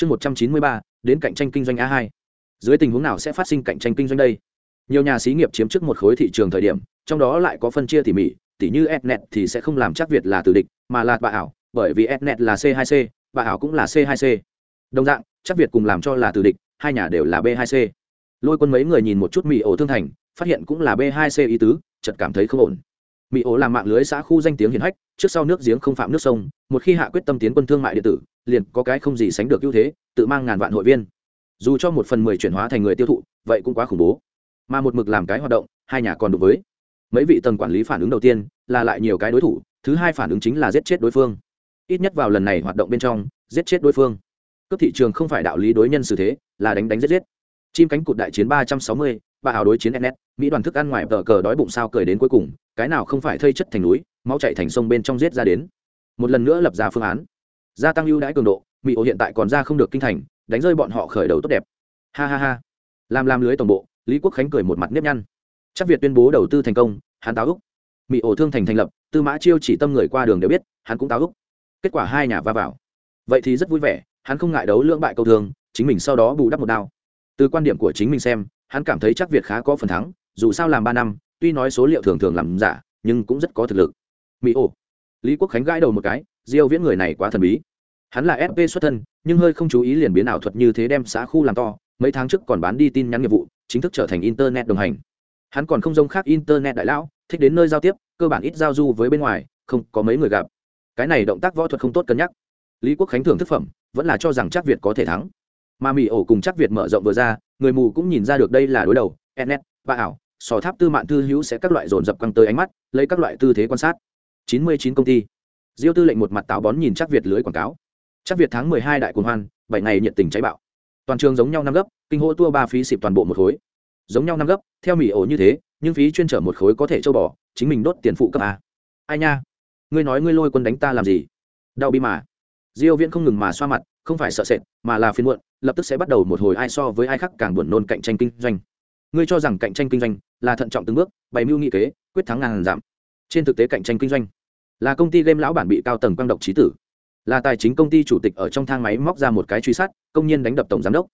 chương một trăm chín mươi ba, đến cạnh tranh kinh doanh a hai. Dưới tình huống nào sẽ phát sinh cạnh tranh kinh doanh đây? Nhiều nhà xí nghiệp chiếm trước một khối thị trường thời điểm, trong đó lại có phân chia tỉ mỉ, tỉ như etnet thì sẽ không làm chắc việt là từ địch, mà là bà ảo, bởi vì etnet là c 2 c, bà ảo cũng là c 2 c. Đồng dạng, chắc việt cùng làm cho là từ địch, hai nhà đều là b 2 c. Lôi quân mấy người nhìn một chút mỹ ổ thương thành, phát hiện cũng là b 2 c ý tứ, chợt cảm thấy không ổn. Mỹ ổ làm mạng lưới xã khu danh tiếng hiển hách, trước sau nước giếng không phạm nước sông, một khi hạ quyết tâm tiến quân thương mại điện tử liền có cái không gì sánh được ưu thế, tự mang ngàn vạn hội viên. Dù cho một phần mười chuyển hóa thành người tiêu thụ, vậy cũng quá khủng bố. Mà một mực làm cái hoạt động, hai nhà còn đối với. Mấy vị tầng quản lý phản ứng đầu tiên là lại nhiều cái đối thủ, thứ hai phản ứng chính là giết chết đối phương. Ít nhất vào lần này hoạt động bên trong, giết chết đối phương. Cấp thị trường không phải đạo lý đối nhân xử thế, là đánh đánh giết giết. Chim cánh cụt đại chiến ba trăm sáu mươi và ảo đối chiến net mỹ đoàn thức ăn ngoài tờ cờ đói bụng sao cười đến cuối cùng, cái nào không phải thây chất thành núi, máu chạy thành sông bên trong giết ra đến. Một lần nữa lập ra phương án gia tăng ưu đãi cường độ mỹ ổ hiện tại còn ra không được kinh thành, đánh rơi bọn họ khởi đầu tốt đẹp. Ha ha ha. Làm làm lưới tổng bộ, lý quốc khánh cười một mặt nếp nhăn. Chắc việt tuyên bố đầu tư thành công, hắn táo úc mỹ ổ thương thành thành lập, tư mã chiêu chỉ tâm người qua đường đều biết, hắn cũng táo úc kết quả hai nhà va vào. Vậy thì rất vui vẻ, hắn không ngại đấu lưỡng bại câu thương, chính mình sau đó bù đắp một đao. Từ quan điểm của chính mình xem, hắn cảm thấy chắc việt khá có phần thắng, dù sao làm ba năm, tuy nói số liệu thường thường làm giả, nhưng cũng rất có thực lực. Mỹ ổ lý quốc khánh gãi đầu một cái diêu viễn người này quá thần bí. Hắn là fp xuất thân, nhưng hơi không chú ý liền biến ảo thuật như thế đem xã khu làm to, mấy tháng trước còn bán đi tin nhắn nghiệp vụ, chính thức trở thành internet đồng hành. Hắn còn không giống khác internet đại lão, thích đến nơi giao tiếp, cơ bản ít giao du với bên ngoài, không có mấy người gặp. Cái này động tác võ thuật không tốt cân nhắc. Lý quốc khánh thưởng thức phẩm, vẫn là cho rằng chắc việt có thể thắng. Mà mỹ ổ cùng chắc việt mở rộng vừa ra, người mù cũng nhìn ra được đây là đối đầu nnet và ảo, sò tháp tư mạng thư hữu sẽ các loại dồn dập căng tới ánh mắt, lấy các loại tư thế quan sát. 99 công ty diêu tư lệnh một mặt táo bón nhìn chắc việt lưới quảng cáo. Chắc việt tháng 12 đại cuồng hoan, bảy ngày nhiệt tình cháy bạo. Toàn trường giống nhau năm gấp, kinh hô tua ba phí xịp toàn bộ một khối. Giống nhau năm gấp, theo mỹ ổ như thế, nhưng phí chuyên trở một khối có thể châu bỏ chính mình đốt tiền phụ cấp a. Ai nha? Ngươi nói ngươi lôi quân đánh ta làm gì? Đau bi mà. Diêu viễn không ngừng mà xoa mặt, không phải sợ sệt, mà là phiền muộn, lập tức sẽ bắt đầu một hồi ai so với ai khác càng buồn nôn cạnh tranh kinh doanh. Ngươi cho rằng cạnh tranh kinh doanh là thận trọng từng bước, bày mưu nghị kế, quyết thắng ngàn giảm. Trên thực tế cạnh tranh kinh doanh là công ty game lão bản bị cao tầng quang độc trí tử. Là tài chính công ty chủ tịch ở trong thang máy móc ra một cái truy sát, công nhân đánh đập tổng giám đốc.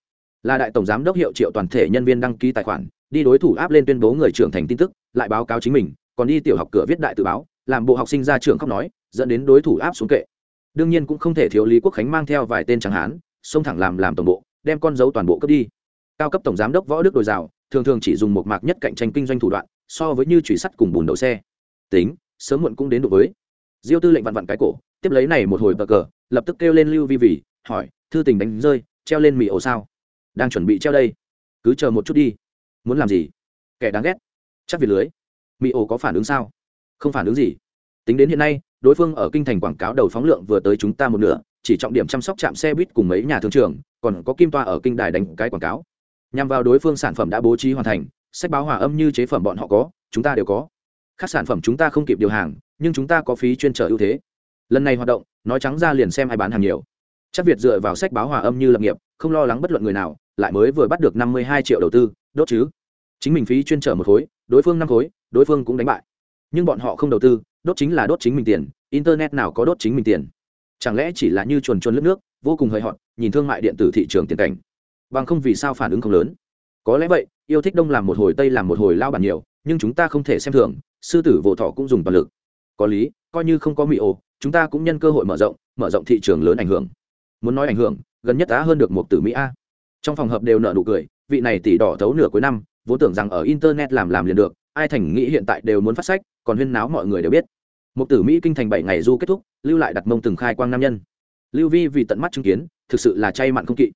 Là đại tổng giám đốc hiệu triệu toàn thể nhân viên đăng ký tài khoản, đi đối thủ áp lên tuyên bố người trưởng thành tin tức, lại báo cáo chính mình, còn đi tiểu học cửa viết đại tự báo, làm bộ học sinh ra trường khóc nói, dẫn đến đối thủ áp xuống kệ. Đương nhiên cũng không thể thiếu lý quốc khánh mang theo vài tên tráng hán, xông thẳng làm làm tổng bộ, đem con dấu toàn bộ cấp đi. Cao cấp tổng giám đốc võ đức đồi rào thường thường chỉ dùng một mạc nhất cạnh tranh kinh doanh thủ đoạn, so với như chủy sắt cùng bùn đậu xe. Tính, sớm muộn cũng đến đủ với diêu tư lệnh vặn vặn cái cổ, tiếp lấy này một hồi bờ cờ, lập tức kêu lên lưu vi vì hỏi, thư tình đánh rơi, treo lên mì ổ sao? Đang chuẩn bị treo đây. Cứ chờ một chút đi. Muốn làm gì? Kẻ đáng ghét. Chắc vì lưới. Mì ổ có phản ứng sao? Không phản ứng gì. Tính đến hiện nay, đối phương ở kinh thành quảng cáo đầu phóng lượng vừa tới chúng ta một nửa, chỉ trọng điểm chăm sóc trạm xe buýt cùng mấy nhà thương trường, còn có kim toa ở kinh đài đánh cái quảng cáo. Nhằm vào đối phương sản phẩm đã bố trí hoàn thành, sách báo hòa âm như chế phẩm bọn họ có, chúng ta đều có. Các sản phẩm chúng ta không kịp điều hàng nhưng chúng ta có phí chuyên trở ưu thế. Lần này hoạt động, nói trắng ra liền xem ai bán hàng nhiều. Chắc việt dựa vào sách báo hòa âm như lập nghiệp, không lo lắng bất luận người nào, lại mới vừa bắt được năm mươi hai triệu đầu tư, đốt chứ. Chính mình phí chuyên trở một khối, đối phương năm khối, đối phương cũng đánh bại. Nhưng bọn họ không đầu tư, đốt chính là đốt chính mình tiền, internet nào có đốt chính mình tiền? Chẳng lẽ chỉ là như chuồn chuồn lướt nước, vô cùng hơi họn nhìn thương mại điện tử thị trường tiền cảnh? Bằng không vì sao phản ứng không lớn? Có lẽ vậy, yêu thích đông làm một hồi, tây làm một hồi, lao bản nhiều, nhưng chúng ta không thể xem thường, sư tử vỗ thọ cũng dùng toàn lực có lý, coi như không có mỹ ô chúng ta cũng nhân cơ hội mở rộng mở rộng thị trường lớn ảnh hưởng. Muốn nói ảnh hưởng, gần nhất đã hơn được một tử mỹ a. Trong phòng hợp đều nợ nụ cười, vị này tỷ đỏ thấu nửa cuối năm, vốn tưởng rằng ở internet làm làm liền được, ai thành nghĩ hiện tại đều muốn phát sách, còn huyên náo mọi người đều biết. Một tử mỹ kinh thành bảy ngày du kết thúc, lưu lại đặt mông từng khai quang nam nhân. Lưu vi vì tận mắt chứng kiến, thực sự là chay mặn không kỵ.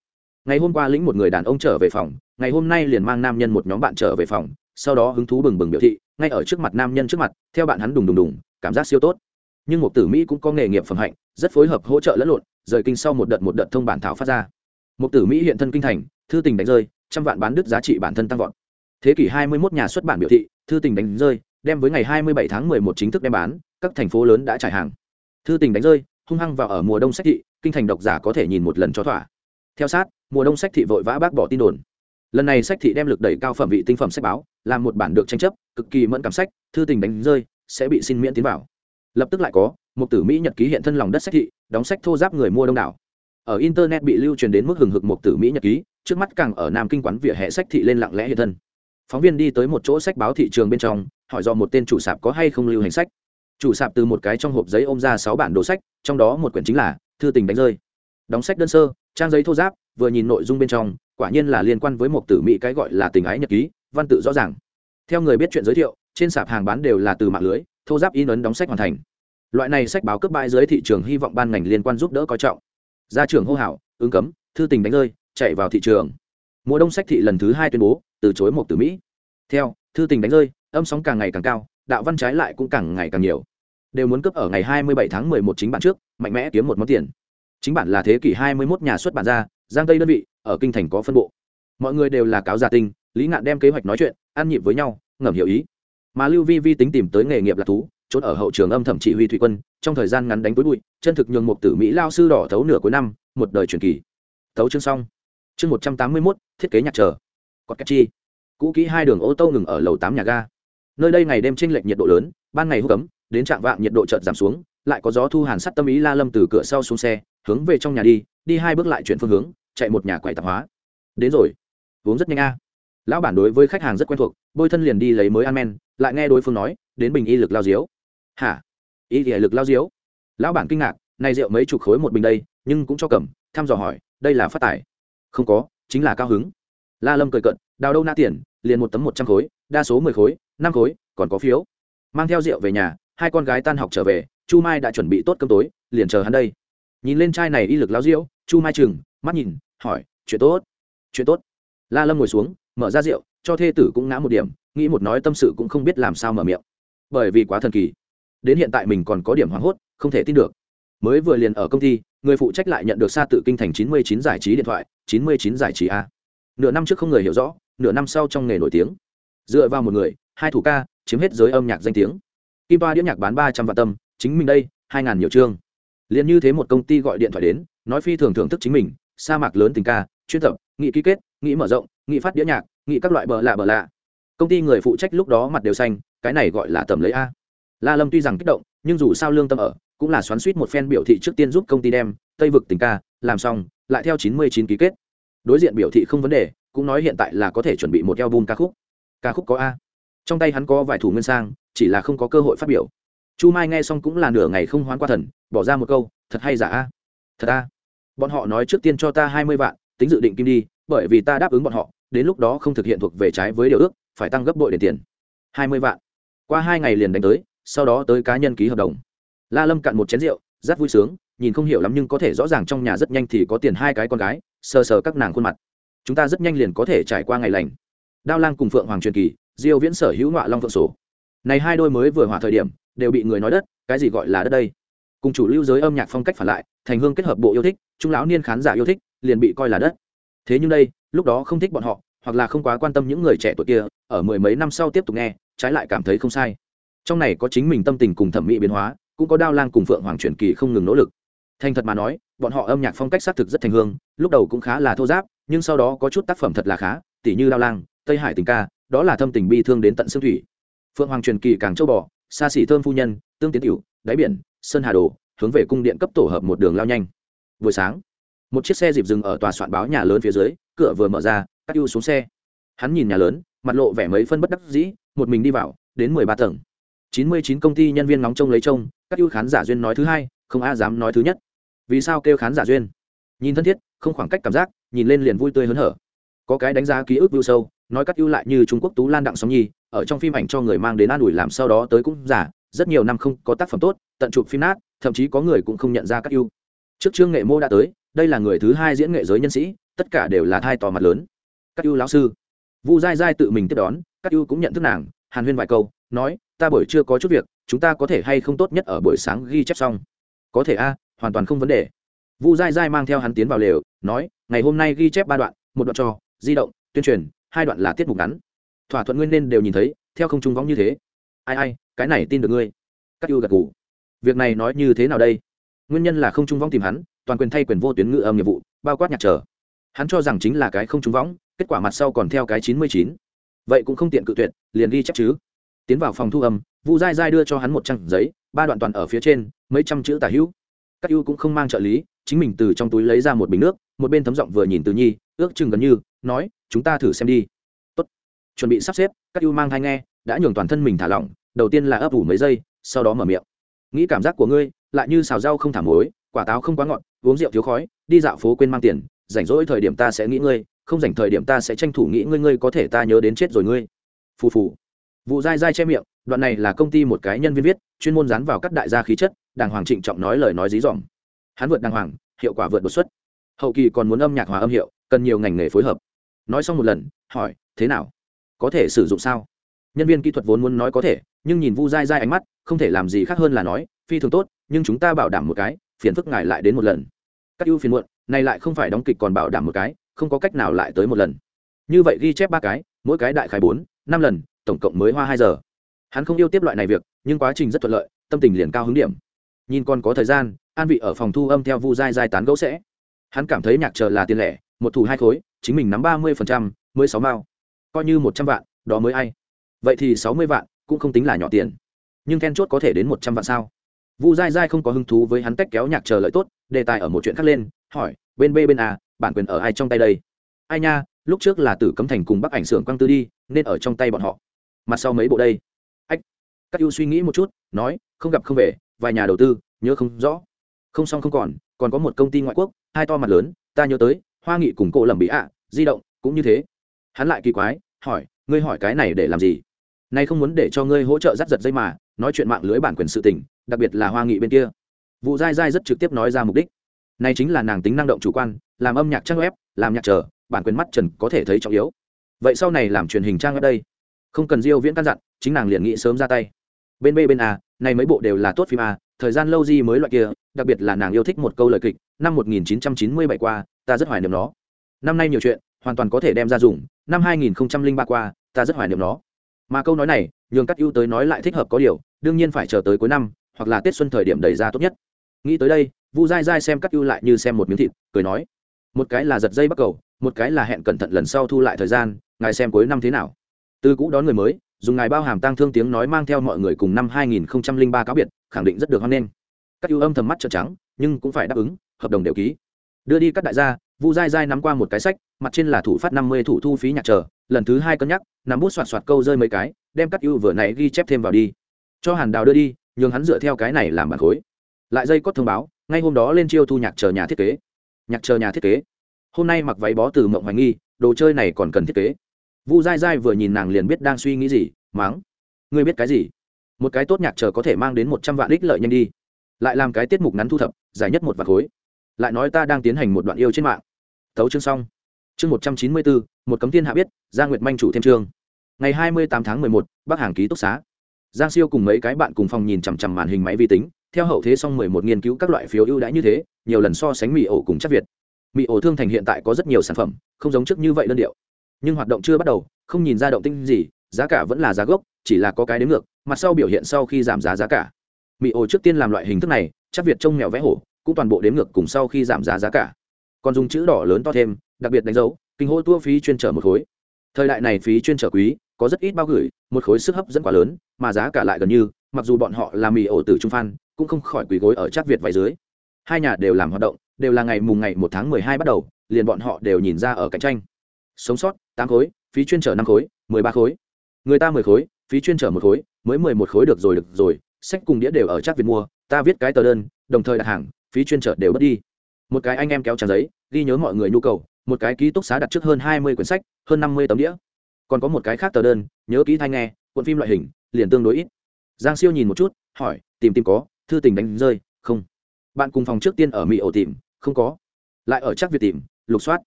Ngày hôm qua lĩnh một người đàn ông trở về phòng, ngày hôm nay liền mang nam nhân một nhóm bạn trở về phòng, sau đó hứng thú bừng bừng biểu thị, ngay ở trước mặt nam nhân trước mặt, theo bạn hắn đùng đùng đùng cảm giác siêu tốt. Nhưng một tử mỹ cũng có nghề nghiệp phẩm hạnh, rất phối hợp hỗ trợ lẫn lộn, rời kinh sau một đợt một đợt thông bản thảo phát ra. Một tử mỹ hiện thân kinh thành, thư tình đánh rơi, trăm vạn bán đứt giá trị bản thân tăng vọt. Thế kỷ 21 nhà xuất bản biểu thị, thư tình đánh rơi, đem với ngày 27 tháng 11 chính thức đem bán, các thành phố lớn đã trải hàng. Thư tình đánh rơi, hung hăng vào ở mùa đông sách thị, kinh thành độc giả có thể nhìn một lần cho thỏa. Theo sát, mùa đông sách thị vội vã bác bỏ tin đồn. Lần này sách thị đem lực đẩy cao phẩm vị tinh phẩm sách báo, làm một bản được tranh chấp, cực kỳ mẫn cảm sách, thư tình đánh rơi sẽ bị xin miễn tiến vào. Lập tức lại có, một tử mỹ nhật ký hiện thân lòng đất sách thị, đóng sách thô giáp người mua đông đảo. Ở internet bị lưu truyền đến mức hừng hực một tử mỹ nhật ký, trước mắt càng ở nam kinh quán vỉa hè sách thị lên lặng lẽ hiện thân. Phóng viên đi tới một chỗ sách báo thị trường bên trong, hỏi do một tên chủ sạp có hay không lưu hành sách. Chủ sạp từ một cái trong hộp giấy ôm ra sáu bản đồ sách, trong đó một quyển chính là thư tình đánh rơi. Đóng sách đơn sơ, trang giấy thô giáp, vừa nhìn nội dung bên trong, quả nhiên là liên quan với một tử mỹ cái gọi là tình ái nhật ký, văn tự rõ ràng. Theo người biết chuyện giới thiệu trên sạp hàng bán đều là từ mạng lưới, thô giáp in ấn đóng sách hoàn thành. Loại này sách báo cấp bãi dưới thị trường hy vọng ban ngành liên quan giúp đỡ coi trọng. Gia trưởng hô hào, ứng cấm, thư tình đánh rơi, chạy vào thị trường. Mùa đông sách thị lần thứ hai tuyên bố, từ chối một từ mỹ. Theo, thư tình đánh rơi, âm sóng càng ngày càng cao, đạo văn trái lại cũng càng ngày càng nhiều. Đều muốn cấp ở ngày 27 tháng 11 chính bản trước, mạnh mẽ kiếm một món tiền. Chính bản là thế kỷ 21 nhà xuất bản ra, giang tây đơn vị, ở kinh thành có phân bộ. Mọi người đều là cáo giả tinh, lý ngạn đem kế hoạch nói chuyện, ăn nhịp với nhau, ngầm hiểu ý mà lưu vi vi tính tìm tới nghề nghiệp là thú, trốn ở hậu trường âm thầm chỉ huy thủy quân, trong thời gian ngắn đánh túi bụi, chân thực nhường một tử mỹ lao sư đỏ thấu nửa cuối năm, một đời truyền kỳ. Thấu chương xong. Chương một trăm tám mươi mốt, thiết kế nhạc trở cọt cách chi. Cũ kỹ hai đường ô tô ngừng ở lầu tám nhà ga. Nơi đây ngày đêm tranh lệch nhiệt độ lớn, ban ngày hô cấm đến trạng vạng nhiệt độ chợt giảm xuống, lại có gió thu hàn sắt tâm ý la lâm từ cửa sau xuống xe, hướng về trong nhà đi đi hai bước lại chuyển phương hướng, chạy một nhà quầy tạp hóa. Đến rồi. Uống rất nhanh a. Lão bản đối với khách hàng rất quen thuộc bôi thân liền đi lấy mới ăn men, lại nghe đối phương nói, đến bình y lực lao diếu. Hả? Y thì lực lao diếu? Lão bản kinh ngạc, này rượu mấy chục khối một bình đây, nhưng cũng cho cầm, thăm dò hỏi, đây là phát tài. Không có, chính là cao hứng. La lâm cười cận đào đâu na tiền, liền một tấm một trăm khối, đa số mười khối, năm khối, còn có phiếu. Mang theo rượu về nhà, hai con gái tan học trở về, chu mai đã chuẩn bị tốt cơm tối, liền chờ hắn đây. Nhìn lên chai này y lực lao diễu chu mai chừng, mắt nhìn, hỏi, chuyện tốt? Chuyện tốt. La lâm ngồi xuống, mở ra rượu cho thê tử cũng ngã một điểm, nghĩ một nói tâm sự cũng không biết làm sao mở miệng. Bởi vì quá thần kỳ. Đến hiện tại mình còn có điểm hoảng hốt, không thể tin được. Mới vừa liền ở công ty, người phụ trách lại nhận được xa tự kinh thành chín mươi chín giải trí điện thoại, chín mươi chín giải trí a. Nửa năm trước không người hiểu rõ, nửa năm sau trong nghề nổi tiếng. Dựa vào một người, hai thủ ca, chiếm hết giới âm nhạc danh tiếng. Kim ba đĩa nhạc bán ba trăm vạn tâm, chính mình đây, hai ngàn nhiều chương. Liền như thế một công ty gọi điện thoại đến, nói phi thường thưởng thức chính mình, sa mạc lớn tình ca, chuyên tập, nghị ký kết, nghị mở rộng, nghị phát đĩa nhạc nghĩ các loại bờ lạ bờ lạ. Công ty người phụ trách lúc đó mặt đều xanh, cái này gọi là tầm lấy a. La lâm tuy rằng kích động, nhưng dù sao lương tâm ở, cũng là xoắn suýt một phen biểu thị trước tiên giúp công ty đem tây vực tình ca làm xong, lại theo chín mươi chín ký kết. Đối diện biểu thị không vấn đề, cũng nói hiện tại là có thể chuẩn bị một album ca khúc. Ca khúc có a. Trong tay hắn có vài thủ nguyên sang, chỉ là không có cơ hội phát biểu. Chu mai nghe xong cũng là nửa ngày không hoán qua thần, bỏ ra một câu, thật hay giả a? Thật a? Bọn họ nói trước tiên cho ta hai mươi vạn, tính dự định kim đi, bởi vì ta đáp ứng bọn họ đến lúc đó không thực hiện thuộc về trái với điều ước, phải tăng gấp bội đền tiền. Hai mươi vạn. Qua hai ngày liền đánh tới, sau đó tới cá nhân ký hợp đồng. La lâm cạn một chén rượu, rất vui sướng, nhìn không hiểu lắm nhưng có thể rõ ràng trong nhà rất nhanh thì có tiền hai cái con gái, sờ sờ các nàng khuôn mặt. Chúng ta rất nhanh liền có thể trải qua ngày lành. Đao lang cùng phượng hoàng truyền kỳ, diêu viễn sở hữu ngọa long phượng sổ. Này hai đôi mới vừa hòa thời điểm, đều bị người nói đất, cái gì gọi là đất đây? Cùng chủ lưu giới âm nhạc phong cách phản lại, thành hương kết hợp bộ yêu thích trung lão niên khán giả yêu thích, liền bị coi là đất. Thế nhưng đây lúc đó không thích bọn họ, hoặc là không quá quan tâm những người trẻ tuổi kia, ở mười mấy năm sau tiếp tục nghe, trái lại cảm thấy không sai. Trong này có chính mình tâm tình cùng thẩm mỹ biến hóa, cũng có đao lang cùng phượng hoàng truyền kỳ không ngừng nỗ lực. Thành thật mà nói, bọn họ âm nhạc phong cách xác thực rất thành hương, lúc đầu cũng khá là thô giáp, nhưng sau đó có chút tác phẩm thật là khá, tỉ như đao lang, tây hải tình ca, đó là thâm tình bi thương đến tận xương thủy. Phượng hoàng truyền kỳ càng châu bò, xa xỉ thơm phu nhân, tương tiến tiểu đáy biển, sơn hà đồ, hướng về cung điện cấp tổ hợp một đường lao nhanh. Buổi sáng một chiếc xe dịp dừng ở tòa soạn báo nhà lớn phía dưới, cửa vừa mở ra các ưu xuống xe. Hắn nhìn nhà lớn, mặt lộ vẻ mấy phân bất đắc dĩ, một mình đi vào, đến mười ba tầng. Chín mươi chín công ty nhân viên nóng trông lấy trông các ưu khán giả duyên nói thứ hai, không a dám nói thứ nhất. Vì sao kêu khán giả duyên? Nhìn thân thiết, không khoảng cách cảm giác, nhìn lên liền vui tươi hớn hở. Có cái đánh giá ký ức view sâu, nói các ưu lại như trung quốc tú lan đặng sóng nhi, ở trong phim ảnh cho người mang đến an ủi làm sau đó tới cũng giả, rất nhiều năm không có tác phẩm tốt, tận chụp phim nát, thậm chí có người cũng không nhận ra các ưu. Trước chương nghệ mô đã tới đây là người thứ hai diễn nghệ giới nhân sĩ, tất cả đều là thai tò mặt lớn. Các ưu lão sư. Vu dai dai tự mình tiếp đón các ưu cũng nhận thức nàng, hàn huyên vài câu, nói, ta buổi chưa có chút việc, chúng ta có thể hay không tốt nhất ở buổi sáng ghi chép xong? Có thể a, hoàn toàn không vấn đề. Vu dai dai mang theo hắn tiến vào lều, nói, ngày hôm nay ghi chép ba đoạn, một đoạn cho di động, tuyên truyền, hai đoạn là tiết mục ngắn. Thỏa thuận nguyên nên đều nhìn thấy, theo không trung vong như thế. Ai ai, cái này tin được ngươi. Các ưu gật ngủ việc này nói như thế nào đây? Nguyên nhân là không trung vong tìm hắn toàn quyền thay quyền vô tuyến ngữ âm nghiệp vụ, bao quát nhạc trở. Hắn cho rằng chính là cái không trúng võng, kết quả mặt sau còn theo cái chín mươi chín. Vậy cũng không tiện cự tuyệt, liền ghi chép chứ. Tiến vào phòng thu âm, vu dai dai đưa cho hắn một trang giấy, ba đoạn toàn ở phía trên, mấy trăm chữ tả hữu. Các ưu cũng không mang trợ lý, chính mình từ trong túi lấy ra một bình nước, một bên thấm giọng vừa nhìn từ nhi, ước chừng gần như, nói, chúng ta thử xem đi. Tốt. chuẩn bị sắp xếp, các ưu mang thai nghe, đã nhường toàn thân mình thả lỏng, đầu tiên là ấp ủ mấy giây, sau đó mở miệng. Nghĩ cảm giác của ngươi, lại như xào rau không thả muối, quả táo không quá ngọt uống rượu thiếu khói, đi dạo phố quên mang tiền, rảnh rỗi thời điểm ta sẽ nghĩ ngươi, không rảnh thời điểm ta sẽ tranh thủ nghĩ ngươi ngươi có thể ta nhớ đến chết rồi ngươi. Phù phù. Vụ dai dai che miệng, đoạn này là công ty một cái nhân viên viết, chuyên môn dán vào các đại gia khí chất, đàng hoàng trịnh trọng nói lời nói dí dỏm. Hắn vượt đàng hoàng, hiệu quả vượt đột xuất. Hậu kỳ còn muốn âm nhạc hòa âm hiệu, cần nhiều ngành nghề phối hợp. Nói xong một lần, hỏi, thế nào? Có thể sử dụng sao? Nhân viên kỹ thuật vốn muốn nói có thể, nhưng nhìn vu dai dai ánh mắt, không thể làm gì khác hơn là nói, phi thường tốt, nhưng chúng ta bảo đảm một cái, phiền phức ngài lại đến một lần các ưu phiền muộn, này lại không phải đóng kịch còn bảo đảm một cái, không có cách nào lại tới một lần. Như vậy ghi chép ba cái, mỗi cái đại khái bốn, năm lần, tổng cộng mới hoa hai giờ. Hắn không yêu tiếp loại này việc, nhưng quá trình rất thuận lợi, tâm tình liền cao hứng điểm. Nhìn còn có thời gian, an vị ở phòng thu âm theo vu dai dai tán gẫu sẽ. Hắn cảm thấy nhạc chờ là tiền lẻ, một thủ hai khối, chính mình nắm ba mươi phần trăm, mới sáu mao. Coi như một trăm vạn, đó mới ai. Vậy thì sáu mươi vạn cũng không tính là nhỏ tiền. Nhưng then chốt có thể đến một trăm vạn sao? Vu dai dai không có hứng thú với hắn tách kéo nhạc chờ lợi tốt, đề tài ở một chuyện khác lên, hỏi, bên b bên a, bản quyền ở ai trong tay đây? Ai nha, lúc trước là tử cấm thành cùng bắc ảnh xưởng quang tư đi, nên ở trong tay bọn họ. Mặt sau mấy bộ đây? Ách, các ưu suy nghĩ một chút, nói, không gặp không về, vài nhà đầu tư, nhớ không rõ. Không xong không còn còn có một công ty ngoại quốc, hai to mặt lớn, ta nhớ tới, hoa nghị cùng cộ lầm bị ạ di động, cũng như thế. Hắn lại kỳ quái, hỏi, ngươi hỏi cái này để làm gì? Nay không muốn để cho ngươi hỗ trợ dắt giật dây mà nói chuyện mạng lưới bản quyền sự tình, đặc biệt là hoa nghị bên kia. Vụ dai dai rất trực tiếp nói ra mục đích. Này chính là nàng tính năng động chủ quan, làm âm nhạc trang web, làm nhạc trở bản quyền mắt trần có thể thấy trọng yếu. Vậy sau này làm truyền hình trang web đây. Không cần diêu viễn căn dặn, chính nàng liền nghĩ sớm ra tay. Bên b bên a, này mấy bộ đều là tốt phim a, thời gian lâu gì mới loại kia, đặc biệt là nàng yêu thích một câu lời kịch, năm 1997 qua, ta rất hoài niệm nó. Năm nay nhiều chuyện, hoàn toàn có thể đem ra dùng, năm 2003 qua, ta rất hoài niệm nó. Mà câu nói này nhường các ưu tới nói lại thích hợp có điều, đương nhiên phải chờ tới cuối năm, hoặc là tết xuân thời điểm đẩy ra tốt nhất. Nghĩ tới đây, vu dai dai xem các ưu lại như xem một miếng thịt, cười nói, một cái là giật dây bắt cầu, một cái là hẹn cẩn thận lần sau thu lại thời gian, ngài xem cuối năm thế nào? Từ cũ đón người mới, dùng ngài bao hàm tăng thương tiếng nói mang theo mọi người cùng năm 2003 cáo biệt, khẳng định rất được hoan nghênh. Các ưu âm thầm mắt trợn trắng, nhưng cũng phải đáp ứng, hợp đồng đều ký. Đưa đi các đại gia, vu dai dai nắm qua một cái sách, mặt trên là thủ phát năm mươi thủ thu phí nhạc chờ, lần thứ hai cân nhắc, nắm bút soạt soạt câu rơi mấy cái đem các ưu vừa nãy ghi chép thêm vào đi. Cho hàn đào đưa đi, nhường hắn dựa theo cái này làm bản khối. Lại dây cót thông báo, ngay hôm đó lên chiêu thu nhạc chờ nhà thiết kế. Nhạc chờ nhà thiết kế. Hôm nay mặc váy bó từ mộng hoài nghi, đồ chơi này còn cần thiết kế. Vu dai dai vừa nhìn nàng liền biết đang suy nghĩ gì máng ngươi biết cái gì? Một cái tốt nhạc chờ có thể mang đến một trăm vạn ích lợi nhanh đi. Lại làm cái tiết mục ngắn thu thập giải nhất một vạn khối. Lại nói ta đang tiến hành một đoạn yêu trên mạng. Thấu chương xong. Chương một trăm chín mươi bốn một cấm thiên hạ biết gia nguyệt manh chủ thêm chương ngày hai mươi tám tháng mười một, bắc hàng ký túc xá. Giang siêu cùng mấy cái bạn cùng phòng nhìn chằm chằm màn hình máy vi tính, theo hậu thế xong mười một nghiên cứu các loại phiếu ưu đãi như thế, nhiều lần so sánh mì ổ cùng chắc việt. Mì ổ thương thành hiện tại có rất nhiều sản phẩm, không giống trước như vậy đơn điệu. Nhưng hoạt động chưa bắt đầu, không nhìn ra động tinh gì, giá cả vẫn là giá gốc, chỉ là có cái đến ngược, mặt sau biểu hiện sau khi giảm giá giá cả. Mì ổ trước tiên làm loại hình thức này chắc việt trông mèo vẽ hổ, cũng toàn bộ đếm ngược cùng sau khi giảm giá giá cả. Còn dùng chữ đỏ lớn to thêm, đặc biệt đánh dấu, kinh hô tua phí chuyên trở một khối. Thời đại này phí chuyên trở quý có rất ít bao gửi, một khối sức hấp dẫn quá lớn, mà giá cả lại gần như, mặc dù bọn họ là mì ổ tử trung phan, cũng không khỏi quỳ gối ở chắc việt vài dưới. Hai nhà đều làm hoạt động, đều là ngày mùng ngày một tháng mười hai bắt đầu, liền bọn họ đều nhìn ra ở cạnh tranh. Sống sót, tám khối, phí chuyên trở năm khối, mười ba khối. Người ta mười khối, phí chuyên trở một khối, mới mười một khối được rồi được rồi, sách cùng đĩa đều ở chắc việt mua, ta viết cái tờ đơn, đồng thời đặt hàng, phí chuyên trở đều mất đi. Một cái anh em kéo trang giấy, ghi nhớ mọi người nhu cầu, một cái ký túc xá đặt trước hơn hai mươi quyển sách, hơn năm mươi tấm đĩa còn có một cái khác tờ đơn, nhớ kỹ thanh nghe, cuộn phim loại hình, liền tương đối ít. Giang siêu nhìn một chút, hỏi, tìm tìm có, thư tình đánh rơi, không. Bạn cùng phòng trước tiên ở mỹ ổ tìm, không có. Lại ở chắc việc tìm, lục soát.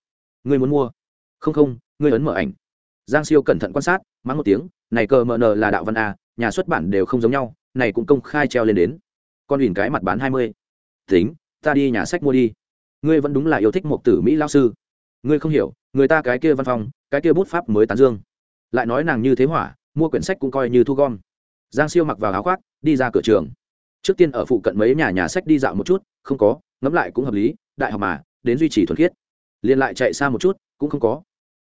Người muốn mua? Không không, ngươi ấn mở ảnh. Giang siêu cẩn thận quan sát, mắng một tiếng, này cờ mờ nờ là đạo văn a, nhà xuất bản đều không giống nhau, này cũng công khai treo lên đến. Con ủy cái mặt bán hai mươi. Tính, ta đi nhà sách mua đi. Ngươi vẫn đúng là yêu thích một tử mỹ lao sư. Ngươi không hiểu, người ta cái kia văn phòng, cái kia bút pháp mới tán dương lại nói nàng như thế hỏa, mua quyển sách cũng coi như thu gom. Giang siêu mặc vào áo khoác, đi ra cửa trường. Trước tiên ở phụ cận mấy nhà nhà sách đi dạo một chút, không có, ngẫm lại cũng hợp lý, đại học mà, đến duy trì thuần khiết. Liền lại chạy xa một chút, cũng không có.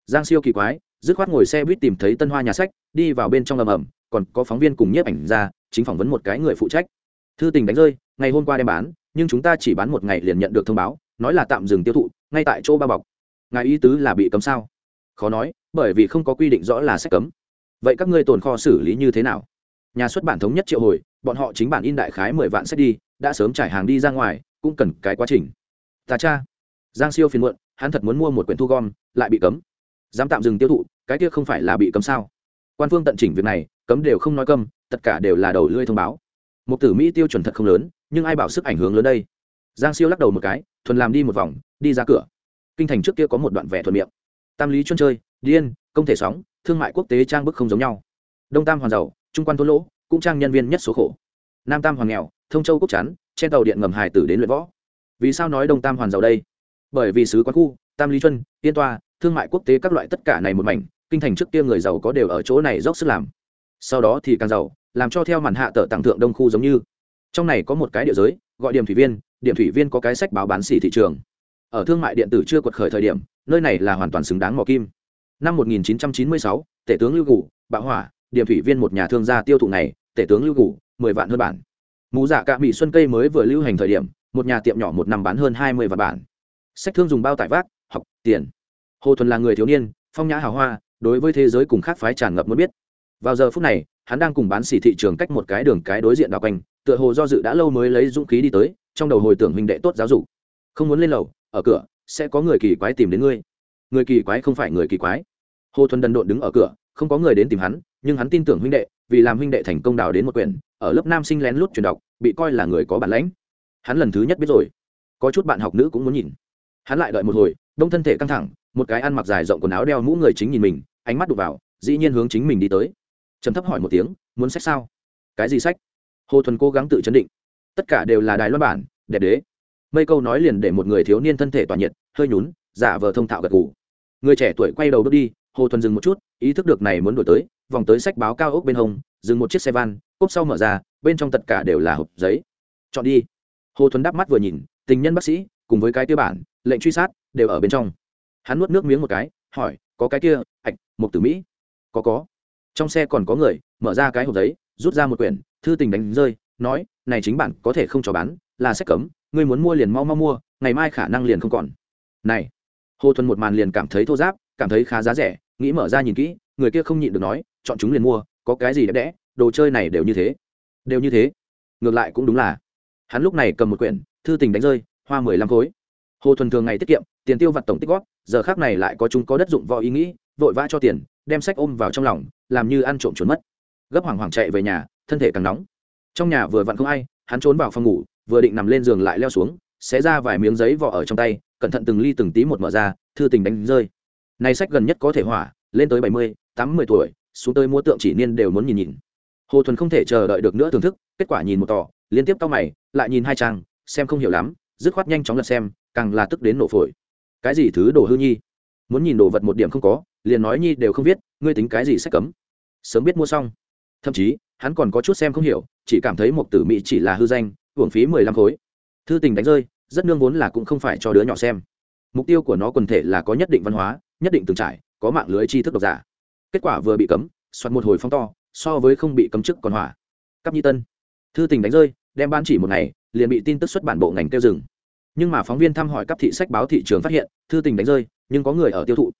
Giang siêu kỳ quái, dứt khoát ngồi xe buýt tìm thấy tân hoa nhà sách, đi vào bên trong ầm ầm, còn có phóng viên cùng nhiếp ảnh ra, chính phỏng vấn một cái người phụ trách. Thư tình đánh rơi, ngày hôm qua đem bán, nhưng chúng ta chỉ bán một ngày liền nhận được thông báo, nói là tạm dừng tiêu thụ, ngay tại chỗ bao bọc. Ngài ý tứ là bị cấm sao? Khó nói, bởi vì không có quy định rõ là sách cấm. Vậy các ngươi tồn kho xử lý như thế nào? Nhà xuất bản thống nhất triệu hồi, bọn họ chính bản in đại khái mười vạn sách đi, đã sớm trải hàng đi ra ngoài, cũng cần cái quá trình. Ta cha. Giang siêu phiền muộn, hắn thật muốn mua một quyển thu gom, lại bị cấm. Dám tạm dừng tiêu thụ, cái kia không phải là bị cấm sao? Quan phương tận chỉnh việc này, cấm đều không nói cấm tất cả đều là đầu lưỡi thông báo. Một tử mỹ tiêu chuẩn thật không lớn, nhưng ai bảo sức ảnh hưởng lớn đây? Giang siêu lắc đầu một cái, thuần làm đi một vòng, đi ra cửa. Kinh thành trước kia có một đoạn vẻ thuận miệng tam lý chuyên chơi, điên, công thể sóng, thương mại quốc tế trang bức không giống nhau. Đông tam hoàn giàu, trung quan thôn lỗ, cũng trang nhân viên nhất số khổ. Nam tam hoàn nghèo, thông châu quốc chắn, trên tàu điện ngầm hải tử đến luyện võ. Vì sao nói đông tam hoàn giàu đây? Bởi vì sứ quán khu, tam lý chuân tiên toa, thương mại quốc tế các loại tất cả này một mảnh, kinh thành trước kia người giàu có đều ở chỗ này dốc sức làm. Sau đó thì càng giàu, làm cho theo màn hạ tờ tặng thượng đông khu giống như. Trong này có một cái địa giới, gọi điểm thủy viên, điểm thủy viên có cái sách báo bán xỉ thị trường ở thương mại điện tử chưa quật khởi thời điểm nơi này là hoàn toàn xứng đáng mỏ kim. Năm 1996, tể tướng lưu gù bạo hỏa điểm thủy viên một nhà thương gia tiêu thụ này tể tướng lưu gù mười vạn hơn bản. Mù giả dạ cạ mỹ xuân cây mới vừa lưu hành thời điểm một nhà tiệm nhỏ một năm bán hơn hai mươi vạn bản. Sách thương dùng bao tải vác học tiền. Hồ thuần là người thiếu niên phong nhã hào hoa đối với thế giới cùng khác phái tràn ngập muốn biết. Vào giờ phút này hắn đang cùng bán xỉ thị trường cách một cái đường cái đối diện đào quanh tựa hồ do dự đã lâu mới lấy dũng khí đi tới trong đầu hồi tưởng huynh đệ tốt giáo dục. Không muốn lên lầu ở cửa, sẽ có người kỳ quái tìm đến ngươi. Người kỳ quái không phải người kỳ quái. Hồ thuần đần độn đứng ở cửa, không có người đến tìm hắn, nhưng hắn tin tưởng huynh đệ, vì làm huynh đệ thành công đào đến một quyển, ở lớp nam sinh lén lút truyền đọc, bị coi là người có bản lãnh. Hắn lần thứ nhất biết rồi. Có chút bạn học nữ cũng muốn nhìn. Hắn lại đợi một hồi, đông thân thể căng thẳng, một cái ăn mặc dài rộng quần áo đeo mũ người chính nhìn mình, ánh mắt đục vào, dĩ nhiên hướng chính mình đi tới. Trầm thấp hỏi một tiếng, muốn sách sao? Cái gì sách? Hồ thuần cố gắng tự chấn định. Tất cả đều là đài loan bản, đẹp đế mây câu nói liền để một người thiếu niên thân thể tỏa nhiệt, hơi nhún, giả vờ thông thạo gật gù. Người trẻ tuổi quay đầu bước đi, hồ thuần dừng một chút, ý thức được này muốn đổi tới, vòng tới sách báo cao ốc bên hông, dừng một chiếc xe van, cốp sau mở ra, bên trong tất cả đều là hộp giấy. Chọn đi. Hồ thuần đáp mắt vừa nhìn, tình nhân bác sĩ, cùng với cái tiêu bản, lệnh truy sát, đều ở bên trong. Hắn nuốt nước miếng một cái, hỏi, có cái kia ạch một tử mỹ? Có có. Trong xe còn có người, mở ra cái hộp giấy, rút ra một quyển, thư tình đánh rơi, nói, này chính bản có thể không cho bán, là sách cấm ngươi muốn mua liền mau mau mua, ngày mai khả năng liền không còn. Này, hồ thuần một màn liền cảm thấy thô giáp, cảm thấy khá giá rẻ, nghĩ mở ra nhìn kỹ, người kia không nhịn được nói, chọn chúng liền mua, có cái gì đẹp đẽ, đồ chơi này đều như thế. Đều như thế. Ngược lại cũng đúng là. Hắn lúc này cầm một quyển, thư tình đánh rơi, hoa mười lăm khối. Hồ thuần thường ngày tiết kiệm, tiền tiêu vặt tổng tích góp, giờ khác này lại có chúng có đất dụng vò ý nghĩ, vội vã cho tiền, đem sách ôm vào trong lòng, làm như ăn trộm trốn mất. Gấp hoảng hoảng chạy về nhà, thân thể càng nóng. Trong nhà vừa vặn không ai, hắn trốn vào phòng ngủ vừa định nằm lên giường lại leo xuống, xé ra vài miếng giấy vỏ ở trong tay, cẩn thận từng ly từng tí một mở ra, thư tình đánh rơi. Nay sách gần nhất có thể hỏa, lên tới bảy mươi, tám mươi tuổi, xuống tới mua tượng chỉ niên đều muốn nhìn nhìn. Hồ thuần không thể chờ đợi được nữa thưởng thức, kết quả nhìn một tỏ, liên tiếp tao mày, lại nhìn hai trang, xem không hiểu lắm, dứt khoát nhanh chóng lật xem, càng là tức đến nổ phổi. Cái gì thứ đồ hư nhi? Muốn nhìn đồ vật một điểm không có, liền nói nhi đều không viết, ngươi tính cái gì sách cấm? Sớm biết mua xong. Thậm chí, hắn còn có chút xem không hiểu, chỉ cảm thấy một tử mỹ chỉ là hư danh hưởng phí mười lăm khối. Thư tình đánh rơi, rất nương vốn là cũng không phải cho đứa nhỏ xem. Mục tiêu của nó quần thể là có nhất định văn hóa, nhất định từng trải, có mạng lưới tri thức độc giả. Kết quả vừa bị cấm, soạt một hồi phong to, so với không bị cấm chức còn hỏa. Cấp nhi tân. Thư tình đánh rơi, đem ban chỉ một ngày, liền bị tin tức xuất bản bộ ngành tiêu dừng. Nhưng mà phóng viên thăm hỏi cấp thị sách báo thị trường phát hiện, thư tình đánh rơi, nhưng có người ở tiêu thụ.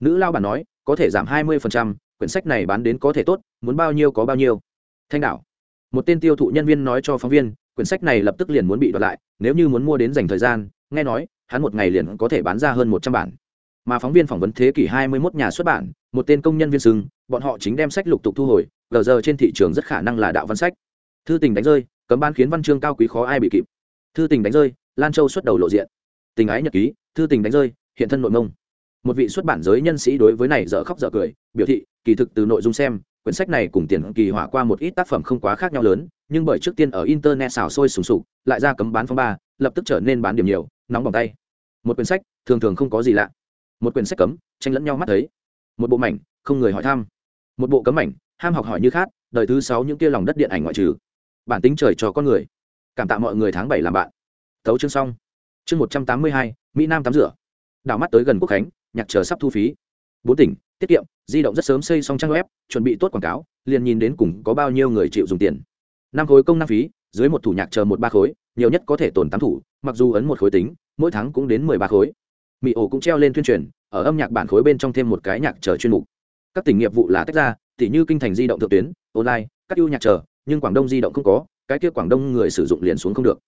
Nữ lao bản nói, có thể giảm hai mươi quyển sách này bán đến có thể tốt, muốn bao nhiêu có bao nhiêu. Thanh đảo. Một tên tiêu thụ nhân viên nói cho phóng viên quyển sách này lập tức liền muốn bị đoạt lại, nếu như muốn mua đến dành thời gian, nghe nói, hắn một ngày liền có thể bán ra hơn một trăm bản. Mà phóng viên phỏng vấn thế kỷ hai mươi 21 nhà xuất bản, một tên công nhân viên sưng bọn họ chính đem sách lục tục thu hồi, gờ giờ trên thị trường rất khả năng là đạo văn sách. Thư tình đánh rơi, cấm ban khiến văn chương cao quý khó ai bị kịp. Thư tình đánh rơi, lan châu xuất đầu lộ diện. Tình ái nhật ký, thư tình đánh rơi, hiện thân nội mông. Một vị xuất bản giới nhân sĩ đối với này dở khóc dở cười, biểu thị, kỳ thực từ nội dung xem quyển sách này cùng tiền kỳ hỏa qua một ít tác phẩm không quá khác nhau lớn, nhưng bởi trước tiên ở internet xào sôi sùng sục, lại ra cấm bán phong ba, lập tức trở nên bán điểm nhiều, nóng bỏng tay. Một quyển sách, thường thường không có gì lạ. Một quyển sách cấm, tranh lẫn nhau mắt thấy. Một bộ mảnh, không người hỏi thăm. Một bộ cấm mảnh, ham học hỏi như khác, đời thứ sáu những kia lòng đất điện ảnh ngoại trừ. Bản tính trời cho con người. Cảm tạ mọi người tháng bảy làm bạn. Thấu chương xong. Chương một trăm tám mươi hai, mỹ nam tắm rửa. Đảo mắt tới gần quốc khánh, nhạc chờ sắp thu phí. Bốn tỉnh tiết kiệm, di động rất sớm xây xong trang web, chuẩn bị tốt quảng cáo, liền nhìn đến cùng có bao nhiêu người chịu dùng tiền. Năm khối công năng phí, dưới một thủ nhạc chờ một ba khối, nhiều nhất có thể tồn tám thủ, mặc dù ấn một khối tính, mỗi tháng cũng đến mười ba khối. Mỹ ổ cũng treo lên tuyên truyền, ở âm nhạc bản khối bên trong thêm một cái nhạc chờ chuyên mục. Các tỉnh nghiệp vụ là tách ra, tỉ như kinh thành di động thượng tuyến, online, các ưu nhạc chờ, nhưng quảng đông di động không có, cái kia quảng đông người sử dụng liền xuống không được.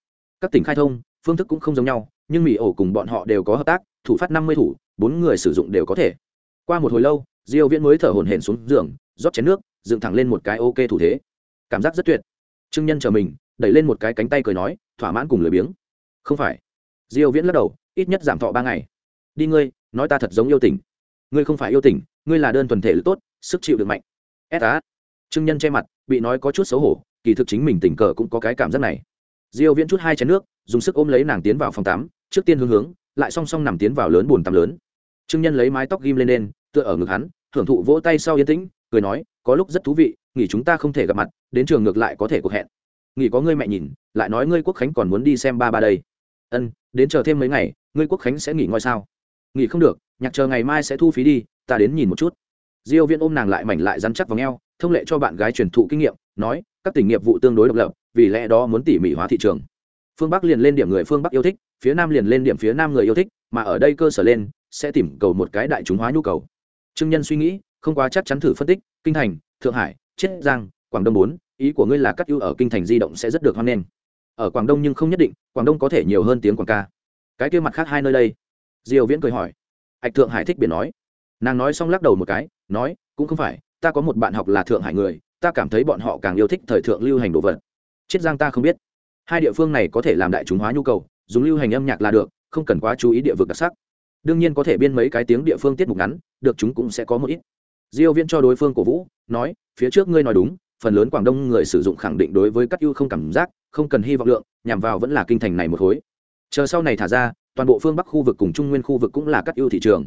Các tỉnh khai thông, phương thức cũng không giống nhau, nhưng mỹ ổ cùng bọn họ đều có hợp tác, thủ phát năm mươi thủ, bốn người sử dụng đều có thể qua một hồi lâu, diêu viễn mới thở hổn hển xuống giường, rót chén nước, dựng thẳng lên một cái ok thủ thế. Cảm giác rất tuyệt. Trương nhân chờ mình, đẩy lên một cái cánh tay cười nói, thỏa mãn cùng lười biếng. Không phải. Diêu viễn lắc đầu, ít nhất giảm thọ ba ngày. Đi ngươi, nói ta thật giống yêu tình. Ngươi không phải yêu tình, ngươi là đơn thuần thể lực tốt, sức chịu được mạnh. Ép á trương nhân che mặt, bị nói có chút xấu hổ, kỳ thực chính mình tình cờ cũng có cái cảm giác này. Diêu viễn chút hai chén nước, dùng sức ôm lấy nàng tiến vào phòng tắm, trước tiên hướng hướng, lại song song nằm tiến vào lớn buồn tắm lớn trương nhân lấy mái tóc ghim lên lên tựa ở ngực hắn, thưởng thụ vỗ tay sau yên tĩnh, cười nói, có lúc rất thú vị, nghỉ chúng ta không thể gặp mặt, đến trường ngược lại có thể cuộc hẹn. Nghỉ có ngươi mẹ nhìn, lại nói ngươi quốc khánh còn muốn đi xem ba ba đây. Ân, đến chờ thêm mấy ngày, ngươi quốc khánh sẽ nghỉ ngơi sao? Nghỉ không được, nhạc chờ ngày mai sẽ thu phí đi, ta đến nhìn một chút. Diêu viễn ôm nàng lại mảnh lại rắn chắc vào ngheo, thông lệ cho bạn gái truyền thụ kinh nghiệm, nói, các tỉnh nghiệp vụ tương đối độc lập, vì lẽ đó muốn tỉ mỉ hóa thị trường. Phương bắc liền lên điểm người phương bắc yêu thích, phía nam liền lên điểm phía nam người yêu thích, mà ở đây cơ sở lên sẽ tìm cầu một cái đại chúng hóa nhu cầu. Trương nhân suy nghĩ, không quá chắc chắn thử phân tích, kinh thành, thượng hải, chiết giang, quảng đông bốn, ý của ngươi là cắt ưu ở kinh thành di động sẽ rất được hoan nghênh. Ở quảng đông nhưng không nhất định, quảng đông có thể nhiều hơn tiếng quảng ca. Cái kia mặt khác hai nơi đây? Diều viễn cười hỏi. Hạch thượng hải thích biển nói. Nàng nói xong lắc đầu một cái, nói, cũng không phải, ta có một bạn học là thượng hải người, ta cảm thấy bọn họ càng yêu thích thời thượng lưu hành đồ vật. Chiết giang ta không biết. Hai địa phương này có thể làm đại chúng hóa nhu cầu, dùng lưu hành âm nhạc là được, không cần quá chú ý địa vực đặc sắc đương nhiên có thể biên mấy cái tiếng địa phương tiết mục ngắn, được chúng cũng sẽ có một ít. Diêu viễn cho đối phương cổ vũ, nói, phía trước ngươi nói đúng, phần lớn quảng đông người sử dụng khẳng định đối với các ưu không cảm giác, không cần hy vọng lượng, nhằm vào vẫn là kinh thành này một khối. Chờ sau này thả ra, toàn bộ phương bắc khu vực cùng trung nguyên khu vực cũng là các ưu thị trường.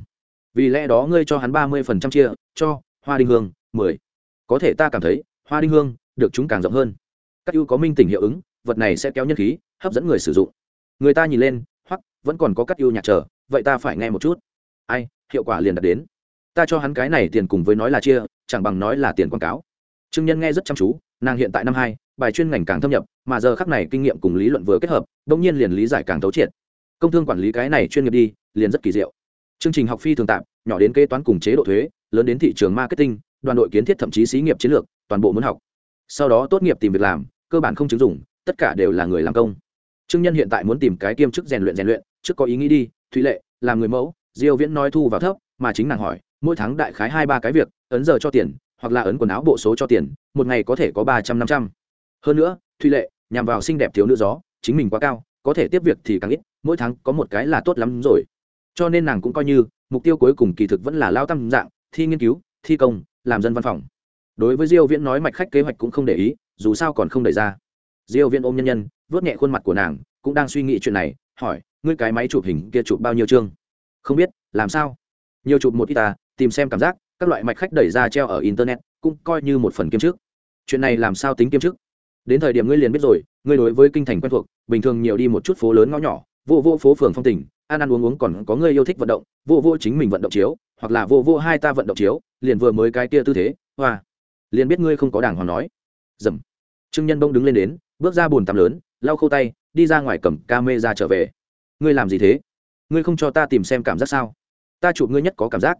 Vì lẽ đó ngươi cho hắn ba mươi phần trăm chia, cho hoa đinh hương mười. Có thể ta cảm thấy, hoa đinh hương được chúng càng rộng hơn. Các ưu có minh tỉnh hiệu ứng, vật này sẽ kéo nhân khí, hấp dẫn người sử dụng. Người ta nhìn lên hoặc vẫn còn có các ưu nhạc trở vậy ta phải nghe một chút. Ai, hiệu quả liền đạt đến. Ta cho hắn cái này tiền cùng với nói là chia, chẳng bằng nói là tiền quảng cáo. Trương nhân nghe rất chăm chú, nàng hiện tại năm hai, bài chuyên ngành càng thâm nhập, mà giờ khắc này kinh nghiệm cùng lý luận vừa kết hợp đông nhiên liền lý giải càng thấu triệt. Công thương quản lý cái này chuyên nghiệp đi, liền rất kỳ diệu. Chương trình học phi thường tạm, nhỏ đến kế toán cùng chế độ thuế, lớn đến thị trường marketing, đoàn đội kiến thiết thậm chí xí nghiệp chiến lược, toàn bộ muốn học. Sau đó tốt nghiệp tìm việc làm, cơ bản không chứng dụng, tất cả đều là người làm công. Trương nhân hiện tại muốn tìm cái kiêm chức rèn luyện rèn luyện, trước có ý nghĩ đi thụy lệ, làm người mẫu, diêu viễn nói thu vào thấp, mà chính nàng hỏi, mỗi tháng đại khái hai ba cái việc, ấn giờ cho tiền, hoặc là ấn quần áo bộ số cho tiền, một ngày có thể có ba trăm năm trăm. Hơn nữa, thụy lệ, nhằm vào xinh đẹp thiếu nữ gió, chính mình quá cao, có thể tiếp việc thì càng ít, mỗi tháng có một cái là tốt lắm rồi. Cho nên nàng cũng coi như, mục tiêu cuối cùng kỳ thực vẫn là lao tâm dạng, thi nghiên cứu, thi công, làm dân văn phòng. Đối với diêu viễn nói mạch khách kế hoạch cũng không để ý, dù sao còn không đẩy ra. Diêu viễn ôm nhân nhân vớt nhẹ khuôn mặt của nàng, cũng đang suy nghĩ chuyện này hỏi, ngươi cái máy chụp hình kia chụp bao nhiêu chương? Không biết, làm sao? Nhiều chụp một ít ta, tìm xem cảm giác, các loại mạch khách đẩy ra treo ở internet, cũng coi như một phần kiêm chức. Chuyện này làm sao tính kiêm chức? Đến thời điểm ngươi liền biết rồi, ngươi đối với kinh thành quen thuộc, bình thường nhiều đi một chút phố lớn ngõ nhỏ, vô vô phố phường phong tình, ăn ăn uống uống còn có người yêu thích vận động, vô vô chính mình vận động chiếu, hoặc là vô vô hai ta vận động chiếu, liền vừa mới cái kia tư thế, hoa. Liền biết ngươi không có đảng hoàng nói. Dầm. Trương nhân bông đứng lên đến, bước ra bồn tắm lớn, lau khâu tay đi ra ngoài cầm ca mê ra trở về. Ngươi làm gì thế? Ngươi không cho ta tìm xem cảm giác sao? Ta chụp ngươi nhất có cảm giác.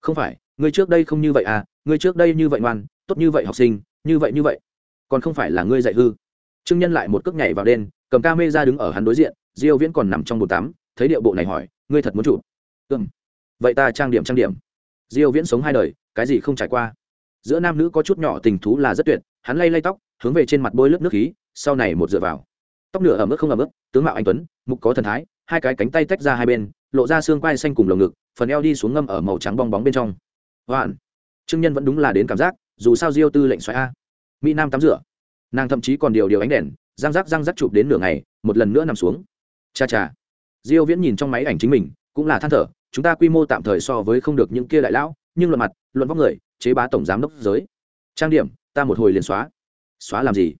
Không phải, ngươi trước đây không như vậy à ngươi trước đây như vậy ngoan, tốt như vậy học sinh, như vậy như vậy. Còn không phải là ngươi dạy hư. Trương nhân lại một cước nhảy vào đen cầm ca mê ra đứng ở hắn đối diện, diêu viễn còn nằm trong bồn tắm, thấy điệu bộ này hỏi, ngươi thật muốn chụp? Ừm. Vậy ta trang điểm trang điểm. Diêu viễn sống hai đời, cái gì không trải qua. Giữa nam nữ có chút nhỏ tình thú là rất tuyệt, hắn lay lay tóc, hướng về trên mặt bôi lớp nước khí, sau này một dựa vào tóc nửa ẩm ướt không ẩm ướt tướng mạo anh tuấn, mục có thần thái, hai cái cánh tay tách ra hai bên, lộ ra xương quai xanh cùng lồng ngực, phần eo đi xuống ngâm ở màu trắng bong bóng bên trong. Hoạn. Trương nhân vẫn đúng là đến cảm giác, dù sao diêu tư lệnh xoáy a. Mỹ nam tắm rửa. Nàng thậm chí còn điều điều ánh đèn, răng rắc răng rắc chụp đến nửa ngày, một lần nữa nằm xuống. Cha cha. Diêu viễn nhìn trong máy ảnh chính mình, cũng là than thở, chúng ta quy mô tạm thời so với không được những kia đại lão, nhưng luận mặt, luận vóc người, chế bá tổng giám đốc giới. Trang điểm, ta một hồi liền xóa. Xóa làm gì?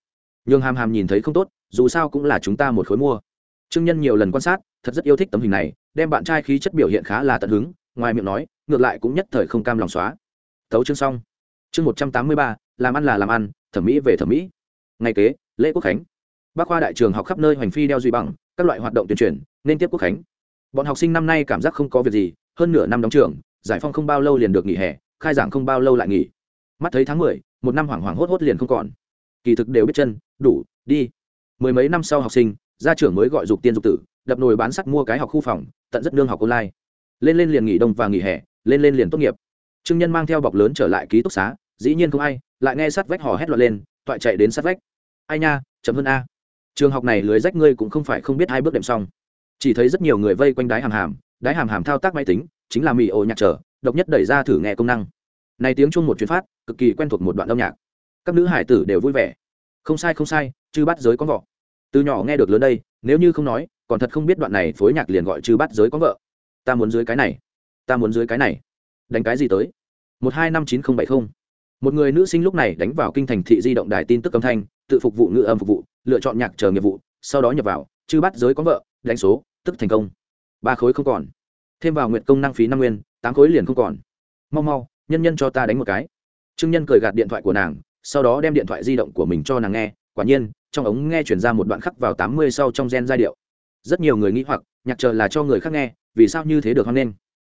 Nhưng hàm hàm nhìn thấy không tốt dù sao cũng là chúng ta một khối mua. Trương nhân nhiều lần quan sát, thật rất yêu thích tấm hình này, đem bạn trai khí chất biểu hiện khá là tận hứng, ngoài miệng nói, ngược lại cũng nhất thời không cam lòng xóa. Thấu chương xong. Chương một trăm tám mươi ba, làm ăn là làm ăn, thẩm mỹ về thẩm mỹ. Ngày kế, lễ quốc khánh. Bác khoa đại trường học khắp nơi hoành phi đeo duy bằng, các loại hoạt động tuyên truyền, nên tiếp quốc khánh. Bọn học sinh năm nay cảm giác không có việc gì, hơn nửa năm đóng trường, giải phong không bao lâu liền được nghỉ hè, khai giảng không bao lâu lại nghỉ. Mắt thấy tháng mười, một năm hoảng hoảng hốt hốt liền không còn. Kỳ thực đều biết chân, đủ, đi mười mấy năm sau học sinh, gia trưởng mới gọi dục tiên dục tử, đập nồi bán sắt mua cái học khu phòng, tận rất nương học online. Lên lên liền nghỉ đông và nghỉ hè, lên lên liền tốt nghiệp. Trương nhân mang theo bọc lớn trở lại ký túc xá, dĩ nhiên không ai, lại nghe sắt vách hò hét loạn lên, toại chạy đến sắt vách. Ai nha, chậm hơn a. Trường học này lưới rách ngươi cũng không phải không biết hai bước đệm xong. Chỉ thấy rất nhiều người vây quanh đáy hàm hàm đáy hàm hàm thao tác máy tính, chính là mì ồ nhạc trở độc nhất đẩy ra thử nghe công năng. Này tiếng chung một chuyến phát, cực kỳ quen thuộc một đoạn âm nhạc. Các nữ hải tử đều vui vẻ. Không sai không sai chư bắt giới có vợ. Từ nhỏ nghe được lớn đây, nếu như không nói, còn thật không biết đoạn này phối nhạc liền gọi chư bắt giới có vợ. Ta muốn dưới cái này, ta muốn dưới cái này. Đánh cái gì tới? Một hai năm chín n bảy mươi một người nữ sinh lúc này đánh vào kinh thành thị di động đài tin tức âm thanh, tự phục vụ ngữ âm phục vụ, lựa chọn nhạc chờ nghiệp vụ, sau đó nhập vào, chư bắt giới có vợ, đánh số, tức thành công. Ba khối không còn. Thêm vào nguyện công năng phí năm nguyên, tám khối liền không còn. Mau mau, nhân nhân cho ta đánh một cái. Trương nhân cười gạt điện thoại của nàng, sau đó đem điện thoại di động của mình cho nàng nghe, quả nhiên trong ống nghe chuyển ra một đoạn khắc vào tám mươi sau trong gen giai điệu. Rất nhiều người nghĩ hoặc, nhạc chờ là cho người khác nghe, vì sao như thế được hoan nghênh?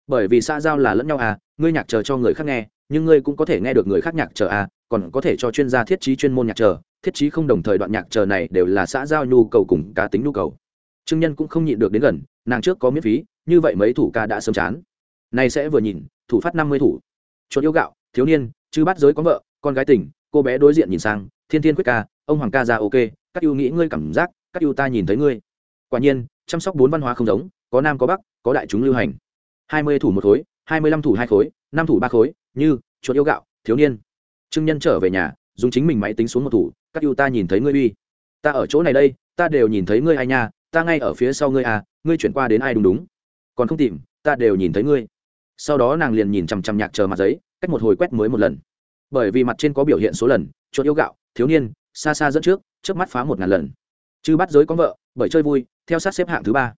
Bởi vì xã giao là lẫn nhau à ngươi nhạc chờ cho người khác nghe, nhưng ngươi cũng có thể nghe được người khác nhạc chờ à còn có thể cho chuyên gia thiết trí chuyên môn nhạc chờ, thiết trí không đồng thời đoạn nhạc chờ này đều là xã giao nhu cầu cùng cá tính nhu cầu. Trương nhân cũng không nhịn được đến gần, nàng trước có miễn phí, như vậy mấy thủ ca đã sớm chán. Này sẽ vừa nhìn, thủ phát năm mươi thủ. Chuột yêu gạo, thiếu niên chứ bắt giới có vợ, con gái tỉnh cô bé đối diện nhìn sang, thiên thiên quyết ca ông hoàng ca ra ok, các ưu nghĩ ngươi cảm giác, các ưu ta nhìn thấy ngươi. Quả nhiên, chăm sóc bốn văn hóa không giống, có nam có bắc, có đại chúng lưu hành. Hai mươi thủ một khối, hai mươi lăm thủ hai khối, năm thủ ba khối, như, chuột yêu gạo, thiếu niên. Trương nhân trở về nhà, dùng chính mình máy tính xuống một thủ, các ưu ta nhìn thấy ngươi uy. Ta ở chỗ này đây, ta đều nhìn thấy ngươi ai nha, ta ngay ở phía sau ngươi à ngươi chuyển qua đến ai đúng đúng. Còn không tìm, ta đều nhìn thấy ngươi. Sau đó nàng liền nhìn chằm chằm nhạc chờ mặt giấy, cách một hồi quét mới một lần. Bởi vì mặt trên có biểu hiện số lần, chuột yêu gạo, thiếu niên xa xa dẫn trước trước mắt phá một ngàn lần. Chứ bắt giới có vợ, bởi chơi vui, theo sát xếp hạng thứ ba.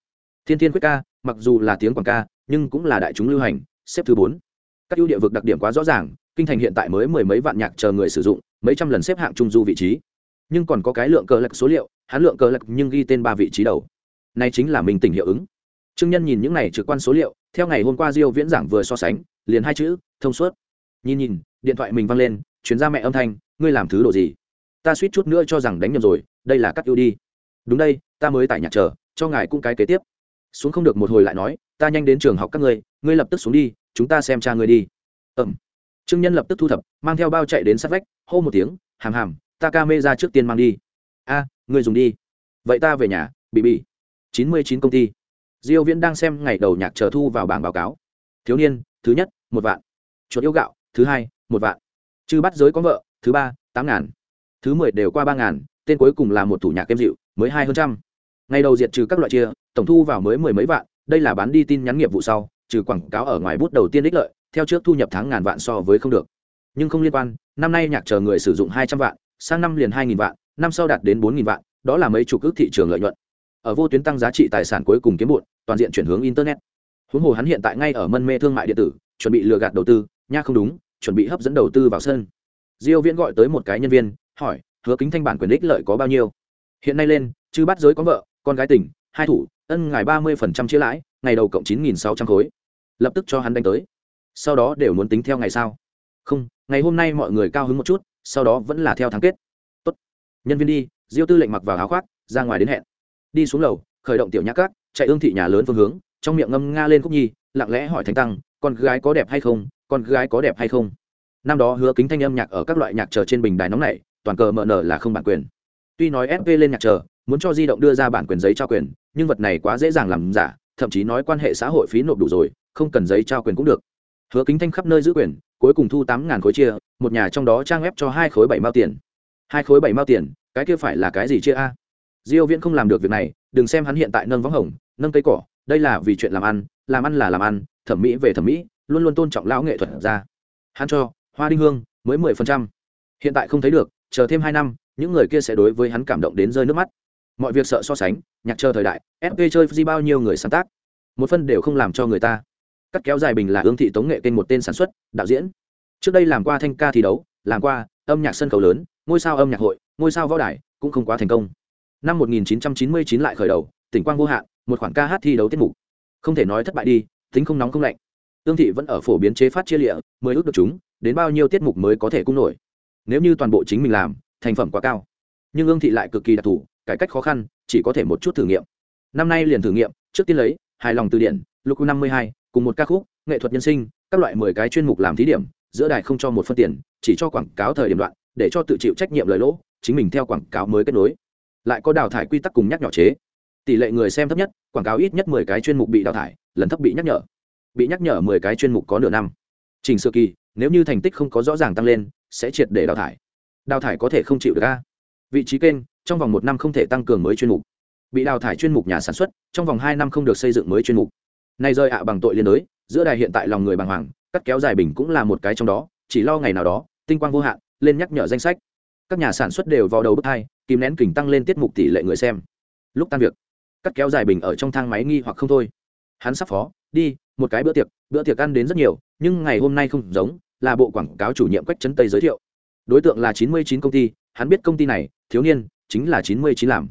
Thiên thiên quyết ca, mặc dù là tiếng quảng ca, nhưng cũng là đại chúng lưu hành, xếp thứ bốn. Các ưu địa vực đặc điểm quá rõ ràng, kinh thành hiện tại mới mười mấy vạn nhạc chờ người sử dụng, mấy trăm lần xếp hạng trung du vị trí. Nhưng còn có cái lượng cờ lạc số liệu hán lượng cờ lạc nhưng ghi tên ba vị trí đầu. Nay chính là mình tỉnh hiệu ứng. Trương nhân nhìn những này trực quan số liệu, theo ngày hôm qua diêu viễn giảng vừa so sánh, liền hai chữ, thông suốt. Nhìn nhìn, điện thoại mình văng lên chuyển ra mẹ âm thanh, ngươi làm thứ đồ gì? Ta suýt chút nữa cho rằng đánh nhầm rồi, đây là cắt ưu đi. Đúng đây, ta mới tải nhạc chờ, cho ngài cũng cái kế tiếp. Xuống không được một hồi lại nói, ta nhanh đến trường học các ngươi ngươi lập tức xuống đi, chúng ta xem cha ngươi đi. Ẩm trương nhân lập tức thu thập, mang theo bao chạy đến sát vách, hô một tiếng, hàm hàm, ta ca mê ra trước tiên mang đi. A, ngươi dùng đi. Vậy ta về nhà, bị bị. Chín mươi chín công ty. Diêu viễn đang xem ngày đầu nhạc chờ thu vào bảng báo cáo. Thiếu niên, thứ nhất, một vạn. Chuột yêu gạo, thứ hai, một vạn. Chư bắt giới có vợ, thứ ba, tám ngàn thứ mười đều qua ba ngàn, tên cuối cùng là một thủ nhạc kem dịu, mới hai hơn trăm. Ngày đầu diệt trừ các loại chia, tổng thu vào mới mười mấy vạn, đây là bán đi tin nhắn nghiệp vụ sau, trừ quảng cáo ở ngoài bút đầu tiên ích lợi, theo trước thu nhập tháng ngàn vạn so với không được. Nhưng không liên quan, năm nay nhạc chờ người sử dụng hai trăm vạn, sang năm liền hai nghìn vạn, năm sau đạt đến bốn nghìn vạn, đó là mấy chục ước thị trường lợi nhuận. Ở vô tuyến tăng giá trị tài sản cuối cùng kiếm bụn, toàn diện chuyển hướng internet. Huống hồ hắn hiện tại ngay ở mân mê thương mại điện tử, chuẩn bị lừa gạt đầu tư, nha không đúng, chuẩn bị hấp dẫn đầu tư vào sân. Diêu viễn gọi tới một cái nhân viên hỏi, hứa kính thanh bản quyền ích lợi có bao nhiêu? Hiện nay lên chứ bắt giới có vợ, con gái tỉnh hai thủ, ân ngài ba mươi phần trăm chia lãi, ngày đầu cộng chín nghìn sáu trăm khối. Lập tức cho hắn đánh tới. Sau đó đều muốn tính theo ngày sao không, ngày hôm nay mọi người cao hứng một chút, sau đó vẫn là theo tháng kết. Tốt. nhân viên đi, diêu tư lệnh mặc vào áo khoác, ra ngoài đến hẹn. Đi xuống lầu, khởi động tiểu nhã cát chạy ương thị nhà lớn phương hướng, trong miệng ngâm nga lên khúc nhi, lặng lẽ hỏi thánh tăng, con gái có đẹp hay không? Con gái có đẹp hay không? Năm đó hứa kính thanh âm nhạc ở các loại nhạc chờ trên bình đài nóng này toàn cờ mn là không bản quyền. Tuy nói fp lên nhạc chờ, muốn cho di động đưa ra bản quyền giấy trao quyền, nhưng vật này quá dễ dàng làm giả, thậm chí nói quan hệ xã hội phí nộp đủ rồi, không cần giấy trao quyền cũng được. Hứa kính thanh khắp nơi giữ quyền, cuối cùng thu tám ngàn khối chia, một nhà trong đó trang ép cho hai khối bảy mao tiền. Hai khối bảy mao tiền, cái kia phải là cái gì chia a? Diêu viễn không làm được việc này, đừng xem hắn hiện tại nâng võng hồng, nâng cây cỏ, đây là vì chuyện làm ăn làm ăn là làm ăn, thẩm mỹ về thẩm mỹ, luôn luôn tôn trọng lão nghệ thuật ra. Hắn cho, hoa đinh hương, mới mười phần trăm. Hiện tại không thấy được chờ thêm hai năm, những người kia sẽ đối với hắn cảm động đến rơi nước mắt. Mọi việc sợ so sánh, nhạc chờ thời đại fp chơi di bao nhiêu người sáng tác. Một phân đều không làm cho người ta. Cắt kéo dài bình là ương thị tống nghệ kênh một tên sản xuất, đạo diễn. Trước đây làm qua thanh ca thi đấu, làm qua âm nhạc sân khấu lớn, ngôi sao âm nhạc hội, ngôi sao võ đài, cũng không quá thành công. Năm 1999 lại khởi đầu, tỉnh quang vô hạn, một khoản ca hát thi đấu tiết mục. Không thể nói thất bại đi, tính không nóng không lạnh. Tương thị vẫn ở phổ biến chế phát chia lịa, mười ước được chúng, đến bao nhiêu tiết mục mới có thể cung nổi nếu như toàn bộ chính mình làm, thành phẩm quá cao. Nhưng ương thị lại cực kỳ đặc thù, cải cách khó khăn, chỉ có thể một chút thử nghiệm. Năm nay liền thử nghiệm, trước tiên lấy, hài lòng từ điển, lục năm mươi hai, cùng một ca khúc, nghệ thuật nhân sinh, các loại mười cái chuyên mục làm thí điểm, giữa đài không cho một phân tiền, chỉ cho quảng cáo thời điểm đoạn, để cho tự chịu trách nhiệm lời lỗ, chính mình theo quảng cáo mới kết nối. Lại có đào thải quy tắc cùng nhắc nhỏ chế. Tỷ lệ người xem thấp nhất, quảng cáo ít nhất mười cái chuyên mục bị đào thải, lần thấp bị nhắc nhở. Bị nhắc nhở mười cái chuyên mục có nửa năm. Trình sơ kỳ nếu như thành tích không có rõ ràng tăng lên, sẽ triệt để đào thải. Đào thải có thể không chịu được a. Vị trí kênh, trong vòng một năm không thể tăng cường mới chuyên mục. Bị đào thải chuyên mục nhà sản xuất, trong vòng hai năm không được xây dựng mới chuyên mục. Này rơi ạ, bằng tội liên đới, giữa đài hiện tại lòng người bàng hoàng, cắt kéo dài bình cũng là một cái trong đó, chỉ lo ngày nào đó, tinh quang vô hạn, lên nhắc nhở danh sách. Các nhà sản xuất đều vào đầu bước hai, kìm nén kình tăng lên tiết mục tỷ lệ người xem. Lúc tan việc, cắt kéo dài bình ở trong thang máy nghi hoặc không thôi. Hắn sắp phó, đi, một cái bữa tiệc bữa tiệc ăn đến rất nhiều, nhưng ngày hôm nay không giống là bộ quảng cáo chủ nhiệm quách trấn tây giới thiệu. Đối tượng là chín mươi chín công ty, hắn biết công ty này, thiếu niên, chính là chín mươi chín làm.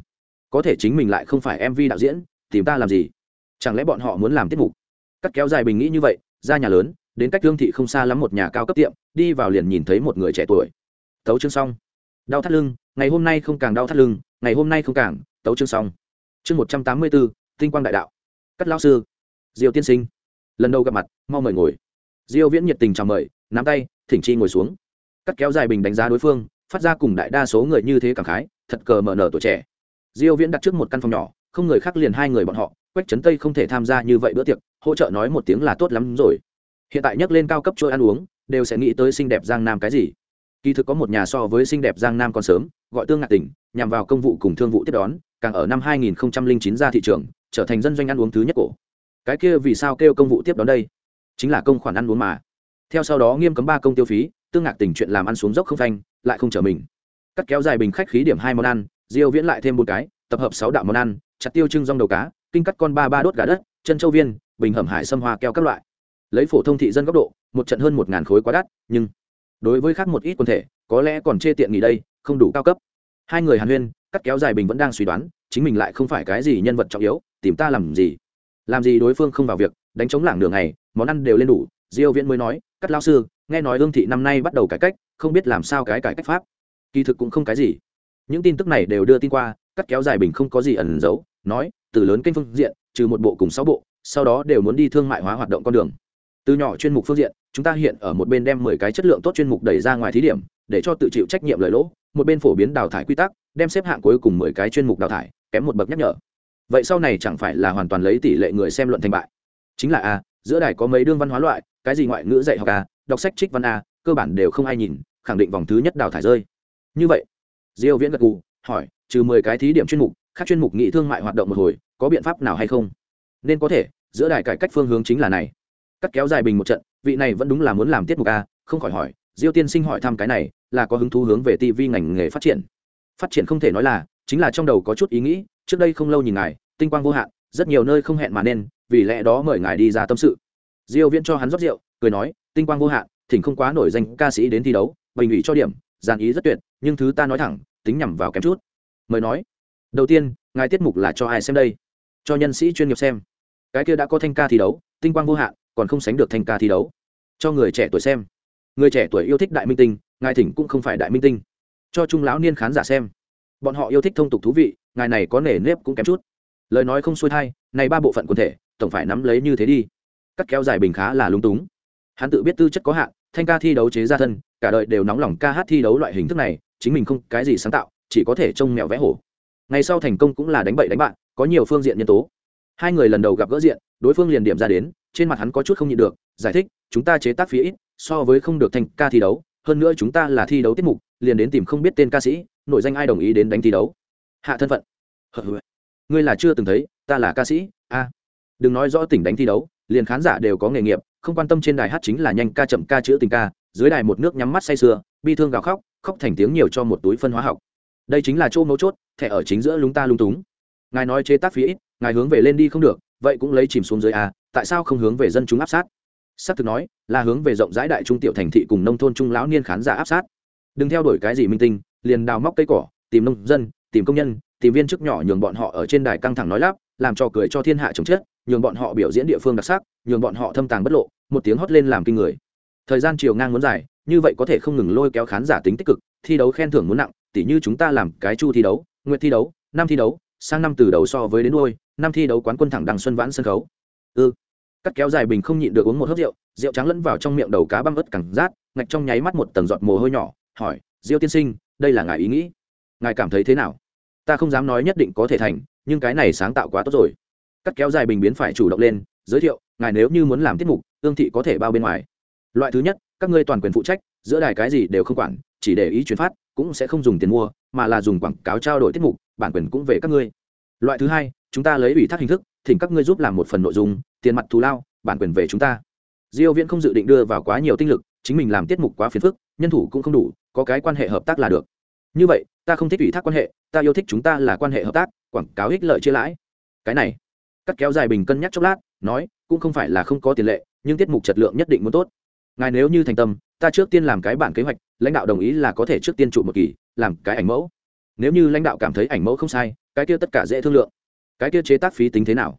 Có thể chính mình lại không phải mv đạo diễn, tìm ta làm gì? Chẳng lẽ bọn họ muốn làm tiết mục? Cắt kéo dài bình nghĩ như vậy, ra nhà lớn, đến cách hương thị không xa lắm một nhà cao cấp tiệm, đi vào liền nhìn thấy một người trẻ tuổi. Tấu chương xong. Đau thắt lưng, ngày hôm nay không càng đau thắt lưng, ngày hôm nay không càng, tấu chương xong. Chương một trăm tám mươi bốn tinh quang đại đạo. Cắt lao sư. Diêu tiên sinh. Lần đầu gặp mặt, mau mời ngồi. Diêu viễn nhiệt tình chào mời nắm tay, thỉnh chi ngồi xuống. Cắt kéo dài bình đánh giá đối phương, phát ra cùng đại đa số người như thế cảm khái, thật cờ mở nở tuổi trẻ. Diêu viễn đặt trước một căn phòng nhỏ, không người khác liền hai người bọn họ, quách trấn tây không thể tham gia như vậy bữa tiệc, hỗ trợ nói một tiếng là tốt lắm rồi. Hiện tại nhắc lên cao cấp trôi ăn uống, đều sẽ nghĩ tới xinh đẹp giang nam cái gì. Kỳ thực có một nhà so với xinh đẹp giang nam còn sớm, gọi tương ngạc tỉnh, nhằm vào công vụ cùng thương vụ tiếp đón, càng ở năm 2009 ra thị trường, trở thành dân doanh ăn uống thứ nhất cổ. Cái kia vì sao kêu công vụ tiếp đón đây? Chính là công khoản ăn uống mà theo sau đó nghiêm cấm ba công tiêu phí, tương ngạc tình chuyện làm ăn xuống dốc không phanh, lại không trở mình. Cắt kéo dài bình khách khí điểm hai món ăn, diêu viễn lại thêm một cái, tập hợp sáu đạo món ăn, chặt tiêu trưng rong đầu cá, kinh cắt con ba ba đốt gà đất, chân châu viên, bình hầm hải sâm hoa keo các loại. Lấy phổ thông thị dân góc độ, một trận hơn một ngàn khối quá đắt, nhưng đối với khác một ít quần thể, có lẽ còn chê tiện nghỉ đây, không đủ cao cấp. Hai người hàn huyên, cắt kéo dài bình vẫn đang suy đoán, chính mình lại không phải cái gì nhân vật trọng yếu, tìm ta làm gì? Làm gì đối phương không vào việc, đánh chống lảng đường này, món ăn đều lên đủ diêu viễn mới nói, cắt lao sư, nghe nói hương thị năm nay bắt đầu cải cách, không biết làm sao cái cải cách pháp. Kỳ thực cũng không cái gì. Những tin tức này đều đưa tin qua, cắt kéo dài bình không có gì ẩn giấu, nói, từ lớn kênh phương diện, trừ một bộ cùng sáu bộ, sau đó đều muốn đi thương mại hóa hoạt động con đường. Từ nhỏ chuyên mục phương diện, chúng ta hiện ở một bên đem mười cái chất lượng tốt chuyên mục đẩy ra ngoài thí điểm, để cho tự chịu trách nhiệm lời lỗ, một bên phổ biến đào thải quy tắc, đem xếp hạng cuối cùng mười cái chuyên mục đào thải, kém một bậc nhắc nhở. Vậy sau này chẳng phải là hoàn toàn lấy tỷ lệ người xem luận thành bại. Chính là a, giữa đài có mấy đương văn hóa loại cái gì ngoại ngữ dạy học à, đọc sách trích văn à, cơ bản đều không ai nhìn khẳng định vòng thứ nhất đào thải rơi. Như vậy diêu viễn gật gù hỏi trừ mười cái thí điểm chuyên mục các chuyên mục nghị thương mại hoạt động một hồi có biện pháp nào hay không? Nên có thể giữa đài cải cách phương hướng chính là này. Cắt kéo dài bình một trận vị này vẫn đúng là muốn làm tiết mục a không khỏi hỏi diêu tiên sinh hỏi thăm cái này là có hứng thú hướng về tv ngành nghề phát triển? Phát triển không thể nói là chính là trong đầu có chút ý nghĩ trước đây không lâu nhìn ngài tinh quang vô hạn rất nhiều nơi không hẹn mà nên vì lẽ đó mời ngài đi ra tâm sự diêu viễn cho hắn rót rượu, cười nói, tinh quang vô hạn, thỉnh không quá nổi danh ca sĩ đến thi đấu, bình ủy cho điểm dàn ý rất tuyệt, nhưng thứ ta nói thẳng, tính nhằm vào kém chút. Mời nói, đầu tiên, ngài tiết mục là cho ai xem đây? Cho nhân sĩ chuyên nghiệp xem. Cái kia đã có thanh ca thi đấu, tinh quang vô hạn, còn không sánh được thanh ca thi đấu. Cho người trẻ tuổi xem. Người trẻ tuổi yêu thích đại minh tinh, ngài thỉnh cũng không phải đại minh tinh. Cho trung lão niên khán giả xem. Bọn họ yêu thích thông tục thú vị, ngài này có nể nếp cũng kém chút. Lời nói không xuôi thai, này ba bộ phận quần thể, tổng phải nắm lấy như thế đi cắt kéo dài bình khá là lung túng. Hắn tự biết tư chất có hạn, thanh ca thi đấu chế ra thân, cả đời đều nóng lòng ca hát thi đấu loại hình thức này, chính mình không cái gì sáng tạo, chỉ có thể trông mèo vẽ hổ. Ngày sau thành công cũng là đánh bậy đánh bạn, có nhiều phương diện nhân tố. Hai người lần đầu gặp gỡ diện, đối phương liền điểm ra đến, trên mặt hắn có chút không nhịn được, giải thích, chúng ta chế tác phía ít, so với không được thanh ca thi đấu, hơn nữa chúng ta là thi đấu tiết mục, liền đến tìm không biết tên ca sĩ nội danh ai đồng ý đến đánh thi đấu. Hạ thân phận. Ngươi là chưa từng thấy, ta là ca sĩ, a. Đừng nói rõ tỉnh đánh thi đấu liền khán giả đều có nghề nghiệp, không quan tâm trên đài hát chính là nhanh ca chậm ca chữa tình ca, dưới đài một nước nhắm mắt say sưa, bi thương gào khóc khóc thành tiếng nhiều cho một túi phân hóa học. Đây chính là chỗ mấu chốt, thẻ ở chính giữa lúng ta lung túng. Ngài nói chế tác phía ít, ngài hướng về lên đi không được, vậy cũng lấy chìm xuống dưới a, tại sao không hướng về dân chúng áp sát? Xác thực nói, là hướng về rộng rãi đại trung tiểu thành thị cùng nông thôn trung lão niên khán giả áp sát. Đừng theo đuổi cái gì minh tinh, liền đào móc cây cỏ, tìm nông dân, tìm công nhân, tìm viên chức nhỏ nhường bọn họ ở trên đài căng thẳng nói lắp, làm cho cười cho thiên hạ chống chết nhường bọn họ biểu diễn địa phương đặc sắc, nhường bọn họ thâm tàng bất lộ, một tiếng hót lên làm kinh người. Thời gian chiều ngang muốn dài, như vậy có thể không ngừng lôi kéo khán giả tính tích cực, thi đấu khen thưởng muốn nặng, tỉ như chúng ta làm cái chu thi đấu nguyện thi đấu năm thi đấu, sang năm từ đầu so với đến đôi năm thi đấu quán quân thẳng đằng xuân vãn sân khấu. Ư ừ. cắt kéo dài bình không nhịn được uống một hớp rượu rượu trắng lẫn vào trong miệng đầu cá băm ớt cẳng rát, ngạch trong nháy mắt một tầng giọt mồ hôi nhỏ, hỏi, diêu tiên sinh, đây là ngài ý nghĩ? Ngài cảm thấy thế nào? Ta không dám nói nhất định có thể thành, nhưng cái này sáng tạo quá tốt rồi cắt kéo dài bình biến phải chủ động lên, giới thiệu, ngài nếu như muốn làm tiết mục, ương thị có thể bao bên ngoài. Loại thứ nhất, các ngươi toàn quyền phụ trách, giữa đài cái gì đều không quản, chỉ để ý chuyển phát, cũng sẽ không dùng tiền mua, mà là dùng quảng cáo trao đổi tiết mục, bản quyền cũng về các ngươi. Loại thứ hai, chúng ta lấy ủy thác hình thức, thỉnh các ngươi giúp làm một phần nội dung, tiền mặt thù lao, bản quyền về chúng ta. Diêu viễn không dự định đưa vào quá nhiều tinh lực, chính mình làm tiết mục quá phiền phức, nhân thủ cũng không đủ, có cái quan hệ hợp tác là được. Như vậy, ta không thích ủy thác quan hệ, ta yêu thích chúng ta là quan hệ hợp tác, quảng cáo ích lợi chia lãi. Cái này cắt kéo dài bình cân nhắc chốc lát, nói, cũng không phải là không có tiền lệ, nhưng tiết mục chất lượng nhất định muốn tốt. Ngài nếu như thành tâm, ta trước tiên làm cái bản kế hoạch, lãnh đạo đồng ý là có thể trước tiên trụ một kỳ, làm cái ảnh mẫu. Nếu như lãnh đạo cảm thấy ảnh mẫu không sai, cái kia tất cả dễ thương lượng. Cái kia chế tác phí tính thế nào?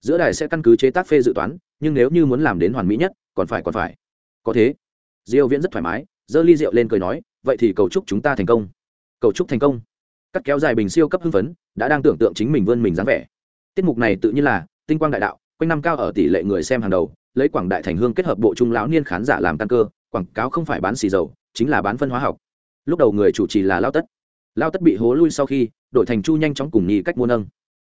Giữa đài sẽ căn cứ chế tác phê dự toán, nhưng nếu như muốn làm đến hoàn mỹ nhất, còn phải còn phải. Có thế. Diêu viễn rất thoải mái, giơ ly rượu lên cười nói, vậy thì cầu chúc chúng ta thành công. Cầu chúc thành công. Cắt kéo dài bình siêu cấp hưng phấn, đã đang tưởng tượng chính mình vươn mình dáng vẻ tiết mục này tự nhiên là tinh quang đại đạo, quanh năm cao ở tỷ lệ người xem hàng đầu, lấy quảng đại thành hương kết hợp bộ trung lão niên khán giả làm căn cơ, quảng cáo không phải bán xì dầu, chính là bán phân hóa học. Lúc đầu người chủ trì là lao tất. Lao tất bị hố lui sau khi, đổi thành chu nhanh chóng cùng nhì cách mua nâng.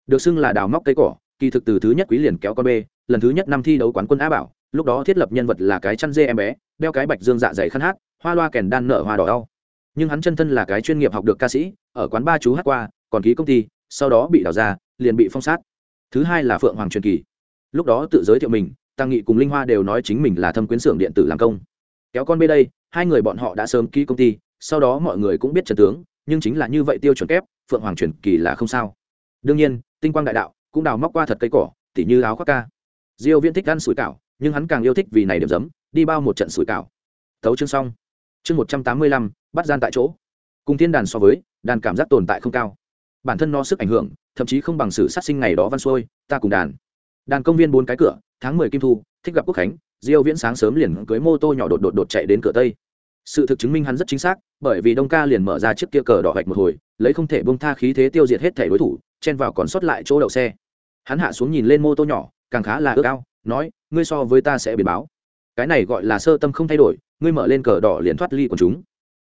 Được xưng là đào móc cây cỏ, kỳ thực từ thứ nhất quý liền kéo con bê, lần thứ nhất năm thi đấu quán quân á bảo, lúc đó thiết lập nhân vật là cái chăn dê em bé, đeo cái bạch dương dạ dày khăn hát, hoa loa kèn đan nợ hoa đỏ đau. Nhưng hắn chân thân là cái chuyên nghiệp học được ca sĩ, ở quán ba chú hát qua, còn ký công ty, sau đó bị đào ra, liền bị phong sát thứ hai là phượng hoàng truyền kỳ. Lúc đó tự giới thiệu mình tăng nghị cùng linh hoa đều nói chính mình là thâm quyến xưởng điện tử làm công. Kéo con bê đây hai người bọn họ đã sớm ký công ty sau đó mọi người cũng biết trần tướng nhưng chính là như vậy tiêu chuẩn kép phượng hoàng truyền kỳ là không sao. Đương nhiên tinh quang đại đạo cũng đào móc qua thật cây cỏ tỉ như áo khoác ca. Diêu viễn thích ăn sủi cảo nhưng hắn càng yêu thích vì này điểm giấm đi bao một trận sủi cảo. Thấu chương xong. Chương 185, bắt gian tại chỗ. Cùng thiên đàn so với đàn cảm giác tồn tại không cao bản thân nó sức ảnh hưởng thậm chí không bằng sự sát sinh ngày đó văn xuôi ta cùng đàn. Đàn công viên bốn cái cửa tháng mười kim thu thích gặp quốc khánh diêu viễn sáng sớm liền cưới mô tô nhỏ đột đột đột chạy đến cửa tây. Sự thực chứng minh hắn rất chính xác bởi vì đông ca liền mở ra chiếc kia cờ đỏ hạch một hồi lấy không thể bông tha khí thế tiêu diệt hết thể đối thủ chen vào còn sót lại chỗ đậu xe. Hắn hạ xuống nhìn lên mô tô nhỏ càng khá là ước ao nói ngươi so với ta sẽ biến báo. Cái này gọi là sơ tâm không thay đổi ngươi mở lên cờ đỏ liền thoát ly của chúng.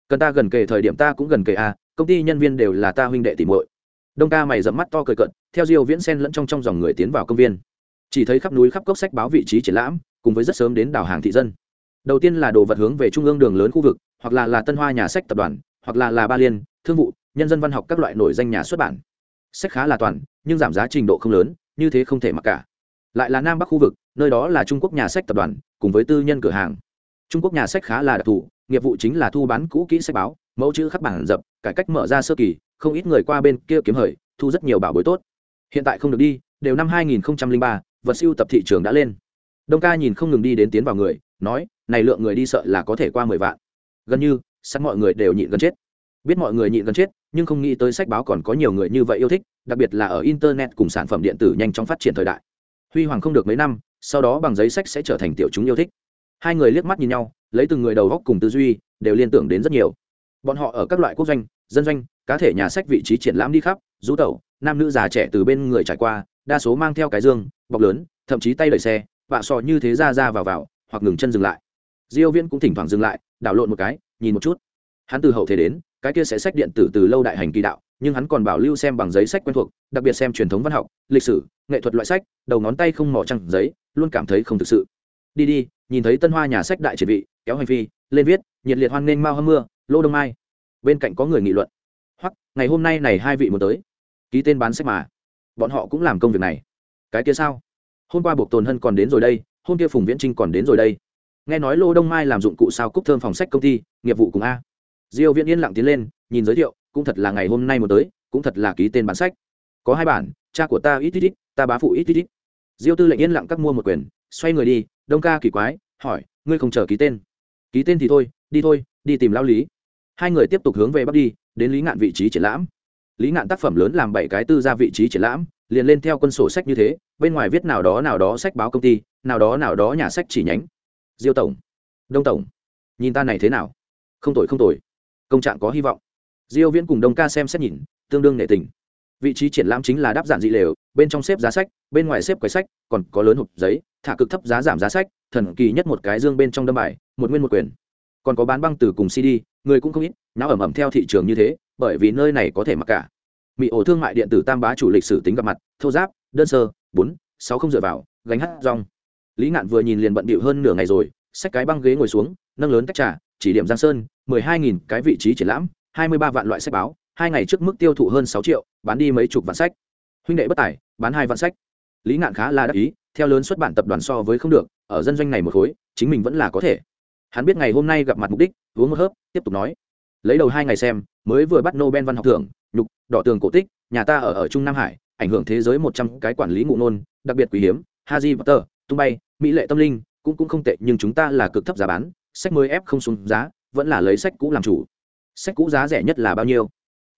Cần ta gần kề thời điểm ta cũng gần kề a à, công ty nhân viên đều là ta huynh đệ tìm muội đông ca mày dẫm mắt to cười cận theo diêu viễn sen lẫn trong trong dòng người tiến vào công viên. Chỉ thấy khắp núi khắp cốc sách báo vị trí triển lãm, cùng với rất sớm đến đảo hàng thị dân. Đầu tiên là đồ vật hướng về trung ương đường lớn khu vực, hoặc là là tân hoa nhà sách tập đoàn, hoặc là là ba liên, thương vụ, nhân dân văn học các loại nổi danh nhà xuất bản. Sách khá là toàn, nhưng giảm giá trình độ không lớn, như thế không thể mặc cả. Lại là nam bắc khu vực, nơi đó là trung quốc nhà sách tập đoàn, cùng với tư nhân cửa hàng. Trung quốc nhà sách khá là đặc thù, nghiệp vụ chính là thu bán cũ kỹ sách báo, mẫu chữ khắc bản dập cải cách mở ra sơ kỳ không ít người qua bên kia kiếm hời thu rất nhiều bảo bối tốt. Hiện tại không được đi đều năm 2003, vật siêu tập thị trường đã lên. Đông ca nhìn không ngừng đi đến tiến vào người nói này lượng người đi sợ là có thể qua mười vạn. Gần như sẵn mọi người đều nhịn gần chết. Biết mọi người nhịn gần chết nhưng không nghĩ tới sách báo còn có nhiều người như vậy yêu thích đặc biệt là ở internet cùng sản phẩm điện tử nhanh chóng phát triển thời đại. Huy hoàng không được mấy năm sau đó bằng giấy sách sẽ trở thành tiểu chúng yêu thích. Hai người liếc mắt nhìn nhau lấy từng người đầu góc cùng tư duy đều liên tưởng đến rất nhiều. Bọn họ ở các loại quốc doanh dân doanh cá thể nhà sách vị trí triển lãm đi khắp rú tẩu, nam nữ già trẻ từ bên người trải qua, đa số mang theo cái dương, bọc lớn, thậm chí tay đẩy xe, vạ sò như thế ra ra vào vào, hoặc ngừng chân dừng lại. Diêu viễn cũng thỉnh thoảng dừng lại, đảo lộn một cái, nhìn một chút. Hắn từ hậu thế đến, cái kia sẽ sách điện tử từ lâu đại hành kỳ đạo, nhưng hắn còn bảo lưu xem bằng giấy sách quen thuộc, đặc biệt xem truyền thống văn học, lịch sử, nghệ thuật loại sách, đầu ngón tay không mỏ trăng giấy, luôn cảm thấy không thực sự. Đi đi, nhìn thấy tân hoa nhà sách đại triển vị, kéo hành phi, lên viết, nhiệt liệt hoan nghênh mau hâm mưa, lô đông mai. Bên cạnh có người nghị luận hoặc ngày hôm nay này hai vị muốn tới. Ký tên bán sách mà. Bọn họ cũng làm công việc này. Cái kia sao? Hôm qua buộc tồn hân còn đến rồi đây, hôm kia phùng viễn trinh còn đến rồi đây. Nghe nói lô đông mai làm dụng cụ sao cúc thơm phòng sách công ty, nghiệp vụ cùng a. Diêu viễn yên lặng tiến lên, nhìn giới thiệu, cũng thật là ngày hôm nay muốn tới, cũng thật là ký tên bán sách. Có hai bản, cha của ta ít ít ít, ta bá phụ ít ít ít. Diêu tư lệnh yên lặng cắt mua một quyển, xoay người đi, đông ca kỳ quái, hỏi, ngươi không chờ ký tên? Ký tên thì thôi, đi thôi, đi tìm lao lý. Hai người tiếp tục hướng về bắc đi đến lý ngạn vị trí triển lãm. Lý ngạn tác phẩm lớn làm bảy cái tư ra vị trí triển lãm, liền lên theo quân sổ sách như thế, bên ngoài viết nào đó nào đó sách báo công ty, nào đó nào đó nhà sách chỉ nhánh. Diêu tổng, đông tổng, nhìn ta này thế nào? Không tội không tội công trạng có hy vọng. Diêu viễn cùng đông ca xem xét nhìn, tương đương nệ tình. Vị trí triển lãm chính là đáp giản dị lều, bên trong xếp giá sách, bên ngoài xếp quầy sách, còn có lớn hộp giấy, thả cực thấp giá giảm giá sách, thần kỳ nhất một cái dương bên trong đâm bài, một nguyên một quyền còn có bán băng từ cùng cd người cũng không ít, náo ẩm ẩm theo thị trường như thế, bởi vì nơi này có thể mặc cả. Mỹ ổ thương mại điện tử tam bá chủ lịch sử tính gặp mặt, thô giáp, đơn sơ, bốn, sáu không dựa vào, gánh hát rong. Lý ngạn vừa nhìn liền bận bịu hơn nửa ngày rồi, xách cái băng ghế ngồi xuống, nâng lớn tách trà, chỉ điểm giang sơn, mười hai nghìn cái vị trí triển lãm, hai mươi ba vạn loại sách báo, hai ngày trước mức tiêu thụ hơn sáu triệu, bán đi mấy chục vạn sách. Huynh đệ bất tài, bán hai vạn sách. Lý ngạn khá là đắc ý, theo lớn xuất bản tập đoàn so với không được, ở dân doanh này một khối, chính mình vẫn là có thể hắn biết ngày hôm nay gặp mặt mục đích, uống một hớp, tiếp tục nói. Lấy đầu hai ngày xem, mới vừa bắt nobel văn học thưởng, nhục, đỏ tường cổ tích, nhà ta ở ở trung nam hải, ảnh hưởng thế giới một trăm cái quản lý ngụ nôn đặc biệt quý hiếm, haji potter, tung bay, mỹ lệ tâm linh, cũng cũng không tệ, nhưng chúng ta là cực thấp giá bán, sách mới ép không xuống giá, vẫn là lấy sách cũ làm chủ. Sách cũ giá rẻ nhất là bao nhiêu?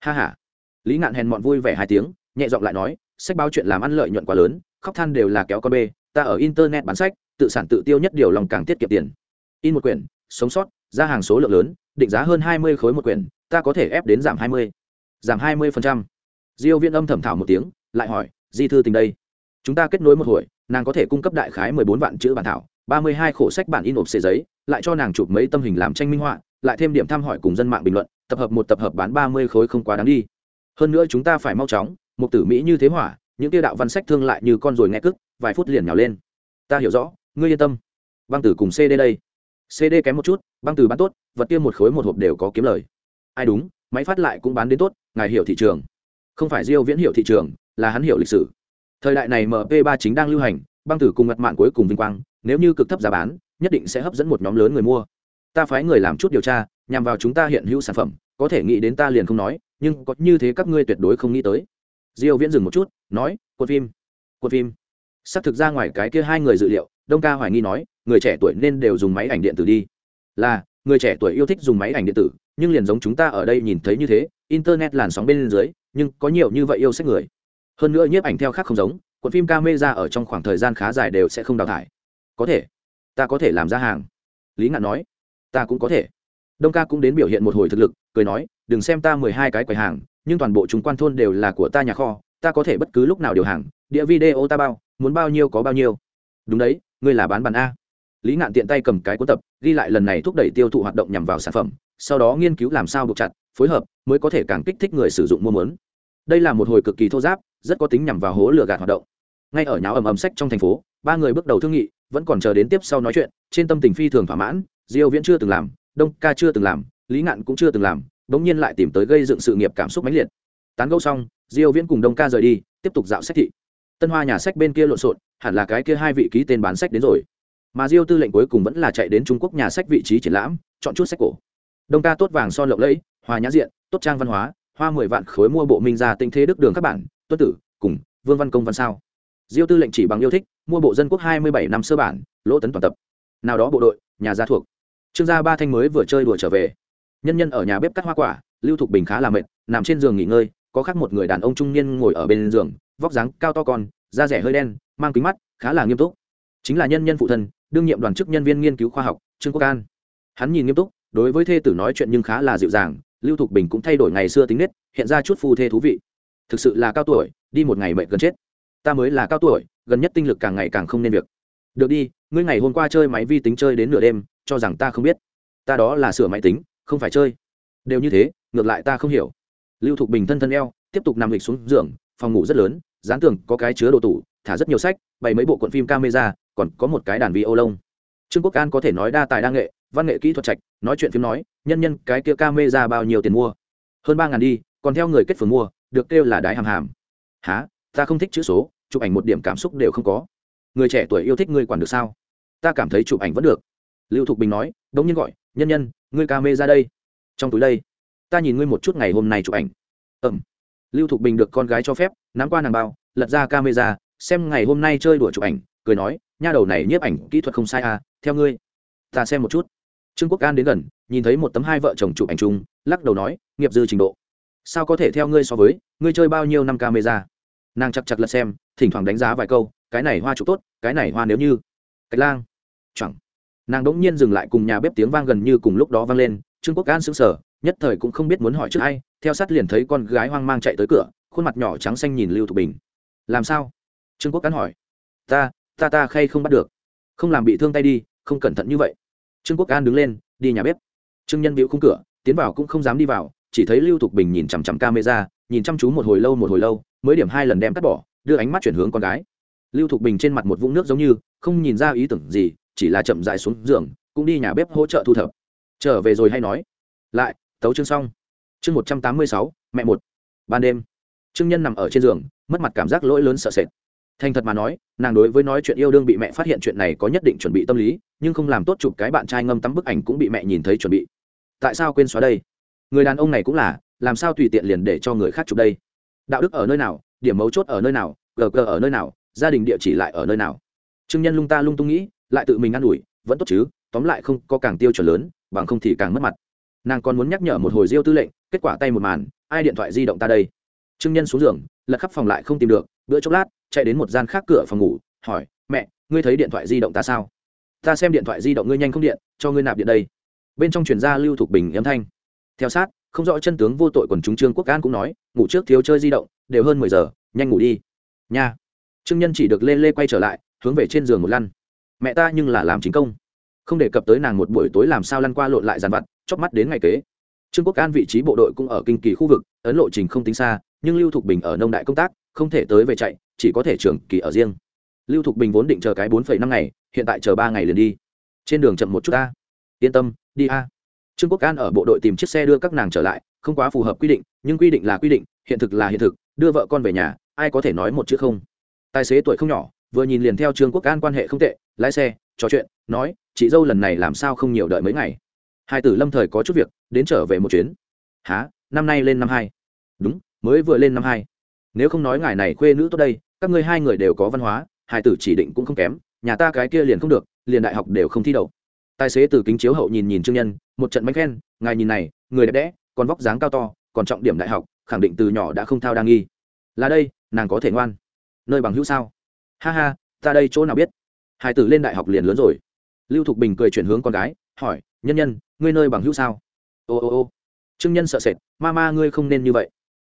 Ha h a lý ngạn hèn mọn vui vẻ hai tiếng, nhẹ giọng lại nói, sách báo chuyện làm ăn lợi nhuận quá lớn, khóc than đều là kéo con bê, ta ở internet bán sách, tự sản tự tiêu nhất điều lòng càng tiết kiệm tiền in một quyển, sống sót, ra hàng số lượng lớn, định giá hơn hai mươi khối một quyển, ta có thể ép đến giảm hai mươi. Giảm hai mươi phần trăm. Diêu viên âm thẩm thảo một tiếng, lại hỏi, di thư tình đây? Chúng ta kết nối một hồi, nàng có thể cung cấp đại khái mười bốn vạn chữ bản thảo, ba mươi hai khổ sách bản in ộp xề giấy, lại cho nàng chụp mấy tâm hình làm tranh minh họa, lại thêm điểm thăm hỏi cùng dân mạng bình luận, tập hợp một tập hợp bán ba mươi khối không quá đáng đi. Hơn nữa chúng ta phải mau chóng một tử mỹ như thế hỏa, những tiêu đạo văn sách thương lại như con rồi nghe cức, vài phút liền nhào lên. Ta hiểu rõ, ngươi yên tâm. Băng tử cùng cd đây cd kém một chút, băng từ bán tốt, vật kia một khối một hộp đều có kiếm lời. Ai đúng, máy phát lại cũng bán đến tốt, ngài hiểu thị trường. Không phải diêu viễn hiểu thị trường, là hắn hiểu lịch sử. Thời đại này mp 3 chính đang lưu hành, băng tử cùng ngặt mạn cuối cùng vinh quang, nếu như cực thấp giá bán, nhất định sẽ hấp dẫn một nhóm lớn người mua. Ta phái người làm chút điều tra, nhằm vào chúng ta hiện hữu sản phẩm, có thể nghĩ đến ta liền không nói, nhưng có như thế các ngươi tuyệt đối không nghĩ tới. Diêu viễn dừng một chút, nói, quân phim quân phim. Xác thực ra ngoài cái kia hai người dự liệu, đông ca hoài nghi nói người trẻ tuổi nên đều dùng máy ảnh điện tử đi. Là, người trẻ tuổi yêu thích dùng máy ảnh điện tử, nhưng liền giống chúng ta ở đây nhìn thấy như thế, internet làn sóng bên dưới, nhưng có nhiều như vậy yêu sách người. Hơn nữa nhiếp ảnh theo khác không giống, cuộn phim camera ở trong khoảng thời gian khá dài đều sẽ không đào thải. Có thể. Ta có thể làm ra hàng. Lý ngạn nói. Ta cũng có thể. Đông ca cũng đến biểu hiện một hồi thực lực, cười nói, đừng xem ta mười hai cái quầy hàng, nhưng toàn bộ chúng quan thôn đều là của ta nhà kho, ta có thể bất cứ lúc nào điều hàng, địa video ta bao, muốn bao nhiêu có bao nhiêu. Đúng đấy, ngươi là bán bàn a lý ngạn tiện tay cầm cái cuốn tập, ghi lại lần này thúc đẩy tiêu thụ hoạt động nhằm vào sản phẩm, sau đó nghiên cứu làm sao buộc chặt, phối hợp mới có thể càng kích thích người sử dụng mua mớn đây là một hồi cực kỳ thô giáp, rất có tính nhằm vào hố lừa gạt hoạt động. Ngay ở nháo ầm ầm sách trong thành phố, ba người bước đầu thương nghị, vẫn còn chờ đến tiếp sau nói chuyện, trên tâm tình phi thường thỏa mãn, diêu viễn chưa từng làm, đông ca chưa từng làm, lý ngạn cũng chưa từng làm, bỗng nhiên lại tìm tới gây dựng sự nghiệp cảm xúc mãnh liệt. Tán gẫu xong, diêu viễn cùng đông ca rời đi, tiếp tục dạo sách thị. Tân hoa nhà sách bên kia lộn xộn, hẳn là cái kia hai vị ký tên bán sách đến rồi mà diêu tư lệnh cuối cùng vẫn là chạy đến trung quốc nhà sách vị trí triển lãm, chọn chút sách cổ. Đông ca tốt vàng son lộng lẫy, hòa nhã diện, tốt trang văn hóa, hoa mười vạn khối mua bộ minh ra tinh thế đức đường các bản, tuất tử, cùng vương văn công văn sao. Diêu tư lệnh chỉ bằng yêu thích, mua bộ dân quốc hai mươi bảy năm sơ bản, lỗ tấn toàn tập. Nào đó bộ đội, nhà gia thuộc. Trương gia ba thanh mới vừa chơi đùa trở về. Nhân nhân ở nhà bếp cắt hoa quả, lưu thục bình khá là mệt, nằm trên giường nghỉ ngơi, có khác một người đàn ông trung niên ngồi ở bên giường, vóc dáng cao to con, da rẻ hơi đen, mang kính mắt, khá là nghiêm túc. Chính là nhân nhân phụ thân đương nhiệm đoàn chức nhân viên nghiên cứu khoa học, trương quốc an. Hắn nhìn nghiêm túc, đối với thê tử nói chuyện nhưng khá là dịu dàng, lưu thục bình cũng thay đổi ngày xưa tính nết, hiện ra chút phu thê thú vị. Thực sự là cao tuổi, đi một ngày mệt gần chết. Ta mới là cao tuổi, gần nhất tinh lực càng ngày càng không nên việc. Được đi, ngươi ngày hôm qua chơi máy vi tính chơi đến nửa đêm, cho rằng ta không biết. Ta đó là sửa máy tính, không phải chơi. Đều như thế, ngược lại ta không hiểu. Lưu thục bình thân thân eo, tiếp tục nằm lịch xuống giường, phòng ngủ rất lớn, dán tường có cái chứa đồ tủ, thả rất nhiều sách, bày mấy bộ cuộn phim camera còn có một cái đàn vi ô lông. Trương quốc an có thể nói đa tài đa nghệ, văn nghệ kỹ thuật trạch, nói chuyện phim nói, nhân nhân cái kia camera bao nhiêu tiền mua? Hơn ba ngàn đi, còn theo người kết phường mua, được kêu là đái hàm hàm. Há ta không thích chữ số, chụp ảnh một điểm cảm xúc đều không có. Người trẻ tuổi yêu thích ngươi quản được sao? Ta cảm thấy chụp ảnh vẫn được. Lưu thục bình nói, đống nhiên gọi, nhân nhân, ngươi ca mê ra đây. Trong túi đây, ta nhìn ngươi một chút ngày hôm nay chụp ảnh. Ẩm lưu thục bình được con gái cho phép, nắm qua nàng bao, lật ra ca mê ra xem ngày hôm nay chơi đùa chụp ảnh cười nói, nha đầu này nhiếp ảnh kỹ thuật không sai à theo ngươi, ta xem một chút. Trương quốc an đến gần, nhìn thấy một tấm hai vợ chồng chụp ảnh chung, lắc đầu nói, nghiệp dư trình độ, sao có thể theo ngươi so với, ngươi chơi bao nhiêu năm camera? Nàng chặt chặt lật xem, thỉnh thoảng đánh giá vài câu, cái này hoa chụp tốt, cái này hoa nếu như cách lang, chẳng. Nàng đỗng nhiên dừng lại cùng nhà bếp tiếng vang gần như cùng lúc đó vang lên, trương quốc an sững sờ, nhất thời cũng không biết muốn hỏi trước ai, theo sát liền thấy con gái hoang mang chạy tới cửa, khuôn mặt nhỏ trắng xanh nhìn lưu thục bình. Làm sao? Trương quốc an hỏi. Ta ta ta khay không bắt được. Không làm bị thương tay đi, không cẩn thận như vậy. Trương quốc an đứng lên, đi nhà bếp. Trương nhân bịu khung cửa, tiến vào cũng không dám đi vào, chỉ thấy lưu thục bình nhìn chằm chằm camera, nhìn chăm chú một hồi lâu một hồi lâu, mới điểm hai lần đem cắt bỏ, đưa ánh mắt chuyển hướng con gái. Lưu thục bình trên mặt một vũng nước giống như, không nhìn ra ý tưởng gì, chỉ là chậm dài xuống giường, cũng đi nhà bếp hỗ trợ thu thập. Trở về rồi hay nói. Lại, tấu chương xong. Chương một trăm tám mươi sáu, mẹ một. Ban đêm, trương nhân nằm ở trên giường, mất mặt cảm giác lỗi lớn sợ sệt thành thật mà nói, nàng đối với nói chuyện yêu đương bị mẹ phát hiện chuyện này có nhất định chuẩn bị tâm lý, nhưng không làm tốt chụp cái bạn trai ngâm tắm bức ảnh cũng bị mẹ nhìn thấy chuẩn bị. Tại sao quên xóa đây? Người đàn ông này cũng là, làm sao tùy tiện liền để cho người khác chụp đây? Đạo đức ở nơi nào, điểm mấu chốt ở nơi nào, gờ gờ ở nơi nào, gia đình địa chỉ lại ở nơi nào? Trương nhân lung ta lung tung nghĩ, lại tự mình ă n ủi, vẫn tốt chứ, tóm lại không có càng tiêu chuẩn lớn, bằng không thì càng mất mặt. Nàng còn muốn nhắc nhở một hồi diêu tư lệnh, kết quả tay một màn, ai điện thoại di động ta đây? Trương nhân xuống giường, lật khắp phòng lại không tìm được, bữa chốc lát chạy đến một gian khác cửa phòng ngủ, hỏi, mẹ, ngươi thấy điện thoại di động ta sao? Ta xem điện thoại di động ngươi nhanh không điện, cho ngươi nạp điện đây. Bên trong chuyển gia lưu thục bình âm thanh. Theo sát, không rõ chân tướng vô tội quần chúng trương quốc an cũng nói, ngủ trước thiếu chơi di động, đều hơn mười giờ, nhanh ngủ đi. Nha. Trương nhân chỉ được lê lê quay trở lại, hướng về trên giường một lăn. Mẹ ta nhưng là làm chính công. Không đề cập tới nàng một buổi tối làm sao lăn qua lộn lại dàn vặt chóc mắt đến ngày kế. Trương quốc an vị trí bộ đội cũng ở kinh kỳ khu vực, ấn lộ trình không tính xa, nhưng lưu thục bình ở nông đại công tác, không thể tới về chạy chỉ có thể trường kỳ ở riêng. Lưu thục bình vốn định chờ cái bốn năm ngày, hiện tại chờ ba ngày liền đi. Trên đường chậm một chút ta. Yên tâm, đi a. Trương quốc an ở bộ đội tìm chiếc xe đưa các nàng trở lại, không quá phù hợp quy định, nhưng quy định là quy định, hiện thực là hiện thực, đưa vợ con về nhà, ai có thể nói một chữ không. Tài xế tuổi không nhỏ, vừa nhìn liền theo trương quốc an quan hệ không tệ, lái xe, trò chuyện, nói, chị dâu lần này làm sao không nhiều đợi mấy ngày? Hai tử lâm thời có chút việc, đến trở về một chuyến. Há năm nay lên năm hai. Đúng, mới vừa lên năm hai. Nếu không nói ngài này khuê nữ tốt đây các ngươi hai người đều có văn hóa, hai tử chỉ định cũng không kém, nhà ta cái kia liền không được, liền đại học đều không thi đậu. Tài xế từ kính chiếu hậu nhìn nhìn trương nhân, một trận bánh khen, ngài nhìn này, người đẹp đẽ, còn vóc dáng cao to, còn trọng điểm đại học, khẳng định từ nhỏ đã không thao đa nghi. Là đây, nàng có thể ngoan. Nơi bằng hữu sao? Ha ha, ta đây chỗ nào biết? Hải tử lên đại học liền lớn rồi. Lưu thục bình cười chuyển hướng con gái, hỏi, nhân nhân, ngươi nơi bằng hữu sao? Ô ô ô. Trương nhân sợ sệt, ma ma, ngươi không nên như vậy.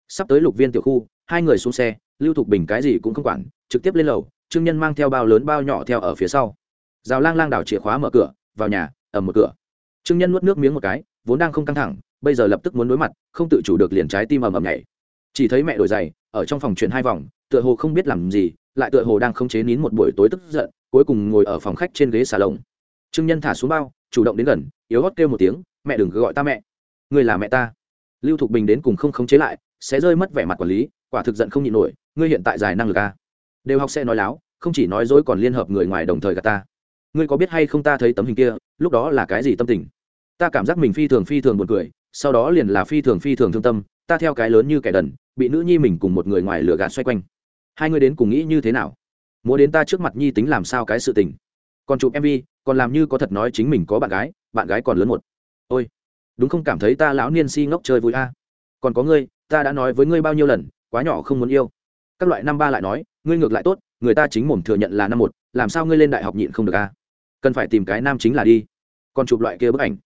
Sắp tới lục viên tiểu khu, hai người xuống xe lưu thục bình cái gì cũng không quản, trực tiếp lên lầu, trương nhân mang theo bao lớn bao nhỏ theo ở phía sau. Rào lang lang đảo chìa khóa mở cửa, vào nhà, ẩm một cửa. Trương nhân nuốt nước miếng một cái, vốn đang không căng thẳng, bây giờ lập tức muốn đối mặt, không tự chủ được liền trái tim ầm ầm nhảy. Chỉ thấy mẹ đổi giày, ở trong phòng chuyển hai vòng, tựa hồ không biết làm gì, lại tựa hồ đang không chế nín một buổi tối tức giận, cuối cùng ngồi ở phòng khách trên ghế xà lồng trương nhân thả xuống bao, chủ động đến gần, yếu hót kêu một tiếng, mẹ đừng cứ gọi ta mẹ. Người là mẹ ta. Lưu thục bình đến cùng không khống chế lại, sẽ rơi mất vẻ mặt quản lý, quả thực giận không nhịn nổi ngươi hiện tại giải năng lực a đều học sẽ nói láo, không chỉ nói dối còn liên hợp người ngoài đồng thời gạt ta. Ngươi có biết hay không ta thấy tấm hình kia, lúc đó là cái gì tâm tình? Ta cảm giác mình phi thường phi thường buồn cười, sau đó liền là phi thường phi thường thương tâm, ta theo cái lớn như kẻ đần, bị nữ nhi mình cùng một người ngoài lửa gạt xoay quanh. Hai người đến cùng nghĩ như thế nào? Muốn đến ta trước mặt nhi tính làm sao cái sự tình? Còn chụp mv còn làm như có thật nói chính mình có bạn gái bạn gái còn lớn một. Ôi, đúng không cảm thấy ta lão niên si ngốc chơi vui a? Còn có ngươi, ta đã nói với ngươi bao nhiêu lần, quá nhỏ không muốn yêu các loại năm ba lại nói, ngươi ngược lại tốt, người ta chính mồm thừa nhận là năm một, làm sao ngươi lên đại học nhịn không được a cần phải tìm cái nam chính là đi. Còn chụp loại kia bức ảnh.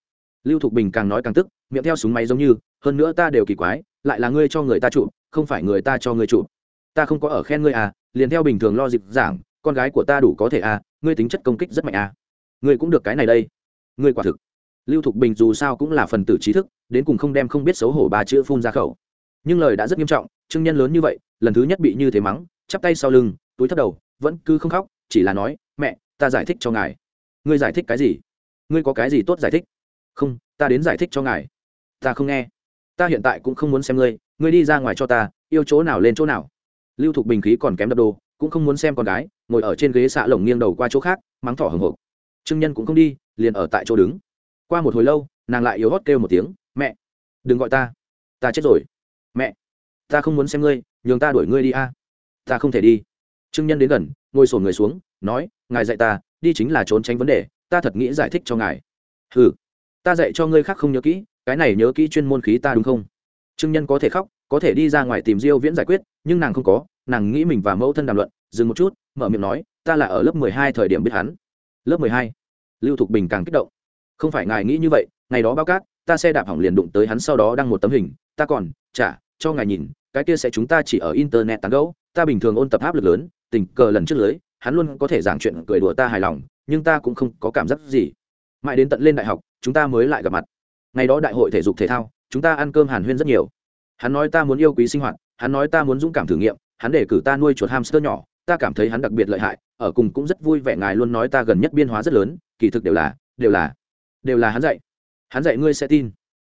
Lưu thục bình càng nói càng tức, miệng theo súng máy giống như, hơn nữa ta đều kỳ quái, lại là ngươi cho người ta chụp, không phải người ta cho ngươi chụp. Ta không có ở khen ngươi à liền theo bình thường lo dịp giảng, con gái của ta đủ có thể à ngươi tính chất công kích rất mạnh à. Ngươi cũng được cái này đây. Ngươi quả thực. Lưu thục bình dù sao cũng là phần tử trí thức, đến cùng không đem không biết xấu hổ ba chữ phun ra khẩu. Nhưng lời đã rất nghiêm trọng Trương nhân lớn như vậy, lần thứ nhất bị như thế mắng, chắp tay sau lưng, túi thấp đầu, vẫn cứ không khóc, chỉ là nói, mẹ, ta giải thích cho ngài. Ngươi giải thích cái gì? Ngươi có cái gì tốt giải thích? Không, ta đến giải thích cho ngài. Ta không nghe. Ta hiện tại cũng không muốn xem ngươi ngươi đi ra ngoài cho ta, yêu chỗ nào lên chỗ nào. Lưu thục bình khí còn kém đập đồ, cũng không muốn xem con gái, ngồi ở trên ghế xạ lồng nghiêng đầu qua chỗ khác, mắng thỏ hồng hộc trương nhân cũng không đi, liền ở tại chỗ đứng. Qua một hồi lâu, nàng lại yếu hót kêu một tiếng, mẹ, đừng gọi ta. Ta chết rồi ta không muốn xem ngươi, nhường ta đuổi ngươi đi a. Ta không thể đi. Trương nhân đến gần, ngồi sổn người xuống, nói, ngài dạy ta, đi chính là trốn tránh vấn đề, ta thật nghĩ giải thích cho ngài. Ừ ta dạy cho ngươi khác không nhớ kỹ, cái này nhớ kỹ chuyên môn khí ta đúng không? Trương nhân có thể khóc, có thể đi ra ngoài tìm diêu viễn giải quyết, nhưng nàng không có, nàng nghĩ mình và mẫu thân đàm luận, dừng một chút, mở miệng nói, ta là ở lớp 12 thời điểm biết hắn. Lớp 12. lưu thục bình càng kích động. Không phải ngài nghĩ như vậy, ngày đó báo cát, ta xe đạp hỏng liền đụng tới hắn sau đó đăng một tấm hình, ta còn trả cho ngài nhìn cái kia sẽ chúng ta chỉ ở internet tán gẫu, ta bình thường ôn tập áp lực lớn, tình cờ lần trước lưới, hắn luôn có thể giảng chuyện cười đùa ta hài lòng, nhưng ta cũng không có cảm giác gì. Mãi đến tận lên đại học, chúng ta mới lại gặp mặt. Ngày đó đại hội thể dục thể thao, chúng ta ăn cơm hàn huyên rất nhiều. Hắn nói ta muốn yêu quý sinh hoạt, hắn nói ta muốn dũng cảm thử nghiệm, hắn để cử ta nuôi chuột hamster nhỏ, ta cảm thấy hắn đặc biệt lợi hại, ở cùng cũng rất vui vẻ ngài luôn nói ta gần nhất biên hóa rất lớn, kỳ thực đều là đều là đều là hắn dạy. Hắn dạy ngươi sẽ tin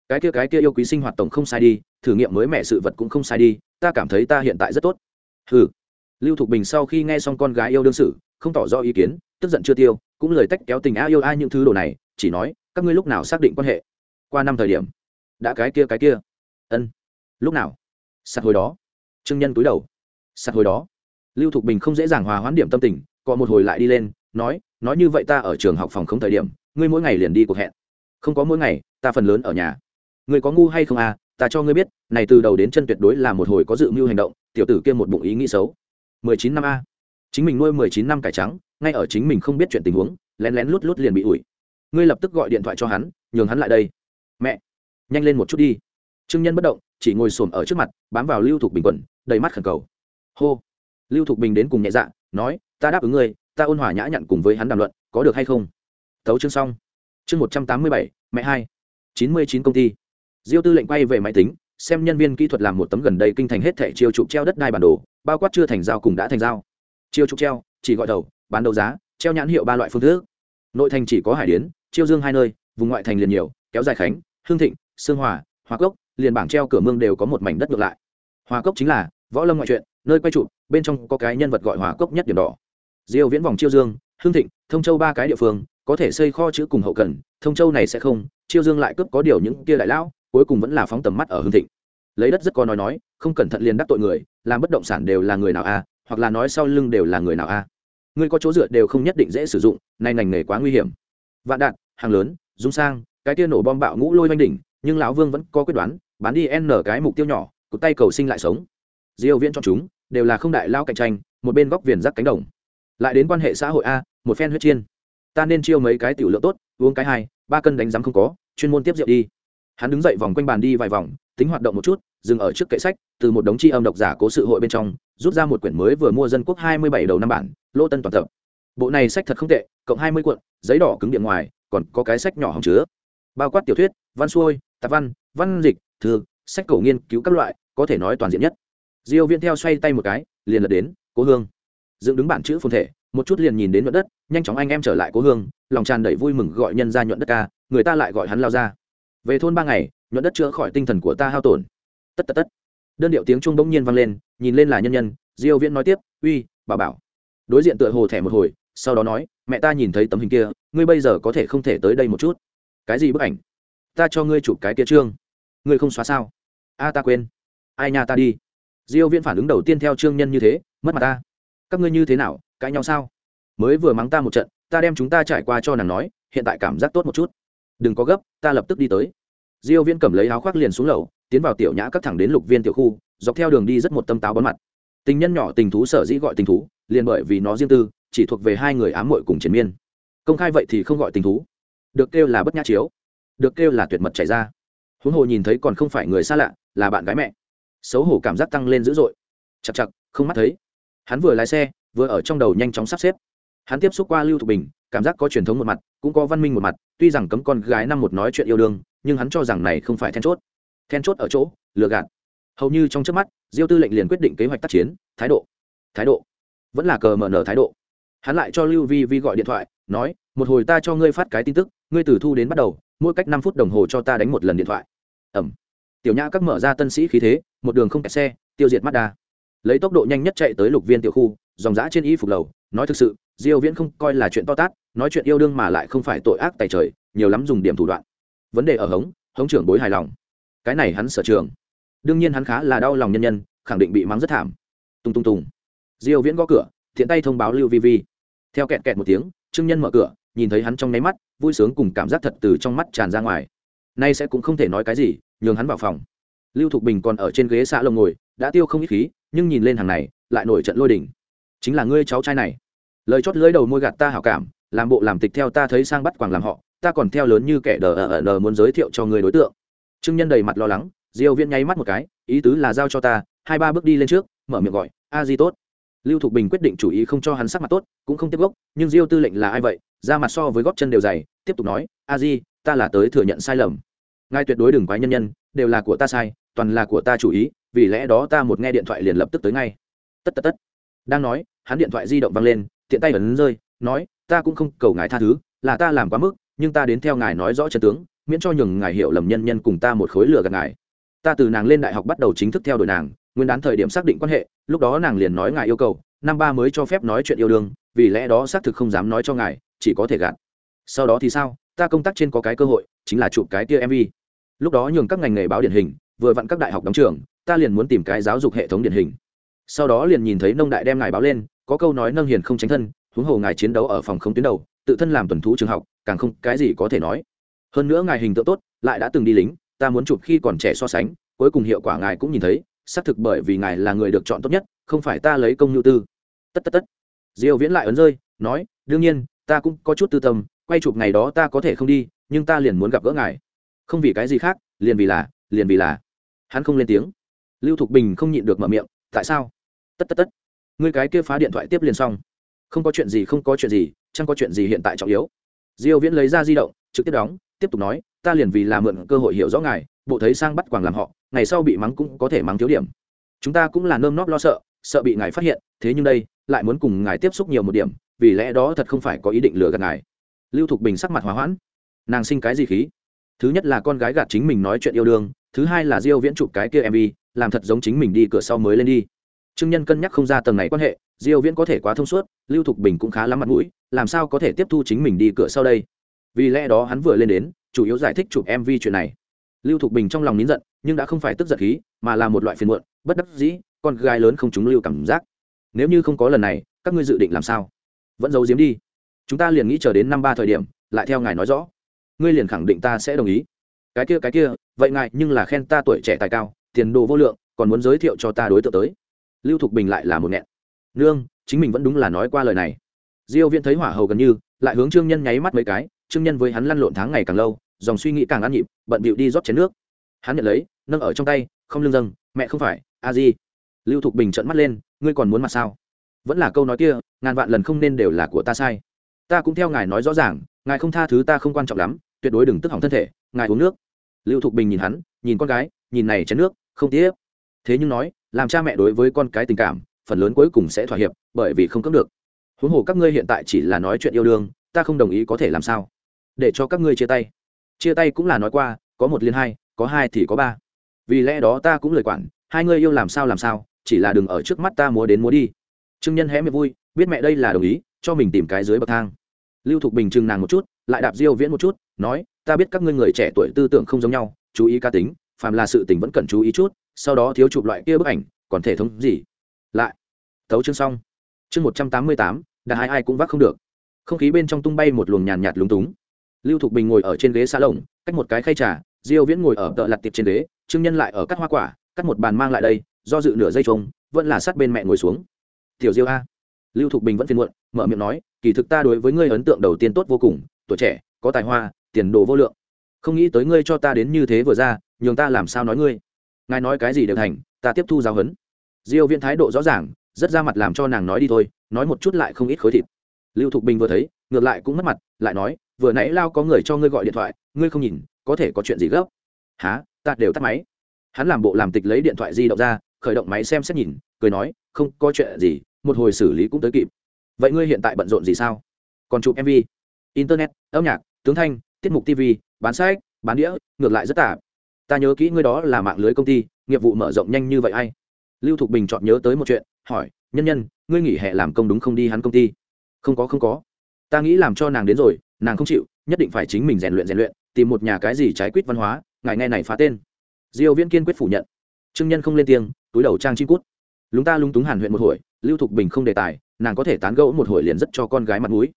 cái kia cái kia yêu quý sinh hoạt tổng không sai đi, thử nghiệm mới mẹ sự vật cũng không sai đi, ta cảm thấy ta hiện tại rất tốt. Ừ lưu thục bình sau khi nghe xong con gái yêu đương sự, không tỏ rõ ý kiến, tức giận chưa tiêu, cũng lời tách kéo tình a yêu ai những thứ đồ này, chỉ nói, các ngươi lúc nào xác định quan hệ? Qua năm thời điểm. Đã cái kia cái kia. Ân. Lúc nào? Sạt hồi đó. Trương nhân túi đầu. Sạt hồi đó. Lưu thục bình không dễ dàng hòa hoãn điểm tâm tình còn một hồi lại đi lên, nói nói như vậy ta ở trường học phòng không thời điểm, ngươi mỗi ngày liền đi cuộc hẹn. Không có mỗi ngày, ta phần lớn ở nhà ngươi có ngu hay không à ta cho ngươi biết này từ đầu đến chân tuyệt đối là một hồi có dự mưu hành động tiểu tử kia một bụng ý nghĩ xấu. Mười chín năm a. Chính mình nuôi mười chín năm cải trắng ngay ở chính mình không biết chuyện tình huống lén lén lút lút liền bị ủi. Ngươi lập tức gọi điện thoại cho hắn nhường hắn lại đây. Mẹ nhanh lên một chút đi. Trương nhân bất động chỉ ngồi xổm ở trước mặt bám vào lưu thục bình quần, đầy mắt khẩn cầu. Hô. Lưu thục bình đến cùng nhẹ dạ nói ta đáp ứng ngươi ta ôn hòa nhã nhặn cùng với hắn đàm luận có được hay không? Thấu chương xong. Chương một trăm tám mươi bảy mẹ hai. Chín mươi chín công ty diêu tư lệnh quay về máy tính, xem nhân viên kỹ thuật làm một tấm gần đây kinh thành hết thẻ chiêu trục treo đất đai bản đồ, bao quát chưa thành giao cùng đã thành giao. Chiêu trục treo, chỉ gọi đầu, bán đấu giá, treo nhãn hiệu ba loại phương thức. Nội thành chỉ có hải điến, chiêu dương hai nơi, vùng ngoại thành liền nhiều, kéo dài khánh, hương thịnh, sương hòa hòa cốc, liền bảng treo cửa mương đều có một mảnh đất ngược lại. Hòa cốc chính là võ lâm ngoại truyện, nơi quay trụ bên trong có cái nhân vật gọi hòa cốc nhất điểm đỏ. Diêu viễn vòng chiêu dương, hương thịnh, thông châu ba cái địa phương, có thể xây kho chữ cùng hậu cần, thông châu này sẽ không, chiêu dương lại cướp có điều những kia đại lão cuối cùng vẫn là phóng tầm mắt ở hương thịnh. Lấy đất rất có nói nói, không cẩn thận liền đắc tội người, làm bất động sản đều là người nào a, hoặc là nói sau lưng đều là người nào a. À. người có chỗ dựa đều không nhất định dễ sử dụng, nay ngành nghề quá nguy hiểm. Vạn đạn hàng lớn, dung sang, cái tia nổ bom bạo ngũ lôi oanh đỉnh, nhưng lão vương vẫn có quyết đoán, bán đi n cái mục tiêu nhỏ, cụt tay cầu sinh lại sống. Diêu viễn cho chúng, đều là không đại lao cạnh tranh, một bên góc viền rắc cánh đồng. Lại đến quan hệ xã hội a, một phen huyết chiên. Ta nên chiêu mấy cái tiểu lượng tốt, uống cái hai, ba cân đánh giám không có, chuyên môn tiếp rượu đi hắn đứng dậy vòng quanh bàn đi vài vòng, tính hoạt động một chút, dừng ở trước kệ sách, từ một đống tri âm độc giả cố sự hội bên trong, rút ra một quyển mới vừa mua dân quốc hai mươi bảy đầu năm bản, lô tân toàn tập. Bộ này sách thật không tệ, cộng hai mươi cuộn, giấy đỏ cứng điện ngoài, còn có cái sách nhỏ hòng chứa. Bao quát tiểu thuyết, văn xuôi, tạp văn văn dịch, thư, sách cổ nghiên cứu các loại, có thể nói toàn diện nhất. Diêu viễn theo xoay tay một cái, liền lật đến, cố hương. Dựng đứng bản chữ phồn thể, một chút liền nhìn đến nhuận đất, nhanh chóng anh em trở lại cố hương, lòng tràn đầy vui mừng gọi nhân ra nhuận đất ca, người ta lại gọi hắn lao ra về thôn ba ngày, nhuận đất chữa khỏi tinh thần của ta hao tổn. Tất tất tất. Đơn điệu tiếng chuông bỗng nhiên vang lên, nhìn lên là nhân nhân. Diêu viễn nói tiếp, uy, bà bảo. Đối diện tựa hồ thẻ một hồi, sau đó nói, mẹ ta nhìn thấy tấm hình kia, ngươi bây giờ có thể không thể tới đây một chút. Cái gì bức ảnh? Ta cho ngươi chụp cái kia trương ngươi không xóa sao? A, ta quên. Ai nhà ta đi? Diêu viễn phản ứng đầu tiên theo trương nhân như thế, mất mặt ta. Các ngươi như thế nào, cãi nhau sao? Mới vừa mắng ta một trận, ta đem chúng ta trải qua cho nàng nói, hiện tại cảm giác tốt một chút đừng có gấp, ta lập tức đi tới. Diêu viễn cầm lấy áo khoác liền xuống lầu, tiến vào tiểu nhã các thẳng đến lục viên tiểu khu, dọc theo đường đi rất một tâm táo bón mặt. Tình nhân nhỏ tình thú sở dĩ gọi tình thú, liền bởi vì nó riêng tư, chỉ thuộc về hai người ám muội cùng chiến miên. Công khai vậy thì không gọi tình thú. Được kêu là bất nhã chiếu. Được kêu là tuyệt mật chảy ra. Huống hồ nhìn thấy còn không phải người xa lạ, là bạn gái mẹ. Xấu hổ cảm giác tăng lên dữ dội. Chặt chặt không mắt thấy. Hắn vừa lái xe, vừa ở trong đầu nhanh chóng sắp xếp. Hắn tiếp xúc qua lưu thục bình cảm giác có truyền thống một mặt, cũng có văn minh một mặt, tuy rằng cấm con gái năm một nói chuyện yêu đương, nhưng hắn cho rằng này không phải then chốt. Then chốt ở chỗ, lừa gạt. Hầu như trong trước mắt, diêu tư lệnh liền quyết định kế hoạch tác chiến, thái độ. Thái độ. Vẫn là cờ mở nở thái độ. Hắn lại cho lưu vi vi gọi điện thoại, nói, một hồi ta cho ngươi phát cái tin tức, ngươi từ thu đến bắt đầu, mỗi cách năm phút đồng hồ cho ta đánh một lần điện thoại. Ẩm. Tiểu nhã các mở ra tân sĩ khí thế, một đường không kẹt xe, tiêu diệt mắt đa. Lấy tốc độ nhanh nhất chạy tới lục viên tiểu khu dòng dã trên y phục lầu, nói thực sự, diêu viễn không coi là chuyện to tát, nói chuyện yêu đương mà lại không phải tội ác tài trời, nhiều lắm dùng điểm thủ đoạn. Vấn đề ở hống hống trưởng bối hài lòng. Cái này hắn sở trường. Đương nhiên hắn khá là đau lòng nhân nhân, khẳng định bị mắng rất thảm. Tung tung tung diêu viễn gõ cửa, thiện tay thông báo lưu vi vi. Theo kẹt kẹt một tiếng, trương nhân mở cửa, nhìn thấy hắn trong nháy mắt, vui sướng cùng cảm giác thật từ trong mắt tràn ra ngoài. Nay sẽ cũng không thể nói cái gì, nhường hắn vào phòng. Lưu thục bình còn ở trên ghế xã lồng ngồi, đã tiêu không ít khí, nhưng nhìn lên hàng này, lại nổi trận lôi đỉnh chính là ngươi cháu trai này. Lời chót lưỡi đầu môi gạt ta hảo cảm, làm bộ làm tịch theo ta thấy sang bắt quàng làm họ, ta còn theo lớn như kẻ đờ ở đờ muốn giới thiệu cho người đối tượng. Trương nhân đầy mặt lo lắng, diêu viễn nháy mắt một cái, ý tứ là giao cho ta, hai ba bước đi lên trước, mở miệng gọi, a di tốt. Lưu thục bình quyết định chủ ý không cho hắn sắc mặt tốt, cũng không tiếp gốc, nhưng diêu tư lệnh là ai vậy? Ra mặt so với góp chân đều dày, tiếp tục nói, a di, ta là tới thừa nhận sai lầm. Ngài tuyệt đối đừng quái nhân nhân, đều là của ta sai, toàn là của ta chủ ý, vì lẽ đó ta một nghe điện thoại liền lập tức tới ngay. Tất tất tất đang nói, hắn điện thoại di động văng lên, tiện tay ấn rơi, nói, ta cũng không cầu ngài tha thứ, là ta làm quá mức, nhưng ta đến theo ngài nói rõ chân tướng, miễn cho nhường ngài hiểu lầm nhân nhân cùng ta một khối lửa gạt ngài. Ta từ nàng lên đại học bắt đầu chính thức theo đuổi nàng, nguyên đán thời điểm xác định quan hệ, lúc đó nàng liền nói ngài yêu cầu, năm ba mới cho phép nói chuyện yêu đương, vì lẽ đó xác thực không dám nói cho ngài, chỉ có thể gạt. Sau đó thì sao, ta công tác trên có cái cơ hội, chính là chụp cái kia mv lúc đó nhường các ngành nghề báo điển hình, vừa vặn các đại học đóng trường, ta liền muốn tìm cái giáo dục hệ thống điển hình sau đó liền nhìn thấy nông đại đem ngài báo lên, có câu nói nâng hiền không tránh thân, huống hồ ngài chiến đấu ở phòng không tuyến đầu, tự thân làm tuần thú trường học, càng không cái gì có thể nói. Hơn nữa ngài hình tượng tốt, lại đã từng đi lính, ta muốn chụp khi còn trẻ so sánh, cuối cùng hiệu quả ngài cũng nhìn thấy, xác thực bởi vì ngài là người được chọn tốt nhất, không phải ta lấy công nhu tư. Tất tất tất. Diêu viễn lại ấn rơi, nói, đương nhiên, ta cũng có chút tư tâm, quay chụp ngày đó ta có thể không đi, nhưng ta liền muốn gặp gỡ ngài. Không vì cái gì khác, liền vì là, liền vì là. Hắn không lên tiếng. Lưu thục bình không nhịn được mở miệng, tại sao? Tất tất tất. Ngươi cái kia phá điện thoại tiếp liền xong. Không có chuyện gì, không có chuyện gì, chẳng có chuyện gì hiện tại trọng yếu. Diêu viễn lấy ra di động, trực tiếp đóng, tiếp tục nói, ta liền vì là mượn cơ hội hiểu rõ ngài, bộ thấy sang bắt quàng làm họ, ngày sau bị mắng cũng có thể mắng thiếu điểm. Chúng ta cũng là nơm nóp lo sợ sợ bị ngài phát hiện, thế nhưng đây, lại muốn cùng ngài tiếp xúc nhiều một điểm, vì lẽ đó thật không phải có ý định lừa gạt ngài. Lưu thục bình sắc mặt hòa hoãn. Nàng sinh cái gì khí? Thứ nhất là con gái gạt chính mình nói chuyện yêu đương, thứ hai là diêu viễn chụp cái kia mv làm thật giống chính mình đi, cửa sau mới lên đi trương nhân cân nhắc không ra tầng này quan hệ, diêu viễn có thể quá thông suốt, lưu thục bình cũng khá lắm mặt mũi, làm sao có thể tiếp thu chính mình đi cửa sau đây? Vì lẽ đó hắn vừa lên đến, chủ yếu giải thích chụp mv chuyện này. Lưu thục bình trong lòng nín giận, nhưng đã không phải tức giận khí, mà là một loại phiền muộn, bất đắc dĩ, con gái lớn không chúng lưu cảm giác. Nếu như không có lần này, các ngươi dự định làm sao? Vẫn giấu giếm đi. Chúng ta liền nghĩ chờ đến năm ba thời điểm, lại theo ngài nói rõ. Ngươi liền khẳng định ta sẽ đồng ý. Cái kia cái kia, vậy ngài nhưng là khen ta tuổi trẻ tài cao, tiền đồ vô lượng, còn muốn giới thiệu cho ta đối tượng tới lưu thục bình lại là một nghẹn. Nương, chính mình vẫn đúng là nói qua lời này. Diêu viễn thấy hỏa hầu gần như, lại hướng trương nhân nháy mắt mấy cái, trương nhân với hắn lăn lộn tháng ngày càng lâu, dòng suy nghĩ càng ăn nhịp, bận bịu đi rót chén nước. Hắn nhận lấy, nâng ở trong tay, không lưng dâng, mẹ không phải, a di. Lưu thục bình trợn mắt lên, ngươi còn muốn mặt sao? Vẫn là câu nói kia, ngàn vạn lần không nên đều là của ta sai. Ta cũng theo ngài nói rõ ràng, ngài không tha thứ ta không quan trọng lắm, tuyệt đối đừng tức hỏng thân thể, ngài uống nước. Lưu thục bình nhìn hắn, nhìn con gái, nhìn này chén nước, không tiếc thế nhưng nói làm cha mẹ đối với con cái tình cảm, phần lớn cuối cùng sẽ thỏa hiệp, bởi vì không cấp được. Huống hồ các ngươi hiện tại chỉ là nói chuyện yêu đương, ta không đồng ý có thể làm sao? Để cho các ngươi chia tay. Chia tay cũng là nói qua, có một liên hai, có hai thì có ba. Vì lẽ đó ta cũng lời quản, hai ngươi yêu làm sao làm sao, chỉ là đừng ở trước mắt ta múa đến múa đi. Trương nhân hé miệng vui, biết mẹ đây là đồng ý, cho mình tìm cái dưới bậc thang. Lưu thục bình chừng nàng một chút, lại đạp diêu viễn một chút, nói, ta biết các ngươi người trẻ tuổi tư tưởng không giống nhau, chú ý cá tính, phàm là sự tình vẫn cần chú ý chút sau đó thiếu chụp loại kia bức ảnh, còn thể thống gì? Lại, tấu chương xong. Chương một trăm tám mươi tám, đã hai ai cũng vác không được. Không khí bên trong tung bay một luồng nhàn nhạt lúng túng. Lưu thục bình ngồi ở trên ghế xa lồng, cách một cái khay trà, diêu viễn ngồi ở tợ lặt tiệp trên ghế, trương nhân lại ở cắt hoa quả, cắt một bàn mang lại đây, do dự nửa dây trông, vẫn là sát bên mẹ ngồi xuống. Tiểu diêu a. Lưu thục bình vẫn phiền muộn, mở miệng nói, kỳ thực ta đối với ngươi ấn tượng đầu tiên tốt vô cùng, tuổi trẻ, có tài hoa, tiền đồ vô lượng. Không nghĩ tới ngươi cho ta đến như thế vừa ra, nhường ta làm sao nói ngươi? Ngài nói cái gì đều thành, ta tiếp thu giáo huấn. Diêu viễn thái độ rõ ràng, rất ra mặt làm cho nàng nói đi thôi, nói một chút lại không ít khối thịt. Lưu thục bình vừa thấy, ngược lại cũng mất mặt, lại nói, vừa nãy lao có người cho ngươi gọi điện thoại, ngươi không nhìn, có thể có chuyện gì gấp? Há ta đều tắt máy. Hắn làm bộ làm tịch lấy điện thoại di động ra, khởi động máy xem xét nhìn, cười nói, không có chuyện gì, một hồi xử lý cũng tới kịp. Vậy ngươi hiện tại bận rộn gì sao? Còn chụp mv internet, âm nhạc tướng thanh, tiết mục tv bán sách, bán đĩa, ngược lại rất tạp ta nhớ kỹ ngươi đó là mạng lưới công ty, nghiệp vụ mở rộng nhanh như vậy ai? Lưu thục bình chọn nhớ tới một chuyện, hỏi, nhân nhân, ngươi nghỉ hè làm công đúng không đi hắn công ty? Không có không có. Ta nghĩ làm cho nàng đến rồi, nàng không chịu, nhất định phải chính mình rèn luyện rèn luyện, tìm một nhà cái gì trái quýt văn hóa, ngài nghe này phá tên. Diêu viễn kiên quyết phủ nhận. Trương nhân không lên tiếng, túi đầu trang chim cút. Lúng ta lúng túng hàn huyện một hồi, lưu thục bình không đề tài, nàng có thể tán gẫu một hồi liền rất cho con gái mặt mũi.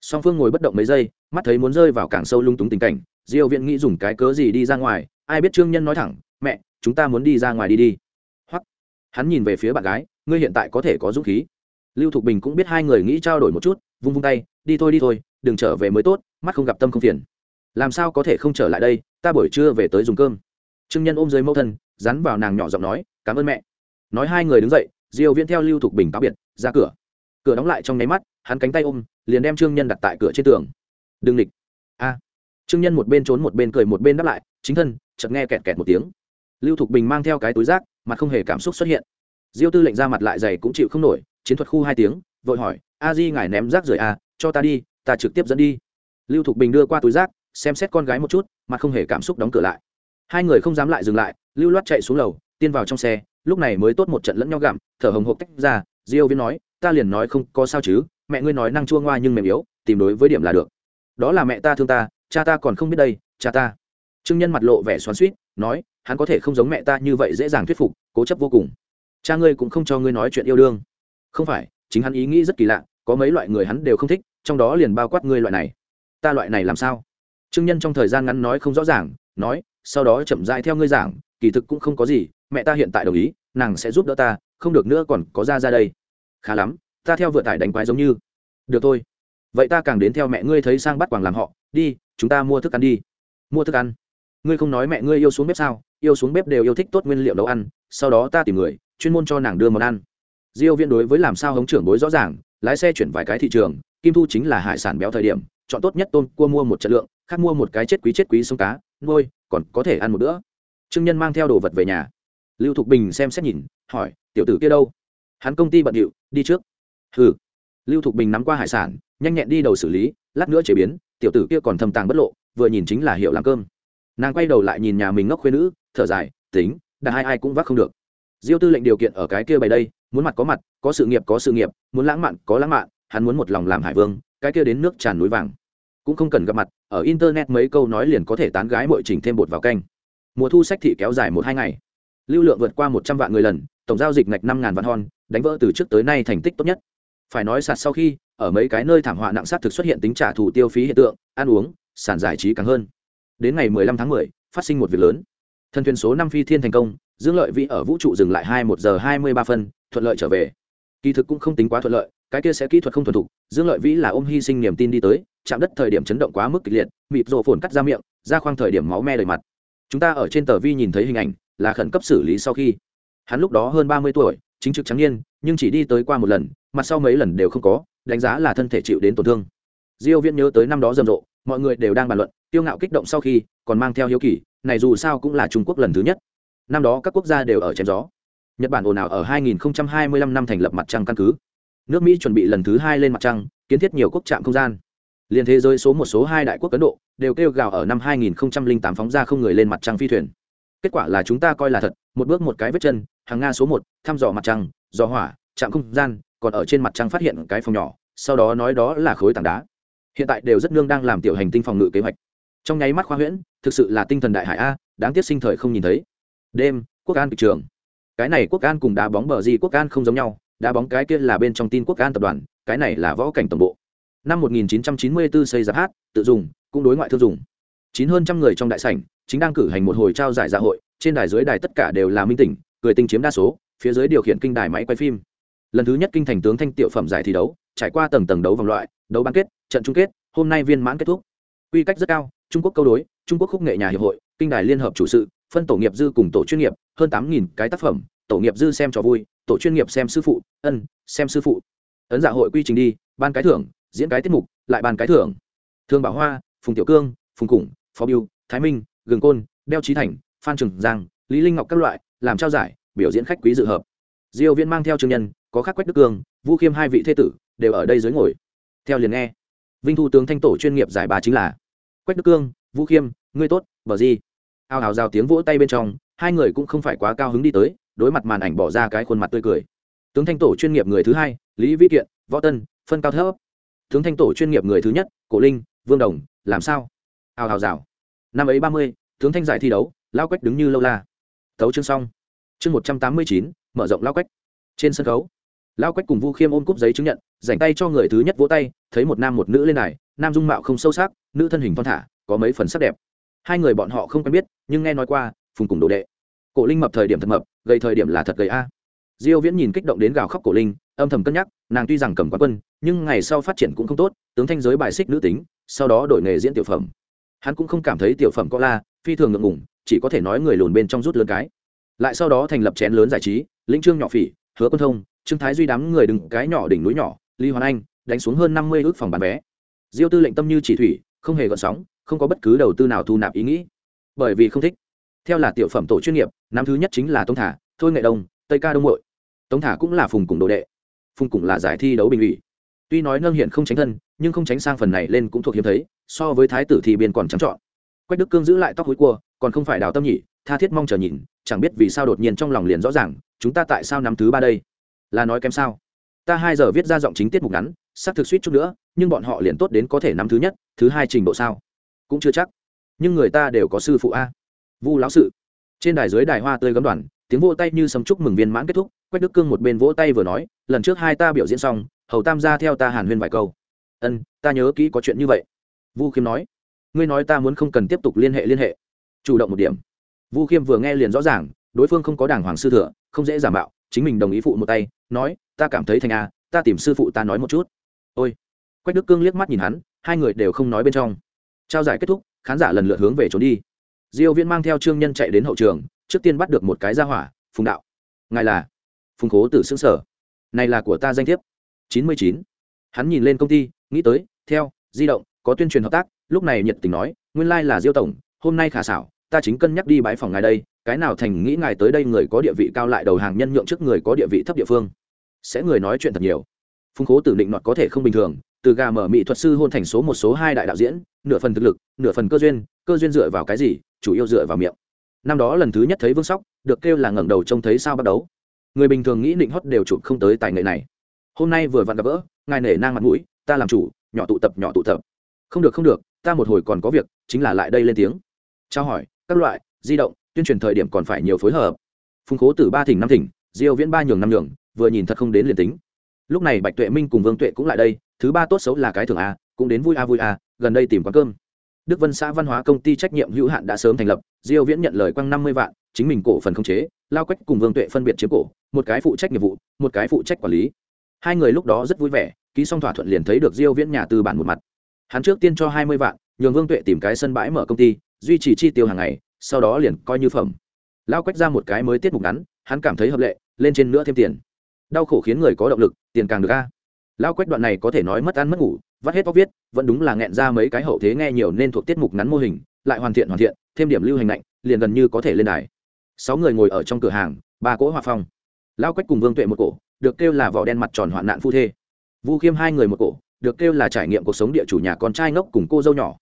Song phương ngồi bất động mấy giây, mắt thấy muốn rơi vào càng sâu lung túng tình cảnh, diêu viễn nghĩ dùng cái cớ gì đi ra ngoài ai biết trương nhân nói thẳng, mẹ, chúng ta muốn đi ra ngoài đi đi. Hoặc, hắn nhìn về phía bạn gái, ngươi hiện tại có thể có dũng khí. Lưu thục bình cũng biết hai người nghĩ trao đổi một chút, vung vung tay, đi thôi đi thôi, đừng trở về mới tốt, mắt không gặp tâm không phiền. Làm sao có thể không trở lại đây, ta buổi trưa về tới dùng cơm. Trương nhân ôm dưới mẫu thân, dán vào nàng nhỏ giọng nói, cảm ơn mẹ. Nói hai người đứng dậy, diêu viễn theo lưu thục bình cáo biệt, ra cửa. Cửa đóng lại trong nháy mắt, hắn cánh tay ôm, liền đem trương nhân đặt tại cửa trên tường. Đừng địch trương nhân một bên trốn một bên cười một bên đáp lại, chính thân. Chợt nghe kẹt kẹt một tiếng. Lưu thục bình mang theo cái túi rác, mặt không hề cảm xúc xuất hiện. Diêu tư lệnh ra mặt lại dày cũng chịu không nổi, chiến thuật khu hai tiếng, vội hỏi, a di ngài ném rác rời a à, cho ta đi, ta trực tiếp dẫn đi. Lưu thục bình đưa qua túi rác, xem xét con gái một chút, mặt không hề cảm xúc đóng cửa lại. Hai người không dám lại dừng lại, lưu loát chạy xuống lầu, tiên vào trong xe, lúc này mới tốt một trận lẫn nhau gặm, thở hồng hộc tách ra, diêu viên nói, ta liền nói không có sao chứ, mẹ ngươi nói năng chua ngoa nhưng mềm yếu, tìm đối với điểm là được. Đó là mẹ ta thương ta cha ta còn không biết đây, cha ta. Trương nhân mặt lộ vẻ xoắn suýt nói, hắn có thể không giống mẹ ta như vậy dễ dàng thuyết phục, cố chấp vô cùng. Cha ngươi cũng không cho ngươi nói chuyện yêu đương. Không phải, chính hắn ý nghĩ rất kỳ lạ, có mấy loại người hắn đều không thích, trong đó liền bao quát ngươi loại này. Ta loại này làm sao? Trương nhân trong thời gian ngắn nói không rõ ràng, nói, sau đó chậm rãi theo ngươi giảng, kỳ thực cũng không có gì, mẹ ta hiện tại đồng ý, nàng sẽ giúp đỡ ta, không được nữa còn có ra ra đây. Khá lắm, ta theo vừa tải đánh quái giống như. Được thôi. Vậy ta càng đến theo mẹ ngươi thấy sang bắt quàng làm họ, đi chúng ta mua thức ăn đi. Mua thức ăn? Ngươi không nói mẹ ngươi yêu xuống bếp sao? Yêu xuống bếp đều yêu thích tốt nguyên liệu nấu ăn, sau đó ta tìm người, chuyên môn cho nàng đưa món ăn. Diêu viên đối với làm sao hống trưởng bối rõ ràng, lái xe chuyển vài cái thị trường, kim thu chính là hải sản béo thời điểm, chọn tốt nhất tôm, cua mua một chất lượng, khác mua một cái chết quý chết quý sông cá, nuôi, còn có thể ăn một bữa. Trương nhân mang theo đồ vật về nhà. Lưu thục bình xem xét nhìn, hỏi, tiểu tử kia đâu? Hắn công ty bận điệu, đi trước. Hừ. Lưu thục bình nắm qua hải sản, nhanh nhẹn đi đầu xử lý, lát nữa chế biến tiểu tử kia còn thâm tàng bất lộ vừa nhìn chính là hiệu làm cơm. Nàng quay đầu lại nhìn nhà mình ngốc khuyên nữ thở dài tính đã hai ai cũng vác không được. Diêu tư lệnh điều kiện ở cái kia bày đây muốn mặt có mặt có sự nghiệp có sự nghiệp muốn lãng mạn có lãng mạn hắn muốn một lòng làm hải vương cái kia đến nước tràn núi vàng. Cũng không cần gặp mặt ở internet mấy câu nói liền có thể tán gái mọi trình thêm bột vào canh. Mùa thu sách thị kéo dài một hai ngày. Lưu lượng vượt qua một trăm vạn người lần tổng giao dịch ngạch năm ngàn vạn hòn, đánh vỡ từ trước tới nay thành tích tốt nhất. Phải nói sạt sau khi ở mấy cái nơi thảm họa nặng sát thực xuất hiện tính trả thù tiêu phí hiện tượng ăn uống sản giải trí càng hơn. Đến ngày 15 tháng 10, phát sinh một việc lớn. Thân thuyền số năm phi thiên thành công dương lợi vĩ ở vũ trụ dừng lại hai một giờ hai mươi ba phân thuận lợi trở về. Kỳ thực cũng không tính quá thuận lợi cái kia sẽ kỹ thuật không thuần thục dương lợi vĩ là ôm hy sinh niềm tin đi tới chạm đất thời điểm chấn động quá mức kịch liệt mịp rộ phồn cắt ra miệng ra khoang thời điểm máu me đầy mặt. Chúng ta ở trên tờ vi nhìn thấy hình ảnh là khẩn cấp xử lý sau khi. Hắn lúc đó hơn ba mươi tuổi chính trực trắng niên nhưng chỉ đi tới qua một lần mặt sau mấy lần đều không có đánh giá là thân thể chịu đến tổn thương. Diêu viễn nhớ tới năm đó rầm rộ, mọi người đều đang bàn luận tiêu ngạo kích động sau khi, còn mang theo hiếu kỳ, này dù sao cũng là trung quốc lần thứ nhất. Năm đó các quốc gia đều ở chém gió. Nhật bản ồn ào ở 2025 năm thành lập mặt trăng căn cứ. Nước mỹ chuẩn bị lần thứ hai lên mặt trăng, kiến thiết nhiều quốc trạm không gian. Liên thế giới số một số hai đại quốc ấn độ đều kêu gào ở năm 2008 phóng ra không người lên mặt trăng phi thuyền. Kết quả là chúng ta coi là thật, một bước một cái vết chân, hàng nga số một, thăm dò mặt trăng, dò hỏa chạm không gian, còn ở trên mặt trăng phát hiện cái phòng nhỏ, sau đó nói đó là khối tảng đá. Hiện tại đều rất nương đang làm tiểu hành tinh phòng ngự kế hoạch. Trong nháy mắt khoa huyễn, thực sự là tinh thần đại hải a, đáng tiếc sinh thời không nhìn thấy. Đêm, quốc an kịch trường. Cái này quốc an cùng đá bóng bờ gì quốc an không giống nhau, đá bóng cái kia là bên trong tin quốc an tập đoàn, cái này là võ cảnh tổng bộ. Năm 1994 xây giáp hát, tự dùng, cũng đối ngoại thương dùng. Chín hơn trăm người trong đại sảnh, chính đang cử hành một hồi trao giải dạ hội, trên đài dưới đài tất cả đều là minh tỉnh, cười tinh chiếm đa số, phía dưới điều khiển kinh đài máy quay phim lần thứ nhất kinh thành tướng thanh tiểu phẩm giải thi đấu, trải qua tầng tầng đấu vòng loại, đấu bán kết, trận chung kết, hôm nay viên mãn kết thúc. Quy cách rất cao, trung quốc câu đối, trung quốc khúc nghệ nhà hiệp hội, kinh đài liên hợp chủ sự, phân tổ nghiệp dư cùng tổ chuyên nghiệp, hơn tám nghìn cái tác phẩm, tổ nghiệp dư xem cho vui, tổ chuyên nghiệp xem sư phụ, ân, xem sư phụ. Ấn dạ hội quy trình đi, ban cái thưởng, diễn cái tiết mục, lại ban cái thưởng. Thương bảo hoa, phùng tiểu cương, phùng củng, phó biêu, thái minh, gừng côn, đeo trí thành, phan trường giang, lý linh ngọc các loại, làm trao giải, biểu diễn khách quý dự hợp. Diêu viễn mang theo chương nhân có khắc quách đức cương vũ khiêm hai vị thế tử đều ở đây dưới ngồi. Theo liền nghe, vinh thu tướng thanh tổ chuyên nghiệp giải bà chính là, quách đức cương vũ khiêm, ngươi tốt, bờ di ao hào rào tiếng vỗ tay bên trong, hai người cũng không phải quá cao hứng đi tới, đối mặt màn ảnh bỏ ra cái khuôn mặt tươi cười. Tướng thanh tổ chuyên nghiệp người thứ hai, lý vĩ kiện, võ tân, phân cao thấp. Tướng thanh tổ chuyên nghiệp người thứ nhất, cổ linh, vương đồng, làm sao? Hào hào rào. Năm ấy ba mươi, tướng thanh giải thi đấu, lao quách đứng như lâu la. Tấu chương xong. Chương một trăm tám mươi chín, mở rộng lao quách. Trên sân khấu lao quách cùng vu khiêm ôm cúp giấy chứng nhận, dành tay cho người thứ nhất vỗ tay, thấy một nam một nữ lên này nam dung mạo không sâu sắc, nữ thân hình thon thả, có mấy phần sắc đẹp. Hai người bọn họ không quen biết, nhưng nghe nói qua, phùng cùng đồ đệ. Cổ linh mập thời điểm thật mập gây thời điểm là thật gầy a. Diêu viễn nhìn kích động đến gào khóc cổ linh, âm thầm cân nhắc, nàng tuy rằng cầm quán quân, nhưng ngày sau phát triển cũng không tốt, tướng thanh giới bài xích nữ tính, sau đó đổi nghề diễn tiểu phẩm. Hắn cũng không cảm thấy tiểu phẩm có la, phi thường ngượng ngùng, chỉ có thể nói người lùn bên trong rút lớn cái. Lại sau đó thành lập chén lớn giải trí, lĩnh trương nhỏ phỉ, hứa quân thông trương thái duy đám người đừng cái nhỏ đỉnh núi nhỏ, lý hoàn anh đánh xuống hơn năm mươi ước phòng bán vé. Diêu tư lệnh tâm như chỉ thủy, không hề gợn sóng, không có bất cứ đầu tư nào thu nạp ý nghĩ. Bởi vì không thích. Theo là tiểu phẩm tổ chuyên nghiệp, năm thứ nhất chính là tống thả, thôi nghệ đông, tây ca đông hội. Tống thả cũng là phùng cùng đồ đệ. Phùng cùng là giải thi đấu bình ủy. Tuy nói nâng hiện không tránh thân, nhưng không tránh sang phần này lên cũng thuộc hiếm thấy, so với thái tử thì biên còn trắng trọn. Quách đức cương giữ lại tóc hối cua, còn không phải đào tâm nhỉ tha thiết mong chờ nhìn, chẳng biết vì sao đột nhiên trong lòng liền rõ ràng, chúng ta tại sao năm thứ ba đây? Là nói kém sao? Ta hai giờ viết ra giọng chính tiết mục ngắn xác thực suýt chút nữa, nhưng bọn họ liền tốt đến có thể năm thứ nhất, thứ hai trình độ sao? Cũng chưa chắc. Nhưng người ta đều có sư phụ a. Vu lão sự. Trên đài dưới đài hoa tươi gấm đoàn, tiếng vỗ tay như sấm chúc mừng viên mãn kết thúc, quách đức cương một bên vỗ tay vừa nói, lần trước hai ta biểu diễn xong, hầu tam gia theo ta hàn huyên vài câu. Ân, ta nhớ kỹ có chuyện như vậy. Vu khiêm nói. Ngươi nói ta muốn không cần tiếp tục liên hệ liên hệ. Chủ động một điểm. Vu khiêm vừa nghe liền rõ ràng, đối phương không có đảng hoàng sư thừa, không dễ giả mạo chính mình đồng ý phụ một tay, nói, ta cảm thấy thành a, ta tìm sư phụ ta nói một chút. Ôi. Quách đức cương liếc mắt nhìn hắn, hai người đều không nói bên trong. Trao giải kết thúc, khán giả lần lượt hướng về trốn đi. Diêu viễn mang theo trương nhân chạy đến hậu trường, trước tiên bắt được một cái ra hỏa, phùng đạo. Ngài là? Phùng cố tử xương sở này là của ta danh thiếp. 99. hắn nhìn lên công ty, nghĩ tới, theo, di động, có tuyên truyền hợp tác, lúc này nhiệt tình nói, nguyên lai like là diêu tổng, hôm nay khả xảo, ta chính cân nhắc đi bãi phòng ngài đây cái nào thành nghĩ ngài tới đây người có địa vị cao lại đầu hàng nhân nhượng trước người có địa vị thấp địa phương? Sẽ người nói chuyện thật nhiều. Phung cố tử định nọt có thể không bình thường, từ gà mở mỹ thuật sư hôn thành số một số hai đại đạo diễn, nửa phần thực lực, nửa phần cơ duyên cơ duyên dựa vào cái gì, chủ yếu dựa vào miệng. Năm đó lần thứ nhất thấy vương sóc, được kêu là ngẩng đầu trông thấy sao bắt đấu người bình thường nghĩ định hót đều chụp không tới tài nghệ này. Hôm nay vừa vặn gặp gỡ, ngài nể nang mặt mũi, ta làm chủ, nhỏ tụ tập, nhỏ tụ tập. Không được không được, ta một hồi còn có việc, chính là lại đây lên tiếng. Trao hỏi, các loại, di động tuyên truyền thời điểm còn phải nhiều phối hợp. Phùng khố từ ba thỉnh năm thỉnh, diêu viễn ba nhường năm nhường, vừa nhìn thật không đến liền tính. Lúc này bạch tuệ minh cùng vương tuệ cũng lại đây, thứ ba tốt xấu là cái thường a, cũng đến vui a vui a, gần đây tìm quán cơm. Đức vân xã văn hóa công ty trách nhiệm hữu hạn đã sớm thành lập, diêu viễn nhận lời quăng năm mươi vạn, chính mình cổ phần không chế, lao quách cùng vương tuệ phân biệt chiếm cổ, một cái phụ trách nghiệp vụ, một cái phụ trách quản lý. Hai người lúc đó rất vui vẻ, ký xong thỏa thuận liền thấy được diêu viễn nhà tư bản một mặt. Hắn trước tiên cho hai mươi vạn, nhường vương tuệ tìm cái sân bãi mở công ty, duy trì chi tiêu hàng ngày sau đó liền coi như phẩm. Lao quách ra một cái mới tiết mục ngắn, hắn cảm thấy hợp lệ, lên trên nữa thêm tiền. Đau khổ khiến người có động lực, tiền càng được a. Lao quách đoạn này có thể nói mất ăn mất ngủ, vắt hết bóc viết, vẫn đúng là nghẹn ra mấy cái hậu thế nghe nhiều nên thuộc tiết mục ngắn mô hình, lại hoàn thiện hoàn thiện, thêm điểm lưu hành lạnh, liền gần như có thể lên đài. Sáu người ngồi ở trong cửa hàng, ba cỗ hòa phong. Lao quách cùng vương tuệ một cổ, được kêu là vỏ đen mặt tròn hoạn nạn phu thê. Vu khiêm hai người một cổ, được kêu là trải nghiệm cuộc sống địa chủ nhà con trai ngốc cùng cô dâu nhỏ.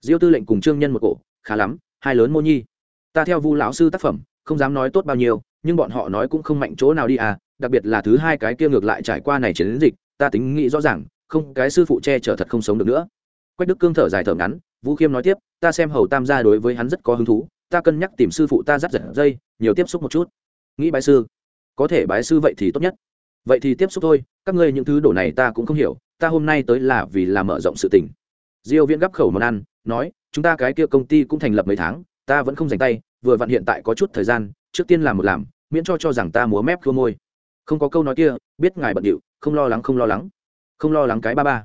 Diêu tư lệnh cùng trương nhân một cổ, khá lắm hai lớn mô nhi. Ta theo vu lão sư tác phẩm, không dám nói tốt bao nhiêu, nhưng bọn họ nói cũng không mạnh chỗ nào đi à đặc biệt là thứ hai cái kia ngược lại trải qua này chiến dịch, ta tính nghĩ rõ ràng, không, cái sư phụ che chở thật không sống được nữa. Quách đức cương thở dài thở ngắn, vũ khiêm nói tiếp, ta xem hầu tam gia đối với hắn rất có hứng thú, ta cân nhắc tìm sư phụ ta dắt giật dây, nhiều tiếp xúc một chút. Nghĩ bái sư, có thể bái sư vậy thì tốt nhất. Vậy thì tiếp xúc thôi, các ngươi những thứ đồ này ta cũng không hiểu, ta hôm nay tới là vì làm mở rộng sự tình diêu viễn gấp khẩu món ăn, nói, chúng ta cái kia công ty cũng thành lập mấy tháng, ta vẫn không dành tay, vừa vặn hiện tại có chút thời gian, trước tiên làm một làm, miễn cho cho rằng ta múa mép khua môi. Không có câu nói kia, biết ngài bận điệu, không lo lắng, không lo lắng. Không lo lắng cái ba ba.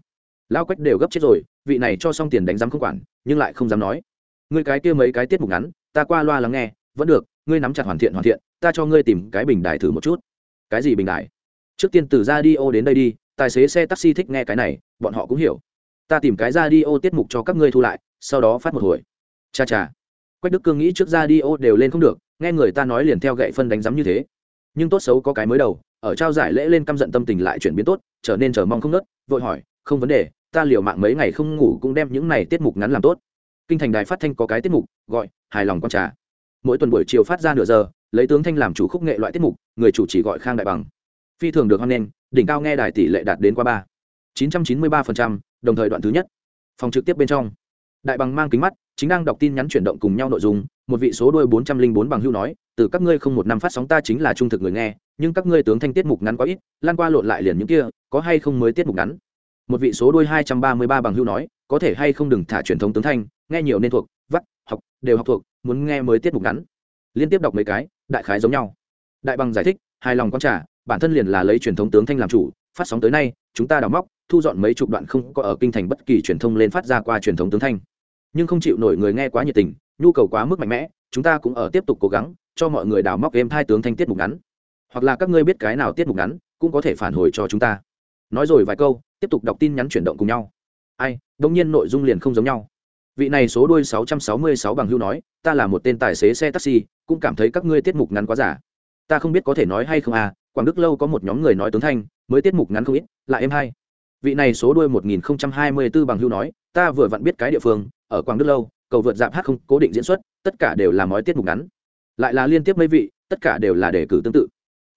Lao quách đều gấp chết rồi, vị này cho xong tiền đánh giám không quản, nhưng lại không dám nói. Ngươi cái kia mấy cái tiết mục ngắn, ta qua loa lắng nghe, vẫn được, ngươi nắm chặt hoàn thiện hoàn thiện, ta cho ngươi tìm cái bình đài thử một chút. Cái gì bình đài? Trước tiên từ ra đi ô đến đây đi, tài xế xe taxi thích nghe cái này, bọn họ cũng hiểu ta tìm cái ra đi ô tiết mục cho các ngươi thu lại, sau đó phát một hồi. Cha cha. Quách đức cương nghĩ trước ra đi ô đều lên không được, nghe người ta nói liền theo gậy phân đánh giám như thế. Nhưng tốt xấu có cái mới đầu, ở trao giải lễ lên căm giận tâm tình lại chuyển biến tốt, trở nên chờ mong không nớt vội hỏi, không vấn đề, ta liều mạng mấy ngày không ngủ cũng đem những này tiết mục ngắn làm tốt. Kinh thành đài phát thanh có cái tiết mục, gọi hài lòng con trà. Mỗi tuần buổi chiều phát ra nửa giờ, lấy tướng thanh làm chủ khúc nghệ loại tiết mục, người chủ chỉ gọi khang đại bằng. Phi thường được hoan nghênh, đỉnh cao nghe đài tỷ lệ đạt đến qua ba. chín trăm chín mươi ba đồng thời đoạn thứ nhất. Phòng trực tiếp bên trong. Đại bằng mang kính mắt, chính đang đọc tin nhắn chuyển động cùng nhau nội dung, một vị số đôi bốn trăm linh bốn bằng hưu nói, từ các ngươi không một năm phát sóng ta chính là trung thực người nghe, nhưng các ngươi tướng thanh tiết mục ngắn quá ít, lan qua lộn lại liền những kia, có hay không mới tiết mục ngắn? Một vị số đôi hai trăm ba mươi ba bằng hưu nói, có thể hay không đừng thả truyền thống tướng thanh, nghe nhiều nên thuộc, vắt, học, đều học thuộc, muốn nghe mới tiết mục ngắn. Liên tiếp đọc mấy cái, đại khái giống nhau. Đại bằng giải thích, hài lòng con trả bản thân liền là lấy truyền thống tướng thanh làm chủ, phát sóng tới nay, chúng ta đào móc thu dọn mấy chục đoạn không có ở kinh thành bất kỳ truyền thông lên phát ra qua truyền thống tướng thanh. Nhưng không chịu nổi người nghe quá nhiệt tình, nhu cầu quá mức mạnh mẽ, chúng ta cũng ở tiếp tục cố gắng, cho mọi người đào móc game hai tướng thanh tiết mục ngắn. Hoặc là các ngươi biết cái nào tiết mục ngắn, cũng có thể phản hồi cho chúng ta. Nói rồi vài câu, tiếp tục đọc tin nhắn chuyển động cùng nhau. Ai đông nhiên nội dung liền không giống nhau. Vị này số đuôi 666 bằng hưu nói, ta là một tên tài xế xe taxi, cũng cảm thấy các ngươi tiết mục ngắn quá giả. Ta không biết có thể nói hay không à quảng đức lâu có một nhóm người nói tướng thanh, mới tiết mục ngắn không ít là em hay vị này số đuôi 1024 bằng hưu nói, ta vừa vặn biết cái địa phương, ở quảng đức lâu, cầu vượt dạp hát không, cố định diễn xuất, tất cả đều là mói tiết mục ngắn. Lại là liên tiếp mấy vị, tất cả đều là đề cử tương tự.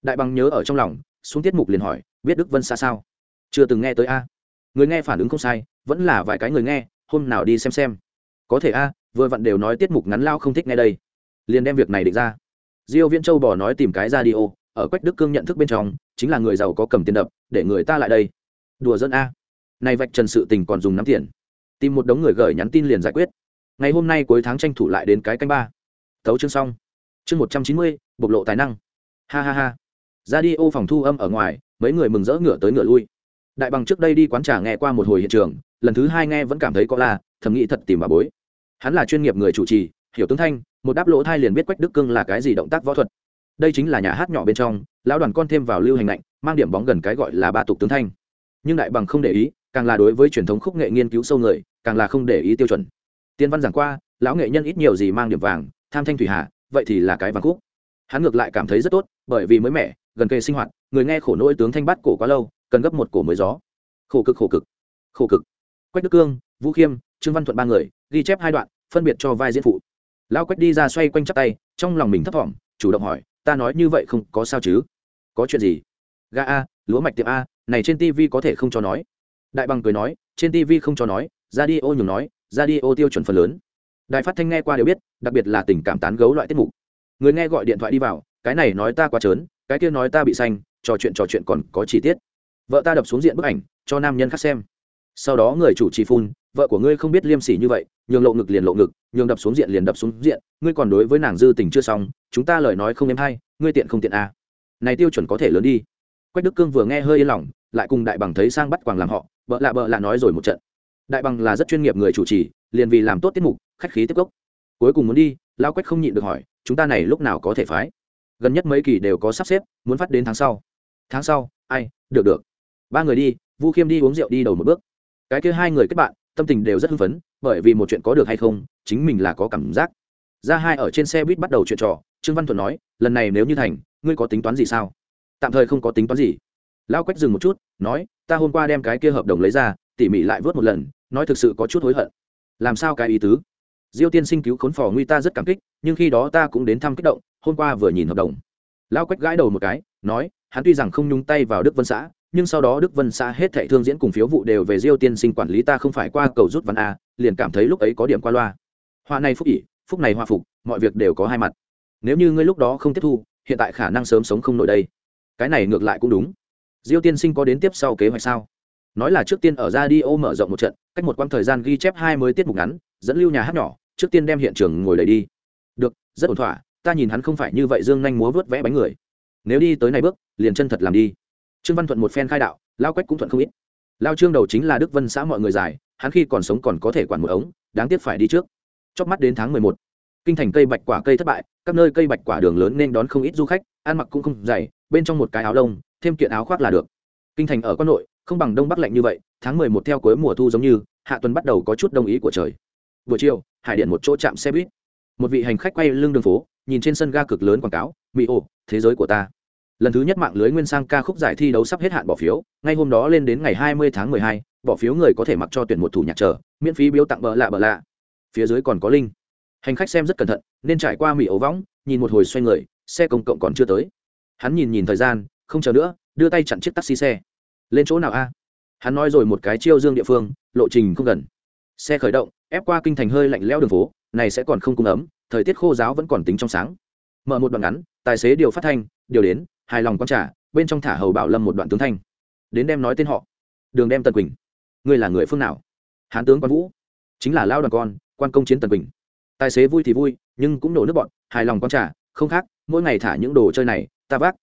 Đại bằng nhớ ở trong lòng, xuống tiết mục liền hỏi, biết đức vân xa sao? Chưa từng nghe tới a. Người nghe phản ứng không sai, vẫn là vài cái người nghe, hôm nào đi xem xem. Có thể a, vừa vặn đều nói tiết mục ngắn lao không thích nghe đây. Liền đem việc này định ra. Diêu viễn châu bỏ nói tìm cái ra đi ô ở quách đức cương nhận thức bên trong, chính là người giàu có cầm tiền đập, để người ta lại đây đùa dân a. Này vạch trần sự tình còn dùng nắm tiền. Tìm một đống người gửi nhắn tin liền giải quyết. Ngày hôm nay cuối tháng tranh thủ lại đến cái canh ba. Tấu chương xong. Chương một trăm chín mươi bộc lộ tài năng. Ha ha ha. Ra đi ô phòng thu âm ở ngoài mấy người mừng rỡ ngửa tới ngửa lui. Đại bằng trước đây đi quán trà nghe qua một hồi hiện trường lần thứ hai nghe vẫn cảm thấy có là, thầm nghĩ thật tìm bà bối. Hắn là chuyên nghiệp người chủ trì hiểu tướng thanh một đáp lỗ thai liền biết quách đức cương là cái gì động tác võ thuật. Đây chính là nhà hát nhỏ bên trong lão đoàn con thêm vào lưu hành lạnh mang điểm bóng gần cái gọi là ba tục tướng thanh nhưng đại bằng không để ý, càng là đối với truyền thống khúc nghệ nghiên cứu sâu người, càng là không để ý tiêu chuẩn. Tiên văn giảng qua, lão nghệ nhân ít nhiều gì mang điểm vàng, tham thanh thủy hà, vậy thì là cái vàng khúc. Hắn ngược lại cảm thấy rất tốt, bởi vì mới mẻ, gần kề sinh hoạt, người nghe khổ nỗi tướng thanh bắt cổ quá lâu, cần gấp một cổ mới gió. Khổ cực khổ cực khổ cực. Quách đức cương, vũ khiêm, trương văn thuận ba người, ghi chép hai đoạn, phân biệt cho vai diễn phụ. Lão quách đi ra xoay quanh chắp tay, trong lòng mình thấp thỏm, chủ động hỏi, ta nói như vậy không có sao chứ? Có chuyện gì? Ga a, lúa mạch tiệm a này trên tv có thể không cho nói. Đại bằng cười nói, trên tv không cho nói ra đi ô nhường nói ra đi ô tiêu chuẩn phần lớn. Đài phát thanh nghe qua đều biết, đặc biệt là tình cảm tán gấu loại tiết mục. Người nghe gọi điện thoại đi vào, cái này nói ta quá trớn, cái kia nói ta bị xanh trò chuyện trò chuyện còn có chi tiết. Vợ ta đập xuống diện bức ảnh, cho nam nhân khác xem. Sau đó người chủ trì phun, vợ của ngươi không biết liêm sỉ như vậy, nhường lộ ngực liền lộ ngực, nhường đập xuống diện liền đập xuống diện, ngươi còn đối với nàng dư tình chưa xong, chúng ta lời nói không em hay, ngươi tiện không tiện à. này tiêu chuẩn có thể lớn đi. Quách đức cương vừa nghe hơi yên lòng lại cùng đại bằng thấy sang bắt quàng làm họ vợ lạ vợ lạ nói rồi một trận. Đại bằng là rất chuyên nghiệp người chủ trì, liền vì làm tốt tiết mục, khách khí tiếp gốc cuối cùng muốn đi lao quách không nhịn được hỏi, chúng ta này lúc nào có thể phái? Gần nhất mấy kỳ đều có sắp xếp, muốn phát đến tháng sau. Tháng sau, ai, được được. Ba người đi, vu khiêm đi uống rượu đi đầu một bước. Cái kia hai người kết bạn, tâm tình đều rất hưng phấn, bởi vì một chuyện có được hay không, chính mình là có cảm giác. Ra hai ở trên xe buýt bắt đầu chuyện trò, trương văn thuận nói, lần này nếu như thành, ngươi có tính toán gì sao? Tạm thời không có tính toán gì lao quách dừng một chút, nói, ta hôm qua đem cái kia hợp đồng lấy ra, tỉ mỉ lại vớt một lần, nói thực sự có chút hối hận. Làm sao cái ý tứ? Diêu tiên sinh cứu khốn phò nguy ta rất cảm kích, nhưng khi đó ta cũng đến thăm kích động, hôm qua vừa nhìn hợp đồng. Lao quách gãi đầu một cái, nói, hắn tuy rằng không nhúng tay vào đức vân xã, nhưng sau đó đức vân xã hết thệ thương diễn cùng phiếu vụ đều về diêu tiên sinh quản lý ta không phải qua cầu rút văn a, liền cảm thấy lúc ấy có điểm qua loa. Hoa này phúc ỉ phúc này hoa phục, mọi việc đều có hai mặt. Nếu như ngươi lúc đó không tiếp thu, hiện tại khả năng sớm sống không nổi đây. Cái này ngược lại cũng đúng diêu tiên sinh có đến tiếp sau kế hoạch sao? Nói là trước tiên ở ra đi ô mở rộng một trận cách một quãng thời gian ghi chép hai mới tiết mục ngắn dẫn lưu nhà hát nhỏ trước tiên đem hiện trường ngồi đầy đi. Được rất ổn thỏa ta nhìn hắn không phải như vậy dương nhanh múa vớt vẽ bánh người. Nếu đi tới này bước liền chân thật làm đi. Trương văn thuận một phen khai đạo lao quách cũng thuận không ít. Lao trương đầu chính là đức vân xã mọi người giải, hắn khi còn sống còn có thể quản một ống đáng tiếc phải đi trước. Chóp mắt đến tháng mười một kinh thành cây bạch quả cây thất bại các nơi cây bạch quả đường lớn nên đón không ít du khách ăn mặc cũng không dày bên trong một cái áo lông thêm kiện áo khoác là được. Kinh thành ở quan nội, không bằng đông bắc lạnh như vậy, tháng mười một theo cuối mùa thu giống như, hạ tuần bắt đầu có chút đồng ý của trời. Buổi chiều, hải điện một chỗ chạm xe buýt. Một vị hành khách quay lưng đường phố, nhìn trên sân ga cực lớn quảng cáo, mỹ ồ thế giới của ta. Lần thứ nhất mạng lưới nguyên sang ca khúc giải thi đấu sắp hết hạn bỏ phiếu, ngay hôm đó lên đến ngày hai mươi tháng mười hai, bỏ phiếu người có thể mặc cho tuyển một thủ nhạc trở miễn phí biếu tặng bờ lạ bờ lạ. Phía dưới còn có linh. Hành khách xem rất cẩn thận, nên trải qua mỹ ấu võng, nhìn một hồi xoay người, xe công cộng còn chưa tới. Hắn nhìn nhìn thời gian không chờ nữa, đưa tay chặn chiếc taxi xe. Lên chỗ nào a? Hắn nói rồi một cái chiêu dương địa phương, lộ trình không gần. Xe khởi động, ép qua kinh thành hơi lạnh lẽo đường phố, này sẽ còn không cung ấm, thời tiết khô giáo vẫn còn tính trong sáng. Mở một đoạn ngắn, tài xế điều phát thanh, điều đến, hài lòng con trả bên trong thả hầu bảo lâm một đoạn tướng thanh. Đến đem nói tên họ. Đường đem tần quỳnh. Ngươi là người phương nào? Hán tướng quan vũ. Chính là lao đoàn con, quan công chiến tần quỳnh. Tài xế vui thì vui, nhưng cũng nổ nước bọn, hài lòng con trả không khác, mỗi ngày thả những đồ chơi này, ta vác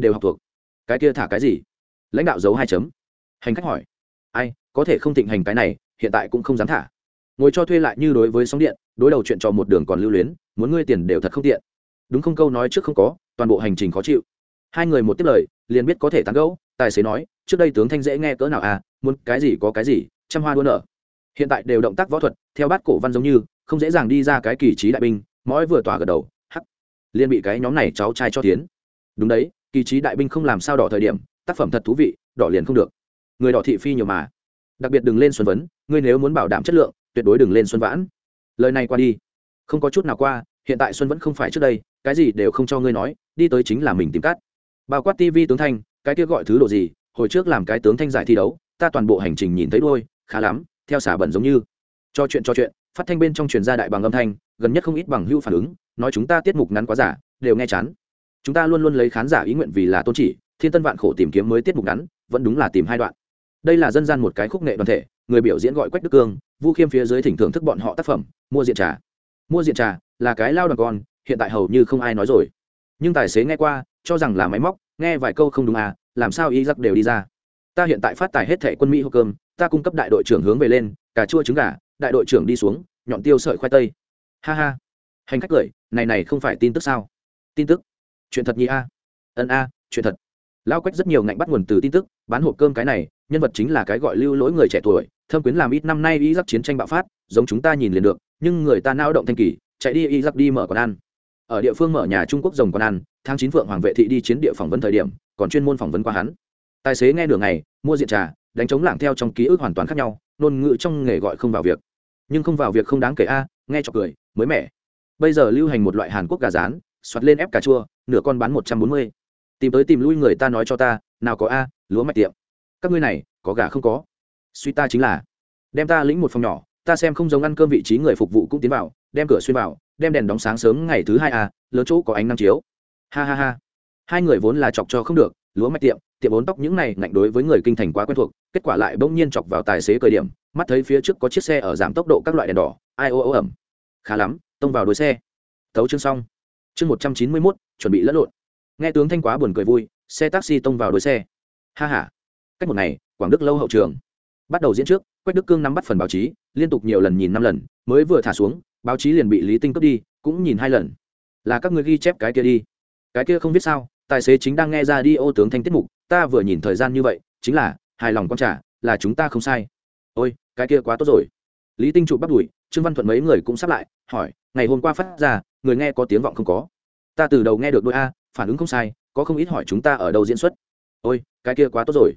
đều học thuộc. Cái kia thả cái gì? Lãnh đạo giấu hai chấm. Hành khách hỏi. Ai, có thể không thịnh hành cái này, hiện tại cũng không dám thả. Ngồi cho thuê lại như đối với sóng điện, đối đầu chuyện trò một đường còn lưu luyến, muốn ngươi tiền đều thật không tiện. Đúng không câu nói trước không có, toàn bộ hành trình khó chịu. Hai người một tiếp lời, liền biết có thể tán gẫu, tài xế nói, trước đây tướng thanh dễ nghe cỡ nào à muốn cái gì có cái gì, trăm hoa đua nở hiện tại đều động tác võ thuật, theo bát cổ văn giống như, không dễ dàng đi ra cái kỳ trí đại binh, mỗi vừa tỏa gật đầu, hắc, liền bị cái nhóm này cháu trai cho tiến. Đúng đấy kỳ trí đại binh không làm sao đỏ thời điểm, tác phẩm thật thú vị, đỏ liền không được. Người đỏ thị phi nhiều mà. Đặc biệt đừng lên xuân vấn, ngươi nếu muốn bảo đảm chất lượng, tuyệt đối đừng lên xuân vãn. Lời này qua đi. Không có chút nào qua, hiện tại xuân vẫn không phải trước đây, cái gì đều không cho ngươi nói, đi tới chính là mình tìm cắt bao quát tv tướng thanh, cái kia gọi thứ độ gì, hồi trước làm cái tướng thanh giải thi đấu, ta toàn bộ hành trình nhìn thấy đôi khá lắm, theo xả bẩn giống như. Cho chuyện cho chuyện, phát thanh bên trong truyền gia đại bằng âm thanh, gần nhất không ít bằng hưu phản ứng, nói chúng ta tiết mục ngắn quá giả, đều nghe chán chúng ta luôn luôn lấy khán giả ý nguyện vì là tôn chỉ, thiên tân vạn khổ tìm kiếm mới tiết mục ngắn, vẫn đúng là tìm hai đoạn. Đây là dân gian một cái khúc nghệ đoàn thể, người biểu diễn gọi quách đức cương, vu khiêm phía dưới thỉnh thưởng thức bọn họ tác phẩm, mua diện trà. Mua diện trà là cái lao đoàn con, hiện tại hầu như không ai nói rồi. Nhưng tài xế nghe qua, cho rằng là máy móc, nghe vài câu không đúng à làm sao y giặc đều đi ra. Ta hiện tại phát tài hết thẻ quân mỹ hộp cơm, ta cung cấp đại đội trưởng hướng về lên, cà chua trứng gà, đại đội trưởng đi xuống, nhọn tiêu sợi khoai tây. Ha ha. Hành khách cười, này này không phải tin tức sao? Tin tức chuyện thật nhi a? Ân a, chuyện thật. Lao quách rất nhiều ngạnh bắt nguồn từ tin tức, bán hộp cơm cái này, nhân vật chính là cái gọi lưu lỗi người trẻ tuổi, thâm quyến làm ít năm nay y giặc chiến tranh bạo phát, giống chúng ta nhìn liền được, nhưng người ta nao động thanh kỳ, chạy đi y giặc đi mở quán ăn. Ở địa phương mở nhà trung quốc rồng quán ăn, tháng chín phượng hoàng vệ thị đi chiến địa phỏng vấn thời điểm, còn chuyên môn phỏng vấn qua hắn. Tài xế nghe đường này, mua diện trà, đánh chống lảng theo trong ký ức hoàn toàn khác nhau, ngôn ngữ trong nghề gọi không vào việc. Nhưng không vào việc không đáng kể a, nghe cho cười, mới mẻ. Bây giờ lưu hành một loại hàn quốc gà rán xoát lên ép cà chua nửa con bán một trăm bốn mươi. Tìm tới tìm lui người ta nói cho ta, nào có a, lúa mạch tiệm. Các ngươi này, có gà không có. Suy ta chính là, đem ta lĩnh một phòng nhỏ, ta xem không giống ăn cơm vị trí người phục vụ cũng tiến vào, đem cửa xuyên vào, đem đèn đóng sáng sớm ngày thứ hai a, lớn chỗ có ánh năm chiếu. Ha ha ha. Hai người vốn là chọc cho không được, lúa mạch tiệm tiệm bốn tóc những này ngạnh đối với người kinh thành quá quen thuộc, kết quả lại bỗng nhiên chọc vào tài xế cơi điểm, mắt thấy phía trước có chiếc xe ở giảm tốc độ các loại đèn đỏ, ai ô ô ẩm. Khá lắm, tông vào đuôi xe. Tấu chương xong. Chương một trăm chín mươi mốt chuẩn bị lẫn lộn. Nghe tướng thanh quá buồn cười vui, xe taxi tông vào đuôi xe. Ha h a cách một ngày, quảng đức lâu hậu trường. Bắt đầu diễn trước, quách đức cương nắm bắt phần báo chí, liên tục nhiều lần nhìn năm lần, mới vừa thả xuống, báo chí liền bị lý tinh cướp đi, cũng nhìn hai lần. Là các người ghi chép cái kia đi. Cái kia không biết sao, tài xế chính đang nghe ra đi ô tướng thanh tiết mục, ta vừa nhìn thời gian như vậy, chính là, hài lòng con trả là chúng ta không sai. Ôi, cái kia quá tốt rồi. Lý tinh trụ bắt đùi, trương văn thuận mấy người cũng sắp lại, hỏi, ngày hôm qua phát ra, người nghe có tiếng vọng không có? Ta từ đầu nghe được đôi a, phản ứng không sai, có không ít hỏi chúng ta ở đâu diễn xuất. Ôi, cái kia quá tốt rồi.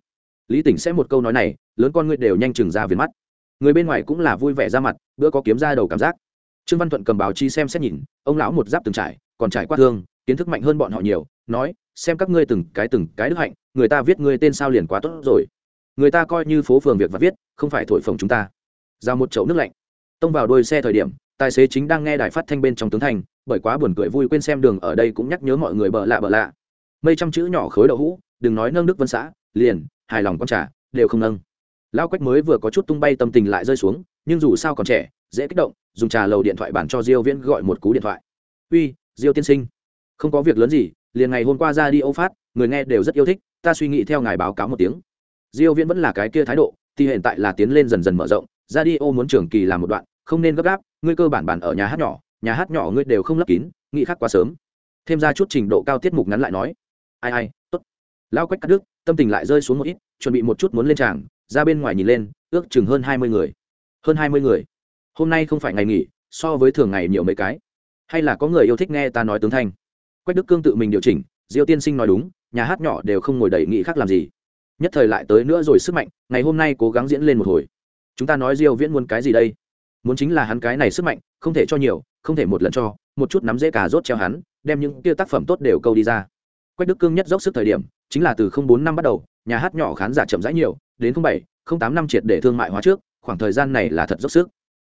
Lý tỉnh sẽ một câu nói này, lớn con ngươi đều nhanh chừng ra viền mắt. Người bên ngoài cũng là vui vẻ ra mặt, bữa có kiếm ra đầu cảm giác. Trương văn thuận cầm báo chi xem xét nhìn, ông lão một giáp từng trải, còn trải qua thương, kiến thức mạnh hơn bọn họ nhiều, nói, xem các ngươi từng cái từng cái đức hạnh, người ta viết ngươi tên sao liền quá tốt rồi. Người ta coi như phố phường việc và viết, không phải thổi phồng chúng ta. Ra một chậu nước lạnh. Tông vào đôi xe thời điểm tài xế chính đang nghe đài phát thanh bên trong tướng thành, bởi quá buồn cười vui quên xem đường ở đây cũng nhắc nhớ mọi người bợ lạ bợ lạ. Mây trăm chữ nhỏ khối đậu hũ đừng nói nâng đức vân xã liền hài lòng con trả đều không nâng. Lao quách mới vừa có chút tung bay tâm tình lại rơi xuống nhưng dù sao còn trẻ dễ kích động dùng trà lầu điện thoại bản cho diêu viễn gọi một cú điện thoại. Uy diêu tiên sinh không có việc lớn gì liền ngày hôm qua ra đi ô phát người nghe đều rất yêu thích ta suy nghĩ theo ngài báo cáo một tiếng. Diêu viễn vẫn là cái kia thái độ thì hiện tại là tiến lên dần dần mở rộng ra đi ô muốn trưởng kỳ làm một đoạn không nên gấp gáp, ngươi cơ bản bản ở nhà hát nhỏ, nhà hát nhỏ ngươi đều không lấp kín, nghĩ khác quá sớm. Thêm ra chút trình độ cao tiết mục ngắn lại nói. Ai ai, tốt. Lao quách cắt đứt, tâm tình lại rơi xuống một ít, chuẩn bị một chút muốn lên tràng, ra bên ngoài nhìn lên, ước chừng hơn hai mươi người. Hơn hai mươi người. Hôm nay không phải ngày nghỉ, so với thường ngày nhiều mấy cái. Hay là có người yêu thích nghe ta nói tướng thanh? Quách đức cương tự mình điều chỉnh, diêu tiên sinh nói đúng, nhà hát nhỏ đều không ngồi đầy nghị khác làm gì. Nhất thời lại tới nữa rồi sức mạnh, ngày hôm nay cố gắng diễn lên một hồi. Chúng ta nói diêu viễn muốn cái gì đây? Muốn chính là hắn cái này sức mạnh, không thể cho nhiều, không thể một lần cho, một chút nắm dễ cà rốt treo hắn, đem những kia tác phẩm tốt đều câu đi ra. Quách đức cương nhất dốc sức thời điểm, chính là từ không bốn năm bắt đầu, nhà hát nhỏ khán giả chậm rãi nhiều, đến không bảy, không tám năm triệt để thương mại hóa trước, khoảng thời gian này là thật dốc sức.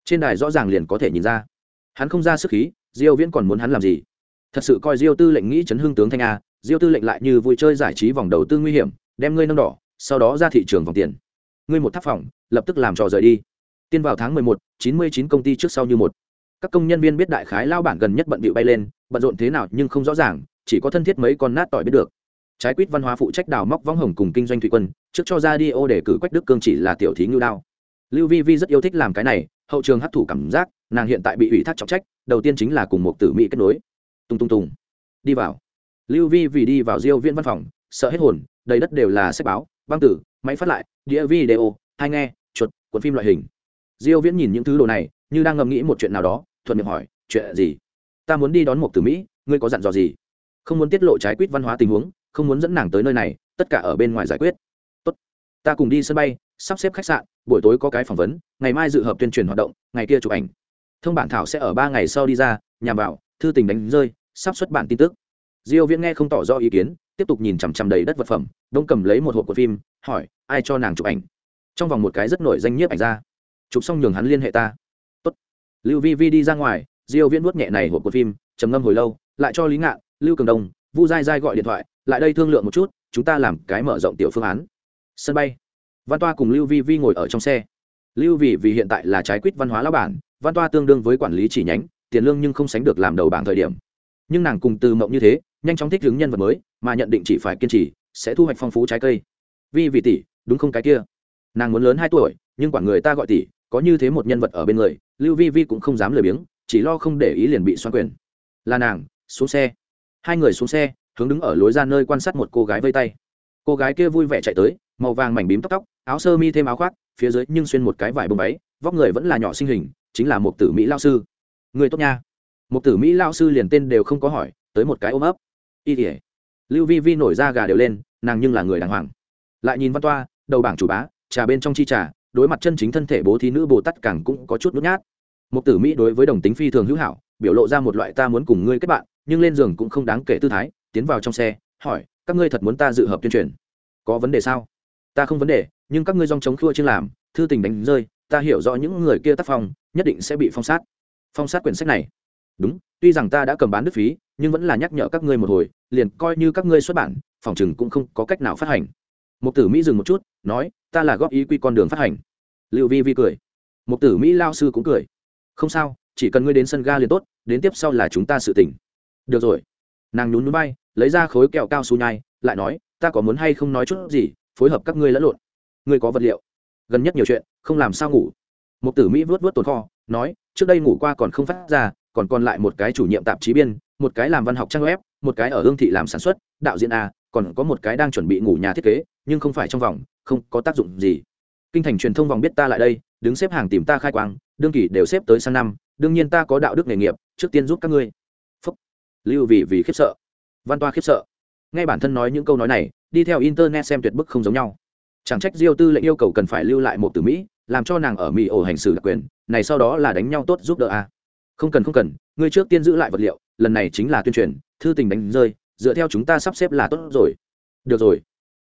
Trên đài rõ ràng liền có thể nhìn ra. Hắn không ra sức khí, diêu viễn còn muốn hắn làm gì? Thật sự coi diêu tư lệnh nghĩ chấn hương tướng thanh a, diêu tư lệnh lại như vui chơi giải trí vòng đầu tư nguy hiểm, đem ngươi nâng đỏ, sau đó ra thị trường vòng tiền. Ngươi một tháp phòng, lập tức làm trò rời đi tiên vào tháng 11, 99 công ty trước sau như một. Các công nhân viên biết đại khái lao bản gần nhất bận bịu bay lên bận rộn thế nào nhưng không rõ ràng chỉ có thân thiết mấy con nát tỏi biết được. Trái quýt văn hóa phụ trách đào móc võng hồng cùng kinh doanh thủy quân trước cho ra đi ô để cử quách đức cương chỉ là tiểu thí ngưu đao. Lưu vi vi rất yêu thích làm cái này hậu trường hấp thụ cảm giác nàng hiện tại bị ủy thác trọng trách đầu tiên chính là cùng một tử mỹ kết nối. Tung tung tùng đi vào. Lưu vi vì đi vào diêu viên văn phòng sợ hết hồn đầy đất đều là sách báo băng tử máy phát lại đĩa video hay nghe chuột cuốn phim loại hình diêu viễn nhìn những thứ đồ này, như đang ngẫm nghĩ một chuyện nào đó, thuận miệng hỏi, chuyện gì? Ta muốn đi đón một từ mỹ, ngươi có dặn dò gì? Không muốn tiết lộ trái quýt văn hóa tình huống, không muốn dẫn nàng tới nơi này, tất cả ở bên ngoài giải quyết. Tốt, ta cùng đi sân bay, sắp xếp khách sạn, buổi tối có cái phỏng vấn, ngày mai dự hợp tuyên truyền hoạt động, ngày kia chụp ảnh. Thông bản thảo sẽ ở ba ngày sau đi ra, nhằm vào, thư tình đánh rơi, sắp xuất bản tin tức. Diêu viễn nghe không tỏ rõ ý kiến, tiếp tục nhìn chằm chằm đầy đất vật phẩm, đông cầm lấy một hộp của phim, hỏi, ai cho nàng chụp ảnh? Trong vòng một cái rất nổi danh nhiếp ảnh ra chụp xong nhường hắn liên hệ ta. Tốt. Lưu vi vi đi ra ngoài, diêu viễn nuốt nhẹ này hộp của phim, trầm ngâm hồi lâu, lại cho lý ngạn, lưu cường đông, vu dai dai gọi điện thoại, lại đây thương lượng một chút, chúng ta làm cái mở rộng tiểu phương án. Sân bay. Văn toa cùng lưu vi vi ngồi ở trong xe. Lưu vì vì hiện tại là trái quýt văn hóa lão bản, văn toa tương đương với quản lý chỉ nhánh, tiền lương nhưng không sánh được làm đầu bảng thời điểm. Nhưng nàng cùng từ mộng như thế, nhanh chóng thích ứng nhân vật mới, mà nhận định chỉ phải kiên trì, sẽ thu hoạch phong phú trái cây. Vi vì tỷ, đúng không cái kia? Nàng muốn lớn hai tuổi, nhưng quản người ta gọi tỷ có như thế một nhân vật ở bên người, lưu vi vi cũng không dám lười biếng, chỉ lo không để ý liền bị xoan quyền. Là nàng, xuống xe. Hai người xuống xe, hướng đứng ở lối ra nơi quan sát một cô gái vây tay. Cô gái kia vui vẻ chạy tới, màu vàng mảnh bím tóc tóc, áo sơ mi thêm áo khoác, phía dưới nhưng xuyên một cái vải bông váy, vóc người vẫn là nhỏ sinh hình, chính là một tử mỹ lao sư. Người tốt nha. Một tử mỹ lao sư liền tên đều không có hỏi, tới một cái ôm ấp. Y tỉa lưu vi vi nổi ra gà đều lên, nàng nhưng là người đàng hoàng. Lại nhìn văn toa, đầu bảng chủ bá, trà bên trong chi trà đối mặt chân chính thân thể bố thí nữ bồ tát càng cũng có chút nút nhát. Một tử mỹ đối với đồng tính phi thường hữu hảo, biểu lộ ra một loại ta muốn cùng ngươi kết bạn, nhưng lên giường cũng không đáng kể tư thái, tiến vào trong xe, hỏi, các ngươi thật muốn ta dự hợp tuyên truyền? Có vấn đề sao? Ta không vấn đề, nhưng các ngươi dòng chống khua chưa làm, thư tình đánh rơi, ta hiểu rõ những người kia tác phong, nhất định sẽ bị phong sát. Phong sát quyển sách này. Đúng, tuy rằng ta đã cầm bán nước phí, nhưng vẫn là nhắc nhở các ngươi một hồi, liền coi như các ngươi xuất bản, phòng chừng cũng không có cách nào phát hành một tử mỹ dừng một chút, nói, ta là góp ý quy con đường phát hành. Liệu vi vi cười. Một tử mỹ lao sư cũng cười. Không sao, chỉ cần ngươi đến sân ga liền tốt, đến tiếp sau là chúng ta sự tỉnh được rồi. Nàng nhún núi bay lấy ra khối kẹo cao su nhai, lại nói, ta có muốn hay không nói chút gì, phối hợp các ngươi lẫn lộn. Ngươi có vật liệu. Gần nhất nhiều chuyện, không làm sao ngủ. Một tử mỹ vớt vớt tồn kho, nói, trước đây ngủ qua còn không phát ra, còn còn lại một cái chủ nhiệm tạp chí biên, một cái làm văn học trang web, một cái ở hương thị làm sản xuất, đạo diễn a còn có một cái đang chuẩn bị ngủ nhà thiết kế, nhưng không phải trong vòng, không có tác dụng gì. Kinh thành truyền thông vòng biết ta lại đây, đứng xếp hàng tìm ta khai quang, đương kỳ đều xếp tới sang năm, đương nhiên ta có đạo đức nghề nghiệp, trước tiên giúp các ngươi. Phúc. Lưu vì vì khiếp sợ. Văn toa khiếp sợ. Ngay bản thân nói những câu nói này, đi theo internet xem tuyệt bức không giống nhau. Chẳng trách diêu tư lệnh yêu cầu cần phải lưu lại một từ mỹ, làm cho nàng ở mỹ ổ hành xử đặc quyền, này sau đó là đánh nhau tốt giúp đỡ a. Không cần không cần, ngươi trước tiên giữ lại vật liệu, lần này chính là tuyên truyền, thư tình đánh rơi dựa theo chúng ta sắp xếp là tốt rồi. Được rồi.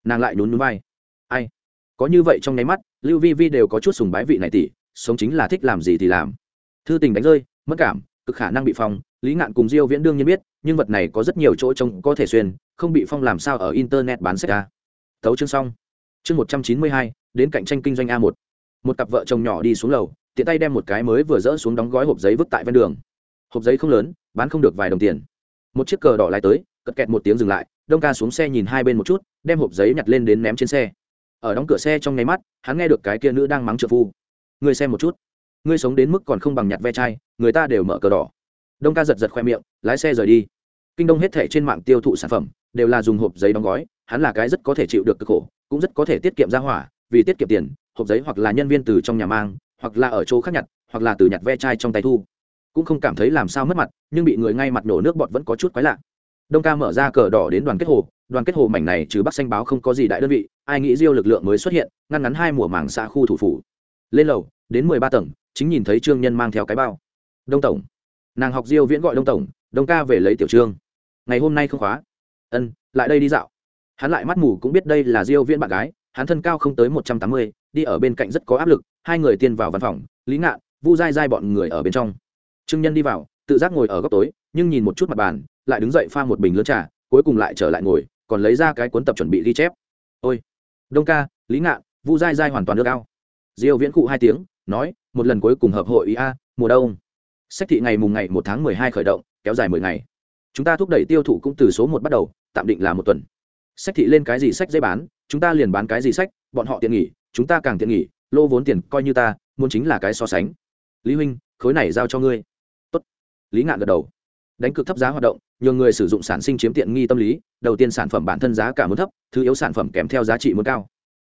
Nàng lại nhún núi vai. Ai? Có như vậy trong nháy mắt lưu vi vi đều có chút sùng bái vị này tỷ sống chính là thích làm gì thì làm. Thư tình đánh rơi mất cảm cực khả năng bị phong lý ngạn cùng diêu viễn đương nhiên biết nhưng vật này có rất nhiều chỗ trông có thể xuyên không bị phong làm sao ở internet bán sách ra thấu chương xong. Chương 192, đến cạnh tranh kinh doanh a 1 một cặp vợ chồng nhỏ đi xuống lầu tiện tay đem một cái mới vừa dỡ xuống đóng gói hộp giấy vứt tại ven đường. Hộp giấy không lớn bán không được vài đồng tiền. Một chiếc cờ đỏ lại tới cật kẹt một tiếng dừng lại, đông ca xuống xe nhìn hai bên một chút, đem hộp giấy nhặt lên đến ném trên xe. Ở đóng cửa xe trong nháy mắt, hắn nghe được cái kia nữ đang mắng trợ phu. Ngươi xem một chút, ngươi sống đến mức còn không bằng nhặt ve chai, người ta đều mở cờ đỏ. Đông ca giật giật khoe miệng, lái xe rời đi. Kinh đông hết thể trên mạng tiêu thụ sản phẩm, đều là dùng hộp giấy đóng gói, hắn là cái rất có thể chịu được cực khổ, cũng rất có thể tiết kiệm ra hỏa, vì tiết kiệm tiền, hộp giấy hoặc là nhân viên từ trong nhà mang, hoặc là ở chỗ khác nhặt, hoặc là từ nhặt ve chai trong tay thu. Cũng không cảm thấy làm sao mất mặt, nhưng bị người ngay mặt nổ nước bọt vẫn có chút quái lạ đông ca mở ra cờ đỏ đến đoàn kết hồ, đoàn kết hồ mảnh này trừ bắc xanh báo không có gì đại đơn vị, ai nghĩ diêu lực lượng mới xuất hiện, ngăn ngắn hai mùa mảng xã khu thủ phủ. Lên lầu, đến mười ba tầng, chính nhìn thấy trương nhân mang theo cái bao. Đông tổng. Nàng học diêu viễn gọi đông tổng, đông ca về lấy tiểu trương. Ngày hôm nay không khóa. Ân, lại đây đi dạo. Hắn lại mắt mù cũng biết đây là diêu viễn bạn gái, hắn thân cao không tới một trăm tám mươi, đi ở bên cạnh rất có áp lực, hai người tiên vào văn phòng, lý ngạn, vu dai dai bọn người ở bên trong. Trương nhân đi vào, tự giác ngồi ở góc tối, nhưng nhìn một chút mặt bàn lại đứng dậy pha một bình lớn trà, cuối cùng lại trở lại ngồi, còn lấy ra cái cuốn tập chuẩn bị ghi chép. Ôi, đông ca, lý ngạn, vu dai dai hoàn toàn được ao. Diêu viễn cụ hai tiếng, nói, một lần cuối cùng hợp hội ý a, mùa đông. Sách thị ngày mùng ngày một tháng mười hai khởi động, kéo dài mười ngày. Chúng ta thúc đẩy tiêu thụ cũng từ số một bắt đầu, tạm định là một tuần. Sách thị lên cái gì sách dễ bán, chúng ta liền bán cái gì sách, bọn họ tiện nghỉ, chúng ta càng tiện nghỉ, lô vốn tiền coi như ta, muốn chính là cái so sánh. Lý huynh, khối này giao cho ngươi. Tốt. lý ngạn gật đầu đánh cực thấp giá hoạt động nhờ người sử dụng sản sinh chiếm tiện nghi tâm lý đầu tiên sản phẩm bản thân giá cả muốn thấp thứ yếu sản phẩm kèm theo giá trị muốn cao.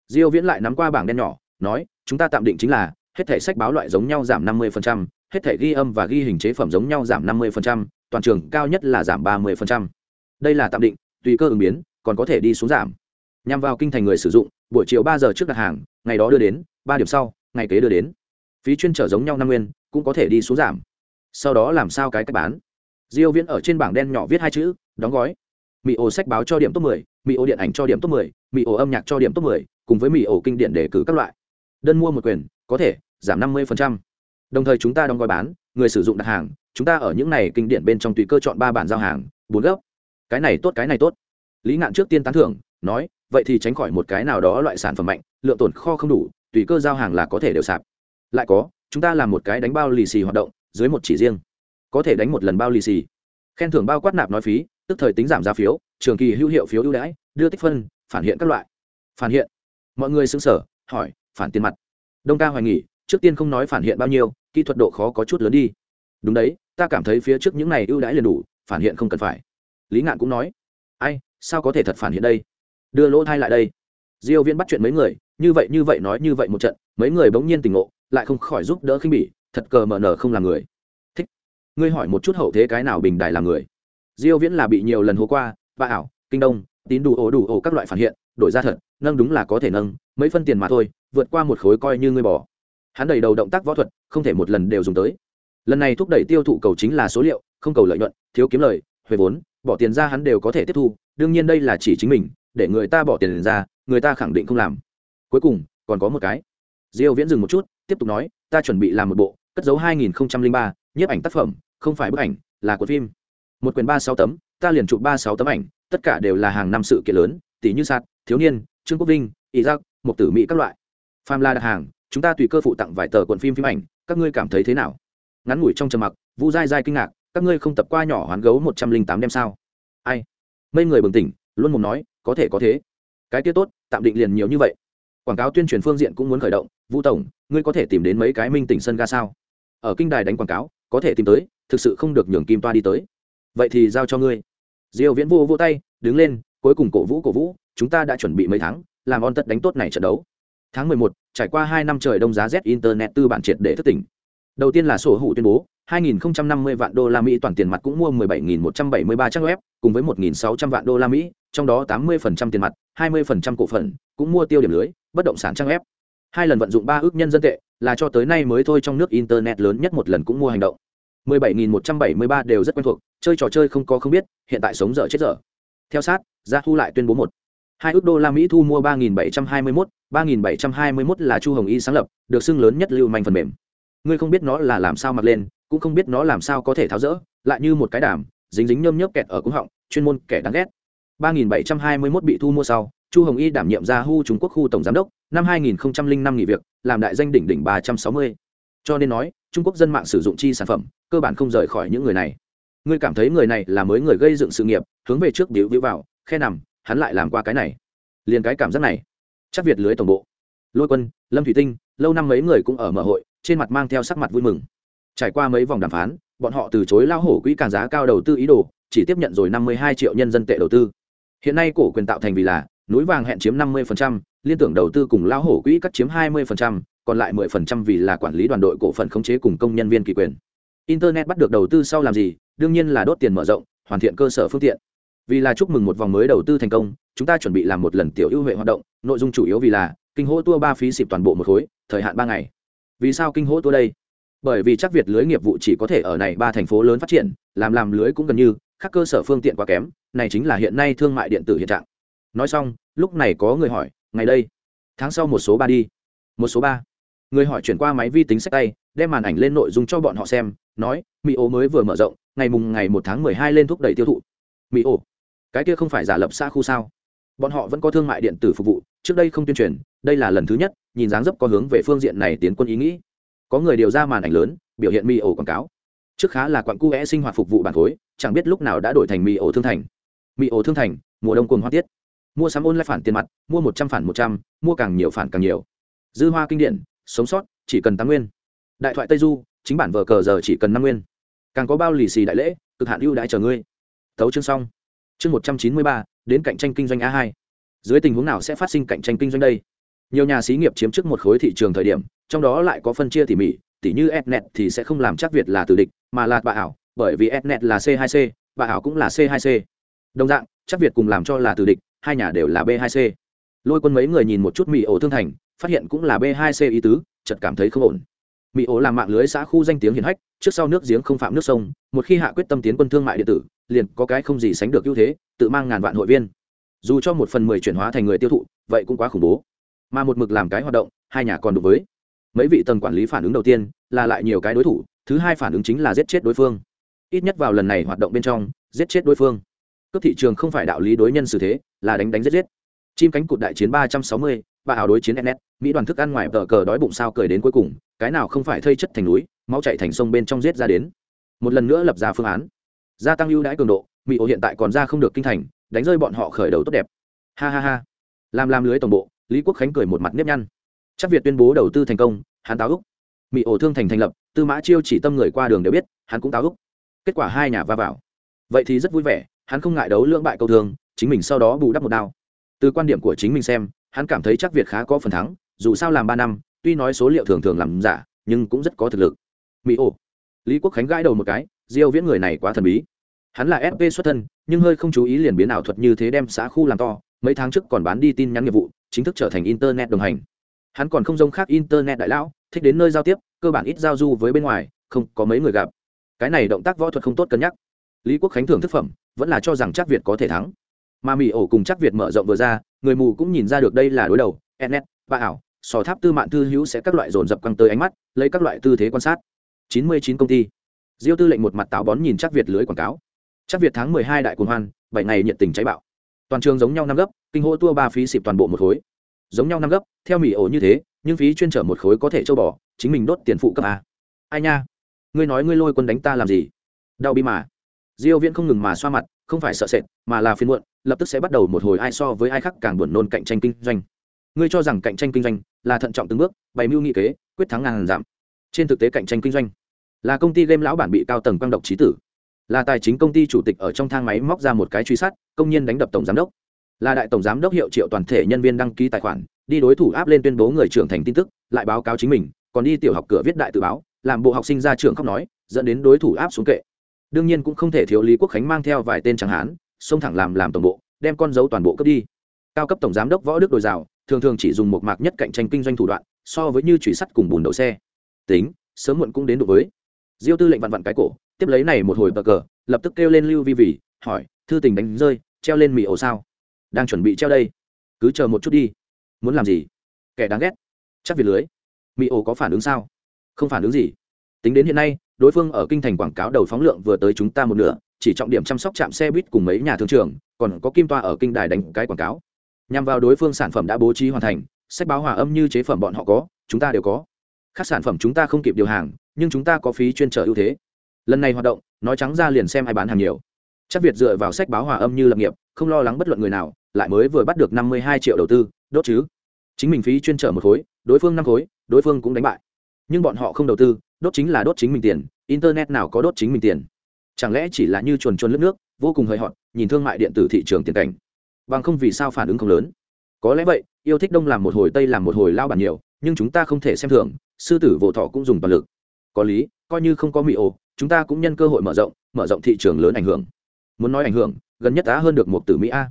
Diêu viễn lại nắm qua bảng đen nhỏ nói chúng ta tạm định chính là hết thể sách báo loại giống nhau giảm 50%, hết thể ghi âm và ghi hình chế phẩm giống nhau giảm 50%, toàn trường cao nhất là giảm 30%. đây là tạm định tùy cơ ứng biến còn có thể đi xuống giảm. Nhằm vào kinh thành người sử dụng buổi chiều ba giờ trước đặt hàng ngày đó đưa đến ba điểm sau ngày kế đưa đến. Phí chuyên trở giống nhau năm nguyên cũng có thể đi xuống giảm. Sau đó làm sao cái cách bán? Diêu viễn ở trên bảng đen nhỏ viết hai chữ đóng gói. Mỹ ổ sách báo cho điểm top 10, mỹ ổ điện ảnh cho điểm top 10, mỹ ổ âm nhạc cho điểm top 10, cùng với mỹ ổ kinh điển đề cử các loại. Đơn mua một quyền có thể giảm 50%. đồng thời chúng ta đóng gói bán người sử dụng đặt hàng chúng ta ở những này kinh điển bên trong tùy cơ chọn ba bản giao hàng bốn gốc. Cái này tốt cái này tốt. Lý ngạn trước tiên tán thưởng nói vậy thì tránh khỏi một cái nào đó loại sản phẩm mạnh lượng tồn kho không đủ tùy cơ giao hàng là có thể đều sạp. Lại có chúng ta làm một cái đánh bao lì xì hoạt động dưới một chỉ riêng có thể đánh một lần bao lì xì. Khen thưởng bao quát nạp nói phí, tức thời tính giảm giá phiếu, trường kỳ hữu hiệu phiếu ưu đãi, đưa tích phân, phản hiện các loại. Phản hiện. Mọi người xứng sở hỏi, phản tiền mặt. Đông ca hoài nghỉ, trước tiên không nói phản hiện bao nhiêu, kỹ thuật độ khó có chút lớn đi. Đúng đấy, ta cảm thấy phía trước những này ưu đãi liền đủ, phản hiện không cần phải. Lý ngạn cũng nói, ai, sao có thể thật phản hiện đây? Đưa lỗ thai lại đây. Diêu viên bắt chuyện mấy người, như vậy như vậy nói như vậy một trận. Mấy người bỗng nhiên tỉnh ngộ, lại không khỏi giúp đỡ khinh bỉ, thật cờ mở nở không làm người ngươi hỏi một chút hậu thế cái nào bình đại làm người? Diêu viễn là bị nhiều lần hố qua và ảo, kinh đông, tín đủ ổ đủ ổ các loại phản hiện, đổi ra thật, nâng đúng là có thể nâng, mấy phân tiền mà thôi, vượt qua một khối coi như ngươi bỏ. Hắn đầy đầu động tác võ thuật, không thể một lần đều dùng tới. Lần này thúc đẩy tiêu thụ cầu chính là số liệu, không cầu lợi nhuận, thiếu kiếm lời huề vốn, bỏ tiền ra hắn đều có thể tiếp thu, đương nhiên đây là chỉ chính mình, để người ta bỏ tiền ra, người ta khẳng định không làm. Cuối cùng, còn có một cái. Diêu viễn dừng một chút, tiếp tục nói, ta chuẩn bị làm một bộ, cất dấu 2003 nhiếp ảnh tác phẩm, không phải bức ảnh, là cuộn phim. Một quyển ba sáu tấm, ta liền chụp ba sáu tấm ảnh, tất cả đều là hàng năm sự kiện lớn, tỷ như sạt, thiếu niên, trương quốc vinh ý giác một tử mỹ các loại. Pham la đặt hàng, chúng ta tùy cơ phụ tặng vài tờ cuộn phim phim ảnh, các ngươi cảm thấy thế nào? Ngắn ngủi trong trầm mặc vu dai dai kinh ngạc, các ngươi không tập qua nhỏ hoán gấu một trăm linh tám đem sao? Ai? Mấy người bừng tỉnh, luôn mồm nói, có thể, có thế. Cái kia tốt, tạm định liền nhiều như vậy. Quảng cáo tuyên truyền phương diện cũng muốn khởi động, vũ tổng, ngươi có thể tìm đến mấy cái minh tỉnh sân ga sao? Ở kinh đài đánh quảng cáo có thể tìm tới thực sự không được nhường kim toa đi tới vậy thì giao cho ngươi diêu viễn vô vô tay đứng lên cuối cùng cổ vũ cổ vũ chúng ta đã chuẩn bị mấy tháng làm on tất đánh tốt này trận đấu tháng 11, trải qua 2 năm trời đông giá rét internet tư bản triệt để thức tỉnh đầu tiên là sổ hữu tuyên bố 2.050 vạn đô la Mỹ toàn tiền mặt cũng mua 17.173 trang web, cùng với 1.600 vạn đô la Mỹ, trong đó 80% tiền mặt, 20% cổ phần, cũng mua tiêu điểm lưới, bất động sản trang web. Hai lần vận dụng ba ước nhân dân tệ, là cho tới nay mới thôi trong nước internet lớn nhất một lần cũng mua hành động. 17.173 đều rất quen thuộc, chơi trò chơi không có không biết, hiện tại sống dở chết dở. Theo sát, Gia Thu lại tuyên bố một hai ước đô la Mỹ thu mua 3.721, 3.721 là Chu Hồng Y sáng lập, được xưng lớn nhất lưu manh phần mềm. Ngươi không biết nó là làm sao mặc lên, cũng không biết nó làm sao có thể tháo rỡ, lại như một cái đàm, dính dính nhôm nhớp kẹt ở cúng họng, chuyên môn kẻ đáng ghét. 3.721 bị thu mua sau, Chu Hồng Y đảm nhiệm Yahoo Hu Trung Quốc khu tổng giám đốc, năm 2005 nghỉ việc, làm đại danh đỉnh đỉnh 360. Cho nên nói, Trung Quốc dân mạng sử dụng chi sản phẩm, cơ bản không rời khỏi những người này. Ngươi cảm thấy người này là mới người gây dựng sự nghiệp, hướng về trước biểu biểu vào, khe nằm, hắn lại làm qua cái này. Liền cái cảm giác này. Chắc Việt lưới tổng bộ. Lôi Quân, Lâm Thủy Tinh, lâu năm mấy người cũng ở mở hội, trên mặt mang theo sắc mặt vui mừng. Trải qua mấy vòng đàm phán, bọn họ từ chối lao hổ quỹ càng giá cao đầu tư ý đồ, chỉ tiếp nhận rồi 52 triệu nhân dân tệ đầu tư. Hiện nay cổ quyền tạo thành vì là núi vàng hẹn chiếm 50%, liên tưởng đầu tư cùng lao hổ quỹ cắt chiếm 20%, còn lại 10% vì là quản lý đoàn đội cổ phần khống chế cùng công nhân viên kỳ quyền. Internet bắt được đầu tư sau làm gì? Đương nhiên là đốt tiền mở rộng, hoàn thiện cơ sở phương tiện. Vì là chúc mừng một vòng mới đầu tư thành công, chúng ta chuẩn bị làm một lần tiểu ưu huệ hoạt động, nội dung chủ yếu vì là kinh hỗ tour ba phí xịp toàn bộ một khối, thời hạn 3 ngày. Vì sao kinh hỗ tour đây? Bởi vì chắc Việt lưới nghiệp vụ chỉ có thể ở này ba thành phố lớn phát triển, làm làm lưới cũng gần như, các cơ sở phương tiện quá kém, này chính là hiện nay thương mại điện tử hiện trạng. Nói xong, lúc này có người hỏi, ngày đây, tháng sau một số ba đi. Một số ba người hỏi chuyển qua máy vi tính sách tay, đem màn ảnh lên nội dung cho bọn họ xem, nói mỹ ô mới vừa mở rộng, ngày mùng ngày một tháng mười hai lên thúc đẩy tiêu thụ. Mỹ ô? Cái kia không phải giả lập xa khu sao? Bọn họ vẫn có thương mại điện tử phục vụ, trước đây không tuyên truyền, đây là lần thứ nhất, nhìn dáng dấp có hướng về phương diện này tiến quân ý nghĩ. Có người điều ra màn ảnh lớn, biểu hiện mỹ ổ quảng cáo. Trước khá là quặng cu vẽ sinh hoạt phục vụ bản khối, chẳng biết lúc nào đã đổi thành mỹ ổ thương thành. Mỹ ổ thương thành, mùa đông cồn hoa tiết. Mua sắm ôn lại phản tiền mặt, mua một trăm phản một trăm, mua càng nhiều phản càng nhiều. Dư hoa kinh điển sống sót, chỉ cần tám nguyên. Đại thoại tây du, chính bản vờ cờ giờ chỉ cần năm nguyên. Càng có bao lì xì đại lễ, cực hạn ưu đãi chờ ngươi. Tấu chương xong. Chương một trăm chín mươi ba, đến cạnh tranh kinh doanh a hai. Dưới tình huống nào sẽ phát sinh cạnh tranh kinh doanh đây? Nhiều nhà xí nghiệp chiếm trước một khối thị trường thời điểm, trong đó lại có phân chia tỉ mỉ, tỉ như etnet thì sẽ không làm chắc việt là từ địch, mà là bà ảo bởi vì etnet là c 2 c bà ảo cũng là c 2 c. Đồng dạng, chắc việt cùng làm cho là từ địch, hai nhà đều là b 2 c. Lôi quân mấy người nhìn một chút mỹ ổ thương thành phát hiện cũng là b 2 c ý tứ, chợt cảm thấy không ổn. Mỹ ổ làm mạng lưới xã khu danh tiếng hiển hách, trước sau nước giếng không phạm nước sông, một khi hạ quyết tâm tiến quân thương mại điện tử, liền có cái không gì sánh được ưu thế, tự mang ngàn vạn hội viên. Dù cho một phần mười chuyển hóa thành người tiêu thụ, vậy cũng quá khủng bố. Mà một mực làm cái hoạt động, hai nhà còn đối với. Mấy vị tầng quản lý phản ứng đầu tiên, là lại nhiều cái đối thủ, thứ hai phản ứng chính là giết chết đối phương. Ít nhất vào lần này hoạt động bên trong, giết chết đối phương. Cướp thị trường không phải đạo lý đối nhân xử thế, là đánh đánh giết giết chim cánh cụt đại chiến ba trăm sáu mươi, bà hào đối chiến ns mỹ đoàn thức ăn ngoài tờ cờ đói bụng sao cười đến cuối cùng, cái nào không phải thây chất thành núi, máu chạy thành sông bên trong giết ra đến. Một lần nữa lập ra phương án. Gia tăng ưu đãi cường độ, mỹ ổ hiện tại còn ra không được kinh thành, đánh rơi bọn họ khởi đầu tốt đẹp. Ha ha ha. Làm làm lưới tổng bộ, lý quốc khánh cười một mặt nếp nhăn. Chắc việt tuyên bố đầu tư thành công, hắn táo úc. Mỹ ổ thương thành thành lập, tư mã chiêu chỉ tâm người qua đường đều biết, hắn cũng táo úc. Kết quả hai nhà va vào. Vậy thì rất vui vẻ, hắn không ngại đấu lưỡng bại câu thương, chính mình sau đó bù đắp một đao từ quan điểm của chính mình xem, hắn cảm thấy chắc việt khá có phần thắng, dù sao làm ba năm, tuy nói số liệu thường thường làm giả, nhưng cũng rất có thực lực. Mỹ ô lý quốc khánh gãi đầu một cái, diêu viễn người này quá thần bí. Hắn là fp xuất thân, nhưng hơi không chú ý liền biến ảo thuật như thế đem xã khu làm to, mấy tháng trước còn bán đi tin nhắn nghiệp vụ, chính thức trở thành internet đồng hành. Hắn còn không giống khác internet đại lão, thích đến nơi giao tiếp, cơ bản ít giao du với bên ngoài, không có mấy người gặp. Cái này động tác võ thuật không tốt cân nhắc. Lý quốc khánh thưởng thức phẩm, vẫn là cho rằng chắc việt có thể thắng mà mỹ ổ cùng chắc việt mở rộng vừa ra, người mù cũng nhìn ra được đây là đối đầu ns và ảo, sò tháp tư mạng thư hữu sẽ các loại dồn dập căng tới ánh mắt, lấy các loại tư thế quan sát. Chín mươi chín công ty. Diêu tư lệnh một mặt táo bón nhìn chắc việt lưới quảng cáo. Chắc việt tháng mười hai đại cuồng hoan, bảy ngày nhiệt tình cháy bạo. Toàn trường giống nhau năm gấp, kinh hô tua ba phí xịp toàn bộ một khối. Giống nhau năm gấp, theo mỹ ổ như thế, nhưng phí chuyên trở một khối có thể châu bỏ chính mình đốt tiền phụ cấp à. ai nha? Ngươi nói ngươi lôi quân đánh ta làm gì? Đau bi mà. Diêu viễn không ngừng mà xoa mặt không phải sợ sệt, mà là phiền muộn, lập tức sẽ bắt đầu một hồi ai so với ai khác càng buồn nôn cạnh tranh kinh doanh. Ngươi cho rằng cạnh tranh kinh doanh là thận trọng từng bước, bày mưu nghị kế, quyết thắng ngàn giảm. Trên thực tế cạnh tranh kinh doanh là công ty game lão bản bị cao tầng quang độc trí tử. Là tài chính công ty chủ tịch ở trong thang máy móc ra một cái truy sát, công nhân đánh đập tổng giám đốc. Là đại tổng giám đốc hiệu triệu toàn thể nhân viên đăng ký tài khoản, đi đối thủ áp lên tuyên bố người trưởng thành tin tức, lại báo cáo chính mình, còn đi tiểu học cửa viết đại tự báo, làm bộ học sinh ra trường khóc nói, dẫn đến đối thủ áp xuống kệ đương nhiên cũng không thể thiếu lý quốc khánh mang theo vài tên chẳng hán, xông thẳng làm làm tổng bộ, đem con dấu toàn bộ cấp đi. Cao cấp tổng giám đốc võ đức đồi rào thường thường chỉ dùng một mạc nhất cạnh tranh kinh doanh thủ đoạn, so với như chủy sắt cùng bùn đậu xe. Tính, sớm muộn cũng đến đối với. Diêu tư lệnh vặn vặn cái cổ, tiếp lấy này một hồi bờ cờ, lập tức kêu lên lưu vi vì hỏi, thư tình đánh rơi, treo lên mì ổ sao? Đang chuẩn bị treo đây. Cứ chờ một chút đi. Muốn làm gì? Kẻ đáng ghét. Chắc vì lưới. Mì ổ có phản ứng sao? Không phản ứng gì. Tính đến hiện nay đối phương ở kinh thành quảng cáo đầu phóng lượng vừa tới chúng ta một nửa, chỉ trọng điểm chăm sóc trạm xe buýt cùng mấy nhà thương trường, còn có kim toa ở kinh đài đánh cái quảng cáo. Nhằm vào đối phương sản phẩm đã bố trí hoàn thành, sách báo hòa âm như chế phẩm bọn họ có, chúng ta đều có. Các sản phẩm chúng ta không kịp điều hàng, nhưng chúng ta có phí chuyên trở ưu thế. Lần này hoạt động, nói trắng ra liền xem ai bán hàng nhiều. Chắc việt dựa vào sách báo hòa âm như lập nghiệp, không lo lắng bất luận người nào, lại mới vừa bắt được năm mươi hai triệu đầu tư, đốt chứ. Chính mình phí chuyên trở một khối, đối phương năm khối, đối phương cũng đánh bại. Nhưng bọn họ không đầu tư đốt chính là đốt chính mình tiền, internet nào có đốt chính mình tiền? Chẳng lẽ chỉ là như chuồn chuồn lướt nước, vô cùng hơi hợt, nhìn thương mại điện tử thị trường tiền cảnh? Bằng không vì sao phản ứng không lớn? Có lẽ vậy, yêu thích đông làm một hồi, tây làm một hồi lao bản nhiều, nhưng chúng ta không thể xem thường, sư tử vỗ thọ cũng dùng toàn lực. Có lý, coi như không có mỹ ồ, chúng ta cũng nhân cơ hội mở rộng mở rộng thị trường lớn ảnh hưởng. Muốn nói ảnh hưởng, gần nhất đã hơn được một tử mỹ a.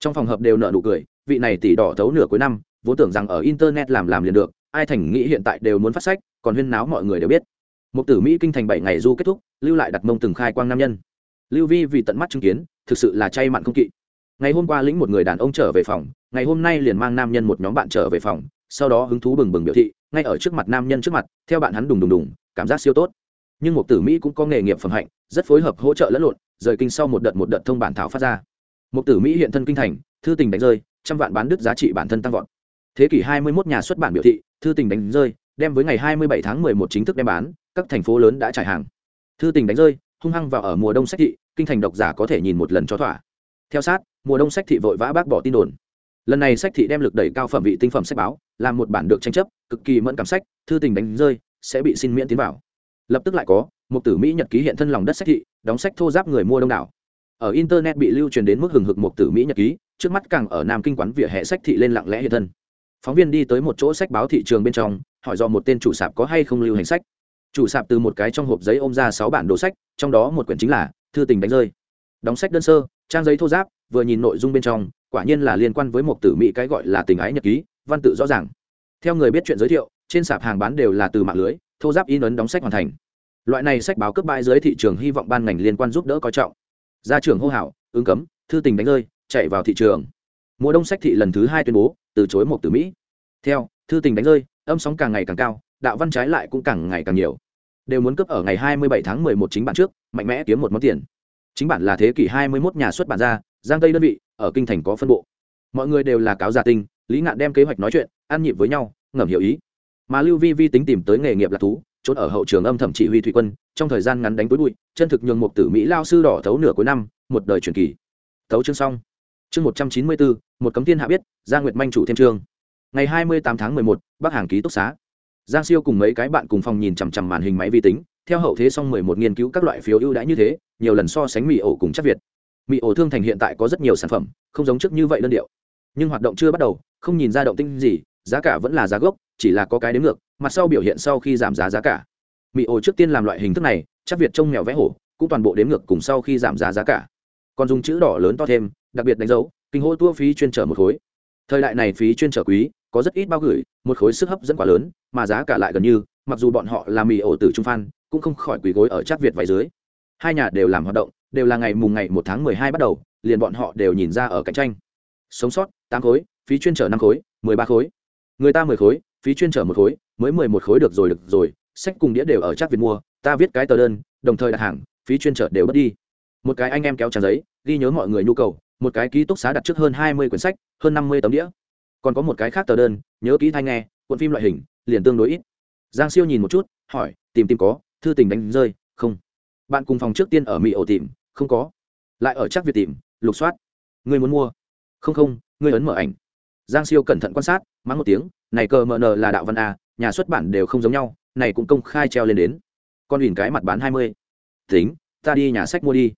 Trong phòng hợp đều nợ nụ cười, vị này tỷ đỏ thấu nửa cuối năm, vốn tưởng rằng ở internet làm làm liền được, ai thành nghĩ hiện tại đều muốn phát sách, còn huyên náo mọi người đều biết một tử mỹ kinh thành bảy ngày du kết thúc, lưu lại đặt mông từng khai quang nam nhân. Lưu vi vì tận mắt chứng kiến, thực sự là chay mặn không kỵ. Ngày hôm qua lĩnh một người đàn ông trở về phòng, ngày hôm nay liền mang nam nhân một nhóm bạn trở về phòng, sau đó hứng thú bừng bừng biểu thị, ngay ở trước mặt nam nhân trước mặt, theo bạn hắn đùng đùng đùng, cảm giác siêu tốt. Nhưng một tử mỹ cũng có nghề nghiệp phẩm hạnh, rất phối hợp hỗ trợ lẫn lộn, rời kinh sau một đợt một đợt thông bản thảo phát ra. Một tử mỹ hiện thân kinh thành, thư tình đánh rơi, trăm vạn bán đứt giá trị bản thân tăng vọt. Thế kỷ 21 nhà xuất bản biểu thị, thư tình đánh rơi, đem với ngày 27 tháng 11 chính thức đem bán các thành phố lớn đã trải hàng. Thư tình đánh rơi, hung hăng vào ở mùa đông sách thị, kinh thành độc giả có thể nhìn một lần cho thỏa. Theo sát, mùa đông sách thị vội vã bác bỏ tin đồn. Lần này sách thị đem lực đẩy cao phẩm vị tinh phẩm sách báo, làm một bản được tranh chấp, cực kỳ mẫn cảm sách, thư tình đánh rơi, sẽ bị xin miễn tiến vào. Lập tức lại có, một tử mỹ nhật ký hiện thân lòng đất sách thị, đóng sách thô giáp người mua đông đảo. Ở internet bị lưu truyền đến mức hừng hực một tử mỹ nhật ký, trước mắt càng ở nam kinh quán vỉa hè sách thị lên lặng lẽ hiện thân. Phóng viên đi tới một chỗ sách báo thị trường bên trong, hỏi do một tên chủ sạp có hay không lưu hành sách chủ sạp từ một cái trong hộp giấy ôm ra sáu bản đồ sách, trong đó một quyển chính là thư tình đánh rơi. Đóng sách đơn sơ, trang giấy thô giáp vừa nhìn nội dung bên trong, quả nhiên là liên quan với một tử mỹ cái gọi là tình ái nhật ký, văn tự rõ ràng. Theo người biết chuyện giới thiệu, trên sạp hàng bán đều là từ mạng lưới, thô giáp in ấn đóng sách hoàn thành. Loại này sách báo cấp bãi dưới thị trường hy vọng ban ngành liên quan giúp đỡ coi trọng. Gia trưởng hô hào, ứng cấm, thư tình đánh rơi, chạy vào thị trường. Mùa đông sách thị lần thứ hai tuyên bố, từ chối một tử mỹ. Theo, thư tình đánh rơi, âm sóng càng ngày càng cao, đạo văn trái lại cũng càng ngày càng nhiều đều muốn cấp ở ngày 27 tháng 11 chính bản trước, mạnh mẽ kiếm một món tiền. Chính bản là thế kỷ 21 nhà xuất bản ra, giang tây đơn vị, ở kinh thành có phân bộ. Mọi người đều là cáo giả tinh, lý ngạn đem kế hoạch nói chuyện, ăn nhịp với nhau, ngầm hiểu ý. Mà lưu vi vi tính tìm tới nghề nghiệp là thú, trốn ở hậu trường âm thầm chỉ huy thủy quân, trong thời gian ngắn đánh túi bụi, chân thực nhường một tử mỹ lao sư đỏ thấu nửa cuối năm, một đời truyền kỳ. Thấu chương xong. Chương một trăm chín mươi bốn một cấm thiên hạ biết gia nguyệt manh chủ thêm chương ngày hai mươi tám tháng mười một, bắc hàng ký túc xá giang siêu cùng mấy cái bạn cùng phòng nhìn chằm chằm màn hình máy vi tính, theo hậu thế xong mười một nghiên cứu các loại phiếu ưu đãi như thế, nhiều lần so sánh mì ổ cùng chắc việt. Mì ổ thương thành hiện tại có rất nhiều sản phẩm, không giống trước như vậy đơn điệu. Nhưng hoạt động chưa bắt đầu, không nhìn ra động tinh gì, giá cả vẫn là giá gốc, chỉ là có cái đến ngược, mặt sau biểu hiện sau khi giảm giá giá cả. Mì ổ trước tiên làm loại hình thức này chắc việt trông mèo vẽ hổ, cũng toàn bộ đếm ngược cùng sau khi giảm giá giá cả. Còn dùng chữ đỏ lớn to thêm, đặc biệt đánh dấu, kinh hô tua phí chuyên trở một khối. Thời đại này phí chuyên trở quý có rất ít bao gửi, một khối sức hấp dẫn quá lớn, mà giá cả lại gần như, mặc dù bọn họ là mì ổ từ trung phan, cũng không khỏi quỳ gối ở chắc việt vài dưới. Hai nhà đều làm hoạt động, đều là ngày mùng ngày một tháng mười hai bắt đầu, liền bọn họ đều nhìn ra ở cạnh tranh. Sống sót, tám khối, phí chuyên trở năm khối, mười ba khối. Người ta mười khối, phí chuyên trở một khối, mới mười một khối được rồi được rồi, sách cùng đĩa đều ở chắc việt mua, ta viết cái tờ đơn, đồng thời đặt hàng, phí chuyên trở đều mất đi. Một cái anh em kéo trang giấy, ghi nhớ mọi người nhu cầu, một cái ký túc xá đặt trước hơn hai mươi quyển sách, hơn năm mươi tấm đĩa còn có một cái khác tờ đơn, nhớ kỹ thay nghe, cuộn phim loại hình, liền tương đối ít. Giang siêu nhìn một chút, hỏi, tìm tìm có, thư tình đánh rơi, không. Bạn cùng phòng trước tiên ở mỹ ổ tìm, không có. Lại ở chắc việt tìm, lục soát. Người muốn mua? Không không, ngươi ấn mở ảnh. Giang siêu cẩn thận quan sát, mắng một tiếng, này cờ mờ nờ là đạo văn a, nhà xuất bản đều không giống nhau, này cũng công khai treo lên đến. Con ỉn cái mặt bán hai mươi. Tính, ta đi nhà sách mua đi.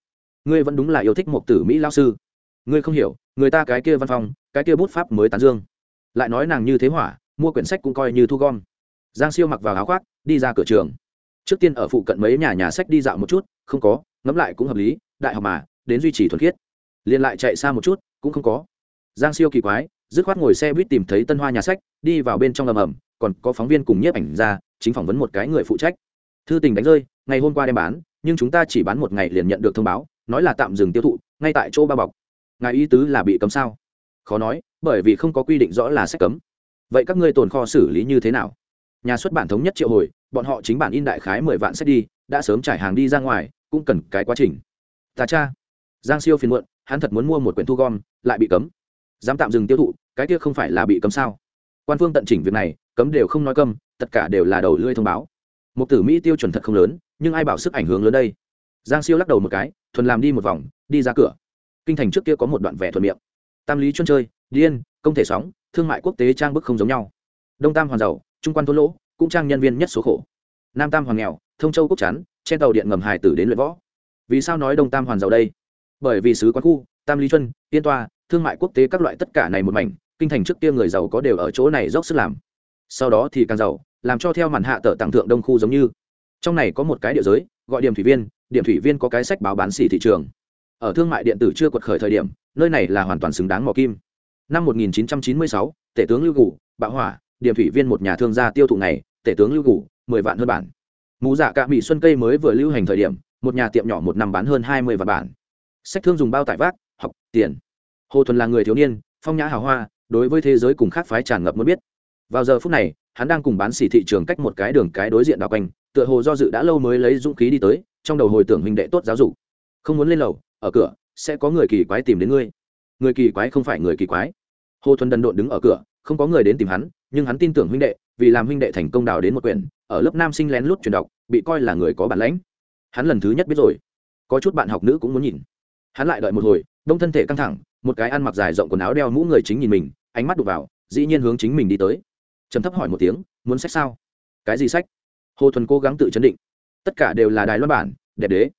Ngươi vẫn đúng là yêu thích một tử mỹ lao sư. Ngươi không hiểu, người ta cái kia văn phòng, cái kia bút pháp mới tán dương lại nói nàng như thế hỏa, mua quyển sách cũng coi như thu gom. Giang siêu mặc vào áo khoác, đi ra cửa trường. Trước tiên ở phụ cận mấy nhà nhà sách đi dạo một chút, không có, ngẫm lại cũng hợp lý, đại học mà, đến duy trì thuần khiết. Liền lại chạy xa một chút, cũng không có. Giang siêu kỳ quái, dứt khoát ngồi xe buýt tìm thấy tân hoa nhà sách, đi vào bên trong ầm ầm, còn có phóng viên cùng nhiếp ảnh ra, chính phỏng vấn một cái người phụ trách. Thư tình đánh rơi, ngày hôm qua đem bán, nhưng chúng ta chỉ bán một ngày liền nhận được thông báo, nói là tạm dừng tiêu thụ, ngay tại chỗ ba bọc. Ngài ý tứ là bị cấm sao? Khó nói, bởi vì không có quy định rõ là sách cấm. Vậy các ngươi tồn kho xử lý như thế nào? Nhà xuất bản thống nhất triệu hồi, bọn họ chính bản in đại khái mười vạn sách đi, đã sớm trải hàng đi ra ngoài, cũng cần cái quá trình. Ta cha. Giang siêu phiền muộn, hắn thật muốn mua một quyển thu gom, lại bị cấm. Dám tạm dừng tiêu thụ, cái kia không phải là bị cấm sao? Quan phương tận chỉnh việc này, cấm đều không nói cấm tất cả đều là đầu lưỡi thông báo. Một tử mỹ tiêu chuẩn thật không lớn, nhưng ai bảo sức ảnh hưởng lớn đây? Giang siêu lắc đầu một cái, thuần làm đi một vòng, đi ra cửa. Kinh thành trước kia có một đoạn vẻ thuận miệng tam lý chuyên chơi, điên, công thể sóng, thương mại quốc tế trang bức không giống nhau. Đông tam hoàn giàu, trung quan thôn lỗ, cũng trang nhân viên nhất số khổ. Nam tam hoàn nghèo, thông châu quốc chắn trên tàu điện ngầm hải tử đến luyện võ. Vì sao nói đông tam hoàn giàu đây? Bởi vì sứ quán khu, tam lý chuân tiên toa, thương mại quốc tế các loại tất cả này một mảnh, kinh thành trước kia người giàu có đều ở chỗ này dốc sức làm. Sau đó thì càng giàu, làm cho theo màn hạ tờ tặng thượng đông khu giống như. Trong này có một cái địa giới, gọi điểm thủy viên, điểm thủy viên có cái sách báo bán xỉ thị trường ở thương mại điện tử chưa quật khởi thời điểm nơi này là hoàn toàn xứng đáng mỏ kim. Năm 1996, tể tướng lưu gù bạo hỏa điểm thủy viên một nhà thương gia tiêu thụ này tể tướng lưu gù mười vạn hơn bản. Mù dạ cả mỹ xuân cây mới vừa lưu hành thời điểm một nhà tiệm nhỏ một năm bán hơn hai mươi vạn bản. Sách thương dùng bao tải vác học tiền. Hồ thuần là người thiếu niên phong nhã hào hoa đối với thế giới cùng khác phái tràn ngập muốn biết. Vào giờ phút này hắn đang cùng bán xỉ thị trường cách một cái đường cái đối diện đào quanh tựa hồ do dự đã lâu mới lấy dũng khí đi tới trong đầu hồi tưởng huynh đệ tốt giáo dục. Không muốn lên lầu ở cửa, sẽ có người kỳ quái tìm đến ngươi. Người kỳ quái không phải người kỳ quái. Hồ thuần đần độn đứng ở cửa, không có người đến tìm hắn, nhưng hắn tin tưởng huynh đệ, vì làm huynh đệ thành công đào đến một quyển, ở lớp nam sinh lén lút truyền đọc, bị coi là người có bản lãnh. Hắn lần thứ nhất biết rồi. Có chút bạn học nữ cũng muốn nhìn. Hắn lại đợi một hồi, đông thân thể căng thẳng, một cái ăn mặc dài rộng quần áo đeo mũ người chính nhìn mình, ánh mắt đục vào, dĩ nhiên hướng chính mình đi tới. Trầm thấp hỏi một tiếng, muốn sách sao? Cái gì sách? Hồ thuần cố gắng tự chấn định. Tất cả đều là đài loan bản, đẹp đế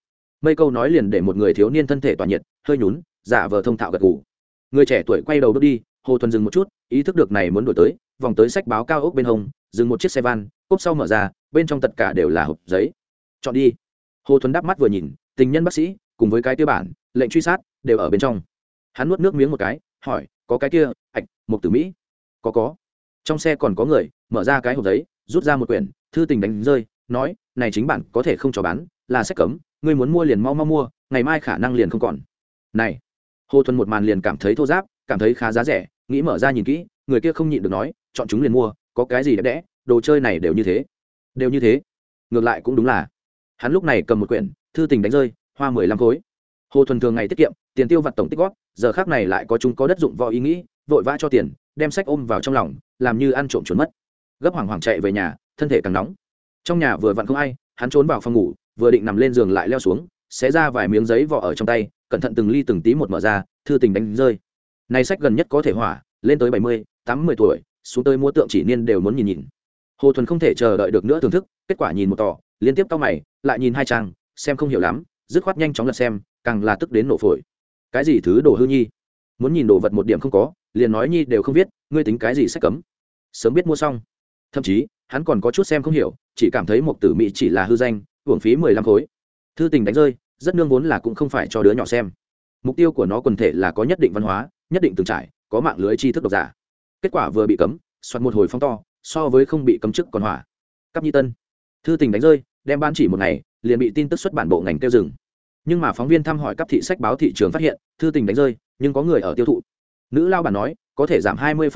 mây câu nói liền để một người thiếu niên thân thể tỏa nhiệt, hơi nhún, giả vờ thông thạo gật gù. Người trẻ tuổi quay đầu bước đi, hồ thuần dừng một chút, ý thức được này muốn đổi tới, vòng tới sách báo cao ốc bên hông, dừng một chiếc xe van, cốp sau mở ra, bên trong tất cả đều là hộp giấy. Chọn đi. Hồ thuần đắp mắt vừa nhìn, tình nhân bác sĩ, cùng với cái tiêu bản, lệnh truy sát, đều ở bên trong. Hắn nuốt nước miếng một cái, hỏi, có cái kia ạch mục tử mỹ? Có có. Trong xe còn có người, mở ra cái hộp giấy, rút ra một quyển, thư tình đánh rơi, nói, này chính bản có thể không cho bán là sách cấm, ngươi muốn mua liền mau mau mua, ngày mai khả năng liền không còn. Này, hồ thuần một màn liền cảm thấy thô giáp, cảm thấy khá giá rẻ, nghĩ mở ra nhìn kỹ, người kia không nhịn được nói, chọn chúng liền mua, có cái gì đẹp đẽ, đồ chơi này đều như thế. Đều như thế. Ngược lại cũng đúng là. Hắn lúc này cầm một quyển, thư tình đánh rơi, hoa mười lăm khối. Hồ thuần thường ngày tiết kiệm, tiền tiêu vặt tổng tích góp, giờ khác này lại có chúng có đất dụng võ ý nghĩ, vội vã cho tiền, đem sách ôm vào trong lòng, làm như ăn trộm trốn mất. Gấp hoảng hoảng chạy về nhà, thân thể càng nóng. Trong nhà vừa vặn không ai, hắn trốn vào phòng ngủ vừa định nằm lên giường lại leo xuống, xé ra vài miếng giấy vỏ ở trong tay, cẩn thận từng ly từng tí một mở ra, thư tình đánh rơi. Này sách gần nhất có thể hỏa, lên tới bảy mươi, tám mươi tuổi, xuống tới mua tượng chỉ niên đều muốn nhìn nhìn. Hồ thuần không thể chờ đợi được nữa thưởng thức, kết quả nhìn một tỏ, liên tiếp tao mày, lại nhìn hai trang, xem không hiểu lắm, dứt khoát nhanh chóng lật xem, càng là tức đến nổ phổi. Cái gì thứ đồ hư nhi? Muốn nhìn đồ vật một điểm không có, liền nói nhi đều không viết, ngươi tính cái gì sách cấm? Sớm biết mua xong. Thậm chí, hắn còn có chút xem không hiểu, chỉ cảm thấy một tử mỹ chỉ là hư danh hưởng phí mười lăm khối. Thư tình đánh rơi, rất nương vốn là cũng không phải cho đứa nhỏ xem. Mục tiêu của nó quần thể là có nhất định văn hóa, nhất định từng trải, có mạng lưới tri thức độc giả. Kết quả vừa bị cấm, soạt một hồi phong to, so với không bị cấm chức còn hỏa. Cấp nhi tân. Thư tình đánh rơi, đem ban chỉ một ngày, liền bị tin tức xuất bản bộ ngành tiêu dừng. Nhưng mà phóng viên thăm hỏi cấp thị sách báo thị trường phát hiện, thư tình đánh rơi, nhưng có người ở tiêu thụ. Nữ lao bản nói, có thể giảm hai mươi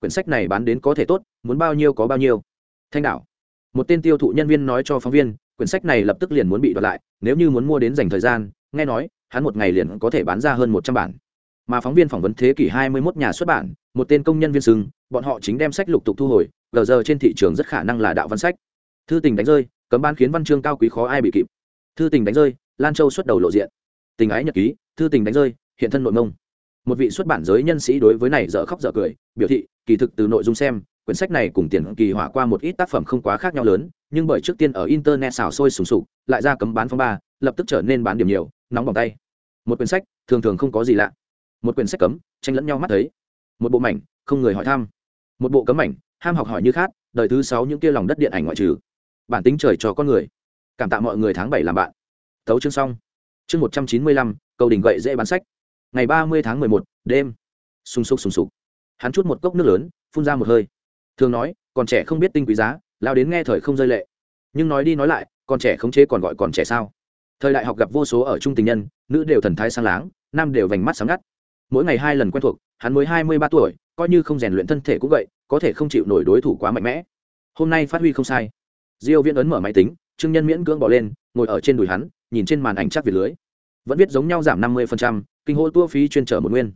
quyển sách này bán đến có thể tốt, muốn bao nhiêu có bao nhiêu. Thanh đảo. Một tên tiêu thụ nhân viên nói cho phóng viên quyển sách này lập tức liền muốn bị đoạt lại, nếu như muốn mua đến dành thời gian, nghe nói, hắn một ngày liền có thể bán ra hơn một trăm bản. Mà phóng viên phỏng vấn thế kỷ hai mươi 21 nhà xuất bản, một tên công nhân viên sừng bọn họ chính đem sách lục tục thu hồi, gờ giờ trên thị trường rất khả năng là đạo văn sách. Thư tình đánh rơi, cấm ban khiến văn chương cao quý khó ai bị kịp. Thư tình đánh rơi, lan châu xuất đầu lộ diện. Tình ái nhật ký, thư tình đánh rơi, hiện thân nội mông. Một vị xuất bản giới nhân sĩ đối với này dở khóc dở cười, biểu thị, kỳ thực từ nội dung xem, quyển sách này cùng tiền kỳ hỏa qua một ít tác phẩm không quá khác nhau lớn nhưng bởi trước tiên ở internet xào sôi sùng sục, lại ra cấm bán phong ba, lập tức trở nên bán điểm nhiều, nóng bỏng tay. Một quyển sách, thường thường không có gì lạ. Một quyển sách cấm, tranh lẫn nhau mắt thấy. Một bộ mảnh, không người hỏi thăm. Một bộ cấm mảnh, ham học hỏi như khác đời thứ sáu những kia lòng đất điện ảnh ngoại trừ. Bản tính trời cho con người. Cảm tạ mọi người tháng bảy làm bạn. Tấu chương xong. Chương một trăm chín mươi lăm, cầu đỉnh gậy dễ bán sách. Ngày ba mươi tháng mười một, đêm. Sung sục sung sục. Hắn chút một cốc nước lớn, phun ra một hơi. Thường nói, còn trẻ không biết tinh quý giá lao đến nghe thời không rơi lệ. Nhưng nói đi nói lại còn trẻ không chế còn gọi còn trẻ sao? Thời đại học gặp vô số ở trung tình nhân nữ đều thần thái sang láng nam đều vành mắt sáng ngắt. Mỗi ngày hai lần quen thuộc hắn mới hai mươi ba tuổi coi như không rèn luyện thân thể cũng vậy có thể không chịu nổi đối thủ quá mạnh mẽ. Hôm nay phát huy không sai. Diêu viễn ấn mở máy tính trương nhân miễn cưỡng bỏ lên ngồi ở trên đùi hắn nhìn trên màn ảnh chắc việt lưới. Vẫn viết giống nhau giảm 50%, kinh hô tua phí chuyên trở một nguyên.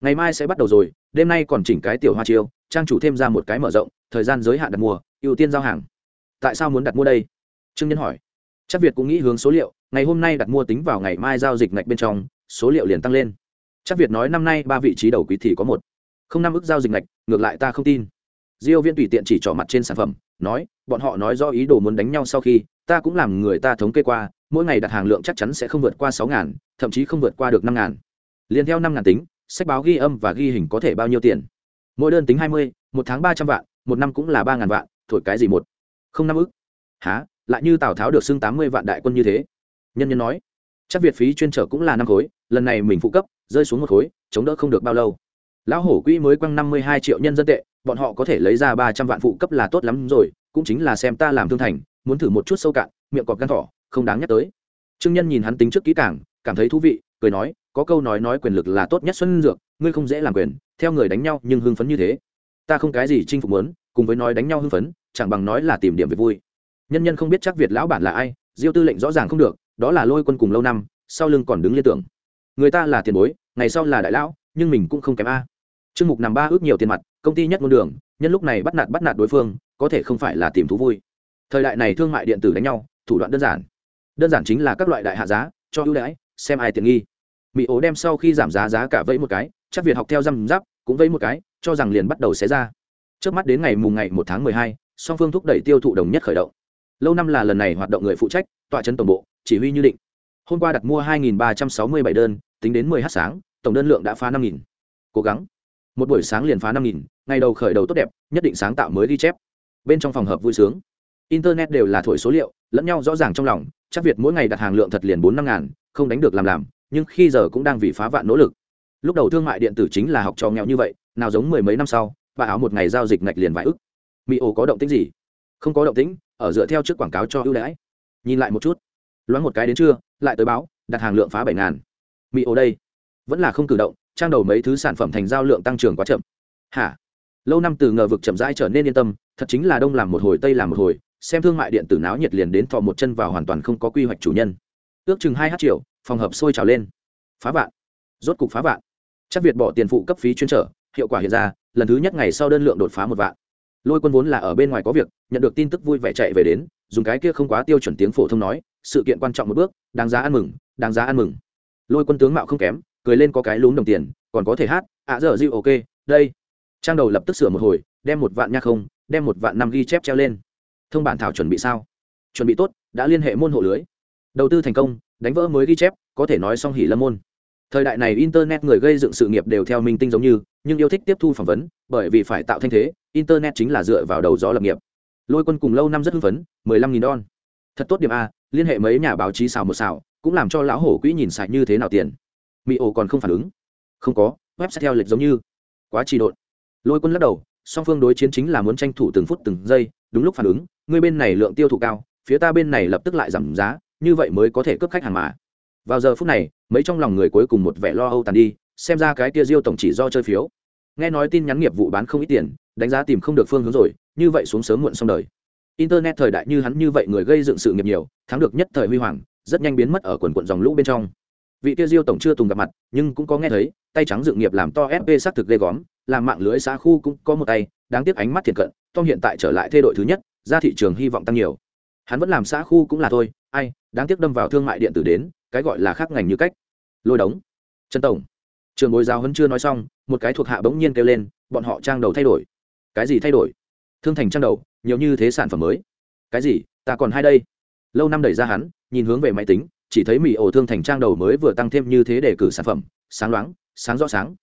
Ngày mai sẽ bắt đầu rồi đêm nay còn chỉnh cái tiểu hoa chiêu trang chủ thêm ra một cái mở rộng thời gian giới hạn đặt mua, ưu tiên giao hàng. Tại sao muốn đặt mua đây? Trương nhân hỏi. Chắc việt cũng nghĩ hướng số liệu, ngày hôm nay đặt mua tính vào ngày mai giao dịch ngạch bên trong, số liệu liền tăng lên. Chắc việt nói năm nay ba vị trí đầu quý thì có một. Không năm ước giao dịch ngạch, ngược lại ta không tin. Diêu viên tùy tiện chỉ trỏ mặt trên sản phẩm, nói, bọn họ nói do ý đồ muốn đánh nhau sau khi, ta cũng làm người ta thống kê qua, mỗi ngày đặt hàng lượng chắc chắn sẽ không vượt qua sáu ngàn, thậm chí không vượt qua được năm ngàn. Liền theo năm ngàn tính, sách báo ghi âm và ghi hình có thể bao nhiêu tiền? Mỗi đơn tính hai mươi, một tháng ba trăm vạn một năm cũng là ba ngàn vạn, thổi cái gì một? Không năm ức. Há lại như tào tháo được xưng tám mươi vạn đại quân như thế. Nhân nhân nói. Chắc việt phí chuyên trở cũng là năm khối, lần này mình phụ cấp, rơi xuống một khối, chống đỡ không được bao lâu. Lão hổ quỹ mới quăng năm mươi hai triệu nhân dân tệ, bọn họ có thể lấy ra ba trăm vạn phụ cấp là tốt lắm rồi, cũng chính là xem ta làm thương thành, muốn thử một chút sâu cạn, miệng cọp gan thỏ, không đáng nhắc tới. Trương nhân nhìn hắn tính trước kỹ càng, cảm thấy thú vị, cười nói, có câu nói nói quyền lực là tốt nhất xuân dược, ngươi không dễ làm quyền, theo người đánh nhau nhưng hưng phấn như thế ta không cái gì chinh phục muốn, cùng với nói đánh nhau hưng phấn, chẳng bằng nói là tìm điểm về vui. Nhân nhân không biết chắc việt lão bản là ai, diêu tư lệnh rõ ràng không được, đó là lôi quân cùng lâu năm, sau lưng còn đứng liên tưởng. Người ta là tiền bối, ngày sau là đại lão, nhưng mình cũng không kém a. Chương mục nằm ba ước nhiều tiền mặt, công ty nhất ngôn đường, nhân lúc này bắt nạt bắt nạt đối phương, có thể không phải là tìm thú vui. Thời đại này thương mại điện tử đánh nhau, thủ đoạn đơn giản. Đơn giản chính là các loại đại hạ giá, cho ưu đãi, xem ai tiện nghi. Mỹ ố đem sau khi giảm giá giá cả vẫy một cái, chắc việt học theo răm giáp cũng vẫy một cái cho rằng liền bắt đầu xé ra. Trước mắt đến ngày mùng ngày một tháng mười hai song phương thúc đẩy tiêu thụ đồng nhất khởi động. Lâu năm là lần này hoạt động người phụ trách tọa chân tổng bộ chỉ huy như định. Hôm qua đặt mua 2.367 đơn tính đến 10 h sáng tổng đơn lượng đã phá 5.000. cố gắng. Một buổi sáng liền phá 5.000, ngày đầu khởi đầu tốt đẹp nhất định sáng tạo mới ghi chép. Bên trong phòng hợp vui sướng. Internet đều là thổi số liệu lẫn nhau rõ ràng trong lòng chắc việt mỗi ngày đặt hàng lượng thật liền bốn năm ngàn không đánh được làm làm nhưng khi giờ cũng đang vì phá vạn nỗ lực. Lúc đầu thương mại điện tử chính là học trò nghèo như vậy nào giống mười mấy năm sau, bà áo một ngày giao dịch ngạch liền vài ức. Mỹ ổ có động tĩnh gì? Không có động tĩnh, ở dựa theo trước quảng cáo cho ưu đãi. Nhìn lại một chút. Loáng một cái đến trưa, lại tới báo, đặt hàng lượng phá bảy ngàn. Mỹ ổ đây. Vẫn là không cử động, trang đầu mấy thứ sản phẩm thành giao lượng tăng trưởng quá chậm. Hả? Lâu năm từ ngờ vực chậm rãi trở nên yên tâm, thật chính là đông làm một hồi, tây làm một hồi, xem thương mại điện tử náo nhiệt liền đến thọ một chân vào hoàn toàn không có quy hoạch chủ nhân. Ước chừng hai h triệu, phòng hợp sôi trào lên. Phá vạn. Rốt cục phá vạn. Chắc việt bỏ tiền phụ cấp phí chuyên trở hiệu quả hiện ra, lần thứ nhất ngày sau đơn lượng đột phá một vạn. Lôi quân vốn là ở bên ngoài có việc, nhận được tin tức vui vẻ chạy về đến, dùng cái kia không quá tiêu chuẩn tiếng phổ thông nói, sự kiện quan trọng một bước, đáng giá ăn mừng, đáng giá ăn mừng. Lôi quân tướng mạo không kém, cười lên có cái lún đồng tiền, còn có thể hát, ạ à giờ dịu, ok, đây. Trang đầu lập tức sửa một hồi, đem một vạn nha không, đem một vạn năm ghi chép treo lên. Thông bản thảo chuẩn bị sao? Chuẩn bị tốt, đã liên hệ môn hộ lưới. Đầu tư thành công, đánh vỡ mới ghi chép, có thể nói xong hỉ lâm môn thời đại này internet người gây dựng sự nghiệp đều theo minh tinh giống như, nhưng yêu thích tiếp thu phỏng vấn, bởi vì phải tạo thanh thế, internet chính là dựa vào đầu gió lập nghiệp. Lôi quân cùng lâu năm rất hưng phấn, mười lăm nghìn đon. Thật tốt điểm a, liên hệ mấy nhà báo chí xào một xào, cũng làm cho lão hổ quỹ nhìn sạch như thế nào tiền. Mỹ ổ còn không phản ứng. Không có, web sẽ theo lệch giống như. Quá trì độn. Lôi quân lắc đầu, song phương đối chiến chính là muốn tranh thủ từng phút từng giây, đúng lúc phản ứng, người bên này lượng tiêu thụ cao, phía ta bên này lập tức lại giảm giá, như vậy mới có thể cướp khách hàng mà vào giờ phút này, mấy trong lòng người cuối cùng một vẻ lo âu tàn đi, xem ra cái kia diêu tổng chỉ do chơi phiếu. Nghe nói tin nhắn nghiệp vụ bán không ít tiền, đánh giá tìm không được phương hướng rồi, như vậy xuống sớm muộn xong đời. Internet thời đại như hắn như vậy người gây dựng sự nghiệp nhiều, thắng được nhất thời huy hoàng, rất nhanh biến mất ở quần quận dòng lũ bên trong. Vị kia diêu tổng chưa từng gặp mặt, nhưng cũng có nghe thấy, tay trắng dựng nghiệp làm to fp xác thực ghê góm làm mạng lưới xã khu cũng có một tay, đáng tiếc ánh mắt thiệt cận, tom hiện tại trở lại thay đổi thứ nhất, ra thị trường hy vọng tăng nhiều. Hắn vẫn làm xã khu cũng là thôi, ai, đáng tiếc đâm vào thương mại điện tử đến cái gọi là khác ngành như cách. Lôi đống. Trần tổng. Trường bồi giáo vẫn chưa nói xong, một cái thuộc hạ bỗng nhiên kêu lên, bọn họ trang đầu thay đổi. Cái gì thay đổi? Thương thành trang đầu, nhiều như thế sản phẩm mới. Cái gì? Ta còn hai đây. Lâu năm đẩy ra hắn, nhìn hướng về máy tính, chỉ thấy mỹ ổ thương thành trang đầu mới vừa tăng thêm như thế để cử sản phẩm, sáng loáng, sáng rõ sáng.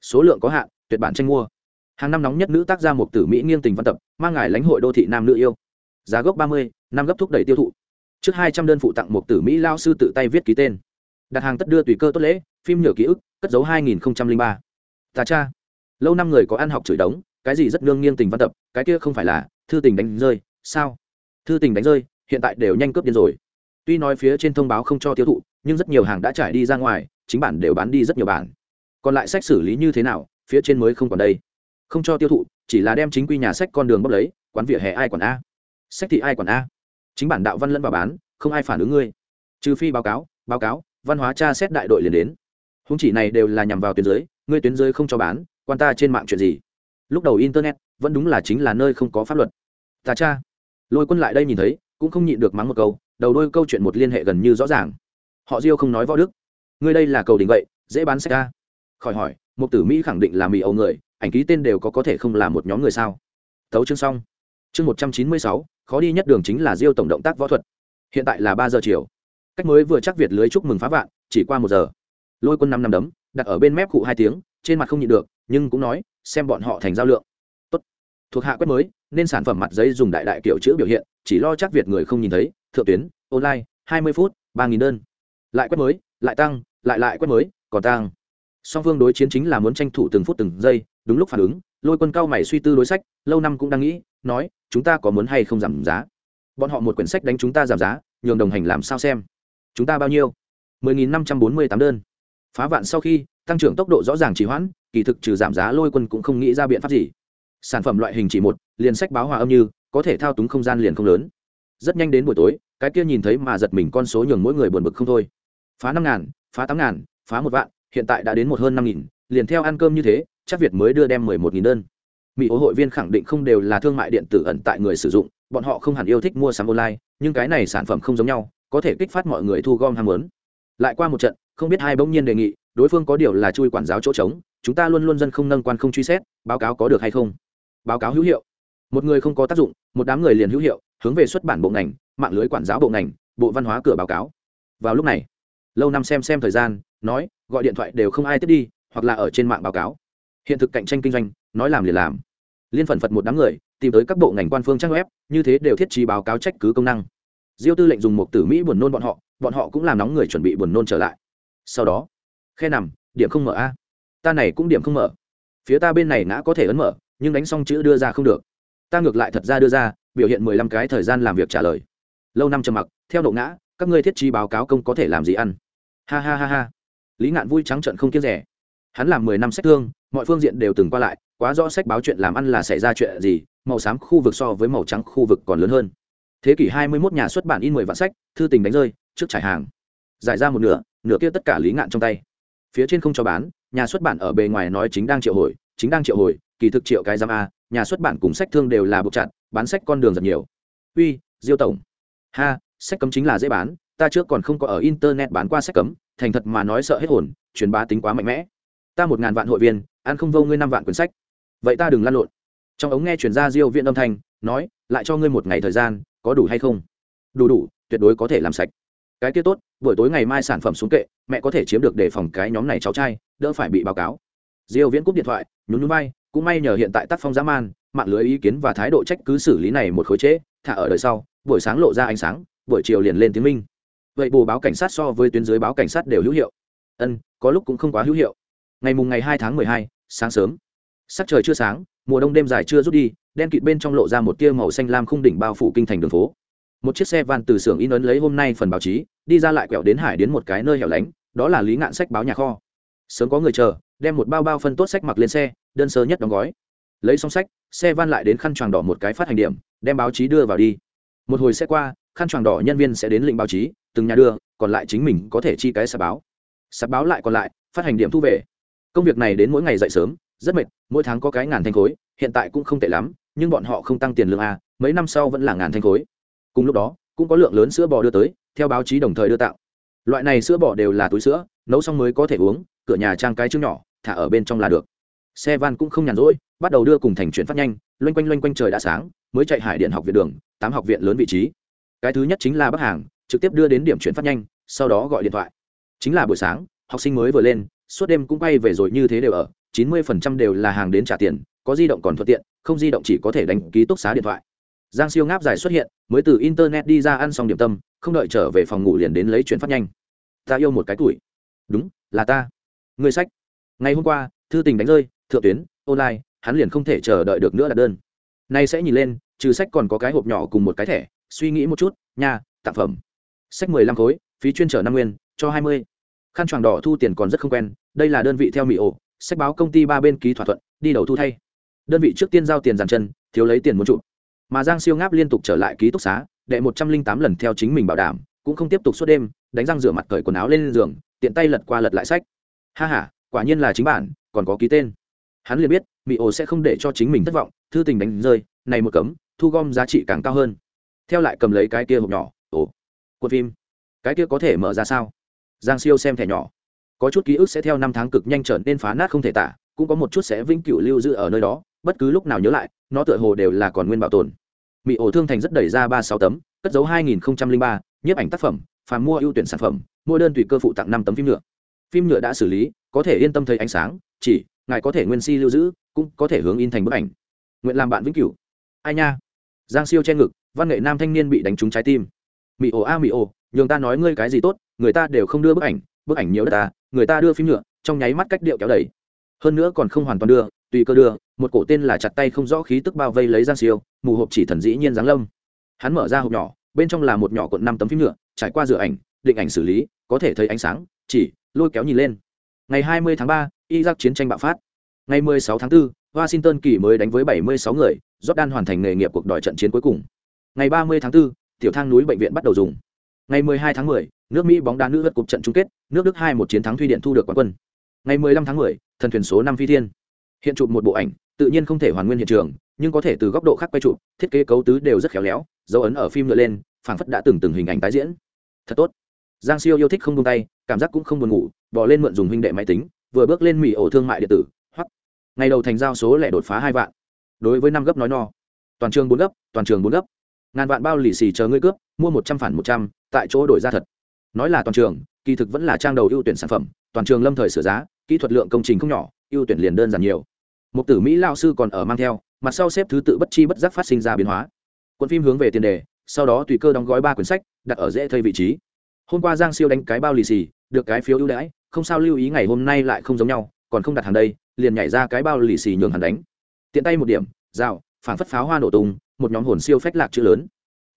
Số lượng có hạn, tuyệt bản tranh mua. Hàng năm nóng nhất nữ tác gia một tử mỹ nghiêng tình văn tập, mang ngài lãnh hội đô thị nam nữ yêu. Giá gốc ba mươi, năm gấp thúc đẩy tiêu thụ trước hai trăm đơn phụ tặng một tử mỹ lao sư tự tay viết ký tên. Đặt hàng tất đưa tùy cơ tốt lễ, phim nhựa ký ức, cất dấu hai nghìn ba. Tà cha. Lâu năm người có ăn học chửi đống, cái gì rất nương nghiêng tình văn tập, cái kia không phải là, thư tình đánh rơi, sao? Thư tình đánh rơi, hiện tại đều nhanh cướp điên rồi. Tuy nói phía trên thông báo không cho tiêu thụ, nhưng rất nhiều hàng đã trải đi ra ngoài, chính bản đều bán đi rất nhiều bản. Còn lại sách xử lý như thế nào, phía trên mới không còn đây. Không cho tiêu thụ, chỉ là đem chính quy nhà sách con đường bốc lấy, quán vỉa hè ai quản a? Sách thì ai quản a? Chính bản đạo văn lẫn vào bán, không ai phản ứng ngươi. Trừ phi báo cáo báo cáo, văn hóa tra xét đại đội liền đến. Húng chỉ này đều là nhằm vào tuyến giới ngươi tuyến giới không cho bán, quan ta trên mạng chuyện gì? Lúc đầu internet vẫn đúng là chính là nơi không có pháp luật. Ta cha lôi quân lại đây nhìn thấy, cũng không nhịn được mắng một câu, đầu đôi câu chuyện một liên hệ gần như rõ ràng. Họ diêu không nói võ đức. Ngươi đây là cầu đình vậy, dễ bán sách ra khỏi hỏi một tử mỹ khẳng định là mỹ âu người, ảnh ký tên đều có có thể không là một nhóm người sao? Thấu chương xong. Chương một trăm chín mươi sáu khó đi nhất đường chính là diêu tổng động tác võ thuật. Hiện tại là ba giờ chiều. Cách mới vừa chắc việt lưới chúc mừng phá vạn, chỉ qua một giờ. Lôi quân năm năm đấm, đặt ở bên mép cụ hai tiếng, trên mặt không nhịn được, nhưng cũng nói, xem bọn họ thành giao lượng. Tốt. thuộc hạ quét mới, nên sản phẩm mặt giấy dùng đại đại kiểu chữ biểu hiện, chỉ lo chắc việt người không nhìn thấy, thượng tuyến, online, hai mươi phút, ba nghìn đơn. Lại quét mới, lại tăng, lại lại quét mới, còn tăng. Song phương đối chiến chính là muốn tranh thủ từng phút từng giây, đúng lúc phản ứng lôi quân cao mày suy tư đối sách, lâu năm cũng đang nghĩ, nói, chúng ta có muốn hay không giảm giá? Bọn họ một quyển sách đánh chúng ta giảm giá, nhường đồng hành làm sao xem? Chúng ta bao nhiêu? mười nghìn năm trăm bốn mươi tám đơn. Phá vạn sau khi, tăng trưởng tốc độ rõ ràng trì hoãn, kỳ thực trừ giảm giá, lôi quân cũng không nghĩ ra biện pháp gì. Sản phẩm loại hình chỉ một, liền sách báo hòa âm như, có thể thao túng không gian liền không lớn. Rất nhanh đến buổi tối, cái kia nhìn thấy mà giật mình con số nhường mỗi người buồn bực không thôi. Phá năm ngàn, phá tám ngàn, phá một vạn, hiện tại đã đến một hơn năm nghìn, liền theo ăn cơm như thế chắc việt mới đưa đem mười một nghìn đơn. Mỹ ố hội viên khẳng định không đều là thương mại điện tử ẩn tại người sử dụng, bọn họ không hẳn yêu thích mua sắm online, nhưng cái này sản phẩm không giống nhau, có thể kích phát mọi người thu gom ham muốn. Lại qua một trận, không biết hai bỗng nhiên đề nghị, đối phương có điều là chui quản giáo chỗ trống, chúng ta luôn luôn dân không nâng quan không truy xét, báo cáo có được hay không? Báo cáo hữu hiệu. Một người không có tác dụng, một đám người liền hữu hiệu, hướng về xuất bản bộ ngành, mạng lưới quản giáo bộ ngành, bộ văn hóa cửa báo cáo. Vào lúc này, lâu năm xem xem thời gian, nói, gọi điện thoại đều không ai tiếp đi, hoặc là ở trên mạng báo cáo hiện thực cạnh tranh kinh doanh, nói làm liền làm. Liên phần phật một đám người, tìm tới các bộ ngành quan phương trang web, như thế đều thiết trí báo cáo trách cứ công năng. Diêu tư lệnh dùng một tử mỹ buồn nôn bọn họ bọn họ cũng làm nóng người chuẩn bị buồn nôn trở lại. Sau đó, khe nằm, điểm không mở a. Ta này cũng điểm không mở. Phía ta bên này ngã có thể ấn mở, nhưng đánh xong chữ đưa ra không được. Ta ngược lại thật ra đưa ra, biểu hiện mười lăm cái thời gian làm việc trả lời. Lâu năm trầm mặc, theo độ ngã, các ngươi thiết trí báo cáo công có thể làm gì ăn? Ha ha ha ha. Lý ngạn vui trắng trận không kiêng rẻ hắn làm mười năm sách thương, mọi phương diện đều từng qua lại, quá rõ sách báo chuyện làm ăn là xảy ra chuyện gì, màu xám khu vực so với màu trắng khu vực còn lớn hơn. Thế kỷ hai mươi 21 nhà xuất bản in mười vạn sách, thư tình đánh rơi, trước trải hàng. Giải ra một nửa nửa kia tất cả lý ngạn trong tay. Phía trên không cho bán, nhà xuất bản ở bề ngoài nói chính đang triệu hồi, chính đang triệu hồi, kỳ thực triệu cái giam a, nhà xuất bản cùng sách thương đều là buộc chặt, bán sách con đường rất nhiều. Uy, diêu tổng. Ha, sách cấm chính là dễ bán, ta trước còn không có ở internet bán qua sách cấm, thành thật mà nói sợ hết hồn, truyền bá tính quá mạnh mẽ ta một ngàn vạn hội viên, ăn không vô ngươi năm vạn quyển sách. Vậy ta đừng lăn lộn. Trong ống nghe chuyển ra diêu viện âm thanh, nói, lại cho ngươi một ngày thời gian, có đủ hay không? Đủ đủ, tuyệt đối có thể làm sạch. Cái kia tốt, buổi tối ngày mai sản phẩm xuống kệ, mẹ có thể chiếm được để phòng cái nhóm này cháu trai, đỡ phải bị báo cáo. Diêu viễn cúp điện thoại, nhún nhún vai, cũng may nhờ hiện tại tác phong dã man, mạng lưới ý kiến và thái độ trách cứ xử lý này một khối chế, thả ở đời sau, buổi sáng lộ ra ánh sáng, buổi chiều liền lên tiếng minh. Vậy bù báo cảnh sát so với tuyến dưới báo cảnh sát đều hữu hiệu. Ân, có lúc cũng không quá hữu hiệu ngày mùng ngày hai tháng mười hai, sáng sớm. Sắc trời chưa sáng, mùa đông đêm dài chưa rút đi, đen kịt bên trong lộ ra một tia màu xanh lam khung đỉnh bao phủ kinh thành đường phố. Một chiếc xe van từ xưởng in ấn lấy hôm nay phần báo chí, đi ra lại quẹo đến hải đến một cái nơi hẻo lánh, đó là lý ngạn sách báo nhà kho. Sớm có người chờ, đem một bao bao phân tốt sách mặc lên xe, đơn sơ nhất đóng gói. Lấy xong sách, xe van lại đến khăn choàng đỏ một cái phát hành điểm, đem báo chí đưa vào đi. Một hồi xe qua, khăn choàng đỏ nhân viên sẽ đến lĩnh báo chí, từng nhà đưa, còn lại chính mình có thể chi cái sạp báo. Sạp báo lại còn lại, phát hành điểm thu về công việc này đến mỗi ngày dậy sớm, rất mệt, mỗi tháng có cái ngàn thanh khối, hiện tại cũng không tệ lắm, nhưng bọn họ không tăng tiền lương a mấy năm sau vẫn là ngàn thanh khối. Cùng lúc đó, cũng có lượng lớn sữa bò đưa tới, theo báo chí đồng thời đưa tạo loại này sữa bò đều là túi sữa, nấu xong mới có thể uống, cửa nhà trang cái chương nhỏ, thả ở bên trong là được. Xe van cũng không nhàn rỗi, bắt đầu đưa cùng thành chuyển phát nhanh, loanh quanh loanh quanh trời đã sáng, mới chạy hải điện học viện đường, tám học viện lớn vị trí. Cái thứ nhất chính là bắc hàng, trực tiếp đưa đến điểm chuyển phát nhanh, sau đó gọi điện thoại. Chính là buổi sáng, học sinh mới vừa lên suốt đêm cũng quay về rồi như thế đều ở, chín mươi phần trăm đều là hàng đến trả tiền, có di động còn thuận tiện, không di động chỉ có thể đánh ký túc xá điện thoại. Giang siêu ngáp dài xuất hiện, mới từ internet đi ra ăn xong điểm tâm, không đợi trở về phòng ngủ liền đến lấy chuyển phát nhanh. Ta yêu một cái tuổi. Đúng, là ta. Người sách. Ngày hôm qua, thư tình đánh rơi, thượng tuyến, online, hắn liền không thể chờ đợi được nữa đặt đơn. Nay sẽ nhìn lên, trừ sách còn có cái hộp nhỏ cùng một cái thẻ, suy nghĩ một chút, nha, tặng phẩm. Sách mười lăm khối, phí chuyên trở năm nguyên, cho hai mươi khăn choàng đỏ thu tiền còn rất không quen, đây là đơn vị theo mỹ ổ, sách báo công ty ba bên ký thỏa thuận, đi đầu thu thay. Đơn vị trước tiên giao tiền dàn chân, thiếu lấy tiền muốn trụ. Mà giang siêu ngáp liên tục trở lại ký túc xá, đệ một trăm linh tám lần theo chính mình bảo đảm, cũng không tiếp tục suốt đêm, đánh răng rửa mặt cởi quần áo lên giường, tiện tay lật qua lật lại sách. Ha h a quả nhiên là chính bản, còn có ký tên. Hắn liền biết mỹ ổ sẽ không để cho chính mình thất vọng, thư tình đánh rơi, này một cấm, thu gom giá trị càng cao hơn. Theo lại cầm lấy cái kia hộp nhỏ, ồ, cuộn phim. Cái kia có thể mở ra sao? Giang siêu xem thẻ nhỏ. Có chút ký ức sẽ theo năm tháng cực nhanh trở nên phá nát không thể tả, cũng có một chút sẽ vĩnh cửu lưu giữ ở nơi đó, bất cứ lúc nào nhớ lại, nó tựa hồ đều là còn nguyên bảo tồn. Mỹ ổ thương thành rất đẩy ra ba sáu tấm, cất dấu hai nghìn ba, nhiếp ảnh tác phẩm, phàm mua ưu tuyển sản phẩm, mua đơn tùy cơ phụ tặng năm tấm phim nhựa. Phim nhựa đã xử lý, có thể yên tâm thấy ánh sáng, chỉ, ngài có thể nguyên si lưu giữ, cũng có thể hướng in thành bức ảnh. Nguyện làm bạn vĩnh cửu. Ai nha? Giang siêu che ngực, văn nghệ nam thanh niên bị đánh trúng trái tim. Mỹ ổ a mỹ ổ, nhường ta nói ngươi cái gì tốt người ta đều không đưa bức ảnh bức ảnh nhiều đất ta người ta đưa phim nhựa trong nháy mắt cách điệu kéo đẩy hơn nữa còn không hoàn toàn đưa tùy cơ đưa một cổ tên là chặt tay không rõ khí tức bao vây lấy giang siêu mù hộp chỉ thần dĩ nhiên giáng lâm. Hắn mở ra hộp nhỏ bên trong là một nhỏ cuộn năm tấm phim nhựa trải qua rửa ảnh định ảnh xử lý có thể thấy ánh sáng chỉ lôi kéo nhìn lên. Ngày 20 tháng 3, iraq chiến tranh bạo phát. Ngày 16 tháng 4, washington kỳ mới đánh với 76 người jordan hoàn thành nghề nghiệp cuộc đòi trận chiến cuối cùng. Ngày 30 tháng 4, tiểu thang núi bệnh viện bắt đầu dùng ngày 12 tháng 10, nước mỹ bóng đá nữ vượt cục trận chung kết nước đức hai một chiến thắng thụy điện thu được quán quân. Ngày 15 tháng 10, thần thuyền số 5 phi thiên. Hiện chụp một bộ ảnh tự nhiên không thể hoàn nguyên hiện trường nhưng có thể từ góc độ khác quay chụp thiết kế cấu tứ đều rất khéo léo dấu ấn ở phim nhựa lên phảng phất đã từng từng hình ảnh tái diễn. Thật tốt. Giang siêu yêu thích không buông tay cảm giác cũng không buồn ngủ bỏ lên mượn dùng huynh đệ máy tính vừa bước lên mỹ ổ thương mại điện tử hoặc ngày đầu thành giao số lẻ đột phá hai vạn. Đối với năm gấp nói no. Toàn trường bốn gấp toàn trường bốn gấp ngàn vạn bao lì xì chờ ngươi cướp, mua một trăm phản một trăm, tại chỗ đổi ra thật. Nói là toàn trường, kỳ thực vẫn là trang đầu ưu tuyển sản phẩm, toàn trường lâm thời sửa giá, kỹ thuật lượng công trình không nhỏ, ưu tuyển liền đơn giản nhiều. Một tử mỹ lao sư còn ở mang theo, mặt sau xếp thứ tự bất chi bất giác phát sinh ra biến hóa. Cuốn phim hướng về tiền đề, sau đó tùy cơ đóng gói ba quyển sách, đặt ở dễ thây vị trí. Hôm qua giang siêu đánh cái bao lì xì, được cái phiếu ưu đãi, không sao lưu ý ngày hôm nay lại không giống nhau, còn không đặt hàng đây, liền nhảy ra cái bao lì xì nhường hắn đánh. Tiện tay một điểm, rào phản phất pháo hoa nổ tung một nhóm hồn siêu phách lạc chữ lớn.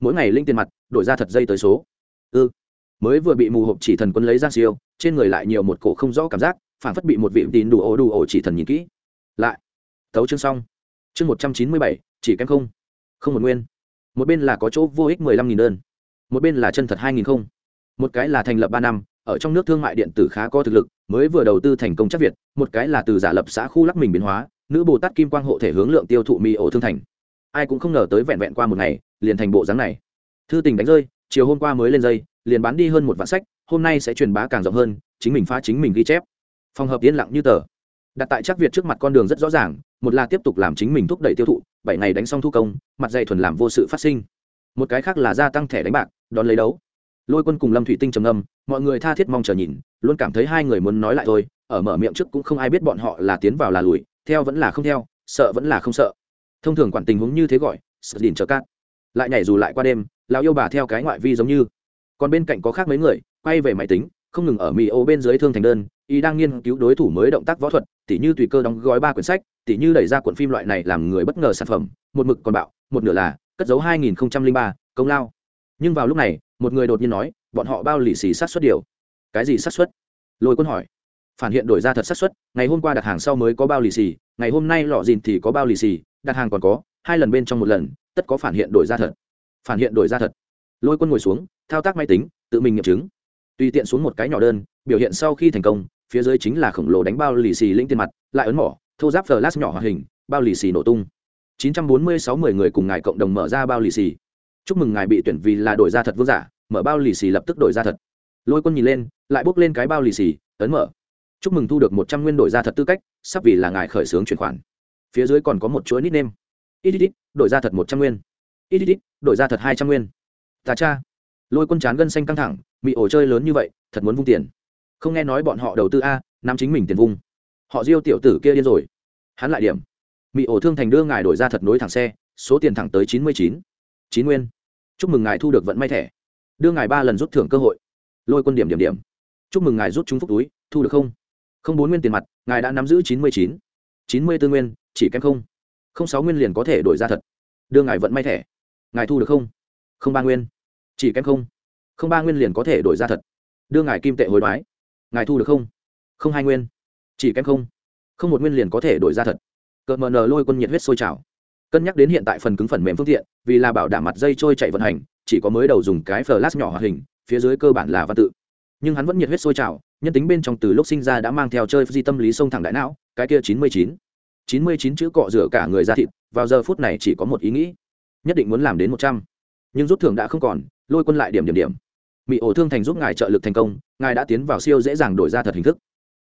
Mỗi ngày linh tiền mặt, đổi ra thật dây tới số. Ư. Ừ. mới vừa bị mù hộp chỉ thần quân lấy giang siêu, trên người lại nhiều một cổ không rõ cảm giác phản phất bị một vị tín đủ ổ đủ ổ chỉ thần nhìn kỹ. Lại. Thấu chương xong. Chương một trăm chín mươi bảy, chỉ kém không. Không một nguyên. Một bên là có chỗ vô ích mười lăm nghìn đơn. Một bên là chân thật hai nghìn không. Một cái là thành lập ba năm, ở trong nước thương mại điện tử khá có thực lực, mới vừa đầu tư thành công chắc việt, một cái là từ giả lập xã khu lắc mình biến hóa, nữ bồ tát kim quang hộ thể hướng lượng tiêu thụ mì ổ thương thành ai cũng không ngờ tới vẹn vẹn qua một ngày, liền thành bộ dáng này. Thư tình đánh rơi, chiều hôm qua mới lên dây, liền bán đi hơn một vạn sách, hôm nay sẽ truyền bá càng rộng hơn, chính mình phá chính mình ghi chép. Phòng hợp yên lặng như tờ. Đặt tại chắc việt trước mặt con đường rất rõ ràng, một là tiếp tục làm chính mình thúc đẩy tiêu thụ, bảy ngày đánh xong thu công, mặt dày thuần làm vô sự phát sinh. Một cái khác là gia tăng thẻ đánh bạc, đón lấy đấu. Lôi quân cùng lâm thủy tinh trầm âm mọi người tha thiết mong chờ nhìn, luôn cảm thấy hai người muốn nói lại thôi, ở mở miệng trước cũng không ai biết bọn họ là tiến vào là lùi, theo vẫn là không theo, sợ vẫn là không sợ thông thường quản tình huống như thế gọi sờ đỉnh chờ cát. Lại nhảy dù lại qua đêm lão yêu bà theo cái ngoại vi giống như. Còn bên cạnh có khác mấy người quay về máy tính không ngừng ở mì ô bên dưới thương thành đơn y đang nghiên cứu đối thủ mới động tác võ thuật tỉ như tùy cơ đóng gói ba quyển sách tỉ như đẩy ra cuộn phim loại này làm người bất ngờ sản phẩm một mực còn bạo một nửa là cất dấu 2003, công lao. Nhưng vào lúc này một người đột nhiên nói bọn họ bao lì xì sát xuất điều. Cái gì sát xuất lôi quân hỏi phản hiện đổi ra thật sát xuất ngày hôm qua đặt hàng sau mới có bao lì xì, ngày hôm nay lọ dìn thì có bao lì xì, đặt hàng còn có, hai lần bên trong một lần, tất có phản hiện đổi ra thật. Phản hiện đổi ra thật. Lôi quân ngồi xuống, thao tác máy tính, tự mình nghiệm chứng. Tùy tiện xuống một cái nhỏ đơn, biểu hiện sau khi thành công, phía dưới chính là khổng lồ đánh bao lì xì linh tiền mặt, lại ấn mỏ, thô giáp flash nhỏ hoạt hình, bao lì xì nổ tung. 946 10 người cùng ngài cộng đồng mở ra bao lì xì. Chúc mừng ngài bị tuyển vì là đổi ra thật vương giả, mở bao lì xì lập tức đổi ra thật. Lôi quân nhìn lên, lại bốc lên cái bao lì xì, ấn mở chúc mừng thu được một trăm nguyên đổi ra thật tư cách, sắp vì là ngài khởi xướng chuyển khoản. Phía dưới còn có một chuỗi nít nêm ít ít ít, đổi ra thật một trăm nguyên. Ít ít ít, đổi ra thật hai trăm nguyên. Tà cha. Lôi quân chán gân xanh căng thẳng bị ổ chơi lớn như vậy, thật muốn vung tiền. Không nghe nói bọn họ đầu tư a nam chính mình tiền vung. Họ diêu tiểu tử kia điên rồi. Hắn lại điểm. Mỹ ổ thương thành đưa ngài đổi ra thật nối thẳng xe, số tiền thẳng tới chín mươi chín. Chín nguyên. Chúc mừng ngài thu được vận may thẻ. Đưa ngài ba lần rút thưởng cơ hội. Lôi quân điểm điểm điểm. Chúc mừng ngài rút trúng phúc túi, thu được không? Không bốn nguyên tiền mặt, ngài đã nắm giữ chín mươi chín. Chín mươi tư nguyên, chỉ kém không. Không sáu nguyên liền có thể đổi ra thật. Đưa ngài vận may thẻ. Ngài thu được không? Không ba nguyên, chỉ kém không. Không ba nguyên liền có thể đổi ra thật. Đưa ngài kim tệ hối đoái. Ngài thu được không? Không hai nguyên, chỉ kém không. Không một nguyên liền có thể đổi ra thật. Cợt mờ nờ lôi quân nhiệt huyết sôi trào. Cân nhắc đến hiện tại phần cứng phần mềm phương tiện, vì là bảo đảm mặt dây trôi chạy vận hành, chỉ có mới đầu dùng cái flash nhỏ hoạt hình, phía dưới cơ bản là văn tự nhưng hắn vẫn nhiệt huyết sôi trào, nhân tính bên trong từ lúc sinh ra đã mang theo chơi di tâm lý sông thẳng đại não, cái kia chín mươi chín. chín mươi chín chữ cọ rửa cả người ra thịt, vào giờ phút này chỉ có một ý nghĩ, nhất định muốn làm đến một trăm. Nhưng rút thưởng đã không còn, lôi quân lại điểm điểm điểm. Mỹ ổ thương thành giúp ngài trợ lực thành công, ngài đã tiến vào siêu dễ dàng đổi ra thật hình thức.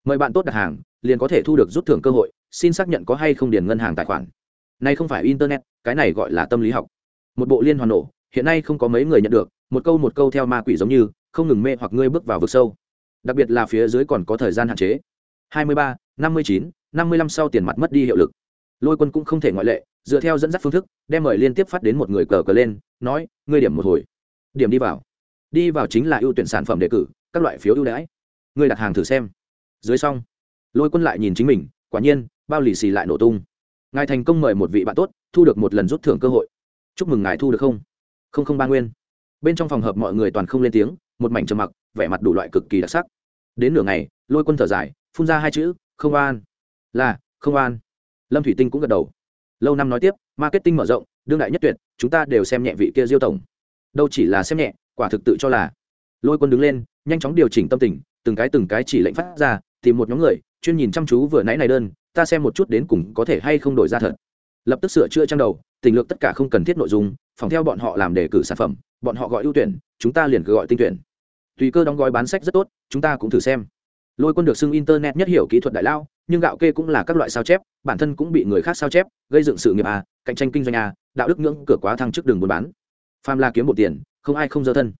Mời bạn tốt đặt hàng, liền có thể thu được rút thưởng cơ hội, xin xác nhận có hay không điền ngân hàng tài khoản. Này không phải internet, cái này gọi là tâm lý học. Một bộ liên hoàn nổ, hiện nay không có mấy người nhận được, một câu một câu theo ma quỷ giống như không ngừng mê hoặc ngươi bước vào vực sâu. Đặc biệt là phía dưới còn có thời gian hạn chế. 23, 59, 55 sau tiền mặt mất đi hiệu lực. Lôi quân cũng không thể ngoại lệ dựa theo dẫn dắt phương thức đem mời liên tiếp phát đến một người cờ cờ lên nói ngươi điểm một hồi. Điểm đi vào. Đi vào chính là ưu tuyển sản phẩm đề cử các loại phiếu ưu đãi. Ngươi đặt hàng thử xem. Dưới xong lôi quân lại nhìn chính mình quả nhiên bao lì xì lại nổ tung. Ngài thành công mời một vị bạn tốt thu được một lần rút thưởng cơ hội. Chúc mừng ngài thu được không? Không không ba nguyên. Bên trong phòng hợp mọi người toàn không lên tiếng một mảnh trầm mặc, vẻ mặt đủ loại cực kỳ đặc sắc. Đến nửa ngày, lôi quân thở dài, phun ra hai chữ, không an là, không an lâm thủy tinh cũng gật đầu. Lâu năm nói tiếp, marketing mở rộng, đương đại nhất tuyệt, chúng ta đều xem nhẹ vị kia diêu tổng. Đâu chỉ là xem nhẹ, quả thực tự cho là. Lôi quân đứng lên, nhanh chóng điều chỉnh tâm tình, từng cái từng cái chỉ lệnh phát ra, tìm một nhóm người, chuyên nhìn chăm chú vừa nãy này đơn, ta xem một chút đến cùng có thể hay không đổi ra thật. Lập tức sửa chữa trang đầu, tình lược tất cả không cần thiết nội dung, phòng theo bọn họ làm đề cử sản phẩm, bọn họ gọi ưu tuyển, chúng ta liền cứ gọi tinh tuyển tùy cơ đóng gói bán sách rất tốt, chúng ta cũng thử xem. Lôi quân được xưng internet nhất hiểu kỹ thuật đại lao, nhưng gạo kê cũng là các loại sao chép, bản thân cũng bị người khác sao chép, gây dựng sự nghiệp à cạnh tranh kinh doanh à đạo đức ngưỡng cửa quá thăng trước đường buôn bán. Pham la kiếm một tiền, không ai không dơ thân.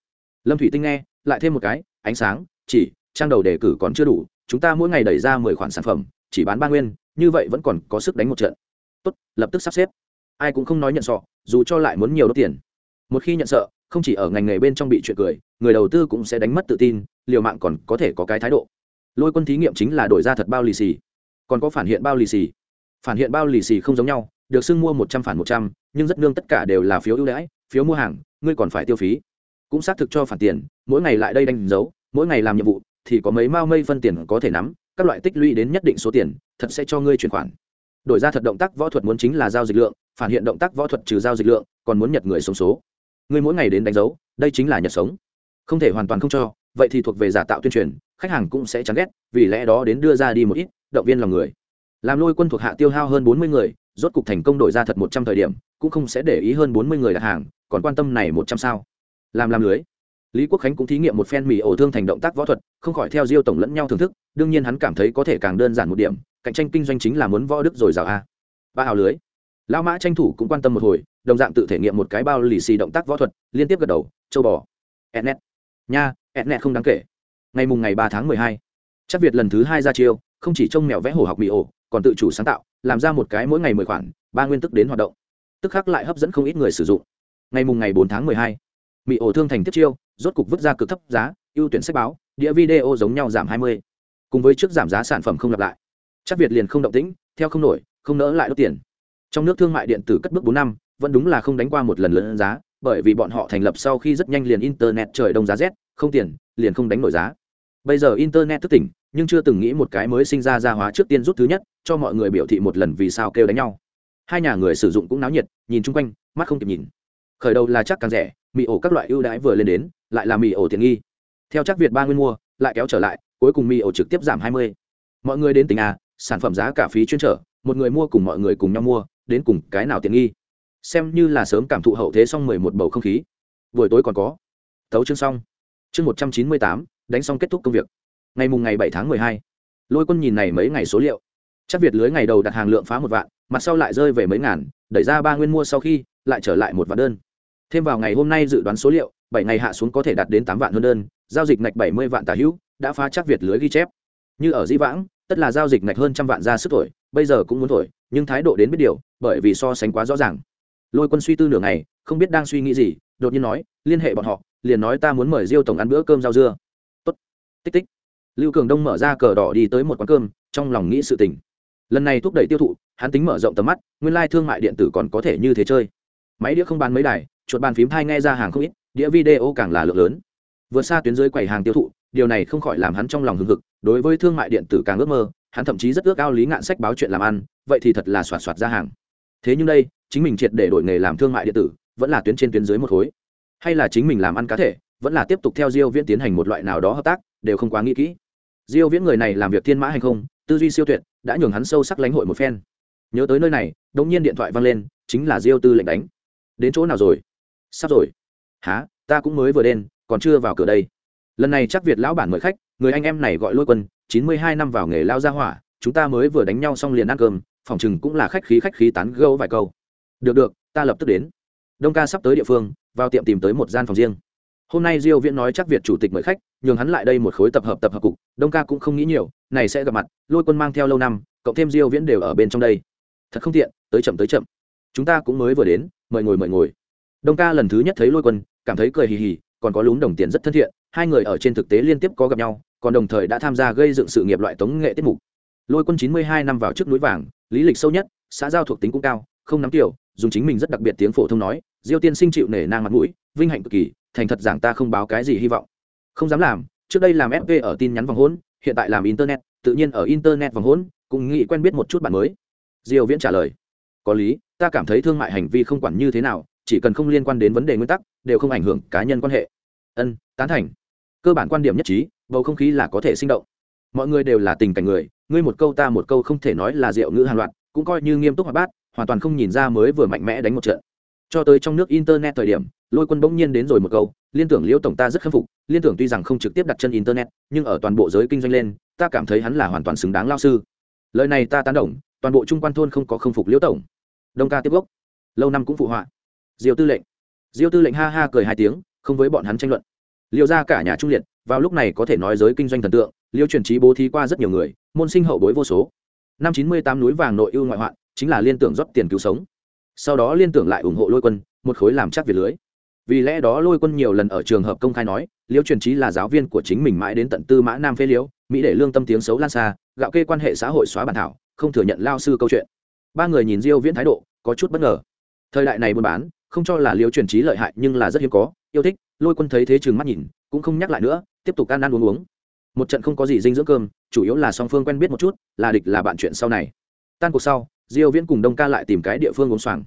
Lâm thủy tinh nghe, lại thêm một cái, ánh sáng, chỉ, trang đầu đề cử còn chưa đủ, chúng ta mỗi ngày đẩy ra mười khoản sản phẩm, chỉ bán ba nguyên, như vậy vẫn còn có sức đánh một trận. Tốt, lập tức sắp xếp. Ai cũng không nói nhận sọ, dù cho lại muốn nhiều đốt tiền. Một khi nhận sợ không chỉ ở ngành nghề bên trong bị chuyện cười, người đầu tư cũng sẽ đánh mất tự tin, liều mạng còn có thể có cái thái độ. Lôi quân thí nghiệm chính là đổi ra thật bao lì xì. Còn có phản hiện bao lì xì. Phản hiện bao lì xì không giống nhau, được xưng mua một trăm phản một trăm, nhưng rất nương tất cả đều là phiếu ưu đãi, phiếu mua hàng, ngươi còn phải tiêu phí. Cũng xác thực cho phản tiền, mỗi ngày lại đây đánh dấu, mỗi ngày làm nhiệm vụ, thì có mấy mao mây phân tiền có thể nắm, các loại tích lũy đến nhất định số tiền, thật sẽ cho ngươi chuyển khoản. Đổi ra thật động tác võ thuật muốn chính là giao dịch lượng, phản hiện động tác võ thuật trừ giao dịch lượng, còn muốn nhật người sống số ngươi mỗi ngày đến đánh dấu, đây chính là nhật sống. Không thể hoàn toàn không cho, vậy thì thuộc về giả tạo tuyên truyền, khách hàng cũng sẽ chán ghét, vì lẽ đó đến đưa ra đi một ít, động viên lòng người. Làm lôi quân thuộc hạ tiêu hao hơn bốn mươi người, rốt cục thành công đổi ra thật một trăm thời điểm, cũng không sẽ để ý hơn bốn mươi người đặt hàng, còn quan tâm này một trăm sao. Làm làm lưới. Lý quốc khánh cũng thí nghiệm một phen mì ổ thương thành động tác võ thuật, không khỏi theo diêu tổng lẫn nhau thưởng thức, đương nhiên hắn cảm thấy có thể càng đơn giản một điểm, cạnh tranh kinh doanh chính là muốn võ đức rồi rào a. Ba hào lưới. Lão mã tranh thủ cũng quan tâm một hồi đồng dạng tự thể nghiệm một cái bao lì xì động tác võ thuật, liên tiếp gật đầu, châu bò. Ednet nha ednet không đáng kể. Ngày mùng ngày ba tháng mười hai, chắc việt lần thứ hai ra chiêu, không chỉ trông mèo vẽ hổ học mỹ ổ, còn tự chủ sáng tạo, làm ra một cái mỗi ngày mười khoản, ba nguyên tức đến hoạt động. Tức khắc lại hấp dẫn không ít người sử dụng. Ngày mùng ngày bốn tháng mười hai mỹ ổ thương thành tiếp chiêu, rốt cục vứt ra cực thấp giá, ưu tuyển sách báo, đĩa video giống nhau giảm hai mươi. Cùng với trước giảm giá sản phẩm không lặp lại, chắc việt liền không động tĩnh, theo không nổi, không nỡ lại đốt tiền. Trong nước thương mại điện tử cất bước bốn năm vẫn đúng là không đánh qua một lần lớn giá, bởi vì bọn họ thành lập sau khi rất nhanh liền internet trời đông giá rét, không tiền, liền không đánh nổi giá. Bây giờ internet thức tỉnh, nhưng chưa từng nghĩ một cái mới sinh ra ra hóa trước tiên rút thứ nhất, cho mọi người biểu thị một lần vì sao kêu đánh nhau. Hai nhà người sử dụng cũng náo nhiệt, nhìn chung quanh, mắt không kịp nhìn. Khởi đầu là chắc càng rẻ, mì ổ các loại ưu đãi vừa lên đến, lại là mì ổ tiện nghi. Theo chắc việt ba nguyên mua, lại kéo trở lại, cuối cùng mì ổ trực tiếp giảm hai mươi. Mọi người đến tỉnh a, sản phẩm giá cả phí chuyên trở, một người mua cùng mọi người cùng nhau mua, đến cùng cái nào tiện nghi? Xem như là sớm cảm thụ hậu thế xong mười một bầu không khí. Buổi tối còn có. Thấu chương xong. Chương một trăm chín mươi tám, đánh xong kết thúc công việc. Ngày mùng ngày bảy tháng mười hai. Lôi quân nhìn này mấy ngày số liệu. Chắc việt lưới ngày đầu đặt hàng lượng phá một vạn, mặt sau lại rơi về mấy ngàn, đẩy ra ba nguyên mua sau khi, lại trở lại một vạn đơn. Thêm vào ngày hôm nay dự đoán số liệu, bảy ngày hạ xuống có thể đạt đến tám vạn hơn đơn, giao dịch ngạch bảy mươi vạn tà hữu, đã phá chắc việt lưới ghi chép. Như ở di vãng, tất là giao dịch ngạch hơn trăm vạn ra sức thổi, bây giờ cũng muốn thổi, nhưng thái độ đến biết điều, bởi vì so sánh quá rõ ràng lôi quân suy tư nửa ngày, không biết đang suy nghĩ gì, đột nhiên nói, liên hệ bọn họ, liền nói ta muốn mời diêu tổng ăn bữa cơm rau dưa. Tốt. Tích tích. Lưu cường đông mở ra cờ đỏ đi tới một quán cơm, trong lòng nghĩ sự tình. Lần này thúc đẩy tiêu thụ, hắn tính mở rộng tầm mắt, nguyên lai thương mại điện tử còn có thể như thế chơi. Máy đĩa không bán mấy đài, chuột bàn phím thai nghe ra hàng không ít, đĩa video càng là lượng lớn. Vượt xa tuyến dưới quầy hàng tiêu thụ, điều này không khỏi làm hắn trong lòng hưng hực, đối với thương mại điện tử càng ước mơ, hắn thậm chí rất ước ao lý ngạn sách báo chuyện làm ăn, vậy thì thật là soạt soạt ra hàng thế nhưng đây, chính mình triệt để đổi nghề làm thương mại điện tử, vẫn là tuyến trên tuyến dưới một khối. Hay là chính mình làm ăn cá thể, vẫn là tiếp tục theo diêu viễn tiến hành một loại nào đó hợp tác, đều không quá nghĩ kỹ. Diêu viễn người này làm việc thiên mã hay không, tư duy siêu tuyệt, đã nhường hắn sâu sắc lãnh hội một phen. Nhớ tới nơi này, đột nhiên điện thoại vang lên, chính là diêu tư lệnh đánh. Đến chỗ nào rồi? Sắp rồi. Há ta cũng mới vừa đến, còn chưa vào cửa đây. Lần này chắc việt lão bản mời khách, người anh em này gọi lôi quân, chín mươi hai năm vào nghề lao ra hỏa, chúng ta mới vừa đánh nhau xong liền ăn cơm phòng chừng cũng là khách khí khách khí tán gẫu vài câu. Được được, ta lập tức đến. Đông ca sắp tới địa phương, vào tiệm tìm tới một gian phòng riêng. Hôm nay diêu viễn nói chắc việt chủ tịch mời khách, nhường hắn lại đây một khối tập hợp tập hợp cục, đông ca cũng không nghĩ nhiều, này sẽ gặp mặt, lôi quân mang theo lâu năm, cộng thêm diêu viễn đều ở bên trong đây. Thật không tiện, tới chậm tới chậm. Chúng ta cũng mới vừa đến, mời ngồi mời ngồi. Đông ca lần thứ nhất thấy lôi quân, cảm thấy cười hì hì, còn có lún đồng tiền rất thân thiện, hai người ở trên thực tế liên tiếp có gặp nhau, còn đồng thời đã tham gia gây dựng sự nghiệp loại tống nghệ tiết mục. Lôi quân chín mươi hai năm vào trước núi vàng lý lịch sâu nhất xã giao thuộc tính cũng cao không nắm kiểu dùng chính mình rất đặc biệt tiếng phổ thông nói diêu tiên sinh chịu nể nang mặt mũi vinh hạnh cực kỳ thành thật giảng ta không báo cái gì hy vọng. Không dám làm trước đây làm fv ở tin nhắn vòng hôn, hiện tại làm internet tự nhiên ở internet vòng hôn, cũng nghĩ quen biết một chút bạn mới. Diêu viễn trả lời có lý ta cảm thấy thương mại hành vi không quản như thế nào chỉ cần không liên quan đến vấn đề nguyên tắc đều không ảnh hưởng cá nhân quan hệ. Ân tán thành. Cơ bản quan điểm nhất trí bầu không khí là có thể sinh động mọi người đều là tình cảnh người, ngươi một câu ta một câu không thể nói là rượu ngữ hàn loạn cũng coi như nghiêm túc hoạt bát, hoàn toàn không nhìn ra mới vừa mạnh mẽ đánh một trận. Cho tới trong nước internet thời điểm, lôi quân bỗng nhiên đến rồi một câu, liên tưởng liễu tổng ta rất khâm phục, liên tưởng tuy rằng không trực tiếp đặt chân internet, nhưng ở toàn bộ giới kinh doanh lên, ta cảm thấy hắn là hoàn toàn xứng đáng lao sư. Lời này ta tán đồng, toàn bộ trung quan thôn không có khâm phục liễu tổng. Đông ca tiếp gốc. Lâu năm cũng phụ họa. Diêu tư lệnh. Diêu tư lệnh ha ha cười hai tiếng, không với bọn hắn tranh luận. Liệu ra cả nhà trung liệt, vào lúc này có thể nói giới kinh doanh thần tượng liêu truyền trí bố thí qua rất nhiều người, môn sinh hậu bối vô số. Năm chín mươi tám núi vàng nội ưu ngoại hoạn, chính là liên tưởng rót tiền cứu sống. Sau đó liên tưởng lại ủng hộ lôi quân, một khối làm chắc việc lưới. Vì lẽ đó lôi quân nhiều lần ở trường hợp công khai nói, liêu truyền trí là giáo viên của chính mình mãi đến tận tư mã nam phế liễu mỹ để lương tâm tiếng xấu lan xa, gạo kê quan hệ xã hội xóa bản thảo, không thừa nhận lao sư câu chuyện. Ba người nhìn diêu viễn thái độ, có chút bất ngờ. Thời đại này buôn bán, không cho là liêu truyền trí lợi hại nhưng là rất hiếm có, yêu thích, lôi quân thấy thế chừng mắt nhìn, cũng không nhắc lại nữa, tiếp tục ăn ăn uống uống một trận không có gì dinh dưỡng cơm, chủ yếu là song phương quen biết một chút, là địch là bạn chuyện sau này. Tan cuộc sau, diêu viễn cùng đông ca lại tìm cái địa phương uống xoàng.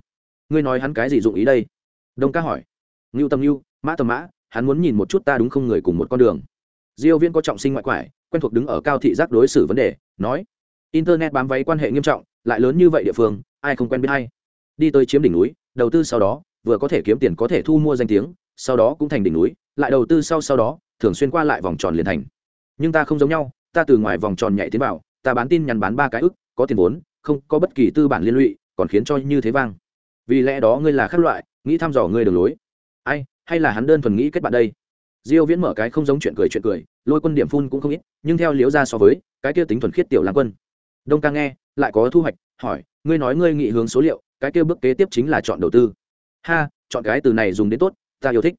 Ngươi nói hắn cái gì dụng ý đây? Đông ca hỏi. Ngưu tâm ngưu, mã tầm mã, hắn muốn nhìn một chút ta đúng không người cùng một con đường. Diêu viễn có trọng sinh ngoại quải, quen thuộc đứng ở cao thị giác đối xử vấn đề, nói. Internet bám váy quan hệ nghiêm trọng, lại lớn như vậy địa phương, ai không quen biết hay? Đi tới chiếm đỉnh núi, đầu tư sau đó, vừa có thể kiếm tiền có thể thu mua danh tiếng, sau đó cũng thành đỉnh núi, lại đầu tư sau sau đó, thường xuyên qua lại vòng tròn liền thành nhưng ta không giống nhau, ta từ ngoài vòng tròn nhảy tiến vào, ta bán tin nhắn bán ba cái ức, có tiền vốn, không có bất kỳ tư bản liên lụy, còn khiến cho như thế vang. Vì lẽ đó ngươi là khác loại, nghĩ thăm dò ngươi đường lối. Ai, hay là hắn đơn thuần nghĩ kết bạn đây? Diêu viễn mở cái không giống chuyện cười chuyện cười, lôi quân điểm phun cũng không ít, nhưng theo liễu ra so với, cái kia tính thuần khiết tiểu lãng quân. Đông ca nghe, lại có thu hoạch, hỏi, ngươi nói ngươi nghị hướng số liệu, cái kia bước kế tiếp chính là chọn đầu tư. Ha, chọn cái từ này dùng đến tốt, ta yêu thích.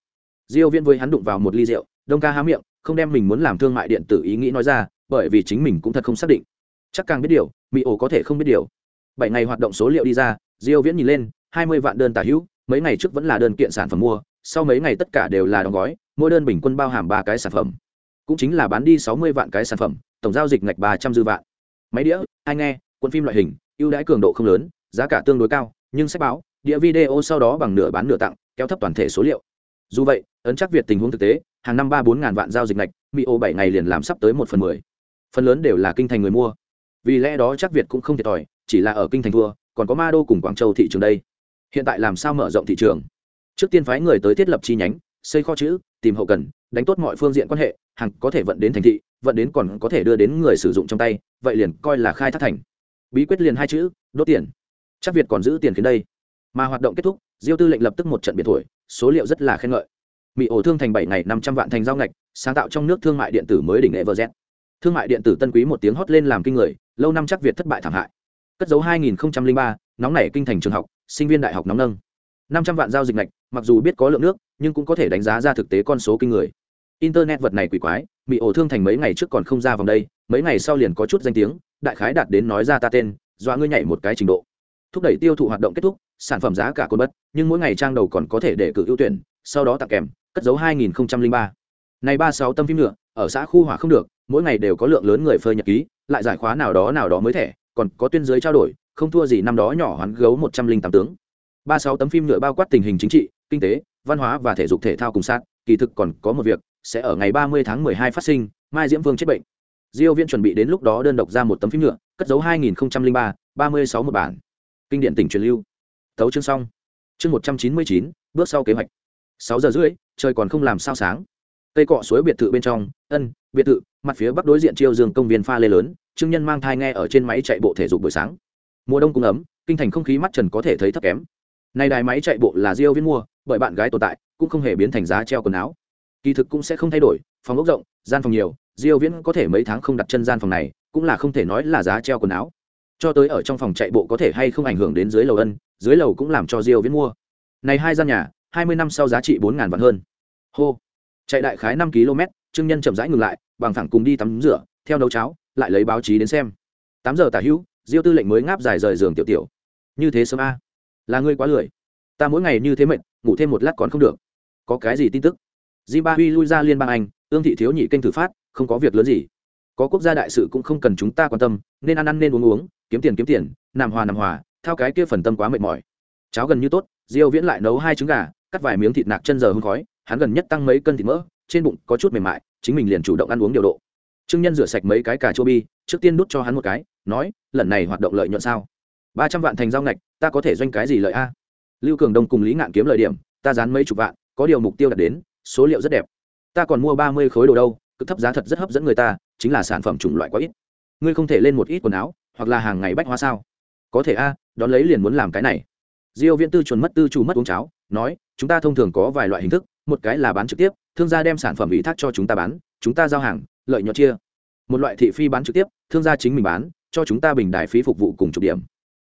Diêu viễn với hắn đụng vào một ly rượu, đông ca há miệng không đem mình muốn làm thương mại điện tử ý nghĩ nói ra, bởi vì chính mình cũng thật không xác định. Chắc càng biết điều, mỹ ổ có thể không biết điều. Bảy ngày hoạt động số liệu đi ra, diêu viễn nhìn lên 20 vạn đơn tả hữu, mấy ngày trước vẫn là đơn kiện sản phẩm mua, sau mấy ngày tất cả đều là đóng gói, mỗi đơn bình quân bao hàm ba cái sản phẩm. Cũng chính là bán đi 60 vạn cái sản phẩm, tổng giao dịch ngạch 300 dư vạn. Máy đĩa, ai nghe quân phim loại hình, ưu đãi cường độ không lớn, giá cả tương đối cao, nhưng sách báo, đĩa video sau đó bằng nửa bán nửa tặng, kéo thấp toàn thể số liệu dù vậy, ấn chắc việt tình huống thực tế, hàng năm ba bốn ngàn vạn giao dịch ngạch mỹ ô bảy ngày liền làm sắp tới một phần mười. Phần lớn đều là kinh thành người mua. Vì lẽ đó chắc việt cũng không thiệt thòi, chỉ là ở kinh thành thua, còn có ma đô cùng quảng châu thị trường đây. Hiện tại làm sao mở rộng thị trường? Trước tiên phái người tới thiết lập chi nhánh, xây kho chữ, tìm hậu cần, đánh tốt mọi phương diện quan hệ, hàng có thể vận đến thành thị, vận đến còn có thể đưa đến người sử dụng trong tay, vậy liền coi là khai thác thành. Bí quyết liền hai chữ, đốt tiền. Chắc việt còn giữ tiền khiến đây. Mà hoạt động kết thúc, diêu tư lệnh lập tức một trận biệt thổi số liệu rất là khen ngợi. Mỹ ổ thương thành bảy ngày năm trăm vạn thành giao ngạch sáng tạo trong nước thương mại điện tử mới đỉnh everz thương mại điện tử tân quý một tiếng hót lên làm kinh người lâu năm chắc việt thất bại thảm hại. Cất dấu 2003, nóng nảy kinh thành trường học sinh viên đại học nóng nâng. Năm trăm vạn giao dịch ngạch mặc dù biết có lượng nước nhưng cũng có thể đánh giá ra thực tế con số kinh người. Internet vật này quỷ quái mỹ ổ thương thành mấy ngày trước còn không ra vòng đây mấy ngày sau liền có chút danh tiếng đại khái đạt đến nói ra ta tên dọa ngươi nhảy một cái trình độ thúc đẩy tiêu thụ hoạt động kết thúc sản phẩm giá cả côn bất nhưng mỗi ngày trang đầu còn có thể để cử ưu tuyển sau đó tặng kèm cất dấu 2003. Này 36 tâm phim nữa, ở xã khu hỏa không được, mỗi ngày đều có lượng lớn người phơi nhật ký, lại giải khóa nào đó nào đó mới thẻ, còn có tuyên giới trao đổi, không thua gì năm đó nhỏ hoán gấu 108 tướng. 36 tấm phim nữa bao quát tình hình chính trị, kinh tế, văn hóa và thể dục thể thao cùng sát, kỳ thực còn có một việc, sẽ ở ngày 30 tháng 12 phát sinh, Mai Diễm Vương chết bệnh. Diêu Viễn chuẩn bị đến lúc đó đơn độc ra một tấm phim nữa, cất dấu 2003, 36 một bản. Kinh điển tỉnh truyền lưu. Tấu chương xong. Chương 199, bước sau kế hoạch. sáu giờ rưỡi, trời còn không làm sao sáng cây cọ suối biệt thự bên trong ân biệt thự mặt phía bắc đối diện chiêu dương công viên pha lê lớn trương nhân mang thai nghe ở trên máy chạy bộ thể dục buổi sáng mùa đông cũng ấm kinh thành không khí mắt trần có thể thấy thấp kém nay đài máy chạy bộ là diêu viên mua bởi bạn gái tồn tại cũng không hề biến thành giá treo quần áo kỳ thực cũng sẽ không thay đổi phòng ốc rộng gian phòng nhiều diêu viễn có thể mấy tháng không đặt chân gian phòng này cũng là không thể nói là giá treo quần áo cho tới ở trong phòng chạy bộ có thể hay không ảnh hưởng đến dưới lầu ân, dưới lầu cũng làm cho diêu viễn mua. Này hai gian nhà, hai mươi năm sau giá trị bốn ngàn vạn hơn. Hô. Chạy đại khái năm km, trương nhân chậm rãi ngừng lại, bằng thẳng cùng đi tắm rửa, theo nấu cháo, lại lấy báo chí đến xem. Tám giờ tả hữu, diêu tư lệnh mới ngáp dài rời giường tiểu tiểu. Như thế sớm a. Là ngươi quá lười. Ta mỗi ngày như thế mệt, ngủ thêm một lát còn không được. Có cái gì tin tức? Zimbabwe lui ra liên bang anh, ương thị thiếu nhị kênh thử phát, không có việc lớn gì. Có quốc gia đại sự cũng không cần chúng ta quan tâm, nên ăn ăn nên uống uống kiếm tiền kiếm tiền, nằm hòa nằm hòa theo cái kia phần tâm quá mệt mỏi. Cháo gần như tốt, diêu viễn lại nấu hai trứng gà, cắt vài miếng thịt nạc chân giờ hương khói, hắn gần nhất tăng mấy cân thịt mỡ, trên bụng có chút mềm mại, chính mình liền chủ động ăn uống điều độ. Trương nhân rửa sạch mấy cái cà chua bi, trước tiên đút cho hắn một cái, nói, lần này hoạt động lợi nhuận sao? Ba trăm vạn thành giao ngạch, ta có thể doanh cái gì lợi a? Lưu cường đông cùng lý ngạn kiếm lợi điểm, ta dán mấy chục vạn, có điều mục tiêu đạt đến, số liệu rất đẹp. Ta còn mua ba mươi khối đồ đâu cực thấp giá thật rất hấp dẫn người ta, chính là sản phẩm chủng loại quá ít. Ngươi không thể lên một ít quần áo hoặc là hàng ngày bách hóa sao? Có thể a, đón lấy liền muốn làm cái này. Diêu viễn tư chuẩn mất tư chủ mất uống cháo, nói, chúng ta thông thường có vài loại hình thức, một cái là bán trực tiếp, thương gia đem sản phẩm ủy thác cho chúng ta bán, chúng ta giao hàng, lợi nhuận chia. Một loại thị phi bán trực tiếp, thương gia chính mình bán, cho chúng ta bình đại phí phục vụ cùng chục điểm.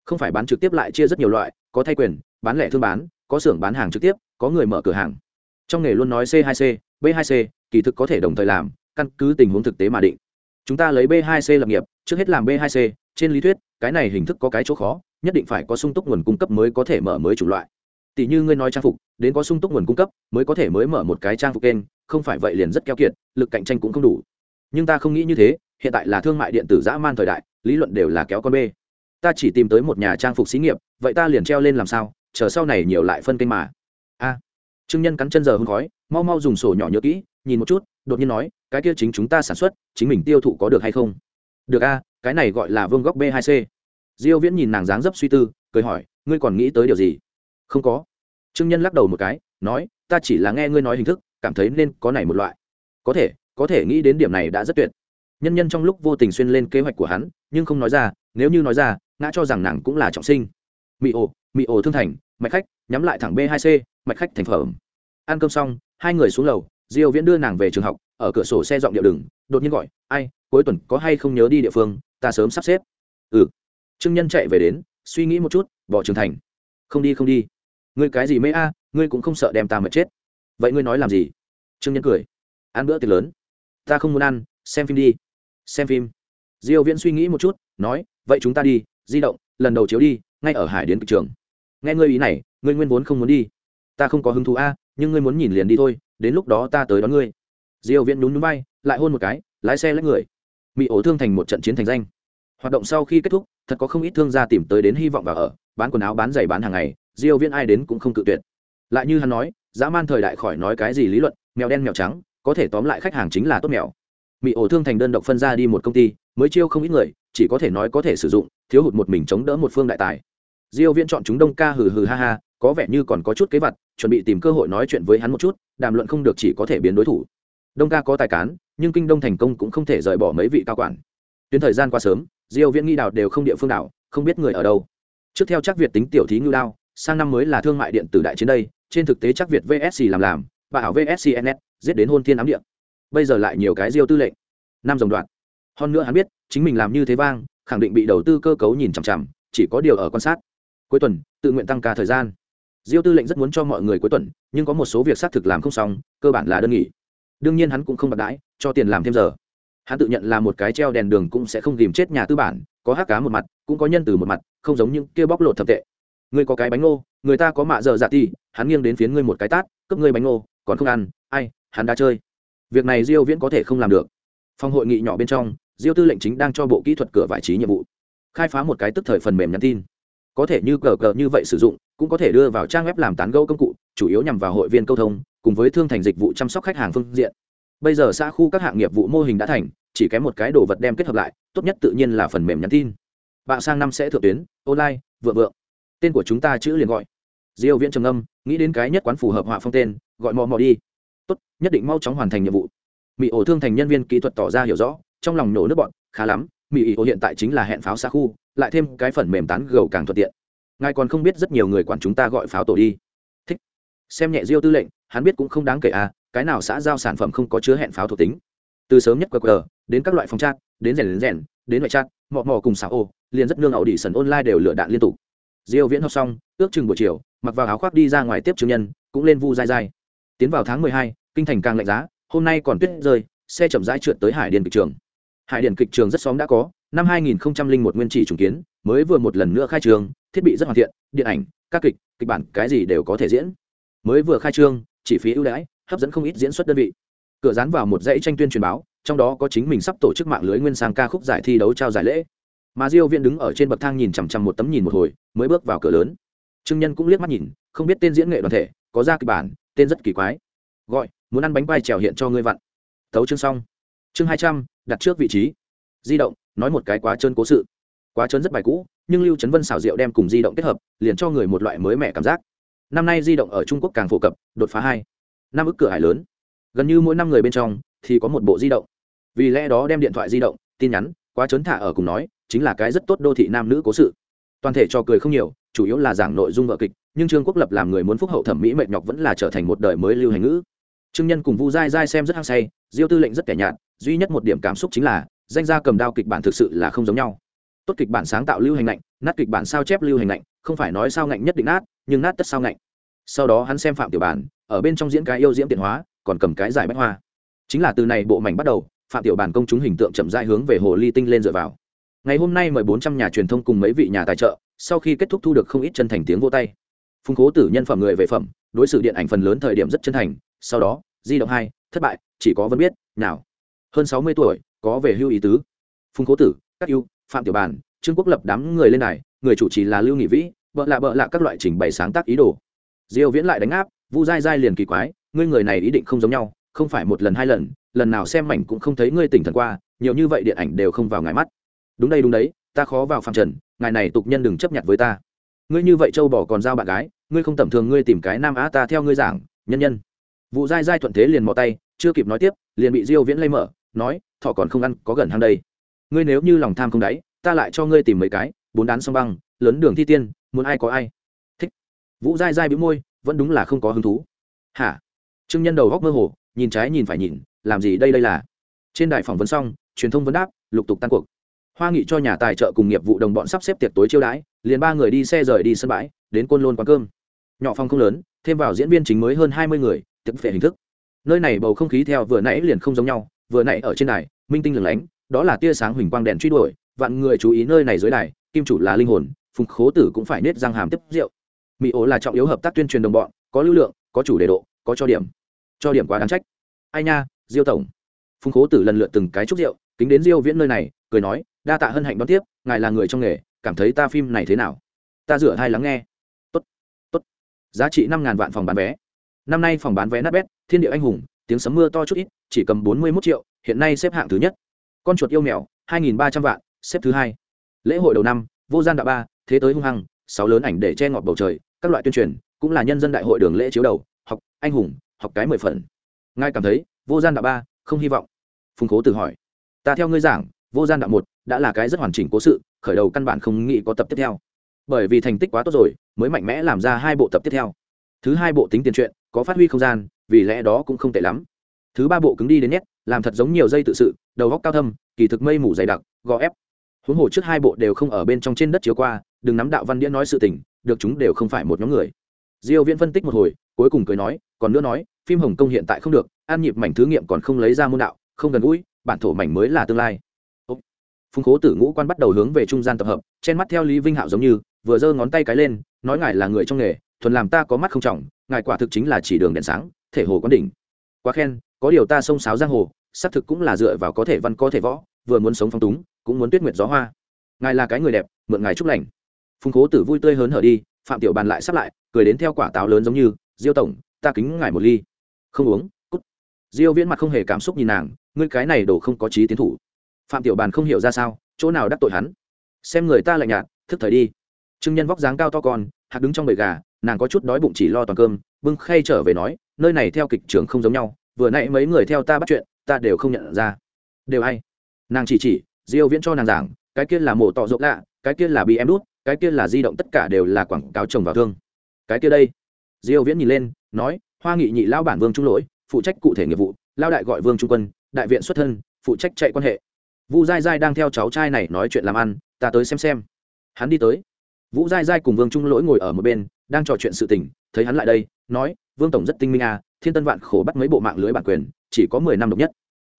Không phải bán trực tiếp lại chia rất nhiều loại, có thay quyền, bán lẻ thương bán, có xưởng bán hàng trực tiếp, có người mở cửa hàng. Trong nghề luôn nói c 2 c, b 2 c, kỳ thực có thể đồng thời làm, căn cứ tình huống thực tế mà định. Chúng ta lấy b 2 c lập nghiệp, trước hết làm b 2 c trên lý thuyết cái này hình thức có cái chỗ khó nhất định phải có sung túc nguồn cung cấp mới có thể mở mới chủ loại. Tỷ như ngươi nói trang phục đến có sung túc nguồn cung cấp mới có thể mới mở một cái trang phục kênh không phải vậy liền rất keo kiệt lực cạnh tranh cũng không đủ. Nhưng ta không nghĩ như thế hiện tại là thương mại điện tử dã man thời đại lý luận đều là kéo con bê. Ta chỉ tìm tới một nhà trang phục xí nghiệp vậy ta liền treo lên làm sao chờ sau này nhiều lại phân kênh mà. A. À, trương nhân cắn chân giờ hương khói mau mau dùng sổ nhỏ nhớ kỹ nhìn một chút đột nhiên nói cái kia chính chúng ta sản xuất chính mình tiêu thụ có được hay không? Được a cái này gọi là vương góc b 2 c. Diêu viễn nhìn nàng dáng dấp suy tư, cười hỏi, ngươi còn nghĩ tới điều gì? Không có. Trương nhân lắc đầu một cái, nói, ta chỉ là nghe ngươi nói hình thức, cảm thấy nên có này một loại. Có thể có thể nghĩ đến điểm này đã rất tuyệt. Nhân nhân trong lúc vô tình xuyên lên kế hoạch của hắn, nhưng không nói ra, nếu như nói ra, ngã cho rằng nàng cũng là trọng sinh. Mị ổ mị ổ thương thành, mạch khách, nhắm lại thẳng b 2 c, mạch khách thành phẩm. Ăn cơm xong, hai người xuống lầu, diêu viễn đưa nàng về trường học ở cửa sổ xe giọng điệu đừng, đột nhiên gọi, ai, cuối tuần có hay không nhớ đi địa phương, ta sớm sắp xếp. Ừ. Trương nhân chạy về đến, suy nghĩ một chút, bỏ trường thành. Không đi không đi. Ngươi cái gì mê a, ngươi cũng không sợ đem ta mệt chết. Vậy ngươi nói làm gì? Trương nhân cười. Ăn bữa tiệc lớn. Ta không muốn ăn, xem phim đi. Xem phim. Diêu viễn suy nghĩ một chút, nói, vậy chúng ta đi, di động, lần đầu chiếu đi, ngay ở hải đến trường. Nghe ngươi ý này, ngươi nguyên vốn không muốn đi. Ta không có hứng thú a, nhưng ngươi muốn nhìn liền đi thôi, đến lúc đó ta tới đón ngươi diêu viễn nhún núi bay lại hôn một cái, lái xe lấy người. Mỹ ổ thương thành một trận chiến thành danh. Hoạt động sau khi kết thúc, thật có không ít thương gia tìm tới đến hy vọng vào ở, bán quần áo bán giày bán hàng ngày, diêu viễn ai đến cũng không cự tuyệt. Lại như hắn nói, dã man thời đại khỏi nói cái gì lý luận, mèo đen mèo trắng, có thể tóm lại khách hàng chính là tốt mèo. Mỹ ổ thương thành đơn độc phân ra đi một công ty, mới chiêu không ít người, chỉ có thể nói có thể sử dụng, thiếu hụt một mình chống đỡ một phương đại tài. Diêu viễn chọn chúng đông ca hừ hừ ha ha, có vẻ như còn có chút kế vật chuẩn bị tìm cơ hội nói chuyện với hắn một chút, đàm luận không được chỉ có thể biến đối thủ đông ca có tài cán, nhưng kinh đông thành công cũng không thể rời bỏ mấy vị cao quản. Tuyến thời gian qua sớm, diêu viễn nghi đào đều không địa phương đảo không biết người ở đâu. Trước theo chắc việt tính tiểu thí ngưu đao, sang năm mới là thương mại điện tử đại chiến đây, trên thực tế chắc việt vsc làm làm, và ảo vscns giết đến hôn thiên ám địa. bây giờ lại nhiều cái diêu tư lệnh. Năm dòng đoạn. Hơn nữa hắn biết, chính mình làm như thế vang, khẳng định bị đầu tư cơ cấu nhìn chằm chằm, chỉ có điều ở quan sát. Cuối tuần, tự nguyện tăng ca thời gian. Diêu tư lệnh rất muốn cho mọi người cuối tuần, nhưng có một số việc xác thực làm không xong, cơ bản là đơn nghỉ đương nhiên hắn cũng không bạc đãi, cho tiền làm thêm giờ. Hắn tự nhận là một cái treo đèn đường cũng sẽ không tìm chết nhà tư bản, có hát cá một mặt, cũng có nhân từ một mặt, không giống những kia bóc lột thập tệ. Ngươi có cái bánh ngô, người ta có mạ dở dạ ti hắn nghiêng đến phiến ngươi một cái tát, cướp ngươi bánh ngô, còn không ăn, ai, hắn đã chơi. Việc này diêu viễn có thể không làm được. Phòng hội nghị nhỏ bên trong, diêu tư lệnh chính đang cho bộ kỹ thuật cửa vải trí nhiệm vụ. Khai phá một cái tức thời phần mềm nhắn tin. Có thể như cờ cờ như vậy sử dụng, cũng có thể đưa vào trang web làm tán gẫu công cụ, chủ yếu nhằm vào hội viên câu thông cùng với thương thành dịch vụ chăm sóc khách hàng phương diện. Bây giờ xã khu các hạng nghiệp vụ mô hình đã thành, chỉ kém một cái đồ vật đem kết hợp lại, tốt nhất tự nhiên là phần mềm nhắn tin. Bạn sang năm sẽ thượng tuyến, online, vượng vượng. Tên của chúng ta chữ liền gọi. Diêu viễn trầm âm nghĩ đến cái nhất quán phù hợp họa phong tên, gọi mò mò đi. Tốt, nhất định mau chóng hoàn thành nhiệm vụ. Mỹ ổ thương thành nhân viên kỹ thuật tỏ ra hiểu rõ, trong lòng nổ nước bọn, khá lắm mỹ ổ hiện tại chính là hẹn pháo xa khu, lại thêm cái phần mềm tán gầu càng thuận tiện. Ngài còn không biết rất nhiều người quản chúng ta gọi pháo tổ đi. Thích. Xem nhẹ diêu tư lệnh hắn biết cũng không đáng kể à cái nào xã giao sản phẩm không có chứa hẹn pháo thuộc tính. Từ sớm nhất qr đến các loại phòng chat đến rèn đến rèn đến ngoại chat mọ mọ cùng xảo ô liền rất nương ẩu đi sần online đều lựa đạn liên tục. Diêu viễn học xong ước chừng buổi chiều mặc vào áo khoác đi ra ngoài tiếp chứng nhân cũng lên vu dai dai. Tiến vào tháng 12, kinh thành càng lạnh giá hôm nay còn tuyết rơi xe chậm rãi trượt tới hải điền kịch trường. Hải điền kịch trường rất sớm đã có năm 2001 nguyên chỉ trùng kiến mới vừa một lần nữa khai trường thiết bị rất hoàn thiện điện ảnh các kịch kịch bản cái gì đều có thể diễn. Mới vừa khai trương chỉ phí ưu đãi, hấp dẫn không ít diễn xuất đơn vị. Cửa dán vào một dãy tranh tuyên truyền báo, trong đó có chính mình sắp tổ chức mạng lưới nguyên sang ca khúc giải thi đấu trao giải lễ. Mà diêu viên đứng ở trên bậc thang nhìn chằm chằm một tấm nhìn một hồi, mới bước vào cửa lớn. Trương nhân cũng liếc mắt nhìn, không biết tên diễn nghệ đoàn thể, có ra kịch bản, tên rất kỳ quái. Gọi, muốn ăn bánh quai trèo hiện cho ngươi vặn. Tấu chương xong. Chương hai trăm, đặt trước vị trí. Di động, nói một cái quá trơn cố sự. Quá trơn rất bài cũ, nhưng lưu trấn vân xảo diệu đem cùng di động kết hợp, liền cho người một loại mới mẻ cảm giác năm nay di động ở trung quốc càng phổ cập, đột phá hai, năm ức cửa hải lớn. Gần như mỗi năm người bên trong thì có một bộ di động. Vì lẽ đó đem điện thoại di động, tin nhắn, quá trấn thả ở cùng nói, chính là cái rất tốt đô thị nam nữ cố sự. Toàn thể cho cười không nhiều, chủ yếu là giảng nội dung vợ kịch, nhưng trương quốc lập làm người muốn phúc hậu thẩm mỹ mệt nhọc vẫn là trở thành một đời mới lưu hành ngữ. Trương nhân cùng vu dai dai xem rất hăng say, diêu tư lệnh rất kẻ nhạt, duy nhất một điểm cảm xúc chính là, danh gia cầm đao kịch bản thực sự là không giống nhau. Tốt kịch bản sáng tạo lưu hành lạnh nát kịch bản sao chép lưu hành lạnh không phải nói sao ngạnh nhất định nát nhưng nát tất sao ngạnh. Sau đó hắn xem phạm tiểu bản, ở bên trong diễn cái yêu diễm tiện hóa, còn cầm cái giải bách hoa. Chính là từ này bộ mảnh bắt đầu, phạm tiểu bản công chúng hình tượng chậm rãi hướng về hồ ly tinh lên dựa vào. Ngày hôm nay mời bốn trăm nhà truyền thông cùng mấy vị nhà tài trợ, sau khi kết thúc thu được không ít chân thành tiếng vỗ tay. Phùng cố tử nhân phẩm người về phẩm, đối xử điện ảnh phần lớn thời điểm rất chân thành, sau đó, di động hai, thất bại, chỉ có vẫn biết, nào. Hơn sáu mươi tuổi, có về hưu ý tứ. Phùng cố tử, các ưu phạm tiểu bản, trương quốc lập đám người lên này người chủ trì là lưu nghị vĩ bợ lạ bợ lạ các loại trình bày sáng tác ý đồ. Diêu viễn lại đánh áp, vu dai dai liền kỳ quái, ngươi người này ý định không giống nhau, không phải một lần hai lần lần nào xem mảnh cũng không thấy ngươi tỉnh thần qua, nhiều như vậy điện ảnh đều không vào ngài mắt. Đúng đây đúng đấy, ta khó vào phàm trần, ngài này tục nhân đừng chấp nhận với ta. Ngươi như vậy châu bỏ còn giao bạn gái, ngươi không tầm thường ngươi tìm cái nam á ta theo ngươi giảng, nhân nhân. Vụ dai dai thuận thế liền mò tay, chưa kịp nói tiếp, liền bị diêu viễn lây mở, nói, thọ còn không ăn, có gần hang đây. Ngươi nếu như lòng tham không đáy, ta lại cho ngươi tìm mấy cái, bốn đán song băng, lớn đường thi tiên muốn ai có ai. Thích. Vũ dai dai bĩu môi, vẫn đúng là không có hứng thú. Hả? Trương nhân đầu góc mơ hồ, nhìn trái nhìn phải nhìn, làm gì đây đây là? Trên đài phỏng vấn xong, truyền thông vấn đáp, lục tục tan cuộc. Hoa nghị cho nhà tài trợ cùng nghiệp vụ đồng bọn sắp xếp tiệc tối chiêu đãi, liền ba người đi xe rời đi sân bãi, đến côn lôn quán cơm. Nhỏ phòng không lớn, thêm vào diễn viên chính mới hơn hai mươi người, tiệc phệ hình thức. Nơi này bầu không khí theo vừa nãy liền không giống nhau, vừa nãy ở trên đài, minh tinh lửng lánh, đó là tia sáng huỳnh quang đèn truy đuổi, vạn người chú ý nơi này dưới đài, kim chủ là linh hồn phùng khố tử cũng phải nết răng hàm tiếp rượu. Mỹ ố là trọng yếu hợp tác tuyên truyền đồng bọn, có lưu lượng, có chủ đề độ, có cho điểm. Cho điểm quá đáng trách. Ai nha, diêu tổng. Phùng khố tử lần lượt từng cái chúc rượu, kính đến diêu viễn nơi này, cười nói, đa tạ hân hạnh đón tiếp, ngài là người trong nghề, cảm thấy ta phim này thế nào? Ta rửa hai lắng nghe. Tốt tốt. Giá trị năm ngàn vạn phòng bán vé. Năm nay phòng bán vé nát bét, thiên địa anh hùng, tiếng sấm mưa to chút ít, chỉ cầm bốn mươi 41 triệu, hiện nay xếp hạng thứ nhất. Con chuột yêu mèo, hai nghìn ba trăm vạn, xếp thứ hai. Lễ hội đầu năm, vô gian đạo ba thế tới hung hăng, sáu lớn ảnh để che ngọt bầu trời, các loại tuyên truyền, cũng là nhân dân đại hội đường lễ chiếu đầu, học anh hùng, học cái mười phần. Ngài cảm thấy, vô gian đạo ba, không hy vọng. Phùng cố tự hỏi, ta theo ngươi giảng, vô gian đạo một đã là cái rất hoàn chỉnh cố sự, khởi đầu căn bản không nghĩ có tập tiếp theo. Bởi vì thành tích quá tốt rồi, mới mạnh mẽ làm ra hai bộ tập tiếp theo. Thứ hai bộ tính tiền truyện có phát huy không gian, vì lẽ đó cũng không tệ lắm. Thứ ba bộ cứng đi đến nét, làm thật giống nhiều dây tự sự, đầu góc cao thâm, kỳ thực mây mù dày đặc, gò ép huống hồ trước hai bộ đều không ở bên trong trên đất chiếu qua, đừng nắm đạo văn đĩa nói sự tình, được chúng đều không phải một nhóm người. Diêu viễn phân tích một hồi, cuối cùng cười nói, còn nữa nói, phim hồng kông hiện tại không được, an nhịp mảnh thử nghiệm còn không lấy ra môn đạo, không gần gũi, bản thổ mảnh mới là tương lai. Phùng khố tử ngũ quan bắt đầu hướng về trung gian tập hợp, trên mắt theo lý vinh hạo giống như, vừa giơ ngón tay cái lên, nói ngài là người trong nghề, thuần làm ta có mắt không trọng, ngài quả thực chính là chỉ đường đèn sáng, thể hồ quán đỉnh. Quá khen, có điều ta sông sáo giang hồ, xác thực cũng là dựa vào có thể văn có thể võ, vừa muốn sống phong túng cũng muốn tuyết nguyệt gió hoa. Ngài là cái người đẹp, mượn ngài chúc lành. Phùng cố tử vui tươi hớn hở đi, phạm tiểu bàn lại sắp lại, cười đến theo quả táo lớn giống như, diêu tổng, ta kính ngài một ly. Không uống, cút. Diêu viễn mặt không hề cảm xúc nhìn nàng, ngươi cái này đổ không có trí tiến thủ. Phạm tiểu bàn không hiểu ra sao, chỗ nào đắc tội hắn? Xem người ta lạnh nhạt, thức thời đi. Trương nhân vóc dáng cao to con, hạc đứng trong bầy gà, nàng có chút đói bụng chỉ lo toàn cơm, bưng khay trở về nói, nơi này theo kịch trường không giống nhau, vừa nãy mấy người theo ta bắt chuyện, ta đều không nhận ra. Đều hay nàng chỉ chỉ diêu viễn cho nàng giảng, cái kia là mổ tọ rộng lạ, cái kia là bị em đút, cái kia là di động tất cả đều là quảng cáo trồng vào thương. Cái kia đây. Diêu viễn nhìn lên, nói, hoa nghị nhị lao bản vương trung lỗi, phụ trách cụ thể nghiệp vụ, lao đại gọi vương trung quân, đại viện xuất thân, phụ trách chạy quan hệ. Vu Gai Gai đang theo cháu trai này nói chuyện làm ăn, ta tới xem xem. Hắn đi tới. Vũ Gai Gai cùng vương trung lỗi ngồi ở một bên, đang trò chuyện sự tình, thấy hắn lại đây, nói, vương tổng rất tinh minh à thiên tân vạn khổ bắt mấy bộ mạng lưới bản quyền, chỉ có mười năm độc nhất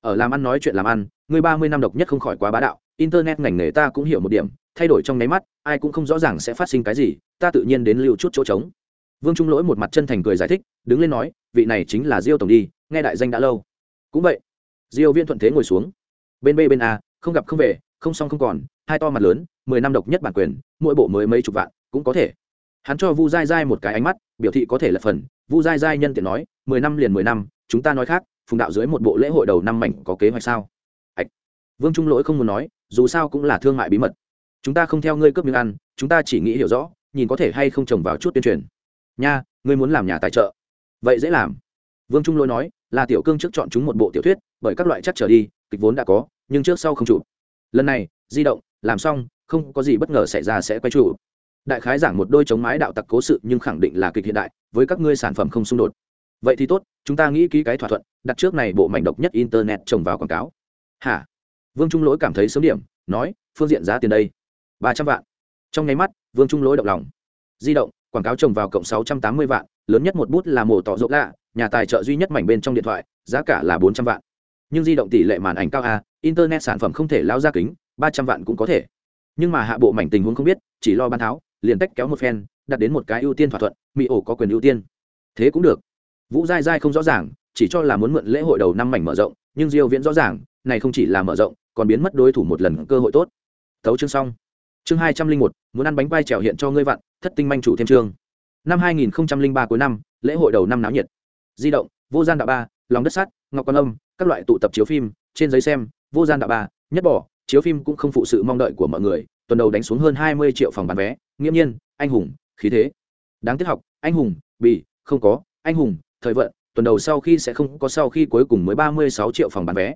ở làm ăn nói chuyện làm ăn người ba mươi năm độc nhất không khỏi quá bá đạo, internet ngành nghề ta cũng hiểu một điểm, thay đổi trong nháy mắt, ai cũng không rõ ràng sẽ phát sinh cái gì, ta tự nhiên đến lưu chút chỗ trống. Vương trung lỗi một mặt chân thành cười giải thích, đứng lên nói, vị này chính là diêu tổng đi, nghe đại danh đã lâu. Cũng vậy, diêu viên thuận thế ngồi xuống. Bên b, bên a, không gặp không về, không xong không còn, hai to mặt lớn, mười năm độc nhất bản quyền, mỗi bộ mới mấy chục vạn, cũng có thể. Hắn cho vu dai dai một cái ánh mắt, biểu thị có thể là phần, vu dai dai nhân tiện nói, mười năm liền mười năm, chúng ta nói khác phùng đạo dưới một bộ lễ hội đầu năm mảnh có kế hoạch sao? Hạch. vương trung lỗi không muốn nói, dù sao cũng là thương mại bí mật. Chúng ta không theo ngươi cướp miếng ăn, chúng ta chỉ nghĩ hiểu rõ, nhìn có thể hay không trồng vào chút tuyên truyền. Nha, ngươi muốn làm nhà tài trợ. Vậy dễ làm. Vương trung lỗi nói, là tiểu cương trước chọn chúng một bộ tiểu thuyết, bởi các loại chắc trở đi, kịch vốn đã có, nhưng trước sau không chụp lần này, di động, làm xong, không có gì bất ngờ xảy ra sẽ quay trụ. Đại khái giảng một đôi chống mái đạo tặc cố sự nhưng khẳng định là kịch hiện đại, với các ngươi sản phẩm không xung đột vậy thì tốt, chúng ta nghĩ ký cái thỏa thuận, đặt trước này bộ mảnh độc nhất internet trồng vào quảng cáo. Hả? Vương trung lỗi cảm thấy sớm điểm, nói, phương diện giá tiền đây, ba trăm vạn. Trong nháy mắt, vương trung lỗi động lòng. Di động, quảng cáo trồng vào cộng sáu trăm tám mươi vạn, lớn nhất một bút là mổ tỏ rộng lạ, nhà tài trợ duy nhất mảnh bên trong điện thoại, giá cả là bốn trăm vạn. Nhưng di động tỷ lệ màn ảnh cao a, internet sản phẩm không thể lao ra kính, ba trăm vạn cũng có thể. Nhưng mà hạ bộ mảnh tình huống không biết, chỉ lo ban tháo, liền tách kéo một phen, đặt đến một cái ưu tiên thỏa thuận mỹ ổ có quyền ưu tiên. Thế cũng được vũ dai dai không rõ ràng, chỉ cho là muốn mượn lễ hội đầu năm mảnh mở rộng, nhưng diêu viễn rõ ràng, này không chỉ là mở rộng, còn biến mất đối thủ một lần cơ hội tốt. Thấu chương xong. Chương hai trăm linh một, muốn ăn bánh quay trèo hiện cho ngươi vặn, thất tinh manh chủ thêm chương. Năm hai nghìn ba cuối năm, lễ hội đầu năm náo nhiệt. Di động, vô gian đạo ba, lòng đất sắt, ngọc quan âm, các loại tụ tập chiếu phim, trên giấy xem, vô gian đạo ba, nhất bỏ, chiếu phim cũng không phụ sự mong đợi của mọi người, tuần đầu đánh xuống hơn hai mươi triệu phòng bán vé, nghiễm nhiên, anh hùng, khí thế. Đáng tiếc học, anh hùng bị không có, anh hùng thời vận, tuần đầu sau khi sẽ không có sau khi cuối cùng mới ba mươi sáu triệu phòng bán vé.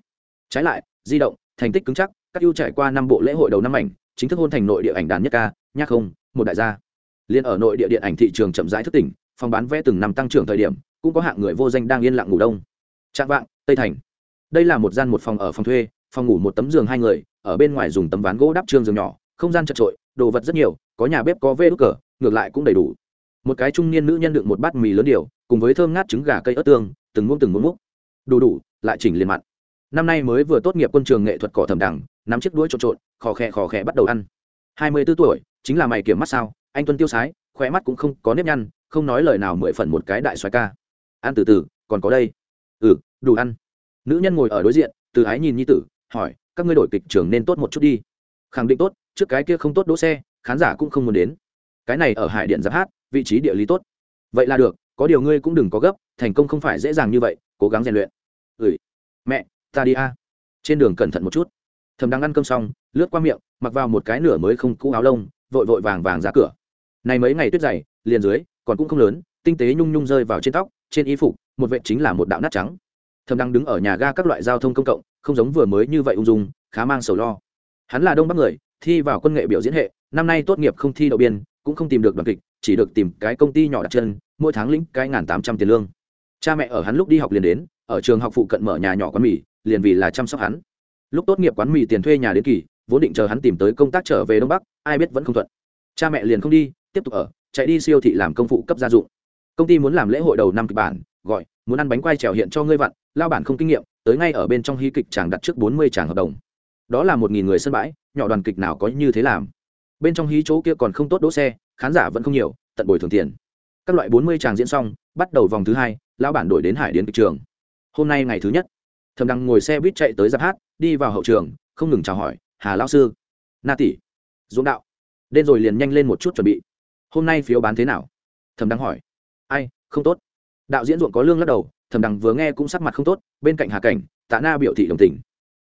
Trái lại, di động, thành tích cứng chắc, các ưu trải qua năm bộ lễ hội đầu năm ảnh, chính thức hôn thành nội địa ảnh đàn nhất ca, nhạc không, một đại gia. Liên ở nội địa điện ảnh thị trường chậm rãi thức tỉnh, phòng bán vé từng năm tăng trưởng thời điểm, cũng có hạng người vô danh đang yên lặng ngủ đông. Trạng vạng, tây thành. Đây là một gian một phòng ở phòng thuê, phòng ngủ một tấm giường hai người, ở bên ngoài dùng tấm ván gỗ đắp trương giường nhỏ, không gian chật trội, đồ vật rất nhiều, có nhà bếp có vê đốt cờ, ngược lại cũng đầy đủ một cái trung niên nữ nhân đựng một bát mì lớn điều, cùng với thơm ngát trứng gà cây ớt tương, từng ngụm từng muỗng múc. Đủ đủ, lại chỉnh liền mặn. Năm nay mới vừa tốt nghiệp quân trường nghệ thuật cỏ thẩm đẳng, nắm chiếc đuôi trộn trộn, khò khẽ khò khẽ bắt đầu ăn. Hai mươi b ố tuổi, chính là mày kiểm mắt sao, anh tuân tiêu sái, khỏe mắt cũng không có nếp nhăn, không nói lời nào mười phần một cái đại xoài ca. Ăn từ từ, còn có đây. Ừ đủ ăn. Nữ nhân ngồi ở đối diện, từ ái nhìn nhi tử, hỏi, các ngươi đổi kịch trường nên tốt một chút đi. Khẳng định tốt, trước cái kia không tốt đỗ xe, khán giả cũng không muốn đến. Cái này ở hải điện giáp hát vị trí địa lý tốt. Vậy là được, có điều ngươi cũng đừng có gấp, thành công không phải dễ dàng như vậy, cố gắng rèn luyện. Ừ mẹ, ta đi a. Trên đường cẩn thận một chút. Thầm đang ăn cơm xong, lướt qua miệng, mặc vào một cái nửa mới không cũ áo lông, vội vội vàng vàng ra cửa. Này mấy ngày tuyết dày, liền dưới, còn cũng không lớn, tinh tế nhung nhung rơi vào trên tóc, trên y phục, một vệ chính là một đạo nát trắng. Thầm đang đứng ở nhà ga các loại giao thông công cộng, không giống vừa mới như vậy ung dung, khá mang sầu lo. Hắn là đông bắc người, thi vào quân nghệ biểu diễn hệ, năm nay tốt nghiệp không thi đậu biên, cũng không tìm được đoàn kịch chỉ được tìm cái công ty nhỏ đặt chân, mỗi tháng lĩnh cái ngàn tám trăm tiền lương. Cha mẹ ở hắn lúc đi học liền đến, ở trường học phụ cận mở nhà nhỏ quán mì, liền vì là chăm sóc hắn. Lúc tốt nghiệp quán mì tiền thuê nhà đến kỳ, vốn định chờ hắn tìm tới công tác trở về đông bắc, ai biết vẫn không thuận. Cha mẹ liền không đi, tiếp tục ở, chạy đi siêu thị làm công phụ cấp gia dụng. Công ty muốn làm lễ hội đầu năm kịch bản, gọi, muốn ăn bánh quai trèo hiện cho ngươi vặn, lao bản không kinh nghiệm, tới ngay ở bên trong hy kịch chàng đặt trước bốn mươi tràng hợp đồng. Đó là một nghìn người sân bãi, nhỏ đoàn kịch nào có như thế làm. Bên trong hí chỗ kia còn không tốt đỗ xe khán giả vẫn không nhiều, tận bồi thường tiền. Các loại bốn mươi tràng diễn xong, bắt đầu vòng thứ hai, lão bản đổi đến hải điến kịch trường. Hôm nay ngày thứ nhất thầm đăng ngồi xe buýt chạy tới giáp hát, đi vào hậu trường, không ngừng chào hỏi, hà lao sư. Na tỷ. Dũng đạo. Đen rồi liền nhanh lên một chút chuẩn bị. Hôm nay phiếu bán thế nào? Thầm đăng hỏi. Ai, không tốt. Đạo diễn ruộng có lương lắc đầu thầm đăng vừa nghe cũng sắc mặt không tốt, bên cạnh hà cảnh, tạ na biểu thị đồng tình.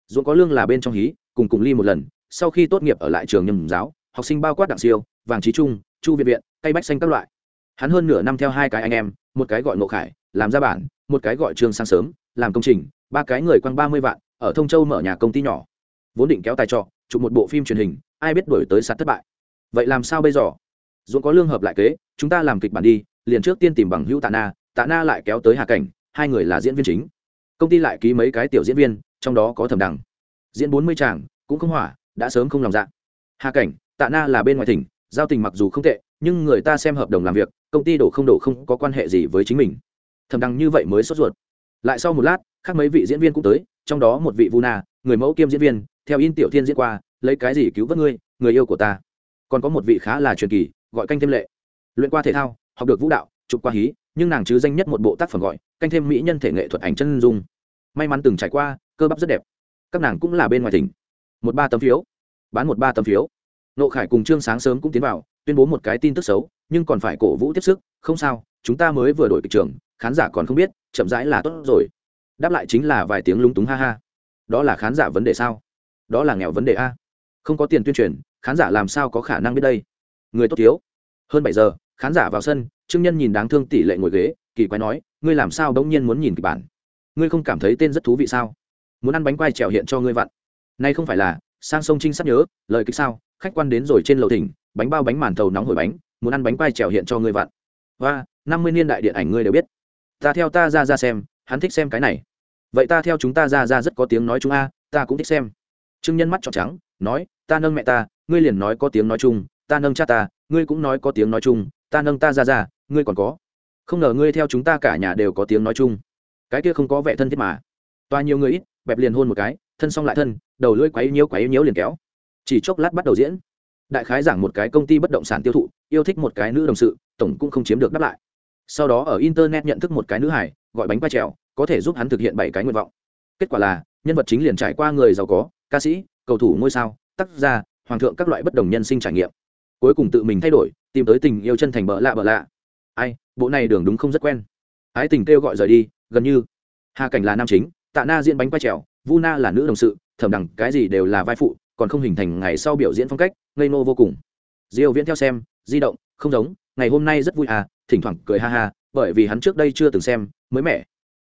Ruộng có lương là bên trong hí, cùng cùng ly một lần, sau khi tốt nghiệp ở lại trường nhầm giáo học sinh bao quát đặng siêu, vàng trí trung, chu viện viện, cây bách xanh các loại. Hắn hơn nửa năm theo hai cái anh em, một cái gọi ngộ khải, làm ra bản, một cái gọi trường sang sớm, làm công trình, ba cái người quăng ba mươi vạn, ở thông châu mở nhà công ty nhỏ. Vốn định kéo tài trọ, chụp một bộ phim truyền hình, ai biết đổi tới sạt thất bại. Vậy làm sao bây giờ? Dũng có lương hợp lại kế, chúng ta làm kịch bản đi, liền trước tiên tìm bằng hữu tạ na tạ na lại kéo tới hà cảnh, hai người là diễn viên chính. Công ty lại ký mấy cái tiểu diễn viên, trong đó có thẩm đằng. Diễn bốn mươi chàng, cũng không hỏa, đã sớm không lòng dạ. Hà cảnh tạ na là bên ngoài tỉnh giao tình mặc dù không tệ, nhưng người ta xem hợp đồng làm việc, công ty đổ không đổ không có quan hệ gì với chính mình. Thầm đăng như vậy mới sốt ruột. Lại sau một lát, khác mấy vị diễn viên cũng tới, trong đó một vị vu na, người mẫu kiêm diễn viên, theo in tiểu thiên diễn qua, lấy cái gì cứu vớt ngươi, người yêu của ta. Còn có một vị khá là truyền kỳ, gọi canh thêm lệ. Luyện qua thể thao, học được vũ đạo, chụp qua hí, nhưng nàng chứ danh nhất một bộ tác phẩm gọi, canh thêm mỹ nhân thể nghệ thuật ảnh chân dung. May mắn từng trải qua, cơ bắp rất đẹp. Các nàng cũng là bên ngoài tỉnh một ba tấm phiếu. Bán một ba tấm phiếu nộ khải cùng trương sáng sớm cũng tiến vào, tuyên bố một cái tin tức xấu, nhưng còn phải cổ vũ tiếp sức, không sao, chúng ta mới vừa đổi kịch trường, khán giả còn không biết, chậm rãi là tốt rồi. Đáp lại chính là vài tiếng lúng túng ha ha. Đó là khán giả vấn đề sao? Đó là nghèo vấn đề a. Không có tiền tuyên truyền, khán giả làm sao có khả năng biết đây? Người tốt thiếu. Hơn bảy giờ, khán giả vào sân, trương nhân nhìn đáng thương tỷ lệ ngồi ghế, kỳ quái nói, ngươi làm sao đống nhiên muốn nhìn kịch bản? Ngươi không cảm thấy tên rất thú vị sao? Muốn ăn bánh quai trèo hiện cho ngươi vặn. Nay không phải là sang sông trinh sát nhớ, lời kịch sao, khách quan đến rồi trên lầu thỉnh, bánh bao bánh màn thầu nóng hổi bánh, muốn ăn bánh quai trèo hiện cho ngươi vặn. Và, năm mươi niên đại điện ảnh ngươi đều biết. Ta theo ta ra ra xem, hắn thích xem cái này. Vậy ta theo chúng ta ra ra rất có tiếng nói chung a, ta cũng thích xem. Trương nhân mắt trọn trắng, nói, ta nâng mẹ ta, ngươi liền nói có tiếng nói chung, ta nâng cha ta, ngươi cũng nói có tiếng nói chung, ta nâng ta ra ra, ngươi còn có. Không ngờ ngươi theo chúng ta cả nhà đều có tiếng nói chung. Cái kia không có vẻ thân thiết mà. Toa nhiều người ít, bẹp liền hôn một cái thân xong lại thân, đầu lưỡi quấy nhiễu quấy nhiễu liền kéo. Chỉ chốc lát bắt đầu diễn. Đại khái giảng một cái công ty bất động sản tiêu thụ, yêu thích một cái nữ đồng sự, tổng cũng không chiếm được đáp lại. Sau đó ở internet nhận thức một cái nữ hải gọi bánh quay trèo, có thể giúp hắn thực hiện bảy cái nguyện vọng. Kết quả là, nhân vật chính liền trải qua người giàu có, ca sĩ, cầu thủ ngôi sao, tác gia, hoàng thượng các loại bất đồng nhân sinh trải nghiệm. Cuối cùng tự mình thay đổi, tìm tới tình yêu chân thành bợ lạ bợ lạ. Ai, bộ này đường đúng không rất quen. Ái tình kêu gọi rời đi, gần như. Hà cảnh là nam chính, tạ na diễn bánh quay trèo vu na là nữ đồng sự, thẩm đẳng cái gì đều là vai phụ, còn không hình thành ngày sau biểu diễn phong cách, ngây nô vô cùng. Diêu viễn theo xem, di động, không giống, ngày hôm nay rất vui à thỉnh thoảng cười ha ha, bởi vì hắn trước đây chưa từng xem, mới mẻ.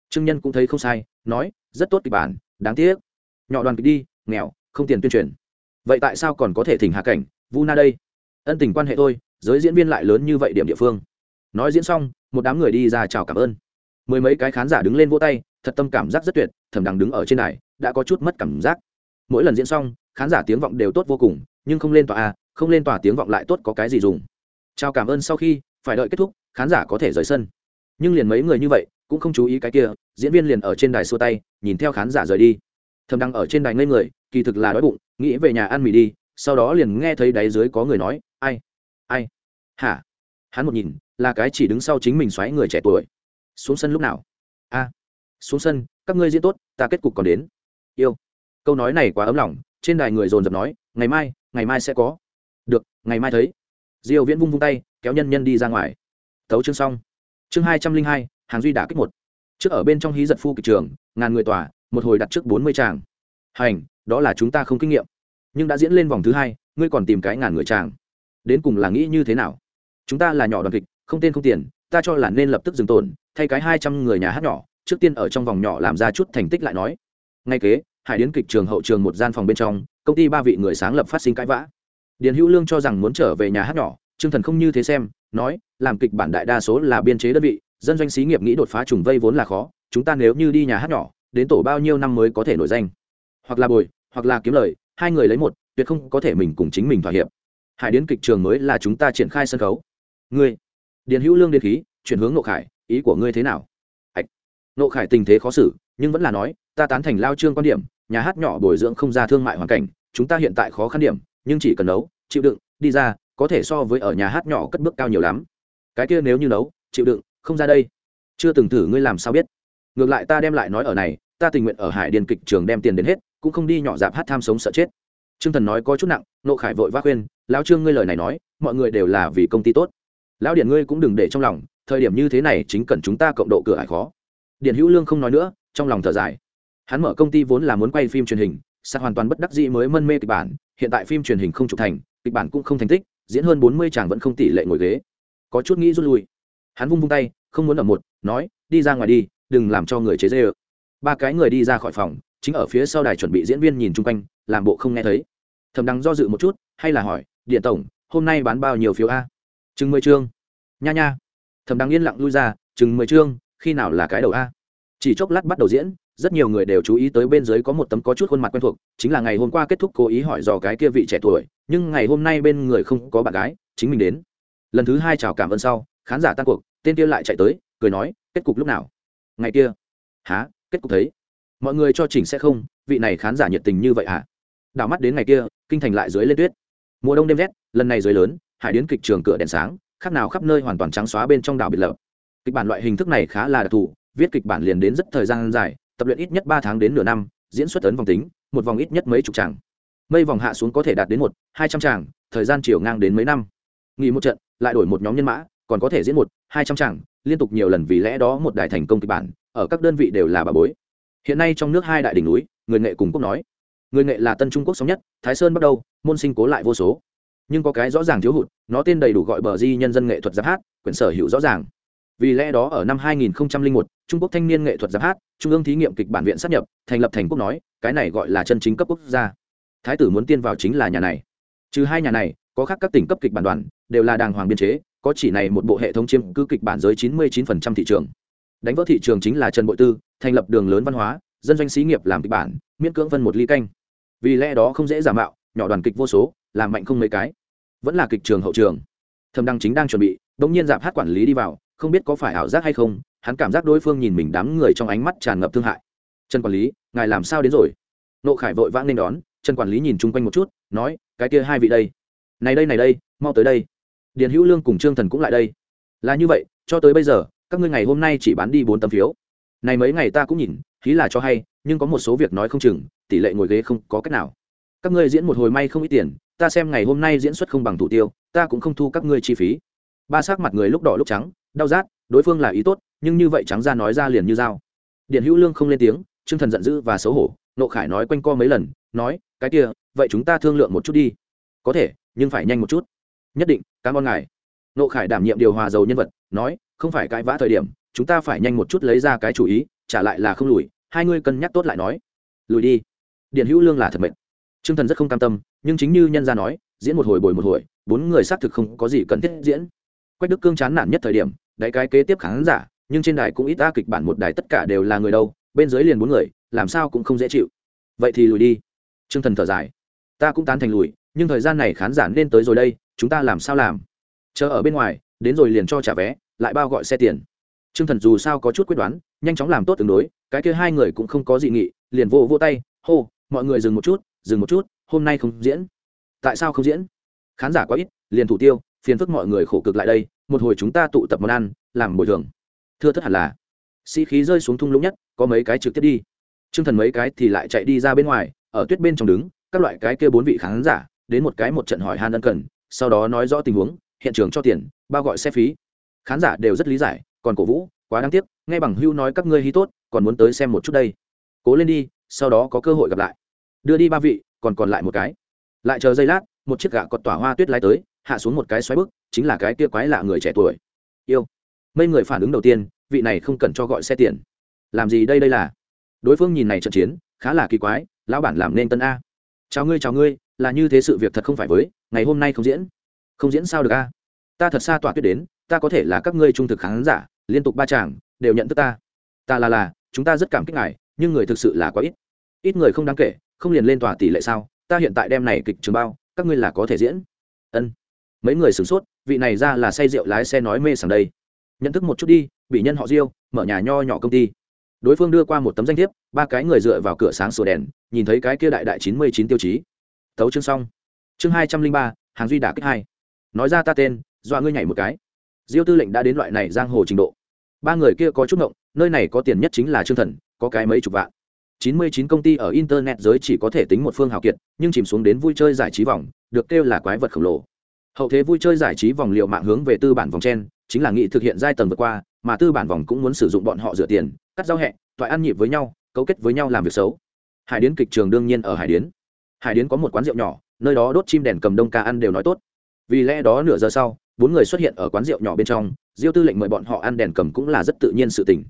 Trương nhân cũng thấy không sai, nói, rất tốt kịch bản, đáng tiếc. Nhỏ đoàn kịch đi, nghèo, không tiền tuyên truyền. Vậy tại sao còn có thể thỉnh hạ cảnh, vu na đây? Ân tình quan hệ thôi, giới diễn viên lại lớn như vậy điểm địa phương. Nói diễn xong, một đám người đi ra chào cảm ơn. Mười mấy cái khán giả đứng lên vỗ tay thật tâm cảm giác rất tuyệt thẩm đằng đứng ở trên này đã có chút mất cảm giác. Mỗi lần diễn xong, khán giả tiếng vọng đều tốt vô cùng, nhưng không lên tòa a, không lên tòa tiếng vọng lại tốt có cái gì dùng. Chào cảm ơn sau khi, phải đợi kết thúc, khán giả có thể rời sân. Nhưng liền mấy người như vậy, cũng không chú ý cái kia, diễn viên liền ở trên đài xua tay, nhìn theo khán giả rời đi. Thầm đăng ở trên đài ngây người, kỳ thực là đói bụng, nghĩ về nhà ăn mì đi, sau đó liền nghe thấy đáy dưới có người nói, ai ai, hả? Hắn một nhìn, là cái chỉ đứng sau chính mình xoáy người trẻ tuổi. Xuống sân lúc nào? A xuống sân, các ngươi diễn tốt, ta kết cục còn đến. Yêu. Câu nói này quá ấm lòng, trên đài người dồn dập nói, ngày mai ngày mai sẽ có. Được, ngày mai thấy. Diêu viễn vung vung tay, kéo nhân nhân đi ra ngoài. Tấu chương xong. Chương hai trăm linh hai, hàng duy đã kích một. Trước ở bên trong hí giật phu kịch trường, ngàn người tòa, một hồi đặt trước bốn mươi tràng. Hành, đó là chúng ta không kinh nghiệm. Nhưng đã diễn lên vòng thứ hai, ngươi còn tìm cái ngàn người tràng. Đến cùng là nghĩ như thế nào? Chúng ta là nhỏ đoàn kịch, không tên không tiền, ta cho là nên lập tức dừng tồn, thay cái hai trăm người nhà hát nhỏ trước tiên ở trong vòng nhỏ làm ra chút thành tích lại nói. Ngay kế, hải điến kịch trường hậu trường một gian phòng bên trong, công ty ba vị người sáng lập phát sinh cãi vã. Điền hữu lương cho rằng muốn trở về nhà hát nhỏ, trương thần không như thế xem, nói, làm kịch bản đại đa số là biên chế đơn vị, dân doanh xí nghiệp nghĩ đột phá trùng vây vốn là khó, chúng ta nếu như đi nhà hát nhỏ, đến tổ bao nhiêu năm mới có thể nổi danh? Hoặc là bồi, hoặc là kiếm lời, hai người lấy một, tuyệt không có thể mình cùng chính mình thỏa hiệp. Hải điến kịch trường mới là chúng ta triển khai sân khấu. Ngươi, điền hữu lương điền khí, chuyển hướng ngộ khải, ý của ngươi thế nào? Nộ khải tình thế khó xử, nhưng vẫn là nói, ta tán thành lao trương quan điểm, nhà hát nhỏ bồi dưỡng không ra thương mại hoàn cảnh, chúng ta hiện tại khó khăn điểm, nhưng chỉ cần nấu, chịu đựng, đi ra, có thể so với ở nhà hát nhỏ cất bước cao nhiều lắm. Cái kia nếu như nấu, chịu đựng, không ra đây. Chưa từng thử, ngươi làm sao biết? Ngược lại ta đem lại nói ở này, ta tình nguyện ở hải điền kịch trường đem tiền đến hết, cũng không đi nhỏ dạp hát tham sống sợ chết. Trương thần nói có chút nặng, nộ khải vội vác khuyên lão trương ngươi lời này nói, mọi người đều là vì công ty tốt. Lão điện ngươi cũng đừng để trong lòng, thời điểm như thế này chính cần chúng ta cộng độ cửa hải khó điện hữu lương không nói nữa, trong lòng thở dài. Hắn mở công ty vốn là muốn quay phim truyền hình sạc hoàn toàn bất đắc dĩ mới mân mê kịch bản, hiện tại phim truyền hình không chụp thành, kịch bản cũng không thành tích, diễn hơn bốn mươi chàng vẫn không tỷ lệ ngồi ghế. Có chút nghĩ rút lui. Hắn vung vung tay, không muốn ở một, nói, đi ra ngoài đi, đừng làm cho người chế dê ơ. Ba cái người đi ra khỏi phòng, chính ở phía sau đài chuẩn bị diễn viên nhìn chung quanh, làm bộ không nghe thấy. Thầm đăng do dự một chút, hay là hỏi, điện tổng, hôm nay bán bao nhiêu phiếu a? Chừng mười chương. Nha nha. Thầm đăng yên lặng lui ra, chừng mười chương khi nào là cái đầu a? Chỉ chốc lát bắt đầu diễn, rất nhiều người đều chú ý tới bên dưới có một tấm có chút khuôn mặt quen thuộc, chính là ngày hôm qua kết thúc cố ý hỏi dò cái kia vị trẻ tuổi, nhưng ngày hôm nay bên người không có bạn gái, chính mình đến. Lần thứ hai chào cảm ơn sau, khán giả tan cuộc, tên kia lại chạy tới, cười nói, kết cục lúc nào? Ngày kia. Há kết cục thấy? Mọi người cho chỉnh sẽ không, vị này khán giả nhiệt tình như vậy hả? À? đảo mắt đến ngày kia, kinh thành lại dưới lên tuyết. Mùa đông đêm rét, lần này dưới lớn, hải điến kịch trường cửa đèn sáng, khác nào khắp nơi hoàn toàn trắng xóa bên trong đảo biệt lập kịch bản loại hình thức này khá là đặc thù, viết kịch bản liền đến rất thời gian dài, tập luyện ít nhất ba tháng đến nửa năm, diễn xuất ấn vòng tính, một vòng ít nhất mấy chục tràng. Mây vòng hạ xuống có thể đạt đến một, hai trăm tràng, thời gian chiều ngang đến mấy năm. Nghỉ một trận, lại đổi một nhóm nhân mã, còn có thể diễn một, hai trăm tràng, liên tục nhiều lần vì lẽ đó một đại thành công kịch bản, ở các đơn vị đều là bà bối. Hiện nay trong nước hai đại đỉnh núi, người nghệ cùng quốc nói. Người nghệ là tân trung quốc sống nhất, thái sơn bắt đầu môn sinh cố lại vô số. Nhưng có cái rõ ràng thiếu hụt, nó tên đầy đủ gọi bờ di nhân dân nghệ thuật giáp hát, quyển sở hữu rõ ràng vì lẽ đó ở năm 2001, trung quốc thanh niên nghệ thuật giáp hát trung ương thí nghiệm kịch bản viện sát nhập thành lập thành quốc nói cái này gọi là chân chính cấp quốc gia. Thái tử muốn tiên vào chính là nhà này. Trừ hai nhà này có khác các tỉnh cấp kịch bản đoàn đều là đàng hoàng biên chế có chỉ này một bộ hệ thống chiếm cứ kịch bản giới 99% thị trường. Đánh vỡ thị trường chính là trần bội tư thành lập đường lớn văn hóa dân doanh xí nghiệp làm kịch bản miễn cưỡng phân một ly canh. Vì lẽ đó không dễ giả mạo nhỏ đoàn kịch vô số làm mạnh không mấy cái. Vẫn là kịch trường hậu trường. Thầm đăng chính đang chuẩn bị đ ỗ n g nhiên dạp hát quản lý đi vào không biết có phải ảo giác hay không, hắn cảm giác đối phương nhìn mình đám người trong ánh mắt tràn ngập thương hại. Trần quản lý, ngài làm sao đến rồi? Nộ khải vội vã nên đón, trần quản lý nhìn chung quanh một chút, nói, cái kia hai vị đây. Này đây này đây, mau tới đây. Điền hữu lương cùng trương thần cũng lại đây. Là như vậy, cho tới bây giờ, các ngươi ngày hôm nay chỉ bán đi bốn tấm phiếu. Này mấy ngày ta cũng nhìn, khí là cho hay, nhưng có một số việc nói không chừng, tỷ lệ ngồi ghế không có cách nào. Các ngươi diễn một hồi may không ít tiền, ta xem ngày hôm nay diễn xuất không bằng thủ tiêu, ta cũng không thu các ngươi chi phí. Ba s ắ c mặt người lúc đỏ lúc trắng đau rát, đối phương là ý tốt, nhưng như vậy trắng ra nói ra liền như dao. Điện hữu lương không lên tiếng, trương thần giận dữ và xấu hổ, nộ khải nói quanh co mấy lần, nói, cái kia, vậy chúng ta thương lượng một chút đi. Có thể, nhưng phải nhanh một chút. Nhất định, cảm ơn ngài. Nộ khải đảm nhiệm điều hòa dầu nhân vật, nói, không phải cãi vã thời điểm, chúng ta phải nhanh một chút lấy ra cái chủ ý, trả lại là không lùi, hai ngươi cân nhắc tốt lại nói. Lùi đi. Điện hữu lương là thật mệt. T r ư ơ n g thần rất không cam tâm, nhưng chính như nhân gia nói, diễn một hồi bồi một hồi, bốn người xác thực không có gì cần thiết diễn quách đức cương chán nản nhất thời điểm, đáy cái kế tiếp khán giả, nhưng trên đài cũng ít ta kịch bản một đài tất cả đều là người đâu, bên dưới liền bốn người, làm sao cũng không dễ chịu. Vậy thì lùi đi. T r ư ơ n g thần thở dài. Ta cũng tán thành lùi, nhưng thời gian này khán giả nên tới rồi đây, chúng ta làm sao làm? Chờ ở bên ngoài, đến rồi liền cho trả vé, lại bao gọi xe tiền. T r ư ơ n g thần dù sao có chút quyết đoán, nhanh chóng làm tốt tương đối, cái kia hai người cũng không có dị nghị, liền vô vô tay, hô, mọi người dừng một chút, dừng một chút, hôm nay không diễn. Tại sao không diễn? Khán giả quá ít, liền thủ tiêu phiền phức mọi người khổ cực lại đây, một hồi chúng ta tụ tập món ăn, làm bồi thường. Thưa thất hẳn là, sĩ khí rơi xuống thung lũng nhất, có mấy cái trực tiếp đi. T r ư ơ n g thần mấy cái thì lại chạy đi ra bên ngoài, ở tuyết bên trong đứng, các loại cái kia bốn vị khán giả, đến một cái một trận hỏi han ân cần, sau đó nói rõ tình huống, hiện trường cho tiền, bao gọi xe phí. Khán giả đều rất lý giải, còn cổ vũ, quá đáng tiếc, nghe bằng hưu nói các ngươi hy tốt, còn muốn tới xem một chút đây. Cố lên đi, sau đó có cơ hội gặp lại. Đưa đi ba vị, còn còn lại một cái. Lại chờ giây lát, một chiếc gạ cọt tỏa hoa tuyết lái tới hạ xuống một cái xoáy bức, chính là cái kia quái lạ người trẻ tuổi. Yêu. Mấy người phản ứng đầu tiên, vị này không cần cho gọi xe tiền. Làm gì đây đây là? Đối phương nhìn này trận chiến, khá là kỳ quái, lão bản làm nên tân a. Chào ngươi chào ngươi, là như thế sự việc thật không phải với, ngày hôm nay không diễn. Không diễn sao được a? Ta thật xa tỏa tuyết đến, ta có thể là các ngươi trung thực khán giả, liên tục ba chàng, đều nhận thức ta. Ta là là, chúng ta rất cảm kích ngài, nhưng người thực sự là quá ít. Ít người không đáng kể, không liền lên tòa tỷ lệ sao? Ta hiện tại đem này kịch trường bao, các ngươi là có thể diễn. Ân mấy người sửng sốt, vị này ra là say rượu lái xe nói mê sảng đây. Nhận thức một chút đi, bị nhân họ diêu, mở nhà nho nhỏ công ty. Đối phương đưa qua một tấm danh thiếp, ba cái người dựa vào cửa sáng sổ đèn, nhìn thấy cái kia đại đại chín mươi chín tiêu chí. Tấu chương xong. Chương hai trăm linh ba, hàng duy đả kích hai. Nói ra ta tên, dọa ngươi nhảy một cái. Diêu tư lệnh đã đến loại này giang hồ trình độ. Ba người kia có chút ngộng, nơi này có tiền nhất chính là trương thần, có cái mấy chục vạn. 99 công ty ở internet giới chỉ có thể tính một phương hào kiệt, nhưng chìm xuống đến vui chơi giải trí vòng, được kêu là quái vật khổng lồ hậu thế vui chơi giải trí vòng liệu mạng hướng về tư bản vòng trên chính là nghị thực hiện giai tầng vượt qua, mà tư bản vòng cũng muốn sử dụng bọn họ rửa tiền, cắt giao hẹ toại ăn nhịp với nhau, cấu kết với nhau làm việc xấu. Hải điến kịch trường đương nhiên ở hải điến. Hải điến có một quán rượu nhỏ, nơi đó đốt chim đèn cầm đông ca ăn đều nói tốt. Vì lẽ đó nửa giờ sau, bốn người xuất hiện ở quán rượu nhỏ bên trong, diêu tư lệnh mời bọn họ ăn đèn cầm cũng là rất tự nhiên sự tình.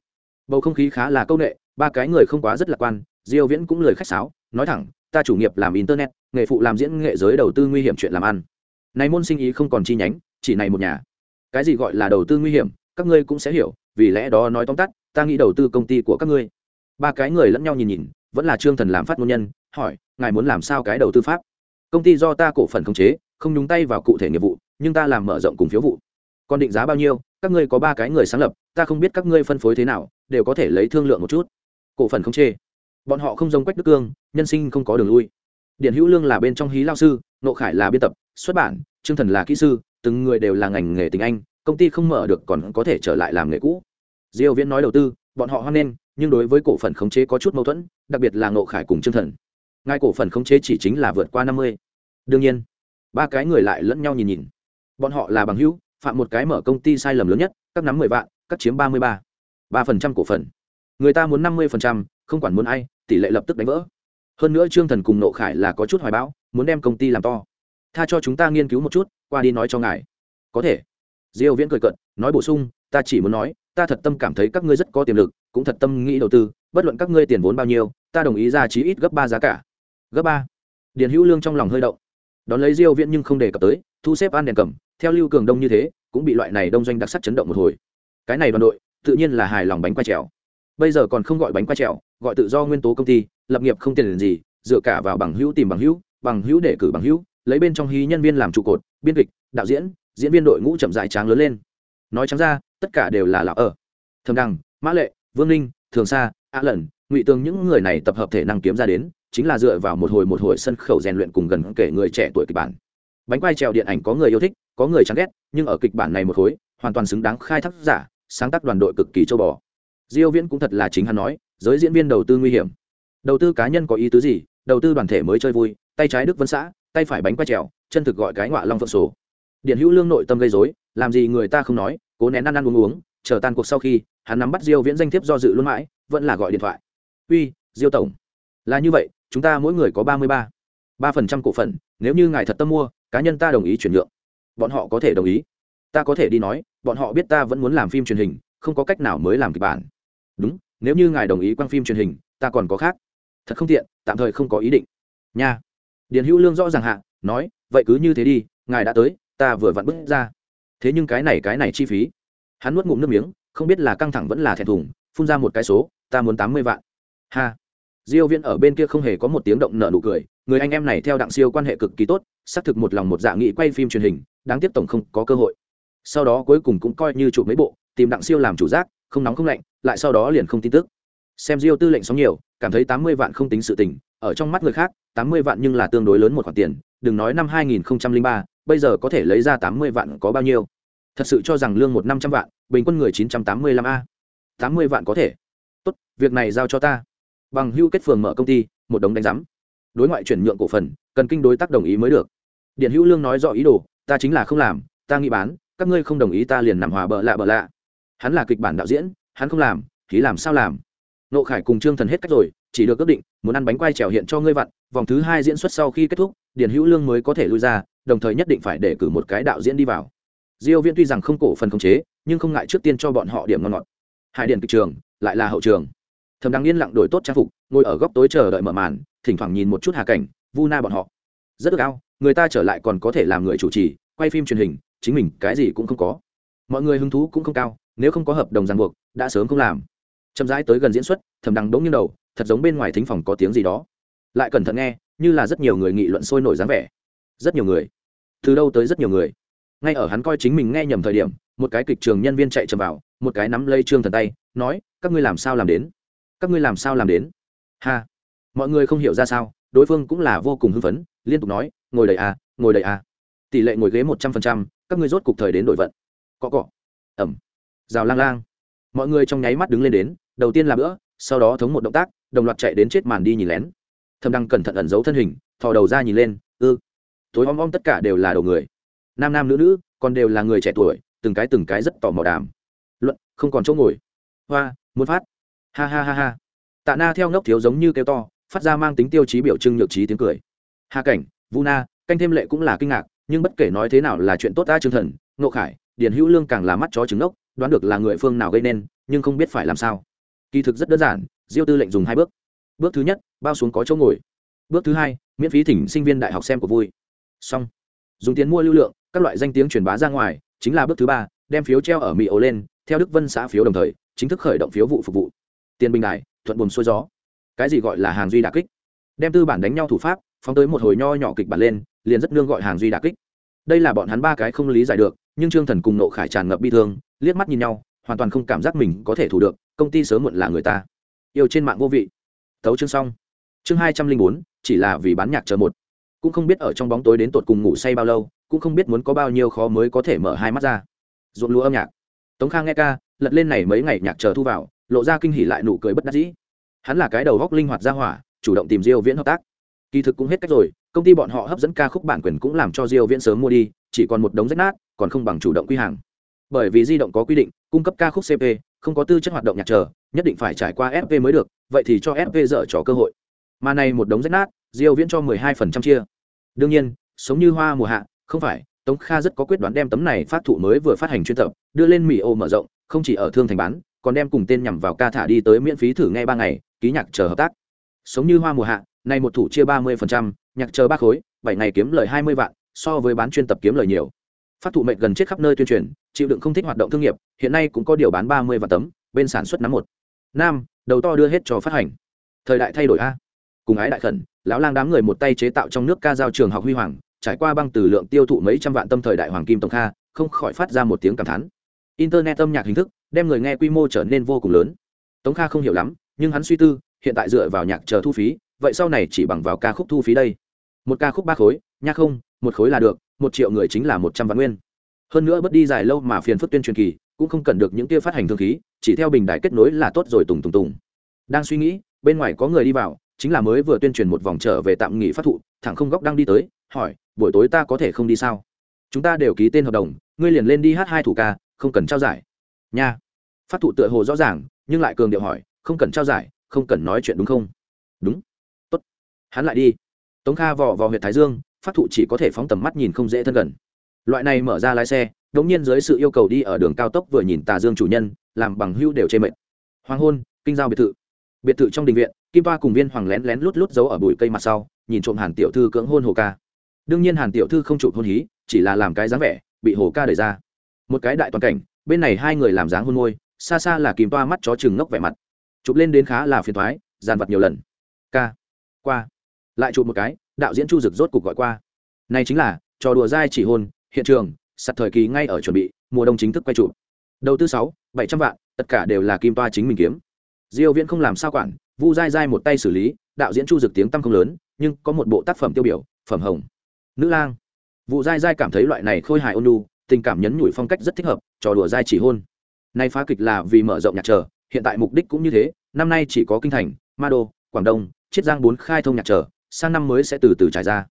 Bầu không khí khá là câu nệ, ba cái người không quá rất lạc quan, diêu viễn cũng lời khách sáo, nói thẳng, ta chủ nghiệp làm internet, nghề phụ làm diễn nghệ giới đầu tư nguy hiểm chuyện làm ăn này môn sinh ý không còn chi nhánh, chỉ này một nhà. Cái gì gọi là đầu tư nguy hiểm, các ngươi cũng sẽ hiểu, vì lẽ đó nói tóm tắt, ta nghĩ đầu tư công ty của các ngươi. Ba cái người lẫn nhau nhìn nhìn, vẫn là trương thần làm phát ngôn nhân, hỏi, ngài muốn làm sao cái đầu tư pháp? Công ty do ta cổ phần khống chế, không nhúng tay vào cụ thể nghiệp vụ, nhưng ta làm mở rộng cùng phiếu vụ. Còn định giá bao nhiêu, các ngươi có ba cái người sáng lập, ta không biết các ngươi phân phối thế nào, đều có thể lấy thương lượng một chút. Cổ phần không chê bọn họ không giống quách đức cương, nhân sinh không có đường lui. Điện hữu lương là bên trong hí lao sư nộ khải là biên tập xuất bản trương thần là kỹ sư từng người đều là ngành nghề tình anh công ty không mở được còn có thể trở lại làm nghề cũ. Diêu viễn nói đầu tư bọn họ hoan nghênh nhưng đối với cổ phần khống chế có chút mâu thuẫn đặc biệt là nộ khải cùng trương thần. Ngay cổ phần khống chế chỉ chính là vượt qua 50. đương nhiên ba cái người lại lẫn nhau nhìn nhìn. Bọn họ là bằng hữu phạm một cái mở công ty sai lầm lớn nhất các nắm 10 vạn các chiếm 33. 3% cổ phần. Người ta muốn 50%, không quản muốn ai tỷ lệ lập tức đánh vỡ. Hơn nữa trương thần cùng nộ khải là có chút hoài bão muốn đem công ty làm to tha cho chúng ta nghiên cứu một chút, qua đi nói cho ngài. Có thể. Diêu viễn cười cận nói bổ sung, ta chỉ muốn nói, ta thật tâm cảm thấy các ngươi rất có tiềm lực, cũng thật tâm nghĩ đầu tư, bất luận các ngươi tiền vốn bao nhiêu, ta đồng ý ra chí ít gấp ba giá cả. Gấp ba. Điền hữu lương trong lòng hơi động. Đón lấy diêu viễn nhưng không đề cập tới, thu xếp an đèn cầm, theo lưu cường đông như thế, cũng bị loại này đông doanh đặc sắc chấn động một hồi. Cái này đoàn đội, tự nhiên là hài lòng bánh quay trèo. Bây giờ còn không gọi bánh quay trèo, gọi tự do nguyên tố công ty, lập nghiệp không tiền gì, dựa cả vào bằng hữu tìm bằng hữu bằng hữu để cử bằng hữu lấy bên trong hí nhân viên làm trụ cột, biên kịch, đạo diễn diễn viên đội ngũ chậm dài tráng lớn lên. Nói trắng ra, tất cả đều là lão ở. Thầm đăng mã lệ, vương ninh, thường sa, a lần ngụy tương những người này tập hợp thể năng kiếm ra đến, chính là dựa vào một hồi một hồi sân khẩu rèn luyện cùng gần kể người trẻ tuổi kịch bản. Bánh quay trèo điện ảnh có người yêu thích, có người chán ghét, nhưng ở kịch bản này một khối, hoàn toàn xứng đáng khai thác giả, sáng tác đoàn đội cực kỳ châu bò. Diêu viễn cũng thật là chính hắn nói, giới diễn viên đầu tư nguy hiểm. Đầu tư cá nhân có ý tứ gì? Đầu tư đoàn thể mới chơi vui, tay trái đức vân xã tay phải bánh quay trèo, chân thực gọi cái ngọa long phượng sổ. Điện hữu lương nội tâm gây rối, làm gì người ta không nói, cố nén ăn ăn uống uống, chờ tan cuộc sau khi, hắn nắm bắt diêu viễn danh thiếp do dự luôn mãi, vẫn là gọi điện thoại. Uy, diêu tổng, là như vậy, chúng ta mỗi người có ba mươi ba ba phần trăm cổ phần, nếu như ngài thật tâm mua, cá nhân ta đồng ý chuyển nhượng. Bọn họ có thể đồng ý. Ta có thể đi nói, bọn họ biết ta vẫn muốn làm phim truyền hình, không có cách nào mới làm kịch bản. Đúng, nếu như ngài đồng ý quang phim truyền hình, ta còn có khác. Thật không tiện, tạm thời không có ý định. Nha điền hữu lương rõ ràng hạ, nói, vậy cứ như thế đi, ngài đã tới, ta vừa vặn bước ra. Thế nhưng cái này cái này chi phí. Hắn nuốt ngụm nước miếng, không biết là căng thẳng vẫn là thẹn thùng, phun ra một cái số, ta muốn tám mươi vạn. Ha. Diêu viễn ở bên kia không hề có một tiếng động nở nụ cười, người anh em này theo đặng siêu quan hệ cực kỳ tốt, xác thực một lòng một dạ nghị quay phim truyền hình, đáng tiếc tổng không có cơ hội. Sau đó cuối cùng cũng coi như chụp mấy bộ, tìm đặng siêu làm chủ giác, không nóng không lạnh, lại sau đó liền không tin tức xem diêu tư lệnh sóng nhiều, cảm thấy tám mươi vạn không tính sự tình, ở trong mắt người khác, tám mươi vạn nhưng là tương đối lớn một khoản tiền, đừng nói năm hai nghìn ba, bây giờ có thể lấy ra tám mươi vạn có bao nhiêu? Thật sự cho rằng lương một năm trăm vạn, bình quân người chín trăm tám mươi lăm a. Tám mươi vạn có thể. Tốt, việc này giao cho ta. Bằng hưu kết phường mở công ty, một đống đánh giám. Đối ngoại chuyển nhượng cổ phần, cần kinh đối tác đồng ý mới được. Điện hữu lương nói rõ ý đồ, ta chính là không làm, ta nghĩ bán, các ngươi không đồng ý ta liền nằm hòa bợ lạ bợ lạ. Hắn là kịch bản đạo diễn, hắn không làm, thì làm sao làm? Nộ khải cùng trương thần hết cách rồi, chỉ được ước định, muốn ăn bánh quay trèo hiện cho ngươi vặn, vòng thứ hai diễn xuất sau khi kết thúc, điền hữu lương mới có thể lui ra, đồng thời nhất định phải để cử một cái đạo diễn đi vào. Diêu viễn tuy rằng không cổ phần khống chế, nhưng không ngại trước tiên cho bọn họ điểm ngon ngọt. Hải điện kịch trường, lại là hậu trường. Thầm đang yên lặng đổi tốt trang phục, ngồi ở góc tối chờ đợi mở màn, thỉnh thoảng nhìn một chút hà cảnh, vu na bọn họ. Rất cao người ta trở lại còn có thể làm người chủ trì, quay phim truyền hình, chính mình cái gì cũng không có. Mọi người hứng thú cũng không cao, nếu không có hợp đồng ràng buộc, đã sớm không làm chậm rãi tới gần diễn xuất, thầm đằng đống như đầu, thật giống bên ngoài thính phòng có tiếng gì đó. Lại cẩn thận nghe, như là rất nhiều người nghị luận sôi nổi dáng vẻ. Rất nhiều người. Từ đâu tới rất nhiều người. Ngay ở hắn coi chính mình nghe nhầm thời điểm, một cái kịch trường nhân viên chạy chậm vào, một cái nắm lây trương thần tay, nói, các ngươi làm sao làm đến? Các ngươi làm sao làm đến? Ha. Mọi người không hiểu ra sao, đối phương cũng là vô cùng hưng phấn, liên tục nói, ngồi đầy à ngồi đầy à. Tỷ lệ ngồi ghế một trăm phần trăm, các ngươi rốt cục thời đến đổi vận. Cọ cọ. Ẩm. Rào lang lang mọi người trong nháy mắt đứng lên đến, đầu tiên là bữa, sau đó thống một động tác, đồng loạt chạy đến chết màn đi nhìn lén. Thầm đăng cẩn thận ẩn giấu thân hình, thò đầu ra nhìn lên, ư? Tối om om tất cả đều là đầu người. Nam nam nữ nữ, còn đều là người trẻ tuổi, từng cái từng cái rất tò mò đàm. Luận, không còn chỗ ngồi. Hoa, muốn phát. Ha ha ha ha. Tạ na theo ngốc thiếu giống như kêu to, phát ra mang tính tiêu chí biểu trưng nhược trí tiếng cười. Hà cảnh, vu na, canh thêm lệ cũng là kinh ngạc, nhưng bất kể nói thế nào là chuyện tốt ta chương thần, ngộ khải, điền hữu lương càng là mắt chó trứng ngốc đoán được là người phương nào gây nên, nhưng không biết phải làm sao. Kỳ thực rất đơn giản, diêu tư lệnh dùng hai bước. Bước thứ nhất, bao xuống có chỗ ngồi. Bước thứ hai, miễn phí thỉnh sinh viên đại học xem của vui. Xong. Dùng tiền mua lưu lượng, các loại danh tiếng truyền bá ra ngoài, chính là bước thứ ba, đem phiếu treo ở mỹ ổ lên, theo đức vân xã phiếu đồng thời, chính thức khởi động phiếu vụ phục vụ. Tiền bình đại, thuận buồm xuôi gió. Cái gì gọi là hàng duy đà kích? Đem tư bản đánh nhau thủ pháp, phóng tới một hồi nho nhỏ kịch bản lên, liền rất nương gọi hàng duy đà kích. Đây là bọn hắn ba cái không lý giải được, nhưng trương thần cùng nộ khải tràn ngập bi thương liếc mắt nhìn nhau, hoàn toàn không cảm giác mình có thể thủ được, công ty sớm muộn là người ta. Yêu trên mạng vô vị. Thấu chương xong. Chương hai trăm linh bốn, chỉ là vì bán nhạc chờ một. Cũng không biết ở trong bóng tối đến tột cùng ngủ say bao lâu, cũng không biết muốn có bao nhiêu khó mới có thể mở hai mắt ra. Ruộng lúa âm nhạc. Tống khang nghe ca, lật lên này mấy ngày nhạc chờ thu vào, lộ ra kinh hỉ lại nụ cười bất đắc dĩ. Hắn là cái đầu góc linh hoạt ra hỏa, chủ động tìm diêu viễn hợp tác. Kỳ thực cũng hết cách rồi, công ty bọn họ hấp dẫn ca khúc bản quyền cũng làm cho diêu viễn sớm mua đi, chỉ còn một đống rách nát, còn không bằng chủ động quy hàng bởi vì di động có quy định, cung cấp ca khúc cp không có tư chất hoạt động nhạc chờ, nhất định phải trải qua fp mới được, vậy thì cho fp dở trò cơ hội. Mà này một đống rách nát, diêu viễn cho 12% chia. Đương nhiên, sống như hoa mùa hạ, không phải, tống kha rất có quyết đoán đem tấm này phát thụ mới vừa phát hành chuyên tập, đưa lên mỹ ô mở rộng, không chỉ ở thương thành bán, còn đem cùng tên nhằm vào ca thả đi tới miễn phí thử nghe ba ngày, ký nhạc chờ hợp tác. Sống như hoa mùa hạ, này một thủ chia ba mươi nhạc chờ ba khối, bảy ngày kiếm lời hai mươi vạn, so với bán chuyên tập kiếm lời nhiều. Phát thụ mệnh gần chết khắp nơi tuyên truyền chịu đựng không thích hoạt động thương nghiệp, hiện nay cũng có điều bán ba mươi vạn tấm, bên sản xuất nắm một. Nam, đầu to đưa hết cho phát hành. Thời đại thay đổi a. Cùng ái đại khẩn, lão lang đám người một tay chế tạo trong nước ca giao trường học huy hoàng, trải qua băng từ lượng tiêu thụ mấy trăm vạn tâm thời đại hoàng kim tổng kha, không khỏi phát ra một tiếng cảm thán. Internet âm nhạc hình thức, đem người nghe quy mô trở nên vô cùng lớn. Tống kha không hiểu lắm, nhưng hắn suy tư, hiện tại dựa vào nhạc chờ thu phí, vậy sau này chỉ bằng vào ca khúc thu phí đây. Một ca khúc ba khối, nhạc không, một khối là được, một triệu người chính là một trăm vạn nguyên hơn nữa bất đi dài lâu mà phiền phức tuyên truyền kỳ, cũng không cần được những kia phát hành thương khí, chỉ theo bình đại kết nối là tốt rồi tùng tùng tùng. Đang suy nghĩ, bên ngoài có người đi vào, chính là mới vừa tuyên truyền một vòng trở về tạm nghỉ phát thụ, thẳng không góc đang đi tới, hỏi, buổi tối ta có thể không đi sao? Chúng ta đều ký tên hợp đồng, ngươi liền lên đi hát hai thủ ca, không cần trao giải. Nha. Phát thụ tựa hồ rõ ràng, nhưng lại cường điệu hỏi, không cần trao giải, không cần nói chuyện đúng không? Đúng. Tốt. Hắn lại đi. Tống kha vò vò huyện thái dương, phát thụ chỉ có thể phóng tầm mắt nhìn không dễ thân gần loại này mở ra lái xe, đống nhiên dưới sự yêu cầu đi ở đường cao tốc vừa nhìn tà dương chủ nhân, làm bằng hưu đều chê mệt. Hoàng hôn, kinh giao biệt thự. Biệt thự trong đình viện, kim toa cùng viên hoàng lén lén lút lút giấu ở bụi cây mặt sau, nhìn trộm hàn tiểu thư cưỡng hôn hồ ca. Đương nhiên hàn tiểu thư không chụp hôn hí, chỉ là làm cái dáng vẻ, bị hồ ca đẩy ra. Một cái đại toàn cảnh, bên này hai người làm dáng hôn môi, xa xa là kim toa mắt chó chừng ngốc vẻ mặt. Chụp lên đến khá là phiền thoái dàn vặt nhiều lần. Ca, qua. Lại chụp một cái, đạo diễn chu dực rốt cục gọi qua. Này chính là, trò đùa dai chỉ hôn hiện trường sạt thời kỳ ngay ở chuẩn bị, mùa đông chính thức quay trụ. Đầu tư sáu, bảy trăm vạn, tất cả đều là kim toa chính mình kiếm. Diêu viễn không làm sao quản, vu dai dai một tay xử lý, đạo diễn chu dực tiếng tăm không lớn, nhưng có một bộ tác phẩm tiêu biểu, phẩm hồng. Nữ lang. Vụ dai dai cảm thấy loại này khôi hài ôn lu tình cảm nhấn nhủi phong cách rất thích hợp, trò đùa dai chỉ hôn. Nay phá kịch là vì mở rộng nhạc trở hiện tại mục đích cũng như thế, năm nay chỉ có kinh thành, ma đô, quảng đông, chiết giang bốn khai thông nhạc trở sang năm mới sẽ từ từ trải ra.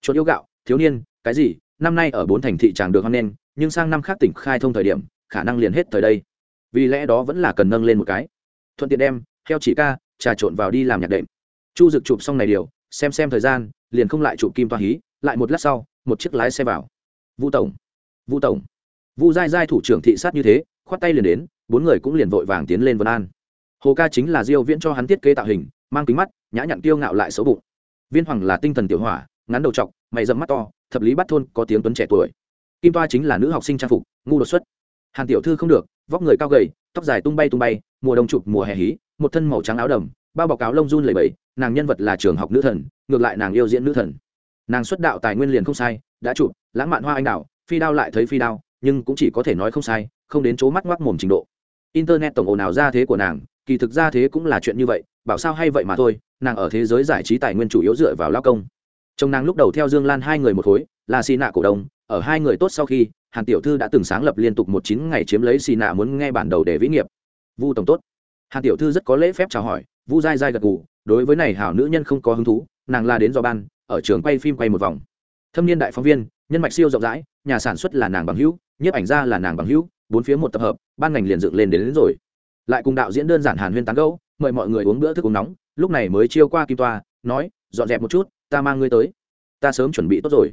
Chuột yêu gạo, thiếu niên, cái gì năm nay ở bốn thành thị tràng được hoan nghênh, nhưng sang năm khác tỉnh khai thông thời điểm, khả năng liền hết thời đây. Vì lẽ đó vẫn là cần nâng lên một cái. Thuận tiện đem theo chỉ ca, trà trộn vào đi làm nhạc đệm. Chu dực chụp xong này điều, xem xem thời gian, liền không lại chụp kim toa hí, lại một lát sau, một chiếc lái xe vào. Vu tổng vu tổng. Vu dai dai thủ trưởng thị sát như thế, khoát tay liền đến, bốn người cũng liền vội vàng tiến lên vân an. Hồ ca chính là diêu viễn cho hắn thiết kế tạo hình, mang kính mắt, nhã nhặn tiêu ngạo lại xấu bụng. Viên hoàng là tinh thần tiểu hỏa, ngắn đầu trọc, mày dẫm mắt to thập lý bắt thôn có tiếng tuấn trẻ tuổi. Kim toa chính là nữ học sinh trang phục, ngu đột xuất. Hàn tiểu thư không được, vóc người cao gầy, tóc dài tung bay tung bay, mùa đông chụp mùa hè hí, một thân màu trắng áo đầm, bao bọc áo lông run lầy bẫy nàng nhân vật là trường học nữ thần, ngược lại nàng yêu diễn nữ thần. Nàng xuất đạo tài nguyên liền không sai, đã chụp, lãng mạn hoa anh đào, phi đao lại thấy phi đao, nhưng cũng chỉ có thể nói không sai, không đến chỗ mắt ngoác mồm trình độ. Internet tổng ồn nào ra thế của nàng, kỳ thực ra thế cũng là chuyện như vậy, bảo sao hay vậy mà thôi, nàng ở thế giới giải trí tài nguyên chủ yếu dựa vào lao công chồng nàng lúc đầu theo dương lan hai người một khối là xì nạ cổ đông ở hai người tốt sau khi hàn tiểu thư đã từng sáng lập liên tục một chín ngày chiếm lấy xì nạ muốn nghe bản đầu để vĩ nghiệp. Vu tổng tốt. Hàn tiểu thư rất có lễ phép chào hỏi vu dai dai gật gù đối với này hảo nữ nhân không có hứng thú nàng la đến do ban ở trường quay phim quay một vòng. Thâm niên đại phóng viên nhân mạch siêu rộng rãi nhà sản xuất là nàng bằng hữu nhiếp ảnh ra là nàng bằng hữu bốn phía một tập hợp ban ngành liền dựng lên đến, đến rồi. Lại cùng đạo diễn đơn giản hàn huyên tán gẫu mời mọi người uống bữa thức uống nóng lúc này mới chiêu qua kim toa nói dọn dẹp một chút ta mang ngươi tới. Ta sớm chuẩn bị tốt rồi.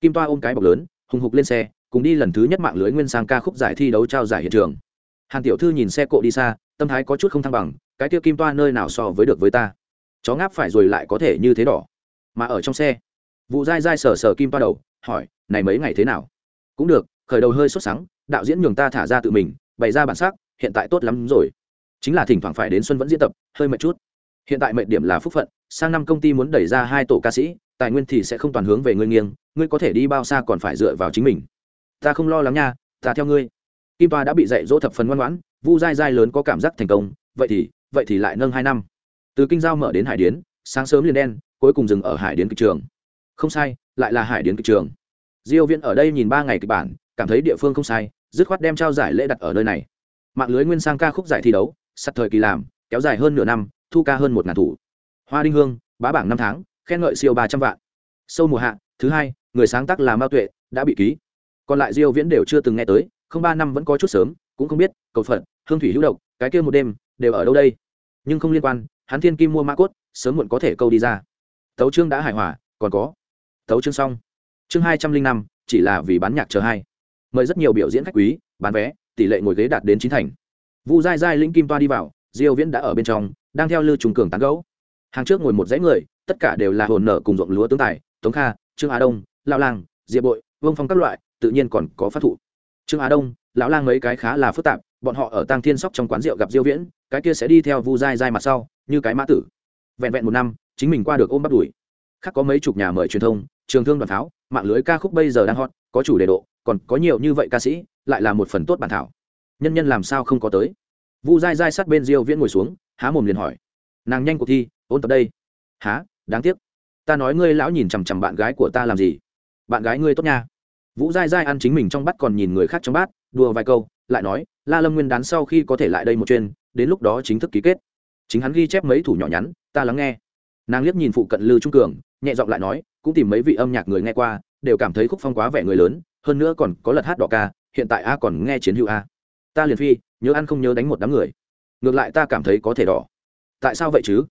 Kim toa ôm cái bọc lớn, hùng hục lên xe, cùng đi lần thứ nhất mạng lưới nguyên sang ca khúc giải thi đấu trao giải hiện trường. Hàn tiểu thư nhìn xe cộ đi xa, tâm thái có chút không thăng bằng, cái tiêu kim toa nơi nào so với được với ta? Chó ngáp phải rồi lại có thể như thế đỏ. Mà ở trong xe vụ dai dai sờ sờ kim toa đầu, hỏi, này mấy ngày thế nào? Cũng được, khởi đầu hơi sốt sắng, đạo diễn nhường ta thả ra tự mình, bày ra bản sắc, hiện tại tốt lắm rồi. Chính là thỉnh thoảng phải đến xuân vẫn diễn tập, hơi mệt chút. Hiện tại mệnh điểm là phúc phận sang năm công ty muốn đẩy ra hai tổ ca sĩ, tài nguyên thì sẽ không toàn hướng về ngươi nghiêng, ngươi có thể đi bao xa còn phải dựa vào chính mình. Ta không lo lắng nha, ta theo ngươi. Kim toa đã bị dạy dỗ thập phần ngoan ngoãn, vu dai dai lớn có cảm giác thành công, vậy thì vậy thì lại nâng hai năm. Từ kinh giao mở đến hải điến, sáng sớm liền đen, cuối cùng dừng ở hải điến kịch trường. Không sai, lại là hải điến kịch trường. Diêu viễn ở đây nhìn ba ngày kịch bản, cảm thấy địa phương không sai, dứt khoát đem trao giải lễ đặt ở nơi này. Mạng lưới nguyên sang ca khúc giải thi đấu, sắt thời kỳ làm, kéo dài hơn nửa năm, thu ca hơn một ngàn thủ hoa đinh hương bá bảng năm tháng khen ngợi siêu ba trăm vạn. Sâu mùa hạ thứ hai người sáng tác là mao tuệ đã bị ký. Còn lại diêu viễn đều chưa từng nghe tới không ba năm vẫn có chút sớm cũng không biết cầu phận, hương thủy hữu độc cái kia một đêm đều ở đâu đây? Nhưng không liên quan hắn thiên kim mua mã cốt sớm muộn có thể câu đi ra. Tấu chương đã hài hòa còn có. Tấu chương xong. Chương hai trăm linh năm chỉ là vì bán nhạc chờ hai mời rất nhiều biểu diễn khách quý bán vé tỷ lệ ngồi ghế đạt đến chín thành. Vu dai dai linh kim toa đi vào diêu viễn đã ở bên trong đang theo lưu trùng cường tán gấu hàng trước ngồi một dãy người, tất cả đều là hồn nợ cùng ruộng lúa tướng tài, tống kha, trương á đông, lão lang, diệp bội, vương phong các loại, tự nhiên còn có phát thụ. Trương á đông, lão lang mấy cái khá là phức tạp, bọn họ ở tăng thiên sóc trong quán rượu gặp diêu viễn, cái kia sẽ đi theo vu dai dai mặt sau, như cái mã tử. Vẹn vẹn một năm, chính mình qua được ôm bắt đuổi. Khác có mấy chục nhà mời truyền thông, trường thương đoàn pháo, mạng lưới ca khúc bây giờ đang hot, có chủ đề độ, còn có nhiều như vậy ca sĩ, lại là một phần tốt bản thảo. Nhân nhân làm sao không có tới? Vu dai dai sát bên diêu viễn ngồi xuống, há mồm liền hỏi. Nàng nhanh cuộc thi ôn tập đây. Há đáng tiếc. Ta nói ngươi lão nhìn chằm chằm bạn gái của ta làm gì? Bạn gái ngươi tốt nha. Vũ dai dai ăn chính mình trong bát còn nhìn người khác trong bát, đùa vài câu, lại nói, la lâm nguyên đán sau khi có thể lại đây một chuyên đến lúc đó chính thức ký kết. Chính hắn ghi chép mấy thủ nhỏ nhắn, ta lắng nghe. Nàng liếc nhìn phụ cận lư trung cường, nhẹ giọng lại nói, cũng tìm mấy vị âm nhạc người nghe qua, đều cảm thấy khúc phong quá vẻ người lớn, hơn nữa còn có lật hát đỏ ca, hiện tại a còn nghe chiến hữu a. Ta liền phi, nhớ ăn không nhớ đánh một đám người. Ngược lại ta cảm thấy có thể đỏ. Tại sao vậy chứ?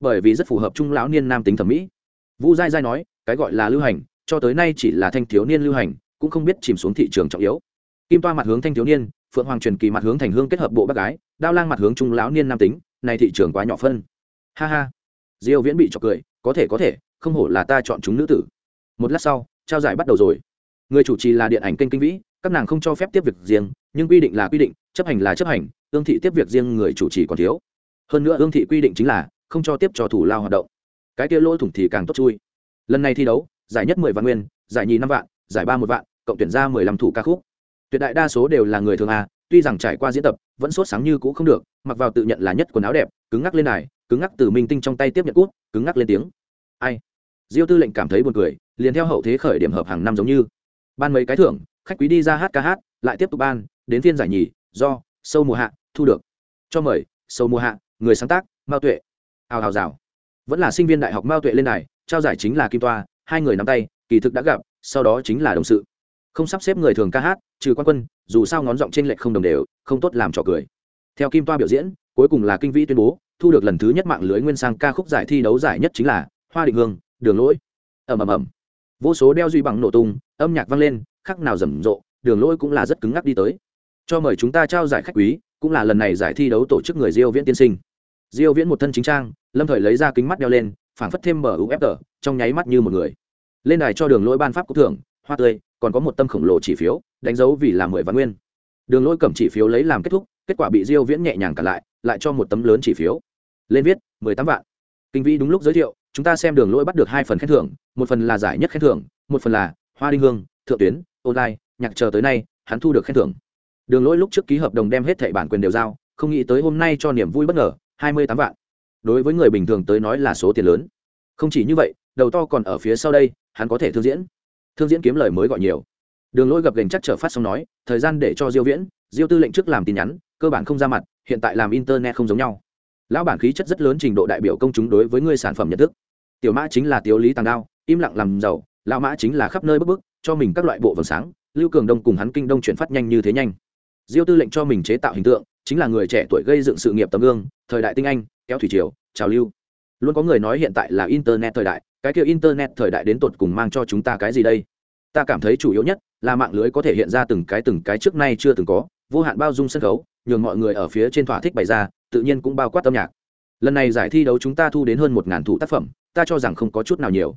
Bởi vì rất phù hợp trung lão niên nam tính thẩm mỹ. Vũ giai giai nói, cái gọi là lưu hành, cho tới nay chỉ là thanh thiếu niên lưu hành, cũng không biết chìm xuống thị trường trọng yếu. Kim toa mặt hướng thanh thiếu niên, phượng hoàng truyền kỳ mặt hướng thành hương kết hợp bộ bác gái, đao lang mặt hướng trung lão niên nam tính này thị trường quá nhỏ phân. Ha ha. Diêu viễn bị chọc cười, có thể có thể, không hổ là ta chọn chúng nữ tử. Một lát sau, trao giải bắt đầu rồi. Người chủ trì là điện ảnh kênh kinh vĩ, các nàng không cho phép tiếp việc riêng, nhưng quy định là quy định, chấp hành là chấp hành, ương thị tiếp việc riêng người chủ trì còn thiếu. Hơn nữa ương thị quy định chính là không cho tiếp cho thủ lao hoạt động. Cái kia lỗ thủng thì càng tốt chui. Lần này thi đấu giải nhất mười vạn nguyên giải nhì năm vạn giải ba một vạn cộng tuyển ra mười lăm thủ ca khúc. Tuyệt đại đa số đều là người thường à, tuy rằng trải qua diễn tập vẫn sốt sáng như cũ không được mặc vào tự nhận là nhất quần áo đẹp cứng ngắc lên này cứng ngắc từ minh tinh trong tay tiếp nhận cút cứng ngắc lên tiếng. Ai? Diêu tư lệnh cảm thấy buồn cười liền theo hậu thế khởi điểm hợp hàng năm giống như. Ban mấy cái thưởng khách quý đi ra hát ca hát lại tiếp tục ban đến phiên giải nhì do sâu mùa hạ thu được. Cho mời sâu mùa hạ người sáng tác mao tuệ hào hào rào. Vẫn là sinh viên đại học mao tuệ lên đài, trao giải chính là kim toa, hai người nắm tay, kỳ thực đã gặp, sau đó chính là đồng sự. Không sắp xếp người thường ca hát, trừ quan quân, dù sao ngón giọng trên lệch không đồng đều, không tốt làm trò cười. Theo kim toa biểu diễn, cuối cùng là kinh vĩ tuyên bố, thu được lần thứ nhất mạng lưới nguyên sang ca khúc giải thi đấu giải nhất chính là hoa định hương, đường lỗi. Ầm ầm ầm. Vô số đeo duy bằng nổ tung, âm nhạc vang lên, khắc nào rầm rộ, đường lỗi cũng là rất cứng ngắc đi tới. Cho mời chúng ta trao giải khách quý, cũng là lần này giải thi đấu tổ chức người diêu viễn tiên sinh. Diêu viễn một thân chính trang lâm thời lấy ra kính mắt đeo lên, phảng phất thêm mở ufr trong nháy mắt như một người. Lên đài cho đường lỗi ban pháp cúc thưởng hoa tươi, còn có một tâm khổng lồ chỉ phiếu, đánh dấu vì là mười vạn nguyên. Đường lỗi cầm chỉ phiếu lấy làm kết thúc, kết quả bị diêu viễn nhẹ nhàng cả lại lại cho một tấm lớn chỉ phiếu. Lên viết, mười tám vạn. Kinh vĩ đúng lúc giới thiệu, chúng ta xem đường lỗi bắt được hai phần khen thưởng, một phần là giải nhất khen thưởng, một phần là hoa đinh hương, thượng tuyến, online, nhạc chờ tới nay, hắn thu được khen thưởng. Đường lỗi lúc trước ký hợp đồng đem hết thẻ bản quyền đều giao, không nghĩ tới hôm nay cho niềm vui bất ngờ, hai mươi tám vạn đối với người bình thường tới nói là số tiền lớn. Không chỉ như vậy, đầu to còn ở phía sau đây, hắn có thể thương diễn. Thương diễn kiếm lời mới gọi nhiều. Đường lỗi gập gành chắc trở phát xong nói, thời gian để cho diêu viễn, diêu tư lệnh trước làm tin nhắn, cơ bản không ra mặt, hiện tại làm internet không giống nhau. Lão bản khí chất rất lớn trình độ đại biểu công chúng đối với người sản phẩm nhận thức. Tiểu mã chính là Tiểu lý tàng đao, im lặng làm giàu, lão mã chính là khắp nơi bức bức, cho mình các loại bộ vầng sáng, lưu cường đông cùng hắn kinh đông chuyển phát nhanh như thế nhanh. Diêu tư lệnh cho mình chế tạo hình tượng, chính là người trẻ tuổi gây dựng sự nghiệp tấm gương, thời đại tinh anh kéo thủy triều, trào lưu. Luôn có người nói hiện tại là internet thời đại, cái kia internet thời đại đến tột cùng mang cho chúng ta cái gì đây? Ta cảm thấy chủ yếu nhất là mạng lưới có thể hiện ra từng cái từng cái trước nay chưa từng có, vô hạn bao dung sân khấu, nhường mọi người ở phía trên thỏa thích bày ra, tự nhiên cũng bao quát âm nhạc. Lần này giải thi đấu chúng ta thu đến hơn một ngàn thủ tác phẩm, ta cho rằng không có chút nào nhiều.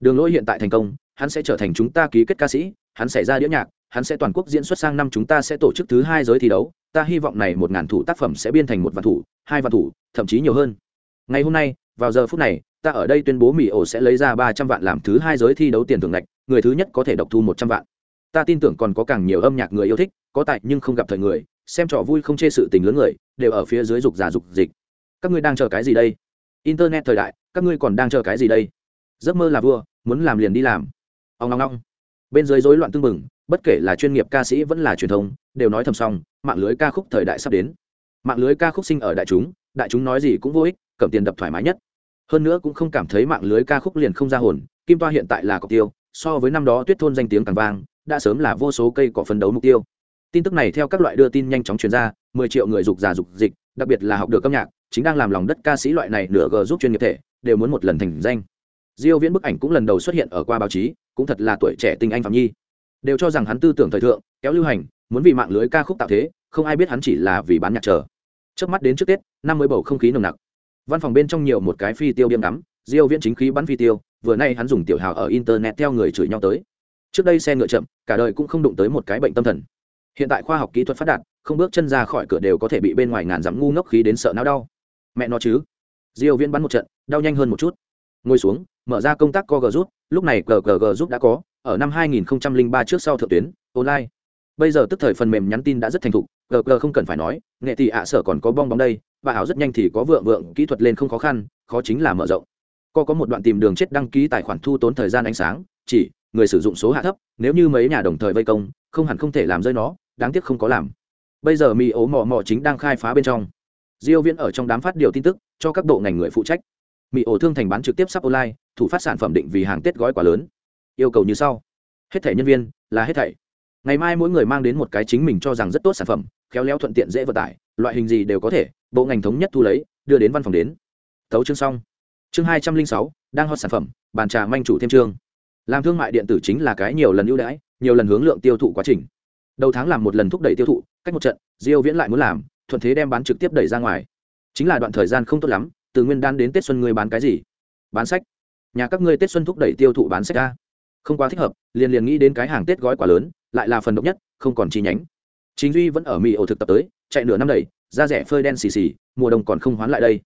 Đường lỗi hiện tại thành công, hắn sẽ trở thành chúng ta ký kết ca sĩ, hắn sẽ ra đĩa nhạc hắn sẽ toàn quốc diễn xuất sang năm chúng ta sẽ tổ chức thứ hai giới thi đấu, ta hy vọng này một ngàn thủ tác phẩm sẽ biên thành một vạn thủ, hai vạn thủ, thậm chí nhiều hơn. Ngày hôm nay, vào giờ phút này, ta ở đây tuyên bố mỹ ổ sẽ lấy ra ba trăm vạn làm thứ hai giới thi đấu tiền thưởng lệch người thứ nhất có thể độc thu một trăm vạn. Ta tin tưởng còn có càng nhiều âm nhạc người yêu thích, có tại nhưng không gặp thời người, xem trò vui không chê sự tình lớn người, đều ở phía dưới dục giả dục dịch. Các ngươi đang chờ cái gì đây? Internet thời đại, các ngươi còn đang chờ cái gì đây? Giấc mơ là vua, muốn làm liền đi làm. Ông ngong ngong bên dưới rối loạn tương mừng, bất kể là chuyên nghiệp ca sĩ vẫn là truyền thông đều nói thầm xong mạng lưới ca khúc thời đại sắp đến. Mạng lưới ca khúc sinh ở đại chúng đại chúng nói gì cũng vô ích cầm tiền đập thoải mái nhất. Hơn nữa cũng không cảm thấy mạng lưới ca khúc liền không ra hồn kim toa hiện tại là cọc tiêu so với năm đó tuyết thôn danh tiếng càng vang đã sớm là vô số cây cỏ phấn đấu mục tiêu. Tin tức này theo các loại đưa tin nhanh chóng truyền ra mười triệu người dục già dục dịch đặc biệt là học được âm nhạc chính đang làm lòng đất ca sĩ loại này nửa g giúp chuyên nghiệp thể đều muốn một lần thành danh diêu viễn bức ảnh cũng lần đầu xuất hiện ở qua báo chí, cũng thật là tuổi trẻ tinh anh phạm nhi. Đều cho rằng hắn tư tưởng thời thượng, kéo lưu hành, muốn vì mạng lưới ca khúc tạo thế, không ai biết hắn chỉ là vì bán nhạc chờ. Trước mắt đến trước tết, năm mới bầu không khí nồng nặc. Văn phòng bên trong nhiều một cái phi tiêu biếm đắm, diêu viễn chính khí bắn phi tiêu, vừa nay hắn dùng tiểu hào ở internet theo người chửi nhau tới. Trước đây xe ngựa chậm, cả đời cũng không đụng tới một cái bệnh tâm thần. Hiện tại khoa học kỹ thuật phát đạt, không bước chân ra khỏi cửa đều có thể bị bên ngoài ngàn dặm ngu ngốc khí đến sợ não đau. Mẹ nó chứ. Diêu viễn bắn một trận, đau nhanh hơn một chút. Ngồi xuống mở ra công tác co g rút lúc này ggg rút đã có, ở năm 2003 trước sau thượng tuyến, online. Bây giờ tức thời phần mềm nhắn tin đã rất thành thục gg không cần phải nói, nghệ tỷ ạ sở còn có bong bóng đây, và ảo rất nhanh thì có vượng vượng, kỹ thuật lên không khó khăn, khó chính là mở rộng. Co có một đoạn tìm đường chết đăng ký tài khoản thu tốn thời gian ánh sáng, chỉ, người sử dụng số hạ thấp, nếu như mấy nhà đồng thời vây công, không hẳn không thể làm rơi nó, đáng tiếc không có làm. Bây giờ mi ố mò mò chính đang khai phá bên trong. Diêu viễn ở trong đám phát điều tin tức, cho các bộ ngành người phụ trách mì ổ thương thành bán trực tiếp sắp online, thủ phát sản phẩm định vì hàng tết gói quá lớn. Yêu cầu như sau. Hết thảy nhân viên, là hết thảy. Ngày mai mỗi người mang đến một cái chính mình cho rằng rất tốt sản phẩm, khéo léo thuận tiện dễ vận tải, loại hình gì đều có thể, bộ ngành thống nhất thu lấy, đưa đến văn phòng đến. Tấu chương xong. Chương hai trăm linh sáu, đang hot sản phẩm, bàn trà manh chủ thêm chương. Làm thương mại điện tử chính là cái nhiều lần ưu đãi, nhiều lần hướng lượng tiêu thụ quá trình. Đầu tháng làm một lần thúc đẩy tiêu thụ, cách một trận, diêu viễn lại muốn làm, thuận thế đem bán trực tiếp đẩy ra ngoài. Chính là đoạn thời gian không tốt lắm từ nguyên đan đến tết xuân ngươi bán cái gì? Bán sách. Nhà các ngươi tết xuân thúc đẩy tiêu thụ bán sách ra không quá thích hợp, liền liền nghĩ đến cái hàng tết gói quả lớn, lại là phần độc nhất, không còn chi nhánh. Chính duy vẫn ở mỹ ổ thực tập tới, chạy nửa năm đầy, da rẻ phơi đen xì xì, mùa đông còn không hoán lại đây.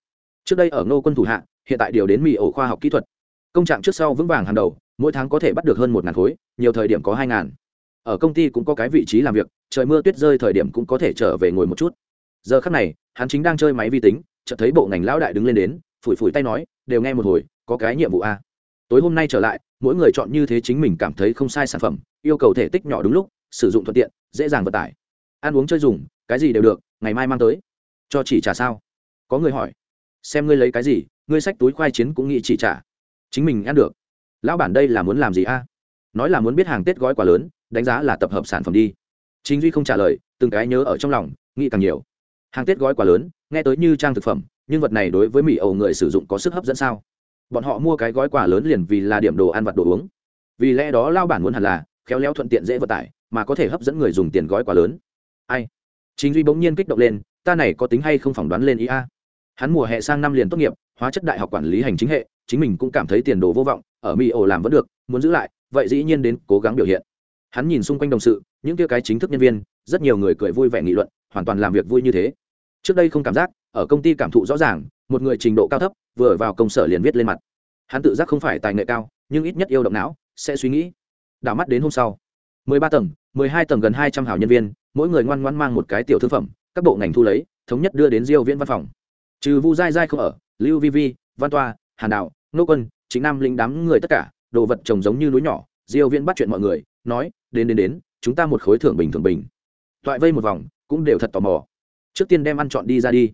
Trước đây ở ngô quân thủ hạ, hiện tại điều đến mỹ ổ khoa học kỹ thuật. Công trạng trước sau vững vàng hàng đầu, mỗi tháng có thể bắt được hơn một ngàn khối, nhiều thời điểm có hai ngàn. Ở công ty cũng có cái vị trí làm việc, trời mưa tuyết rơi thời điểm cũng có thể trở về ngồi một chút. Giờ khắc này, hắn chính đang chơi máy vi tính chợt thấy bộ ngành lão đại đứng lên đến, phủi phủi tay nói, đều nghe một hồi, có cái nhiệm vụ a. Tối hôm nay trở lại, mỗi người chọn như thế chính mình cảm thấy không sai sản phẩm, yêu cầu thể tích nhỏ đúng lúc, sử dụng thuận tiện, dễ dàng vận tải. Ăn uống chơi dùng, cái gì đều được, ngày mai mang tới. Cho chỉ trả sao? Có người hỏi. Xem ngươi lấy cái gì, ngươi xách túi khoai chiến cũng nghĩ chỉ trả. Chính mình ăn được. Lão bản đây là muốn làm gì a? Nói là muốn biết hàng tết gói quá lớn, đánh giá là tập hợp sản phẩm đi. Chính duy không trả lời, từng cái nhớ ở trong lòng, nghĩ càng nhiều. Hàng tết gói quá lớn nghe tới như trang thực phẩm, nhưng vật này đối với mỹ ẩu người sử dụng có sức hấp dẫn sao? Bọn họ mua cái gói quà lớn liền vì là điểm đồ ăn vặt đồ uống. Vì lẽ đó lao bản muốn hẳn là khéo léo thuận tiện dễ vận tải, mà có thể hấp dẫn người dùng tiền gói quà lớn. Ai? Chính duy bỗng nhiên kích động lên, ta này có tính hay không phỏng đoán lên ý a? Hắn mùa hè sang năm liền tốt nghiệp, hóa chất đại học quản lý hành chính hệ, chính mình cũng cảm thấy tiền đồ vô vọng, ở mỹ ổ làm vẫn được, muốn giữ lại, vậy dĩ nhiên đến cố gắng biểu hiện. Hắn nhìn xung quanh đồng sự, những kia cái chính thức nhân viên, rất nhiều người cười vui vẻ nghị luận, hoàn toàn làm việc vui như thế trước đây không cảm giác, ở công ty cảm thụ rõ ràng, một người trình độ cao thấp, vừa vào công sở liền viết lên mặt. Hắn tự giác không phải tài nghệ cao, nhưng ít nhất yêu động não, sẽ suy nghĩ. Đảo mắt đến hôm sau, mười ba tầng, mười hai tầng gần hai trăm hảo nhân viên, mỗi người ngoan ngoan mang một cái tiểu thương phẩm, các bộ ngành thu lấy, thống nhất đưa đến diêu viễn văn phòng. Trừ vu dai dai không ở, lưu vi vi, văn toa, hàn đạo, nô quân chính nam linh đám người tất cả, đồ vật trồng giống như núi nhỏ, diêu viễn bắt chuyện mọi người, nói, đến đến đến, chúng ta một khối thưởng bình thường bình. Toại vây một vòng, cũng đều thật tò mò trước tiên đem ăn chọn đi ra đi.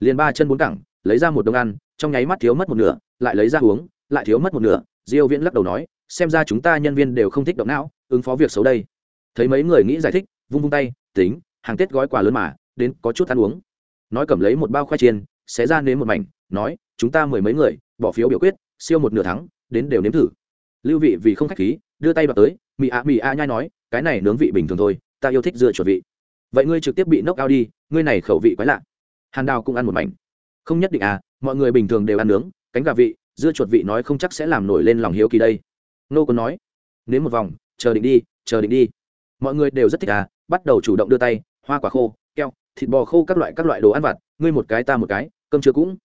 Liền ba chân bốn cẳng, lấy ra một đông ăn, trong nháy mắt thiếu mất một nửa, lại lấy ra uống, lại thiếu mất một nửa, diêu viễn lắc đầu nói, xem ra chúng ta nhân viên đều không thích động não, ứng phó việc xấu đây. Thấy mấy người nghĩ giải thích, vung vung tay, tính, hàng tết gói quà lớn mà, đến có chút ăn uống. Nói cầm lấy một bao khoai chiên, xé ra nếm một mảnh, nói, chúng ta mười mấy người, bỏ phiếu biểu quyết, siêu một nửa thắng, đến đều nếm thử. Lưu vị vì không khách khí, đưa tay vào tới, mì a mì a nhai nói, cái này nướng vị bình thường thôi, ta yêu thích dưa chuột vị vậy ngươi trực tiếp bị nốc ao đi, ngươi này khẩu vị quái lạ. Hàn đào cũng ăn một mảnh. Không nhất định à mọi người bình thường đều ăn nướng, cánh gà vị, dưa chuột vị nói không chắc sẽ làm nổi lên lòng hiếu kỳ đây. Nô còn nói nếu một vòng, chờ định đi, chờ định đi. Mọi người đều rất thích à bắt đầu chủ động đưa tay, hoa quả khô, keo, thịt bò khô các loại các loại đồ ăn vặt, ngươi một cái ta một cái, cơm chưa cũng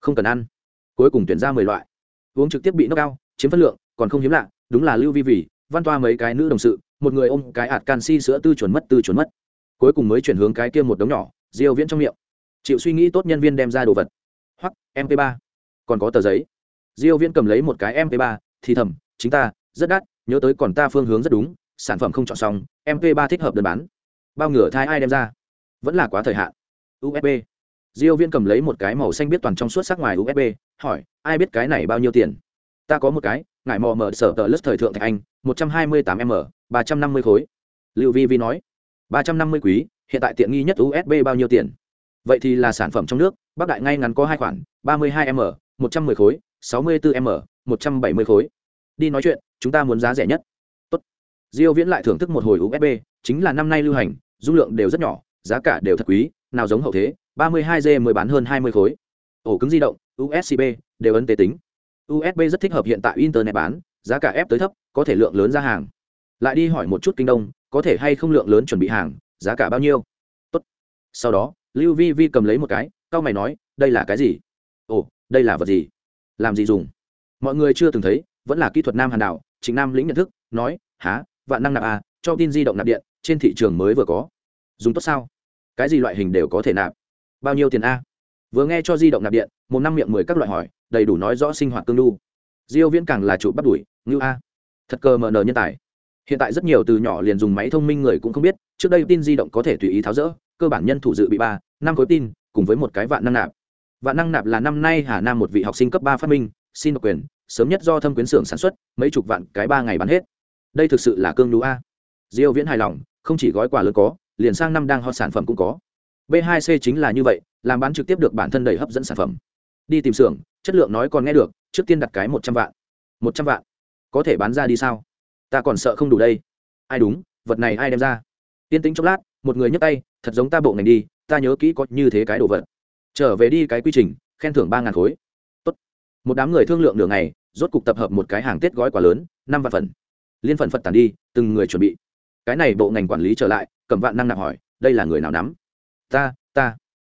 không cần ăn. Cuối cùng tuyển ra mười loại. Uống trực tiếp bị nốc cao chiếm phân lượng, còn không hiếm lạ, đúng là lưu vi vì văn toa mấy cái nữ đồng sự, một người ôm cái ạt canxi sữa tư chuẩn mất, tư chuẩn mất cuối cùng mới chuyển hướng cái kia một đống nhỏ, diêu viễn trong miệng. Chịu suy nghĩ tốt nhân viên đem ra đồ vật. Hoặc mp 3 còn có tờ giấy. Diêu viễn cầm lấy một cái mp 3 thì thầm, chính ta, rất đắt, nhớ tới còn ta phương hướng rất đúng, sản phẩm không chọn xong mp 3 thích hợp đơn bán. Bao ngửa thai ai đem ra? Vẫn là quá thời hạn. Usb diêu viễn cầm lấy một cái màu xanh biết toàn trong suốt sắc ngoài usb hỏi, ai biết cái này bao nhiêu tiền? Ta có một cái, ngải mò mở sở tờ list thời thượng thạch anh 128 m 350 khối. Lưu vi vi nói 350 quý, hiện tại tiện nghi nhất usb bao nhiêu tiền? Vậy thì là sản phẩm trong nước bắc đại ngay ngắn có hai khoản 32 m 110 khối 64 m, một trăm bảy mươi khối. Đi nói chuyện, chúng ta muốn giá rẻ nhất. Tốt. diêu viễn lại thưởng thức một hồi usb chính là năm nay lưu hành, dung lượng đều rất nhỏ, giá cả đều thật quý, nào giống hậu thế 32 g mới bán hơn 20 khối. Ổ cứng di động usb đều ấn tế tính. Usb rất thích hợp hiện tại internet bán, giá cả ép tới thấp, có thể lượng lớn ra hàng. Lại đi hỏi một chút kinh đông có thể hay không lượng lớn chuẩn bị hàng, giá cả bao nhiêu? Tốt. sau đó, lưu vi vi cầm lấy một cái cao mày nói, đây là cái gì? Ồ, đây là vật gì? Làm gì dùng? Mọi người chưa từng thấy, vẫn là kỹ thuật nam hàn đảo chính nam lĩnh nhận thức, nói há vạn năng nạp a cho tin di động nạp điện, trên thị trường mới vừa có. Dùng tốt sao? Cái gì loại hình đều có thể nạp. Bao nhiêu tiền a? Vừa nghe cho di động nạp điện, một năm miệng mười các loại hỏi, đầy đủ nói rõ sinh hoạt tương đu. Diêu viễn càng là trụ bắt đuổi, ngưu a, thật cơ mờ nờ nhân tài hiện tại rất nhiều từ nhỏ liền dùng máy thông minh người cũng không biết, trước đây tin di động có thể tùy ý tháo rỡ, cơ bản nhân thủ dự bị ba, năm khối tin, cùng với một cái vạn năng nạp. Vạn năng nạp là năm nay hà nam một vị học sinh cấp ba phát minh, xin độc quyền, sớm nhất do thâm quyến xưởng sản xuất, mấy chục vạn cái ba ngày bán hết. Đây thực sự là cương đú a. Diêu viễn hài lòng, không chỉ gói quà lớn có, liền sang năm đang hot sản phẩm cũng có. B 2 c chính là như vậy, làm bán trực tiếp được bản thân đầy hấp dẫn sản phẩm. Đi tìm xưởng, chất lượng nói còn nghe được, trước tiên đặt cái một trăm vạn. Một trăm vạn. Có thể bán ra đi sao? Ta còn sợ không đủ đây. Ai đúng, vật này ai đem ra? Tiên tính chốc lát, một người nhấc tay, thật giống ta bộ ngành đi, ta nhớ kỹ có như thế cái đồ vật. Trở về đi cái quy trình, khen thưởng ba ngàn khối. Tốt. một đám người thương lượng nửa ngày, rốt cục tập hợp một cái hàng tết gói quá lớn, năm vạn phần. Liên phần phật tàn đi, từng người chuẩn bị. Cái này bộ ngành quản lý trở lại cầm vạn năng nạp hỏi, đây là người nào nắm? Ta ta.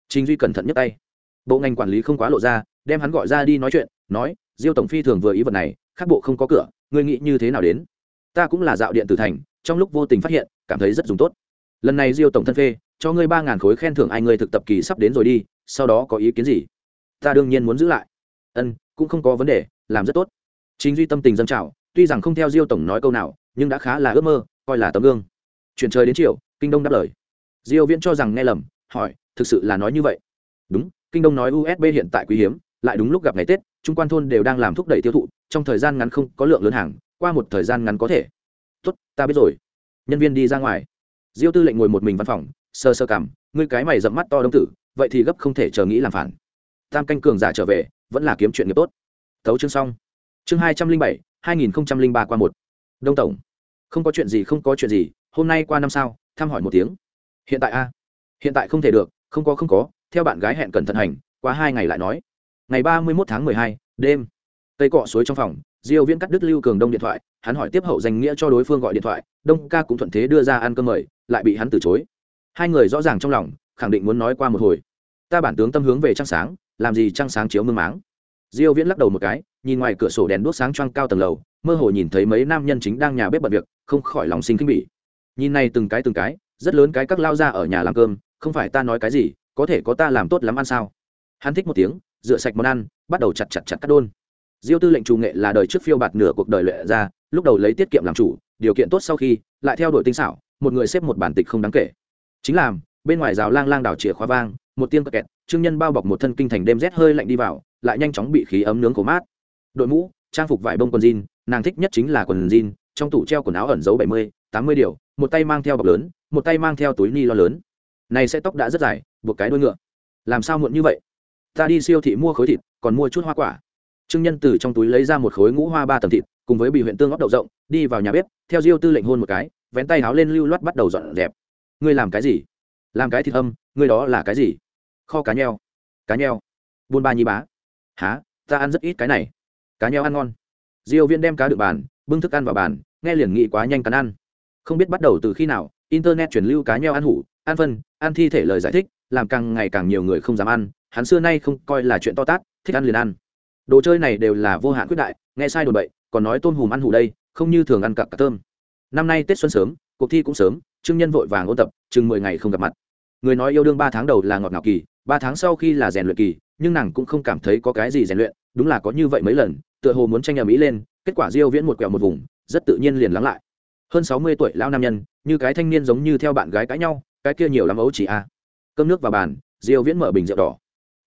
Trình duy cẩn thận nhất tay. Bộ ngành quản lý không quá lộ ra, đem hắn gọi ra đi nói chuyện, nói, diêu tổng phi thường vừa ý vật này, khác bộ không có cửa, ngươi nghĩ như thế nào đến? Ta cũng là dạo điện tử thành, trong lúc vô tình phát hiện, cảm thấy rất dùng tốt. Lần này diêu tổng thân phê, cho ngươi ba ngàn khối khen thưởng ai ngươi thực tập kỳ sắp đến rồi đi, sau đó có ý kiến gì? Ta đương nhiên muốn giữ lại. Ân, cũng không có vấn đề, làm rất tốt. Chính duy tâm tình dân trào, tuy rằng không theo diêu tổng nói câu nào, nhưng đã khá là ước mơ, coi là tấm gương. Chuyển trời đến chiều, kinh đông đáp lời. Diêu viễn cho rằng nghe lầm, hỏi, thực sự là nói như vậy? Đúng, kinh đông nói usb hiện tại quý hiếm, lại đúng lúc gặp ngày tết, trung quan thôn đều đang làm thúc đẩy tiêu thụ, trong thời gian ngắn không có lượng lớn hàng qua một thời gian ngắn có thể. Tốt, ta biết rồi. Nhân viên đi ra ngoài. Diêu tư lệnh ngồi một mình văn phòng sơ sơ cảm ngươi cái mày dẫm mắt to đông tử, vậy thì gấp không thể chờ nghĩ làm phản. Tam canh cường giả trở về, vẫn là kiếm chuyện nghiệp tốt. Thấu chương xong. Chương hai trăm linh bảy, hai nghìn ba qua một. Đông tổng. Không có chuyện gì, không có chuyện gì, hôm nay qua năm sao, thăm hỏi một tiếng. Hiện tại a. Hiện tại không thể được, không có không có, theo bạn gái hẹn cẩn thận hành, qua hai ngày lại nói. Ngày ba mươi một tháng mười hai, đêm. Tây cọ suối trong phòng diêu viễn cắt đứt lưu cường đông điện thoại, hắn hỏi tiếp hậu danh nghĩa cho đối phương gọi điện thoại, đông ca cũng thuận thế đưa ra ăn cơm mời, lại bị hắn từ chối. Hai người rõ ràng trong lòng, khẳng định muốn nói qua một hồi. Ta bản tướng tâm hướng về trăng sáng, làm gì trăng sáng chiếu mương máng. Diêu viễn lắc đầu một cái, nhìn ngoài cửa sổ đèn đuốc sáng choang cao tầng lầu, mơ hồ nhìn thấy mấy nam nhân chính đang nhà bếp bận việc, không khỏi lòng sinh kinh bỉ. Nhìn này từng cái từng cái, rất lớn cái các lao ra ở nhà làm cơm, không phải ta nói cái gì, có thể có ta làm tốt lắm ăn sao? Hắn thích một tiếng, rửa sạch món ăn, bắt đầu chặt chặt chặt cắt đôn diêu tư lệnh chủ nghệ là đời trước phiêu bạt nửa cuộc đời lệ ra, lúc đầu lấy tiết kiệm làm chủ, điều kiện tốt sau khi, lại theo đuổi tinh xảo, một người xếp một bản tịch không đáng kể. Chính làm, bên ngoài rào lang lang đảo chìa khóa vang, một tiên kẹt trương nhân bao bọc một thân kinh thành đêm rét hơi lạnh đi vào, lại nhanh chóng bị khí ấm nướng cổ mát. Đội mũ, trang phục vải bông quần jean, nàng thích nhất chính là quần jean, trong tủ treo quần áo ẩn giấu bảy mươi, tám mươi điều, một tay mang theo bọc lớn, một tay mang theo túi ni lo lớn. Này sẽ tóc đã rất dài, buộc cái đuôi ngựa. Làm sao muộn như vậy? Ta đi siêu thị mua khối thịt, còn mua chút hoa quả trương nhân từ trong túi lấy ra một khối ngũ hoa ba tầm thịt, cùng với bị huyện tương óc đậu rộng, đi vào nhà bếp, theo diêu tư lệnh hôn một cái, vén tay áo lên lưu loát bắt đầu dọn dẹp. Ngươi làm cái gì? Làm cái thịt âm ngươi đó là cái gì? Kho cá nheo. Cá nheo. Buôn ba nhi bá. Há ta ăn rất ít cái này. Cá nheo ăn ngon. Diêu viên đem cá được bàn, bưng thức ăn vào bàn, nghe liền nghĩ quá nhanh cắn ăn. Không biết bắt đầu từ khi nào, internet truyền lưu cá nheo ăn hủ, ăn phân, ăn thi thể lời giải thích, làm càng ngày càng nhiều người không dám ăn, hắn xưa nay không coi là chuyện to tát, thích ăn liền ăn đồ chơi này đều là vô hạn quyết đại, nghe sai đồn bậy, còn nói tôm hùm ăn hủ đây, không như thường ăn cặp cả tôm. Năm nay tết xuân sớm, cuộc thi cũng sớm, trương nhân vội vàng ôn tập, chừng mười ngày không gặp mặt. Người nói yêu đương ba tháng đầu là ngọt ngào kỳ, ba tháng sau khi là rèn luyện kỳ, nhưng nàng cũng không cảm thấy có cái gì rèn luyện, đúng là có như vậy mấy lần, tựa hồ muốn tranh nhà mỹ lên, kết quả diêu viễn một quẹo một vùng, rất tự nhiên liền lắng lại. Hơn sáu mươi tuổi lão nam nhân, như cái thanh niên giống như theo bạn gái cãi nhau, cái kia nhiều lắm ấu chỉ a. Cơm nước vào bàn, diêu viễn mở bình rượu đỏ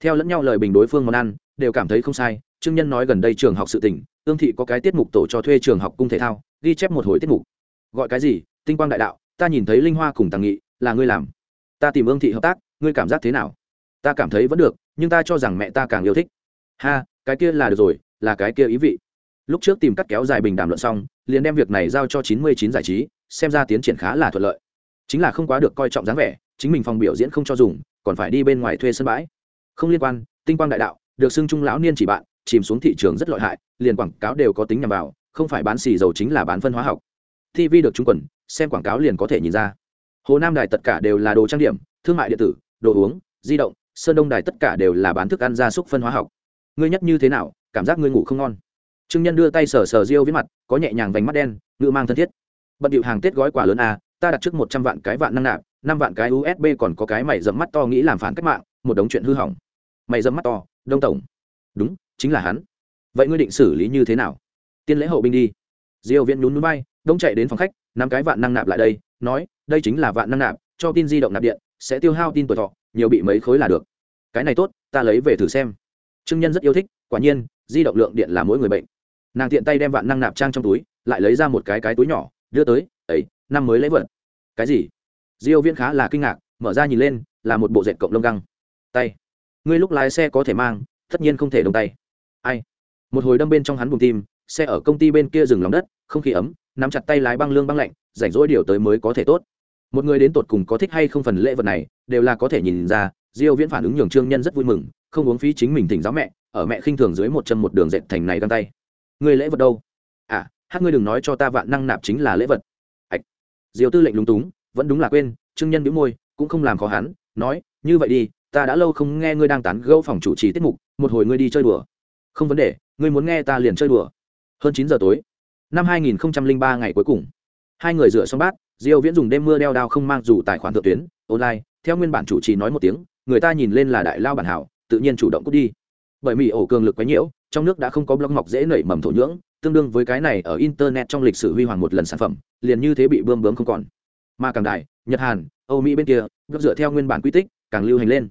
theo lẫn nhau lời bình đối phương món ăn, đều cảm thấy không sai, trương nhân nói gần đây trường học sự tỉnh ương thị có cái tiết mục tổ cho thuê trường học cung thể thao, ghi chép một hồi tiết mục. Gọi cái gì? Tinh quang đại đạo, ta nhìn thấy linh hoa cùng tàng nghị, là ngươi làm. Ta tìm ương thị hợp tác, ngươi cảm giác thế nào? Ta cảm thấy vẫn được, nhưng ta cho rằng mẹ ta càng yêu thích. Ha, cái kia là được rồi, là cái kia ý vị. Lúc trước tìm cắt kéo dài bình đàm luận xong, liền đem việc này giao cho chín mươi chín giải trí, xem ra tiến triển khá là thuận lợi. Chính là không quá được coi trọng dáng vẻ, chính mình phòng biểu diễn không cho dùng, còn phải đi bên ngoài thuê sân bãi không liên quan, tinh quang đại đạo, được xưng trung lão niên chỉ bạn, chìm xuống thị trường rất lợi hại, liền quảng cáo đều có tính nhằm vào, không phải bán xì dầu chính là bán phân hóa học. Tv được trúng quần, xem quảng cáo liền có thể nhìn ra. Hồ nam đài tất cả đều là đồ trang điểm, thương mại điện tử, đồ uống, di động, sơn đông đài tất cả đều là bán thức ăn gia súc phân hóa học. Ngươi nhất như thế nào, cảm giác ngươi ngủ không ngon. Trương nhân đưa tay sờ sờ riêu với mặt, có nhẹ nhàng vành mắt đen, ngự mang thân thiết. Bận điệu hàng tết gói quà lớn a ta đặt trước một trăm vạn cái vạn năng nạp, năm vạn cái usb còn có cái mày dẫm mắt to nghĩ làm phản cách mạng, một đống chuyện hư hỏng mày dẫm mắt to, đông tổng. Đúng, chính là hắn. Vậy ngươi định xử lý như thế nào? Tiên lễ hậu binh đi. Diêu viễn nhún núi bay đông chạy đến phòng khách, nắm cái vạn năng nạp lại đây, nói, đây chính là vạn năng nạp, cho tin di động nạp điện, sẽ tiêu hao tin tuổi thọ, nhiều bị mấy khối là được. Cái này tốt, ta lấy về thử xem. Trương nhân rất yêu thích, quả nhiên, di động lượng điện là mỗi người bệnh. Nàng tiện tay đem vạn năng nạp trang trong túi, lại lấy ra một cái cái túi nhỏ, đưa tới, ấy, năm mới lấy vật. Cái gì? Diêu viễn khá là kinh ngạc, mở ra nhìn lên, là một bộ dệt cộng lông găng. Tay ngươi lúc lái xe có thể mang, tất nhiên không thể đồng tay. Ai? Một hồi đâm bên trong hắn bùng tim, xe ở công ty bên kia dừng lòng đất, không khí ấm, nắm chặt tay lái băng lương băng lạnh, rảnh rỗi điều tới mới có thể tốt. Một người đến tột cùng có thích hay không phần lễ vật này, đều là có thể nhìn ra, diêu viễn phản ứng nhường trương nhân rất vui mừng, không uống phí chính mình thỉnh giáo mẹ, ở mẹ khinh thường dưới một chân một đường dệt thành này găng tay. Người lễ vật đâu? À hát ngươi đừng nói cho ta vạn năng nạp chính là lễ vật. Ạch. Diêu tư lệnh lúng túng, vẫn đúng là quên, trương nhân bĩu môi, cũng không làm khó hắn, nói, như vậy đi ta đã lâu không nghe ngươi đang tán gẫu phòng chủ trì tiết mục, một hồi ngươi đi chơi đùa. Không vấn đề, ngươi muốn nghe ta liền chơi đùa. Hơn chín giờ tối, năm hai nghìn ba ngày cuối cùng. Hai người rửa xong bát, diêu viễn dùng đêm mưa đeo đao không mang dù tài khoản thượng tuyến, online, theo nguyên bản chủ trì nói một tiếng, người ta nhìn lên là đại lao bản hảo, tự nhiên chủ động cút đi. Bởi mỹ ổ cường lực quấy nhiễu trong nước đã không có blog mọc dễ nảy mầm thổ nhưỡng, tương đương với cái này ở internet trong lịch sử huy hoàng một lần sản phẩm, liền như thế bị bơm bướm không còn. Mà càng đại, nhật hàn, âu mỹ bên kia blog dựa theo nguyên bản quy tích, càng lưu hành lên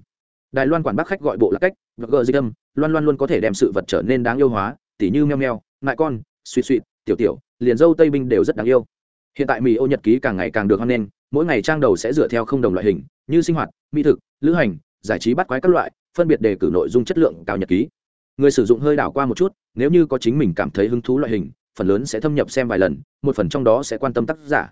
đài loan quản bác khách gọi bộ là cách, gờ di tâm loan loan luôn có thể đem sự vật trở nên đáng yêu hóa, tỉ như meo meo, ngại con suy suy tiểu tiểu, liền dâu tây binh đều rất đáng yêu. Hiện tại mì ô nhật ký càng ngày càng được hoan nghênh, mỗi ngày trang đầu sẽ dựa theo không đồng loại hình, như sinh hoạt, mỹ thực, lữ hành, giải trí bắt quái các loại, phân biệt đề cử nội dung chất lượng cao nhật ký. Người sử dụng hơi đảo qua một chút, nếu như có chính mình cảm thấy hứng thú loại hình, phần lớn sẽ thâm nhập xem vài lần, một phần trong đó sẽ quan tâm tác giả.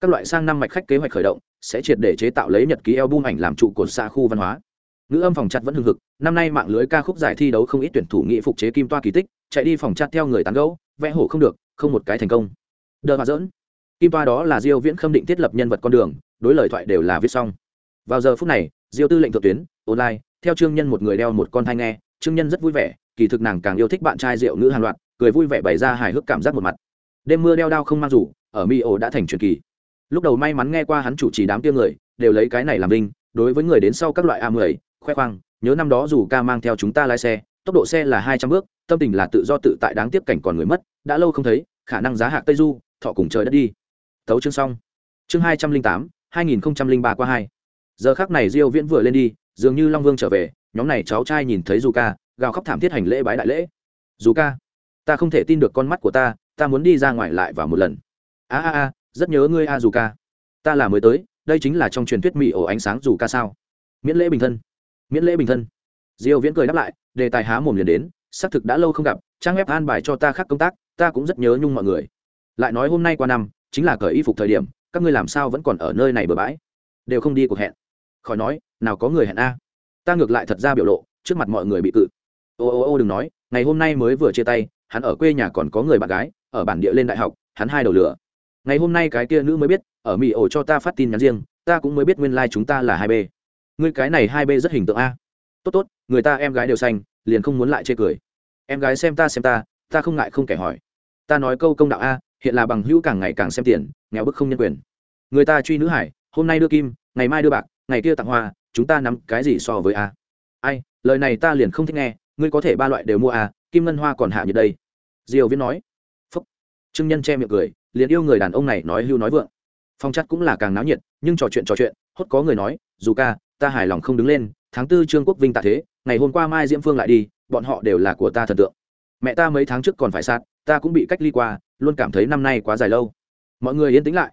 Các loại sang năm mạch khách kế hoạch khởi động, sẽ triệt để chế tạo lấy nhật ký album ảnh làm trụ cột xa khu văn hóa ngữ âm phòng chặt vẫn hưng hực, năm nay mạng lưới ca khúc giải thi đấu không ít tuyển thủ nghị phục chế kim toa kỳ tích, chạy đi phòng chặt theo người tán gẫu, vẽ hổ không được, không một cái thành công. Đờ mà dỡn. Kim toa đó là diêu viễn khâm định thiết lập nhân vật con đường, đối lời thoại đều là viết xong. Vào giờ phút này, diêu tư lệnh thượng tuyến, online, theo trương nhân một người đeo một con thai nghe, trương nhân rất vui vẻ, kỳ thực nàng càng yêu thích bạn trai rượu Nữ hàng loạt cười vui vẻ bày ra hài hước cảm giác một mặt. Đêm mưa đeo đao không mang rủ ở mi ổ đã thành truyền kỳ. Lúc đầu may mắn nghe qua hắn chủ trì đám tiêm người, đều lấy cái này làm vinh đối với người đến sau các loại a mười khoe khoang, nhớ năm đó dù ca mang theo chúng ta lái xe, tốc độ xe là hai trăm bước, tâm tình là tự do tự tại đáng tiếp cảnh còn người mất, đã lâu không thấy, khả năng giá hạ tây du, thọ cùng trời đất đi. Thấu chương xong. Chương hai trăm linh tám, hai nghìn ba qua hai. Giờ khác này diêu viễn vừa lên đi, dường như long vương trở về, nhóm này cháu trai nhìn thấy dù ca, gào khóc thảm thiết hành lễ bái đại lễ. Dù ca, ta không thể tin được con mắt của ta ta muốn đi ra ngoài lại vào một lần. A a a, rất nhớ ngươi a dù ca. Ta là mới tới, đây chính là trong truyền thuyết mỹ ổ ánh sáng dù ca sao? Miễn lễ bình thân miễn lễ bình thân. Diêu viễn cười đáp lại, đề tài há mồm liền đến, xác thực đã lâu không gặp, trang web an bài cho ta khác công tác, ta cũng rất nhớ nhung mọi người. Lại nói hôm nay qua năm, chính là cởi y phục thời điểm, các ngươi làm sao vẫn còn ở nơi này bừa bãi? Đều không đi cuộc hẹn. Khỏi nói, nào có người hẹn a. Ta ngược lại thật ra biểu lộ, trước mặt mọi người bị cự. Ô ô ô đừng nói, ngày hôm nay mới vừa chia tay, hắn ở quê nhà còn có người bạn gái, ở bản địa lên đại học, hắn hai đầu lửa. Ngày hôm nay cái kia nữ mới biết, ở mỹ ổ cho ta phát tin nhắn riêng, ta cũng mới biết nguyên lai chúng ta là hai b ngươi cái này hai b rất hình tượng a. Tốt tốt, người ta em gái đều xanh, liền không muốn lại chê cười. Em gái xem ta xem ta ta không ngại không kẻ hỏi. Ta nói câu công đạo a, hiện là bằng hữu càng ngày càng xem tiền, nghèo bức không nhân quyền. Người ta truy nữ hải, hôm nay đưa kim, ngày mai đưa bạc, ngày kia tặng hoa, chúng ta nắm cái gì so với a? Ai, lời này ta liền không thích nghe, ngươi có thể ba loại đều mua a, kim ngân hoa còn hạ như đây. Diều viễn nói. Phúc. Trương nhân che miệng cười, liền yêu người đàn ông này nói hưu nói vượng. Phong chắc cũng là càng náo nhiệt, nhưng trò chuyện trò chuyện, hốt có người nói, dù ca ta hài lòng không đứng lên, tháng tư trương quốc vinh tạ thế, ngày hôm qua mai diễm phương lại đi, bọn họ đều là của ta thần tượng. Mẹ ta mấy tháng trước còn phải sát ta cũng bị cách ly qua, luôn cảm thấy năm nay quá dài lâu. Mọi người yên tĩnh lại.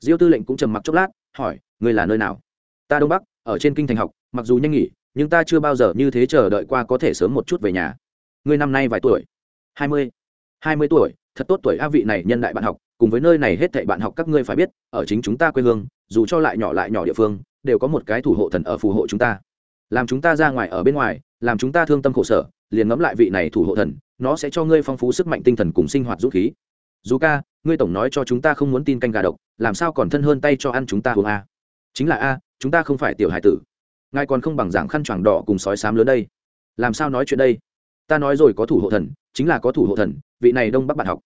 Diêu tư lệnh cũng trầm mặc chốc lát, hỏi người là nơi nào? Ta đông bắc, ở trên kinh thành học, mặc dù nhanh nghỉ, nhưng ta chưa bao giờ như thế chờ đợi qua có thể sớm một chút về nhà. Ngươi năm nay vài tuổi? Hai mươi. Hai mươi tuổi, thật tốt tuổi a vị này nhân đại bạn học, cùng với nơi này hết thảy bạn học các ngươi phải biết, ở chính chúng ta quê hương, dù cho lại nhỏ lại nhỏ địa phương đều có một cái thủ hộ thần ở phù hộ chúng ta. Làm chúng ta ra ngoài ở bên ngoài, làm chúng ta thương tâm khổ sở, liền ngẫm lại vị này thủ hộ thần, nó sẽ cho ngươi phong phú sức mạnh tinh thần cùng sinh hoạt dũng khí. Dù ca ngươi tổng nói cho chúng ta không muốn tin canh gà độc, làm sao còn thân hơn tay cho ăn chúng ta uống a? Chính là a, chúng ta không phải tiểu hải tử. Ngài còn không bằng dạng khăn choàng đỏ cùng sói sám lớn đây. Làm sao nói chuyện đây? Ta nói rồi có thủ hộ thần, chính là có thủ hộ thần, vị này đông bắc bạn học.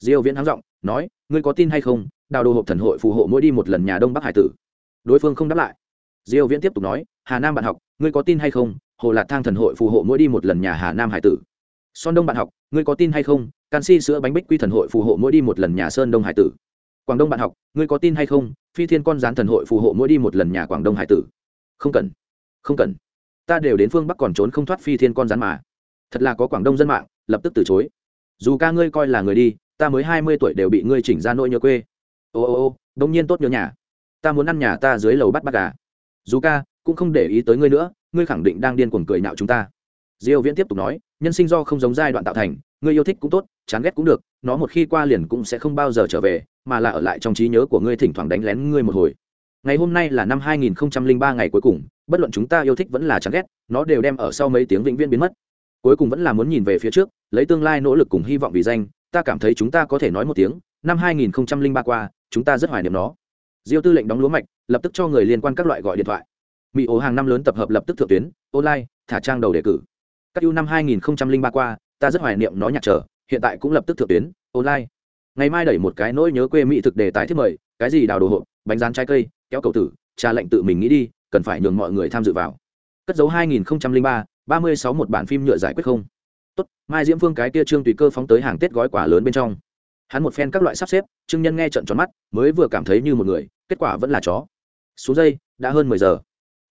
Diêu viễn háng giọng, nói, ngươi có tin hay không? Đào đồ hộp thần hội phù hộ mỗi đi một lần nhà đông bắc hải tử. Đối phương không đáp lại diêu viễn tiếp tục nói, hà nam bạn học, ngươi có tin hay không? Hồ lạt thang thần hội phù hộ mỗi đi một lần nhà hà nam hải tử. Son đông bạn học, ngươi có tin hay không? Canxi sữa bánh bích quy thần hội phù hộ mỗi đi một lần nhà sơn đông hải tử. Quảng đông bạn học, ngươi có tin hay không? Phi thiên con gián thần hội phù hộ mỗi đi một lần nhà quảng đông hải tử. Không cần không cần. Ta đều đến phương bắc còn trốn không thoát phi thiên con Gián mà. Thật là có quảng đông dân mạng, lập tức từ chối. Dù ca ngươi coi là người đi, ta mới hai mươi tuổi đều bị ngươi chỉnh ra nỗi nhớ quê. Ô ô ô, đông nhiên tốt nhớ nhà. Ta muốn ăn nhà ta dưới lầu bắt bắt gà dù ca, cũng không để ý tới ngươi nữa, ngươi khẳng định đang điên cuồng cười nhạo chúng ta. Diêu viễn tiếp tục nói, nhân sinh do không giống giai đoạn tạo thành, ngươi yêu thích cũng tốt, chán ghét cũng được, nó một khi qua liền cũng sẽ không bao giờ trở về, mà là ở lại trong trí nhớ của ngươi thỉnh thoảng đánh lén ngươi một hồi. Ngày hôm nay là năm 2003 ngày cuối cùng, bất luận chúng ta yêu thích vẫn là chán ghét, nó đều đem ở sau mấy tiếng vĩnh viễn biến mất. Cuối cùng vẫn là muốn nhìn về phía trước, lấy tương lai nỗ lực cùng hy vọng vì danh, ta cảm thấy chúng ta có thể nói một tiếng, năm 2003 qua, chúng ta rất hoài niệm nó diêu tư lệnh đóng lúa mạch lập tức cho người liên quan các loại gọi điện thoại. Mỹ ố hàng năm lớn tập hợp lập tức thượng tuyến online thả trang đầu đề cử. Các ưu năm 2003 qua ta rất hoài niệm nó nhạc trở hiện tại cũng lập tức thượng tuyến online. Ngày mai đẩy một cái nỗi nhớ quê mỹ thực đề tài thiết mời cái gì đào đồ hộp bánh rán trái cây kéo cầu tử trà lệnh tự mình nghĩ đi cần phải nhường mọi người tham dự vào. Cất dấu 2003, 36 một bản phim nhựa giải quyết không. Tốt mai diễm phương cái kia trương tùy cơ phóng tới hàng tết gói quả lớn bên trong. Hắn một phen các loại sắp xếp trương nhân nghe trận tròn mắt mới vừa cảm thấy như một người kết quả vẫn là chó. Xuống dây, đã hơn mười giờ.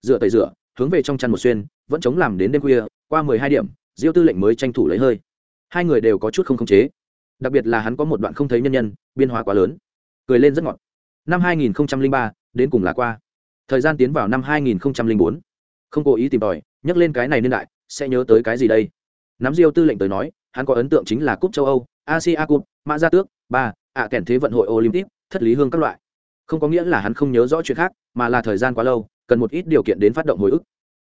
Dựa tẩy rửa, hướng về trong chăn một xuyên, vẫn chống làm đến đêm khuya, qua mười hai điểm, diêu tư lệnh mới tranh thủ lấy hơi. Hai người đều có chút không khống chế. Đặc biệt là hắn có một đoạn không thấy nhân nhân, biên hóa quá lớn. Cười lên rất ngọt. Năm hai nghìn ba, đến cùng là qua. Thời gian tiến vào năm hai nghìn bốn. Không cố ý tìm tòi, nhắc lên cái này niên đại, sẽ nhớ tới cái gì đây? Nắm diêu tư lệnh tới nói, hắn có ấn tượng chính là cúp châu âu, asia cup, mã gia tước, ba, ạ kèn thế vận hội olympic, thất lý hương các loại không có nghĩa là hắn không nhớ rõ chuyện khác mà là thời gian quá lâu cần một ít điều kiện đến phát động hồi ức.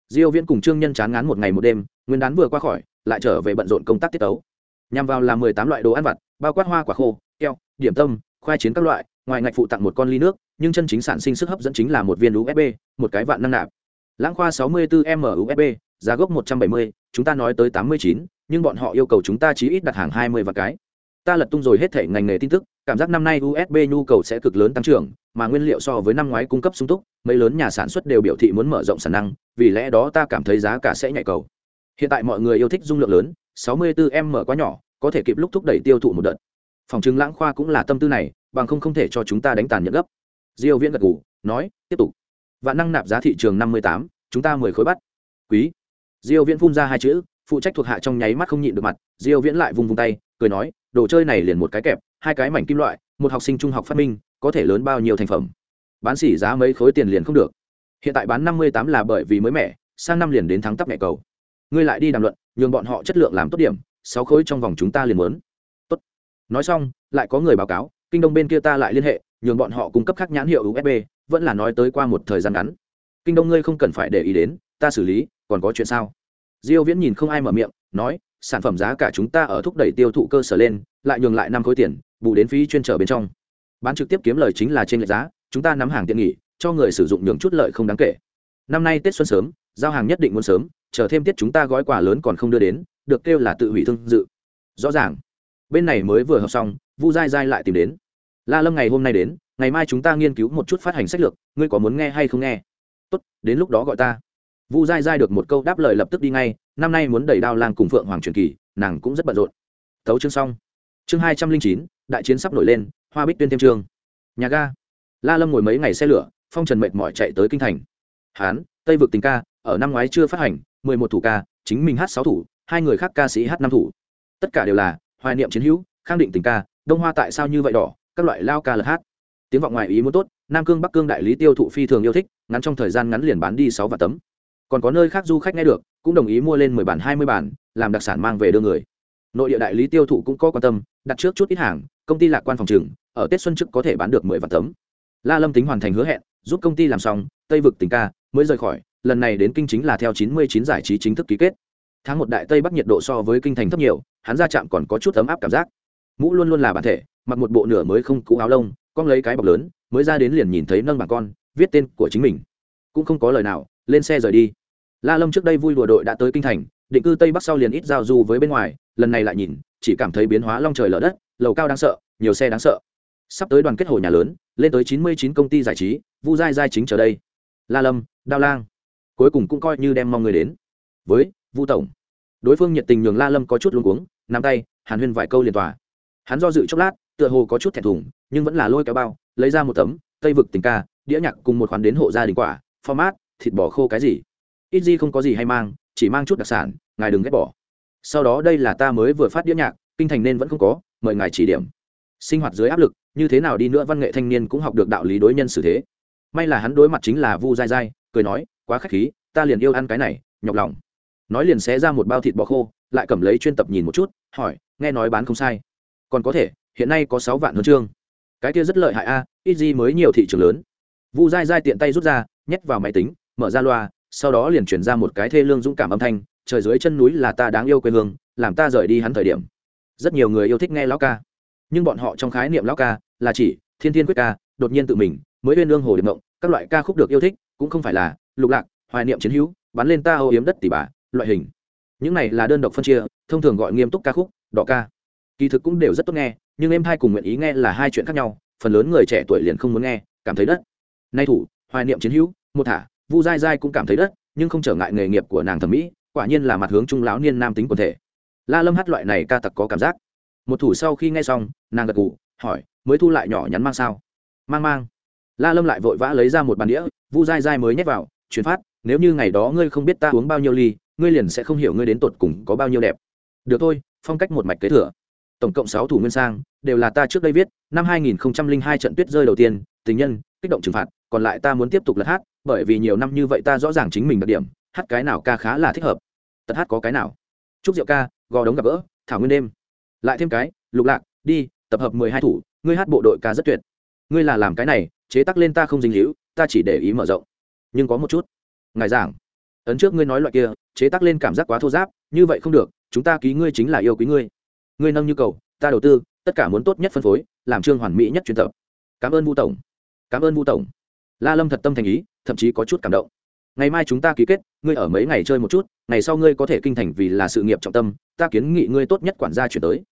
Diêu viễn cùng trương nhân chán ngán một ngày một đêm nguyên đán vừa qua khỏi lại trở về bận rộn công tác tiết tấu. Nhằm vào là 18 loại đồ ăn vặt bao quát hoa quả khô keo điểm tâm khoai chiến các loại ngoài ngạch phụ tặng một con ly nước nhưng chân chính sản sinh sức hấp dẫn chính là một viên usb một cái vạn năng nạp. Lãng khoa 64 m usb giá gốc 170, chúng ta nói tới 89, nhưng bọn họ yêu cầu chúng ta chí ít đặt hàng 20 và cái. Ta lật tung rồi hết thể ngành nghề tin tức cảm giác năm nay usb nhu cầu sẽ cực lớn tăng trưởng mà nguyên liệu so với năm ngoái cung cấp sung túc mấy lớn nhà sản xuất đều biểu thị muốn mở rộng sản năng vì lẽ đó ta cảm thấy giá cả sẽ nhạy cầu. Hiện tại mọi người yêu thích dung lượng lớn 64 m quá nhỏ có thể kịp lúc thúc đẩy tiêu thụ một đợt. Phòng chứng lãng khoa cũng là tâm tư này bằng không không thể cho chúng ta đánh tàn nhận gấp. Diêu viễn gật gù nói tiếp tục. Vạn năng nạp giá thị trường 58, chúng ta mười khối bắt. Quý. Diêu viễn phun ra hai chữ phụ trách thuộc hạ trong nháy mắt không nhịn được mặt diêu viễn lại vung vung tay cười nói đồ chơi này liền một cái kẹp hai cái mảnh kim loại một học sinh trung học phát minh có thể lớn bao nhiêu thành phẩm. Bán xỉ giá mấy khối tiền liền không được. Hiện tại bán năm mươi tám là bởi vì mới mẻ, sang năm liền đến thắng tắp mẹ cầu. Ngươi lại đi đàm luận, nhường bọn họ chất lượng làm tốt điểm, sáu khối trong vòng chúng ta liền muốn. Tốt. Nói xong, lại có người báo cáo, kinh đông bên kia ta lại liên hệ, nhường bọn họ cung cấp các nhãn hiệu usb vẫn là nói tới qua một thời gian ngắn. Kinh đông ngươi không cần phải để ý đến, ta xử lý, còn có chuyện sao? Diêu viễn nhìn không ai mở miệng, nói, sản phẩm giá cả chúng ta ở thúc đẩy tiêu thụ cơ sở lên, lại nhường lại năm khối tiền, bù đến phí chuyên trở bên trong bán trực tiếp kiếm lời chính là trên lệch giá, chúng ta nắm hàng tiện nghỉ, cho người sử dụng nhường chút lợi không đáng kể. Năm nay tết xuân sớm, giao hàng nhất định muốn sớm, chờ thêm tiết chúng ta gói quà lớn còn không đưa đến, được kêu là tự hủy thương dự. Rõ ràng. Bên này mới vừa học xong, vu dai dai lại tìm đến. La lâm ngày hôm nay đến, ngày mai chúng ta nghiên cứu một chút phát hành sách lược, ngươi có muốn nghe hay không nghe? Tốt, đến lúc đó gọi ta. Vu dai dai được một câu đáp lời lập tức đi ngay, năm nay muốn đẩy đao lang cùng phượng hoàng truyền kỳ, nàng cũng rất bận rộn. Tấu chương xong. Chương hai trăm linh chín, đại chiến sắp nổi lên hoa bích tuyên thêm trường, nhà ga. La lâm ngồi mấy ngày xe lửa phong trần mệt mỏi chạy tới kinh thành. Hán tây vực tình ca ở năm ngoái chưa phát hành mười một thủ ca chính mình hát sáu thủ hai người khác ca sĩ hát năm thủ. Tất cả đều là hoài niệm chiến hữu khang định tình ca đông hoa tại sao như vậy đỏ các loại lao ca lật hát. Tiếng vọng ngoài ý muốn tốt nam cương bắc cương đại lý tiêu thụ phi thường yêu thích ngắn trong thời gian ngắn liền bán đi sáu vạn tấm. Còn có nơi khác du khách nghe được cũng đồng ý mua lên mười bản hai mươi bản làm đặc sản mang về đưa người nội địa đại lý tiêu thụ cũng có quan tâm, đặt trước chút ít hàng, công ty lạc quan phòng trừng, ở tết xuân trước có thể bán được mười vạn tấm. La lâm tính hoàn thành hứa hẹn, giúp công ty làm xong, tây vực tỉnh ca, mới rời khỏi, lần này đến kinh chính là theo chín mươi chín giải trí chính thức ký kết. Tháng một đại tây bắc nhiệt độ so với kinh thành thấp nhiều, hắn ra chạm còn có chút ấm áp cảm giác. Mũ luôn luôn là bản thể, mặc một bộ nửa mới không cũ áo lông, con lấy cái bọc lớn, mới ra đến liền nhìn thấy nâng bảng con, viết tên của chính mình. Cũng không có lời nào, lên xe rời đi. La lâm trước đây vui đùa đội đã tới kinh thành định cư tây bắc sau liền ít giao du với bên ngoài, lần này lại nhìn, chỉ cảm thấy biến hóa long trời lở đất, lầu cao đáng sợ, nhiều xe đáng sợ. Sắp tới đoàn kết hồ nhà lớn, lên tới chín mươi chín công ty giải trí, vu giai giai chính chờ đây. La lâm, đao lang, cuối cùng cũng coi như đem mong người đến. Với vu tổng, đối phương nhiệt tình nhường la lâm có chút luống cuống, nắm tay, hàn huyên vài câu liền tòa. Hắn do dự chốc lát, tựa hồ có chút thẹn thùng, nhưng vẫn là lôi kéo bao, lấy ra một tấm, tây vực tình ca, đĩa nhạc cùng một khoản đến hộ gia đình quả, format, thịt bò khô cái gì. Ít gì không có gì hay mang chỉ mang chút đặc sản, ngài đừng ghét bỏ. Sau đó đây là ta mới vừa phát đĩa nhạc, kinh thành nên vẫn không có, mời ngài chỉ điểm. Sinh hoạt dưới áp lực, như thế nào đi nữa văn nghệ thanh niên cũng học được đạo lý đối nhân xử thế. May là hắn đối mặt chính là vu dai dai cười nói, quá khách khí, ta liền yêu ăn cái này, nhọc lòng. Nói liền xé ra một bao thịt bò khô, lại cầm lấy chuyên tập nhìn một chút, hỏi, nghe nói bán không sai. Còn có thể, hiện nay có sáu vạn huân chương. Cái kia rất lợi hại a, ít gì mới nhiều thị trường lớn. Vu dai dai tiện tay rút ra, nhét vào máy tính, mở ra loa sau đó liền chuyển ra một cái thê lương dũng cảm âm thanh, trời dưới chân núi là ta đáng yêu quê hương, làm ta rời đi hắn thời điểm. Rất nhiều người yêu thích nghe lão ca. Nhưng bọn họ trong khái niệm lão ca là chỉ thiên thiên quyết ca, đột nhiên tự mình mới uyên lương hồ điệp mộng các loại ca khúc được yêu thích, cũng không phải là lục lạc, hoài niệm chiến hữu, bắn lên ta âu yếm đất tỷ bà, loại hình. Những này là đơn độc phân chia, thông thường gọi nghiêm túc ca khúc, đỏ ca. Kỳ thực cũng đều rất tốt nghe, nhưng em hai cùng nguyện ý nghe là hai chuyện khác nhau, phần lớn người trẻ tuổi liền không muốn nghe, cảm thấy đất. Nay thủ, hoài niệm chiến hữu, một thả vu dai dai cũng cảm thấy đất, nhưng không trở ngại nghề nghiệp của nàng thẩm mỹ, quả nhiên là mặt hướng trung lão niên nam tính quần thể. La lâm hát loại này ca tặc có cảm giác. Một thủ sau khi nghe xong, nàng gật gù, hỏi, mới thu lại nhỏ nhắn mang sao? Mang mang. La lâm lại vội vã lấy ra một bàn đĩa, vu dai dai mới nhét vào chuyển phát, nếu như ngày đó ngươi không biết ta uống bao nhiêu ly, ngươi liền sẽ không hiểu ngươi đến tột cùng có bao nhiêu đẹp. Được thôi, phong cách một mạch kế thừa. Tổng cộng sáu thủ nguyên sang, đều là ta trước đây viết, năm 2002 trận tuyết rơi đầu tiên, tình nhân, kích động trừng phạt, còn lại ta muốn tiếp tục lật hát bởi vì nhiều năm như vậy ta rõ ràng chính mình đặc điểm, hát cái nào ca khá là thích hợp. Tật hát có cái nào? Chúc rượu ca, gò đống gặp gỡ, thảo nguyên đêm. Lại thêm cái, lục lạc, đi, tập hợp mười hai thủ, ngươi hát bộ đội ca rất tuyệt. Ngươi là làm cái này, chế tắc lên ta không dính hữu ta chỉ để ý mở rộng. Nhưng có một chút, ngài giảng. Ấn trước ngươi nói loại kia, chế tắc lên cảm giác quá thô giáp, như vậy không được, chúng ta ký ngươi chính là yêu quý ngươi. Ngươi nâng như cầu, ta đầu tư, tất cả muốn tốt nhất phân phối, làm trương hoàn mỹ nhất truyền tập. Cảm ơn vu tổng. Cảm ơn vu tổng la lâm thật tâm thành ý, thậm chí có chút cảm động. Ngày mai chúng ta ký kết, ngươi ở mấy ngày chơi một chút, ngày sau ngươi có thể kinh thành vì là sự nghiệp trọng tâm, ta kiến nghị ngươi tốt nhất quản gia chuyển tới.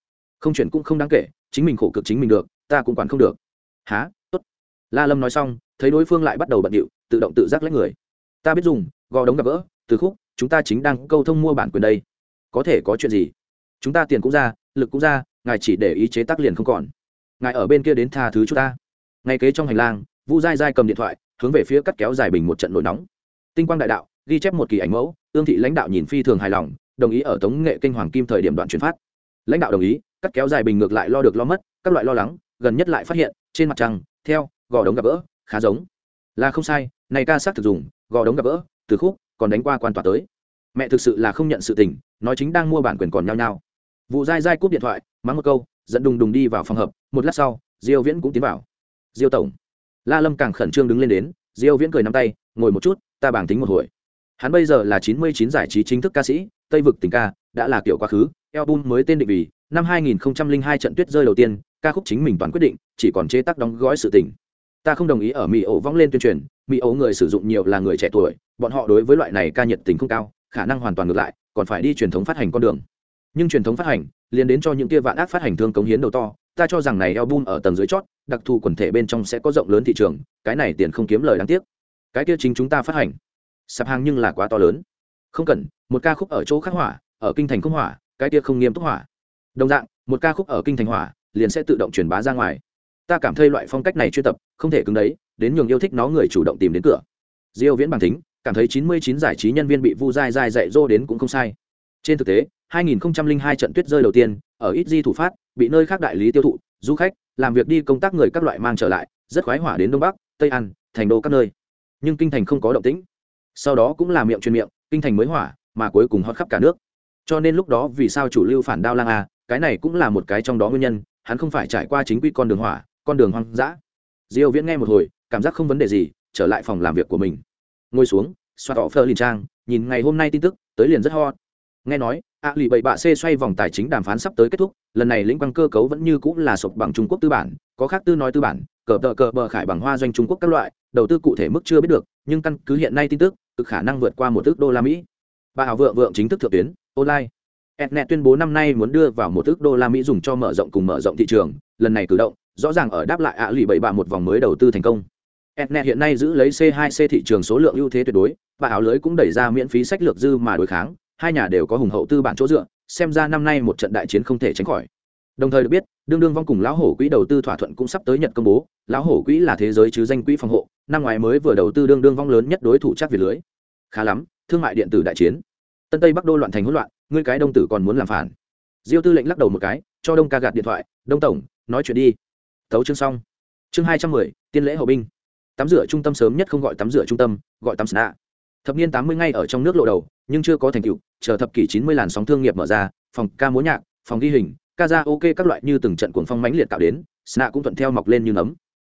Không chuyển cũng không đáng kể, chính mình khổ cực chính mình được, ta cũng quản không được. Há tốt. La lâm nói xong, thấy đối phương lại bắt đầu bận điệu, tự động tự giác lấy người. Ta biết dùng, gò đống gặp gỡ, từ khúc, chúng ta chính đang câu thông mua bản quyền đây. Có thể có chuyện gì? Chúng ta tiền cũng ra, lực cũng ra, ngài chỉ để ý chế tác liền không còn. Ngài ở bên kia đến tha thứ chúng ta. Ngay kế trong hành lang vu dai dai cầm điện thoại, hướng về phía cắt kéo dài bình một trận nổi nóng. Tinh quang đại đạo, ghi chép một kỳ ảnh mẫu, ương thị lãnh đạo nhìn phi thường hài lòng, đồng ý ở tống nghệ kinh hoàng kim thời điểm đoạn chuyển phát. Lãnh đạo đồng ý, cắt kéo dài bình ngược lại lo được lo mất, các loại lo lắng, gần nhất lại phát hiện, trên mặt trăng, theo, gò đống gặp gỡ, khá giống. Là không sai, này ca sắc thực dùng, gò đống gặp gỡ, từ khúc, còn đánh qua quan tòa tới. Mẹ thực sự là không nhận sự tình, nói chính đang mua bản quyền còn nhau nhau vụ dai dai cúp điện thoại, mắng một câu dẫn đùng đùng đi vào phòng hợp một lát sau, diêu viễn cũng tiến vào. Diêu tổng la lâm càng khẩn trương đứng lên đến, diêu viễn cười nắm tay, ngồi một chút, ta bảng tính một hồi hắn bây giờ là 99 giải trí chính thức ca sĩ, tây vực tình ca, đã là kiểu quá khứ, album mới tên định vị. năm 2002 trận tuyết rơi đầu tiên, ca khúc chính mình toàn quyết định, chỉ còn chế tác đóng gói sự tình ta không đồng ý ở mỹ ổ vong lên tuyên truyền, mỹ ổ người sử dụng nhiều là người trẻ tuổi, bọn họ đối với loại này ca nhiệt tình không cao, khả năng hoàn toàn ngược lại, còn phải đi truyền thống phát hành con đường nhưng truyền thống phát hành, liền đến cho những kia vạn ác phát hành thương cống hiến đầu to ta cho rằng này album ở tầng dưới chót đặc thù quần thể bên trong sẽ có rộng lớn thị trường cái này tiền không kiếm lời đáng tiếc. Cái kia chính chúng ta phát hành. Sạp hàng nhưng là quá to lớn. Không cần một ca khúc ở chỗ khắc hỏa ở kinh thành không hỏa cái kia không nghiêm túc hỏa đồng dạng một ca khúc ở kinh thành hỏa liền sẽ tự động truyền bá ra ngoài. Ta cảm thấy loại phong cách này chuyên tập không thể cứng đấy đến nhường yêu thích nó người chủ động tìm đến cửa. Diêu viễn bằng tính, cảm thấy 99 giải trí nhân viên bị vu dai dai dạy dỗ đến cũng không sai. Trên thực tế 2002 trận tuyết rơi đầu tiên ở ít di thủ phát bị nơi khác đại lý tiêu thụ, du khách, làm việc đi công tác người các loại mang trở lại, rất khoái hỏa đến đông bắc, tây an, thành đô các nơi. Nhưng kinh thành không có động tĩnh. Sau đó cũng là miệng truyền miệng, kinh thành mới hỏa, mà cuối cùng hót khắp cả nước. Cho nên lúc đó vì sao chủ lưu phản đao lang a, cái này cũng là một cái trong đó nguyên nhân, hắn không phải trải qua chính quy con đường hỏa, con đường hoang dã. Diêu viễn nghe một hồi, cảm giác không vấn đề gì, trở lại phòng làm việc của mình. Ngồi xuống, xoa tỏ phơ liền trang, nhìn ngày hôm nay tin tức, tới liền rất hot nghe nói ạ lì bảy bạ c xoay vòng tài chính đàm phán sắp tới kết thúc lần này lĩnh băng cơ cấu vẫn như cũng là sụp bằng trung quốc tư bản có khác tư nói tư bản cờ tờ cờ bờ khải bằng hoa doanh trung quốc các loại đầu tư cụ thể mức chưa biết được nhưng căn cứ hiện nay tin tức cực khả năng vượt qua một ước đô la mỹ. Bà hảo vượng vượng chính thức thượng tuyến online. Ethernet tuyên bố năm nay muốn đưa vào một ước đô la Mỹ dùng cho mở rộng cùng mở rộng thị trường, lần này cử động, rõ ràng ở đáp lại ạ lì bảy bạ một vòng mới đầu tư thành công. Ethernet hiện nay giữ lấy C2C thị trường số lượng ưu thế tuyệt đối, bà hảo lưới cũng đẩy ra miễn phí sách lược dư mà đối kháng, hai nhà đều có hùng hậu tư bản chỗ dựa, xem ra năm nay một trận đại chiến không thể tránh khỏi. Đồng thời được biết, đương đương vong cùng lão hổ quỹ đầu tư thỏa thuận cũng sắp tới nhận công bố, lão hổ quỹ là thế giới chứ danh quỹ phòng hộ, năm ngoái mới vừa đầu tư đương đương vong lớn nhất đối thủ chắc về lưới. Khá lắm, thương mại điện tử đại chiến. Tân Tây Bắc đô loạn thành hỗn loạn, ngươi cái đông tử còn muốn làm phản. Diêu Tư lệnh lắc đầu một cái, cho Đông ca gạt điện thoại, "Đông tổng, nói chuyện đi." Tấu chương xong. Chương hai trăm mười, tiên lễ hậu binh. Tắm rửa trung tâm sớm nhất không gọi tắm rửa trung tâm, gọi tắm sna. Thập niên tám mươi ngay ở trong nước lộ đầu, nhưng chưa có thành tựu, chờ thập kỷ chín mươi làn sóng thương nghiệp mở ra, phòng ca múa nhạc, phòng ghi hình, ca ra ok các loại như từng trận cuồng phong mãnh liệt tạo đến, sna cũng thuận theo mọc lên như nấm.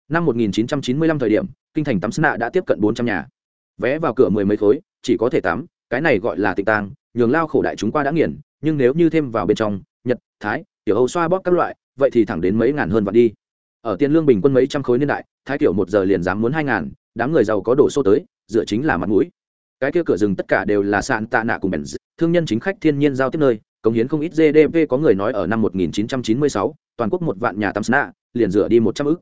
Năm 1995 thời điểm, kinh thành tắm sna đã tiếp cận 400 nhà. Vé vào cửa mười mấy khối, chỉ có thể tắm, cái này gọi là tịnh tang, nhường lao khổ đại chúng qua đã nghiền, nhưng nếu như thêm vào bên trong, Nhật, Thái, tiểu Âu xoa bóp các loại, vậy thì thẳng đến mấy ngàn hơn vạn đi. Ở tiền lương bình quân mấy trăm khối niên đại, Thái tiểu một giờ liền dám muốn hai ngàn, đám người giàu có đổ xô tới, dựa chính là mặt mũi. Cái kia cửa rừng tất cả đều là sạn tạ nạ cùng bèn, thương nhân chính khách thiên nhiên giao tiếp nơi, cống hiến không ít GDP có người nói ở năm 1996, toàn quốc một vạn nhà tắm sna, liền rửa đi 100 ức.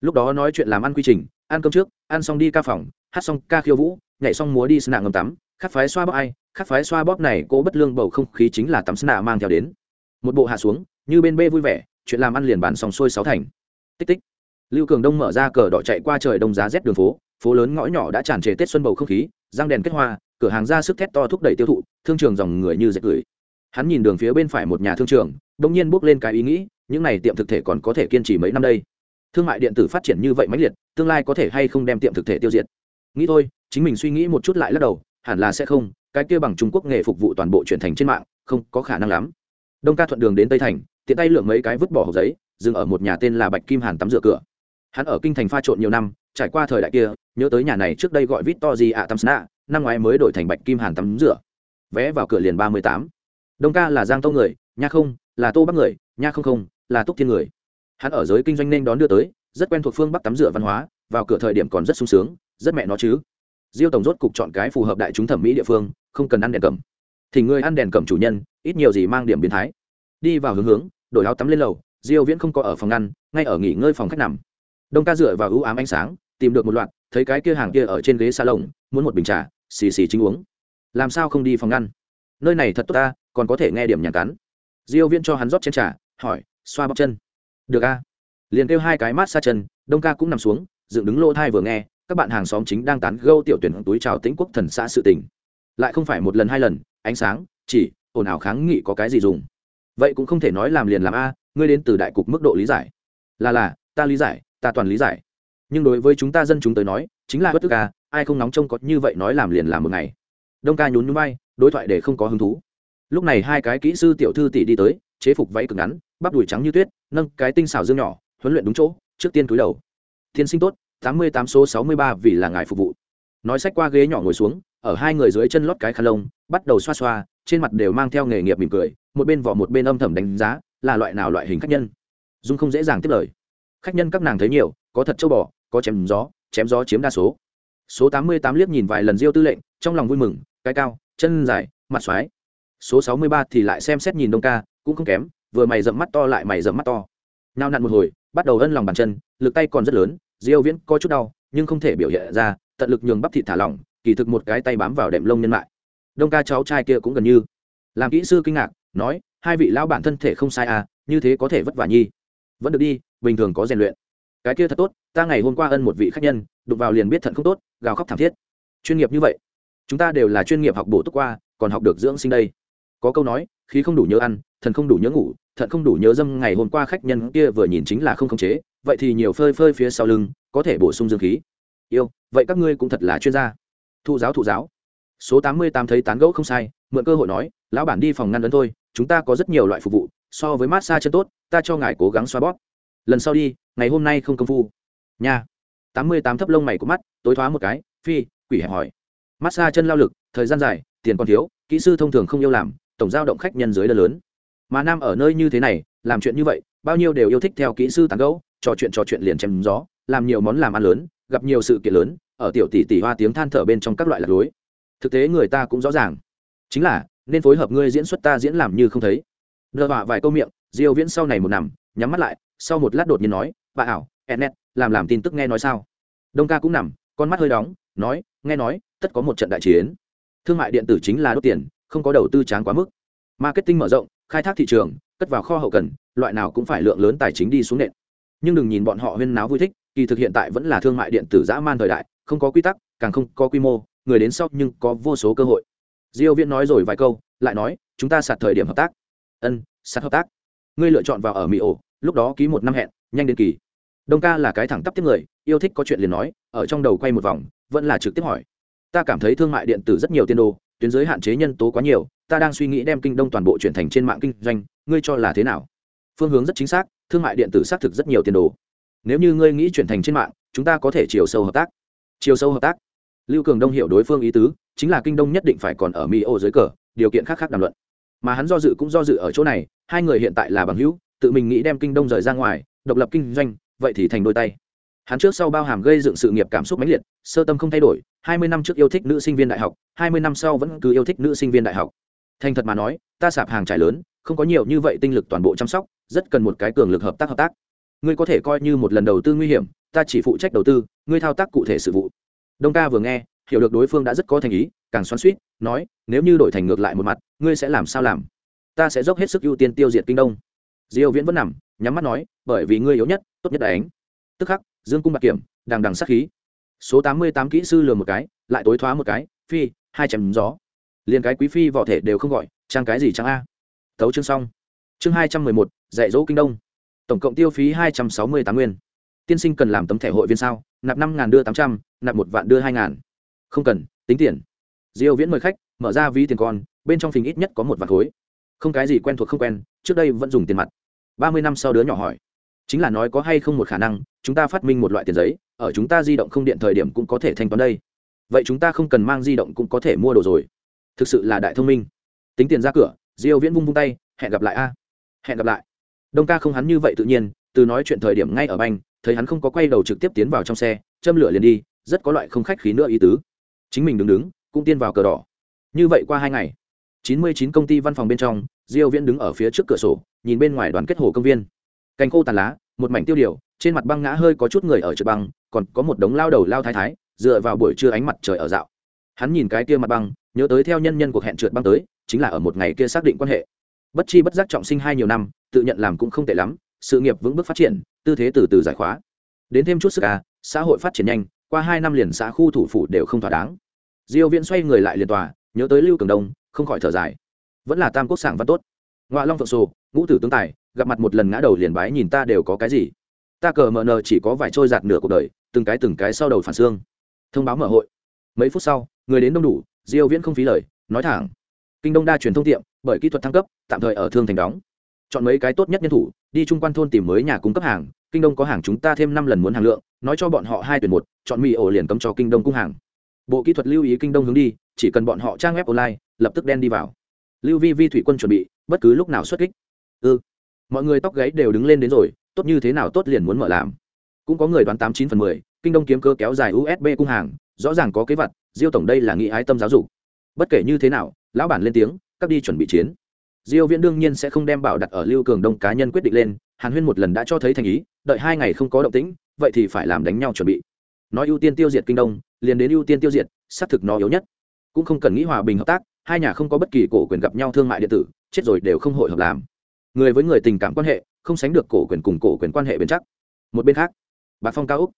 Lúc đó nói chuyện làm ăn quy trình, ăn cơm trước, ăn xong đi ca phòng, hát xong ca khiêu vũ, nhảy xong múa đi sna ngầm tắm, khắc phái xoa bóp ai, khắc phái xoa bóp này cố bất lương bầu không khí chính là tắm sna mang theo đến. Một bộ hạ xuống, như bên bê vui vẻ, chuyện làm ăn liền bàn xong xuôi sáu thành. Tích tích. Lưu Cường Đông mở ra cờ đỏ chạy qua trời đông giá rét đường phố, phố lớn ngõ nhỏ đã tràn trề Tết xuân bầu không khí, răng đèn kết hoa, cửa hàng ra sức thét to thúc đẩy tiêu thụ, thương trường dòng người như dệt gửi hắn nhìn đường phía bên phải một nhà thương trường đông nhiên bước lên cái ý nghĩ những này tiệm thực thể còn có thể kiên trì mấy năm đây. Thương mại điện tử phát triển như vậy mãnh liệt tương lai có thể hay không đem tiệm thực thể tiêu diệt? Nghĩ thôi chính mình suy nghĩ một chút lại lắc đầu hẳn là sẽ không cái kia bằng trung quốc nghề phục vụ toàn bộ chuyển thành trên mạng không có khả năng lắm. Đông ca thuận đường đến tây thành tiện tay lượm mấy cái vứt bỏ hộp giấy dừng ở một nhà tên là bạch kim hàn tắm rửa cửa. Hắn ở kinh thành pha trộn nhiều năm trải qua thời đại kia nhớ tới nhà này trước đây gọi vít to gì ạ tắm sna, năm ngoái mới đổi thành bạch kim hàn tắm rửa. Vé vào cửa liền ba mươi tám. Đông ca là giang tô người, nha không, là tô bắc người, nha không không, là túc thiên người. Hắn ở giới kinh doanh nên đón đưa tới, rất quen thuộc phương bắc tắm rửa văn hóa, vào cửa thời điểm còn rất sung sướng, rất mẹ nó chứ. Diêu tổng rốt cục chọn cái phù hợp đại chúng thẩm mỹ địa phương, không cần ăn đèn cầm. Thì người ăn đèn cầm chủ nhân, ít nhiều gì mang điểm biến thái. Đi vào hướng hướng, đổi áo tắm lên lầu, diêu viễn không có ở phòng ăn, ngay ở nghỉ ngơi phòng khách nằm. Đông ca dựa vào ưu ám ánh sáng tìm được một loạt, thấy cái kia hàng kia ở trên ghế salon, muốn một bình trà, xì xì chính uống. Làm sao không đi phòng ăn? Nơi này thật tốt ta, còn có thể nghe điểm nhàn cắn. Diêu viên cho hắn rót chén trà, hỏi, xoa bắp chân. Được a. Liền kêu hai cái mát xa chân, đông ca cũng nằm xuống, dựng đứng lô thai vừa nghe, các bạn hàng xóm chính đang tán gâu tiểu tuyển túi chào tĩnh quốc thần xã sự tình. Lại không phải một lần hai lần, ánh sáng, chỉ, ồn ào kháng nghị có cái gì dùng. Vậy cũng không thể nói làm liền làm a, ngươi đến từ đại cục mức độ lý giải. Là là, ta lý giải, ta toàn lý giải nhưng đối với chúng ta dân chúng tới nói, chính là bất tức à ai không nóng trông có như vậy nói làm liền làm một ngày. Đông ca nhún nhún bay đối thoại để không có hứng thú. Lúc này hai cái kỹ sư tiểu thư tỷ đi tới, chế phục váy cực ngắn, bắp đùi trắng như tuyết, nâng cái tinh xảo dương nhỏ, huấn luyện đúng chỗ, trước tiên túi đầu. Thiên sinh tốt, tám mươi tám số sáu mươi ba vì là ngài phục vụ. Nói sách qua ghế nhỏ ngồi xuống, ở hai người dưới chân lót cái khăn lông, bắt đầu xoa xoa, trên mặt đều mang theo nghề nghiệp mỉm cười, một bên vỏ một bên âm thầm đánh giá, là loại nào loại hình khách nhân. Dung không dễ dàng tiếp lời. Khách nhân các nàng thấy nhiều, có thật châu bò có chém gió chém gió chiếm đa số. Số tám mươi tám liếc nhìn vài lần diêu tư lệnh, trong lòng vui mừng, cái cao, chân dài, mặt xoái. Số sáu mươi ba thì lại xem xét nhìn đông ca, cũng không kém, vừa mày dậm mắt to lại mày dậm mắt to. Nao nặn một hồi, bắt đầu ân lòng bàn chân, lực tay còn rất lớn, diêu viễn có chút đau, nhưng không thể biểu hiện ra, tận lực nhường bắp thịt thả lỏng, kỳ thực một cái tay bám vào đệm lông nhân lại đông ca cháu trai kia cũng gần như. Làm kỹ sư kinh ngạc, nói, hai vị lão bản thân thể không sai à như thế có thể vất vả nhi. Vẫn được đi, bình thường có rèn luyện cái kia thật tốt, ta ngày hôm qua ân một vị khách nhân, đụng vào liền biết thận không tốt, gào khóc thảm thiết. Chuyên nghiệp như vậy, chúng ta đều là chuyên nghiệp học bổ túc qua, còn học được dưỡng sinh đây. Có câu nói, khí không đủ nhớ ăn, thần không đủ nhớ ngủ, thận không đủ nhớ dâm, ngày hôm qua khách nhân kia vừa nhìn chính là không khống chế, vậy thì nhiều phơi phơi phía sau lưng, có thể bổ sung dương khí. Yêu, vậy các ngươi cũng thật là chuyên gia. Thụ giáo thụ giáo. Số tám mươi tám thấy tán gẫu không sai, mượn cơ hội nói, lão bản đi phòng ngăn lớn thôi, chúng ta có rất nhiều loại phục vụ, so với massage chân tốt, ta cho ngài cố gắng xoa bóp. Lần sau đi ngày hôm nay không công phu. Nha. Tám mươi tám thấp lông mày của mắt, tối thoá một cái, phi, quỷ hẹp hỏi. Massage chân lao lực, thời gian dài, tiền còn thiếu, kỹ sư thông thường không yêu làm, tổng giao động khách nhân dưới đơn lớn. Mà nam ở nơi như thế này, làm chuyện như vậy, bao nhiêu đều yêu thích theo kỹ sư tán gẫu, trò chuyện trò chuyện liền chém gió, làm nhiều món làm ăn lớn, gặp nhiều sự kiện lớn, ở tiểu tỷ tỷ hoa tiếng than thở bên trong các loại lạc lối. Thực tế người ta cũng rõ ràng. Chính là, nên phối hợp ngươi diễn xuất ta diễn làm như không thấy. Đờ họa vài câu miệng, diêu viễn sau này một nằm, nhắm mắt lại, sau một lát đột nhiên nói bà ảo, enet, làm làm tin tức nghe nói sao? Đông ca cũng nằm, con mắt hơi đóng, nói, nghe nói, tất có một trận đại chiến. Thương mại điện tử chính là đốt tiền, không có đầu tư tráng quá mức. Marketing mở rộng, khai thác thị trường, cất vào kho hậu cần, loại nào cũng phải lượng lớn tài chính đi xuống nền. Nhưng đừng nhìn bọn họ huyên náo vui thích, kỳ thực hiện tại vẫn là thương mại điện tử dã man thời đại, không có quy tắc, càng không có quy mô, người đến sau nhưng có vô số cơ hội. Diêu viễn nói rồi vài câu, lại nói, chúng ta sạt thời điểm hợp tác. Ân, sạt hợp tác. Ngươi lựa chọn vào ở mỹ ổ, lúc đó ký một năm hẹn nhanh đến kỳ. Đông ca là cái thẳng tắp tiếp người, yêu thích có chuyện liền nói, ở trong đầu quay một vòng, vẫn là trực tiếp hỏi. Ta cảm thấy thương mại điện tử rất nhiều tiên đồ, tuyến giới hạn chế nhân tố quá nhiều, ta đang suy nghĩ đem kinh đông toàn bộ chuyển thành trên mạng kinh doanh, ngươi cho là thế nào? Phương hướng rất chính xác, thương mại điện tử xác thực rất nhiều tiền đồ. Nếu như ngươi nghĩ chuyển thành trên mạng, chúng ta có thể chiều sâu hợp tác. Chiều sâu hợp tác. Lưu cường đông hiểu đối phương ý tứ, chính là kinh đông nhất định phải còn ở mỹ ô dưới cờ, điều kiện khác khác đàm luận. Mà hắn do dự cũng do dự ở chỗ này, hai người hiện tại là bằng hữu, tự mình nghĩ đem kinh đông rời ra ngoài độc lập kinh doanh, vậy thì thành đôi tay. Hắn trước sau bao hàm gây dựng sự nghiệp cảm xúc mãnh liệt, sơ tâm không thay đổi, hai mươi năm trước yêu thích nữ sinh viên đại học, hai mươi năm sau vẫn cứ yêu thích nữ sinh viên đại học. Thành thật mà nói, ta sạp hàng trải lớn, không có nhiều như vậy tinh lực toàn bộ chăm sóc, rất cần một cái cường lực hợp tác hợp tác. Ngươi có thể coi như một lần đầu tư nguy hiểm, ta chỉ phụ trách đầu tư, ngươi thao tác cụ thể sự vụ. Đông ca vừa nghe, hiểu được đối phương đã rất có thành ý, càng xoắn suýt nói, nếu như đổi thành ngược lại một mặt, ngươi sẽ làm sao làm? Ta sẽ dốc hết sức ưu tiên tiêu diệt kinh đông. Diêu viễn vẫn nằm nhắm mắt nói bởi vì ngươi yếu nhất tốt nhất đánh tức khắc dương cung bạc kiểm đằng đằng sát khí. Số 88 kỹ sư lừa một cái lại tối thoá một cái phi hai chém gió. Liền cái quý phi võ thể đều không gọi trang cái gì trang a? Tấu chương xong. Chương 211, dạy dỗ kinh đông. Tổng cộng tiêu phí 268 nguyên. Tiên sinh cần làm tấm thẻ hội viên sao? Nạp năm ngàn đưa tám trăm nạp một vạn đưa hai ngàn. Không cần tính tiền. Diêu viễn mời khách mở ra ví tiền con bên trong phình ít nhất có một vạn khối. Không cái gì quen thuộc không quen trước đây vẫn dùng tiền mặt ba mươi năm sau đứa nhỏ hỏi. Chính là nói có hay không một khả năng, chúng ta phát minh một loại tiền giấy, ở chúng ta di động không điện thời điểm cũng có thể thanh toán đây. Vậy chúng ta không cần mang di động cũng có thể mua đồ rồi. Thực sự là đại thông minh. Tính tiền ra cửa, diêu viễn vung vung tay, hẹn gặp lại a. Hẹn gặp lại. Đông ca không hắn như vậy tự nhiên, từ nói chuyện thời điểm ngay ở banh, thấy hắn không có quay đầu trực tiếp tiến vào trong xe, châm lửa liền đi, rất có loại không khách khí nữa ý tứ. Chính mình đứng đứng, cũng tiên vào cờ đỏ. Như vậy qua hai ngày, chín mươi chín công ty văn phòng bên trong diêu viễn đứng ở phía trước cửa sổ, nhìn bên ngoài đoàn kết hồ công viên. Cành khô tàn lá, một mảnh tiêu điều, trên mặt băng ngã hơi có chút người ở trượt băng, còn có một đống lao đầu lao thái thái, dựa vào buổi trưa ánh mặt trời ở dạo. Hắn nhìn cái kia mặt băng, nhớ tới theo nhân nhân cuộc hẹn trượt băng tới, chính là ở một ngày kia xác định quan hệ. Bất chi bất giác trọng sinh hai nhiều năm, tự nhận làm cũng không tệ lắm, sự nghiệp vững bước phát triển, tư thế từ từ giải khóa. Đến thêm chút sức à xã hội phát triển nhanh, qua hai năm liền xã khu thủ phủ đều không thỏa đáng. Diêu viễn xoay người lại liền tòa, nhớ tới lưu cường đông, không khỏi thở dài vẫn là tam quốc sảng văn tốt. Ngoại long phượng sổ, ngũ tử tướng tài, gặp mặt một lần ngã đầu liền bái nhìn ta đều có cái gì. Ta cờ mờ nờ chỉ có vài trôi giạt nửa cuộc đời, từng cái từng cái sau đầu phản xương. Thông báo mở hội. Mấy phút sau, người đến đông đủ, diêu viễn không phí lời, nói thẳng. Kinh đông đa truyền thông tiệm, bởi kỹ thuật thăng cấp, tạm thời ở thương thành đóng. Chọn mấy cái tốt nhất nhân thủ, đi trung quan thôn tìm mới nhà cung cấp hàng, kinh đông có hàng chúng ta thêm năm lần muốn hàng lượng, nói cho bọn họ hai tuyển một, chọn mì ổ liền cấm cho kinh đông cung hàng. Bộ kỹ thuật lưu ý kinh đông hướng đi, chỉ cần bọn họ trang web online, lập tức đen đi vào lưu vi vi thủy quân chuẩn bị, bất cứ lúc nào xuất kích. Ư ừ. mọi người tóc gáy đều đứng lên đến rồi, tốt như thế nào tốt liền muốn mở làm. Cũng có người đoán tám chín phần mười, kinh đông kiếm cơ kéo dài usb cung hàng, rõ ràng có kế vật, diêu tổng đây là nghĩ ái tâm giáo dục. Bất kể như thế nào, lão bản lên tiếng, các đi chuẩn bị chiến. Diêu viễn đương nhiên sẽ không đem bảo đặt ở lưu cường đông cá nhân quyết định lên, hàn huyên một lần đã cho thấy thành ý, đợi hai ngày không có động tĩnh, vậy thì phải làm đánh nhau chuẩn bị. Nói ưu tiên tiêu diệt kinh đông, liền đến ưu tiên tiêu diệt, xác thực nó yếu nhất. Cũng không cần nghĩ hòa bình hợp tác hai nhà không có bất kỳ cổ quyền gặp nhau thương mại điện tử, chết rồi đều không hội hợp làm. Người với người tình cảm quan hệ, không sánh được cổ quyền cùng cổ quyền quan hệ bền chắc. Một bên khác bạc phong cao úc,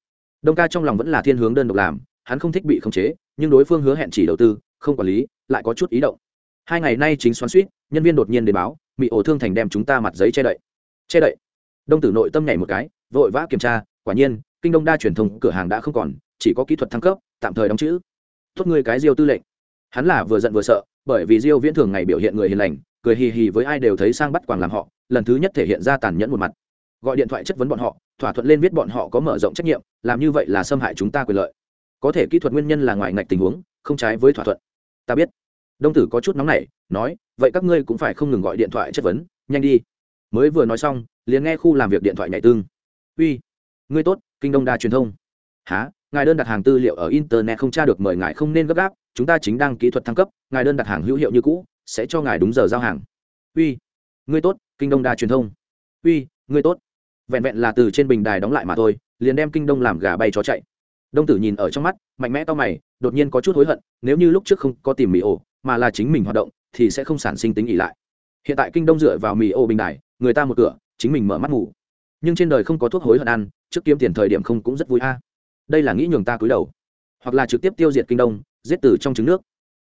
đông ca trong lòng vẫn là thiên hướng đơn độc làm, hắn không thích bị khống chế, nhưng đối phương hứa hẹn chỉ đầu tư, không quản lý, lại có chút ý động. Hai ngày nay chính xoắn suýt nhân viên đột nhiên đến báo bị ổ thương thành đem chúng ta mặt giấy che đậy. Che đậy. Đông tử nội tâm nhảy một cái, vội vã kiểm tra, quả nhiên, kinh đông đa truyền thông cửa hàng đã không còn, chỉ có kỹ thuật thăng cấp, tạm thời đóng chữ. Tốt ngươi cái diêu tư lệnh. Hắn là vừa giận vừa sợ bởi vì diêu viễn thường ngày biểu hiện người hiền lành, cười hì hì với ai đều thấy sang bắt quàng làm họ, lần thứ nhất thể hiện ra tàn nhẫn một mặt. Gọi điện thoại chất vấn bọn họ, thỏa thuận lên viết bọn họ có mở rộng trách nhiệm, làm như vậy là xâm hại chúng ta quyền lợi. Có thể kỹ thuật nguyên nhân là ngoài ngạch tình huống, không trái với thỏa thuận. Ta biết. Đông tử có chút nóng nảy, nói, vậy các ngươi cũng phải không ngừng gọi điện thoại chất vấn, nhanh đi. Mới vừa nói xong, liền nghe khu làm việc điện thoại nhảy tương uy, ngươi tốt, kinh đông đa truyền thông. Há ngài đơn đặt hàng tư liệu ở internet không tra được mời ngài không nên gấp gáp chúng ta chính đang kỹ thuật thăng cấp, ngài đơn đặt hàng hữu hiệu như cũ, sẽ cho ngài đúng giờ giao hàng. Uy, ngươi tốt, kinh đông đa truyền thông. Uy, ngươi tốt. Vẹn vẹn là từ trên bình đài đóng lại mà thôi, liền đem kinh đông làm gà bay chó chạy. Đông tử nhìn ở trong mắt, mạnh mẽ to mày, đột nhiên có chút hối hận, nếu như lúc trước không có tìm mì ổ, mà là chính mình hoạt động, thì sẽ không sản sinh tính ỉ lại. Hiện tại kinh đông dựa vào mì ổ bình đài, người ta một cửa, chính mình mở mắt ngủ. Nhưng trên đời không có thuốc hối hận ăn, trước kiếm tiền thời điểm không cũng rất vui a. Đây là nghĩ nhường ta cúi đầu. Hoặc là trực tiếp tiêu diệt kinh đông giết tử trong trứng nước.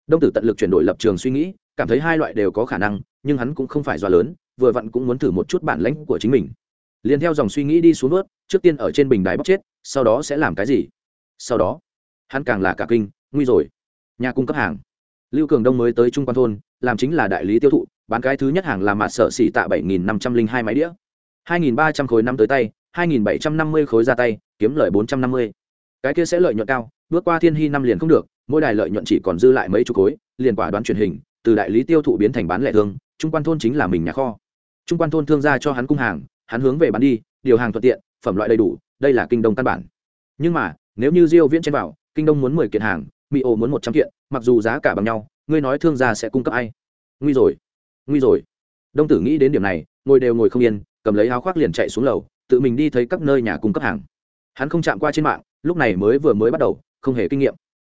Đông tử tận lực chuyển đổi lập trường suy nghĩ, cảm thấy hai loại đều có khả năng, nhưng hắn cũng không phải do lớn, vừa vặn cũng muốn thử một chút bản lãnh của chính mình. Liền theo dòng suy nghĩ đi xuống nước trước tiên ở trên bình đài bóc chết, sau đó sẽ làm cái gì? Sau đó, hắn càng là cả kinh, nguy rồi. Nhà cung cấp hàng. Lưu cường đông mới tới trung quan thôn, làm chính là đại lý tiêu thụ, bán cái thứ nhất hàng là mặt sợ xỉ tạ bảy nghìn năm trăm linh hai máy đĩa. hai nghìn ba trăm khối năm tới tay, hai nghìn bảy trăm năm mươi khối ra tay, kiếm lời bốn trăm năm mươi. Cái kia sẽ lợi nhuận cao, bước qua thiên hy năm liền không được mỗi đài lợi nhuận chỉ còn dư lại mấy chục khối, liền quả đoán truyền hình, từ đại lý tiêu thụ biến thành bán lẻ thương, trung quan thôn chính là mình nhà kho. Trung quan thôn thương ra cho hắn cung hàng, hắn hướng về bán đi, điều hàng thuận tiện, phẩm loại đầy đủ, đây là kinh đông căn bản. Nhưng mà, nếu như diêu viễn trên vào, kinh đông muốn mười kiện hàng, mỹ ô muốn một trăm kiện, mặc dù giá cả bằng nhau, ngươi nói thương gia sẽ cung cấp ai? Nguy rồi nguy rồi. Đông tử nghĩ đến điểm này, ngồi đều ngồi không yên, cầm lấy áo khoác liền chạy xuống lầu, tự mình đi thấy các nơi nhà cung cấp hàng. Hắn không chạm qua trên mạng, lúc này mới vừa mới bắt đầu, không hề kinh nghiệm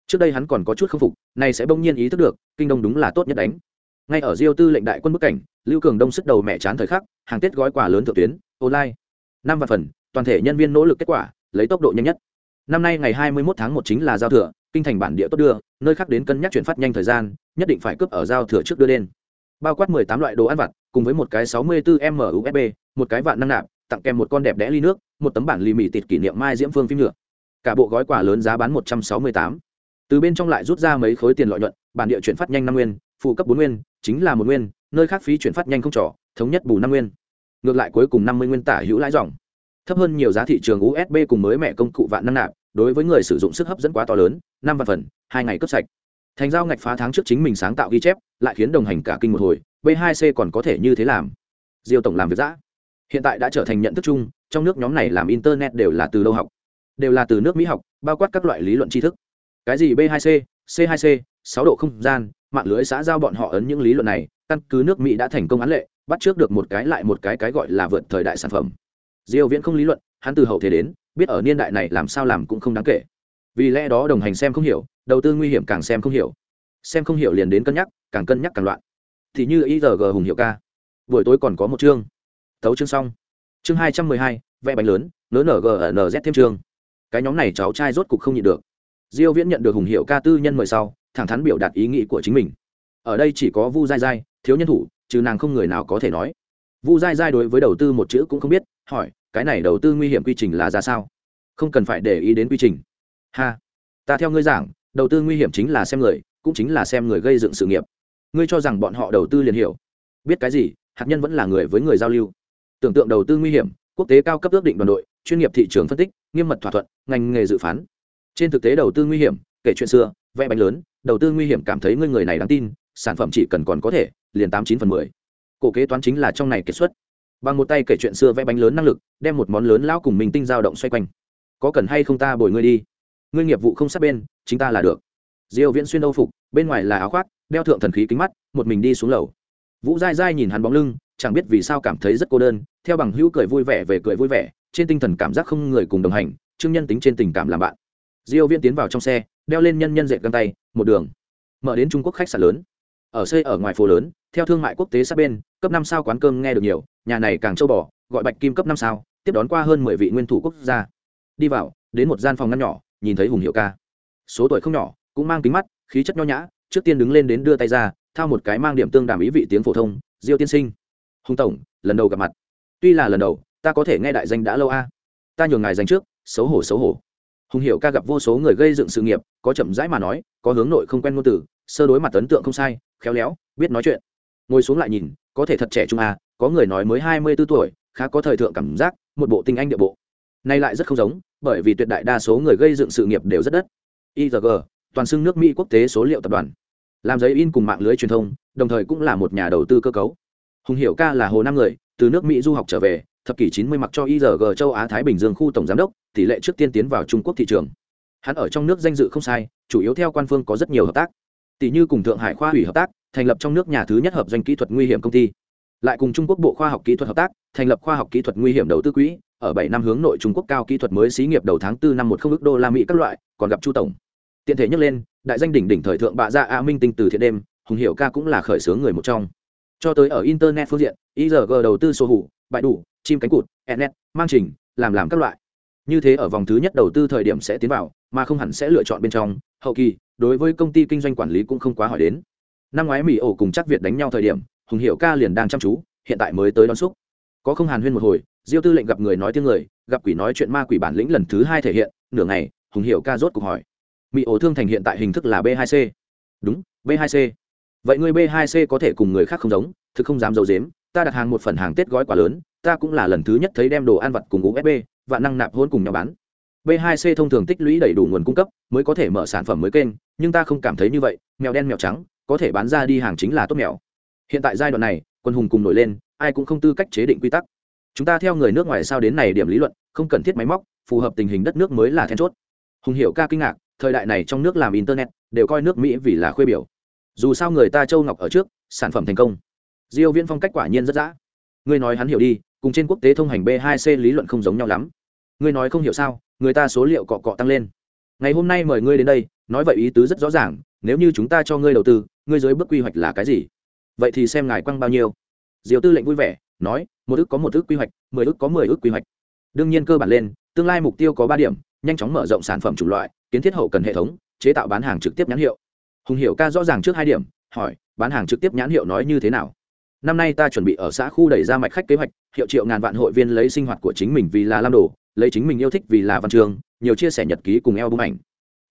trước đây hắn còn có chút k phục, nay sẽ bỗng nhiên ý thức được, kinh đông đúng là tốt nhất đánh. Ngay ở diêu tư lệnh đại quân bức cảnh, lưu cường đông sức đầu mẹ chán thời khắc, hàng tết gói quà lớn thượng tuyến, online. Năm và phần, toàn thể nhân viên nỗ lực kết quả, lấy tốc độ nhanh nhất. Năm nay ngày hai mươi 21 tháng một chính là giao thừa, kinh thành bản địa tốt đưa, nơi khác đến cân nhắc chuyển phát nhanh thời gian, nhất định phải cướp ở giao thừa trước đưa lên. bao quát mười tám loại đồ ăn vặt, cùng với một cái sáu mươi 64 m usb một cái vạn năng nạp, tặng kèm một con đẹp đẽ ly nước, một tấm bản lì mì tịt kỷ niệm mai diễm phương phim nhựa cả bộ gói quà lớn giá bán một trăm sáu mươi tám từ bên trong lại rút ra mấy khối tiền lợi nhuận, bản địa chuyển phát nhanh năm nguyên phụ cấp bốn nguyên, chính là một nguyên, nơi khác phí chuyển phát nhanh không trỏ thống nhất bù năm nguyên. Ngược lại cuối cùng năm mươi nguyên tả hữu lãi dòng. Thấp hơn nhiều giá thị trường usb cùng mới mẹ công cụ vạn năng nạp, đối với người sử dụng sức hấp dẫn quá to lớn, năm vạn phần, hai ngày cấp sạch. Thành giao ngạch phá tháng trước chính mình sáng tạo ghi chép, lại khiến đồng hành cả kinh một hồi, b 2 c còn có thể như thế làm. Diêu tổng làm việc giã hiện tại đã trở thành nhận thức chung, trong nước nhóm này làm internet đều là từ đâu học, đều là từ nước mỹ học, bao quát các loại lý luận tri thức cái gì b 2 c c 2 c, sáu độ không gian, mạng lưới xã giao bọn họ ấn những lý luận này, căn cứ nước mỹ đã thành công án lệ, bắt trước được một cái lại một cái cái gọi là vượt thời đại sản phẩm. Diêu viễn không lý luận, hắn từ hậu thế đến, biết ở niên đại này làm sao làm cũng không đáng kể. Vì lẽ đó đồng hành xem không hiểu, đầu tư nguy hiểm càng xem không hiểu. Xem không hiểu liền đến cân nhắc, càng cân nhắc càng loạn. Thì như igg hùng hiệu ca. Buổi tối còn có một chương. Thấu chương xong. Chương hai trăm mười hai, vẽ bánh lớn nớ GNZ thêm chương. Cái nhóm này cháu trai rốt cục không nhịn được diêu viễn nhận được hùng hiệu ca tư nhân mời sau, thẳng thắn biểu đạt ý nghĩ của chính mình. Ở đây chỉ có vu dai dai thiếu nhân thủ, chứ nàng không người nào có thể nói. Vu dai dai đối với đầu tư một chữ cũng không biết, hỏi, cái này đầu tư nguy hiểm quy trình là ra sao? Không cần phải để ý đến quy trình. Ha, ta theo ngươi giảng, đầu tư nguy hiểm chính là xem người, cũng chính là xem người gây dựng sự nghiệp. Ngươi cho rằng bọn họ đầu tư liền hiểu. Biết cái gì, hạt nhân vẫn là người với người giao lưu. Tưởng tượng đầu tư nguy hiểm, quốc tế cao cấp ước định đoàn đội, chuyên nghiệp thị trường phân tích, nghiêm mật thỏa thuận, ngành nghề dự phán trên thực tế đầu tư nguy hiểm, kể chuyện xưa, vẽ bánh lớn, đầu tư nguy hiểm cảm thấy ngươi người này đáng tin, sản phẩm chỉ cần còn có thể, liền tám chín phần mười. Cổ kế toán chính là trong này kết xuất. Bằng một tay kể chuyện xưa vẽ bánh lớn năng lực, đem một món lớn lão cùng mình tinh dao động xoay quanh. Có cần hay không ta bồi ngươi đi? Ngươi nghiệp vụ không sát bên, chính ta là được. Diêu viễn xuyên âu phục, bên ngoài là áo khoác, đeo thượng thần khí kính mắt, một mình đi xuống lầu. Vũ dai dai nhìn hắn bóng lưng, chẳng biết vì sao cảm thấy rất cô đơn, theo bằng hữu cười vui vẻ về cười vui vẻ, trên tinh thần cảm giác không người cùng đồng hành trương nhân tính trên tình cảm làm bạn diêu viễn tiến vào trong xe, đeo lên nhân nhân dệt găng tay, một đường, mở đến trung quốc khách sạn lớn. Ở xây ở ngoài phố lớn, theo thương mại quốc tế sát bên, cấp năm sao quán cơm nghe được nhiều, nhà này càng châu bò, gọi bạch kim cấp năm sao, tiếp đón qua hơn mười vị nguyên thủ quốc gia. Đi vào, đến một gian phòng ngăn nhỏ, nhìn thấy hùng hiệu ca. Số tuổi không nhỏ, cũng mang kính mắt, khí chất nho nhã, trước tiên đứng lên đến đưa tay ra, thao một cái mang điểm tương đàm ý vị tiếng phổ thông, diêu tiên sinh. Hùng tổng, lần đầu gặp mặt. Tuy là lần đầu, ta có thể nghe đại danh đã lâu a. Ta nhường ngài danh trước, xấu hổ xấu hổ hùng hiệu ca gặp vô số người gây dựng sự nghiệp, có chậm rãi mà nói, có hướng nội không quen ngôn từ, sơ đối mặt ấn tượng không sai, khéo léo, biết nói chuyện. Ngồi xuống lại nhìn, có thể thật trẻ trung à có người nói mới hai mươi b ố tuổi, khá có thời thượng cảm giác, một bộ tinh anh địa bộ. Nay lại rất không giống, bởi vì tuyệt đại đa số người gây dựng sự nghiệp đều rất đất. Igg toàn xưng nước mỹ quốc tế số liệu tập đoàn. Làm giấy in cùng mạng lưới truyền thông, đồng thời cũng là một nhà đầu tư cơ cấu. Hùng hiệu ca là hồ năm người từ nước mỹ du học trở về, thập kỷ chín mươi mặc cho igg châu á thái bình dương khu tổng giám đốc, tỷ lệ trước tiên tiến vào trung quốc thị trường. Hắn ở trong nước danh dự không sai, chủ yếu theo quan phương có rất nhiều hợp tác. Tỷ như cùng thượng hải khoa hủy hợp tác, thành lập trong nước nhà thứ nhất hợp doanh kỹ thuật nguy hiểm công ty. Lại cùng trung quốc bộ khoa học kỹ thuật hợp tác, thành lập khoa học kỹ thuật nguy hiểm đầu tư quỹ, ở bảy năm hướng nội trung quốc cao kỹ thuật mới xí nghiệp đầu tháng 4 năm một không đô la mỹ các loại, còn gặp chu tổng. Tiện thể nhắc lên, đại danh đỉnh đỉnh thời thượng bạ gia a minh tinh từ thiện đêm, hùng hiệu ca cũng là khởi sướng người một trong cho tới ở internet phương diện igg đầu tư số hủ, bại đủ, chim cánh cụt enet mang trình, làm làm các loại. Như thế ở vòng thứ nhất đầu tư thời điểm sẽ tiến vào, mà không hẳn sẽ lựa chọn bên trong. Hậu kỳ, đối với công ty kinh doanh quản lý cũng không quá hỏi đến. Năm ngoái mỹ ổ cùng chắc việt đánh nhau thời điểm, hùng hiệu ca liền đang chăm chú, hiện tại mới tới đón xúc. Có không hàn huyên một hồi, diêu tư lệnh gặp người nói tiếng người, gặp quỷ nói chuyện ma quỷ bản lĩnh lần thứ hai thể hiện, nửa ngày, hùng hiệu ca rốt cuộc hỏi. Mỹ ổ thương thành hiện tại hình thức là b 2 c. Đúng, b 2 c vậy ngươi b 2 c có thể cùng người khác không giống, thực không dám d i ấ u dếm ta đặt hàng một phần hàng tết gói quá lớn, ta cũng là lần thứ nhất thấy đem đồ ăn vặt cùng usb và năng nạp hôn cùng nhau bán. B 2 c thông thường tích lũy đầy đủ nguồn cung cấp, mới có thể mở sản phẩm mới kênh, nhưng ta không cảm thấy như vậy, mèo đen mèo trắng, có thể bán ra đi hàng chính là tốt mèo. Hiện tại giai đoạn này, quân hùng cùng nổi lên, ai cũng không tư cách chế định quy tắc. Chúng ta theo người nước ngoài sao đến này điểm lý luận, không cần thiết máy móc, phù hợp tình hình đất nước mới là then chốt. Hùng hiểu ca kinh ngạc, thời đại này trong nước làm internet, đều coi nước mỹ vì là khuê biểu dù sao người ta châu ngọc ở trước, sản phẩm thành công. Diêu viễn phong cách quả nhiên rất dã. Ngươi nói hắn hiểu đi, cùng trên quốc tế thông hành b 2 c lý luận không giống nhau lắm. Ngươi nói không hiểu sao, người ta số liệu cọ cọ tăng lên. Ngày hôm nay mời ngươi đến đây, nói vậy ý tứ rất rõ ràng, nếu như chúng ta cho ngươi đầu tư, ngươi dưới bước quy hoạch là cái gì? Vậy thì xem ngài quăng bao nhiêu. Diều tư lệnh vui vẻ, nói, một ước có một ước quy hoạch, mười ước có mười ước quy hoạch. Đương nhiên cơ bản lên, tương lai mục tiêu có ba điểm, nhanh chóng mở rộng sản phẩm chủng loại, kiến thiết hậu cần hệ thống, chế tạo bán hàng trực tiếp nhãn hiệu hùng hiệu ca rõ ràng trước hai điểm, hỏi, bán hàng trực tiếp nhãn hiệu nói như thế nào? Năm nay ta chuẩn bị ở xã khu đẩy ra mạch khách kế hoạch, hiệu triệu ngàn vạn hội viên lấy sinh hoạt của chính mình vì là lam đồ, lấy chính mình yêu thích vì là văn trường, nhiều chia sẻ nhật ký cùng eo bức ảnh.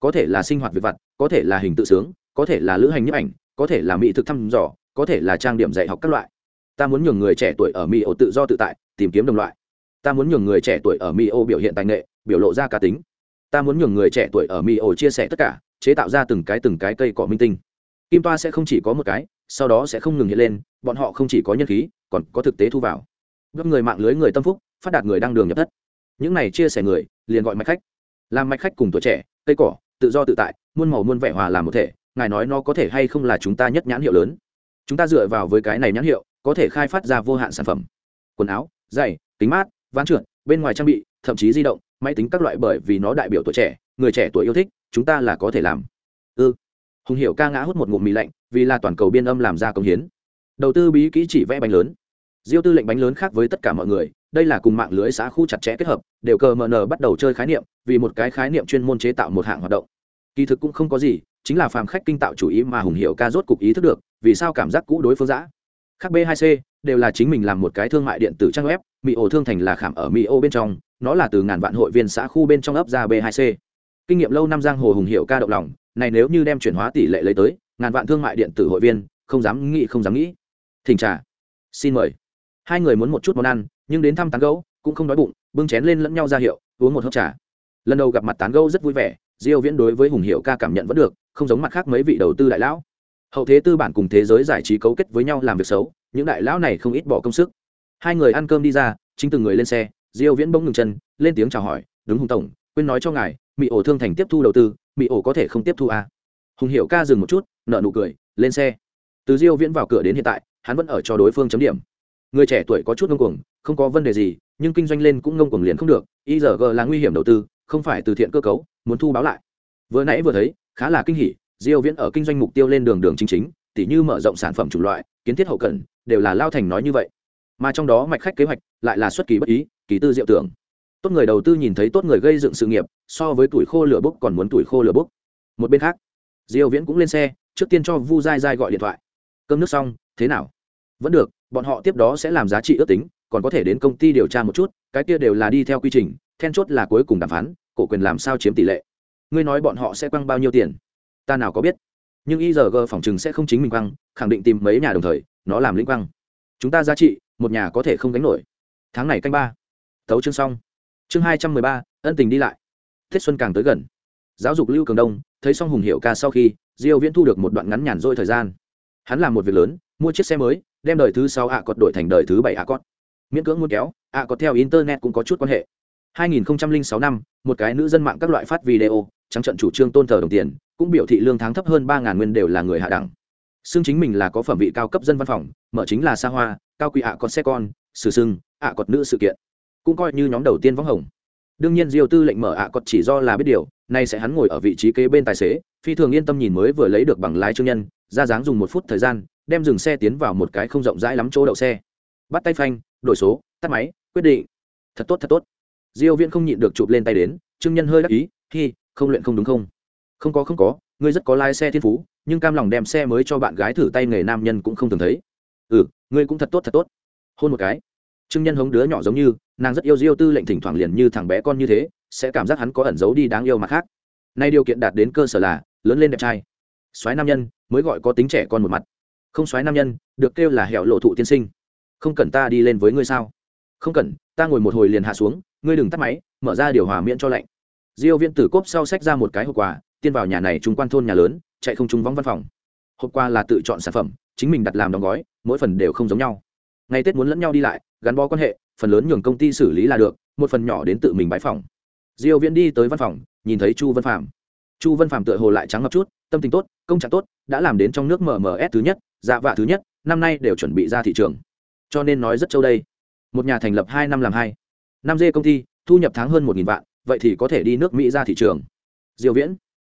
Có thể là sinh hoạt việc vặt, có thể là hình tự sướng, có thể là lữ hành nhiếp ảnh, có thể là mỹ thực thăm dò, có thể là trang điểm dạy học các loại. Ta muốn nhường người trẻ tuổi ở mỹ ô tự do tự tại, tìm kiếm đồng loại. Ta muốn nhường người trẻ tuổi ở mỹ ô biểu hiện tài nghệ, biểu lộ ra cá tính. Ta muốn nhường người trẻ tuổi ở mỹ ô chia sẻ tất cả chế tạo ra từng cái từng cái cây cỏ minh tinh. Kim toa sẽ không chỉ có một cái, sau đó sẽ không ngừng hiện lên, bọn họ không chỉ có nhân khí, còn có thực tế thu vào. Gấp người mạng lưới người tâm phúc, phát đạt người đang đường nhập thất. Những này chia sẻ người, liền gọi mạch khách. Làm mạch khách cùng tuổi trẻ, cây cỏ, tự do tự tại, muôn màu muôn vẻ hòa làm một thể, ngài nói nó có thể hay không là chúng ta nhất nhãn hiệu lớn. Chúng ta dựa vào với cái này nhãn hiệu, có thể khai phát ra vô hạn sản phẩm. Quần áo, giày, kính mát, ván trượt, bên ngoài trang bị, thậm chí di động, máy tính các loại bởi vì nó đại biểu tuổi trẻ, người trẻ tuổi yêu thích chúng ta là có thể làm. Ư ừ. hùng hiệu ca ngã hút một ngụm mì lạnh, vì là toàn cầu biên âm làm ra công hiến. Đầu tư bí kỹ chỉ vẽ bánh lớn. Diêu tư lệnh bánh lớn khác với tất cả mọi người, đây là cùng mạng lưới xã khu chặt chẽ kết hợp, đều cờ mờ nờ bắt đầu chơi khái niệm, vì một cái khái niệm chuyên môn chế tạo một hạng hoạt động. Kỳ thực cũng không có gì, chính là phàm khách kinh tạo chủ ý mà hùng hiệu ca rốt cục ý thức được, vì sao cảm giác cũ đối phương giã khác b 2 c, đều là chính mình làm một cái thương mại điện tử trang web mỹ ổ thương thành là khảm ở mỹ ô bên trong, nó là từ ngàn vạn hội viên xã khu bên trong ấp ra b 2 c kinh nghiệm lâu năm giang hồ hùng hiệu ca động lòng, này nếu như đem chuyển hóa tỷ lệ lấy tới, ngàn vạn thương mại điện tử hội viên, không dám nghĩ, không dám nghĩ. Thỉnh trà. Xin mời. Hai người muốn một chút món ăn, nhưng đến thăm tán gấu cũng không đói bụng, bưng chén lên lẫn nhau ra hiệu, uống một hớp trà. Lần đầu gặp mặt tán gấu rất vui vẻ, diêu viễn đối với hùng hiệu ca cảm nhận vẫn được, không giống mặt khác mấy vị đầu tư đại lão. Hậu thế tư bản cùng thế giới giải trí cấu kết với nhau làm việc xấu, những đại lão này không ít bỏ công sức. Hai người ăn cơm đi ra, chính từng người lên xe, diêu viễn bỗng ngừng chân, lên tiếng chào hỏi đứng hùng tổng, quên nói cho ngài mỹ ổ thương thành tiếp thu đầu tư mỹ ổ có thể không tiếp thu à. hùng hiệu ca dừng một chút nợ nụ cười, lên xe. Từ diêu viễn vào cửa đến hiện tại, hắn vẫn ở cho đối phương chấm điểm. Người trẻ tuổi có chút ngông cuồng, không có vấn đề gì, nhưng kinh doanh lên cũng ngông cuồng liền không được. Igg là nguy hiểm đầu tư, không phải từ thiện cơ cấu, muốn thu báo lại. Vừa nãy vừa thấy, khá là kinh hỉ, diêu viễn ở kinh doanh mục tiêu lên đường đường chính chính, tỉ như mở rộng sản phẩm chủng loại, kiến thiết hậu cần, đều là lao thành nói như vậy. Mà trong đó mạch khách kế hoạch lại là xuất kỳ bất ý, kỳ tư diệu tưởng tốt người đầu tư nhìn thấy tốt người gây dựng sự nghiệp, so với tuổi khô lửa bốc còn muốn tuổi khô lửa bốc. Một bên khác, diêu viễn cũng lên xe, trước tiên cho vu dai dai gọi điện thoại. Cơm nước xong, thế nào? Vẫn được, bọn họ tiếp đó sẽ làm giá trị ước tính, còn có thể đến công ty điều tra một chút, cái kia đều là đi theo quy trình, then chốt là cuối cùng đàm phán, cổ quyền làm sao chiếm tỷ lệ. Ngươi nói bọn họ sẽ quăng bao nhiêu tiền? Ta nào có biết. Nhưng igg phòng chừng sẽ không chính mình quăng, khẳng định tìm mấy nhà đồng thời, nó làm lĩnh quăng. Chúng ta giá trị, một nhà có thể không gánh nổi. Tháng này canh ba. Tấu chương xong chương hai trăm mười ba, ân tình đi lại. Tết xuân càng tới gần. Giáo dục lưu cường đông, thấy xong hùng hiệu ca sau khi, diêu viễn thu được một đoạn ngắn nhàn rỗi thời gian. Hắn làm một việc lớn, mua chiếc xe mới, đem đời thứ sáu ạ cọt đổi thành đời thứ bảy ạ cọt. Miễn cưỡng muốn kéo, ạ cọt theo internet cũng có chút quan hệ. 2006 năm, một cái nữ dân mạng các loại phát video, trắng trận chủ trương tôn thờ đồng tiền, cũng biểu thị lương tháng thấp hơn ba ngàn nguyên đều là người hạ đẳng. Xương chính mình là có phẩm vị cao cấp dân văn phòng, mở chính là xa hoa, cao quý ạ cọt xe con, sử sưng ạ cọt nữ sự kiện cũng coi như nhóm đầu tiên võng hồng. Đương nhiên diêu tư lệnh mở ạ cọt chỉ do là biết điều, nay sẽ hắn ngồi ở vị trí kế bên tài xế, phi thường yên tâm nhìn mới vừa lấy được bằng lái trương nhân, ra dáng dùng một phút thời gian, đem dừng xe tiến vào một cái không rộng rãi lắm chỗ đậu xe. Bắt tay phanh, đổi số, tắt máy, quyết định. Thật tốt thật tốt. Diêu viễn không nhịn được chụp lên tay đến, trương nhân hơi đắc ý, hi, không luyện không đúng không? Không có không có, ngươi rất có lái xe thiên phú, nhưng cam lòng đem xe mới cho bạn gái thử tay nghề nam nhân cũng không từng thấy. Ừ ngươi cũng thật tốt thật tốt. Hôn một cái trương nhân hống đứa nhỏ giống như, nàng rất yêu diêu tư lệnh thỉnh thoảng liền như thằng bé con như thế, sẽ cảm giác hắn có ẩn giấu đi đáng yêu mà khác. Nay điều kiện đạt đến cơ sở là, lớn lên đẹp trai. Soái nam nhân, mới gọi có tính trẻ con một mặt. Không soái nam nhân, được kêu là hẻo lộ thụ tiên sinh. Không cần ta đi lên với ngươi sao? Không cần, ta ngồi một hồi liền hạ xuống, ngươi đừng tắt máy, mở ra điều hòa miễn cho lạnh. Diêu viên tử cốp sau sách ra một cái hộp quà, tiên vào nhà này trung quan thôn nhà lớn, chạy không trung vắng văn phòng. Hộp quà là tự chọn sản phẩm, chính mình đặt làm đóng gói, mỗi phần đều không giống nhau. Ngày tết muốn lẫn nhau đi lại gắn bó quan hệ, phần lớn nhường công ty xử lý là được, một phần nhỏ đến tự mình bãi phòng. Diêu viễn đi tới văn phòng, nhìn thấy chu văn phạm chu văn phạm tựa hồ lại trắng ngập chút, tâm tình tốt, công trạng tốt, đã làm đến trong nước mms thứ nhất dạ vạ thứ nhất, năm nay đều chuẩn bị ra thị trường. Cho nên nói rất châu đây. Một nhà thành lập hai năm làm hai. Năm dê công ty, thu nhập tháng hơn một nghìn vạn, vậy thì có thể đi nước mỹ ra thị trường. Diêu viễn.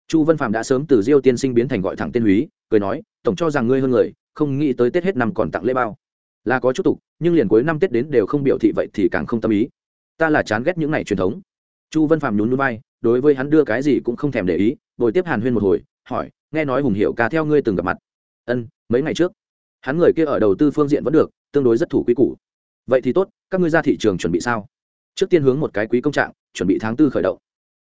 Chu văn phạm đã sớm từ diêu tiên sinh biến thành gọi thẳng tên húy, cười nói, tổng cho rằng ngươi hơn người, không nghĩ tới tết hết năm còn tặng lễ bao là có chút tục, nhưng liền cuối năm tết đến đều không biểu thị vậy thì càng không tâm ý. Ta là chán ghét những ngày truyền thống. Chu văn phạm nhún núi bay đối với hắn đưa cái gì cũng không thèm để ý, bồi tiếp hàn huyên một hồi, hỏi, nghe nói hùng hiệu ca theo ngươi từng gặp mặt. Ân, mấy ngày trước. Hắn người kia ở đầu tư phương diện vẫn được, tương đối rất thủ quý củ. Vậy thì tốt, các ngươi ra thị trường chuẩn bị sao? Trước tiên hướng một cái quý công trạng, chuẩn bị tháng tư khởi động.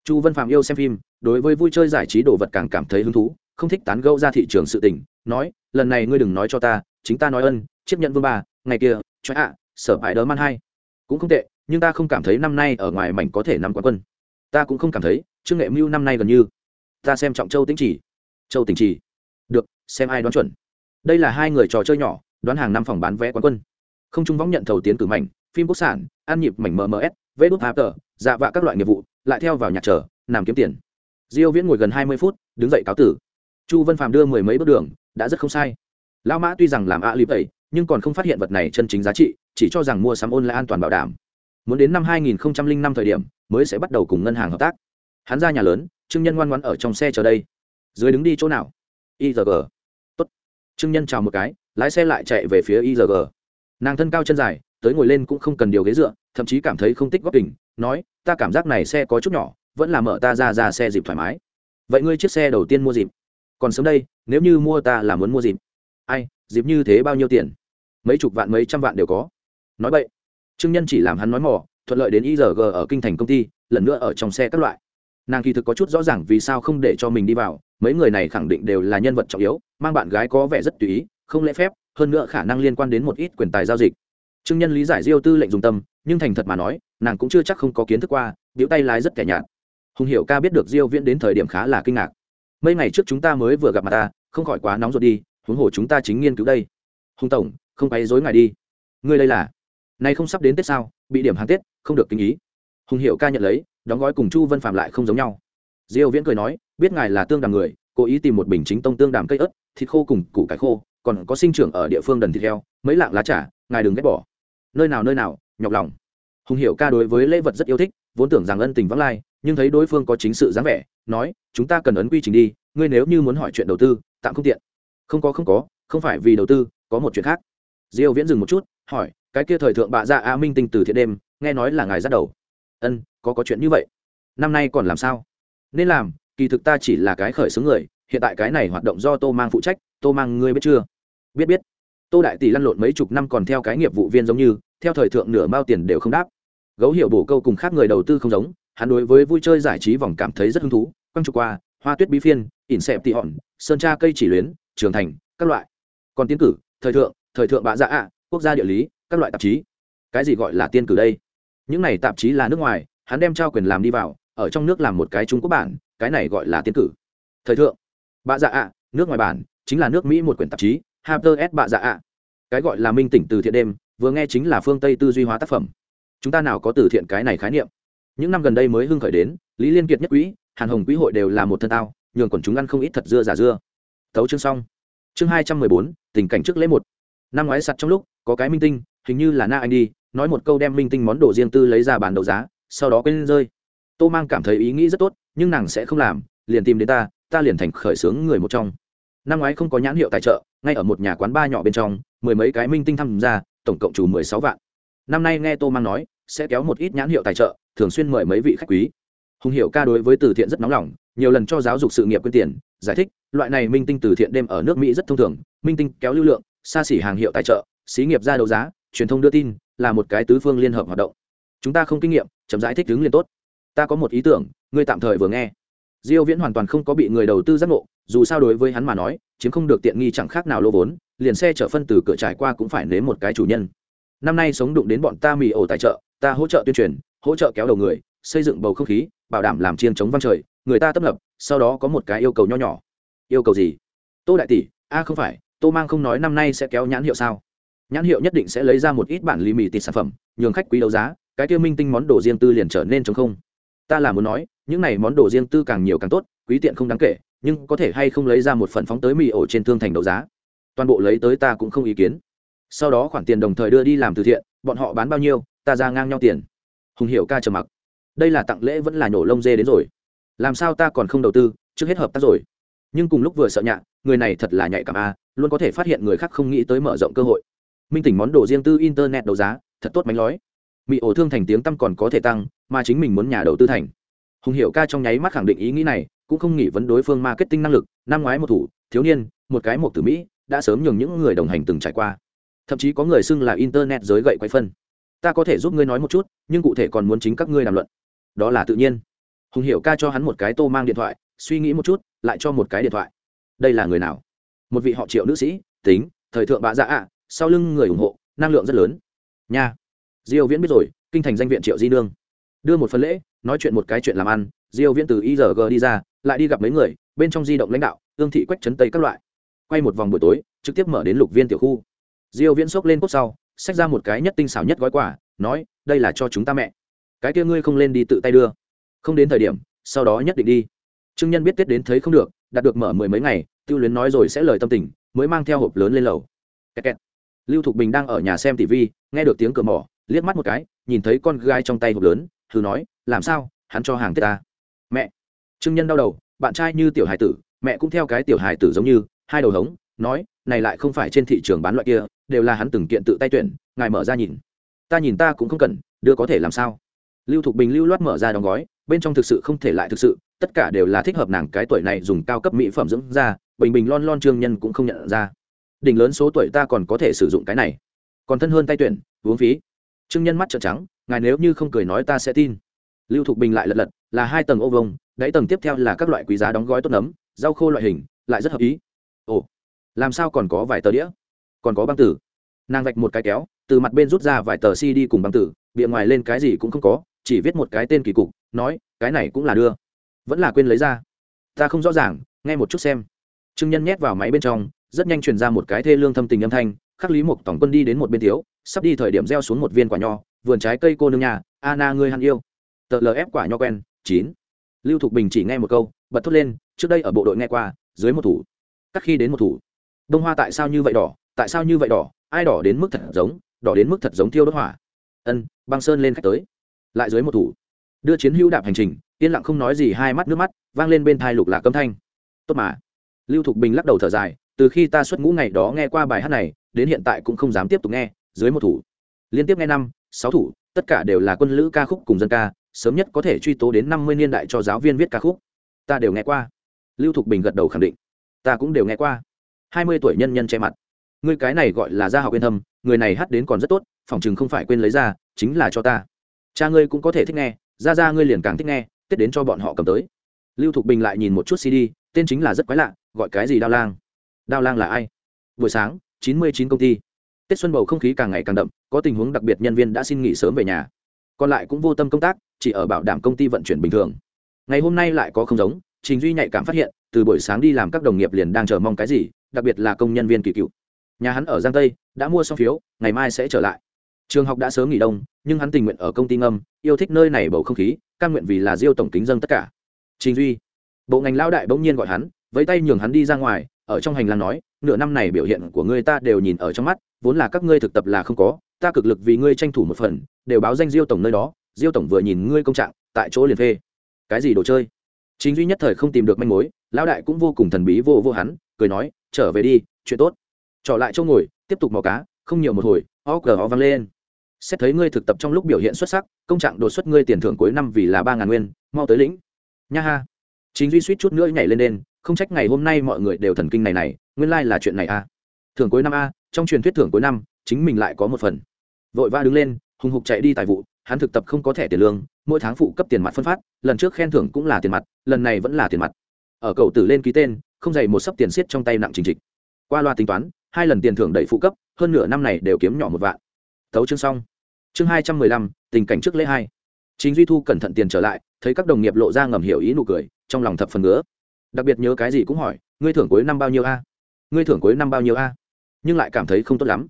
Chu văn phạm yêu xem phim, đối với vui chơi giải trí đồ vật càng cảm thấy hứng thú, không thích tán gẫu ra thị trường sự tình, nói, lần này ngươi đừng nói cho ta, chính ta nói ân, chiếc nhận vương ba ngày kia, cho ạ, sở hại đỡ man hai. Cũng không tệ, nhưng ta không cảm thấy năm nay ở ngoài mảnh có thể nắm quán quân. Ta cũng không cảm thấy, trương nghệ mưu năm nay gần như. Ta xem trọng châu tĩnh chỉ châu tỉnh chỉ được, xem ai đoán chuẩn. Đây là hai người trò chơi nhỏ, đoán hàng năm phòng bán vé quán quân. Không trung võng nhận thầu tiến cử mảnh, phim quốc sản ăn nhịp mảnh mms vê đút hạp tờ dạ vạ các loại nghiệp vụ, lại theo vào nhạc trở làm kiếm tiền. Diêu viễn ngồi gần 20 phút, đứng dậy cáo tử. Chu vân phàm đưa mười mấy bước đường, đã rất không sai. Lão mã tuy rằng làm a lý ấy nhưng còn không phát hiện vật này chân chính giá trị, chỉ cho rằng mua sắm ôn là an toàn bảo đảm. Muốn đến năm 2005 thời điểm, mới sẽ bắt đầu cùng ngân hàng hợp tác. Hắn ra nhà lớn, trương nhân ngoan ngoãn ở trong xe chờ đây. Dưới đứng đi chỗ nào? Igg tốt. Trương nhân chào một cái, lái xe lại chạy về phía igg nàng thân cao chân dài, tới ngồi lên cũng không cần điều ghế dựa, thậm chí cảm thấy không tích góp kình nói, ta cảm giác này xe có chút nhỏ, vẫn là mở ta ra ra xe dịp thoải mái. Vậy ngươi chiếc xe đầu tiên mua dịp. Còn sớm đây, nếu như mua ta là muốn mua dịp. Ai, dịp như thế bao nhiêu tiền? Mấy chục vạn, mấy trăm vạn đều có. Nói vậy trương nhân chỉ làm hắn nói mỏ thuận lợi đến igg ở kinh thành công ty, lần nữa ở trong xe các loại. Nàng kỳ thực có chút rõ ràng vì sao không để cho mình đi vào, mấy người này khẳng định đều là nhân vật trọng yếu, mang bạn gái có vẻ rất tùy ý, không lễ phép, hơn nữa khả năng liên quan đến một ít quyền tài giao dịch. Trương nhân lý giải diêu tư lệnh dùng tâm, nhưng thành thật mà nói, nàng cũng chưa chắc không có kiến thức qua, biểu tay lái rất kẻ nhạt. Hùng hiểu ca biết được diêu viễn đến thời điểm khá là kinh ngạc. Mấy ngày trước chúng ta mới vừa gặp mặt ta, không khỏi quá nóng ruột đi, huống hồ chúng ta chính nghiên cứu đây. Hùng tổng không quấy rối ngài đi. Ngươi đây là? Nay không sắp đến tết sao? Bị điểm hàng tết, không được kinh ý. Hùng hiểu ca nhận lấy, đóng gói cùng chu vân phạm lại không giống nhau. Diêu viễn cười nói, biết ngài là tương đàm người, cố ý tìm một bình chính tông tương đàm cây ớt, thịt khô cùng củ cải khô, còn có sinh trưởng ở địa phương đần thịt heo, mấy lạng lá trà, ngài đừng ghét bỏ. Nơi nào nơi nào, nhọc lòng. Hùng hiểu ca đối với lễ vật rất yêu thích, vốn tưởng rằng ân tình vắng lai, nhưng thấy đối phương có chính sự dáng vẻ, nói, chúng ta cần ấn quy trình đi, ngươi nếu như muốn hỏi chuyện đầu tư, tạm không tiện. Không có không có, không phải vì đầu tư, có một chuyện khác diêu viễn dừng một chút, hỏi, cái kia thời thượng bạ dạ a minh tinh từ thiện đêm, nghe nói là ngài dắt đầu. Ân, có có chuyện như vậy. Năm nay còn làm sao? Nên làm, kỳ thực ta chỉ là cái khởi xướng người, hiện tại cái này hoạt động do tô mang phụ trách, tô mang ngươi biết chưa? Biết biết. Tô đại tỷ lăn lộn mấy chục năm còn theo cái nghiệp vụ viên giống như, theo thời thượng nửa mao tiền đều không đáp. Gấu hiểu bổ câu cùng khác người đầu tư không giống, hắn đối với vui chơi giải trí vòng cảm thấy rất hứng thú, quăng trục qua, hoa tuyết bí phiên, ỉn xẹp tị hòn, sơn tra cây chỉ luyến, trường thành, các loại. Còn tiến cử, thời thượng thời thượng bạ dạ ạ, quốc gia địa lý, các loại tạp chí. Cái gì gọi là tiên cử đây? Những này tạp chí là nước ngoài, hắn đem trao quyền làm đi vào, ở trong nước làm một cái trung quốc bản, cái này gọi là tiên cử. Thời thượng, bạ dạ ạ, nước ngoài bản, chính là nước mỹ một quyển tạp chí Harper S. Bạ dạ ạ. Cái gọi là minh tỉnh từ thiện đêm, vừa nghe chính là phương tây tư duy hóa tác phẩm. Chúng ta nào có từ thiện cái này khái niệm? Những năm gần đây mới hưng khởi đến, lý liên kiệt nhất quỹ hàn hồng quỹ hội đều là một thân tao, nhường quần chúng ăn không ít thật dưa giả dưa. Tấu chương xong. Chương hai trăm mười bốn, tình cảnh trước lễ một năm ngoái sặt trong lúc, có cái minh tinh, hình như là na anh đi, nói một câu đem minh tinh món đồ riêng tư lấy ra bàn đấu giá, sau đó quên rơi. Tô mang cảm thấy ý nghĩ rất tốt, nhưng nàng sẽ không làm, liền tìm đến ta ta liền thành khởi xướng người một trong. Năm ngoái không có nhãn hiệu tài trợ, ngay ở một nhà quán ba nhỏ bên trong, mười mấy cái minh tinh tham gia, tổng cộng chủ mười sáu vạn. Năm nay nghe tô mang nói, sẽ kéo một ít nhãn hiệu tài trợ, thường xuyên mời mấy vị khách quý. Hùng hiệu ca đối với từ thiện rất nóng lòng, nhiều lần cho giáo dục sự nghiệp quyên tiền, giải thích, loại này minh tinh từ thiện đêm ở nước mỹ rất thông thường, minh tinh kéo lưu lượng xa xỉ hàng hiệu tài trợ, xí nghiệp ra đấu giá, truyền thông đưa tin, là một cái tứ phương liên hợp hoạt động. Chúng ta không kinh nghiệm, chậm giải thích đứng liền tốt. Ta có một ý tưởng, ngươi tạm thời vừa nghe. Diêu viễn hoàn toàn không có bị người đầu tư giác ngộ, dù sao đối với hắn mà nói, chiếm không được tiện nghi chẳng khác nào lô vốn, liền xe chở phân từ cửa trải qua cũng phải nếm một cái chủ nhân. Năm nay sống đụng đến bọn ta mì ổ tài trợ, ta hỗ trợ tuyên truyền, hỗ trợ kéo đầu người, xây dựng bầu không khí, bảo đảm làm chiên chống văn trời, người ta tấp nập, sau đó có một cái yêu cầu nho nhỏ. Yêu cầu gì? Tô đại tỷ, a không phải tô mang không nói năm nay sẽ kéo nhãn hiệu sao? Nhãn hiệu nhất định sẽ lấy ra một ít bản lì mì tịt sản phẩm, nhường khách quý đấu giá, cái tiêu minh tinh món đồ riêng tư liền trở nên chống không. Ta là muốn nói, những này món đồ riêng tư càng nhiều càng tốt, quý tiện không đáng kể, nhưng có thể hay không lấy ra một phần phóng tới mì ổ trên thương thành đấu giá? Toàn bộ lấy tới ta cũng không ý kiến. Sau đó khoản tiền đồng thời đưa đi làm từ thiện, bọn họ bán bao nhiêu, ta ra ngang nhau tiền. Hùng hiểu ca trầm mặc. Đây là tặng lễ vẫn là nhổ lông dê đến rồi. Làm sao ta còn không đầu tư, trước hết hợp tác rồi. Nhưng cùng lúc vừa sợ nhạ, người này thật là nhạy cảm a luôn có thể phát hiện người khác không nghĩ tới mở rộng cơ hội. Minh tỉnh món đồ riêng tư internet đấu giá, thật tốt mánh lói. Mỹ ổ thương thành tiếng tăm còn có thể tăng, mà chính mình muốn nhà đầu tư thành. Hùng hiệu ca trong nháy mắt khẳng định ý nghĩ này, cũng không nghĩ vấn đối phương marketing năng lực, năm ngoái một thủ, thiếu niên, một cái một từ mỹ, đã sớm nhường những người đồng hành từng trải qua. Thậm chí có người xưng là internet giới gậy quay phân. Ta có thể giúp ngươi nói một chút, nhưng cụ thể còn muốn chính các ngươi đàm luận. Đó là tự nhiên. Hùng hiệu ca cho hắn một cái tô mang điện thoại, suy nghĩ một chút, lại cho một cái điện thoại. Đây là người nào? Một vị họ triệu nữ sĩ, tính, thời thượng bạ dạ ạ, sau lưng người ủng hộ, năng lượng rất lớn. Nha. Diêu viễn biết rồi, kinh thành danh viện triệu di nương. Đưa một phần lễ, nói chuyện một cái chuyện làm ăn, diêu viễn từ igg đi ra, lại đi gặp mấy người, bên trong di động lãnh đạo, ương thị quách chấn tây các loại. Quay một vòng buổi tối, trực tiếp mở đến lục viên tiểu khu. Diêu viễn xốc lên cốt sau, xách ra một cái nhất tinh xảo nhất gói quà, nói, đây là cho chúng ta mẹ. Cái kia ngươi không lên đi tự tay đưa. Không đến thời điểm, sau đó nhất định đi. Trương nhân biết tết đến thấy không được, đạt được mở mười mấy ngày tiêu luyến nói rồi sẽ lời tâm tình, mới mang theo hộp lớn lên lầu. Kẹt kẹt. lưu thục bình đang ở nhà xem tv nghe được tiếng cửa mỏ, liếc mắt một cái, nhìn thấy con gái trong tay hộp lớn, thử nói, làm sao? Hắn cho hàng tết ta. Mẹ. Trương nhân đau đầu, bạn trai như tiểu hải tử, mẹ cũng theo cái tiểu hải tử giống như, hai đầu hống, nói, này lại không phải trên thị trường bán loại kia, đều là hắn từng kiện tự tay tuyển, ngài mở ra nhìn. Ta nhìn ta cũng không cần, đưa có thể làm sao? Lưu thục bình lưu loát mở ra đóng gói, bên trong thực sự không thể lại thực sự, tất cả đều là thích hợp nàng cái tuổi này dùng cao cấp mỹ phẩm dưỡng da bình bình lon lon trương nhân cũng không nhận ra. Đỉnh lớn số tuổi ta còn có thể sử dụng cái này. Còn thân hơn tay tuyển, uống phí. Trương nhân mắt trợn trắng, ngài nếu như không cười nói ta sẽ tin. Lưu thục bình lại lật lật, là hai tầng ô vông đáy tầng tiếp theo là các loại quý giá đóng gói tốt nấm, rau khô loại hình, lại rất hợp ý. Ồ, làm sao còn có vài tờ đĩa? Còn có băng tử. Nàng vạch một cái kéo, từ mặt bên rút ra vài tờ cd cùng băng tử, bìa ngoài lên cái gì cũng không có, chỉ viết một cái tên kỳ cục, nói, cái này cũng là đưa. Vẫn là quên lấy ra. Ta không rõ ràng, nghe một chút xem trương nhân nhét vào máy bên trong, rất nhanh truyền ra một cái thê lương thâm tình âm thanh, khắc lý mục tổng quân đi đến một bên thiếu sắp đi thời điểm gieo xuống một viên quả nho, vườn trái cây cô nương nhà, Anna ngươi hắn yêu. Tờ lf quả nho quen, chín. Lưu thục bình chỉ nghe một câu, bật thốt lên, trước đây ở bộ đội nghe qua, dưới một thủ. Các khi đến một thủ. Đông hoa tại sao như vậy đỏ, tại sao như vậy đỏ, ai đỏ đến mức thật giống, đỏ đến mức thật giống thiêu đốt hỏa. Ân, băng sơn lên khách tới. Lại dưới một thủ. Đưa chiến hữu đạp hành trình, yên lặng không nói gì, hai mắt nước mắt, vang lên bên tai lục lạc câm thanh. Tốt mà lưu thục bình lắc đầu thở dài, từ khi ta xuất ngũ ngày đó nghe qua bài hát này, đến hiện tại cũng không dám tiếp tục nghe, dưới một thủ. Liên tiếp nghe năm, sáu thủ, tất cả đều là quân lữ ca khúc cùng dân ca, sớm nhất có thể truy tố đến năm mươi niên đại cho giáo viên viết ca khúc. Ta đều nghe qua. Lưu thục bình gật đầu khẳng định. Ta cũng đều nghe qua. Hai mươi tuổi nhân nhân che mặt. Ngươi cái này gọi là gia học yên thâm người này hát đến còn rất tốt, phỏng chừng không phải quên lấy ra, chính là cho ta. Cha ngươi cũng có thể thích nghe, ra ra ngươi liền càng thích nghe tết đến cho bọn họ cầm tới. Lưu thục bình lại nhìn một chút cd tên chính là rất quái lạ gọi cái gì đao lang? Đao lang là ai? Buổi sáng, chín mươi chín công ty. Tết xuân bầu không khí càng ngày càng đậm, có tình huống đặc biệt nhân viên đã xin nghỉ sớm về nhà. Còn lại cũng vô tâm công tác, chỉ ở bảo đảm công ty vận chuyển bình thường. Ngày hôm nay lại có không giống, trình duy nhạy cảm phát hiện, từ buổi sáng đi làm các đồng nghiệp liền đang chờ mong cái gì, đặc biệt là công nhân viên kỳ cựu. Nhà hắn ở giang tây, đã mua xong phiếu, ngày mai sẽ trở lại. Trường học đã sớm nghỉ đông, nhưng hắn tình nguyện ở công ty ngâm, yêu thích nơi này bầu không khí căn nguyện vì là diêu tổng kính dân tất cả. Trình duy, bộ ngành lao đại bỗng nhiên gọi hắn vẫy tay nhường hắn đi ra ngoài, ở trong hành lang nói, nửa năm này biểu hiện của ngươi ta đều nhìn ở trong mắt, vốn là các ngươi thực tập là không có, ta cực lực vì ngươi tranh thủ một phần, đều báo danh diêu tổng nơi đó, diêu tổng vừa nhìn ngươi công trạng, tại chỗ liền phê. Cái gì đồ chơi? Chính duy nhất thời không tìm được manh mối, lão đại cũng vô cùng thần bí vô vô hắn, cười nói, trở về đi, chuyện tốt. Trở lại chỗ ngồi, tiếp tục mò cá, không nhiều một hồi, o cờ ho vang lên. Xét thấy ngươi thực tập trong lúc biểu hiện xuất sắc, công trạng đột xuất ngươi tiền thưởng cuối năm vì là ba ngàn nguyên, mau tới lĩnh. Nha ha. Chính duy suýt chút nữa nhảy lên đen không trách ngày hôm nay mọi người đều thần kinh này này, nguyên lai、like、là chuyện này a thưởng cuối năm a, trong truyền thuyết thưởng cuối năm, chính mình lại có một phần. Vội va đứng lên, hùng hục chạy đi tài vụ, hắn thực tập không có thẻ tiền lương, mỗi tháng phụ cấp tiền mặt phân phát, lần trước khen thưởng cũng là tiền mặt, lần này vẫn là tiền mặt. Ở cầu tử lên ký tên, không dày một sấp tiền siết trong tay nặng trình trịch. Qua loa tính toán, hai lần tiền thưởng đẩy phụ cấp, hơn nửa năm này đều kiếm nhỏ một vạn. Thấu chương xong. Chương hai trăm mười lăm, tình cảnh trước lễ hai. Chính duy thu cẩn thận tiền trở lại, thấy các đồng nghiệp lộ ra ngầm hiểu ý nụ cười, trong lòng thập phần ngứa đặc biệt nhớ cái gì cũng hỏi, ngươi thưởng cuối năm bao nhiêu a? Ngươi thưởng cuối năm bao nhiêu a? Nhưng lại cảm thấy không tốt lắm.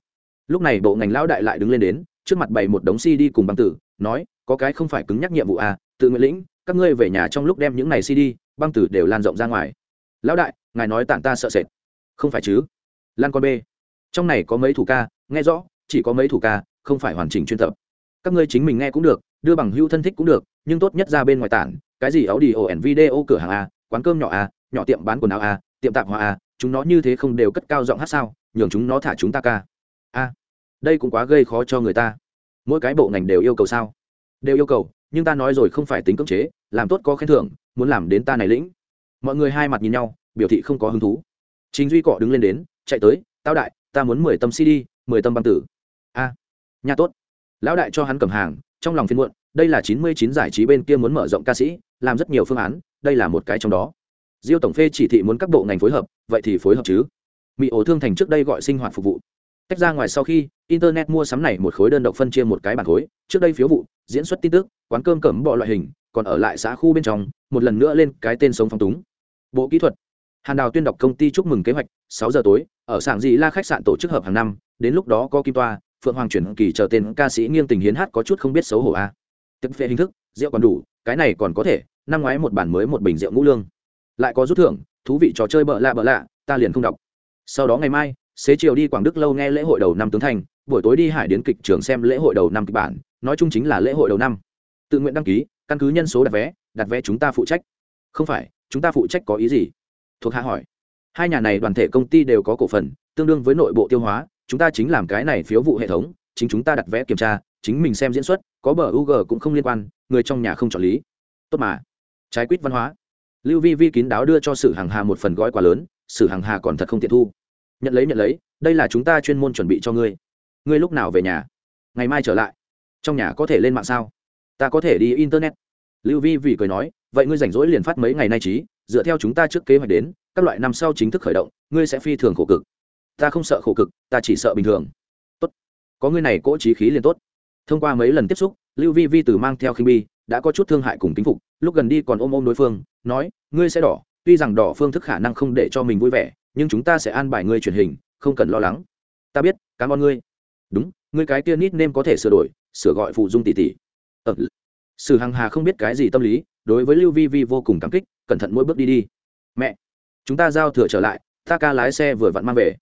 Lúc này bộ ngành lão đại lại đứng lên đến, trước mặt bày một đống cd cùng băng tử, nói, có cái không phải cứng nhắc nhiệm vụ a, tự nguyện lĩnh, các ngươi về nhà trong lúc đem những này cd băng tử đều lan rộng ra ngoài. Lão đại, ngài nói tản ta sợ sệt. Không phải chứ. Lan con b trong này có mấy thủ ca, nghe rõ, chỉ có mấy thủ ca, không phải hoàn chỉnh chuyên tập. Các ngươi chính mình nghe cũng được, đưa bằng hưu thân thích cũng được, nhưng tốt nhất ra bên ngoài tản, cái gì áo đi ổ video cửa hàng a quán cơm nhỏ à, nhỏ tiệm bán quần áo à, tiệm tạp hóa à, chúng nó như thế không đều cất cao giọng hát sao nhường chúng nó thả chúng ta ca. A đây cũng quá gây khó cho người ta. Mỗi cái bộ ngành đều yêu cầu sao? Đều yêu cầu nhưng ta nói rồi không phải tính cưỡng chế làm tốt có khen thưởng muốn làm đến ta này lĩnh. Mọi người hai mặt nhìn nhau biểu thị không có hứng thú. Chính duy cọ đứng lên đến chạy tới tao đại ta muốn mười tâm cd mười tâm băng tử. A nhà tốt. Lão đại cho hắn cầm hàng trong lòng phiên muộn đây là chín mươi chín giải trí bên kia muốn mở rộng ca sĩ làm rất nhiều phương án đây là một cái trong đó. Diêu tổng phê chỉ thị muốn các bộ ngành phối hợp, vậy thì phối hợp chứ. Mỹ ổ thương thành trước đây gọi sinh hoạt phục vụ. Tách ra ngoài sau khi, internet mua sắm này một khối đơn độc phân chia một cái bản khối, trước đây phiếu vụ, diễn xuất tin tức, quán cơm cẩm bọ loại hình, còn ở lại xã khu bên trong, một lần nữa lên cái tên sống phong túng. Bộ kỹ thuật. Hàn đào tuyên đọc công ty chúc mừng kế hoạch, sáu giờ tối, ở sảng dị la khách sạn tổ chức hợp hàng năm, đến lúc đó có kim toa, phượng hoàng chuyển kỳ chờ tên ca sĩ nghiêng tình hiến hát có chút không biết xấu hổ a à. Tức phê hình thức, rượu còn đủ, cái này còn có thể năm ngoái một bản mới một bình rượu ngũ lương. Lại có rút thưởng, thú vị trò chơi bợ lạ bợ lạ, ta liền không đọc. Sau đó ngày mai, xế chiều đi quảng đức lâu nghe lễ hội đầu năm tướng thành, buổi tối đi hải đến kịch trường xem lễ hội đầu năm kịch bản, nói chung chính là lễ hội đầu năm. Tự nguyện đăng ký, căn cứ nhân số đặt vé đặt vé chúng ta phụ trách. Không phải, chúng ta phụ trách có ý gì? Thuộc hạ hỏi. Hai nhà này đoàn thể công ty đều có cổ phần, tương đương với nội bộ tiêu hóa, chúng ta chính làm cái này phiếu vụ hệ thống, chính chúng ta đặt vé kiểm tra, chính mình xem diễn xuất, có bờ u g cũng không liên quan, người trong nhà không chọn lý. Tốt mà trái quýt văn hóa. Lưu vi vi kín đáo đưa cho sử hàng hà một phần gói quà lớn, sử hàng hà còn thật không tiện thu. Nhận lấy nhận lấy, đây là chúng ta chuyên môn chuẩn bị cho ngươi. Ngươi lúc nào về nhà? Ngày mai trở lại. Trong nhà có thể lên mạng sao? Ta có thể đi internet. Lưu vi vì cười nói, vậy ngươi rảnh rỗi liền phát mấy ngày nay trí, dựa theo chúng ta trước kế hoạch đến, các loại năm sau chính thức khởi động, ngươi sẽ phi thường khổ cực. Ta không sợ khổ cực, ta chỉ sợ bình thường. Tốt. Có ngươi này cỗ trí khí liền tốt. Thông qua mấy lần tiếp xúc lưu vi vi từ mang theo khinh bi đã có chút thương hại cùng kính phục lúc gần đi còn ôm ôm đối phương nói ngươi sẽ đỏ tuy rằng đỏ phương thức khả năng không để cho mình vui vẻ nhưng chúng ta sẽ an bài ngươi truyền hình không cần lo lắng. Ta biết cảm ơn ngươi. Đúng ngươi cái kia nít nêm có thể sửa đổi sửa gọi phụ dung tỷ tỷ. Ờ, sử hằng hà không biết cái gì tâm lý đối với lưu vi vi vô cùng cảm kích cẩn thận mỗi bước đi đi. Mẹ chúng ta giao thừa trở lại ta ca lái xe vừa vặn mang về.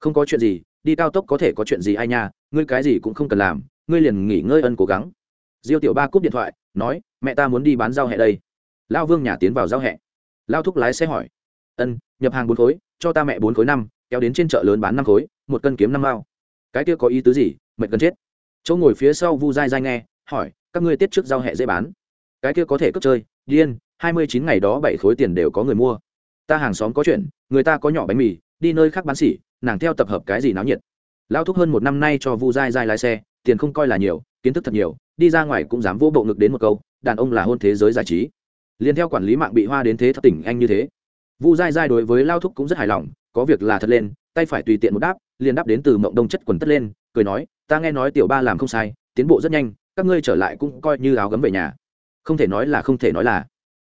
Không có chuyện gì đi cao tốc có thể có chuyện gì ai nha ngươi cái gì cũng không cần làm ngươi liền nghỉ ngơi ân cố gắng diêu tiểu ba cúp điện thoại, nói, mẹ ta muốn đi bán rau hẹ đây. Lao vương nhà tiến vào rau hẹ. Lao thúc lái xe hỏi, ân, nhập hàng bốn khối, cho ta mẹ bốn khối năm, kéo đến trên chợ lớn bán năm khối, một cân kiếm năm mao. Cái kia có ý tứ gì? Mệt cần chết. Chỗ ngồi phía sau vu dai dai nghe, hỏi, các ngươi tiết trước giao hẹ dễ bán? Cái kia có thể cất chơi, điên, hai mươi chín ngày đó bảy khối tiền đều có người mua. Ta hàng xóm có chuyện, người ta có nhỏ bánh mì, đi nơi khác bán xỉ, nàng theo tập hợp cái gì náo nhiệt. Lao thúc hơn một năm nay cho vu dai dai lái xe, tiền không coi là nhiều, kiến thức thật nhiều đi ra ngoài cũng dám vô bộ ngực đến một câu, đàn ông là hôn thế giới giải trí. Liền theo quản lý mạng bị hoa đến thế thất tỉnh anh như thế. Vu dai dai đối với lao thúc cũng rất hài lòng, có việc là thật lên, tay phải tùy tiện một đáp, liền đáp đến từ mộng đông chất quần tất lên, cười nói, ta nghe nói tiểu ba làm không sai, tiến bộ rất nhanh, các ngươi trở lại cũng coi như áo gấm về nhà. Không thể nói là không thể nói là.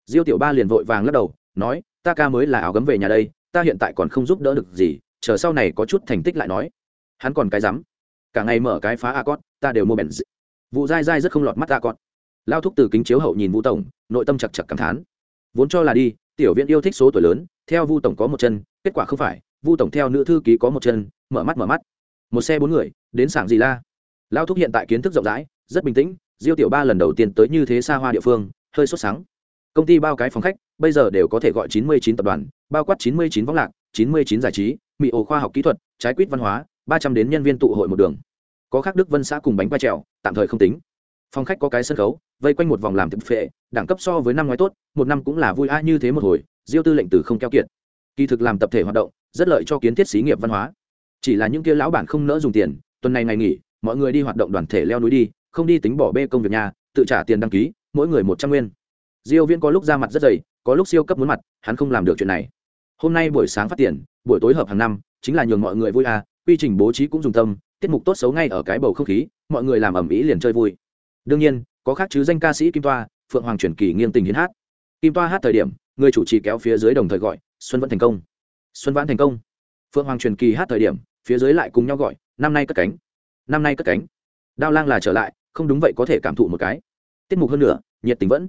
Diêu tiểu ba liền vội vàng lắc đầu, nói, ta ca mới là áo gấm về nhà đây, ta hiện tại còn không giúp đỡ được gì, chờ sau này có chút thành tích lại nói. Hắn còn cái rắm, cả ngày mở cái phá a cót ta đều mua bèn dị vụ dai dai rất không lọt mắt ta con. lao thúc từ kính chiếu hậu nhìn vũ tổng, nội tâm chặt chặt cảm thán. Vốn cho là đi, tiểu viện yêu thích số tuổi lớn, theo vu tổng có một chân, kết quả không phải, vu tổng theo nữ thư ký có một chân, mở mắt mở mắt. Một xe bốn người, đến sảng gì la? Lao thúc hiện tại kiến thức rộng rãi, rất bình tĩnh, diêu tiểu ba lần đầu tiên tới như thế xa hoa địa phương, hơi sốt sáng công ty bao cái phòng khách, bây giờ đều có thể gọi 99 tập đoàn, bao quát 99 võng lạc 99 giải trí, mỹ ổ khoa học kỹ thuật, trái quýt văn hóa 300 đến nhân viên tụ hội một đường có khác đức vân xã cùng bánh quay trèo, tạm thời không tính. Phòng khách có cái sân khấu, vây quanh một vòng làm thực phệ, đẳng cấp so với năm ngoái tốt, một năm cũng là vui a như thế một hồi, diêu tư lệnh từ không keo kiệt. Kỳ thực làm tập thể hoạt động, rất lợi cho kiến thiết xí nghiệp văn hóa. Chỉ là những kia lão bản không nỡ dùng tiền, tuần này ngày nghỉ, mọi người đi hoạt động đoàn thể leo núi đi, không đi tính bỏ bê công việc nhà, tự trả tiền đăng ký, mỗi người một trăm nguyên. Diêu viễn có lúc ra mặt rất dày, có lúc siêu cấp muốn mặt, hắn không làm được chuyện này. Hôm nay buổi sáng phát tiền, buổi tối hợp hàng năm, chính là nhường mọi người vui à quy trình bố trí cũng dùng tâm tiết mục tốt xấu ngay ở cái bầu không khí, mọi người làm ẩm ý liền chơi vui. Đương nhiên, có khác chứ danh ca sĩ kim toa, phượng hoàng truyền kỳ nghiêng tình hiến hát. Kim toa hát thời điểm, người chủ trì kéo phía dưới đồng thời gọi, xuân vẫn thành công. Xuân vãn thành công. Phượng hoàng truyền kỳ hát thời điểm, phía dưới lại cùng nhau gọi, năm nay cất cánh. Năm nay cất cánh. Đao lang là trở lại, không đúng vậy có thể cảm thụ một cái. Tiết mục hơn nữa nhiệt tình vẫn.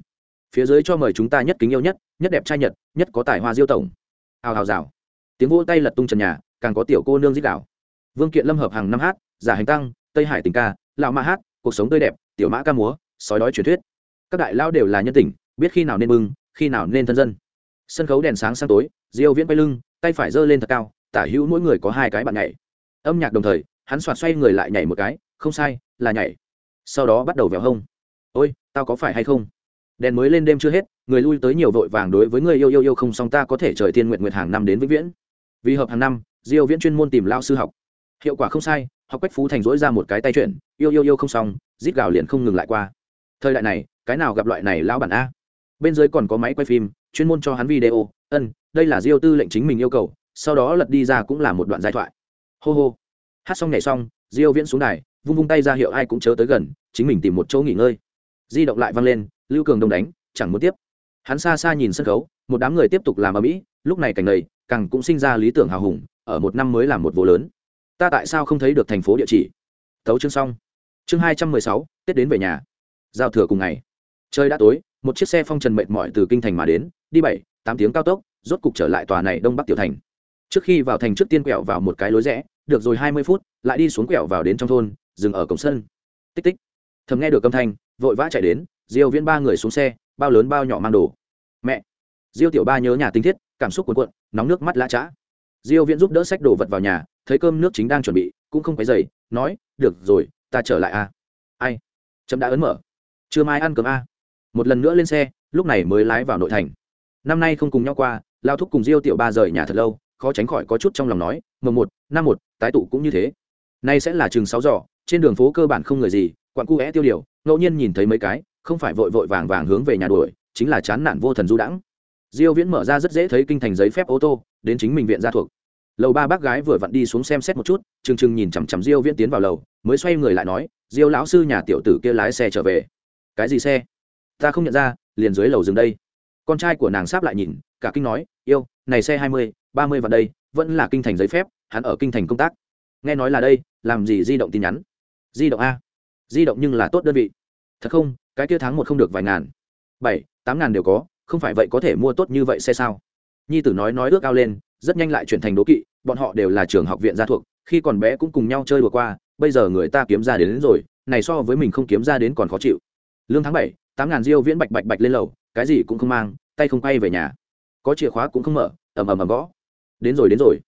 Phía dưới cho mời chúng ta nhất kính yêu nhất nhất đẹp trai nhật, nhất có tài hoa diêu tổng. Hào hào rào. Tiếng vỗ tay lật tung trần nhà, càng có tiểu cô nương dích đảo vương kiện lâm hợp hàng năm hát, giả hành tăng, tây hải tình ca, lão mã hát, cuộc sống tươi đẹp, tiểu mã ca múa, sói đói truyền thuyết. Các đại lao đều là nhân tình, biết khi nào nên bưng khi nào nên thân dân. Sân khấu đèn sáng sang tối, diêu viễn bay lưng, tay phải giơ lên thật cao, tả hữu mỗi người có hai cái bạn nhảy. Âm nhạc đồng thời, hắn xoạt xoay người lại nhảy một cái, không sai, là nhảy. Sau đó bắt đầu vèo hông. Ôi, tao có phải hay không? Đèn mới lên đêm chưa hết, người lui tới nhiều vội vàng đối với người yêu yêu yêu không xong ta có thể trời tiên nguyện nguyện hàng năm đến vĩnh viễn. Vì hợp hàng năm, diêu viễn chuyên môn tìm lao sư học hiệu quả không sai, học quách phú thành dỗi ra một cái tay chuyển yêu yêu yêu không xong, rít gào liền không ngừng lại qua. Thời đại này, cái nào gặp loại này lão bản a? Bên dưới còn có máy quay phim, chuyên môn cho hắn video, ân, đây là diêu tư lệnh chính mình yêu cầu, sau đó lật đi ra cũng là một đoạn giai thoại. Hô hô. Hát xong nhảy xong, diêu viễn xuống đài, vung vung tay ra hiệu ai cũng chớ tới gần, chính mình tìm một chỗ nghỉ ngơi. Di động lại văng lên, lưu cường đông đánh, chẳng muốn tiếp. Hắn xa xa nhìn sân khấu, một đám người tiếp tục làm ở mỹ lúc này cảnh này, càng cũng sinh ra lý tưởng hào hùng, ở một năm mới làm một vô lớn ta tại sao không thấy được thành phố địa chỉ? Thấu chương xong. Chương hai trăm mười sáu, tết đến về nhà. Giao thừa cùng ngày. Trời đã tối, một chiếc xe phong trần mệt mỏi từ kinh thành mà đến, đi bảy, tám tiếng cao tốc, rốt cục trở lại tòa này đông bắc tiểu thành. Trước khi vào thành trước tiên quẹo vào một cái lối rẽ, được rồi hai mươi phút, lại đi xuống quẹo vào đến trong thôn, dừng ở cổng sân. Tích tích. Thầm nghe được âm thanh, vội vã chạy đến, diêu viễn ba người xuống xe, bao lớn bao nhỏ mang đồ. Mẹ. Diêu tiểu ba nhớ nhà tinh thiết, cảm xúc cuộn cuộn, nóng nước mắt lã chã diêu viễn giúp đỡ sách đồ vật vào nhà thấy cơm nước chính đang chuẩn bị, cũng không phải dày nói, được rồi, ta trở lại a. Ai? Trâm đã ấn mở. Chưa mai ăn cơm a. Một lần nữa lên xe, lúc này mới lái vào nội thành. Năm nay không cùng nhau qua, lao thúc cùng diêu tiểu ba rời nhà thật lâu, khó tránh khỏi có chút trong lòng nói mồng một, năm một, tái tụ cũng như thế. Nay sẽ là chừng sáu giỏ trên đường phố cơ bản không người gì, quặn cu é tiêu điều, ngẫu nhiên nhìn thấy mấy cái, không phải vội vội vàng vàng hướng về nhà đuổi, chính là chán nản vô thần du đãng. Diêu viễn mở ra rất dễ thấy kinh thành giấy phép ô tô, đến chính mình viện gia thuộc lầu ba bác gái vừa vặn đi xuống xem xét một chút chừng chừng nhìn chằm chằm diêu viễn tiến vào lầu mới xoay người lại nói diêu lão sư nhà tiểu tử kia lái xe trở về. Cái gì xe? Ta không nhận ra liền dưới lầu dừng đây. Con trai của nàng sáp lại nhìn cả kinh nói yêu này xe hai mươi, ba mươi vào đây vẫn là kinh thành giấy phép hắn ở kinh thành công tác. Nghe nói là đây làm gì di động tin nhắn? Di động a. Di động nhưng là tốt đơn vị. Thật không cái kia tháng một không được vài ngàn. Bảy tám ngàn đều có không phải vậy có thể mua tốt như vậy xe sao? Nhi tử nói nói ước ao lên rất nhanh lại chuyển thành đố kỵ bọn họ đều là trường học viện gia thuộc khi còn bé cũng cùng nhau chơi đùa qua bây giờ người ta kiếm ra đến, đến rồi này so với mình không kiếm ra đến còn khó chịu. Lương tháng bảy tám ngàn diêu viễn bạch bạch bạch lên lầu cái gì cũng không mang tay không quay về nhà. Có chìa khóa cũng không mở ầm ầm ầm gõ. Đến rồi đến rồi.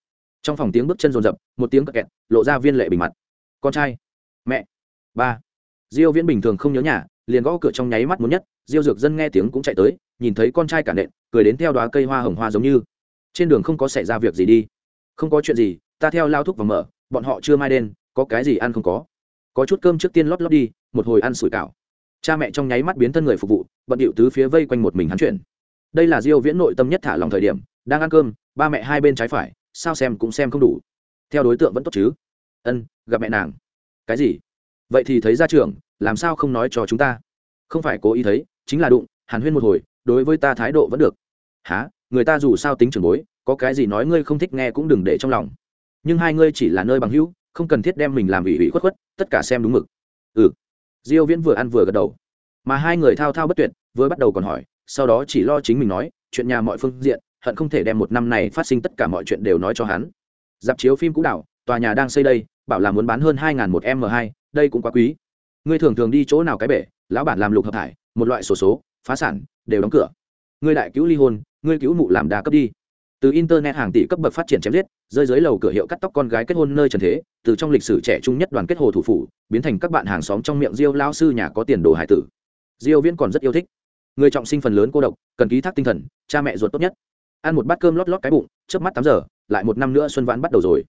Trong phòng tiếng bước chân rồn rập một tiếng kẹt lộ ra viên lệ bình mặt. Con trai. Mẹ. Ba. Diêu viễn bình thường không nhớ nhà liền gõ cửa trong nháy mắt muốn nhất diêu dược dân nghe tiếng cũng chạy tới nhìn thấy con trai cả nện cười đến theo đóa cây hoa hồng hoa giống như trên đường không có xảy ra việc gì đi. Không có chuyện gì, ta theo lao thúc và mở, bọn họ chưa mai đen, có cái gì ăn không có. Có chút cơm trước tiên lót lót đi, một hồi ăn sủi cảo. Cha mẹ trong nháy mắt biến thân người phục vụ, bận điệu tứ phía vây quanh một mình hắn chuyển. Đây là diêu viễn nội tâm nhất thả lòng thời điểm, đang ăn cơm, ba mẹ hai bên trái phải, sao xem cũng xem không đủ. Theo đối tượng vẫn tốt chứ? Ân, gặp mẹ nàng. Cái gì? Vậy thì thấy ra trường làm sao không nói cho chúng ta? Không phải cố ý thấy, chính là đụng, hàn huyên một hồi, đối với ta thái độ vẫn được. Há người ta dù sao tính trưởng bối có cái gì nói ngươi không thích nghe cũng đừng để trong lòng. Nhưng hai ngươi chỉ là nơi bằng hữu không cần thiết đem mình làm ủy ủy khuất khuất tất cả xem đúng mực. Ừ. Diêu viễn vừa ăn vừa gật đầu. Mà hai người thao thao bất tuyệt vừa bắt đầu còn hỏi sau đó chỉ lo chính mình nói chuyện nhà mọi phương diện hận không thể đem một năm này phát sinh tất cả mọi chuyện đều nói cho hắn. Dạp chiếu phim cũ đảo tòa nhà đang xây đây bảo là muốn bán hơn hai một m hai đây cũng quá quý. Ngươi thường thường đi chỗ nào cái bể lão bản làm lục hợp thải một loại sổ số, số phá sản đều đóng cửa. Ngươi đại cứu ly hôn ngươi cứu mụ làm đa cấp đi. Từ internet hàng tỷ cấp bậc phát triển chém giết, rơi dưới lầu cửa hiệu cắt tóc con gái kết hôn nơi trần thế, từ trong lịch sử trẻ trung nhất đoàn kết hồ thủ phủ, biến thành các bạn hàng xóm trong miệng diêu lao sư nhà có tiền đồ hải tử. Diêu viễn còn rất yêu thích. Người trọng sinh phần lớn cô độc, cần ký thác tinh thần, cha mẹ ruột tốt nhất. Ăn một bát cơm lót lót cái bụng trước mắt tám giờ, lại một năm nữa xuân vãn bắt đầu rồi.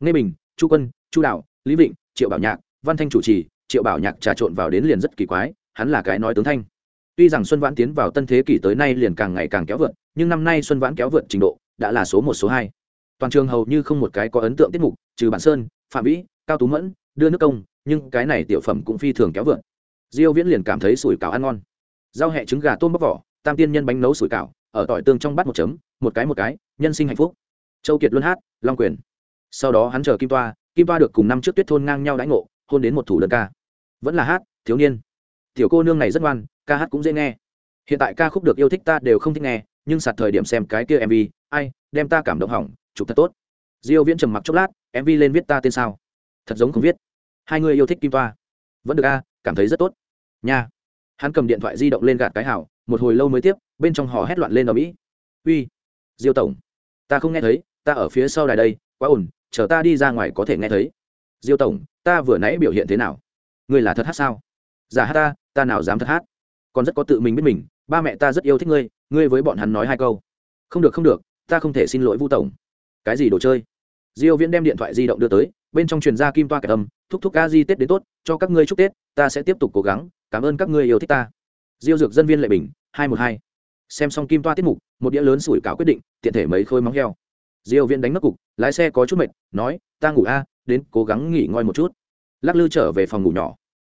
Nghe bình, chu quân, chu đạo, lý vịnh, triệu bảo nhạc, văn thanh chủ trì, triệu bảo nhạc trà trộn vào đến liền rất kỳ quái, hắn là cái nói tướng thanh tuy rằng xuân vãn tiến vào tân thế kỷ tới nay liền càng ngày càng kéo vượt, nhưng năm nay xuân vãn kéo vượt trình độ đã là số một, số hai. Toàn trường hầu như không một cái có ấn tượng tiết mục, trừ bản sơn, phạm vĩ, cao tú mẫn, đưa nước công, nhưng cái này tiểu phẩm cũng phi thường kéo vượt. Diêu viễn liền cảm thấy sủi cảo ăn ngon. Rau hẹ trứng gà tôm bóc vỏ, tam tiên nhân bánh nấu sủi cảo, ở tỏi tương trong bát một chấm, một cái một cái, nhân sinh hạnh phúc. Châu kiệt luôn hát, long quyền. Sau đó hắn chờ kim toa kim toa được cùng năm trước tuyết thôn ngang nhau đãi ngộ, hôn đến một thủ đơn ca. Vẫn là hát, thiếu niên. Tiểu cô nương này rất ngoan ca hát cũng dễ nghe. Hiện tại ca khúc được yêu thích ta đều không thích nghe, nhưng sạt thời điểm xem cái kia mv ai, đem ta cảm động hỏng, chụp thật tốt. Diêu viễn trầm mặc chốc lát mv lên viết ta tên sao? Thật giống không viết. Hai người yêu thích kim toa. Vẫn được a, cảm thấy rất tốt. Nha. Hắn cầm điện thoại di động lên gạt cái hảo, một hồi lâu mới tiếp, bên trong họ hét loạn lên ở mỹ uy, diêu tổng, ta không nghe thấy, ta ở phía sau đài đây, quá ổn chờ ta đi ra ngoài có thể nghe thấy. Diêu tổng, ta vừa nãy biểu hiện thế nào? Người là thật hát sao? Giả hát ta ta nào dám thật hát? Còn rất có tự mình biết mình, ba mẹ ta rất yêu thích ngươi ngươi với bọn hắn nói hai câu. Không được không được, ta không thể xin lỗi vu tổng. Cái gì đồ chơi? Diêu viễn đem điện thoại di động đưa tới, bên trong truyền ra kim toa kẻ âm, thúc thúc ca di tết đến tốt, cho các ngươi chúc tết, ta sẽ tiếp tục cố gắng, cảm ơn các ngươi yêu thích ta. Diêu dược dân viên lệ bình, hai một hai. Xem xong kim toa tiết mục, một đĩa lớn sủi cảo quyết định, tiện thể mấy khôi móng heo. Diêu viễn đánh mất cục, lái xe có chút mệt, nói, ta ngủ a, đến cố gắng nghỉ ngơi một chút. Lắc lư trở về phòng ngủ nhỏ.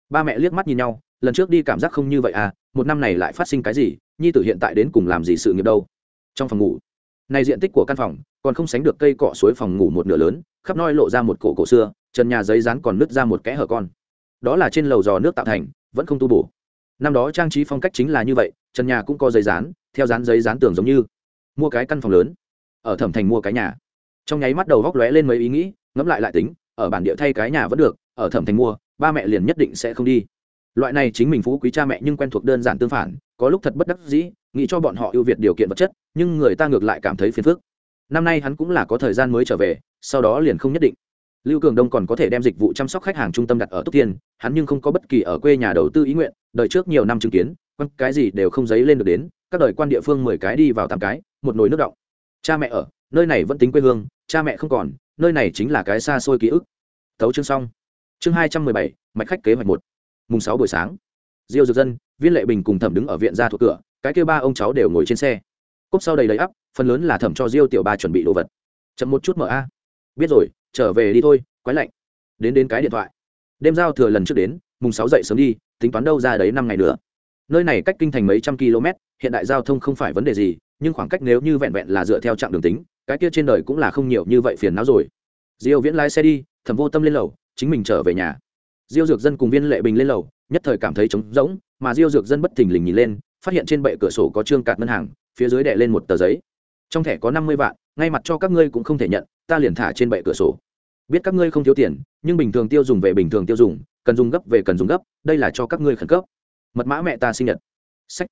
Ba mẹ liếc mắt nhìn nhau lần trước đi cảm giác không như vậy à một năm này lại phát sinh cái gì, nhi tử hiện tại đến cùng làm gì sự nghiệp đâu. Trong phòng ngủ, này diện tích của căn phòng còn không sánh được cây cọ suối phòng ngủ một nửa lớn, khắp nơi lộ ra một cổ cổ xưa, trần nhà giấy rán còn nứt ra một kẽ hở con. Đó là trên lầu giò nước tạo thành, vẫn không tu bổ. Năm đó trang trí phong cách chính là như vậy, trần nhà cũng có giấy rán theo dán giấy rán tường giống như. Mua cái căn phòng lớn, ở thẩm thành mua cái nhà. Trong nháy mắt đầu góc lóe lên mấy ý nghĩ, ngẫm lại lại tính, ở bản địa thay cái nhà vẫn được, ở thẩm thành mua, ba mẹ liền nhất định sẽ không đi loại này chính mình phú quý cha mẹ nhưng quen thuộc đơn giản tương phản, có lúc thật bất đắc dĩ, nghĩ cho bọn họ ưu việt điều kiện vật chất, nhưng người ta ngược lại cảm thấy phiền phức. Năm nay hắn cũng là có thời gian mới trở về, sau đó liền không nhất định. Lưu cường đông còn có thể đem dịch vụ chăm sóc khách hàng trung tâm đặt ở túc tiên, hắn nhưng không có bất kỳ ở quê nhà đầu tư ý nguyện, đợi trước nhiều năm chứng kiến, quan cái gì đều không dấy lên được đến, các đời quan địa phương mười cái đi vào tám cái, một nồi nước động cha mẹ ở, nơi này vẫn tính quê hương, cha mẹ không còn, nơi này chính là cái xa xôi ký ức. Thấu chương xong. Chương hai trăm mười bảy, mạch khách kế hoạch một mùng sáu buổi sáng. Diêu dược dân, viên lệ bình cùng thẩm đứng ở viện ra thuộc cửa, cái kêu ba ông cháu đều ngồi trên xe. Cốc sau đầy đầy ắp, phần lớn là thẩm cho diêu tiểu ba chuẩn bị đồ vật. Chậm một chút mở a. Biết rồi, trở về đi thôi, quái lạnh. Đến đến cái điện thoại. Đêm giao thừa lần trước đến, mùng sáu dậy sớm đi, tính toán đâu ra đấy năm ngày nữa. Nơi này cách kinh thành mấy trăm km, hiện đại giao thông không phải vấn đề gì, nhưng khoảng cách nếu như vẹn vẹn là dựa theo trạng đường tính, cái kia trên đời cũng là không nhiều như vậy phiền não rồi. Diêu viễn lái xe đi, thẩm vô tâm lên lầu, chính mình trở về nhà diêu dược dân cùng viên lệ bình lên lầu, nhất thời cảm thấy trống rỗng, mà diêu dược dân bất thình lình nhìn lên, phát hiện trên bệ cửa sổ có trương cạt ngân hàng, phía dưới đè lên một tờ giấy. Trong thẻ có năm mươi vạn, ngay mặt cho các ngươi cũng không thể nhận, ta liền thả trên bệ cửa sổ. Biết các ngươi không thiếu tiền, nhưng bình thường tiêu dùng về bình thường tiêu dùng, cần dùng gấp về cần dùng gấp, đây là cho các ngươi khẩn cấp. Mật mã mẹ ta sinh nhật. Sách.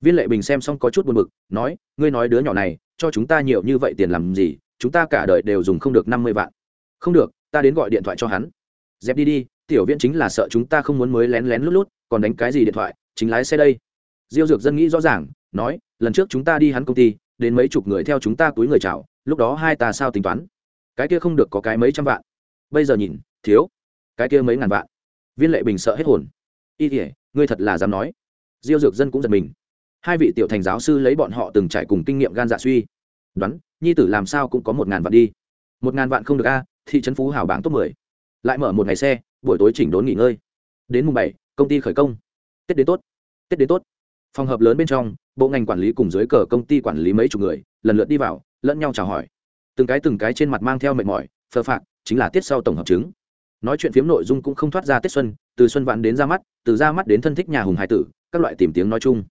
Viên lệ bình xem xong có chút buồn bực, nói, ngươi nói đứa nhỏ này, cho chúng ta nhiều như vậy tiền làm gì, chúng ta cả đời đều dùng không được năm mươi vạn. Không được, ta đến gọi điện thoại cho hắn. Dẹp đi đi tiểu viễn chính là sợ chúng ta không muốn mới lén lén lút lút, còn đánh cái gì điện thoại, chính lái xe đây. Diêu dược dân nghĩ rõ ràng, nói, lần trước chúng ta đi hắn công ty, đến mấy chục người theo chúng ta túi người chào, lúc đó hai ta sao tính toán? Cái kia không được có cái mấy trăm vạn. Bây giờ nhìn, thiếu. Cái kia mấy ngàn vạn. Viên lệ bình sợ hết hồn. Y thể ngươi thật là dám nói. Diêu dược dân cũng giật mình. Hai vị tiểu thành giáo sư lấy bọn họ từng trải cùng kinh nghiệm gan dạ suy. Đoán, nhi tử làm sao cũng có một ngàn vạn đi. Một ngàn vạn không được a, thị trấn phú hảo bảng top mười. Lại mở một ngày xe buổi tối chỉnh đốn nghỉ ngơi. Đến mùng bảy, công ty khởi công. Tết đến tốt. Tết đến tốt. Phòng hợp lớn bên trong, bộ ngành quản lý cùng dưới cờ công ty quản lý mấy chục người, lần lượt đi vào, lẫn nhau chào hỏi. Từng cái từng cái trên mặt mang theo mệt mỏi, phờ phạc, chính là tiết sau tổng hợp chứng. Nói chuyện phiếm nội dung cũng không thoát ra tết xuân, từ xuân vạn đến ra mắt, từ ra mắt đến thân thích nhà hùng hải tử, các loại tìm tiếng nói chung.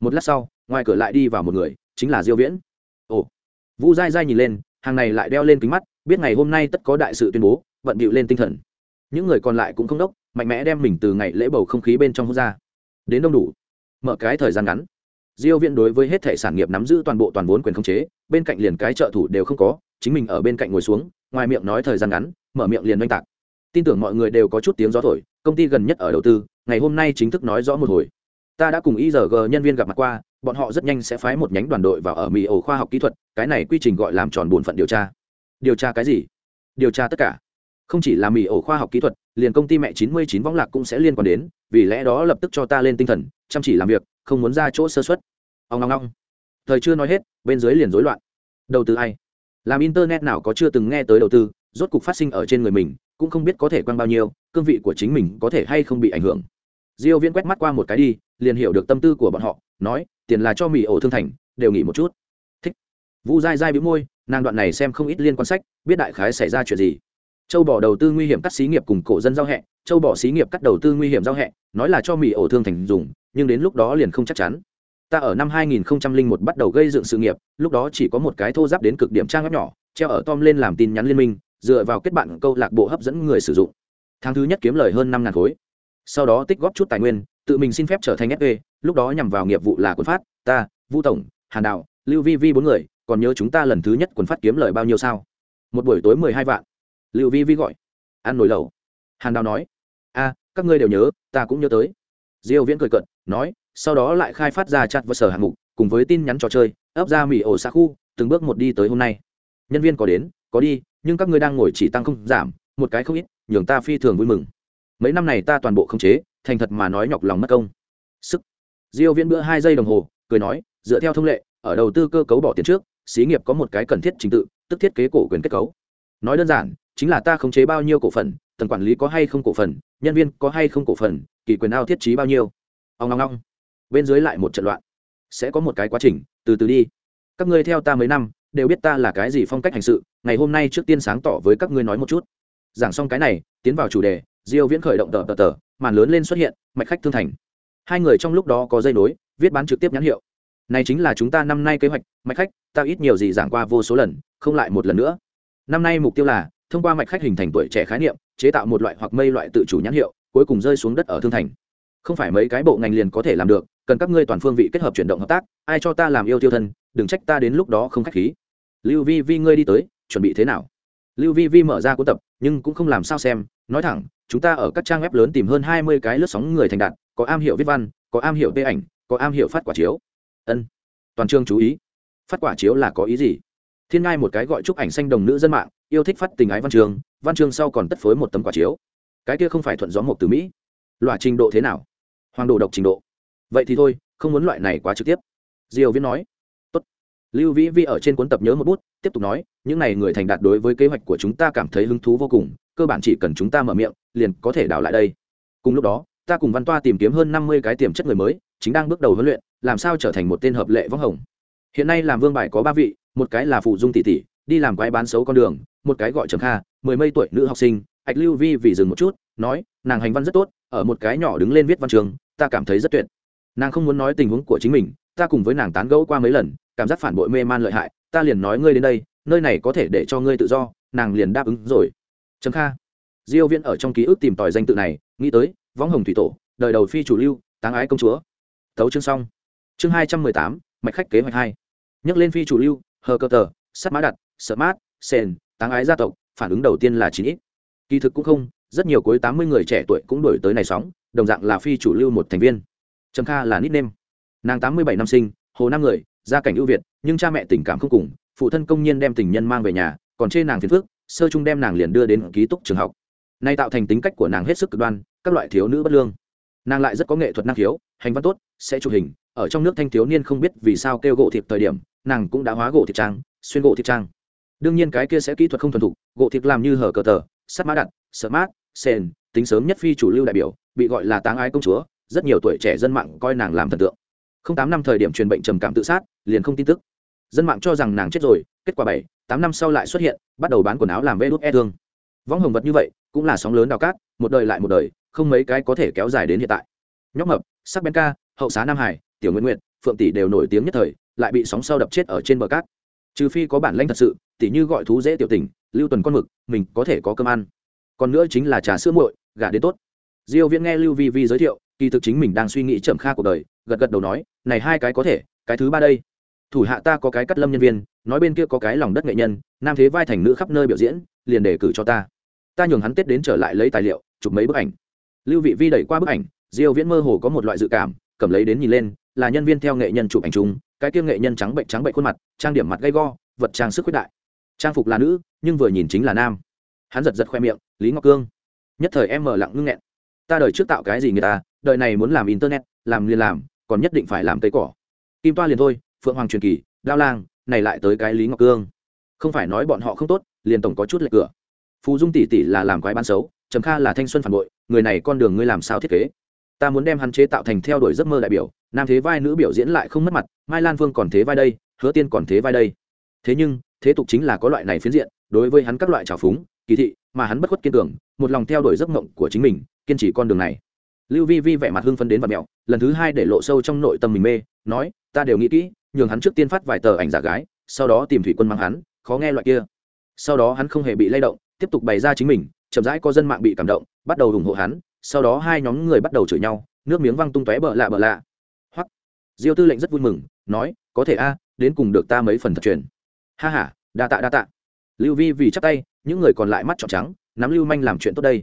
Một lát sau, ngoài cửa lại đi vào một người, chính là diêu viễn. Ồ. Vũ dai dai nhìn lên, hàng này lại đeo lên kính mắt, biết ngày hôm nay tất có đại sự tuyên bố, vận bịu lên tinh thần những người còn lại cũng không đốc, mạnh mẽ đem mình từ ngày lễ bầu không khí bên trong hút ra. Đến đông đủ, mở cái thời gian ngắn. Diêu viễn đối với hết thể sản nghiệp nắm giữ toàn bộ toàn vốn quyền khống chế, bên cạnh liền cái trợ thủ đều không có, chính mình ở bên cạnh ngồi xuống, ngoài miệng nói thời gian ngắn, mở miệng liền oanh tạc. Tin tưởng mọi người đều có chút tiếng gió thổi, công ty gần nhất ở đầu tư, ngày hôm nay chính thức nói rõ một hồi. Ta đã cùng igg nhân viên gặp mặt qua, bọn họ rất nhanh sẽ phái một nhánh đoàn đội vào ở mỹ ổ khoa học kỹ thuật, cái này quy trình gọi làm tròn bổn phận điều tra. Điều tra cái gì? Điều tra tất cả không chỉ là mì ổ khoa học kỹ thuật, liền công ty mẹ chín mươi chín võng lạc cũng sẽ liên quan đến, vì lẽ đó lập tức cho ta lên tinh thần, chăm chỉ làm việc, không muốn ra chỗ sơ xuất ông ngong ngong thời chưa nói hết, bên dưới liền rối loạn. Đầu tư ai? Làm internet nào có chưa từng nghe tới đầu tư, rốt cục phát sinh ở trên người mình, cũng không biết có thể quăng bao nhiêu, cương vị của chính mình có thể hay không bị ảnh hưởng. Diêu viễn quét mắt qua một cái đi, liền hiểu được tâm tư của bọn họ, nói, tiền là cho mỹ ổ thương thành, đều nghỉ một chút. Thích. Vu dai dai bĩu môi, nàng đoạn này xem không ít liên quan sách, biết đại khái xảy ra chuyện gì châu bỏ đầu tư nguy hiểm cắt xí nghiệp cùng cổ dân giao hẹ, châu bỏ xí nghiệp cắt đầu tư nguy hiểm giao hẹ, nói là cho mỹ ổ thương thành dùng, nhưng đến lúc đó liền không chắc chắn. Ta ở năm 2001 bắt đầu gây dựng sự nghiệp, lúc đó chỉ có một cái thô giáp đến cực điểm trang web nhỏ, treo ở tom lên làm tin nhắn liên minh, dựa vào kết bạn câu lạc bộ hấp dẫn người sử dụng. Tháng thứ nhất kiếm lời hơn năm ngàn khối. Sau đó tích góp chút tài nguyên, tự mình xin phép trở thành fp lúc đó nhằm vào nghiệp vụ là quân phát, ta, vu tổng, hàn đạo lưu vi vi bốn người, còn nhớ chúng ta lần thứ nhất quần phát kiếm lời bao nhiêu sao? Một buổi tối mười hai vạn lưu vi vi gọi. Ăn nồi lẩu. Hàn đào nói. A các ngươi đều nhớ, ta cũng nhớ tới. Diêu viễn cười cận nói, sau đó lại khai phát ra chặt và sở hạng mục, cùng với tin nhắn trò chơi, ấp ra mì ổ xa khu, từng bước một đi tới hôm nay. Nhân viên có đến, có đi, nhưng các ngươi đang ngồi chỉ tăng không giảm, một cái không ít, nhường ta phi thường vui mừng. Mấy năm này ta toàn bộ không chế, thành thật mà nói nhọc lòng mất công. Sức. Diêu viễn bữa hai giây đồng hồ, cười nói, dựa theo thông lệ, ở đầu tư cơ cấu bỏ tiền trước, xí nghiệp có một cái cần thiết trình tự, tức thiết kế cổ quyền kết cấu. Nói đơn giản chính là ta khống chế bao nhiêu cổ phần, tầng quản lý có hay không cổ phần, nhân viên có hay không cổ phần, kỳ quyền ao thiết trí bao nhiêu. Ông ngong ngong bên dưới lại một trận loạn. Sẽ có một cái quá trình, từ từ đi. Các ngươi theo ta mấy năm, đều biết ta là cái gì phong cách hành sự, ngày hôm nay trước tiên sáng tỏ với các ngươi nói một chút. Giảng xong cái này, tiến vào chủ đề, diêu viễn khởi động tờ tờ tờ, màn lớn lên xuất hiện, mạch khách thương thành. Hai người trong lúc đó có dây nối, viết bán trực tiếp nhãn hiệu. Này chính là chúng ta năm nay kế hoạch, mạch khách, ta ít nhiều gì giảng qua vô số lần, không lại một lần nữa. Năm nay mục tiêu là thông qua mạch khách hình thành tuổi trẻ khái niệm, chế tạo một loại hoặc mây loại tự chủ nhãn hiệu, cuối cùng rơi xuống đất ở thương thành. Không phải mấy cái bộ ngành liền có thể làm được, cần các ngươi toàn phương vị kết hợp chuyển động hợp tác, ai cho ta làm yêu tiêu thân, đừng trách ta đến lúc đó không khách khí. Lưu vi vi ngươi đi tới, chuẩn bị thế nào? Lưu vi vi mở ra cuốn tập, nhưng cũng không làm sao xem, nói thẳng, chúng ta ở các trang web lớn tìm hơn hai mươi cái lướt sóng người thành đạt, có am hiểu viết văn, có am hiểu tê ảnh, có am hiểu phát quả chiếu. Ân, toàn trường chú ý. Phát quả chiếu là có ý gì? Thiên ngai một cái gọi chúc ảnh xanh đồng nữ dân mạng yêu thích phát tình ái văn trường văn chương sau còn tất phối một tấm quả chiếu. Cái kia không phải thuận gió mộc từ mỹ. Loại trình độ thế nào? Hoàng độ độc trình độ. Vậy thì thôi, không muốn loại này quá trực tiếp. Diều viễn nói. Tốt. lưu vĩ vi ở trên cuốn tập nhớ một bút, tiếp tục nói, những n à y người thành đạt đối với kế hoạch của chúng ta cảm thấy hứng thú vô cùng, cơ bản chỉ cần chúng ta mở miệng, liền có thể đảo lại đây. Cùng lúc đó, ta cùng văn toa tìm kiếm hơn năm mươi cái tiềm chất người mới, chính đang bước đầu huấn luyện, làm sao trở thành một tên hợp lệ võng hồng. Hiện nay làm vương bài có ba vị, một cái là phụ dung tỷ tỷ đi làm quái bán xấu con đường, một cái gọi trầm kha, mười mây tuổi nữ học sinh ạch lưu vi vì dừng một chút, nói, nàng hành văn rất tốt, ở một cái nhỏ đứng lên viết văn trường, ta cảm thấy rất tuyệt. Nàng không muốn nói tình huống của chính mình, ta cùng với nàng tán gẫu qua mấy lần, cảm giác phản bội mê man lợi hại, ta liền nói ngươi đến đây, nơi này có thể để cho ngươi tự do, nàng liền đáp ứng rồi. Trầm kha, diêu viễn ở trong ký ức tìm tòi danh tự này, nghĩ tới, võng hồng thủy tổ, đời đầu phi chủ lưu, táng ái công chúa. Tấu chương xong. Chương hai trăm mười tám, mạch khách kế hoạch hai. Nhắc lên phi chủ lưu, hờ cơ tờ, sắt mã đặt sợ mát sen táng ái gia tộc, phản ứng đầu tiên là chín ít. Kỳ thực cũng không, rất nhiều cuối tám mươi người trẻ tuổi cũng đổi tới này sóng, đồng dạng là phi chủ lưu một thành viên. Trầm kha là nickname. Nàng tám mươi bảy năm sinh, hồ năm người, gia cảnh ưu việt, nhưng cha mẹ tình cảm không cùng, phụ thân công nhân đem tình nhân mang về nhà, còn chê nàng phiền phước sơ trung đem nàng liền đưa đến ký túc trường học. Nay tạo thành tính cách của nàng hết sức cực đoan, các loại thiếu nữ bất lương. Nàng lại rất có nghệ thuật năng khiếu, hành văn tốt, sẽ chụp hình, ở trong nước thanh thiếu niên không biết vì sao kêu gỗ thịt thời điểm, nàng cũng đã hóa gỗ thịt trang, xuyên gỗ thịt trang đương nhiên cái kia sẽ kỹ thuật không thuần thục gỗ thịt làm như hở cờ tờ sắt mã đặt sợ mát sen, tính sớm nhất phi chủ lưu đại biểu bị gọi là táng ái công chúa rất nhiều tuổi trẻ dân mạng coi nàng làm thần tượng. Không tám năm thời điểm truyền bệnh trầm cảm tự sát liền không tin tức. Dân mạng cho rằng nàng chết rồi kết quả bảy tám năm sau lại xuất hiện bắt đầu bán quần áo làm vê đốt e thương. Võng hồng vật như vậy cũng là sóng lớn đào cát một đời lại một đời không mấy cái có thể kéo dài đến hiện tại. Nhóc mập sắc ben ca hậu xá nam hải tiểu nguyễn nguyện phượng tỷ đều nổi tiếng nhất thời lại bị sóng sau đập chết ở trên bờ cát trừ phi có bản lãnh thật sự tỷ như gọi thú dễ tiểu tình, lưu tuần con mực, mình có thể có cơm ăn. Còn nữa chính là trà sữa muội, gà đến tốt. Diêu viễn nghe lưu vi vi giới thiệu, kỳ thực chính mình đang suy nghĩ chậm kha cuộc đời, gật gật đầu nói, này hai cái có thể, cái thứ ba đây. Thủ hạ ta có cái cắt lâm nhân viên, nói bên kia có cái lòng đất nghệ nhân, nam thế vai thành nữ khắp nơi biểu diễn, liền đề cử cho ta. Ta nhường hắn tết đến trở lại lấy tài liệu, chụp mấy bức ảnh. Lưu vị vi đẩy qua bức ảnh, diêu viễn mơ hồ có một loại dự cảm, cầm lấy đến nhìn lên, là nhân viên theo nghệ nhân chụp ảnh chung cái kia nghệ nhân trắng bệnh trắng bệnh khuôn mặt, trang điểm mặt gay go, vật trang sức khuyết đại. Trang phục là nữ, nhưng vừa nhìn chính là nam. Hắn giật giật khoe miệng, lý ngọc cương. Nhất thời em mở lặng ngưng nghẹn. Ta đời trước tạo cái gì người ta, đời này muốn làm internet, làm liền làm, còn nhất định phải làm cây cỏ. Kim toa liền thôi, phượng hoàng truyền kỳ, đao lang, này lại tới cái lý ngọc cương. Không phải nói bọn họ không tốt, liền tổng có chút lệch cửa. Phù dung tỷ tỷ là làm quái bán xấu, trầm kha là thanh xuân phản bội, người này con đường ngươi làm sao thiết kế? Ta muốn đem hắn chế tạo thành theo đuổi giấc mơ đại biểu, nam thế vai nữ biểu diễn lại không mất mặt, mai lan phương còn thế vai đây, hứa tiên còn thế vai đây. Thế nhưng, thế tục chính là có loại này phiến diện, đối với hắn các loại trào phúng, kỳ thị, mà hắn bất khuất kiên tưởng một lòng theo đuổi giấc mộng của chính mình, kiên trì con đường này. Lưu vi vi vẻ mặt hưng phân đến và mẹo, lần thứ hai để lộ sâu trong nội tâm mình mê, nói, ta đều nghĩ kỹ, nhường hắn trước tiên phát vài tờ ảnh giả gái, sau đó tìm thủy quân mang hắn, khó nghe loại kia. Sau đó hắn không hề bị lay động, tiếp tục bày ra chính mình, chậm rãi có dân mạng bị cảm động, bắt đầu ủng hộ hắn sau đó hai nhóm người bắt đầu chửi nhau, nước miếng văng tung tóe bợ lạ bợ lạ. Hoặc diêu tư lệnh rất vui mừng, nói, có thể a, đến cùng được ta mấy phần thật truyền. Ha h a đa tạ đa tạ. Lưu vi vì chắc tay, những người còn lại mắt trọn trắng, nắm lưu manh làm chuyện tốt đây.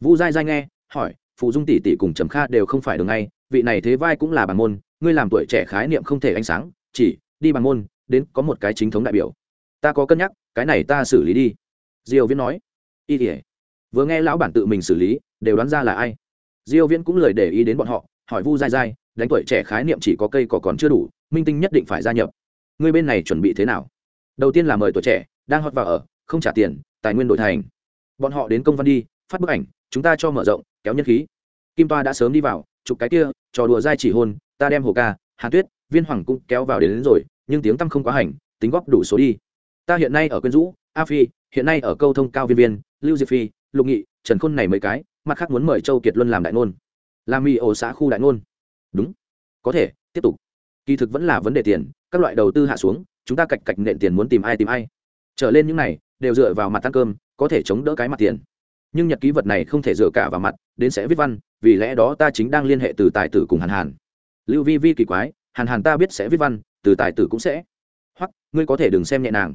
Vu dai dai nghe, hỏi phụ dung tỷ tỷ cùng trầm kha đều không phải đường ngay, vị này thế vai cũng là bằng môn, ngươi làm tuổi trẻ khái niệm không thể ánh sáng, chỉ, đi bằng môn, đến có một cái chính thống đại biểu. Ta có cân nhắc, cái này ta xử lý đi. Diêu viễn nói, y tỉa vừa nghe lão bản tự mình xử lý đều đoán ra là ai. Diêu viễn cũng lời để ý đến bọn họ hỏi vu dai dai đánh tuổi trẻ khái niệm chỉ có cây cỏ còn chưa đủ minh tinh nhất định phải gia nhập. Ngươi bên này chuẩn bị thế nào? Đầu tiên là mời tuổi trẻ đang hót vào ở không trả tiền tài nguyên đổi thành. Bọn họ đến công văn đi phát bức ảnh chúng ta cho mở rộng kéo nhân khí. Kim toa đã sớm đi vào chụp cái kia trò đùa dai chỉ hôn ta đem hồ ca hàn tuyết viên hoàng cũng kéo vào đến, đến rồi nhưng tiếng tăm không quá hành tính góp đủ số đi. Ta hiện nay ở quyên dũ a phi hiện nay ở câu thông cao viên viên lưu diệp phi lục nghị trần khôn này mấy cái mặt khác muốn mời châu kiệt luân làm đại ngôn. Làm mỹ ổ xã khu đại ngôn. Đúng. Có thể, tiếp tục. Kỳ thực vẫn là vấn đề tiền, các loại đầu tư hạ xuống, chúng ta cạch cạch nện tiền muốn tìm ai tìm ai. Trở lên những này, đều dựa vào mặt tăng cơm, có thể chống đỡ cái mặt tiền. Nhưng nhật ký vật này không thể dựa cả vào mặt, đến sẽ viết văn, vì lẽ đó ta chính đang liên hệ từ tài tử cùng hàn hàn. Lưu vi vi kỳ quái, hàn hàn ta biết sẽ viết văn, từ tài tử cũng sẽ. Hoặc, ngươi có thể đừng xem nhẹ nàng.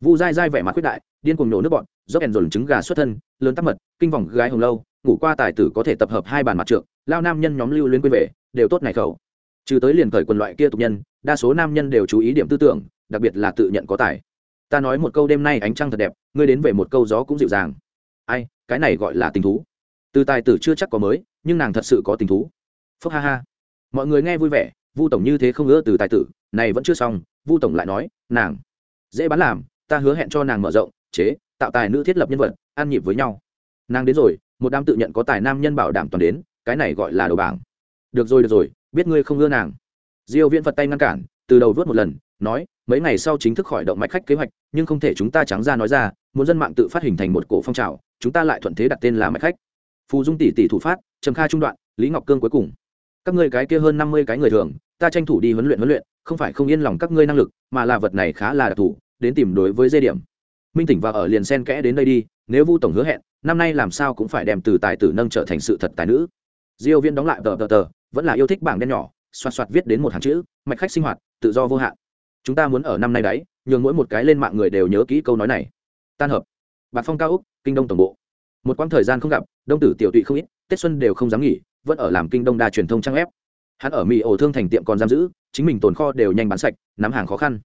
Vu dai dai vẻ mặt quyết đại, điên cuồng nổ nước bọn, dốc đèn dồn trứng gà xuất thân, lớn tắc mật, kinh vòng gái hồng lâu ngủ qua tài tử có thể tập hợp hai bàn mặt trượng, lao nam nhân nhóm lưu liên quên về, đều tốt này khẩu. Trừ tới liền khởi quần loại kia tục nhân, đa số nam nhân đều chú ý điểm tư tưởng, đặc biệt là tự nhận có tài. Ta nói một câu đêm nay ánh trăng thật đẹp, ngươi đến về một câu gió cũng dịu dàng. Ai, cái này gọi là tình thú. Từ tài tử chưa chắc có mới, nhưng nàng thật sự có tình thú. Phúc ha ha. Mọi người nghe vui vẻ, vu tổng như thế không ngỡ từ tài tử, này vẫn chưa xong, vu tổng lại nói, nàng, dễ bán làm, ta hứa hẹn cho nàng mở rộng, chế, tạo tài nữ thiết lập nhân vật, ăn nhịp với nhau. Nàng đến rồi một đám tự nhận có tài nam nhân bảo đảm toàn đến, cái này gọi là đầu bảng. Được rồi được rồi, biết ngươi không ưa nàng. Diêu viễn phật tay ngăn cản, từ đầu vớt một lần, nói, mấy ngày sau chính thức khỏi động mạch khách kế hoạch, nhưng không thể chúng ta trắng ra nói ra, muốn dân mạng tự phát hình thành một cổ phong trào, chúng ta lại thuận thế đặt tên là mạch khách. Phù dung tỷ tỷ thủ phát, trầm kha trung đoạn, lý ngọc cương cuối cùng. Các ngươi cái kia hơn 50 cái người thường, ta tranh thủ đi huấn luyện huấn luyện, không phải không yên lòng các ngươi năng lực, mà là vật này khá là đặc thủ đến tìm đối với dây điểm minh tỉnh và ở liền sen kẽ đến đây đi, nếu vu tổng hứa hẹn, năm nay làm sao cũng phải đem từ tài tử nâng trở thành sự thật tài nữ. Diêu viên đóng lại tờ tờ tờ, vẫn là yêu thích bảng đen nhỏ, xoạt xoạt viết đến một hàng chữ, mạch khách sinh hoạt, tự do vô hạn. Chúng ta muốn ở năm nay đấy, nhường mỗi một cái lên mạng người đều nhớ kỹ câu nói này. Tan hợp. Bạc phong cao úc, kinh đông tổng bộ. Một quãng thời gian không gặp, đông tử tiểu tụy không ít, tết xuân đều không dám nghỉ, vẫn ở làm kinh đông đa truyền thông trang ép hắn ở mỹ ổ thương thành tiệm còn giam giữ, chính mình tồn kho đều nhanh bán sạch, nắm hàng khó khăn.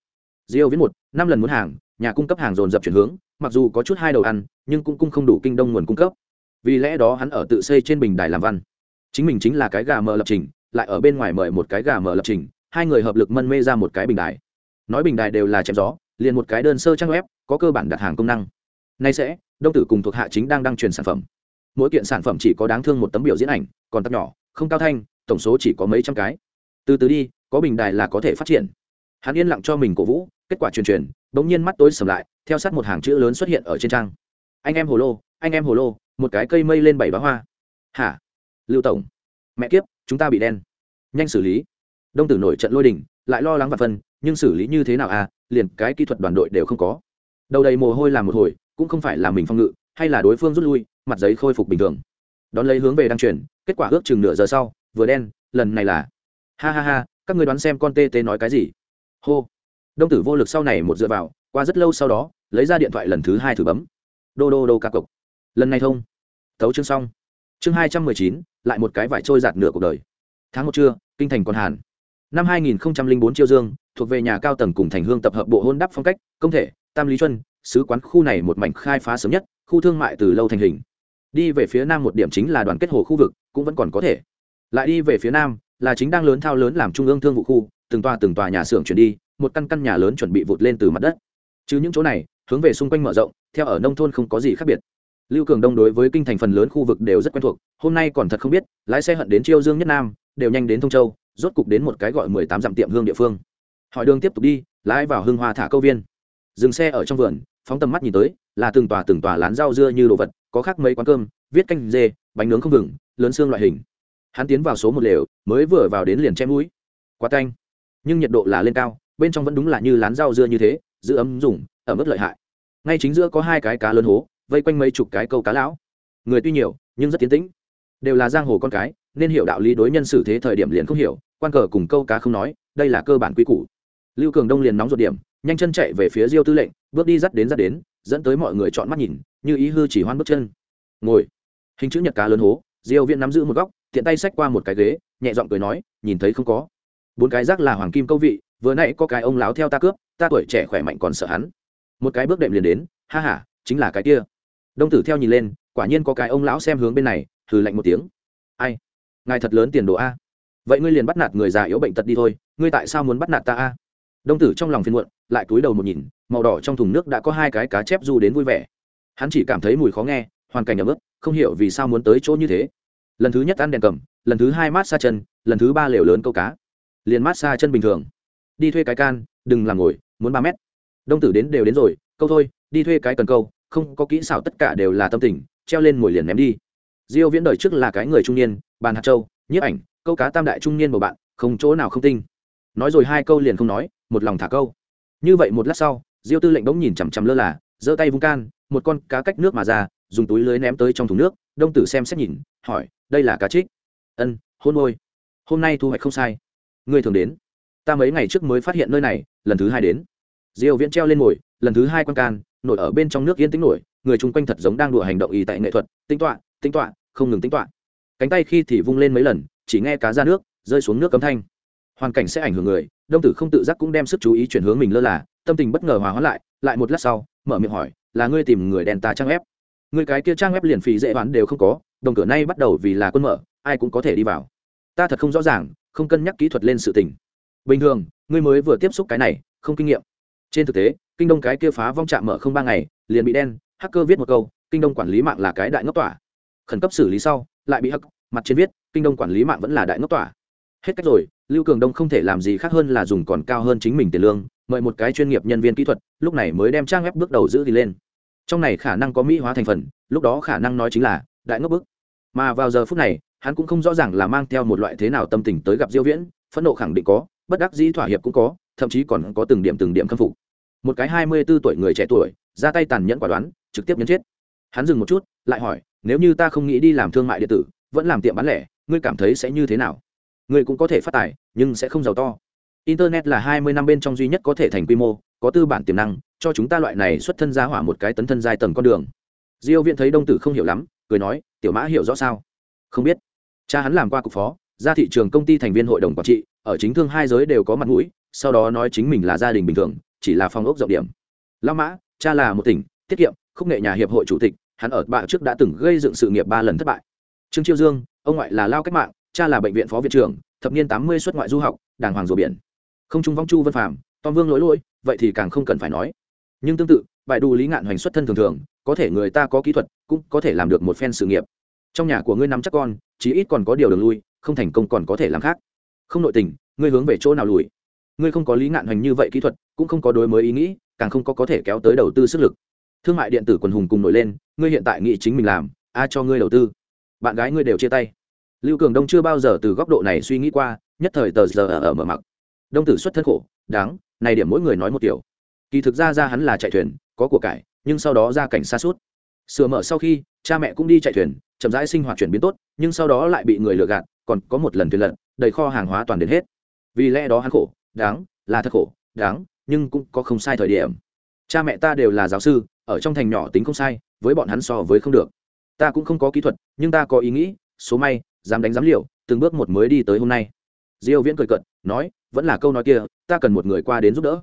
Diêu viết một, năm lần muốn hàng nhà cung cấp hàng dồn dập chuyển hướng, mặc dù có chút hai đầu ăn, nhưng cũng cung không đủ kinh đông nguồn cung cấp. Vì lẽ đó hắn ở tự xây trên bình đài làm văn. Chính mình chính là cái gà mờ lập trình, lại ở bên ngoài mời một cái gà mờ lập trình, hai người hợp lực mân mê ra một cái bình đài. Nói bình đài đều là chém gió, liền một cái đơn sơ trang web, có cơ bản đặt hàng công năng. Nay sẽ, đông tử cùng thuộc hạ chính đang đăng truyền sản phẩm. Mỗi kiện sản phẩm chỉ có đáng thương một tấm biểu diễn ảnh, còn tắc nhỏ, không cao thanh, tổng số chỉ có mấy trăm cái. Từ từ đi, có bình đài là có thể phát triển. Hắn yên lặng cho mình cổ vũ, kết quả truyền truyền bỗng nhiên mắt tối sầm lại, theo sát một hàng chữ lớn xuất hiện ở trên trang. Anh em hồ lô, anh em hồ lô, một cái cây mây lên bảy bá hoa. Hả? Lưu tổng. Mẹ kiếp, chúng ta bị đen. Nhanh xử lý. Đông tử nổi trận lôi đình, lại lo lắng và phân, nhưng xử lý như thế nào à? Liền cái kỹ thuật đoàn đội đều không có. Đầu đầy mồ hôi làm một hồi, cũng không phải là mình phong ngự, hay là đối phương rút lui, mặt giấy khôi phục bình thường. Đón lấy hướng về đăng truyền, kết quả ước chừng nửa giờ sau, vừa đen, lần này là. Ha ha ha, các người đoán xem con tê tê nói cái gì? Hô đông tử vô lực sau này một dựa vào, qua rất lâu sau đó, lấy ra điện thoại lần thứ hai thử bấm. Đô đô đô ca cộc lần này thông. Tấu chương xong. Chương hai trăm mười chín, lại một cái vải trôi giạt nửa cuộc đời. Tháng một trưa, kinh thành còn hàn. Năm hai nghìn bốn chiêu dương, thuộc về nhà cao tầng cùng thành hương tập hợp bộ hôn đắp phong cách, công thể, tam lý chuân, sứ quán khu này một mảnh khai phá sớm nhất, khu thương mại từ lâu thành hình. Đi về phía nam một điểm chính là đoàn kết hồ khu vực, cũng vẫn còn có thể. Lại đi về phía nam, là chính đang lớn thao lớn làm trung ương thương vụ khu, từng tòa từng tòa nhà xưởng chuyển đi một căn căn nhà lớn chuẩn bị vụt lên từ mặt đất. Chứ những chỗ này, hướng về xung quanh mở rộng, theo ở nông thôn không có gì khác biệt. Lưu cường đông đối với kinh thành phần lớn khu vực đều rất quen thuộc, hôm nay còn thật không biết, lái xe hận đến chiêu dương nhất nam, đều nhanh đến thông châu, rốt cục đến một cái gọi mười tám dặm tiệm hương địa phương. Hỏi đường tiếp tục đi, lái vào hương hoa thả câu viên. Dừng xe ở trong vườn, phóng tầm mắt nhìn tới, là từng tòa từng tòa lán rau dưa như đồ vật, có khác mấy quán cơm, viết canh dê, bánh nướng không vừng, lớn xương loại hình. Hắn tiến vào số một lều, mới vừa vào đến liền che mũi. Quá canh nhưng nhiệt độ là lên cao bên trong vẫn đúng là như lán rau dưa như thế, giữ ấm dùng, ở mức lợi hại. Ngay chính giữa có hai cái cá lớn hố, vây quanh mấy chục cái câu cá lão. Người tuy nhiều, nhưng rất tiến tĩnh. Đều là giang hồ con cái, nên hiểu đạo lý đối nhân xử thế thời điểm liền không hiểu, quan cờ cùng câu cá không nói, đây là cơ bản quy củ. Lưu cường đông liền nóng ruột điểm, nhanh chân chạy về phía diêu tư lệnh, bước đi dắt đến dắt đến, dẫn tới mọi người chọn mắt nhìn, như ý hư chỉ hoan bước chân. Ngồi. Hình chữ nhật cá lớn hố, diêu viện nắm giữ một góc, tiện tay xách qua một cái ghế, nhẹ giọng cười nói, nhìn thấy không có. Bốn cái rác là hoàng kim câu vị vừa nãy có cái ông láo theo ta cướp, ta tuổi trẻ khỏe mạnh còn sợ hắn. Một cái bước đệm liền đến, ha ha, chính là cái kia. Đông tử theo nhìn lên, quả nhiên có cái ông lão xem hướng bên này thử lạnh một tiếng. Ai? Ngài thật lớn tiền đồ a. Vậy ngươi liền bắt nạt người già yếu bệnh tật đi thôi, ngươi tại sao muốn bắt nạt ta a? Đông tử trong lòng phiền muộn, lại cúi đầu một nhìn, màu đỏ trong thùng nước đã có hai cái cá chép du đến vui vẻ. Hắn chỉ cảm thấy mùi khó nghe, hoàn cảnh ấm ức, không hiểu vì sao muốn tới chỗ như thế. Lần thứ nhất ăn đèn cầm, lần thứ hai mát xa chân, lần thứ ba lều lớn câu cá. Liền mát xa chân bình thường đi thuê cái can, đừng làm ngồi, muốn ba mét. Đông tử đến đều đến rồi, câu thôi, đi thuê cái cần câu, không có kỹ xảo tất cả đều là tâm tình, treo lên mồi liền ném đi. Diêu viễn đời trước là cái người trung niên, bàn hạt châu, nhiếp ảnh, câu cá tam đại trung niên một bạn, không chỗ nào không tinh. Nói rồi hai câu liền không nói, một lòng thả câu. Như vậy một lát sau, diêu tư lệnh bỗng nhìn chằm chằm lơ là, giơ tay vung can, một con cá cách nước mà ra, dùng túi lưới ném tới trong thùng nước, đông tử xem xét nhìn, hỏi, đây là cá trích? Ân, hôn môi. Hôm nay thu hoạch không sai. Ngươi thường đến ta mấy ngày trước mới phát hiện nơi này lần thứ hai đến. Diêu viễn treo lên ngồi, lần thứ hai quan can nổi ở bên trong nước yên tĩnh nổi người chung quanh thật giống đang đùa hành động y tại nghệ thuật tinh toạ tinh toạ không ngừng tinh toạ cánh tay khi thì vung lên mấy lần chỉ nghe cá ra nước rơi xuống nước cấm thanh. Hoàn cảnh sẽ ảnh hưởng người đông tử không tự giác cũng đem sức chú ý chuyển hướng mình lơ là tâm tình bất ngờ hòa hóa lại lại một lát sau mở miệng hỏi là ngươi tìm người đèn ta trang ép người cái kia trang ép liền phí dễ đoán đều không có đồng cửa nay bắt đầu vì là quân mở ai cũng có thể đi vào. Ta thật không rõ ràng không cân nhắc kỹ thuật lên sự tình bình thường, ngươi mới vừa tiếp xúc cái này, không kinh nghiệm. Trên thực tế, kinh đông cái kia phá vong trạm mở không ba ngày, liền bị đen, hacker viết một câu, kinh đông quản lý mạng là cái đại ngốc tỏa khẩn cấp xử lý sau, lại bị hắc mặt trên viết, kinh đông quản lý mạng vẫn là đại ngốc tỏa hết cách rồi, lưu cường đông không thể làm gì khác hơn là dùng còn cao hơn chính mình tiền lương, mời một cái chuyên nghiệp nhân viên kỹ thuật, lúc này mới đem trang web bước đầu giữ thì lên. Trong này khả năng có mỹ hóa thành phần, lúc đó khả năng nói chính là, đại ngốc bức. Mà vào giờ phút này, hắn cũng không rõ ràng là mang theo một loại thế nào tâm tình tới gặp diêu viễn, phẫn nộ khẳng định có bất đắc dĩ thỏa hiệp cũng có, thậm chí còn có từng điểm từng điểm khâm phục. Một cái hai mươi 24 tuổi người trẻ tuổi, ra tay tàn nhẫn quả đoán, trực tiếp nhấn chết. Hắn dừng một chút, lại hỏi, nếu như ta không nghĩ đi làm thương mại điện tử, vẫn làm tiệm bán lẻ, ngươi cảm thấy sẽ như thế nào? Ngươi cũng có thể phát tài, nhưng sẽ không giàu to. Internet là hai mươi năm bên trong duy nhất có thể thành quy mô, có tư bản tiềm năng, cho chúng ta loại này xuất thân ra hỏa một cái tấn thân giai tầng con đường. Diêu viện thấy đông tử không hiểu lắm, cười nói, tiểu mã hiểu rõ sao? Không biết. Cha hắn làm qua cục phó ra thị trường công ty thành viên hội đồng quản trị, ở chính thương hai giới đều có mặt mũi, sau đó nói chính mình là gia đình bình thường, chỉ là phong ốc rộng điểm. Lao mã, cha là một tỉnh, tiết kiệm, khúc nghệ nhà hiệp hội chủ tịch, hắn ở bạ trước đã từng gây dựng sự nghiệp ba lần thất bại. Trương chiêu dương, ông ngoại là lao cách mạng, cha là bệnh viện phó viện trưởng, thập niên tám mươi xuất ngoại du học, đàng hoàng rùa biển. Không trung vong chu vân phạm tom vương lỗi lỗi, vậy thì càng không cần phải nói. Nhưng tương tự, bài đủ lý ngạn hoành xuất thân thường thường, có thể người ta có kỹ thuật, cũng có thể làm được một phen sự nghiệp. Trong nhà của ngươi nắm chắc con, chí ít còn có điều đường lui không thành công còn có thể làm khác. Không nội tình, ngươi hướng về chỗ nào lùi? Ngươi không có lý ngạn hoành như vậy kỹ thuật, cũng không có đối mới ý nghĩ, càng không có có thể kéo tới đầu tư sức lực. Thương mại điện tử quần hùng cùng nổi lên, ngươi hiện tại nghĩ chính mình làm, a cho ngươi đầu tư. Bạn gái ngươi đều chia tay. Lưu cường đông chưa bao giờ từ góc độ này suy nghĩ qua, nhất thời tờ giờ ở mở mặc. Đông tử xuất thân khổ, đáng, này điểm mỗi người nói một kiểu. Kỳ thực ra ra hắn là chạy thuyền, có của cải, nhưng sau đó ra cảnh xa suốt. Sửa mở sau khi, cha mẹ cũng đi chạy thuyền, chậm rãi sinh hoạt chuyển biến tốt, nhưng sau đó lại bị người lừa gạt còn có một lần thuyền lận đầy kho hàng hóa toàn đến hết. Vì lẽ đó hắn khổ, đáng, là thật khổ, đáng, nhưng cũng có không sai thời điểm. Cha mẹ ta đều là giáo sư, ở trong thành nhỏ tính không sai, với bọn hắn so với không được. Ta cũng không có kỹ thuật, nhưng ta có ý nghĩ, số may, dám đánh dám liều, từng bước một mới đi tới hôm nay. Diêu viễn cười cợt, nói, vẫn là câu nói kia, ta cần một người qua đến giúp đỡ.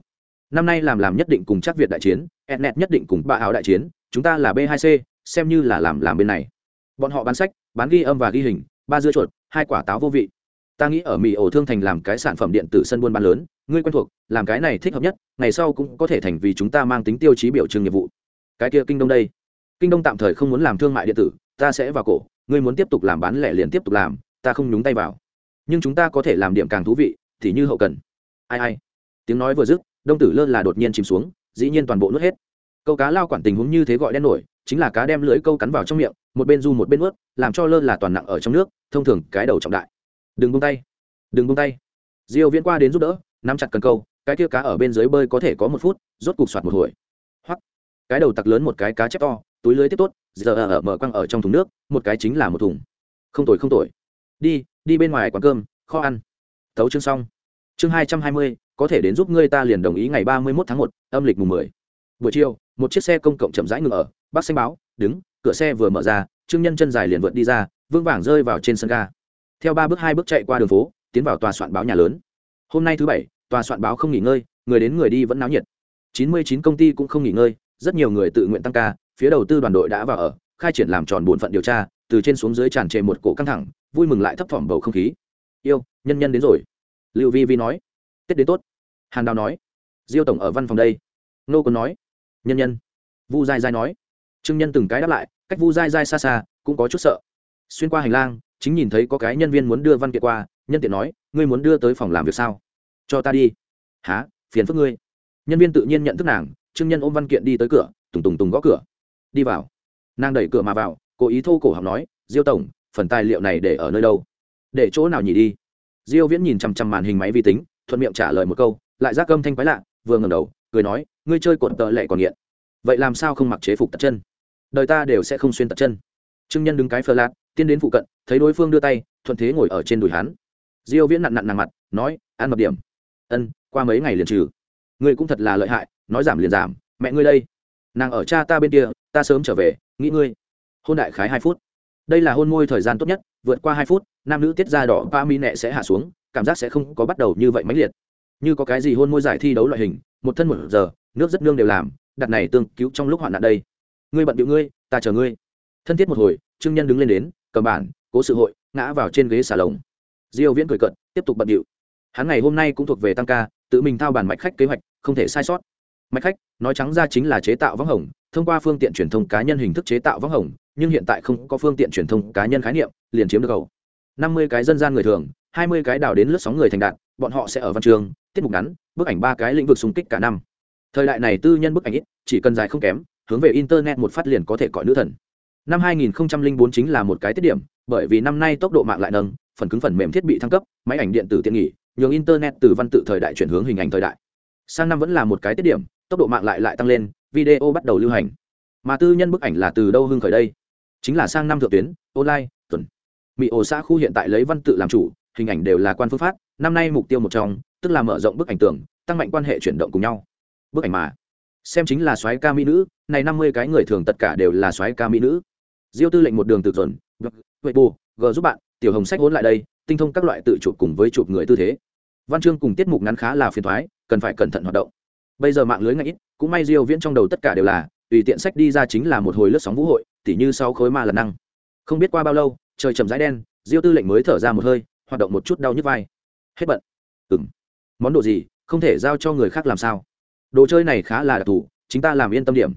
Năm nay làm làm nhất định cùng chắc việt đại chiến etnet nhất định cùng ba áo đại chiến, chúng ta là b 2 c, xem như là làm làm bên này. Bọn họ bán sách, bán ghi âm và ghi hình, ba dưa chuột hai quả táo vô vị. Ta nghĩ ở mỹ ổ thương thành làm cái sản phẩm điện tử sân buôn bán lớn, ngươi quen thuộc, làm cái này thích hợp nhất, ngày sau cũng có thể thành vì chúng ta mang tính tiêu chí biểu trưng nghiệp vụ. Cái kia kinh đông đây. Kinh đông tạm thời không muốn làm thương mại điện tử, ta sẽ vào cổ, ngươi muốn tiếp tục làm bán lẻ liền tiếp tục làm, ta không nhúng tay vào. Nhưng chúng ta có thể làm điểm càng thú vị, thì như hậu cần. Ai ai. Tiếng nói vừa dứt, đông tử lơ là đột nhiên chìm xuống, dĩ nhiên toàn bộ nuốt hết. Câu cá lao quản tình huống như thế gọi đen nổi, chính là cá đem lưỡi câu cắn vào trong miệng, một bên du một bên ướt làm cho lơ là toàn nặng ở trong nước thông thường cái đầu trọng đại. Đừng buông tay. Đừng buông tay. Diêu viễn qua đến giúp đỡ, nắm chặt cần câu, cái kia cá ở bên dưới bơi có thể có một phút, rốt cục soạt một hồi. Hoặc cái đầu tặc lớn một cái cá chép to, túi lưới tiếp tốt, giờ ở mở quăng ở trong thùng nước, một cái chính là một thùng. Không tồi không tồi. Đi đi bên ngoài quán cơm, kho ăn. Thấu chương xong. Chương hai trăm hai mươi, có thể đến giúp ngươi ta liền đồng ý ngày ba mươi một tháng một, âm lịch mùng mười. Buổi chiều, một chiếc xe công cộng chậm rãi ngừng ở, bác xanh báo, đứng, cửa xe vừa mở ra, trương nhân chân dài liền vượt đi ra vương vàng rơi vào trên sân ga. Theo ba bước hai bước chạy qua đường phố, tiến vào tòa soạn báo nhà lớn. Hôm nay thứ bảy, tòa soạn báo không nghỉ ngơi, người đến người đi vẫn náo nhiệt. Chín mươi chín công ty cũng không nghỉ ngơi, rất nhiều người tự nguyện tăng ca, phía đầu tư đoàn đội đã vào ở, khai triển làm tròn bổn phận điều tra, từ trên xuống dưới tràn trề một cổ căng thẳng, vui mừng lại thấp thỏm bầu không khí. Yêu, nhân nhân đến rồi. Liệu vi vi nói. Tết đến tốt. Hàn đào nói. Diêu tổng ở văn phòng đây. Nô còn nói. Nhân nhân. Vu dai dai nói. Trương nhân từng cái đáp lại, cách vu dai dai xa xa, cũng có chút sợ xuyên qua hành lang, chính nhìn thấy có cái nhân viên muốn đưa văn kiện qua, nhân tiện nói, ngươi muốn đưa tới phòng làm việc sao? Cho ta đi. Há phiền phức ngươi. Nhân viên tự nhiên nhận thức nàng, trương nhân ôm văn kiện đi tới cửa, tùng tùng tùng gõ cửa. Đi vào. Nàng đẩy cửa mà vào, cố ý thô cổ học nói, diêu tổng, phần tài liệu này để ở nơi đâu? Để chỗ nào nhỉ đi? Diêu viễn nhìn chăm chăm màn hình máy vi tính, thuận miệng trả lời một câu, lại giác âm thanh quái lạ, vừa ngẩng đầu, cười nói, ngươi chơi cuộn tợ lệ còn nghiện. Vậy làm sao không mặc chế phục tật chân? Đời ta đều sẽ không xuyên tật chân. Trương nhân đứng cái phơ lạt tiến đến phụ cận, thấy đối phương đưa tay, thuận thế ngồi ở trên đùi hắn. Diêu viễn nặn nặn nàng mặt, nói, ăn mập điểm. Ân, qua mấy ngày liền trừ. Ngươi cũng thật là lợi hại, nói giảm liền giảm, mẹ ngươi đây. Nàng ở cha ta bên kia, ta sớm trở về, nghĩ ngươi. Hôn đại khái hai phút. Đây là hôn môi thời gian tốt nhất, vượt qua hai phút, nam nữ tiết ra đỏ ba mi nẹ sẽ hạ xuống, cảm giác sẽ không có bắt đầu như vậy mãnh liệt. Như có cái gì hôn môi giải thi đấu loại hình, một thân một giờ, nước rất nương đều làm, đặt này tương cứu trong lúc hoạn nạn đây. Ngươi bận điệu ngươi, ta chờ ngươi. Thân thiết một hồi, trương nhân đứng lên đến cầm bản, cố sự hội, ngã vào trên ghế xà lồng. Diêu viễn cười cận tiếp tục bận điệu. Hắn ngày hôm nay cũng thuộc về tăng ca, tự mình thao bản mạch khách kế hoạch, không thể sai sót. Mạch khách, nói trắng ra chính là chế tạo vắng hồng, thông qua phương tiện truyền thông cá nhân hình thức chế tạo vắng hồng, nhưng hiện tại không có phương tiện truyền thông cá nhân khái niệm, liền chiếm được cầu năm mươi cái dân gian người thường, hai mươi cái đào đến lướt sóng người thành đạt, bọn họ sẽ ở văn trường, tiết mục ngắn, bức ảnh ba cái lĩnh vực xung kích cả năm. Thời đại này tư nhân bức ảnh ít, chỉ cần dài không kém, hướng về internet một phát liền có thể gọi nữ thần năm 2004 chính là một cái tiết điểm bởi vì năm nay tốc độ mạng lại nâng phần cứng phần mềm thiết bị thăng cấp máy ảnh điện tử tiện nghỉ nhường internet từ văn tự thời đại chuyển hướng hình ảnh thời đại. Sang năm vẫn là một cái tiết điểm tốc độ mạng lại lại tăng lên video bắt đầu lưu hành. Mà tư nhân bức ảnh là từ đâu hưng khởi đây? Chính là sang năm thượng tuyến online tuần. Mỹ ổ xã khu hiện tại lấy văn tự làm chủ hình ảnh đều là quan phương pháp năm nay mục tiêu một trong tức là mở rộng bức ảnh tưởng, tăng mạnh quan hệ chuyển động cùng nhau. Bức ảnh mà. Xem chính là soái ca mỹ nữ này năm mươi cái người thường tất cả đều là soái ca mỹ nữ diêu tư lệnh một đường tự dồn vâng, vậy bù g giúp bạn tiểu hồng sách hỗn lại đây tinh thông các loại tự chụp cùng với chụp người tư thế. Văn chương cùng tiết mục ngắn khá là phiền thoái cần phải cẩn thận hoạt động. Bây giờ mạng lưới ngay ít cũng may diêu viễn trong đầu tất cả đều là tùy tiện sách đi ra chính là một hồi lướt sóng vũ hội tỉ như sau khối ma lần năng. Không biết qua bao lâu trời chậm rãi đen diêu tư lệnh mới thở ra một hơi hoạt động một chút đau nhức vai. Hết bận. Ừm, món đồ gì không thể giao cho người khác làm sao? Đồ chơi này khá là đặc thù chính ta làm yên tâm điểm.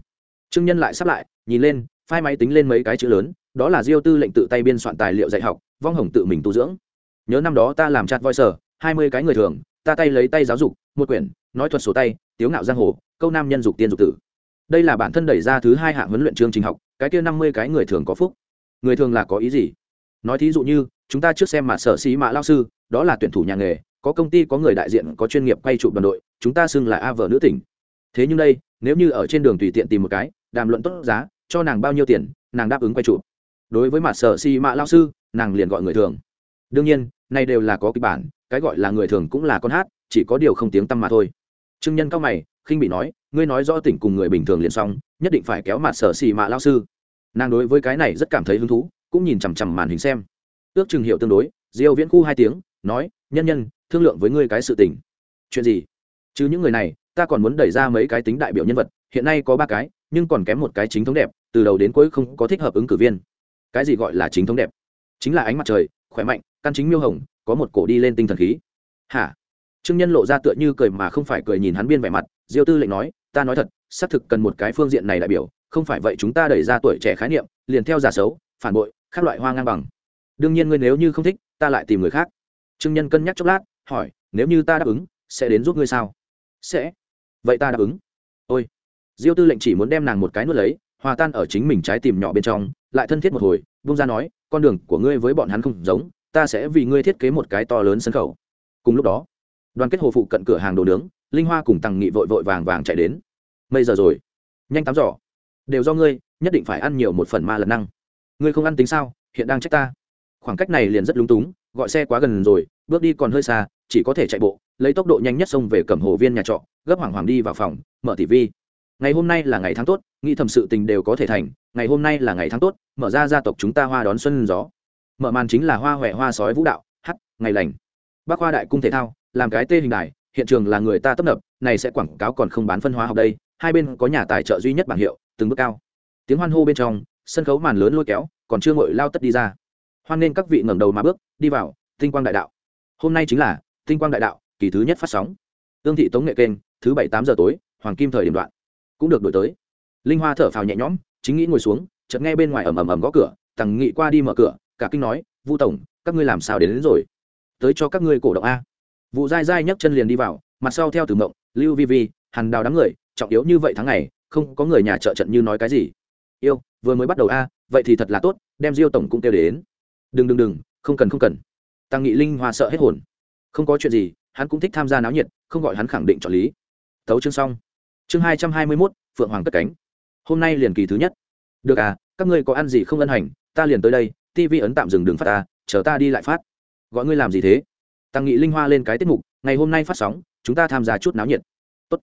Trương nhân lại sắp lại nhìn lên phai máy tính lên mấy cái chữ lớn, đó là diêu tư lệnh tự tay biên soạn tài liệu dạy học, vong hồng tự mình tu dưỡng. Nhớ năm đó ta làm chặt voi sở, hai mươi cái người thường, ta tay lấy tay giáo dục, một quyển, nói thuật số tay, tiếu ngạo giang hồ, câu nam nhân dục tiên dục tử. Đây là bản thân đẩy ra thứ hai hạng huấn luyện chương trình học, cái kia năm mươi cái người thường có phúc. Người thường là có ý gì? Nói thí dụ như, chúng ta trước xem mà sở sĩ mạ lao sư, đó là tuyển thủ nhà nghề, có công ty có người đại diện, có chuyên nghiệp quay chụp đoàn đội, chúng ta xưng là a vợ nữ tỉnh. Thế nhưng đây, nếu như ở trên đường tùy tiện tìm một cái, đàm luận tốt giá cho nàng bao nhiêu tiền, nàng đáp ứng quay chụp. Đối với mặt sở si mạ lao sư, nàng liền gọi người thường. Đương nhiên, này đều là có kịch bản, cái gọi là người thường cũng là con hát, chỉ có điều không tiếng tăm mà thôi. Trương nhân cao mày, khinh bị nói, ngươi nói rõ tỉnh cùng người bình thường liền xong, nhất định phải kéo mặt sở xì mạ lao sư. Nàng đối với cái này rất cảm thấy hứng thú, cũng nhìn chằm chằm màn hình xem. Ước chừng hiệu tương đối, diêu viễn khu hai tiếng, nói, nhân nhân, thương lượng với ngươi cái sự tình. Chuyện gì? Chứ những người này, ta còn muốn đẩy ra mấy cái tính đại biểu nhân vật, hiện nay có ba cái nhưng còn kém một cái chính thống đẹp, từ đầu đến cuối không có thích hợp ứng cử viên. Cái gì gọi là chính thống đẹp? Chính là ánh mặt trời, khỏe mạnh, căn chính miêu hồng, có một cổ đi lên tinh thần khí. Hả? Trương nhân lộ ra tựa như cười mà không phải cười nhìn hắn biên vẻ mặt, diêu tư lệnh nói, ta nói thật, xác thực cần một cái phương diện này đại biểu, không phải vậy chúng ta đẩy ra tuổi trẻ khái niệm, liền theo giả xấu, phản bội các loại hoa ngang bằng. Đương nhiên ngươi nếu như không thích, ta lại tìm người khác. Trương nhân cân nhắc chốc lát, hỏi, nếu như ta đáp ứng, sẽ đến giúp ngươi sao? Sẽ. Vậy ta đáp ứng. Ôi diêu tư lệnh chỉ muốn đem nàng một cái nuốt lấy, hòa tan ở chính mình trái tim nhỏ bên trong, lại thân thiết một hồi bung ra nói, con đường của ngươi với bọn hắn không giống, ta sẽ vì ngươi thiết kế một cái to lớn sân khấu. Cùng lúc đó, đoàn kết hồ phụ cận cửa hàng đồ nướng, linh hoa cùng tằng nghị vội vội vàng vàng chạy đến. Bây giờ rồi? Nhanh tắm giỏ. Đều do ngươi, nhất định phải ăn nhiều một phần ma lần năng. Ngươi không ăn tính sao? Hiện đang trách ta. Khoảng cách này liền rất lúng túng, gọi xe quá gần rồi, bước đi còn hơi xa, chỉ có thể chạy bộ, lấy tốc độ nhanh nhất xông về cẩm hồ viên nhà trọ, gấp hoảng hoàng đi vào phòng, mở tv ngày hôm nay là ngày tháng tốt, nghĩ thầm sự tình đều có thể thành, ngày hôm nay là ngày tháng tốt, mở ra gia tộc chúng ta hoa đón xuân gió. Mở màn chính là hoa huệ hoa sói vũ đạo hát ngày lành. Bác hoa đại cung thể thao, làm cái tê hình đài, hiện trường là người ta tấp nập, này sẽ quảng cáo còn không bán phân hóa học đây, hai bên có nhà tài trợ duy nhất bảng hiệu, từng bước cao. Tiếng hoan hô bên trong, sân khấu màn lớn lôi kéo, còn chưa ngội lao tất đi ra. Hoan nên các vị ngẩng đầu mà bước, đi vào, tinh quang đại đạo. Hôm nay chính là tinh quang đại đạo, kỳ thứ nhất phát sóng. Tương thị tống nghệ kênh, thứ bảy tám giờ tối, hoàng kim thời điểm đoạn cũng được đổi tới. Linh hoa thở phào nhẹ nhõm chính nghĩ ngồi xuống chợt nghe bên ngoài ầm ầm ầm gõ cửa tằng nghị qua đi mở cửa cả kinh nói vu tổng các ngươi làm sao đến, đến rồi? Tới cho các ngươi cổ động a. Vụ dai dai nhấc chân liền đi vào mặt sau theo từ mộng lưu vi vi hàn đào đám người trọng yếu như vậy tháng ngày không có người nhà trợ trận như nói cái gì. Yêu vừa mới bắt đầu a vậy thì thật là tốt đem diêu tổng cũng kêu đến. Đừng đừng đừng không cần không cần. Tăng nghị linh hoa sợ hết hồn. Không có chuyện gì hắn cũng thích tham gia náo nhiệt không gọi hắn khẳng định chọn lý. Thấu chương xong chương hai trăm hai mươi mốt, phượng hoàng cất cánh. Hôm nay liền kỳ thứ nhất. Được à các ngươi có ăn gì không ân hành, ta liền tới đây tv ấn tạm dừng đường phát ta chờ ta đi lại phát. Gọi ngươi làm gì thế? Tăng nghị linh hoa lên cái tiết mục, ngày hôm nay phát sóng, chúng ta tham gia chút náo nhiệt. Tốt.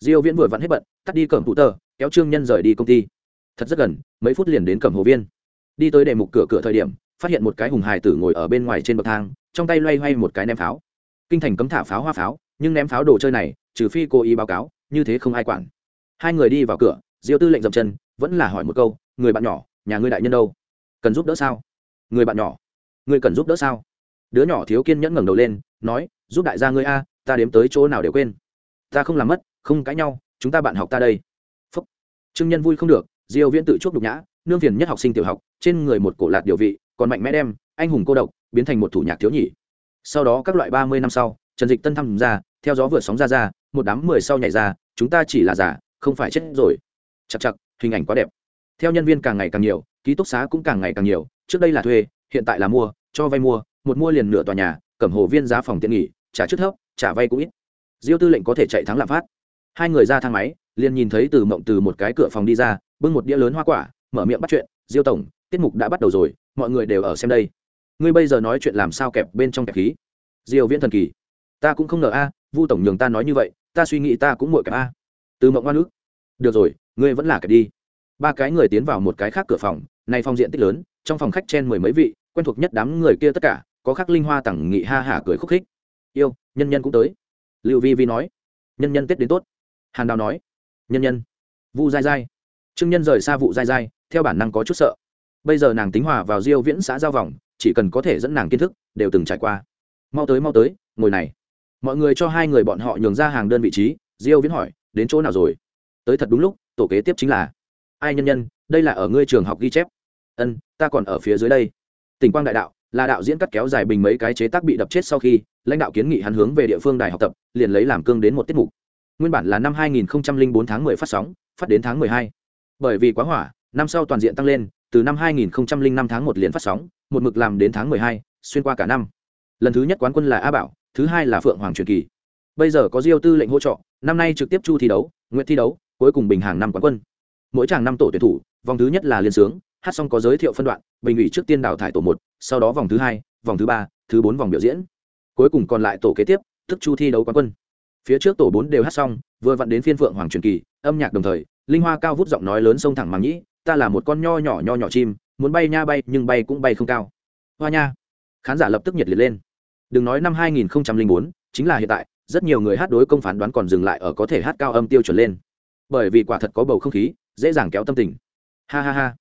Diêu viễn vừa vặn hết bận, tắt đi cẩm tụ tờ, kéo trương nhân rời đi công ty. Thật rất gần, mấy phút liền đến cẩm hồ viên. Đi tới đề mục cửa cửa thời điểm, phát hiện một cái hùng hài tử ngồi ở bên ngoài trên bậc thang, trong tay loay hoay một cái ném pháo. Kinh thành cấm thả pháo hoa pháo, nhưng ném pháo đồ chơi này, trừ phi cố ý báo cáo như thế không ai quản. Hai người đi vào cửa, diêu tư lệnh dậm chân, vẫn là hỏi một câu, người bạn nhỏ, nhà ngươi đại nhân đâu? Cần giúp đỡ sao? Người bạn nhỏ. Ngươi cần giúp đỡ sao? Đứa nhỏ thiếu kiên nhẫn ngẩng đầu lên, nói, giúp đại gia ngươi a, ta đếm tới chỗ nào đều quên. Ta không làm mất, không cãi nhau, chúng ta bạn học ta đây. Phúc. Trương nhân vui không được, diêu viễn tự chuốc đục nhã, nương phiền nhất học sinh tiểu học, trên người một cổ lạt điều vị, còn mạnh mẽ đem, anh hùng cô độc, biến thành một thủ nhạc thiếu nhỉ sau đó các loại ba mươi năm sau, trần dịch tân thăm ra theo gió vừa sóng ra ra, một đám mười sau nhảy ra chúng ta chỉ là giả, không phải chết rồi. Chặt chặt hình ảnh quá đẹp. Theo nhân viên càng ngày càng nhiều, ký túc xá cũng càng ngày càng nhiều. Trước đây là thuê, hiện tại là mua, cho vay mua, một mua liền nửa tòa nhà, cẩm hồ viên giá phòng tiện nghỉ, trả trước thấp, trả vay cũng ít. Diêu tư lệnh có thể chạy thắng lạm phát. Hai người ra thang máy, liền nhìn thấy từ mộng từ một cái cửa phòng đi ra, bưng một đĩa lớn hoa quả, mở miệng bắt chuyện, diêu tổng, tiết mục đã bắt đầu rồi, mọi người đều ở xem đây. Ngươi bây giờ nói chuyện làm sao kẹp bên trong kẹp khí? Diêu viễn thần kỳ. Ta cũng không ngờ a, vu tổng nhường ta nói như vậy ta suy nghĩ ta cũng muội kẹp a từ mộng ngoan ước được rồi, ngươi vẫn là kẹp đi. Ba cái người tiến vào một cái khác cửa phòng, này phòng diện tích lớn, trong phòng khách chen mười mấy vị, quen thuộc nhất đám người kia tất cả, có khắc linh hoa tặng nghị ha hả cười khúc khích. Yêu, nhân nhân cũng tới. Lưu vi vi nói. Nhân nhân tết đến tốt. Hàn đào nói. Nhân nhân. Vu dai dai trương nhân rời xa vụ dai dai theo bản năng có chút sợ. Bây giờ nàng tính hòa vào diêu viễn xã giao vòng, chỉ cần có thể dẫn nàng kiến thức, đều từng trải qua. Mau tới mau tới, ngồi này mọi người cho hai người bọn họ nhường ra hàng đơn vị trí diêu viễn hỏi đến chỗ nào rồi? Tới thật đúng lúc tổ kế tiếp chính là. Ai nhân nhân đây là ở ngươi trường học ghi chép. Ân ta còn ở phía dưới đây. Tỉnh quang đại đạo là đạo diễn cắt kéo dài bình mấy cái chế tác bị đập chết sau khi lãnh đạo kiến nghị hắn hướng về địa phương đài học tập liền lấy làm cương đến một tiết mục. Nguyên bản là năm 2004 tháng 10 phát sóng phát đến tháng 12. bởi vì quá hỏa năm sau toàn diện tăng lên từ năm 2005 tháng 1 liền phát sóng một mực làm đến tháng 12, xuyên qua cả năm. Lần thứ nhất quán quân là a bảo thứ hai là phượng hoàng truyền kỳ. Bây giờ có diêu tư lệnh hỗ trợ, năm nay trực tiếp chu thi đấu nguyện thi đấu, cuối cùng bình hàng năm quán quân. Mỗi chàng năm tổ tuyển thủ, vòng thứ nhất là liên sướng, hát xong có giới thiệu phân đoạn, bình ủy trước tiên đào thải tổ một, sau đó vòng thứ hai, vòng thứ ba, thứ bốn vòng biểu diễn. Cuối cùng còn lại tổ kế tiếp, tức chu thi đấu quán quân. Phía trước tổ bốn đều hát xong, vừa vặn đến phiên phượng hoàng truyền kỳ, âm nhạc đồng thời, linh hoa cao vút giọng nói lớn sông thẳng màng nhĩ, ta là một con nho nhỏ nho nhỏ chim, muốn bay nha bay, nhưng bay cũng bay không cao. Hoa nha. Khán giả lập tức nhiệt liệt lên đừng nói năm 2004, chính là hiện tại rất nhiều người hát đối công phán đoán còn dừng lại ở có thể hát cao âm tiêu chuẩn lên. Bởi vì quả thật có bầu không khí dễ dàng kéo tâm tình. Ha ha ha.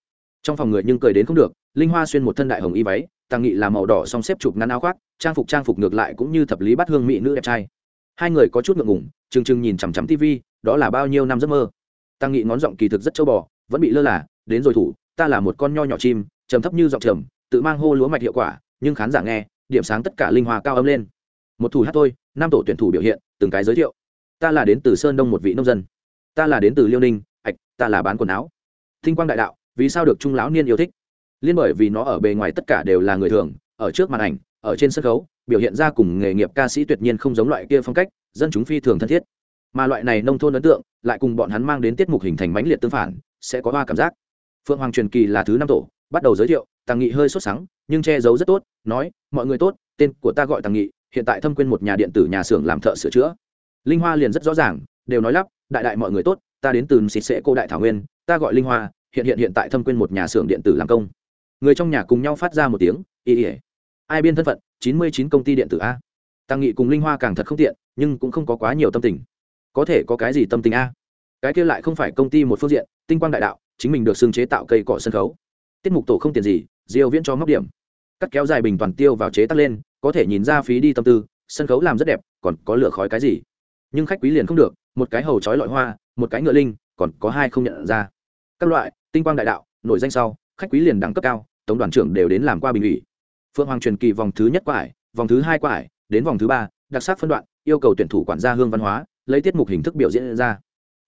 Trong phòng người nhưng cười đến không được linh hoa xuyên một thân đại hồng y váy tăng nghị là màu đỏ song xếp chụp ngắn áo khoác trang phục trang phục ngược lại cũng như thập lý bát hương mỹ nữ đẹp trai. Hai người có chút ngượng ngùng chừng chừng nhìn chằm chằm tv đó là bao nhiêu năm giấc mơ. Tăng nghị ngón giọng kỳ thực rất châu bò vẫn bị lơ là đến rồi thủ ta là một con nho nhỏ chim trầm thấp như giọng trầm tự mang hô lúa mạch hiệu quả nhưng khán giả nghe điểm sáng tất cả linh hoa cao âm lên. Một thủ hát thôi, năm tổ tuyển thủ biểu hiện, từng cái giới thiệu. Ta là đến từ sơn đông một vị nông dân. Ta là đến từ liêu ninh, ạch, ta là bán quần áo. Thinh quang đại đạo, vì sao được trung lão niên yêu thích? Liên bởi vì nó ở bề ngoài tất cả đều là người thường, ở trước màn ảnh, ở trên sân khấu, biểu hiện ra cùng nghề nghiệp ca sĩ tuyệt nhiên không giống loại kia phong cách, dân chúng phi thường thân thiết. Mà loại này nông thôn ấn tượng, lại cùng bọn hắn mang đến tiết mục hình thành mãnh liệt tương phản, sẽ có ba cảm giác. Phượng hoàng truyền kỳ là thứ năm tổ, bắt đầu giới thiệu tàng nghị hơi sốt sắng, nhưng che giấu rất tốt nói, mọi người tốt, tên của ta gọi tàng nghị, hiện tại thâm quyên một nhà điện tử nhà xưởng làm thợ sửa chữa. Linh hoa liền rất rõ ràng, đều nói lắp, đại đại mọi người tốt, ta đến từ xịt sệ cô đại thảo nguyên, ta gọi linh hoa, hiện hiện hiện tại thâm quyên một nhà xưởng điện tử làm công. Người trong nhà cùng nhau phát ra một tiếng, ý ỉa ai biên thân phận? Chín mươi chín công ty điện tử a. Tăng nghị cùng linh hoa càng thật không tiện, nhưng cũng không có quá nhiều tâm tình. Có thể có cái gì tâm tình a? Cái kia lại không phải công ty một phương diện, tinh quang đại đạo, chính mình được xưng chế tạo cây cỏ sân khấu. Tiết mục tổ không tiền gì, diêu viễn cho móc điểm cắt kéo dài bình toàn tiêu vào chế tắt lên, có thể nhìn ra phí đi tâm tư, sân khấu làm rất đẹp, còn có lửa khói cái gì? Nhưng khách quý liền không được, một cái hầu chói lọi hoa, một cái ngựa linh, còn có hai không nhận ra. Các loại, tinh quang đại đạo, nổi danh sau, khách quý liền đẳng cấp cao tổng đoàn trưởng đều đến làm qua bình ủy. Phượng hoàng truyền kỳ vòng thứ nhất quả ải vòng thứ hai quả ải đến vòng thứ ba, đặc sắc phân đoạn, yêu cầu tuyển thủ quản gia hương văn hóa, lấy tiết mục hình thức biểu diễn ra.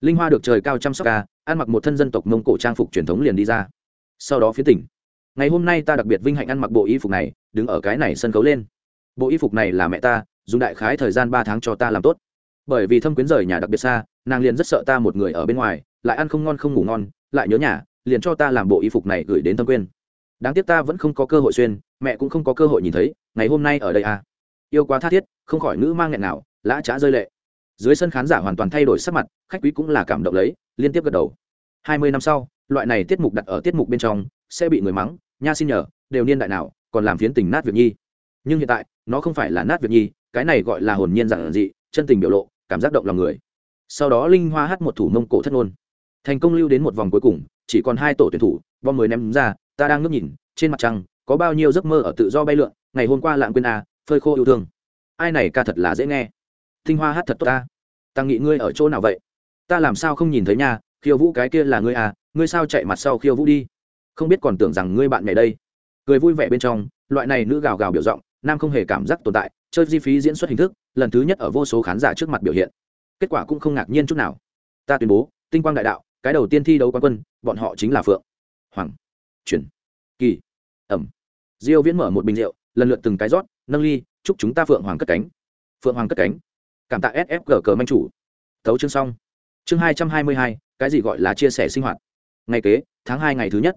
Linh hoa được trời cao chăm sóc ca, ăn mặc một thân dân tộc mông cổ trang phục truyền thống liền đi ra. Sau đó phía tỉnh ngày hôm nay ta đặc biệt vinh hạnh ăn mặc bộ y phục này, đứng ở cái này sân khấu lên. Bộ y phục này là mẹ ta, dùng đại khái thời gian ba tháng cho ta làm tốt. Bởi vì thâm quyến rời nhà đặc biệt xa, nàng liền rất sợ ta một người ở bên ngoài, lại ăn không ngon không ngủ ngon, lại nhớ nhà, liền cho ta làm bộ y phục này gửi đến thâm quyên đáng tiếc ta vẫn không có cơ hội xuyên, mẹ cũng không có cơ hội nhìn thấy, ngày hôm nay ở đây à. Yêu quá tha thiết, không khỏi nữ mang nghẹn nào lã trá rơi lệ. Dưới sân khán giả hoàn toàn thay đổi sắc mặt, khách quý cũng là cảm động lấy, liên tiếp gật đầu. Hai mươi năm sau, loại này tiết mục đặt ở tiết mục bên trong, sẽ bị người mắng nha xin nhờ, đều niên đại nào, còn làm phiến tình nát việc nhi. Nhưng hiện tại, nó không phải là nát việc nhi, cái này gọi là hồn nhiên giản dị, chân tình biểu lộ, cảm giác động lòng người. Sau đó linh hoa hát một thủ mông cổ thất ngôn. Thành công lưu đến một vòng cuối cùng, chỉ còn hai tổ tuyển thủ, bom mới ném ra, ta đang ngước nhìn, trên mặt trăng, có bao nhiêu giấc mơ ở tự do bay lượn, ngày hôm qua lạng quên à phơi khô yêu thương. Ai này ca thật là dễ nghe. Tinh hoa hát thật tốt ta. Ta nghĩ ngươi ở chỗ nào vậy? Ta làm sao không nhìn thấy nha, khiêu vũ cái kia là ngươi à ngươi sao chạy mặt sau khiêu vũ đi? Không biết còn tưởng rằng ngươi bạn mẹ đây. Cười vui vẻ bên trong, loại này nữ gào gào biểu giọng, nam không hề cảm giác tồn tại, chơi di phí diễn xuất hình thức, lần thứ nhất ở vô số khán giả trước mặt biểu hiện. Kết quả cũng không ngạc nhiên chút nào. Ta tuyên bố, tinh quang đại đạo, cái đầu tiên thi đấu quán quân, bọn họ chính là phượng. Hoàng. Chuyển. Kỳ. Ẩm. Diêu viễn mở một bình rượu, lần lượt từng cái rót, nâng ly, chúc chúng ta phượng hoàng cất cánh. Phượng hoàng cất cánh. Cảm tạ sfg cờ manh chủ. Thấu chương xong. Chương hai trăm hai mươi hai, cái gì gọi là chia sẻ sinh hoạt? Ngày kế, tháng hai ngày thứ nhất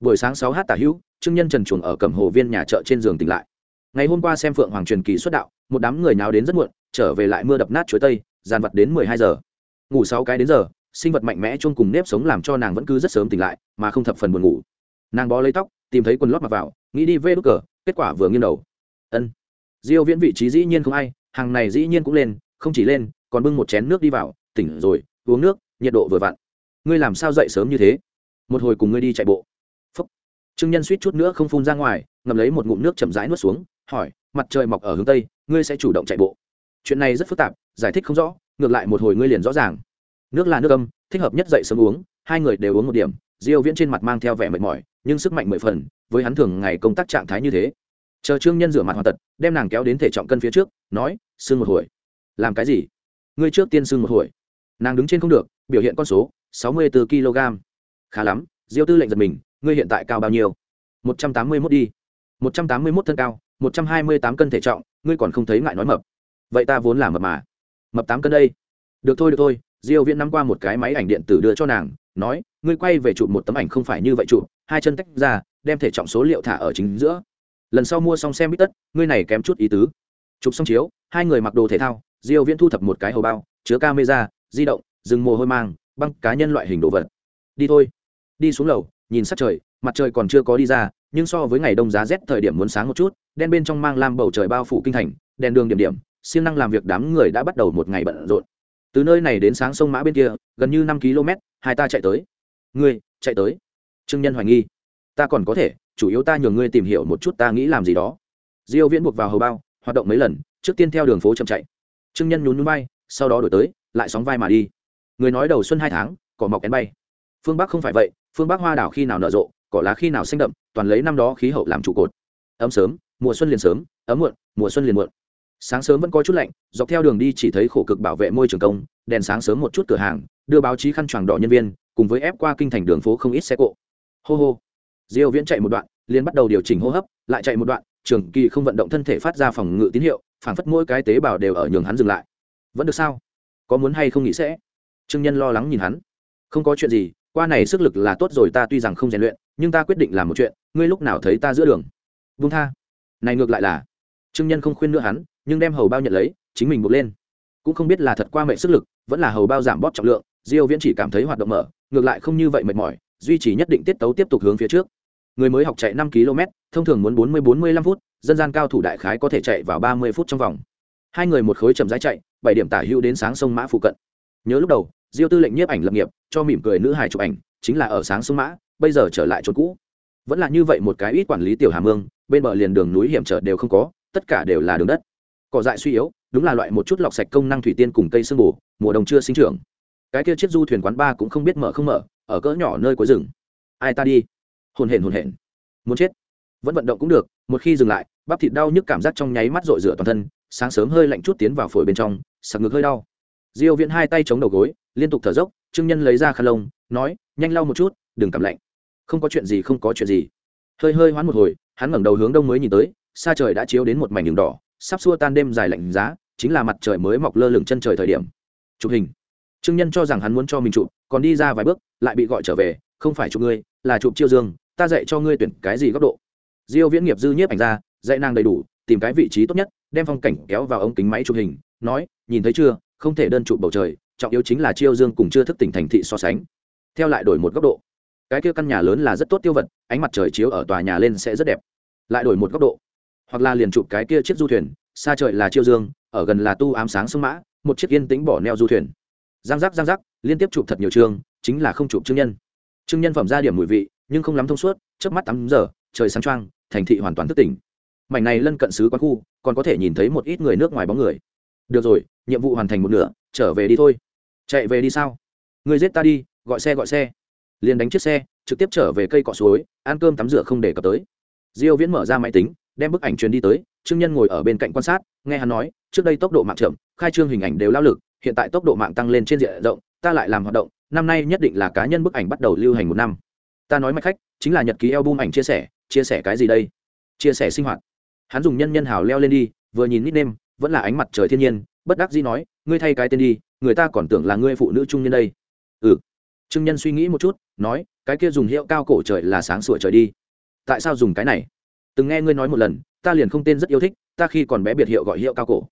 buổi sáng sáu h tả hữu, trương nhân trần chuồng ở cẩm hồ viên nhà chợ trên giường tỉnh lại. Ngày hôm qua xem phượng hoàng truyền kỳ xuất đạo, một đám người nào đến rất muộn, trở về lại mưa đập nát chuối tây, dàn vật đến mười hai giờ. Ngủ sáu cái đến giờ, sinh vật mạnh mẽ chung cùng nếp sống làm cho nàng vẫn cứ rất sớm tỉnh lại, mà không thập phần buồn ngủ. Nàng bó lấy tóc, tìm thấy quần lót mặc vào, nghĩ đi vê đốt cờ, kết quả vừa nghiêng đầu. Ân. Diêu viễn vị trí dĩ nhiên không ai, hàng này dĩ nhiên cũng lên, không chỉ lên, còn bưng một chén nước đi vào, tỉnh rồi, uống nước, nhiệt độ vừa vặn. Ngươi làm sao dậy sớm như thế? Một hồi cùng ngươi đi chạy bộ trương nhân suýt chút nữa không phun ra ngoài, ngậm lấy một ngụm nước chậm rãi nuốt xuống, hỏi, mặt trời mọc ở hướng tây, ngươi sẽ chủ động chạy bộ? Chuyện này rất phức tạp, giải thích không rõ, ngược lại một hồi ngươi liền rõ ràng. Nước là nước âm, thích hợp nhất dậy sớm uống, hai người đều uống một điểm, diêu viễn trên mặt mang theo vẻ mệt mỏi, nhưng sức mạnh mười phần, với hắn thường ngày công tác trạng thái như thế. Chờ trương nhân rửa mặt hoàn tật, đem nàng kéo đến thể trọng cân phía trước, nói, sưng một hồi. Làm cái gì? Ngươi trước tiên sưng một hồi. Nàng đứng trên không được, biểu hiện con số, sáu mươi 64 kg khá lắm. Diêu tư lệnh giật mình ngươi hiện tại cao bao nhiêu? Một trăm tám mươi 181 đi. Một trăm tám mươi 181 thân cao, một trăm hai mươi tám cân thể trọng, ngươi còn không thấy ngại nói mập. Vậy ta vốn là mập mà. Mập tám cân đây. Được thôi được thôi, diêu viễn nắm qua một cái máy ảnh điện tử đưa cho nàng, nói, ngươi quay về chụp một tấm ảnh không phải như vậy chụp, hai chân tách ra, đem thể trọng số liệu thả ở chính giữa. Lần sau mua xong xem bít tất, ngươi này kém chút ý tứ. Chụp xong chiếu, hai người mặc đồ thể thao, diêu viễn thu thập một cái hầu bao, chứa camera, di động dừng mồ hôi mang, băng cá nhân loại hình đồ vật. Đi thôi. Đi xuống lầu nhìn sát trời, mặt trời còn chưa có đi ra, nhưng so với ngày đông giá rét thời điểm muốn sáng một chút, đen bên trong mang lam bầu trời bao phủ kinh thành, đèn đường điểm điểm, siêng năng làm việc đám người đã bắt đầu một ngày bận rộn. Từ nơi này đến sáng sông mã bên kia, gần như năm km, hai ta chạy tới. Ngươi, chạy tới. Trương nhân hoài nghi. Ta còn có thể, chủ yếu ta nhường ngươi tìm hiểu một chút ta nghĩ làm gì đó. Diêu viễn buộc vào hầu bao, hoạt động mấy lần, trước tiên theo đường phố chậm chạy. Trương nhân nhún nhún vai, sau đó đổi tới, lại sóng vai mà đi. Người nói đầu xuân hai tháng, cỏ mọc én bay. Phương bắc không phải vậy phương bắc hoa đảo khi nào nở rộ, cỏ lá khi nào xanh đậm, toàn lấy năm đó khí hậu làm trụ cột. Ấm sớm, mùa xuân liền sớm, ấm muộn, mùa xuân liền muộn. Sáng sớm vẫn có chút lạnh, dọc theo đường đi chỉ thấy khổ cực bảo vệ môi trường công, đèn sáng sớm một chút cửa hàng, đưa báo chí khăn choàng đỏ nhân viên, cùng với ép qua kinh thành đường phố không ít xe cộ. Hô hô. Diêu viễn chạy một đoạn, liền bắt đầu điều chỉnh hô hấp, lại chạy một đoạn, trường kỳ không vận động thân thể phát ra phòng ngự tín hiệu, phảng phất mỗi cái tế bào đều ở nhường hắn dừng lại. Vẫn được sao? Có muốn hay không nghĩ sẽ? Trương nhân lo lắng nhìn hắn. Không có chuyện gì qua này sức lực là tốt rồi, ta tuy rằng không rèn luyện, nhưng ta quyết định làm một chuyện, ngươi lúc nào thấy ta giữa đường? Vung tha. Này ngược lại là. Trương nhân không khuyên nữa hắn, nhưng đem hầu bao nhận lấy, chính mình buộc lên. Cũng không biết là thật qua mệ sức lực, vẫn là hầu bao giảm bóp trọng lượng, diêu viễn chỉ cảm thấy hoạt động mở, ngược lại không như vậy mệt mỏi, duy trì nhất định tiết tấu tiếp tục hướng phía trước. Người mới học chạy 5 km, thông thường muốn 40 45 phút, dân gian cao thủ đại khái có thể chạy vào 30 phút trong vòng. Hai người một khối chậm rãi chạy, bảy điểm tả hữu đến sáng sông mã phụ cận. Nhớ lúc đầu diêu tư lệnh nhiếp ảnh lập nghiệp, cho mỉm cười nữ hài chụp ảnh, chính là ở sáng sông mã, bây giờ trở lại chỗ cũ. Vẫn là như vậy một cái ít quản lý tiểu hà mương, bên bờ liền đường núi hiểm trở đều không có, tất cả đều là đường đất. Cỏ dại suy yếu, đúng là loại một chút lọc sạch công năng thủy tiên cùng cây sương bù, mùa đông chưa sinh trưởng. Cái kia chiếc du thuyền quán ba cũng không biết mở không mở, ở cỡ nhỏ nơi cuối rừng. Ai ta đi? Hồn hển hồn hển. Muốn chết. Vẫn vận động cũng được, một khi dừng lại, bắp thịt đau nhức cảm giác trong nháy mắt rội rửa toàn thân, sáng sớm hơi lạnh chút tiến vào phổi bên trong, sặc ngực hơi đau diêu viễn hai tay chống đầu gối, liên tục thở dốc, trương nhân lấy ra khăn lông, nói, nhanh lau một chút, đừng cảm lạnh. Không có chuyện gì, không có chuyện gì. Hơi hơi hoán một hồi, hắn ngẩng đầu hướng đông mới nhìn tới, xa trời đã chiếu đến một mảnh đường đỏ, sắp xua tan đêm dài lạnh giá, chính là mặt trời mới mọc lơ lửng chân trời thời điểm. Chụp hình. Trương nhân cho rằng hắn muốn cho mình chụp, còn đi ra vài bước, lại bị gọi trở về, không phải chụp ngươi, là chụp chiêu dương, ta dạy cho ngươi tuyển cái gì góc độ. Diêu viễn nghiệp dư nhiếp ảnh ra, dạy nàng đầy đủ, tìm cái vị trí tốt nhất, đem phong cảnh kéo vào ống kính máy chụp hình, nói, nhìn thấy chưa không thể đơn trụ bầu trời, trọng yếu chính là chiêu dương cùng chưa thức tỉnh thành thị so sánh. Theo lại đổi một góc độ, cái kia căn nhà lớn là rất tốt tiêu vật, ánh mặt trời chiếu ở tòa nhà lên sẽ rất đẹp. Lại đổi một góc độ, hoặc là liền chụp cái kia chiếc du thuyền, xa trời là chiêu dương, ở gần là tu ám sáng sông mã, một chiếc yên tĩnh bỏ neo du thuyền. Giang giác giang giác, liên tiếp chụp thật nhiều chương, chính là không chụp chương nhân. Chương nhân phẩm ra điểm mùi vị, nhưng không lắm thông suốt trước mắt tám giờ, trời sáng trăng thành thị hoàn toàn thức tỉnh. Mảnh này lân cận xứ quán khu, còn có thể nhìn thấy một ít người nước ngoài bóng người được rồi, nhiệm vụ hoàn thành một nửa, trở về đi thôi. Chạy về đi sao? Người giết ta đi, gọi xe gọi xe. Liền đánh chiếc xe, trực tiếp trở về cây cọ suối, ăn cơm tắm rửa không để cập tới. Diêu viễn mở ra máy tính, đem bức ảnh truyền đi tới, trương nhân ngồi ở bên cạnh quan sát, nghe hắn nói, trước đây tốc độ mạng chậm, khai trương hình ảnh đều lao lực, hiện tại tốc độ mạng tăng lên trên diện rộng, ta lại làm hoạt động, năm nay nhất định là cá nhân bức ảnh bắt đầu lưu hành một năm. Ta nói mạch khách, chính là nhật ký album ảnh chia sẻ chia sẻ cái gì đây? Chia sẻ sinh hoạt. Hắn dùng nhân nhân hào leo lên đi, vừa nhìn nít nêm vẫn là ánh mặt trời thiên nhiên, bất đắc dĩ nói, ngươi thay cái tên đi, người ta còn tưởng là ngươi phụ nữ trung nhân đây. Ừ. Trương nhân suy nghĩ một chút, nói, cái kia dùng hiệu cao cổ trời là sáng sủa trời đi. Tại sao dùng cái này? Từng nghe ngươi nói một lần, ta liền không tên rất yêu thích, ta khi còn bé biệt hiệu gọi hiệu cao cổ.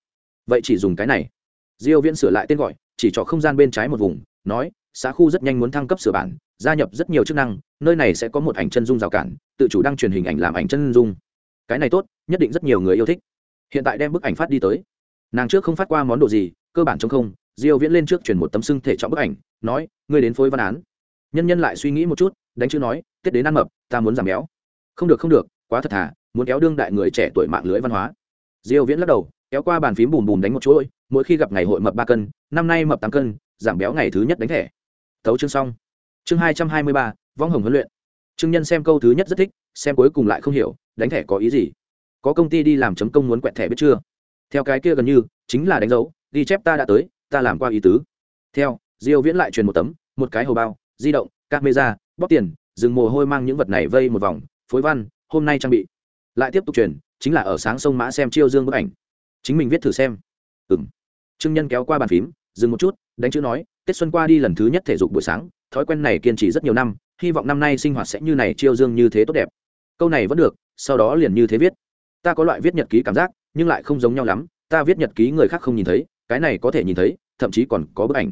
Vậy chỉ dùng cái này. Diêu viễn sửa lại tên gọi, chỉ cho không gian bên trái một vùng, nói, xã khu rất nhanh muốn thăng cấp sửa bản, gia nhập rất nhiều chức năng, nơi này sẽ có một ảnh chân dung rào cản, tự chủ đăng truyền hình ảnh làm ảnh chân dung. Cái này tốt, nhất định rất nhiều người yêu thích hiện tại đem bức ảnh phát đi tới. Nàng trước không phát qua món đồ gì, cơ bản trong không, diêu viễn lên trước chuyển một tấm xưng thể trọng bức ảnh, nói, ngươi đến phối văn án. Nhân nhân lại suy nghĩ một chút, đánh chữ nói, tết đến ăn mập, ta muốn giảm béo. Không được không được, quá thật thà, muốn kéo đương đại người trẻ tuổi mạng lưới văn hóa. Diêu viễn lắc đầu, kéo qua bàn phím bùm bùm đánh một chuỗi, mỗi khi gặp ngày hội mập ba cân, năm nay mập tám cân, giảm béo ngày thứ nhất đánh thẻ. Tấu chương xong. Chương hai trăm hai mươi ba, vong hồng huấn luyện. Trương nhân xem câu thứ nhất rất thích, xem cuối cùng lại không hiểu, đánh thẻ có ý gì? Có công ty đi làm chấm công muốn quẹt thẻ biết chưa? Theo cái kia gần như, chính là đánh dấu, ghi chép ta đã tới, ta làm qua ý tứ. Theo, diêu viễn lại truyền một tấm, một cái hầu bao, di động, camera, bóp tiền dừng mồ hôi mang những vật này vây một vòng, phối văn, hôm nay trang bị. Lại tiếp tục truyền, chính là ở sáng sông mã xem chiêu dương bức ảnh. Chính mình viết thử xem. Ừm. Trương nhân kéo qua bàn phím, dừng một chút, đánh chữ nói, tết xuân qua đi lần thứ nhất thể dục buổi sáng, thói quen này kiên trì rất nhiều năm, hy vọng năm nay sinh hoạt sẽ như này, chiêu dương như thế tốt đẹp. Câu này vẫn được, sau đó liền như thế viết ta có loại viết nhật ký cảm giác, nhưng lại không giống nhau lắm, ta viết nhật ký người khác không nhìn thấy, cái này có thể nhìn thấy, thậm chí còn có bức ảnh.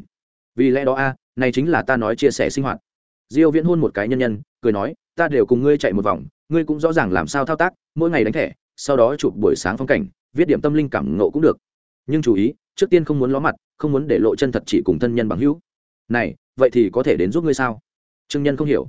Vì lẽ đó a, này chính là ta nói chia sẻ sinh hoạt. Diêu viễn hôn một cái nhân nhân, cười nói, ta đều cùng ngươi chạy một vòng, ngươi cũng rõ ràng làm sao thao tác, mỗi ngày đánh thẻ, sau đó chụp buổi sáng phong cảnh, viết điểm tâm linh cảm ngộ cũng được. Nhưng chú ý, trước tiên không muốn ló mặt, không muốn để lộ chân thật chỉ cùng thân nhân bằng hữu. Này, vậy thì có thể đến giúp ngươi sao? Trương nhân không hiểu.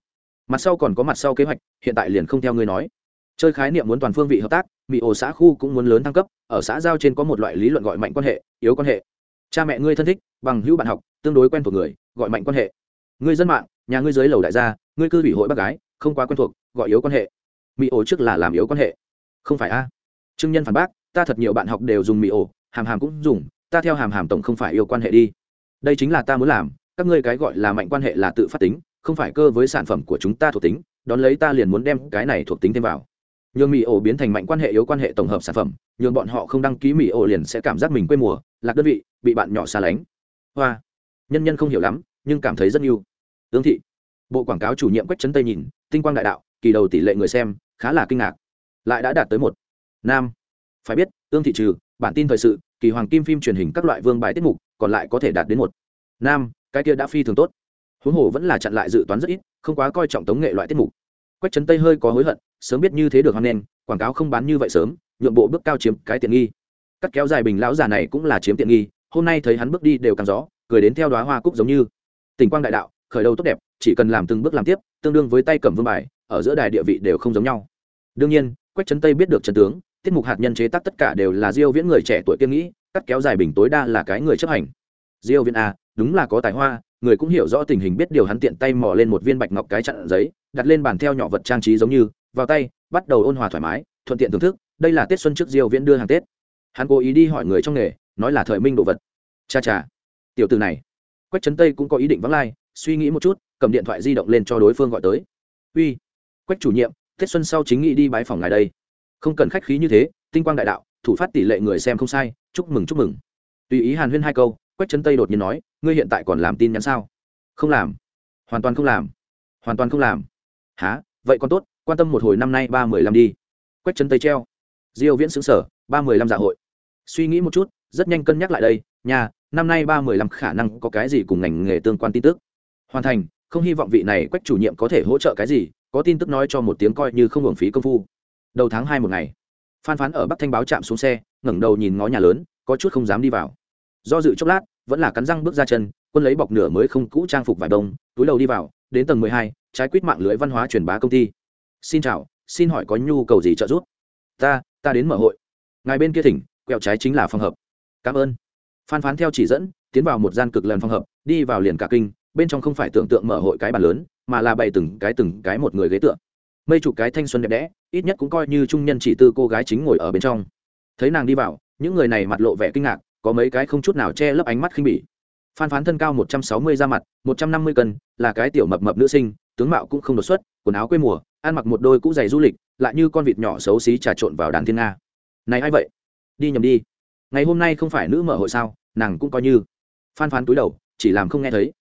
Mặt sau còn có mặt sau kế hoạch, hiện tại liền không theo ngươi nói. Chơi khái niệm muốn toàn phương vị hợp tác mỹ ổ xã khu cũng muốn lớn thăng cấp, ở xã giao trên có một loại lý luận gọi mạnh quan hệ, yếu quan hệ. Cha mẹ ngươi thân thích, bằng hữu bạn học, tương đối quen thuộc người, gọi mạnh quan hệ. Ngươi dân mạng, nhà ngươi dưới lầu đại gia, ngươi cư ủy hội bác gái, không quá quen thuộc, gọi yếu quan hệ. Mỹ ổ trước là làm yếu quan hệ. Không phải a? Trương nhân phản bác, ta thật nhiều bạn học đều dùng mỹ ổ, hàm hàm cũng dùng, ta theo hàm hàm tổng không phải yêu quan hệ đi. Đây chính là ta muốn làm, các ngươi cái gọi là mạnh quan hệ là tự phát tính, không phải cơ với sản phẩm của chúng ta thuộc tính, đón lấy ta liền muốn đem cái này thuộc tính thêm vào nhường mỹ ổ biến thành mạnh quan hệ yếu quan hệ tổng hợp sản phẩm, nhường bọn họ không đăng ký mỹ ổ liền sẽ cảm giác mình quê mùa, lạc đơn vị, bị bạn nhỏ xa lánh. Hoa. Nhân nhân không hiểu lắm, nhưng cảm thấy rất yêu. Ương thị. Bộ quảng cáo chủ nhiệm quách trấn tây nhìn, tinh quang đại đạo, kỳ đầu tỷ lệ người xem, khá là kinh ngạc. Lại đã đạt tới một. Nam. Phải biết ương thị trừ, bản tin thời sự, kỳ hoàng kim phim truyền hình các loại vương bài tiết mục, còn lại có thể đạt đến một. Nam, cái kia đã phi thường tốt. Huống hồ vẫn là chặn lại dự toán rất ít, không quá coi trọng tống nghệ loại tiết mục quách trấn tây hơi có hối hận, sớm biết như thế được hoan nghênh, quảng cáo không bán như vậy sớm, nhượng bộ bước cao chiếm cái tiện nghi. Cắt kéo dài bình lão già này cũng là chiếm tiện nghi, hôm nay thấy hắn bước đi đều càng gió cười đến theo đoá hoa cúc giống như. Tình quang đại đạo, khởi đầu tốt đẹp, chỉ cần làm từng bước làm tiếp, tương đương với tay cầm vương bài, ở giữa đài địa vị đều không giống nhau. Đương nhiên, quách trấn tây biết được trần tướng, tiết mục hạt nhân chế tác tất cả đều là diêu viễn người trẻ tuổi kiên nghĩ, cắt kéo dài bình tối đa là cái người chấp hành. Diêu viễn a đúng là có tài hoa người cũng hiểu rõ tình hình biết điều hắn tiện tay mò lên một viên bạch ngọc cái chặn giấy, đặt lên bàn theo nhỏ vật trang trí giống như, vào tay, bắt đầu ôn hòa thoải mái, thuận tiện thưởng thức, đây là tết xuân trước diêu viễn đưa hàng tết. Hắn cố ý đi hỏi người trong nghề, nói là thời minh đồ vật. Cha cha, tiểu từ này. Quách trấn tây cũng có ý định vắng lai, suy nghĩ một chút, cầm điện thoại di động lên cho đối phương gọi tới. Uy, quách chủ nhiệm, tết xuân sau chính nghĩ đi bái phòng ngài đây. Không cần khách khí như thế, tinh quang đại đạo, thủ phát tỷ lệ người xem không sai, chúc mừng chúc mừng. Tùy ý hàn huyên hai câu quách trấn tây đột nhiên nói, ngươi hiện tại còn làm tin nhắn sao? Không làm. Hoàn toàn không làm. Hoàn toàn không làm. Há vậy còn tốt, quan tâm một hồi năm nay ba mười lăm đi. Quách trấn tây treo. Diêu viễn xứng sở ba mười lăm dạ hội. Suy nghĩ một chút, rất nhanh cân nhắc lại đây, nhà, năm nay ba mười lăm khả năng có cái gì cùng ngành nghề tương quan tin tức? Hoàn thành, không hy vọng vị này quách chủ nhiệm có thể hỗ trợ cái gì, có tin tức nói cho một tiếng coi như không hưởng phí công phu. Đầu tháng hai một ngày, phan phán ở bắc thanh báo chạm xuống xe, ngẩng đầu nhìn ngó nhà lớn, có chút không dám đi vào do dự chốc lát, vẫn là cắn răng bước ra chân, quân lấy bọc nửa mới không cũ trang phục vải đông túi đầu đi vào, đến tầng mười hai, trái quýt mạng lưới văn hóa truyền bá công ty. Xin chào, xin hỏi có nhu cầu gì trợ giúp? Ta ta đến mở hội. Ngài bên kia thỉnh, quẹo trái chính là phòng hợp. Cảm ơn. Phan phán theo chỉ dẫn, tiến vào một gian cực lần phòng hợp, đi vào liền cả kinh, bên trong không phải tưởng tượng mở hội cái bàn lớn, mà là bày từng cái từng cái một người ghế tượng mây chục cái thanh xuân đẹp đẽ, ít nhất cũng coi như trung nhân chỉ tư cô gái chính ngồi ở bên trong. Thấy nàng đi vào, những người này mặt lộ vẻ kinh ngạc có mấy cái không chút nào che lấp ánh mắt khinh bỉ. Phan phán thân cao một trăm sáu mươi ra mặt, một trăm năm mươi cân, là cái tiểu mập mập nữ sinh, tướng mạo cũng không đột xuất, quần áo quê mùa, ăn mặc một đôi cũ giày du lịch, lại như con vịt nhỏ xấu xí trà trộn vào đàn thiên nga. Này ai vậy? Đi nhầm đi. Ngày hôm nay không phải nữ mở hội sao, nàng cũng coi như. Phan phán túi đầu, chỉ làm không nghe thấy.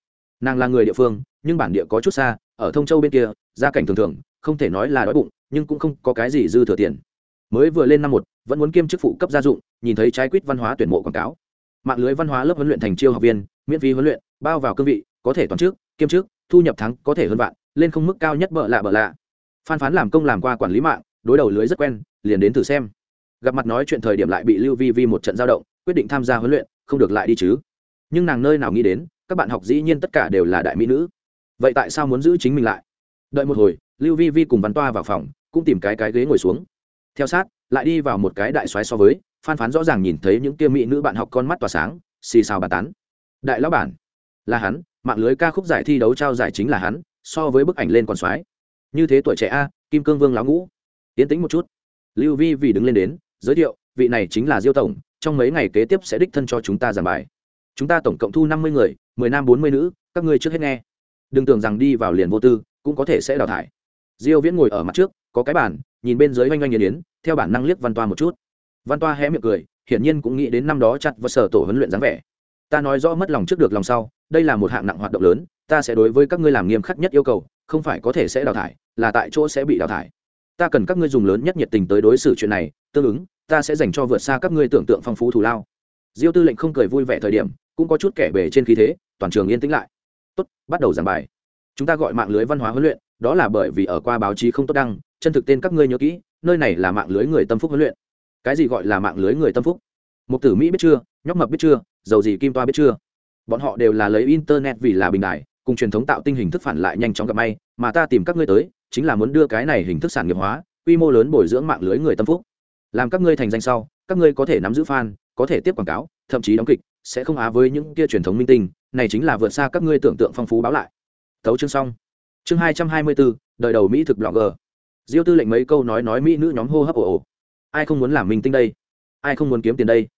Nàng là người địa phương, nhưng bản địa có chút xa, ở thông châu bên kia, gia cảnh thường thường, không thể nói là đói bụng, nhưng cũng không có cái gì dư thừa tiền mới vừa lên năm một vẫn muốn kiêm chức phụ cấp gia dụng nhìn thấy trái quýt văn hóa tuyển mộ quảng cáo. Mạng lưới văn hóa lớp huấn luyện thành chiêu học viên miễn phí huấn luyện bao vào cương vị có thể toàn trước kiêm chức thu nhập thắng có thể hơn bạn, lên không mức cao nhất bợ lạ bợ lạ. Phan phán làm công làm qua quản lý mạng đối đầu lưới rất quen liền đến thử xem. Gặp mặt nói chuyện thời điểm lại bị lưu vi vi một trận giao động quyết định tham gia huấn luyện không được lại đi chứ. Nhưng nàng nơi nào nghĩ đến các bạn học dĩ nhiên tất cả đều là đại mỹ nữ. Vậy tại sao muốn giữ chính mình lại? Đợi một hồi lưu vi vi cùng văn toa vào phòng cũng tìm cái cái ghế ngồi xuống theo sát lại đi vào một cái đại xoáy so với phan phán rõ ràng nhìn thấy những kia mỹ nữ bạn học con mắt tỏa sáng xì xào bà tán. Đại lão bản là hắn mạng lưới ca khúc giải thi đấu trao giải chính là hắn so với bức ảnh lên còn xoáy, như thế tuổi trẻ a kim cương vương lão ngũ. Tiến tĩnh một chút. Lưu vi vì đứng lên đến giới thiệu vị này chính là diêu tổng trong mấy ngày kế tiếp sẽ đích thân cho chúng ta giảng bài. Chúng ta tổng cộng thu năm mươi người mười nam bốn mươi nữ các ngươi trước hết nghe. Đừng tưởng rằng đi vào liền vô tư cũng có thể sẽ đào thải. Diêu viễn ngồi ở mặt trước có cái bàn nhìn bên dưới oanh oanh nghiền yến theo bản năng liếc văn toa một chút. Văn toa hé miệng cười, hiển nhiên cũng nghĩ đến năm đó chặt và sở tổ huấn luyện dáng vẻ. Ta nói rõ mất lòng trước được lòng sau, đây là một hạng nặng hoạt động lớn, ta sẽ đối với các ngươi làm nghiêm khắc nhất yêu cầu, không phải có thể sẽ đào thải, là tại chỗ sẽ bị đào thải. Ta cần các ngươi dùng lớn nhất nhiệt tình tới đối xử chuyện này, tương ứng, ta sẽ dành cho vượt xa các ngươi tưởng tượng phong phú thù lao. Diêu tư lệnh không cười vui vẻ thời điểm, cũng có chút kẻ bề trên khí thế, toàn trường yên tĩnh lại. Tốt, bắt đầu giảng bài. Chúng ta gọi mạng lưới văn hóa huấn luyện, đó là bởi vì ở qua báo chí không tốt đăng chân thực tên các ngươi nhớ kỹ, nơi này là mạng lưới người tâm phúc huấn luyện. Cái gì gọi là mạng lưới người tâm phúc? Một tử mỹ biết chưa? Nhóc mập biết chưa? Dầu gì kim toa biết chưa? Bọn họ đều là lấy internet vì là bình đại cùng truyền thống tạo tinh hình thức phản lại nhanh chóng gặp may, mà ta tìm các ngươi tới, chính là muốn đưa cái này hình thức sản nghiệp hóa, quy mô lớn bồi dưỡng mạng lưới người tâm phúc. Làm các ngươi thành danh sau, các ngươi có thể nắm giữ fan, có thể tiếp quảng cáo, thậm chí đóng kịch, sẽ không á với những kia truyền thống minh tinh, này chính là vượt xa các ngươi tưởng tượng phong phú báo lại. Tấu chương xong. Chương hai trăm hai mươi bốn đời đầu mỹ thực blogger diêu tư lệnh mấy câu nói nói mỹ nữ nhóm hô hấp ồ ồ. Ai không muốn làm minh tinh đây? Ai không muốn kiếm tiền đây?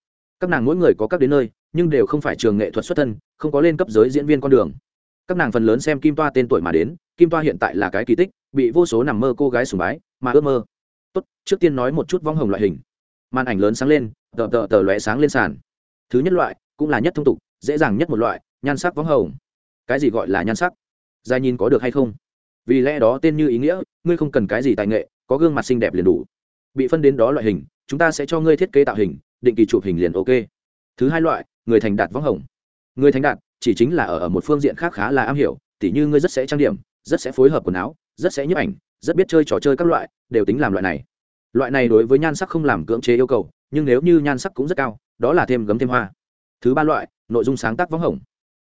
Các nàng mỗi người có các đến nơi, nhưng đều không phải trường nghệ thuật xuất thân, không có lên cấp giới diễn viên con đường. Các nàng phần lớn xem kim toa tên tuổi mà đến, kim toa hiện tại là cái kỳ tích, bị vô số nằm mơ cô gái sùng bái, mà ước mơ. Tốt, trước tiên nói một chút vong hồng loại hình. Màn ảnh lớn sáng lên, tờ tờ tờ lóe sáng lên sàn. Thứ nhất loại, cũng là nhất thông tục, dễ dàng nhất một loại, nhan sắc vong hồng. Cái gì gọi là nhan sắc? Dài nhìn có được hay không? Vì lẽ đó tên như ý nghĩa, ngươi không cần cái gì tài nghệ, có gương mặt xinh đẹp liền đủ. Bị phân đến đó loại hình, chúng ta sẽ cho ngươi thiết kế tạo hình, định kỳ chụp hình liền ok. Thứ hai loại, người thành đạt võng hồng. Người thành đạt, chỉ chính là ở ở một phương diện khác khá là am hiểu, tỉ như ngươi rất sẽ trang điểm, rất sẽ phối hợp quần áo, rất sẽ nhấp ảnh, rất biết chơi trò chơi các loại, đều tính làm loại này. Loại này đối với nhan sắc không làm cưỡng chế yêu cầu, nhưng nếu như nhan sắc cũng rất cao, đó là thêm gấm thêm hoa. Thứ ba loại, nội dung sáng tác võng hồng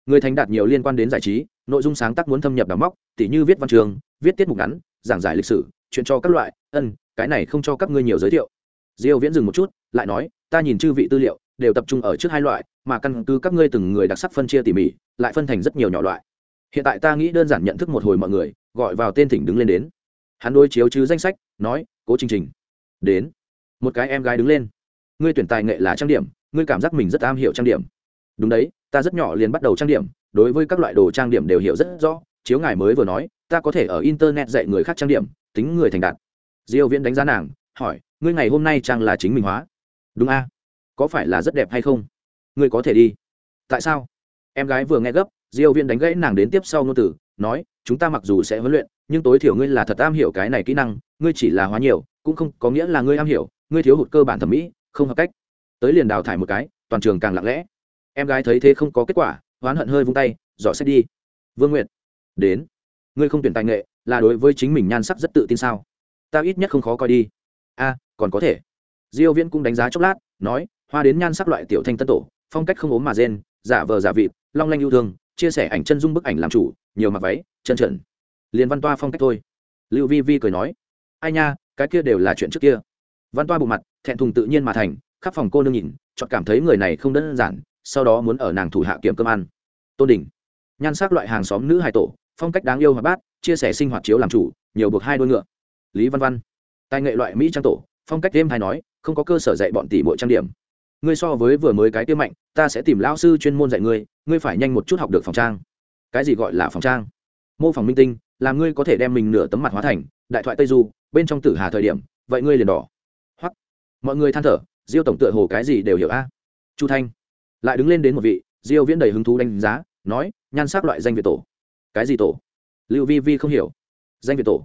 người thành đạt nhiều liên quan đến giải trí, nội dung sáng tác muốn thâm nhập đào móc, tỉ như viết văn trường, viết tiết mục ngắn, giảng giải lịch sử, chuyện cho các loại, ân, cái này không cho các ngươi nhiều giới thiệu. Diêu viễn dừng một chút, lại nói, ta nhìn chư vị tư liệu, đều tập trung ở trước hai loại, mà căn cứ các ngươi từng người đặc sắc phân chia tỉ mỉ, lại phân thành rất nhiều nhỏ loại. Hiện tại ta nghĩ đơn giản nhận thức một hồi mọi người, gọi vào tên thỉnh đứng lên đến. Hắn đối chiếu chứ danh sách, nói, cố trình trình. Đến. Một cái em gái đứng lên. Ngươi tuyển tài nghệ là trang điểm, ngươi cảm giác mình rất am hiểu trang điểm. Đúng đấy ta rất nhỏ liền bắt đầu trang điểm, đối với các loại đồ trang điểm đều hiểu rất rõ, chiếu ngài mới vừa nói, ta có thể ở internet dạy người khác trang điểm, tính người thành đạt. Diêu viễn đánh giá nàng, hỏi, ngươi ngày hôm nay trang là chính mình hóa? Đúng a. Có phải là rất đẹp hay không? Ngươi có thể đi. Tại sao? Em gái vừa nghe gấp, diêu viễn đánh gãy nàng đến tiếp sau ngôn tử nói, chúng ta mặc dù sẽ huấn luyện, nhưng tối thiểu ngươi là thật am hiểu cái này kỹ năng, ngươi chỉ là hóa nhiều, cũng không có nghĩa là ngươi am hiểu, ngươi thiếu hụt cơ bản thẩm mỹ, không hợp cách. Tới liền đào thải một cái, toàn trường càng lặng lẽ em gái thấy thế không có kết quả, oán hận hơi vung tay, dò xét đi. Vương nguyệt, đến. Ngươi không tuyển tài nghệ, là đối với chính mình nhan sắc rất tự tin sao? Ta ít nhất không khó coi đi. A, còn có thể. Diêu viễn cũng đánh giá chốc lát, nói, hoa đến nhan sắc loại tiểu thanh tân tổ, phong cách không ốm mà rên, giả vờ giả vịt, long lanh yêu thương, chia sẻ ảnh chân dung bức ảnh làm chủ, nhiều mặc váy, chân trần. Liền văn toa phong cách thôi. Lưu vi vi cười nói, ai nha, cái kia đều là chuyện trước kia. Văn toa bộ mặt, thẹn thùng tự nhiên mà thành, khắp phòng cô nương nhìn chọn cảm thấy người này không đơn giản sau đó muốn ở nàng thủ hạ kiểm cơm ăn. Tôn đình, nhan sắc loại hàng xóm nữ hài tổ, phong cách đáng yêu hoạt bát, chia sẻ sinh hoạt chiếu làm chủ, nhiều buộc hai đôi ngựa. Lý văn văn, tài nghệ loại mỹ trang tổ, phong cách đêm hay nói, không có cơ sở dạy bọn tỷ mỗi trang điểm. Ngươi so với vừa mới cái tiêu mạnh, ta sẽ tìm lao sư chuyên môn dạy ngươi ngươi phải nhanh một chút học được phòng trang. Cái gì gọi là phòng trang? Mô phỏng minh tinh, là ngươi có thể đem mình nửa tấm mặt hóa thành, đại thoại tây du, bên trong tử hà thời điểm, vậy ngươi liền đỏ. Hoặc mọi người than thở, diêu tổng tựa hồ cái gì đều hiểu a. Chu thanh lại đứng lên đến một vị, diêu viễn đầy hứng thú đánh giá, nói, nhan sắc loại danh việt tổ. Cái gì tổ? Lưu vi vi không hiểu. Danh việt tổ.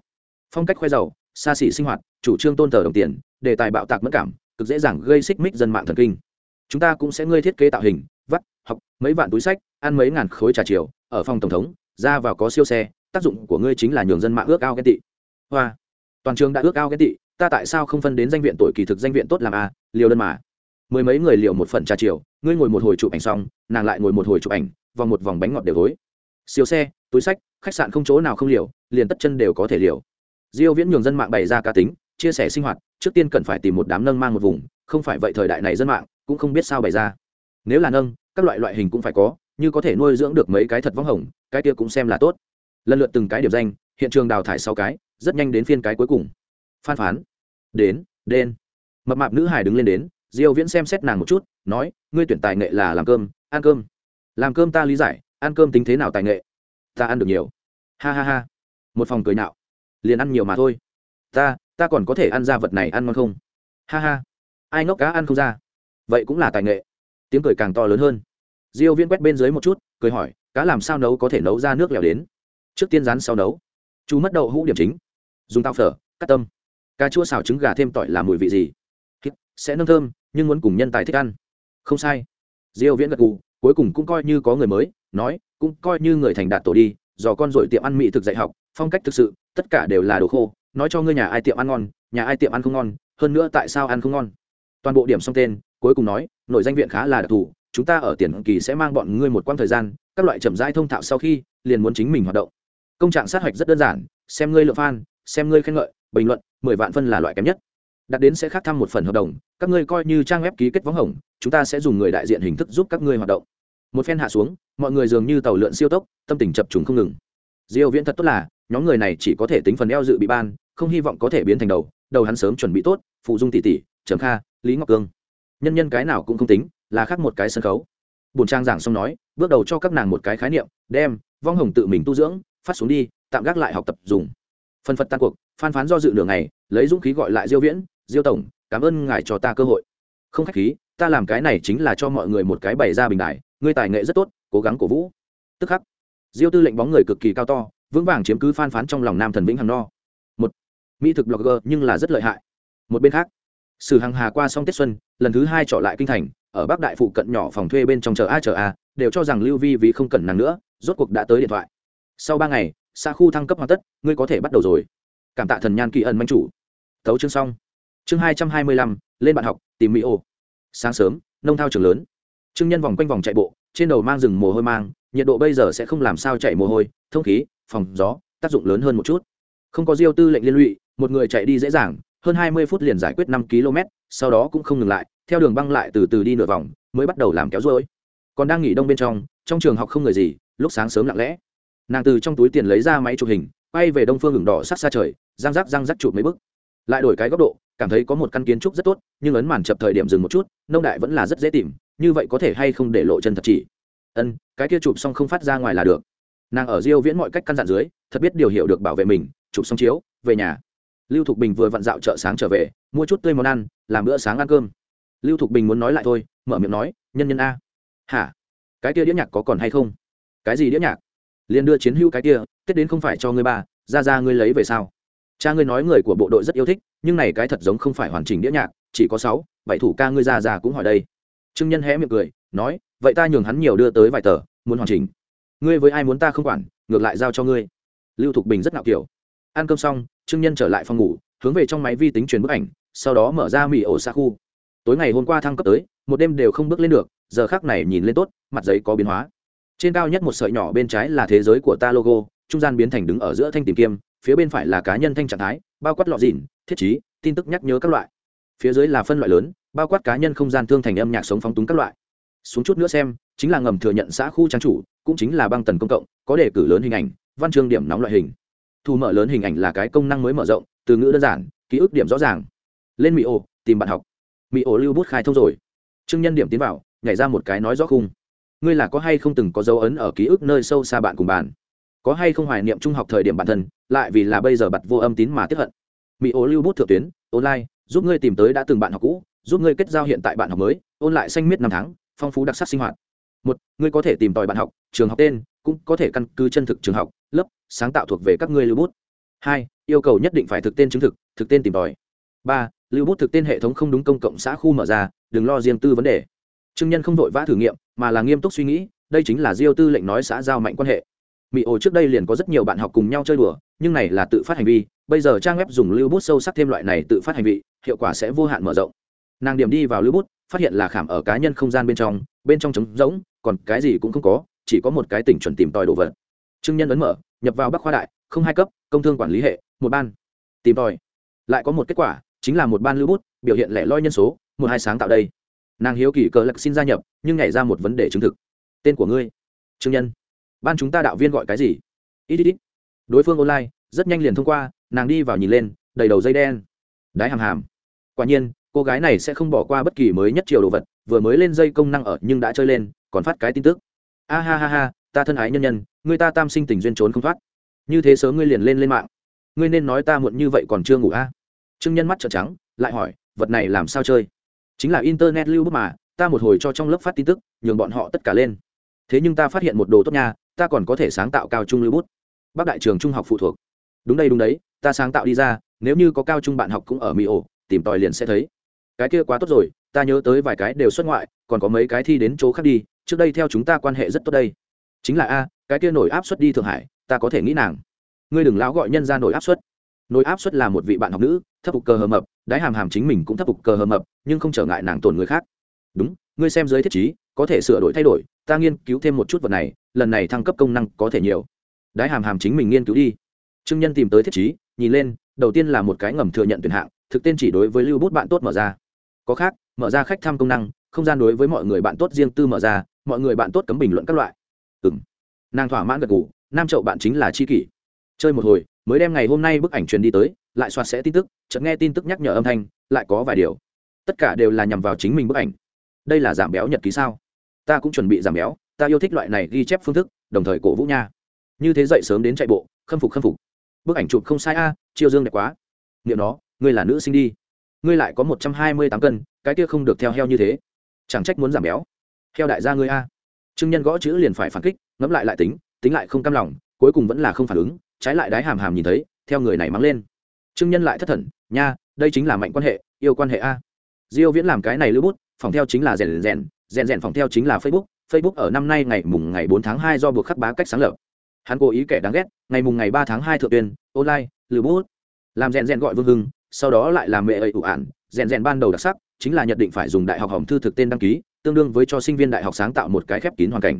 Phong cách khoe giàu, xa xỉ sinh hoạt, chủ trương tôn thờ đồng tiền, đề tài bạo tạc mất cảm, cực dễ dàng gây xích mích dân mạng thần kinh. Chúng ta cũng sẽ ngươi thiết kế tạo hình, vắt, học, mấy vạn túi sách, ăn mấy ngàn khối trà chiều, ở phòng tổng thống, ra vào có siêu xe, tác dụng của ngươi chính là nhường dân mạng ước ao ghen tị. Hoa, toàn trường đã ước ao ghen tị, ta tại sao không phân đến danh viện tuổi kỳ thực danh viện tốt làm a liều đơn mà mười mấy người liều một phần trà chiều, ngươi ngồi một hồi chụp ảnh xong, nàng lại ngồi một hồi chụp ảnh, vòng một vòng bánh ngọt đều gối. Siêu xe, túi sách, khách sạn không chỗ nào không liều, liền tất chân đều có thể liều. Diêu viễn nhường dân mạng bày ra cá tính, chia sẻ sinh hoạt, trước tiên cần phải tìm một đám nâng mang một vùng, không phải vậy thời đại này dân mạng cũng không biết sao bày ra. Nếu là nâng, các loại loại hình cũng phải có, như có thể nuôi dưỡng được mấy cái thật vong hồng, cái kia cũng xem là tốt. Lần lượt từng cái điểm danh, hiện trường đào thải sáu cái, rất nhanh đến phiên cái cuối cùng. Phan phán. Đến đen mập mạp nữ hải đứng lên đến diêu viễn xem xét nàng một chút, nói, ngươi tuyển tài nghệ là làm cơm, ăn cơm. Làm cơm ta lý giải, ăn cơm tính thế nào tài nghệ? Ta ăn được nhiều. Ha ha ha. Một phòng cười nạo. Liền ăn nhiều mà thôi. Ta ta còn có thể ăn ra vật này ăn ngon không? Ha ha. Ai ngốc cá ăn không ra. Vậy cũng là tài nghệ. Tiếng cười càng to lớn hơn. Diêu viễn quét bên dưới một chút, cười hỏi, cá làm sao nấu có thể nấu ra nước lèo đến? Trước tiên rán sau nấu. Chú mất đậu hũ điểm chính. Dùng tao phở, cắt tâm cà chua xào trứng gà thêm tỏi làm mùi vị gì? Sẽ nâng thơm nhưng muốn cùng nhân tài thích ăn. Không sai. Diêu viễn gật gù, cuối cùng cũng coi như có người mới, nói, cũng coi như người thành đạt tổ đi do con rồi tiệm ăn mỹ thực dạy học, phong cách thực sự, tất cả đều là đồ khô, nói cho ngươi nhà ai tiệm ăn ngon, nhà ai tiệm ăn không ngon, hơn nữa tại sao ăn không ngon. Toàn bộ điểm xong tên, cuối cùng nói, nội danh viện khá là đặc thù, chúng ta ở tiền kỳ sẽ mang bọn ngươi một quãng thời gian, các loại chậm rãi thông thạo sau khi, liền muốn chính mình hoạt động. Công trạng sát hạch rất đơn giản, xem ngươi lượng fan, xem ngươi khen ngợi, bình luận, mười vạn phân là loại kém nhất đặt đến sẽ khác thăm một phần hợp đồng, các ngươi coi như trang web ký kết võng hồng, chúng ta sẽ dùng người đại diện hình thức giúp các ngươi hoạt động. Một phen hạ xuống, mọi người dường như tàu lượn siêu tốc, tâm tình chập trùng không ngừng. Diêu viễn thật tốt là, nhóm người này chỉ có thể tính phần eo dự bị ban, không hy vọng có thể biến thành đầu đầu hắn sớm chuẩn bị tốt, phụ dung tỷ tỷ, trầm kha, lý ngọc cương. Nhân nhân cái nào cũng không tính, là khác một cái sân khấu. Bùn trang giảng xong nói, bước đầu cho các nàng một cái khái niệm, đem vong hồng tự mình tu dưỡng, phát xuống đi, tạm gác lại học tập dùng. Phân phật tan cuộc phan phán do dự nửa ngày, lấy dũng khí gọi lại diêu viễn diêu tổng, cảm ơn ngài cho ta cơ hội. Không khách khí, ta làm cái này chính là cho mọi người một cái bày ra bình đại ngươi tài nghệ rất tốt, cố gắng cổ vũ. Tức khắc, diêu tư lệnh bóng người cực kỳ cao to, vững vàng chiếm cứ phan phán trong lòng nam thần vĩnh hằng no. Một, mỹ thực blogger nhưng là rất lợi hại. Một bên khác, sử hàng hà qua xong tết xuân, lần thứ hai trở lại kinh thành, ở bắc đại phụ cận nhỏ phòng thuê bên trong chờ a chờ a, đều cho rằng lưu vi vì không cần nàng nữa, rốt cuộc đã tới điện thoại. Sau ba ngày xa khu thăng cấp hoàn tất, ngươi có thể bắt đầu rồi. Cảm tạ thần nhan kỳ ẩn manh chủ. Tấu chương xong chương hai trăm hai mươi lăm, lên bạn học, tìm mỹ ô. Sáng sớm, nông thao trường lớn. Trương nhân vòng quanh vòng chạy bộ, trên đầu mang rừng mồ hôi mang, nhiệt độ bây giờ sẽ không làm sao chạy mồ hôi, thông khí, phòng gió, tác dụng lớn hơn một chút. Không có diêu tư lệnh liên lụy, một người chạy đi dễ dàng, hơn hai mươi phút liền giải quyết năm km sau đó cũng không ngừng lại, theo đường băng lại từ từ đi nửa vòng, mới bắt đầu làm kéo rối còn đang nghỉ đông bên trong trong trường học không người gì, lúc sáng sớm lặng lẽ. Nàng từ trong túi tiền lấy ra máy chụp hình, quay về đông phương hưởng đỏ sát xa trời, răng rắc răng rắc chụp mấy bức lại đổi cái góc độ, cảm thấy có một căn kiến trúc rất tốt, nhưng ấn màn chập thời điểm dừng một chút, nông đại vẫn là rất dễ tìm, như vậy có thể hay không để lộ chân thật chỉ? Ân, cái kia chụp xong không phát ra ngoài là được. Nàng ở diêu viễn mọi cách căn dặn dưới, thật biết điều hiểu được bảo vệ mình, chụp xong chiếu, về nhà. Lưu thục bình vừa vặn dạo chợ sáng trở về, mua chút tươi món ăn, làm bữa sáng ăn cơm. Lưu thục bình muốn nói lại thôi, mở miệng nói, nhân nhân a. Hả? Cái kia đĩa nhạc có còn hay không? Cái gì đĩa nhạc? Liền đưa chiến hữu cái kia, tết đến không phải cho ngươi ba, ra ra ngươi lấy về sao? Cha ngươi nói người của bộ đội rất yêu thích, nhưng này cái thật giống không phải hoàn chỉnh đĩa nhạc, chỉ có sáu, bảy thủ ca ngươi ra ra cũng hỏi đây. Trương nhân hé miệng cười, nói, vậy ta nhường hắn nhiều đưa tới vài tờ, muốn hoàn chỉnh. Ngươi với ai muốn ta không quản, ngược lại giao cho ngươi. Lưu thục bình rất ngạo kiểu. Ăn cơm xong, trương nhân trở lại phòng ngủ, hướng về trong máy vi tính truyền bức ảnh, sau đó mở ra mì ổ xa khu. Tối ngày hôm qua thăng cấp tới, một đêm đều không bước lên được, giờ khác này nhìn lên tốt, mặt giấy có biến hóa. Trên cao nhất một sợi nhỏ bên trái là thế giới của ta logo, trung gian biến thành đứng ở giữa thanh tìm kiếm phía bên phải là cá nhân thanh trạng thái, bao quát lọ dìn, thiết chí tin tức nhắc nhớ các loại. Phía dưới là phân loại lớn, bao quát cá nhân không gian thương thành âm nhạc sống phóng túng các loại. Xuống chút nữa xem, chính là ngầm thừa nhận xã khu trang chủ, cũng chính là băng tần công cộng, có đề cử lớn hình ảnh, văn chương điểm nóng loại hình. Thu mở lớn hình ảnh là cái công năng mới mở rộng, từ ngữ đơn giản, ký ức điểm rõ ràng. Lên mỹ ô, tìm bạn học. Mỹ ô lưu bút khai thông rồi. Chương nhân điểm tiến vào, nhảy ra một cái nói rõ khung. Ngươi là có hay không từng có dấu ấn ở ký ức nơi sâu xa bạn cùng bàn có hay không hoài niệm trung học thời điểm bản thân, lại vì là bây giờ bật vô âm tín mà tiếp hận. Mỹ ô lưu bút thượng tuyến, online, giúp ngươi tìm tới đã từng bạn học cũ, giúp ngươi kết giao hiện tại bạn học mới, ôn lại xanh miết năm tháng, phong phú đặc sắc sinh hoạt. Một, ngươi có thể tìm tòi bạn học, trường học tên, cũng có thể căn cứ chân thực trường học, lớp, sáng tạo thuộc về các ngươi lưu bút. Hai, yêu cầu nhất định phải thực tên chứng thực thực tên tìm tòi. Ba, lưu bút thực tên hệ thống không đúng công cộng xã khu mở ra, đừng lo riêng tư vấn đề. Trương nhân không vội vã thử nghiệm, mà là nghiêm túc suy nghĩ, đây chính là diêu tư lệnh nói xã giao mạnh quan hệ mỹ ổ trước đây liền có rất nhiều bạn học cùng nhau chơi đùa, nhưng này là tự phát hành vi, bây giờ trang web dùng lưu bút sâu sắc thêm loại này tự phát hành vi hiệu quả sẽ vô hạn mở rộng. Nàng điểm đi vào lưu bút, phát hiện là khảm ở cá nhân không gian bên trong bên trong trống rỗng, còn cái gì cũng không có, chỉ có một cái tỉnh chuẩn tìm tòi đồ vật. Trương nhân ấn mở, nhập vào bắc khoa đại, không hai cấp, công thương quản lý hệ, một ban. Tìm tòi. Lại có một kết quả, chính là một ban lưu bút, biểu hiện lẻ loi nhân số, một hai sáng tạo đây. Nàng hiếu kỳ cờ lạc xin gia nhập, nhưng nhảy ra một vấn đề chứng thực. Tên của ngươi? Trương nhân ban chúng ta đạo viên gọi cái gì? Ít ít ít. Đối phương online, rất nhanh liền thông qua, nàng đi vào nhìn lên, đầy đầu dây đen. Đái hàm hàm. Quả nhiên, cô gái này sẽ không bỏ qua bất kỳ mới nhất chiều đồ vật, vừa mới lên dây công năng ở nhưng đã chơi lên, còn phát cái tin tức. A ha ha ha, ta thân ái nhân nhân, người ta tam sinh tình duyên trốn không thoát. Như thế sớm ngươi liền lên lên mạng. Ngươi nên nói ta muộn như vậy còn chưa ngủ a? À? trương nhân mắt trợn trắng, lại hỏi, vật này làm sao chơi? Chính là internet lưu bức mà, ta một hồi cho trong lớp phát tin tức, nhường bọn họ tất cả lên. Thế nhưng ta phát hiện một đồ tốt nha ta còn có thể sáng tạo cao trung lưu bút. Bác đại trường trung học phụ thuộc. Đúng đây, đúng đấy, ta sáng tạo đi ra, nếu như có cao trung bạn học cũng ở mỹ ổ, tìm tòi liền sẽ thấy. Cái kia quá tốt rồi, ta nhớ tới vài cái đều xuất ngoại, còn có mấy cái thi đến chỗ khác đi, trước đây theo chúng ta quan hệ rất tốt đây. Chính là a, cái kia nổi áp suất đi thượng hải, ta có thể nghĩ nàng. Ngươi đừng lão gọi nhân ra nổi áp suất. Nổi áp suất là một vị bạn học nữ, thấp phục cờ hờ mập, đái hàm hàm chính mình cũng thấp phục cờ hờ mập, nhưng không trở ngại nàng tổn người khác. Đúng, ngươi xem dưới thiết chí có thể sửa đổi thay đổi, ta nghiên cứu thêm một chút vật này lần này thăng cấp công năng có thể nhiều. Đái hàm hàm chính mình nghiên cứu đi. Trương nhân tìm tới thiết chí nhìn lên, đầu tiên là một cái ngầm thừa nhận tuyển hạng, thực tên chỉ đối với lưu bút bạn tốt mở ra. Có khác, mở ra khách thăm công năng, không gian đối với mọi người bạn tốt riêng tư mở ra, mọi người bạn tốt cấm bình luận các loại. Ừ m nàng thỏa mãn gật ngủ nam trậu bạn chính là c h i kỷ. Chơi một hồi, mới đem ngày hôm nay bức ảnh truyền đi tới, lại soạt sẽ tin tức, chợt nghe tin tức nhắc nhở âm thanh, lại có vài điều. Tất cả đều là nhằm vào chính mình bức ảnh. Đây là giảm béo nhật ký sao? Ta cũng chuẩn bị giảm béo ta yêu thích loại này ghi chép phương thức, đồng thời cổ vũ nha. Như thế dậy sớm đến chạy bộ, khâm phục khâm phục. Bức ảnh chụp không sai a, chiêu dương đẹp quá. Nghiệm nó, ngươi là nữ sinh đi. Ngươi lại có một trăm hai mươi tám cân, cái kia không được theo heo như thế. Chẳng trách muốn giảm béo. Heo đại gia ngươi a. Trương nhân gõ chữ liền phải phản kích, ngẫm lại lại tính tính lại không cam lòng, cuối cùng vẫn là không phản ứng, trái lại đái hàm hàm nhìn thấy, theo người này mắng lên. Trương nhân lại thất thần, nha, đây chính là mạnh quan hệ, yêu quan hệ a. Diêu viễn làm cái này lưu bút, phòng theo chính là rèn rèn rèn rèn phòng theo chính là facebook facebook ở năm nay ngày mùng ngày 4 tháng 2 do buộc khắc bá cách sáng lập. Hắn cố ý kẻ đáng ghét, ngày mùng ngày 3 tháng 2 thượng tuyên, online lừa bút. Làm rèn rèn gọi vương hưng, sau đó lại làm mẹ ấy ủ ản. Rèn rèn ban đầu đặc sắc, chính là nhận định phải dùng đại học hồng thư thực tên đăng ký, tương đương với cho sinh viên đại học sáng tạo một cái khép kín hoàn cảnh.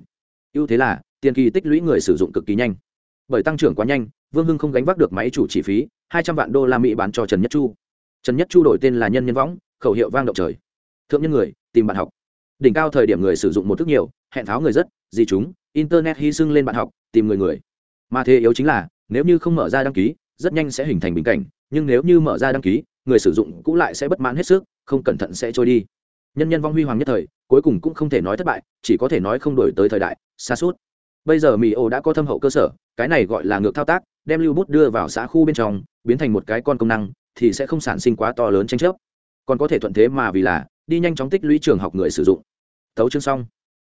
Ưu thế là, tiền kỳ tích lũy người sử dụng cực kỳ nhanh. Bởi tăng trưởng quá nhanh, vương hưng không gánh vác được máy chủ chi phí, hai trăm vạn đô la mỹ bán cho trần nhất chu. Trần nhất chu đổi tên là nhân nhân võng, khẩu hiệu vang động trời. Thượng nhân người, tìm bạn học đỉnh cao thời điểm người sử dụng một thức nhiều, hẹn tháo người rất gì chúng, internet hy sinh lên bạn học, tìm người người. Mà thế yếu chính là, nếu như không mở ra đăng ký, rất nhanh sẽ hình thành bình cảnh, nhưng nếu như mở ra đăng ký, người sử dụng cũng lại sẽ bất mãn hết sức, không cẩn thận sẽ trôi đi. Nhân nhân vong huy hoàng nhất thời, cuối cùng cũng không thể nói thất bại, chỉ có thể nói không đổi tới thời đại, xa suốt. Bây giờ mỹ ô đã có thâm hậu cơ sở, cái này gọi là ngược thao tác, đem lưu bút đưa vào xã khu bên trong, biến thành một cái con công năng, thì sẽ không sản sinh quá to lớn tranh chấp. Còn có thể thuận thế mà vì là đi nhanh chóng tích lũy trường học người sử dụng. Tấu chương xong.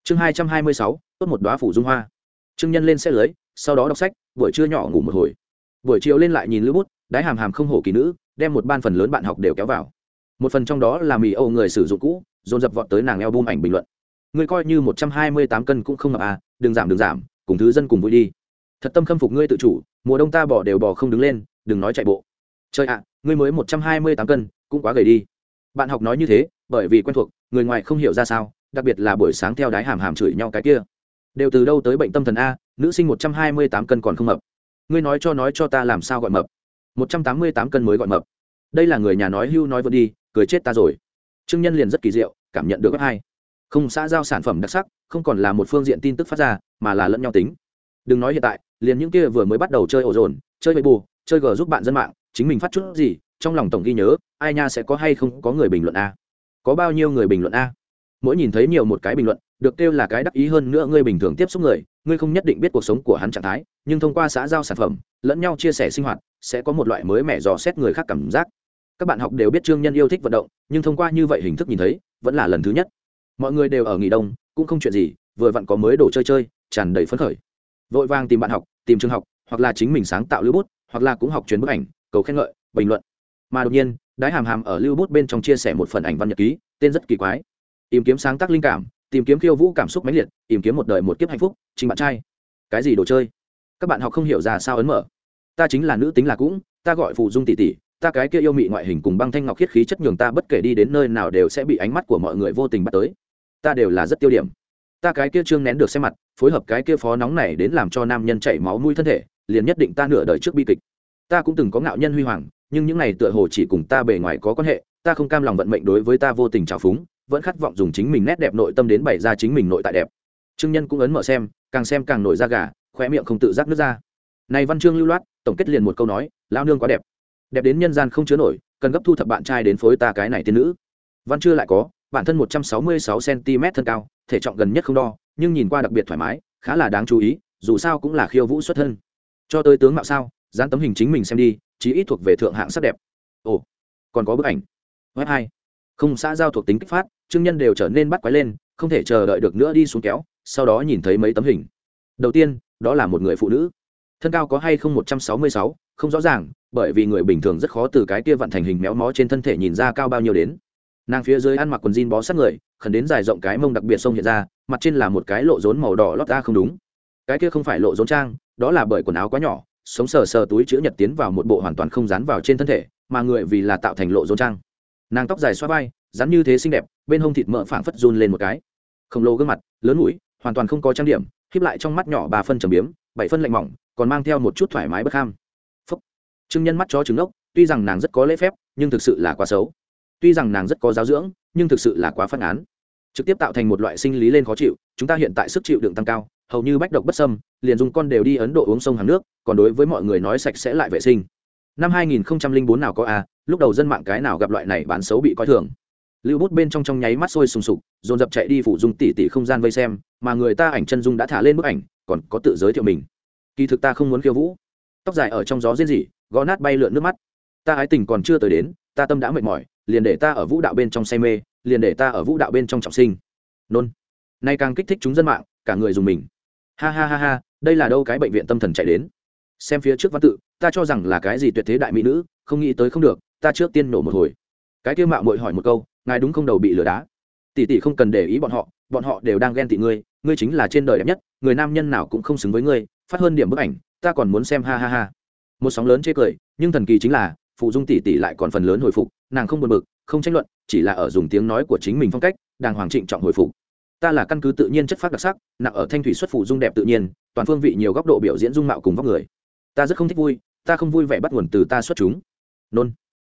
Chương hai trăm hai mươi sáu, tốt một đoá phủ dung hoa. Trương nhân lên xe lưới, sau đó đọc sách, buổi trưa nhỏ ngủ một hồi. Buổi chiều lên lại nhìn lưu bút, đái hàm hàm không hổ kỳ nữ, đem một ban phần lớn bạn học đều kéo vào. Một phần trong đó là mì âu người sử dụng cũ, dồn dập vọt tới nàng eo bum ảnh bình luận. Ngươi coi như một trăm hai mươi tám cân cũng không ngập à đừng giảm đừng giảm, cùng thứ dân cùng vui đi. Thật tâm khâm phục ngươi tự chủ, mùa đông ta bỏ đều bỏ không đứng lên, đừng nói chạy bộ. Trời ạ, ngươi mới một trăm hai mươi tám cân, cũng quá gầy đi. Bạn học nói như thế bởi vì quen thuộc, người ngoài không hiểu ra sao, đặc biệt là buổi sáng theo đái hàm hàm chửi nhau cái kia. Đều từ đâu tới bệnh tâm thần a, nữ sinh một trăm hai mươi tám cân còn không mập. Ngươi nói cho nói cho ta làm sao gọi mập. một trăm tám mươi tám cân mới gọi mập. Đây là người nhà nói hưu nói vượt đi, cười chết ta rồi. Trương nhân liền rất kỳ diệu, cảm nhận được gấp hai. Không, xã giao sản phẩm đặc sắc, không còn là một phương diện tin tức phát ra, mà là lẫn nhau tính. Đừng nói hiện tại, liền những kia vừa mới bắt đầu chơi ổ dồn, chơi bậy bù chơi gờ giúp bạn dân mạng, chính mình phát chút gì, trong lòng tổng ghi nhớ, ai nha sẽ có hay không có người bình luận a có bao nhiêu người bình luận a? Mỗi nhìn thấy nhiều một cái bình luận, được kêu là cái đắc ý hơn nữa ngươi bình thường tiếp xúc người, ngươi không nhất định biết cuộc sống của hắn trạng thái, nhưng thông qua xã giao sản phẩm, lẫn nhau chia sẻ sinh hoạt, sẽ có một loại mới mẻ dò xét người khác cảm giác. Các bạn học đều biết trương nhân yêu thích vận động, nhưng thông qua như vậy hình thức nhìn thấy, vẫn là lần thứ nhất. Mọi người đều ở nghỉ đông, cũng không chuyện gì, vừa vặn có mới đồ chơi chơi, tràn đầy phấn khởi. Vội vàng tìm bạn học, tìm trường học, hoặc là chính mình sáng tạo lưu bút, hoặc là cũng học truyền bức ảnh, cầu khen ngợi, bình luận. Mà đột nhiên đái hàm hàm ở lưu bút bên trong chia sẻ một phần ảnh văn nhật ký, tên rất kỳ quái. Tìm kiếm sáng tác linh cảm, tìm kiếm khiêu vũ cảm xúc mãnh liệt, tìm kiếm một đời một kiếp hạnh phúc trình bạn trai. Cái gì đồ chơi? Các bạn học không hiểu ra sao ấn mở. Ta chính là nữ tính là cũng, ta gọi phụ dung tỷ tỷ, ta cái kia yêu mị ngoại hình cùng băng thanh ngọc khiết khí chất nhường ta bất kể đi đến nơi nào đều sẽ bị ánh mắt của mọi người vô tình bắt tới. Ta đều là rất tiêu điểm. Ta cái kia trương nén được xem mặt, phối hợp cái kia phó nóng này đến làm cho nam nhân chảy máu mũi thân thể, liền nhất định ta nửa đời trước bi kịch. Ta cũng từng có ngạo nhân huy hoàng nhưng những này tựa hồ chỉ cùng ta bề ngoài có quan hệ, ta không cam lòng vận mệnh đối với ta vô tình trào phúng, vẫn khát vọng dùng chính mình nét đẹp nội tâm đến bày ra chính mình nội tại đẹp. Trương nhân cũng ấn mở xem, càng xem càng nổi da gà khoe miệng không tự giác nước ra. Này văn chương lưu loát, tổng kết liền một câu nói lao nương quá đẹp. Đẹp đến nhân gian không chứa nổi, cần gấp thu thập bạn trai đến phối ta cái này tiên nữ. Văn chưa lại có, bản thân một trăm sáu mươi sáu cm thân cao, thể trọng gần nhất không đo, nhưng nhìn qua đặc biệt thoải mái, khá là đáng chú ý, dù sao cũng là khiêu vũ xuất thân. Cho tới tướng mạo sao, dán tấm hình chính mình xem đi chí ít thuộc về thượng hạng sắc đẹp. Ồ, còn có bức ảnh. Web hai. Không, xã giao thuộc tính kích phát chứng nhân đều trở nên bắt quái lên, không thể chờ đợi được nữa đi xuống kéo, sau đó nhìn thấy mấy tấm hình. Đầu tiên, đó là một người phụ nữ. Thân cao có hay không một trăm sáu mươi sáu, không rõ ràng, bởi vì người bình thường rất khó từ cái kia vặn thành hình méo mó trên thân thể nhìn ra cao bao nhiêu đến. Nàng phía dưới ăn mặc quần jean bó sát người, khẩn đến dài rộng cái mông đặc biệt sông hiện ra, mặt trên là một cái lộ rốn màu đỏ lót ra không đúng. Cái kia không phải lộ rốn trang, đó là bởi quần áo quá nhỏ sống sờ sờ túi chữ nhật tiến vào một bộ hoàn toàn không dán vào trên thân thể, mà người vì là tạo thành lộ rốn trang. Nàng tóc dài xoa vai rắn như thế xinh đẹp, bên hông thịt mỡ phảng phất run lên một cái. Khổng lồ gương mặt, lớn mũi, hoàn toàn không có trang điểm khiếp lại trong mắt nhỏ ba phân trầm biếm, bảy phân lạnh mỏng, còn mang theo một chút thoải mái bất ham. Phúc. Chứng nhân mắt chó trứng ốc tuy rằng nàng rất có lễ phép, nhưng thực sự là quá xấu. Tuy rằng nàng rất có giáo dưỡng, nhưng thực sự là quá phát án. Trực tiếp tạo thành một loại sinh lý lên khó chịu, chúng ta hiện tại sức chịu đựng tăng cao hầu như bách độc bất sâm liền dùng con đều đi ấn độ uống sông hàng nước còn đối với mọi người nói sạch sẽ lại vệ sinh. Năm 2004 nào có a à, lúc đầu dân mạng cái nào gặp loại này bán xấu bị coi thường. Lưu bút bên trong trong nháy mắt sôi sùng sục dồn dập chạy đi phủ dung tỉ tỉ không gian vây xem mà người ta ảnh chân dung đã thả lên bức ảnh còn có tự giới thiệu mình. Kỳ thực ta không muốn khiêu vũ. Tóc dài ở trong gió rên rỉ gõ nát bay lượn nước mắt. Ta ái tình còn chưa tới đến ta tâm đã mệt mỏi liền để ta ở vũ đạo bên trong say mê liền để ta ở vũ đạo bên trong trọng sinh. Nôn. Nay càng kích thích chúng dân mạng cả người dùng mình ha ha ha ha, đây là đâu cái bệnh viện tâm thần chạy đến. Xem phía trước văn tự, ta cho rằng là cái gì tuyệt thế đại mỹ nữ, không nghĩ tới không được, ta trước tiên nổ một hồi. Cái kia mạo mội hỏi một câu, ngài đúng không đầu bị lừa đá? Tỷ tỷ không cần để ý bọn họ bọn họ đều đang ghen tị ngươi ngươi chính là trên đời đẹp nhất, người nam nhân nào cũng không xứng với ngươi, phát hơn điểm bức ảnh, ta còn muốn xem ha ha ha. Một sóng lớn chê cười, nhưng thần kỳ chính là, phụ dung tỷ tỷ lại còn phần lớn hồi phục, nàng không buồn bực, không tranh luận, chỉ là ở dùng tiếng nói của chính mình phong cách, đàng hoàng trịnh trọng hồi phục ta là căn cứ tự nhiên chất phát đặc sắc, nặng ở thanh thủy xuất phụ dung đẹp tự nhiên, toàn phương vị nhiều góc độ biểu diễn dung mạo cùng vóc người. Ta rất không thích vui, ta không vui vẻ bắt nguồn từ ta xuất chúng. Nôn.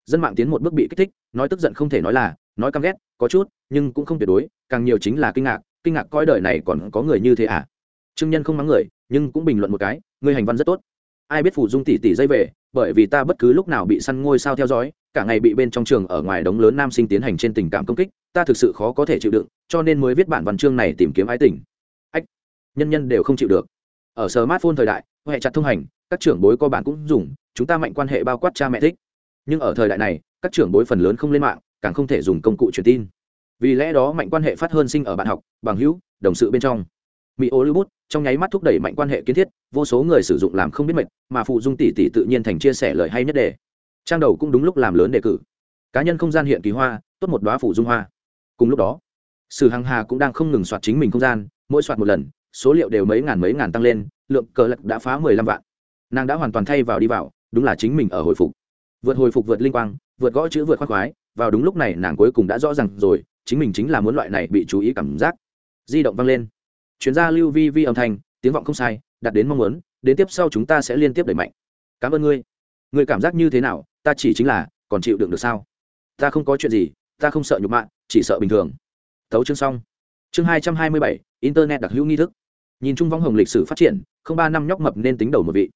Dân mạng tiến một bước bị kích thích, nói tức giận không thể nói là, nói căm ghét, có chút, nhưng cũng không tuyệt đối, càng nhiều chính là kinh ngạc kinh ngạc coi đời này còn có người như thế à? Trương nhân không mắng người, nhưng cũng bình luận một cái, người hành văn rất tốt. Ai biết phủ dung tỷ tỷ dây về, bởi vì ta bất cứ lúc nào bị săn ngôi sao theo dõi, cả ngày bị bên trong trường ở ngoài đống lớn nam sinh tiến hành trên tình cảm công kích ta thực sự khó có thể chịu đựng, cho nên mới viết bản văn chương này tìm kiếm ái tình. Ách, nhân nhân đều không chịu được. Ở smartphone thời đại, hệ chặt thông hành, các trưởng bối có bản cũng dùng, chúng ta mạnh quan hệ bao quát cha mẹ thích. Nhưng ở thời đại này, các trưởng bối phần lớn không lên mạng, càng không thể dùng công cụ truyền tin. Vì lẽ đó mạnh quan hệ phát hơn sinh ở bạn học, bằng hữu, đồng sự bên trong. Mỹ ô lưu bút trong nháy mắt thúc đẩy mạnh quan hệ kiến thiết, vô số người sử dụng làm không biết mệt, mà phụ dung tỷ tỷ tự nhiên thành chia sẻ lời hay nhất đề. Trang đầu cũng đúng lúc làm lớn đề cử. Cá nhân không gian hiện kỳ hoa, tốt một đoá phủ dung hoa cùng lúc đó, sử hằng hà cũng đang không ngừng soạt chính mình không gian, mỗi soạt một lần, số liệu đều mấy ngàn mấy ngàn tăng lên, lượng cờ lật đã phá mười lăm vạn. Nàng đã hoàn toàn thay vào đi vào, đúng là chính mình ở hồi phục. Vượt hồi phục vượt linh quang, vượt gõ chữ vượt khoác khoái, vào đúng lúc này nàng cuối cùng đã rõ ràng rồi, chính mình chính là muốn loại này bị chú ý cảm giác. Di động vang lên. Chuyên gia lưu vi vi âm thanh, tiếng vọng không sai, đặt đến mong muốn, đến tiếp sau chúng ta sẽ liên tiếp đẩy mạnh. Cảm ơn ngươi. Ngươi cảm giác như thế nào, ta chỉ chính là còn chịu đựng được sao? Ta không có chuyện gì, ta không sợ nhục mạ chỉ sợ bình thường. Thấu chương xong. Chương hai trăm hai mươi bảy, internet đặc hữu nghi thức. Nhìn chung vong hồng lịch sử phát triển, không ba năm nhóc mập nên tính đầu một vị.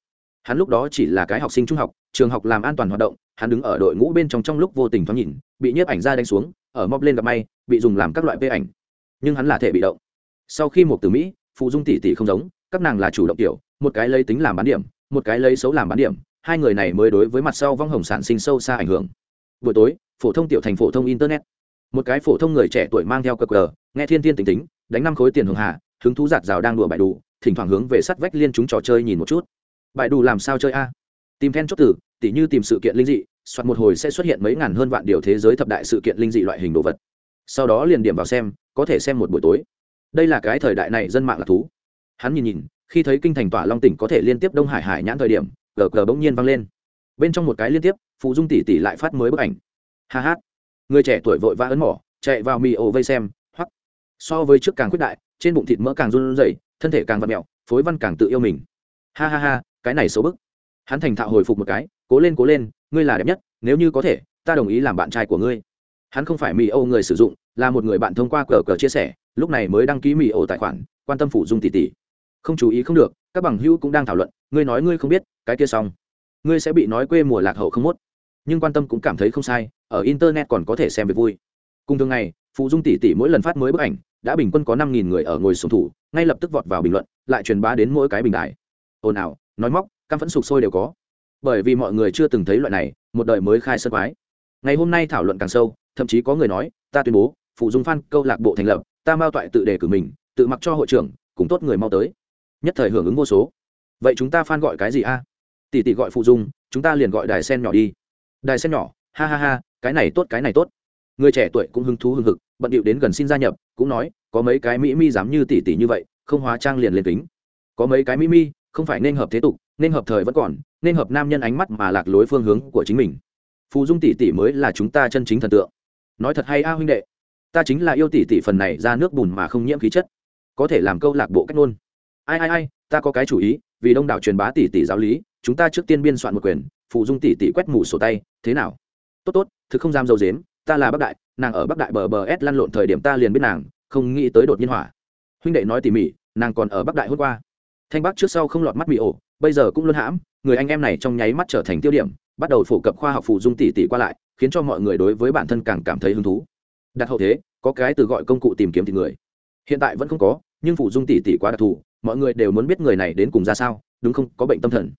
Hắn lúc đó chỉ là cái học sinh trung học, trường học làm an toàn hoạt động, hắn đứng ở đội ngũ bên trong trong lúc vô tình thoáng nhìn, bị nhiếp ảnh ra đánh xuống, ở móc lên gặp may, bị dùng làm các loại vê ảnh. Nhưng hắn là thể bị động. Sau khi một từ mỹ, phụ dung tỷ tỷ không giống, các nàng là chủ động tiểu, một cái lấy tính làm bán điểm, một cái lấy xấu làm bán điểm, hai người này mới đối với mặt sau vong hồng sản sinh sâu xa ảnh hưởng. Buổi tối, phổ thông tiểu thành phổ thông internet một cái phổ thông người trẻ tuổi mang theo cờ cờ, nghe thiên thiên tính tính, đánh năm khối tiền hưởng hạ hứng thú giạt rào đang đùa bài đủ, thỉnh thoảng hướng về sắt vách liên chúng trò chơi nhìn một chút. Bài đủ làm sao chơi a? Tìm then chốt tử tỉ như tìm sự kiện linh dị soạt một hồi sẽ xuất hiện mấy ngàn hơn vạn điều thế giới thập đại sự kiện linh dị loại hình đồ vật. Sau đó liền điểm vào xem, có thể xem một buổi tối. Đây là cái thời đại này dân mạng là thú. Hắn nhìn nhìn, khi thấy kinh thành tỏa long tỉnh có thể liên tiếp đông hải hải nhãn thời điểm gờ gờ bỗng nhiên vang lên. Bên trong một cái liên tiếp phụ dung tỷ tỷ lại phát mới bức ảnh. Ha hát người trẻ tuổi vội vã ấn mỏ, chạy vào mì ổ vây xem hoặc so với trước càng khuyết đại, trên bụng thịt mỡ càng run rẩy, thân thể càng vặn mẹo, phối văn càng tự yêu mình. Ha ha ha, cái này xấu bức. Hắn thành thạo hồi phục một cái, cố lên cố lên, ngươi là đẹp nhất, nếu như có thể, ta đồng ý làm bạn trai của ngươi. Hắn không phải mì ô người sử dụng, là một người bạn thông qua cờ cờ chia sẻ, lúc này mới đăng ký mì ổ tài khoản, quan tâm phụ dung tỷ tỷ. Không chú ý không được, các bằng hữu cũng đang thảo luận, ngươi nói ngươi không biết, cái kia xong. Ngươi sẽ bị nói quê mùa lạc hậu không mốt nhưng quan tâm cũng cảm thấy không sai, ở internet còn có thể xem về vui. Cùng thường ngày phụ dung tỷ tỷ mỗi lần phát mới bức ảnh, đã bình quân có năm nghìn người ở ngồi sùng thủ, ngay lập tức vọt vào bình luận, lại truyền bá đến mỗi cái bình đại ồn ào, nói móc, căm phẫn sụp sôi đều có. Bởi vì mọi người chưa từng thấy loại này, một đời mới khai sân quái. Ngày hôm nay thảo luận càng sâu, thậm chí có người nói, ta tuyên bố phụ dung phan câu lạc bộ thành lập, ta mao toại tự đề cử mình, tự mặc cho hội trưởng, cùng tốt người mau tới. Nhất thời hưởng ứng vô số. Vậy chúng ta phan gọi cái gì a? Tỷ tỷ gọi phụ dung, chúng ta liền gọi đài sen nhỏ đi đài sen nhỏ, ha ha ha, cái này tốt, cái này tốt. Người trẻ tuổi cũng hứng thú hưng hực, bận điệu đến gần xin gia nhập, cũng nói, có mấy cái mỹ mi dám như tỷ tỷ như vậy, không hóa trang liền liền kính. Có mấy cái mỹ mi, không phải nên hợp thế tục, nên hợp thời vẫn còn, nên hợp nam nhân ánh mắt mà lạc lối phương hướng của chính mình. Phù dung tỷ tỷ mới là chúng ta chân chính thần tượng. Nói thật hay a huynh đệ, ta chính là yêu tỷ tỷ phần này ra nước bùn mà không nhiễm khí chất. Có thể làm câu lạc bộ cách luôn. ai ai ai, ta có cái chủ ý, vì đông đảo truyền bá tỷ tỷ giáo lý, chúng ta trước tiên biên soạn một quyền phụ dung tỷ tỷ quét mù sổ tay, thế nào? Tốt tốt, thực không dám dâu dếm, ta là bắc đại, nàng ở bắc đại bờ bờ s lăn lộn thời điểm ta liền biết nàng, không nghĩ tới đột nhiên hỏa. Huynh đệ nói tỉ mỉ, nàng còn ở bắc đại hôm qua. Thanh bắc trước sau không lọt mắt bị ổ, bây giờ cũng luôn hãm, người anh em này trong nháy mắt trở thành tiêu điểm, bắt đầu phổ cập khoa học phụ dung tỷ tỷ qua lại, khiến cho mọi người đối với bản thân càng cảm thấy hứng thú. Đặt hậu thế, có cái từ gọi công cụ tìm kiếm thì người. Hiện tại vẫn không có, nhưng phụ dung tỷ tỷ quá đặc thù, mọi người đều muốn biết người này đến cùng ra sao, đúng không? Có bệnh tâm thần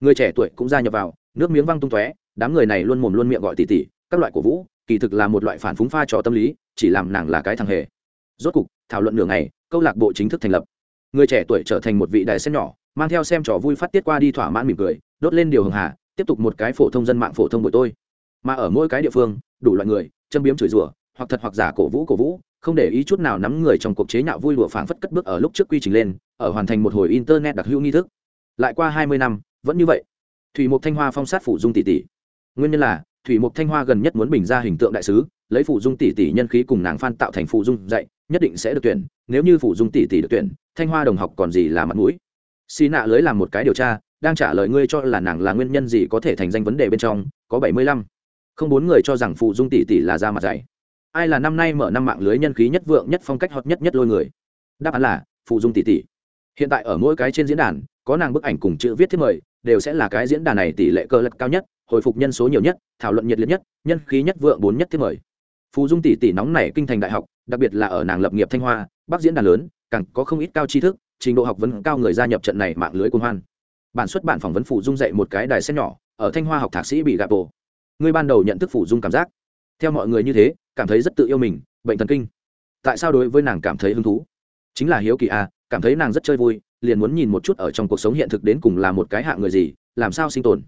người trẻ tuổi cũng gia nhập vào nước miếng văng tung tóe đám người này luôn mồm luôn miệng gọi tỉ tỉ, các loại cổ vũ kỳ thực là một loại phản phúng pha trò tâm lý chỉ làm nàng là cái thằng hề. Rốt cục thảo luận nửa ngày câu lạc bộ chính thức thành lập. Người trẻ tuổi trở thành một vị đại sen nhỏ mang theo xem trò vui phát tiết qua đi thỏa mãn mỉm cười đốt lên điều hường hà tiếp tục một cái phổ thông dân mạng phổ thông của tôi mà ở mỗi cái địa phương đủ loại người châm biếm chửi rủa hoặc thật hoặc giả cổ vũ cổ vũ không để ý chút nào nắm người trong cuộc chế nhạo vui lụa phảng phất cất bước ở lúc trước quy trình lên ở hoàn thành một hồi internet đặc hữu nghi thức. Lại qua hai mươi năm vẫn như vậy, thủy mục thanh hoa phong sát phủ dung tỷ tỷ. Nguyên nhân là, thủy mục thanh hoa gần nhất muốn bình ra hình tượng đại sứ, lấy phủ dung tỷ tỷ nhân khí cùng nàng phan tạo thành phụ dung dạy, nhất định sẽ được tuyển, nếu như phủ dung tỷ tỷ được tuyển, thanh hoa đồng học còn gì là mặt mũi. Xì nạ lưới làm một cái điều tra, đang trả lời ngươi cho là nàng là nguyên nhân gì có thể thành danh vấn đề bên trong, có bảy mươi lăm. Không bốn người cho rằng phụ dung tỷ tỷ là ra mặt dạy ai là năm nay mở năm mạng lưới nhân khí nhất vượng, nhất phong cách hot nhất nhất lôi người? Đáp án là phụ dung tỷ tỷ. Hiện tại ở mỗi cái trên diễn đàn, có nàng bức ảnh cùng chữ viết thiết mời đều sẽ là cái diễn đàn này tỷ lệ cơ lật cao nhất hồi phục nhân số nhiều nhất thảo luận nhiệt liệt nhất nhân khí nhất vượng bốn nhất thiết mời. Phù dung tỷ tỷ nóng này kinh thành đại học đặc biệt là ở nàng lập nghiệp thanh hoa bắc diễn đàn lớn càng có không ít cao tri thức trình độ học vấn cao người gia nhập trận này mạng lưới quân hoan. Bản xuất bản phỏng vấn phù dung dạy một cái đài xét nhỏ ở thanh hoa học thạc sĩ bị gạp bộ người ban đầu nhận thức phù dung cảm giác. Theo mọi người như thế cảm thấy rất tự yêu mình bệnh thần kinh. Tại sao đối với nàng cảm thấy hứng thú? Chính là hiếu kỳ à, cảm thấy nàng rất chơi vui liền muốn nhìn một chút ở trong cuộc sống hiện thực đến cùng là một cái hạng người gì, làm sao sinh tồn.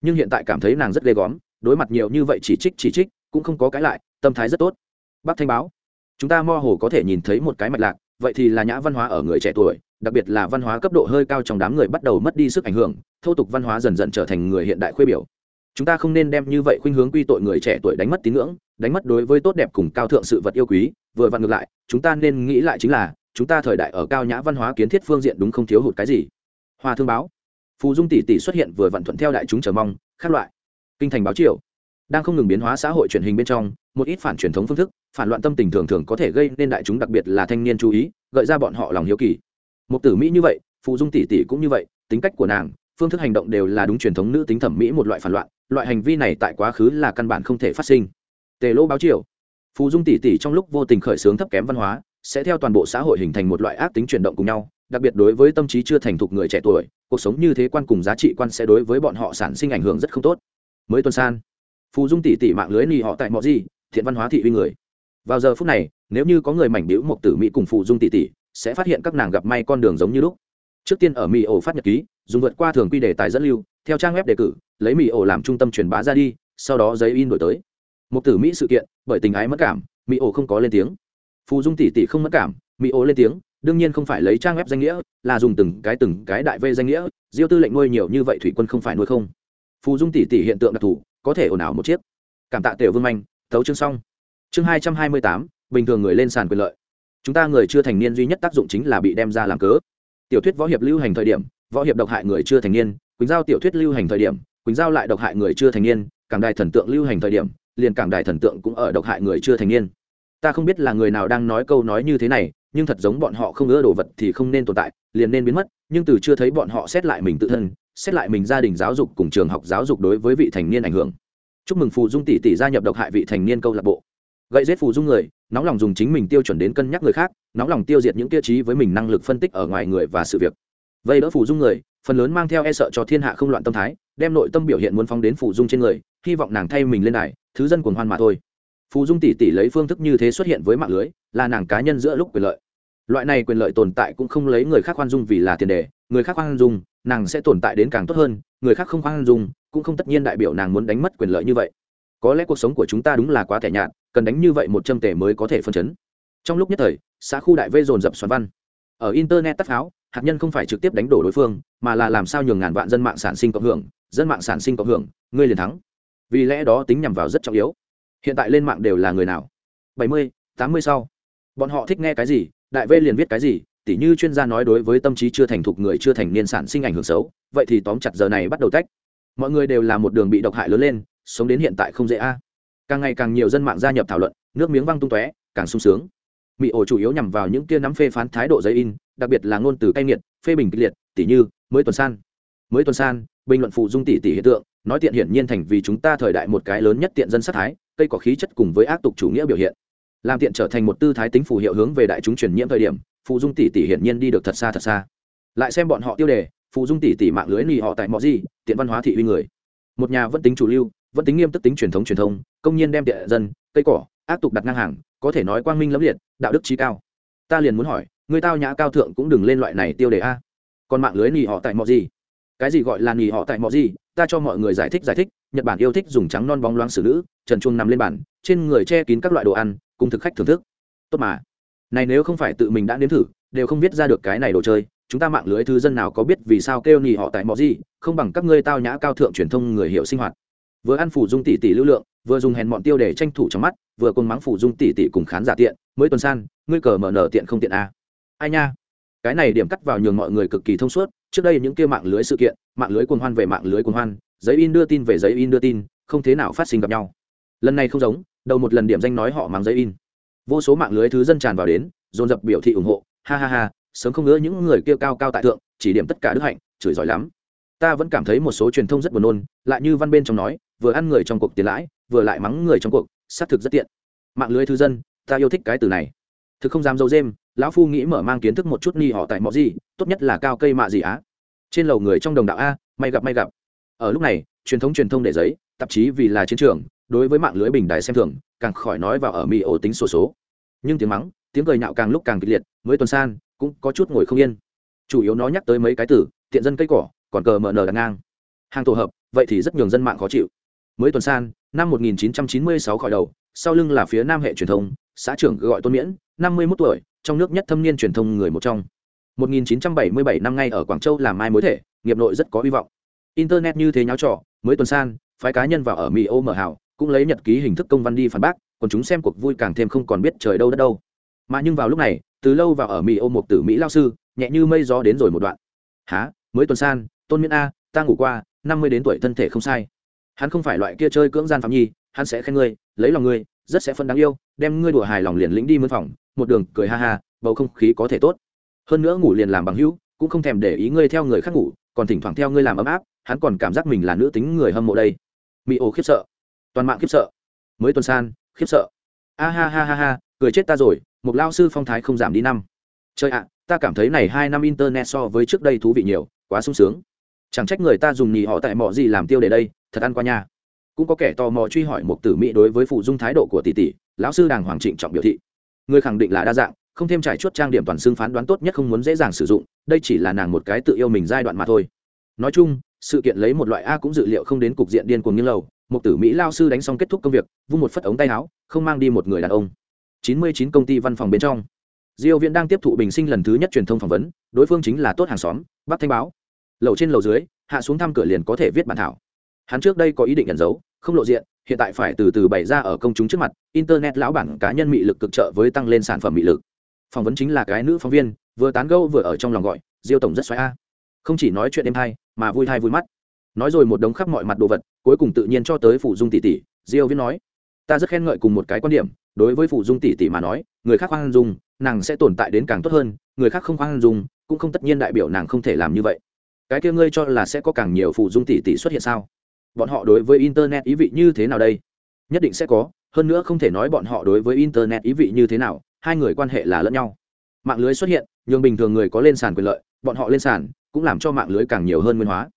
Nhưng hiện tại cảm thấy nàng rất ghê góm đối mặt nhiều như vậy chỉ trích chỉ trích, cũng không có cái lại, tâm thái rất tốt. Bác thanh báo, chúng ta mơ hồ có thể nhìn thấy một cái mạch lạc, vậy thì là nhã văn hóa ở người trẻ tuổi, đặc biệt là văn hóa cấp độ hơi cao trong đám người bắt đầu mất đi sức ảnh hưởng, thô tục văn hóa dần dần trở thành người hiện đại khuê biểu. Chúng ta không nên đem như vậy khuynh hướng quy tội người trẻ tuổi đánh mất tín ngưỡng, đánh mất đối với tốt đẹp cùng cao thượng sự vật yêu quý, vừa vặn ngược lại, chúng ta nên nghĩ lại chính là chúng ta thời đại ở cao nhã văn hóa kiến thiết phương diện đúng không thiếu hụt cái gì? Hoa thương báo. Phù dung tỷ tỷ xuất hiện vừa vặn thuận theo đại chúng chờ mong, khác loại. Kinh thành báo triều. Đang không ngừng biến hóa xã hội truyền hình bên trong, một ít phản truyền thống phương thức, phản loạn tâm tình thường thường có thể gây nên đại chúng đặc biệt là thanh niên chú ý, gợi ra bọn họ lòng hiếu kỳ. Một tử mỹ như vậy, phù dung tỷ tỷ cũng như vậy, tính cách của nàng, phương thức hành động đều là đúng truyền thống nữ tính thẩm mỹ một loại phản loạn, loại hành vi này tại quá khứ là căn bản không thể phát sinh. Tề lô báo triều. Phù dung tỷ tỷ trong lúc vô tình khởi xướng thấp kém văn hóa sẽ theo toàn bộ xã hội hình thành một loại ác tính chuyển động cùng nhau, đặc biệt đối với tâm trí chưa thành thục người trẻ tuổi, cuộc sống như thế quan cùng giá trị quan sẽ đối với bọn họ sản sinh ảnh hưởng rất không tốt. Mới tuần san, phù dung tỷ tỷ mạng lưới nì họ tại mọi gì, thiện văn hóa thị uy người. Vào giờ phút này, nếu như có người mảnh biểu mộc tử mỹ cùng phù dung tỷ tỷ, sẽ phát hiện các nàng gặp may con đường giống như lúc. Trước tiên ở mỹ ổ phát nhật ký, dùng vượt qua thường quy đề tài dẫn lưu, theo trang web đề cử, lấy mỹ ổ làm trung tâm truyền bá ra đi, sau đó giấy in đổi tới. Mộc tử mỹ sự kiện, bởi tình ái mất cảm, mỹ ổ không có lên tiếng phù dung tỷ tỷ không mất cảm mỹ ố lên tiếng, đương nhiên không phải lấy trang web danh nghĩa, là dùng từng cái từng cái đại vây danh nghĩa, diêu tư lệnh nuôi nhiều như vậy thủy quân không phải nuôi không. Phù dung tỷ tỷ hiện tượng đặc thù, có thể ồn ào một chiếc. Cảm tạ tiểu vương manh, thấu chương xong. Chương hai trăm hai mươi tám, bình thường người lên sàn quyền lợi. Chúng ta người chưa thành niên duy nhất tác dụng chính là bị đem ra làm cớ. Tiểu thuyết võ hiệp lưu hành thời điểm, võ hiệp độc hại người chưa thành niên, quỳnh giao tiểu thuyết lưu hành thời điểm, quỳnh giao lại độc hại người chưa thành niên, Cảng đài thần tượng lưu hành thời điểm, liền cảng đài thần tượng cũng ở độc hại người chưa thành niên ta không biết là người nào đang nói câu nói như thế này nhưng thật giống bọn họ không ưa đồ vật thì không nên tồn tại liền nên biến mất nhưng từ chưa thấy bọn họ xét lại mình tự thân xét lại mình gia đình giáo dục cùng trường học giáo dục đối với vị thành niên ảnh hưởng. Chúc mừng phù dung tỷ tỷ gia nhập độc hại vị thành niên câu lạc bộ. Gậy giết phù dung người nóng lòng dùng chính mình tiêu chuẩn đến cân nhắc người khác nóng lòng tiêu diệt những tiêu chí với mình năng lực phân tích ở ngoài người và sự việc. Vây đỡ phù dung người phần lớn mang theo e sợ cho thiên hạ không loạn tâm thái đem nội tâm biểu hiện muốn phóng đến phù dung trên người hy vọng nàng thay mình lên này, thứ dân cuồng hoan mà thôi phù dung tỷ tỷ lấy phương thức như thế xuất hiện với mạng lưới, là nàng cá nhân giữa lúc quyền lợi. Loại này quyền lợi tồn tại cũng không lấy người khác khoan dung vì là tiền đề, người khác khoan dung, nàng sẽ tồn tại đến càng tốt hơn, người khác không khoan dung, cũng không tất nhiên đại biểu nàng muốn đánh mất quyền lợi như vậy. Có lẽ cuộc sống của chúng ta đúng là quá thẻ nhạt, cần đánh như vậy một trăm tể mới có thể phân chấn. Trong lúc nhất thời, xã khu đại vây dồn dập xoắn văn. Ở internet tắt pháo, hạt nhân không phải trực tiếp đánh đổ đối phương, mà là làm sao nhường ngàn vạn dân mạng sản sinh cộng hưởng, dân mạng sản sinh cộng hưởng, ngươi liền thắng. Vì lẽ đó tính nhằm vào rất trọng yếu hiện tại lên mạng đều là người nào? Bảy mươi, tám mươi sau. Bọn họ thích nghe cái gì, đại vê liền viết cái gì, tỉ như chuyên gia nói đối với tâm trí chưa thành thục người chưa thành niên sản sinh ảnh hưởng xấu, vậy thì tóm chặt giờ này bắt đầu tách. Mọi người đều là một đường bị độc hại lớn lên, sống đến hiện tại không dễ a. Càng ngày càng nhiều dân mạng gia nhập thảo luận, nước miếng văng tung tóe, càng sung sướng. Mỹ ổ chủ yếu nhằm vào những kia nắm phê phán thái độ giấy in, đặc biệt là ngôn từ cay nghiệt, phê bình kịch liệt, tỉ như, mới tuần san. Mới tuần san, bình luận phụ dung tỷ tỷ hiện tượng, nói tiện hiển nhiên thành vì chúng ta thời đại một cái lớn nhất tiện dân sát thái cây có khí chất cùng với ác tục chủ nghĩa biểu hiện. Làm tiện trở thành một tư thái tính phù hiệu hướng về đại chúng truyền nhiễm thời điểm phụ dung tỷ tỷ hiển nhiên đi được thật xa thật xa. Lại xem bọn họ tiêu đề phụ dung tỷ tỷ mạng lưới nì họ tại mọi gì, tiện văn hóa thị uy người. Một nhà vẫn tính chủ lưu, vẫn tính nghiêm tức tính truyền thống truyền thông, công nhiên đem địa dân, cây cỏ, ác tục đặt ngang hàng, có thể nói quang minh lẫm liệt, đạo đức trí cao. Ta liền muốn hỏi, người tao nhã cao thượng cũng đừng lên loại này tiêu đề a. Còn mạng lưới nì họ tại mọi gì? Cái gì gọi là nghỉ họ tại mọi gì, ta cho mọi người giải thích giải thích. Nhật bản yêu thích dùng trắng non bóng loáng xử nữ, trần chuông nằm lên bàn, trên người che kín các loại đồ ăn, cùng thực khách thưởng thức. Tốt mà. Này nếu không phải tự mình đã nếm thử, đều không biết ra được cái này đồ chơi, chúng ta mạng lưới thư dân nào có biết vì sao kêu nhì họ tại mọi gì, không bằng các ngươi tao nhã cao thượng truyền thông người hiểu sinh hoạt. Vừa ăn phủ dung tỷ tỷ lưu lượng, vừa dùng hèn bọn tiêu để tranh thủ trong mắt, vừa côn mắng phủ dung tỷ tỷ cùng khán giả tiện, mới tuần san, ngươi cờ mở nở tiện không tiện a à. ai nha. Cái này điểm cắt vào nhường mọi người cực kỳ thông suốt trước đây những kia mạng lưới sự kiện, mạng lưới cuồng hoan về mạng lưới cuồng hoan, giấy in đưa tin về giấy in đưa tin, không thế nào phát sinh gặp nhau. Lần này không giống, đầu một lần điểm danh nói họ mang giấy in. Vô số mạng lưới thứ dân tràn vào đến, dồn dập biểu thị ủng hộ. Ha ha ha, sớm không ngỡ những người kia cao cao tại thượng, chỉ điểm tất cả đức hạnh, chửi giỏi lắm. Ta vẫn cảm thấy một số truyền thông rất buồn nôn, lại như văn bên trong nói, vừa ăn người trong cuộc tiền lãi, vừa lại mắng người trong cuộc, xác thực rất tiện. Mạng lưới thứ dân, ta yêu thích cái từ này. Thực không dám dâu dêm lão phu nghĩ mở mang kiến thức một chút ni họ tại mọi gì tốt nhất là cao cây mạ gì á. Trên lầu người trong đồng đạo a may gặp may gặp. Ở lúc này truyền thống truyền thông để giấy tạp chí vì là chiến trường đối với mạng lưới bình đài xem thường càng khỏi nói vào ở mỹ ổ tính sổ số, số nhưng tiếng mắng tiếng cười nhạo càng lúc càng kịch liệt mới tuần san cũng có chút ngồi không yên. Chủ yếu nó nhắc tới mấy cái từ tiện dân cây cỏ còn cờ mở nở đặt ngang. Hàng tổ hợp vậy thì rất nhiều dân mạng khó chịu. Mới tuần san năm 1996 khỏi đầu sau lưng là phía nam hệ truyền thông xã trưởng gọi tôn miễn năm mươi 51 tuổi trong nước nhất thâm niên truyền thông người một trong. 1977 năm ngay ở quảng châu làm mai mối thể, nghiệp nội rất có hy vọng. Internet như thế nháo trò, mới tuần san, phái cá nhân vào ở mỹ ô mở hảo, cũng lấy nhật ký hình thức công văn đi phản bác, còn chúng xem cuộc vui càng thêm không còn biết trời đâu đất đâu. Mà nhưng vào lúc này, từ lâu vào ở mỹ ô một tử mỹ lao sư, nhẹ như mây gió đến rồi một đoạn. Hả? Mới tuần san, tôn miễn a, ta ngủ qua, năm mươi đến tuổi thân thể không sai. Hắn không phải loại kia chơi cưỡng gian phạm nhi, hắn sẽ khen ngươi, lấy lòng ngươi, rất sẽ phân đáng yêu, đem ngươi đùa hài lòng liền lĩnh đi mướn phòng một đường cười ha ha, bầu không khí có thể tốt. Hơn nữa ngủ liền làm bằng hữu, cũng không thèm để ý ngươi theo người khác ngủ, còn thỉnh thoảng theo ngươi làm ấm áp, hắn còn cảm giác mình là nữ tính người hâm mộ đây. Mỹ ô khiếp sợ. Toàn mạng khiếp sợ. Mới tuần san, khiếp sợ. A ha ha ha ha, cười chết ta rồi, một lao sư phong thái không giảm đi năm. Chơi ạ, ta cảm thấy này hai năm internet so với trước đây thú vị nhiều, quá sung sướng. Chẳng trách người ta dùng nhì họ tại mỏ gì làm tiêu đề đây, thật ăn qua nha. Cũng có kẻ tò mò truy hỏi một tử mỹ đối với phụ dung thái độ của tỷ tỷ, lão sư đàng hoàng trịnh trọng biểu thị người khẳng định là đa dạng, không thêm trải chuốt trang điểm toàn xương phán đoán tốt nhất không muốn dễ dàng sử dụng, đây chỉ là nàng một cái tự yêu mình giai đoạn mà thôi. Nói chung, sự kiện lấy một loại a cũng dự liệu không đến cục diện điên cuồng như lầu, một tử mỹ lao sư đánh xong kết thúc công việc, vung một phất ống tay áo, không mang đi một người đàn ông. Chín mươi chín công ty văn phòng bên trong. Diêu viễn đang tiếp thụ bình sinh lần thứ nhất truyền thông phỏng vấn, đối phương chính là tốt hàng xóm bắc thanh báo. Lầu trên lầu dưới, hạ xuống thăm cửa liền có thể viết bản thảo. Hắn trước đây có ý định ẩn giấu, không lộ diện hiện tại phải từ từ bày ra ở công chúng trước mặt, internet lão bản cá nhân mị lực cực trợ với tăng lên sản phẩm mị lực. Phỏng vấn chính là cái nữ phóng viên, vừa tán gẫu vừa ở trong lòng gọi, diêu tổng rất xoáy a. Không chỉ nói chuyện êm hay mà vui hay vui mắt. Nói rồi một đống khắp mọi mặt đồ vật, cuối cùng tự nhiên cho tới phụ dung tỷ tỷ, diêu viết nói. Ta rất khen ngợi cùng một cái quan điểm, đối với phụ dung tỷ tỷ mà nói, người khác khoan dung, nàng sẽ tồn tại đến càng tốt hơn, người khác không khoan dung, cũng không tất nhiên đại biểu nàng không thể làm như vậy. Cái kia ngươi cho là sẽ có càng nhiều phụ dung tỷ tỷ xuất hiện sao? Bọn họ đối với internet ý vị như thế nào đây? Nhất định sẽ có, hơn nữa không thể nói bọn họ đối với internet ý vị như thế nào, hai người quan hệ là lẫn nhau. Mạng lưới xuất hiện, nhường bình thường người có lên sàn quyền lợi, bọn họ lên sàn, cũng làm cho mạng lưới càng nhiều hơn nguyên hóa.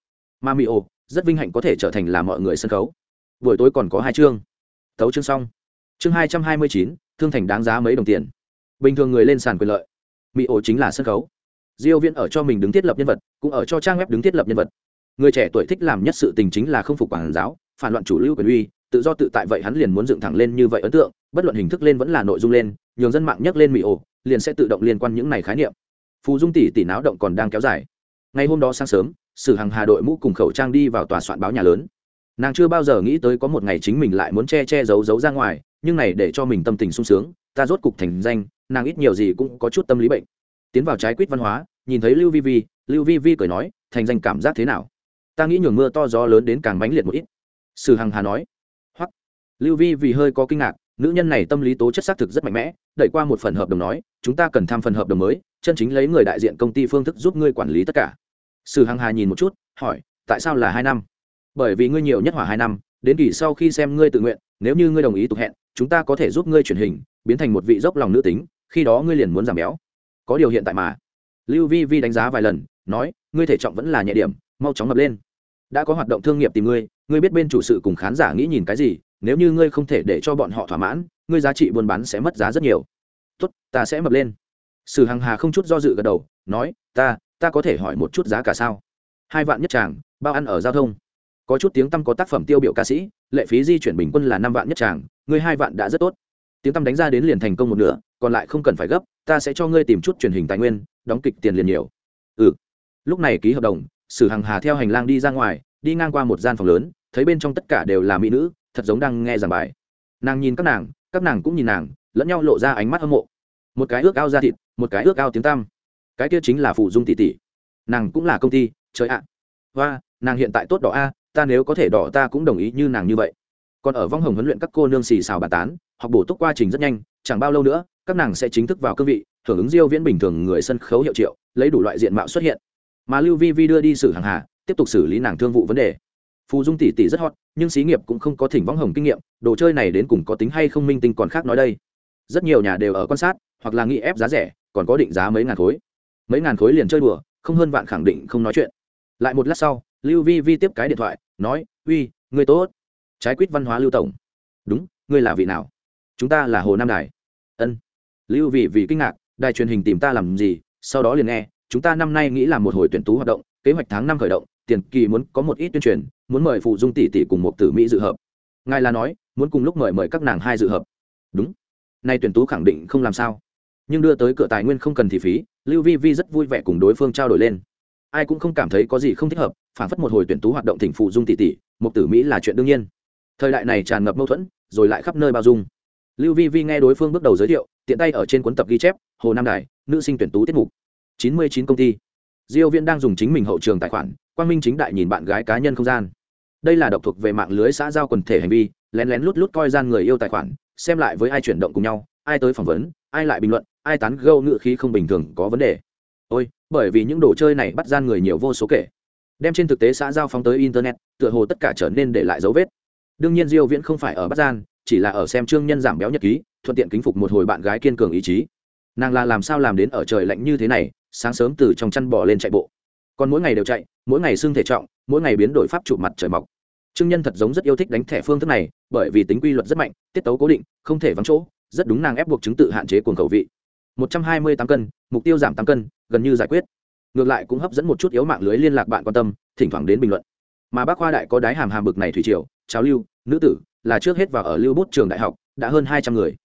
Ma mi ô rất vinh hạnh có thể trở thành là mọi người sân khấu. Buổi tối còn có hai chương. Thấu chương xong. Chương hai trăm hai mươi chín, thương thành đáng giá mấy đồng tiền. Bình thường người lên sàn quyền lợi. Mỹ ô chính là sân khấu. Diêu viễn ở cho mình đứng thiết lập nhân vật, cũng ở cho trang web đứng thiết lập nhân vật người trẻ tuổi thích làm nhất sự tình chính là không phục quản giáo, phản loạn chủ lưu quyền uy, tự do tự tại vậy hắn liền muốn dựng thẳng lên như vậy ấn tượng, bất luận hình thức lên vẫn là nội dung lên, nhường dân mạng nhắc lên mỹ ổ liền sẽ tự động liên quan những này khái niệm. Phù dung tỷ tỷ náo động còn đang kéo dài. Ngày hôm đó sáng sớm, sử hàng hà đội mũ cùng khẩu trang đi vào tòa soạn báo nhà lớn. Nàng chưa bao giờ nghĩ tới có một ngày chính mình lại muốn che che giấu giấu ra ngoài, nhưng này để cho mình tâm tình sung sướng, ta rốt cục thành danh, nàng ít nhiều gì cũng có chút tâm lý bệnh. Tiến vào trái quýt văn hóa, nhìn thấy lưu vi vi, lưu vi vi cười nói, thành danh cảm giác thế nào? Ta nghĩ nhường mưa to gió lớn đến càng mãnh liệt một ít. Sử hằng hà nói. Hoặc lưu vi vì hơi có kinh ngạc, nữ nhân này tâm lý tố chất xác thực rất mạnh mẽ, đẩy qua một phần hợp đồng nói, chúng ta cần tham phần hợp đồng mới, chân chính lấy người đại diện công ty phương thức giúp ngươi quản lý tất cả. Sử hằng hà nhìn một chút, hỏi, tại sao là hai năm? Bởi vì ngươi nhiều nhất hỏa hai năm, đến kỳ sau khi xem ngươi tự nguyện, nếu như ngươi đồng ý tục hẹn, chúng ta có thể giúp ngươi chuyển hình, biến thành một vị dốc lòng nữ tính, khi đó ngươi liền muốn giảm béo. Có điều hiện tại mà. Lưu vi vi đánh giá vài lần, nói, ngươi thể trọng vẫn là nhẹ điểm, mau chóng ngập lên đã có hoạt động thương nghiệp tìm ngươi ngươi biết bên chủ sự cùng khán giả nghĩ nhìn cái gì, nếu như ngươi không thể để cho bọn họ thỏa mãn, ngươi giá trị buôn bán sẽ mất giá rất nhiều. Tốt, ta sẽ mập lên. Sử hằng hà không chút do dự gật đầu, nói, ta ta có thể hỏi một chút giá cả sao? Hai vạn nhất tràng, bao ăn ở giao thông. Có chút tiếng tăm có tác phẩm tiêu biểu ca sĩ, lệ phí di chuyển bình quân là năm vạn nhất tràng, ngươi hai vạn đã rất tốt. Tiếng tăm đánh ra đến liền thành công một nửa, còn lại không cần phải gấp, ta sẽ cho ngươi tìm chút truyền hình tài nguyên, đóng kịch tiền liền nhiều. Ừ. Lúc này ký hợp đồng sử hàng hà theo hành lang đi ra ngoài, đi ngang qua một gian phòng lớn, thấy bên trong tất cả đều là mỹ nữ, thật giống đang nghe giảng bài. Nàng nhìn các nàng các nàng cũng nhìn nàng, lẫn nhau lộ ra ánh mắt hâm mộ. Một cái ước ao da thịt, một cái ước ao tiếng tăm. Cái kia chính là phụ dung tỷ tỷ. Nàng cũng là công ty, trời ạ. À. và nàng hiện tại tốt đỏ a, ta nếu có thể đỏ ta cũng đồng ý như nàng như vậy. Còn ở vong hồng huấn luyện các cô nương xì xào bà tán, học bổ túc quá trình rất nhanh, chẳng bao lâu nữa, các nàng sẽ chính thức vào cương vị, hưởng ứng diêu viễn bình thường người sân khấu hiệu triệu, lấy đủ loại diện mạo xuất hiện mà lưu vi vi đưa đi xử hàng hà, tiếp tục xử lý nàng thương vụ vấn đề. Phù dung tỷ tỷ rất hot, nhưng xí nghiệp cũng không có thỉnh vong hồng kinh nghiệm, đồ chơi này đến cùng có tính hay không minh tinh còn khác nói đây. Rất nhiều nhà đều ở quan sát, hoặc là nghĩ ép giá rẻ, còn có định giá mấy ngàn khối. Mấy ngàn khối liền chơi đùa, không hơn vạn khẳng định không nói chuyện. Lại một lát sau, lưu vi vi tiếp cái điện thoại, nói, uy người tốt. Trái quýt văn hóa lưu tổng. Đúng, ngươi là vị nào? Chúng ta là hồ nam đài. Ân. Lưu vị vì kinh ngạc, đài truyền hình tìm ta làm gì? Sau đó liền nghe chúng ta năm nay nghĩ là một hồi tuyển tú hoạt động, kế hoạch tháng năm khởi động, tiền kỳ muốn có một ít tuyên truyền, muốn mời phụ dung tỷ tỷ cùng một tử mỹ dự hợp. Ngài là nói, muốn cùng lúc mời mời các nàng hai dự hợp. Đúng. Nay tuyển tú khẳng định không làm sao. Nhưng đưa tới cửa tài nguyên không cần thì phí, lưu vi vi rất vui vẻ cùng đối phương trao đổi lên. Ai cũng không cảm thấy có gì không thích hợp, phản phất một hồi tuyển tú hoạt động thỉnh phụ dung tỷ tỷ, một tử mỹ là chuyện đương nhiên. Thời đại này tràn ngập mâu thuẫn, rồi lại khắp nơi bao dung. Lưu vi vi nghe đối phương bước đầu giới thiệu, tiện tay ở trên cuốn tập ghi chép, hồ nam đài, nữ sinh tuyển tú tiết mục chín mươi chín công ty. Diêu viễn đang dùng chính mình hậu trường tài khoản, quang minh chính đại nhìn bạn gái cá nhân không gian. Đây là độc thuộc về mạng lưới xã giao quần thể hành vi, lén lén lút lút coi gian người yêu tài khoản, xem lại với ai chuyển động cùng nhau, ai tới phỏng vấn, ai lại bình luận, ai tán gâu ngự khí không bình thường có vấn đề. Ôi, bởi vì những đồ chơi này bắt gian người nhiều vô số kể. Đem trên thực tế xã giao phóng tới internet, tựa hồ tất cả trở nên để lại dấu vết. Đương nhiên diêu viễn không phải ở bắt gian, chỉ là ở xem trương nhân giảm béo nhật ký, thuận tiện kính phục một hồi bạn gái kiên cường ý chí nàng là làm sao làm đến ở trời lạnh như thế này, sáng sớm từ trong chăn bỏ lên chạy bộ. Còn mỗi ngày đều chạy, mỗi ngày xương thể trọng, mỗi ngày biến đổi pháp chụp mặt trời mọc. Trương nhân thật giống rất yêu thích đánh thẻ phương thức này, bởi vì tính quy luật rất mạnh, tiết tấu cố định, không thể vắng chỗ, rất đúng nàng ép buộc chứng tự hạn chế cuồng khẩu vị. 128 cân, mục tiêu giảm tám cân, gần như giải quyết. Ngược lại cũng hấp dẫn một chút yếu mạng lưới liên lạc bạn quan tâm, thỉnh thoảng đến bình luận. Mà bác khoa đại có đái hàm hàm bực này thủy triều, cháo lưu, nữ tử, là trước hết vào ở lưu bút trường đại học, đã hơn hai trăm người.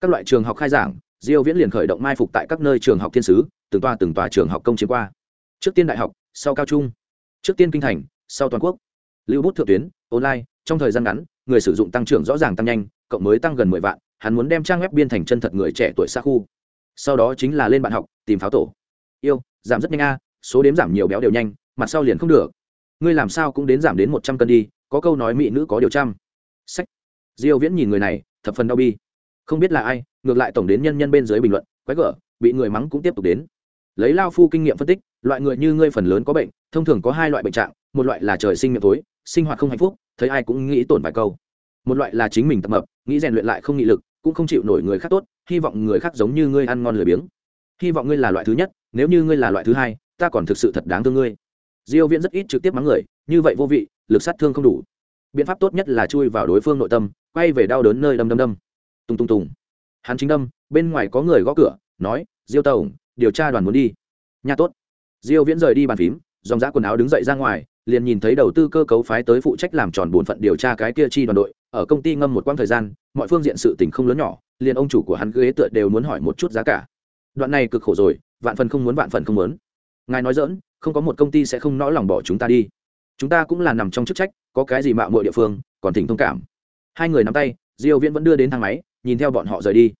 Các loại trường học khai giảng diêu viễn liền khởi động mai phục tại các nơi trường học thiên sứ, từng tòa từng tòa trường học công chiếm qua. Trước tiên đại học, sau cao trung. Trước tiên kinh thành, sau toàn quốc. Lưu bút thượng tuyến, online, trong thời gian ngắn, người sử dụng tăng trưởng rõ ràng tăng nhanh, cộng mới tăng gần 10 vạn, hắn muốn đem trang web biên thành chân thật người trẻ tuổi xa khu. Sau đó chính là lên bạn học, tìm pháo tổ. Yêu, giảm rất nhanh a, số đếm giảm nhiều béo đều nhanh, mặt sau liền không được. Ngươi làm sao cũng đến giảm đến một trăm cân đi, có câu nói mỹ nữ có điều trăm. Sách. Diêu viễn nhìn người này, thập phần đau bi không biết là ai, ngược lại tổng đến nhân nhân bên dưới bình luận, quái gở, bị người mắng cũng tiếp tục đến. Lấy lao phu kinh nghiệm phân tích, loại người như ngươi phần lớn có bệnh, thông thường có hai loại bệnh trạng, một loại là trời sinh miệng tối sinh hoạt không hạnh phúc, thấy ai cũng nghĩ tổn vài câu. Một loại là chính mình tập mập nghĩ rèn luyện lại không nghị lực, cũng không chịu nổi người khác tốt, hy vọng người khác giống như ngươi ăn ngon lười biếng. Hy vọng ngươi là loại thứ nhất, nếu như ngươi là loại thứ hai, ta còn thực sự thật đáng thương ngươi. Diêu viễn rất ít trực tiếp mắng người, như vậy vô vị, lực sát thương không đủ. Biện pháp tốt nhất là chui vào đối phương nội tâm, quay về đau đớn nơi đâm đâm đâm tung tung tung. Hắn chính đâm, bên ngoài có người gõ cửa, nói, diêu tổng điều tra đoàn muốn đi. Nhà tốt. Diêu viễn rời đi bàn phím, dòng dã quần áo đứng dậy ra ngoài, liền nhìn thấy đầu tư cơ cấu phái tới phụ trách làm tròn bổn phận điều tra cái kia chi đoàn đội, ở công ty ngâm một quãng thời gian, mọi phương diện sự tình không lớn nhỏ, liền ông chủ của hắn ghế tựa đều muốn hỏi một chút giá cả. Đoạn này cực khổ rồi, vạn phần không muốn, vạn phần không muốn. Ngài nói dỡn không có một công ty sẽ không nỡ lòng bỏ chúng ta đi. Chúng ta cũng là nằm trong chức trách, có cái gì mạo muội địa phương, còn thỉnh thông cảm. Hai người nắm tay, diêu viễn vẫn đưa đến thang máy nhìn theo bọn họ rời đi.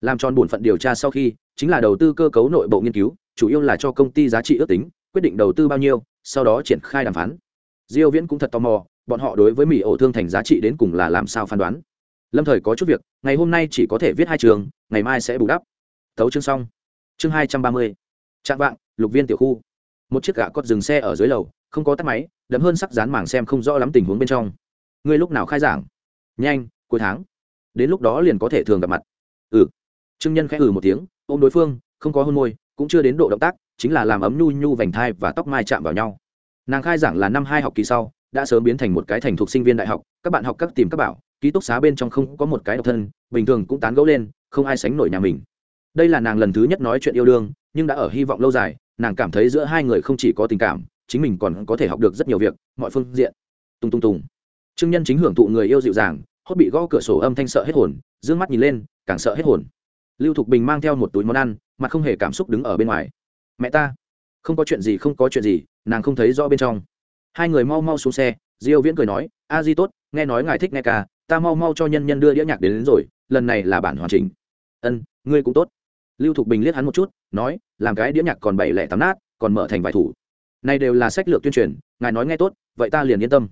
Làm tròn bổn phận điều tra sau khi, chính là đầu tư cơ cấu nội bộ nghiên cứu, chủ yếu là cho công ty giá trị ước tính, quyết định đầu tư bao nhiêu, sau đó triển khai đàm phán. Diêu viễn cũng thật tò mò, bọn họ đối với mỹ ổ thương thành giá trị đến cùng là làm sao phán đoán. Lâm thời có chút việc, ngày hôm nay chỉ có thể viết hai trường, ngày mai sẽ bù đắp. Tấu chương xong. Chương hai trăm ba mươi. Trạng vạng, lục viên tiểu khu. Một chiếc gã cốt dừng xe ở dưới lầu, không có tắt máy đấm hơn sắc dán mảng xem không rõ lắm tình huống bên trong. Ngươi lúc nào khai giảng? Nhanh, cuối tháng đến lúc đó liền có thể thường gặp mặt. Ừ. Trương nhân khẽ ừ một tiếng, ôm đối phương, không có hôn môi, cũng chưa đến độ động tác, chính là làm ấm nhu nhu vành thai và tóc mai chạm vào nhau. Nàng khai giảng là năm hai học kỳ sau, đã sớm biến thành một cái thành thuộc sinh viên đại học, các bạn học các tìm các bảo, ký túc xá bên trong không có một cái độc thân, bình thường cũng tán gẫu lên, không ai sánh nổi nhà mình. Đây là nàng lần thứ nhất nói chuyện yêu đương, nhưng đã ở hy vọng lâu dài, nàng cảm thấy giữa hai người không chỉ có tình cảm, chính mình còn có thể học được rất nhiều việc, mọi phương diện. Tùng tùng tùng. trương nhân chính hưởng thụ người yêu dịu dàng hốt bị gõ cửa sổ âm thanh sợ hết hồn d ư ơ n g mắt nhìn lên càng sợ hết hồn. Lưu thục bình mang theo một túi món ăn mà không hề cảm xúc đứng ở bên ngoài. Mẹ ta không có chuyện gì không có chuyện gì nàng không thấy rõ bên trong. Hai người mau mau xuống xe diêu viễn cười nói a di tốt nghe nói ngài thích nghe ca ta mau mau cho nhân nhân đưa đĩa nhạc đến, đến rồi lần này là bản hoàn chỉnh. Ân ngươi cũng tốt. Lưu thục bình liếc hắn một chút nói làm cái đĩa nhạc còn bảy lẻ tám nát còn mở thành vài thủ. Này đều là sách lược tuyên truyền ngài nói nghe tốt vậy ta liền yên tâm.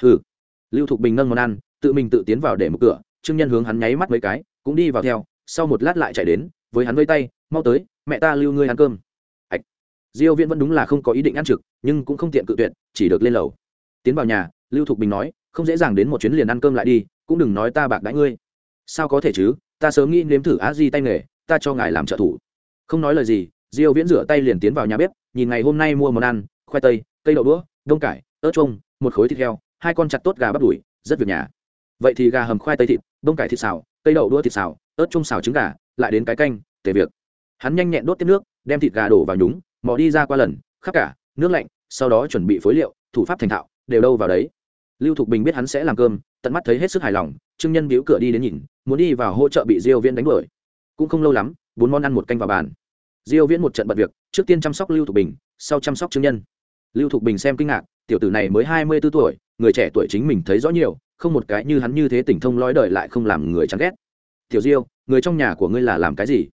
Hừ. Lưu thục bình nâng món ăn tự mình tự tiến vào để một cửa trương nhân hướng hắn nháy mắt mấy cái cũng đi vào theo sau một lát lại chạy đến với hắn vây tay mau tới mẹ ta lưu ngươi ăn cơm. Ạch. Diêu viễn vẫn đúng là không có ý định ăn trực nhưng cũng không tiện cự tuyệt chỉ được lên lầu. Tiến vào nhà lưu thục bình nói không dễ dàng đến một chuyến liền ăn cơm lại đi cũng đừng nói ta bạc đãi ngươi. Sao có thể chứ ta sớm nghĩ nếm thử á di tay nghề ta cho ngài làm trợ thủ. Không nói lời gì diêu viễn rửa tay liền tiến vào nhà bếp nhìn ngày hôm nay mua món ăn khoai tây cây đậu đũa đông cải ớt chuông một khối thịt heo hai con chặt tốt gà bắp đuổi, rất việc nhà vậy thì gà hầm khoai tây thịt, bông cải thịt xào, cây đậu đua thịt xào, ớt chung xào trứng gà, lại đến cái canh, tề việc. Hắn nhanh nhẹn đốt tiếp nước, đem thịt gà đổ vào nhúng, mò đi ra qua lần, khắp cả, nước lạnh, sau đó chuẩn bị phối liệu, thủ pháp thành thạo, đều đâu vào đấy. Lưu thục bình biết hắn sẽ làm cơm, tận mắt thấy hết sức hài lòng, trương nhân víu cửa đi đến nhìn, muốn đi vào hỗ trợ bị diêu viễn đánh đuổi. Cũng không lâu lắm, bốn món ăn một canh vào bàn. Diêu viễn một trận bận việc, trước tiên chăm sóc lưu thục bình, sau chăm sóc trương nhân lưu thục bình xem kinh ngạc, tiểu tử này mới hai mươi 24 tuổi, người trẻ tuổi chính mình thấy rõ nhiều, không một cái như hắn như thế tỉnh thông lõi đời lại không làm người chán ghét. Tiểu diêu, người trong nhà của ngươi là làm cái gì?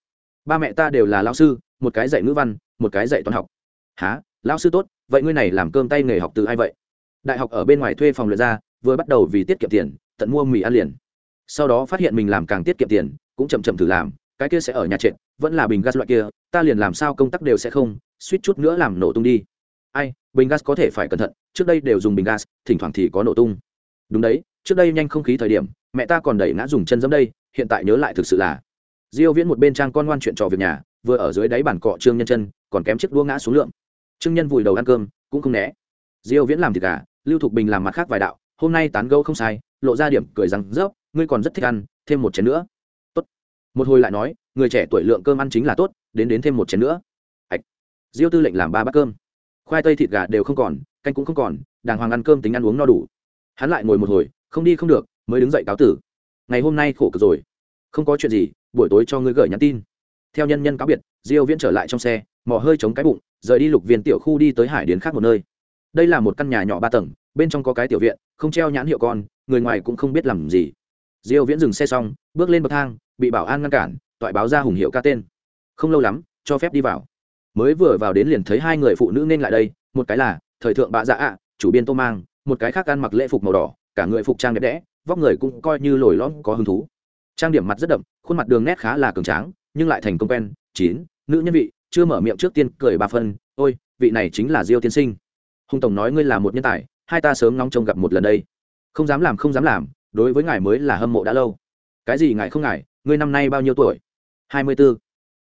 Ba mẹ ta đều là lão sư, một cái dạy ngữ văn, một cái dạy toán học. Há lão sư tốt, vậy ngươi này làm cơm tay nghề học từ ai vậy? Đại học ở bên ngoài thuê phòng luyện ra, vừa bắt đầu vì tiết kiệm tiền, tận mua mì ăn liền. Sau đó phát hiện mình làm càng tiết kiệm tiền, cũng chậm chậm thử làm, cái kia sẽ ở nhà trệt, vẫn là bình gas loại kia, ta liền làm sao công tác đều sẽ không, suýt chút nữa làm nổ tung đi ai, bình gas có thể phải cẩn thận, trước đây đều dùng bình gas, thỉnh thoảng thì có nổ tung. Đúng đấy, trước đây nhanh không khí thời điểm, mẹ ta còn đẩy ngã dùng chân dẫm đây, hiện tại nhớ lại thực sự là. Diêu viễn một bên trang con ngoan chuyện trò việc nhà, vừa ở dưới đáy bàn cọ trương nhân chân, còn kém chiếc đua ngã xuống lượng. Trương nhân vùi đầu ăn cơm, cũng không né. Diêu viễn làm thịt gà, lưu thục bình làm mặt khác vài đạo, hôm nay tán gẫu không sai, lộ ra điểm cười rằng rớp ngươi còn rất thích ăn, thêm một chén nữa. Tốt. Một hồi lại nói, người trẻ tuổi lượng cơm ăn chính là tốt, đến đến thêm một chén nữa. Ạch. Diêu tư lệnh làm ba bát cơm khoai tây thịt gà đều không còn, canh cũng không còn, đàng hoàng ăn cơm tính ăn uống no đủ. Hắn lại ngồi một hồi, không đi không được, mới đứng dậy cáo tử. Ngày hôm nay khổ cực rồi. Không có chuyện gì, buổi tối cho ngươi gửi nhắn tin. Theo nhân nhân cáo biệt, diêu viễn trở lại trong xe, mò hơi chống cái bụng, rời đi lục viên tiểu khu đi tới hải điến khác một nơi. Đây là một căn nhà nhỏ ba tầng, bên trong có cái tiểu viện, không treo nhãn hiệu con, người ngoài cũng không biết làm gì. Diêu viễn dừng xe xong, bước lên bậc thang, bị bảo an ngăn cản, toại báo ra hùng hiệu ca tên. Không lâu lắm, cho phép đi vào mới vừa vào đến liền thấy hai người phụ nữ nên lại đây, một cái là, thời thượng bạ dạ ạ, chủ biên tô mang, một cái khác ăn mặc lễ phục màu đỏ, cả người phục trang đẹp đẽ, vóc người cũng coi như lồi lõm có hứng thú. Trang điểm mặt rất đậm, khuôn mặt đường nét khá là cường tráng, nhưng lại thành công quen, chín, nữ nhân vị, chưa mở miệng trước tiên cười ba phân, ôi, vị này chính là diêu tiên sinh. Hùng tổng nói, ngươi là một nhân tài, hai ta sớm ngóng trông gặp một lần đây. Không dám làm, không dám làm, đối với ngài mới là hâm mộ đã lâu. Cái gì ngài không ngài ngươi năm nay bao nhiêu tuổi? Hai mươi b ố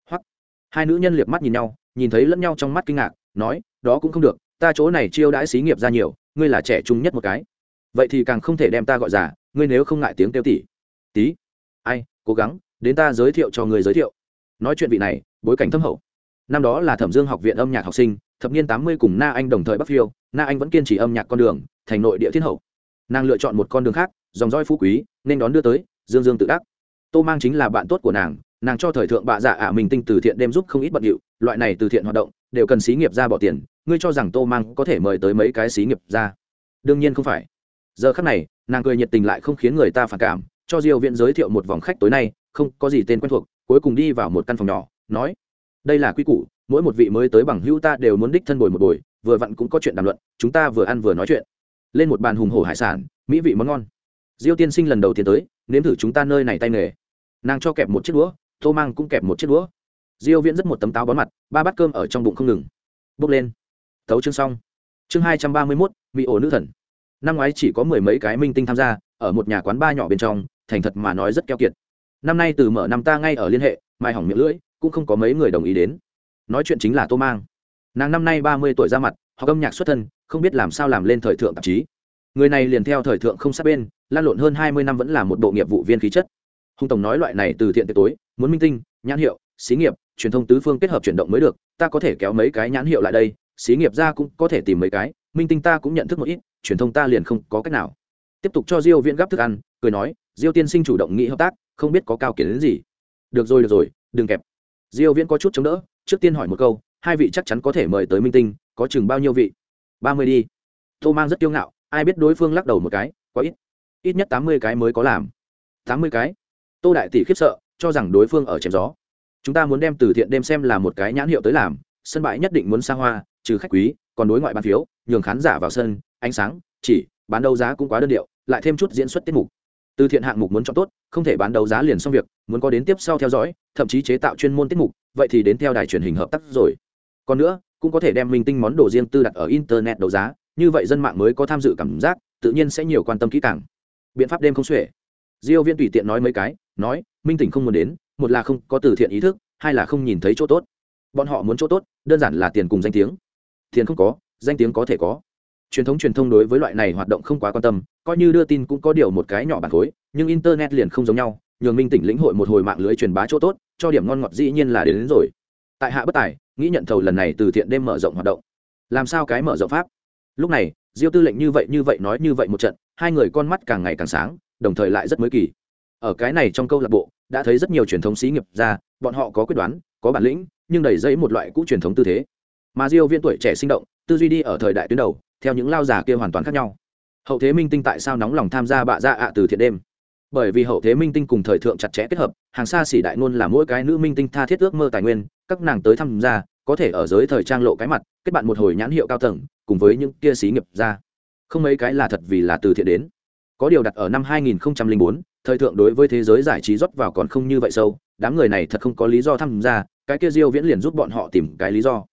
hoặc hai nữ nhân liếc mắt nhìn nhau nhìn thấy lẫn nhau trong mắt kinh ngạc nói đó cũng không được ta chỗ này chiêu đãi xí nghiệp ra nhiều ngươi là trẻ trung nhất một cái. Vậy thì càng không thể đem ta gọi già, ngươi nếu không ngại tiếng kêu tỉ. Tí ai cố gắng đến ta giới thiệu cho người giới thiệu. Nói chuyện vị này bối cảnh thâm hậu. Năm đó là thẩm dương học viện âm nhạc học sinh thập niên tám mươi cùng na anh đồng thời bắc phiêu na anh vẫn kiên trì âm nhạc con đường thành nội địa thiên hậu. Nàng lựa chọn một con đường khác dòng roi phú quý nên đón đưa tới dương dương tự đắc. Tô mang chính là bạn tốt của nàng nàng cho thời thượng bạ dạ ả mình tinh từ thiện đem giúp không ít bận điệu loại này từ thiện hoạt động, đều cần xí nghiệp ra bỏ tiền, ngươi cho rằng tô mang có thể mời tới mấy cái xí nghiệp ra? Đương nhiên không phải. Giờ khắc này, nàng cười nhiệt tình lại không khiến người ta phản cảm, cho diêu viện giới thiệu một vòng khách tối nay, không có gì tên quen thuộc, cuối cùng đi vào một căn phòng nhỏ, nói, đây là quy củ, mỗi một vị mới tới bằng hữu ta đều muốn đích thân bồi một bồi, vừa vặn cũng có chuyện đàm luận, chúng ta vừa ăn vừa nói chuyện. Lên một bàn hùng hổ hải sản, mỹ vị món ngon. Diêu tiên sinh lần đầu tiên tới, nếm thử chúng ta nơi này tay nghề. Nàng cho kẹp một chiếc đũa, tô mang cũng kẹp một chiếc đũa diêu viễn rất một tấm táo bón mặt ba bát cơm ở trong bụng không ngừng. Bốc lên. Tấu chương xong. Chương hai trăm ba mươi 231, mỹ ổ nữ thần. Năm ngoái chỉ có mười mấy cái minh tinh tham gia ở một nhà quán ba nhỏ bên trong thành thật mà nói rất keo kiệt. Năm nay từ mở năm ta ngay ở liên hệ mai hỏng miệng lưỡi cũng không có mấy người đồng ý đến. Nói chuyện chính là tô mang. Nàng năm nay ba mươi tuổi ra mặt học âm nhạc xuất thân không biết làm sao làm lên thời thượng tạp chí. Người này liền theo thời thượng không sát bên lan lộn hơn hai mươi năm vẫn là một bộ nghiệp vụ viên khí chất. Hùng tổng nói loại này từ thiện tới tối muốn minh tinh nhãn hiệu xí nghiệp truyền thông tứ phương kết hợp chuyển động mới được, ta có thể kéo mấy cái nhãn hiệu lại đây, xí nghiệp ra cũng có thể tìm mấy cái, minh tinh ta cũng nhận thức một ít, truyền thông ta liền không có cách nào. Tiếp tục cho diêu viễn gấp thức ăn, cười nói, diêu tiên sinh chủ động nghĩ hợp tác, không biết có cao kiến đến gì. Được rồi được rồi, đừng kẹp. Diêu viễn có chút chống đỡ, trước tiên hỏi một câu, hai vị chắc chắn có thể mời tới minh tinh, có chừng bao nhiêu vị? Ba mươi đi. Tô mang rất kiêu ngạo, ai biết đối phương lắc đầu một cái, quá ít ít nhất tám mươi cái mới có làm. Tám mươi cái? Tô đại tỷ khiếp sợ, cho rằng đối phương ở chém gió chúng ta muốn đem từ thiện đêm xem là một cái nhãn hiệu tới làm, sân bãi nhất định muốn xa hoa, trừ khách quý, còn đối ngoại bán phiếu, nhường khán giả vào sân, ánh sáng, chỉ, bán đấu giá cũng quá đơn điệu, lại thêm chút diễn xuất tiết mục. Từ thiện hạng mục muốn chọn tốt, không thể bán đấu giá liền xong việc, muốn có đến tiếp sau theo dõi, thậm chí chế tạo chuyên môn tiết mục, vậy thì đến theo đài truyền hình hợp tác rồi. Còn nữa, cũng có thể đem minh tinh món đồ riêng tư đặt ở internet đấu giá, như vậy dân mạng mới có tham dự cảm giác, tự nhiên sẽ nhiều quan tâm kỹ càng. Biện pháp đêm không xuể. Diêu viên tùy tiện nói mấy cái, nói, minh tỉnh không muốn đến một là không có từ thiện ý thức hai là không nhìn thấy chỗ tốt. Bọn họ muốn chỗ tốt đơn giản là tiền cùng danh tiếng. Tiền không có danh tiếng có thể có. Truyền thống truyền thông đối với loại này hoạt động không quá quan tâm coi như đưa tin cũng có điều một cái nhỏ bản khối nhưng internet liền không giống nhau nhường minh tỉnh lĩnh hội một hồi mạng lưới truyền bá chỗ tốt cho điểm ngon ngọt dĩ nhiên là đến, đến rồi. Tại hạ bất tài nghĩ nhận thầu lần này từ thiện đêm mở rộng hoạt động. Làm sao cái mở rộng pháp? Lúc này diêu tư lệnh như vậy như vậy nói như vậy một trận hai người con mắt càng ngày càng sáng đồng thời lại rất mới kỳ ở cái này trong câu lạc bộ đã thấy rất nhiều truyền thống xí nghiệp ra bọn họ có quyết đoán có bản lĩnh nhưng đầy dẫy một loại cũ truyền thống tư thế. Mà diêu viên tuổi trẻ sinh động tư duy đi ở thời đại tuyến đầu theo những lao giả kia hoàn toàn khác nhau. Hậu thế minh tinh tại sao nóng lòng tham gia bạ dạ ạ từ thiện đêm? Bởi vì hậu thế minh tinh cùng thời thượng chặt chẽ kết hợp hàng xa xỉ đại ngôn là mỗi cái nữ minh tinh tha thiết ước mơ tài nguyên các nàng tới tham gia có thể ở giới thời trang lộ cái mặt kết bạn một hồi nhãn hiệu cao tầng cùng với những kia xí nghiệp ra. Không mấy cái là thật vì là từ thiện đến. Có điều đặt ở năm 2004, thời thượng đối với thế giới giải trí rót vào còn không như vậy sâu, đám người này thật không có lý do tham gia, cái kia diêu viễn liền giúp bọn họ tìm cái lý do.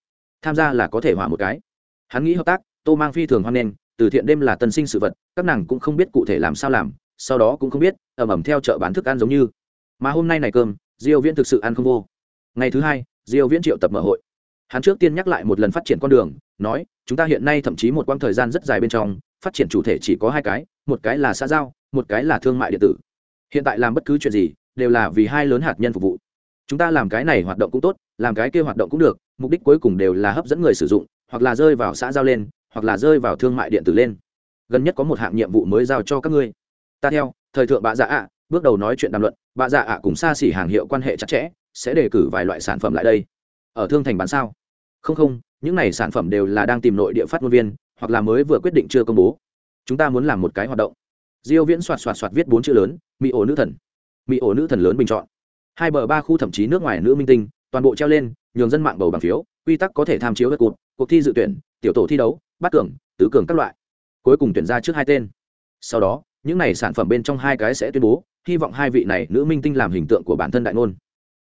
Tham gia là có thể hỏa một cái. Hắn nghĩ hợp tác, tô mang phi thường hoan nghênh, từ thiện đêm là tân sinh sự vật, các nàng cũng không biết cụ thể làm sao làm, sau đó cũng không biết ẩm ẩm theo chợ bán thức ăn giống như. Mà hôm nay này cơm, diêu viễn thực sự ăn không vô. Ngày thứ hai, diêu viễn triệu tập mở hội. Hắn trước tiên nhắc lại một lần phát triển con đường, nói, chúng ta hiện nay thậm chí một quãng thời gian rất dài bên trong, phát triển chủ thể chỉ có hai cái, một cái là xã giao, một cái là thương mại điện tử hiện tại làm bất cứ chuyện gì, đều là vì hai lớn hạt nhân phục vụ. Chúng ta làm cái này hoạt động cũng tốt, làm cái kia hoạt động cũng được, mục đích cuối cùng đều là hấp dẫn người sử dụng, hoặc là rơi vào xã giao lên, hoặc là rơi vào thương mại điện tử lên. Gần nhất có một hạng nhiệm vụ mới giao cho các ngươi. Ta theo, thời thượng bạ dạ ạ, bước đầu nói chuyện đàm luận, bạ dạ ạ cùng xa xỉ hàng hiệu quan hệ chặt chẽ, sẽ đề cử vài loại sản phẩm lại đây. Ở thương thành bán sao? Không không, những này sản phẩm đều là đang tìm nội địa phát ngôn viên, hoặc là mới vừa quyết định chưa công bố. Chúng ta muốn làm một cái hoạt động diêu viễn soạt soạt soạt viết bốn chữ lớn mỹ ổ nữ thần. Mỹ ổ nữ thần lớn bình chọn. Hai bờ ba khu thậm chí nước ngoài nữ minh tinh, toàn bộ treo lên, nhường dân mạng bầu bằng phiếu, quy tắc có thể tham chiếu các cuộc cuộc thi dự tuyển, tiểu tổ thi đấu bắt cường, tứ cường các loại. Cuối cùng tuyển ra trước hai tên. Sau đó, những này sản phẩm bên trong hai cái sẽ tuyên bố, hy vọng hai vị này nữ minh tinh làm hình tượng của bản thân đại ngôn.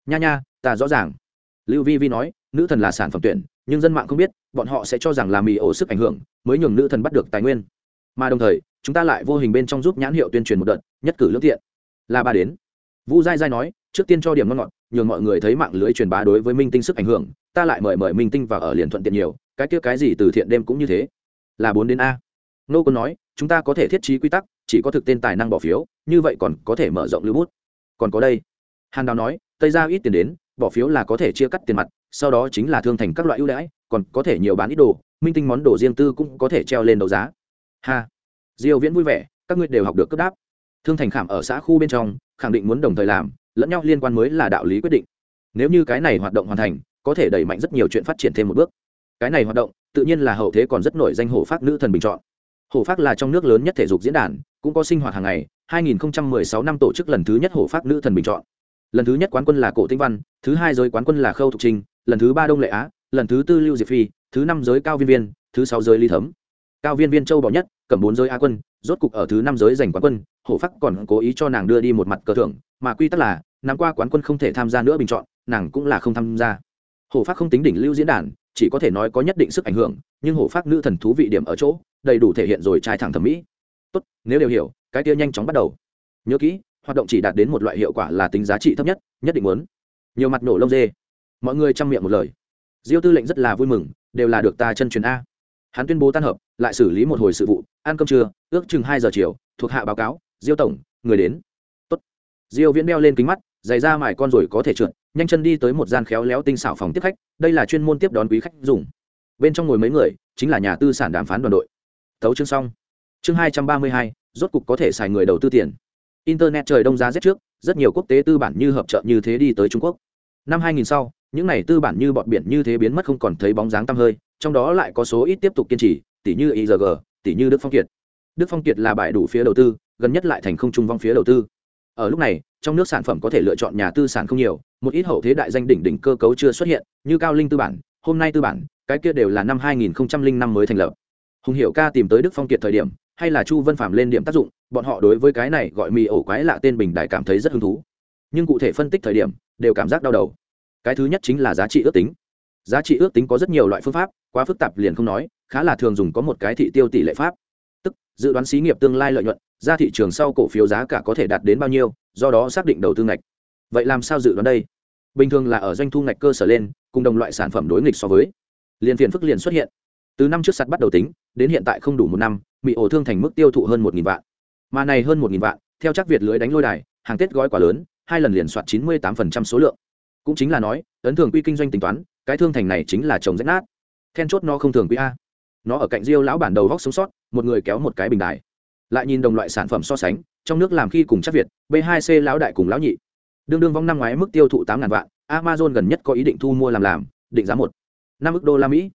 Nha nha, ta rõ ràng. Lưu vi vi nói, nữ thần là sản phẩm tuyển, nhưng dân mạng không biết, bọn họ sẽ cho rằng là mì ổ sức ảnh hưởng, mới nhường nữ thần bắt được tài nguyên mà đồng thời, chúng ta lại vô hình bên trong giúp nhãn hiệu tuyên truyền một đợt, nhất cử lương thiện là ba đến. Vu giai giai nói, trước tiên cho điểm ngon ngọt, nhường mọi người thấy mạng lưới truyền bá đối với minh tinh sức ảnh hưởng, ta lại mời mời minh tinh và ở liền thuận tiện nhiều, cái kia cái gì từ thiện đêm cũng như thế. Là bốn đến a. Nô còn nói, chúng ta có thể thiết trí quy tắc, chỉ có thực tên tài năng bỏ phiếu, như vậy còn có thể mở rộng lưu bút. Còn có đây. Hàn đào nói, tây ra ít tiền đến, bỏ phiếu là có thể chia cắt tiền mặt, sau đó chính là thương thành các loại ưu đãi, còn có thể nhiều bán ít đồ, minh tinh món đồ riêng tư cũng có thể treo lên đấu giá ha. Diêu viễn vui vẻ, các ngươi đều học được cấp đáp. Thương thành khảm ở xã khu bên trong, khẳng định muốn đồng thời làm, lẫn nhau liên quan mới là đạo lý quyết định. Nếu như cái này hoạt động hoàn thành, có thể đẩy mạnh rất nhiều chuyện phát triển thêm một bước. Cái này hoạt động, tự nhiên là hậu thế còn rất nổi danh hổ phát nữ thần bình chọn. Hổ phát là trong nước lớn nhất thể dục diễn đàn, cũng có sinh hoạt hàng ngày 2016 năm tổ chức lần thứ nhất hổ phát nữ thần bình chọn. Lần thứ nhất quán quân là cổ tinh văn, thứ hai giới quán quân là khâu thục trinh lần thứ ba đông lệ á, lần thứ tư lưu diệp phi, thứ năm giới cao viên viên, thứ sáu giới ly thấm cao viên viên châu bỏ nhất, cầm bốn giới a quân, rốt cục ở thứ năm giới giành quán quân, hổ phắc còn cố ý cho nàng đưa đi một mặt cờ thưởng, mà quy tắc là, năm qua quán quân không thể tham gia nữa bình chọn, nàng cũng là không tham gia. Hổ phác không tính đỉnh lưu diễn đàn, chỉ có thể nói có nhất định sức ảnh hưởng, nhưng hổ phác nữ thần thú vị điểm ở chỗ, đầy đủ thể hiện rồi trai thẳng thẩm mỹ. Tốt, nếu đều hiểu, cái kia nhanh chóng bắt đầu. Nhớ kỹ, hoạt động chỉ đạt đến một loại hiệu quả là tính giá trị thấp nhất nhất định muốn. Nhiều mặt nổ lông dê. Mọi người chăm miệng một lời. Diêu tư lệnh rất là vui mừng, đều là được ta chân truyền a hắn tuyên bố tan hợp, lại xử lý một hồi sự vụ, ăn cơm trưa, ước chừng hai giờ chiều, thuộc hạ báo cáo, diêu tổng, người đến. Tốt. diêu viễn đeo lên kính mắt, giày ra mài con rồi có thể trượt, nhanh chân đi tới một gian khéo léo tinh xảo phòng tiếp khách, đây là chuyên môn tiếp đón quý khách dùng. Bên trong ngồi mấy người, chính là nhà tư sản đàm phán đoàn đội. Tấu chương xong. Chương hai trăm ba mươi hai, rốt cục có thể xài người đầu tư tiền. Internet trời đông giá rét trước, rất nhiều quốc tế tư bản như hợp trợ như thế đi tới trung quốc. Năm 2000 sau, những này tư bản như bọt biển như thế biến mất không còn thấy bóng dáng tăm hơi trong đó lại có số ít tiếp tục kiên trì tỷ như igg tỷ như đức phong kiệt. Đức phong kiệt là bãi đủ phía đầu tư, gần nhất lại thành không trung vong phía đầu tư. Ở lúc này, trong nước sản phẩm có thể lựa chọn nhà tư sản không nhiều, một ít hậu thế đại danh đỉnh đỉnh cơ cấu chưa xuất hiện, như cao linh tư bản, hôm nay tư bản, cái kia đều là năm 2005 mới thành lập. Hùng hiểu ca tìm tới đức phong kiệt thời điểm, hay là chu vân phạm lên điểm tác dụng, bọn họ đối với cái này gọi mì ổ quái lạ tên bình đại cảm thấy rất hứng thú. Nhưng cụ thể phân tích thời điểm, đều cảm giác đau đầu. Cái thứ nhất chính là giá trị ước tính giá trị ước tính có rất nhiều loại phương pháp, quá phức tạp liền không nói, khá là thường dùng có một cái thị tiêu tỷ lệ pháp. Tức, dự đoán xí nghiệp tương lai lợi nhuận, ra thị trường sau cổ phiếu giá cả có thể đạt đến bao nhiêu, do đó xác định đầu tư ngạch. Vậy làm sao dự đoán đây? Bình thường là ở doanh thu ngạch cơ sở lên, cùng đồng loại sản phẩm đối nghịch so với. Liền phiền phức liền xuất hiện. Từ năm trước sắt bắt đầu tính, đến hiện tại không đủ một năm bị ổ thương thành mức tiêu thụ hơn một vạn. Mà này hơn một vạn, theo chắc việt lưới đánh lôi đài, hàng tết gói quả lớn, hai lần liền soạt chín mươi tám số lượng. Cũng chính là nói, ấn thường quy kinh doanh tính toán cái thương thành này chính là trồng rách nát. Then chốt nó không thường quy a. Nó ở cạnh riêu lão bản đầu vóc sống sót, một người kéo một cái bình đài. Lại nhìn đồng loại sản phẩm so sánh, trong nước làm khi cùng chắc việt, b 2 c lão đại cùng lão nhị. Đương đương vong năm ngoái mức tiêu thụ tám ngàn vạn, amazon gần nhất có ý định thu mua làm làm, định giá một, năm ước đô la mỹ.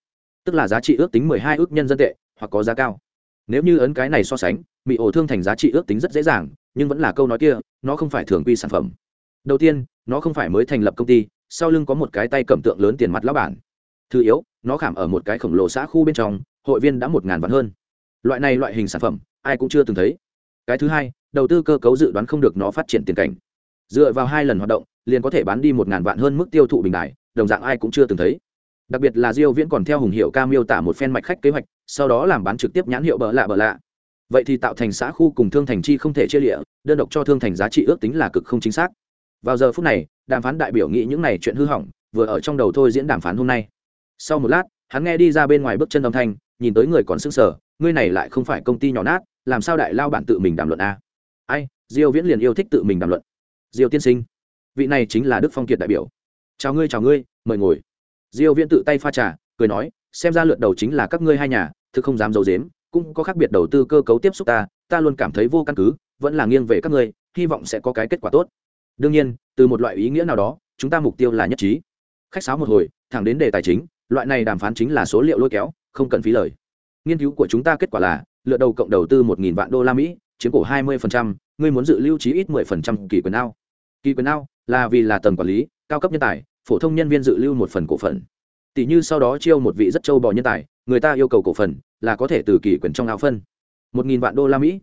Tức là giá trị ước tính mười hai ước nhân dân tệ, hoặc có giá cao. Nếu như ấn cái này so sánh mỹ ổ thương thành giá trị ước tính rất dễ dàng, nhưng vẫn là câu nói kia, nó không phải thường quy sản phẩm. Đầu tiên, nó không phải mới thành lập công ty sau lưng có một cái tay cầm tượng lớn tiền mặt lão bản. Thứ yếu, nó khảm ở một cái khổng lồ xã khu bên trong, hội viên đã một ngàn vạn hơn. Loại này loại hình sản phẩm, ai cũng chưa từng thấy. Cái thứ hai, đầu tư cơ cấu dự đoán không được nó phát triển tiền cảnh. Dựa vào hai lần hoạt động, liền có thể bán đi một ngàn vạn hơn mức tiêu thụ bình đại, đồng dạng ai cũng chưa từng thấy. Đặc biệt là diêu viễn còn theo hùng hiệu ca miêu tả một phen mạch khách kế hoạch, sau đó làm bán trực tiếp nhãn hiệu bờ lạ bờ lạ. Vậy thì tạo thành xã khu cùng thương thành chi không thể chia lịa, đơn độc cho thương thành giá trị ước tính là cực không chính xác vào giờ phút này, đàm phán đại biểu nghĩ những này chuyện hư hỏng, vừa ở trong đầu thôi diễn đàm phán hôm nay. Sau một lát, hắn nghe đi ra bên ngoài bước chân âm thanh, nhìn tới người còn sững sờ, ngươi này lại không phải công ty nhỏ nát, làm sao đại lao bản tự mình đàm luận a ai, diêu viễn liền yêu thích tự mình đàm luận. Diêu tiên sinh, vị này chính là đức phong kiệt đại biểu. Chào ngươi chào ngươi, mời ngồi. Diêu viễn tự tay pha trà, cười nói, xem ra lượt đầu chính là các ngươi hai nhà thực không dám giấu giếm, cũng có khác biệt đầu tư cơ cấu tiếp xúc ta ta luôn cảm thấy vô căn cứ, vẫn là nghiêng về các ngươi, hy vọng sẽ có cái kết quả tốt đương nhiên, từ một loại ý nghĩa nào đó, chúng ta mục tiêu là nhất trí. Khách sáo một hồi, thẳng đến đề tài chính, loại này đàm phán chính là số liệu lôi kéo, không cần phí lời. Nghiên cứu của chúng ta kết quả là, lựa đầu cộng đầu tư một nghìn vạn đô la mỹ, chiếm cổ hai mươi ngươi muốn dự lưu trí ít mười phần trăm kỳ quyền ao. Kỳ quyền ao, là vì là tầng quản lý, cao cấp nhân tài, phổ thông nhân viên dự lưu một phần cổ phần. Tỷ như sau đó chiêu một vị rất trâu bò nhân tài, người ta yêu cầu cổ phần, là có thể từ kỳ quyền trong ao phân. Một nghìn vạn đô la mỹ.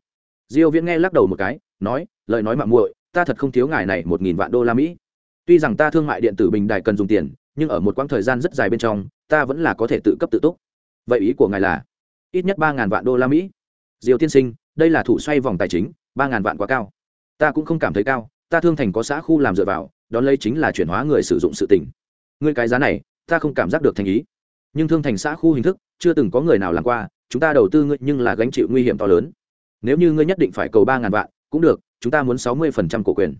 Diêu viễn nghe lắc đầu một cái, nói, lời nói mạng muội ta thật không thiếu ngài này một nghìn vạn đô la mỹ. Tuy rằng ta thương mại điện tử bình đài cần dùng tiền, nhưng ở một quãng thời gian rất dài bên trong, ta vẫn là có thể tự cấp tự túc. Vậy ý của ngài là, ít nhất ba ngàn vạn đô la mỹ. Diều tiên sinh, đây là thủ xoay vòng tài chính, ba ngàn vạn quá cao. Ta cũng không cảm thấy cao, ta thương thành có xã khu làm dựa vào, đón lấy chính là chuyển hóa người sử dụng sự tỉnh ngươi cái giá này, ta không cảm giác được thành ý. Nhưng thương thành xã khu hình thức, chưa từng có người nào làm qua, chúng ta đầu tư ngươi nhưng là gánh chịu nguy hiểm to lớn. Nếu như ngươi nhất định phải cầu ba ngàn vạn, cũng được chúng ta muốn sáu mươi phần trăm cổ quyền.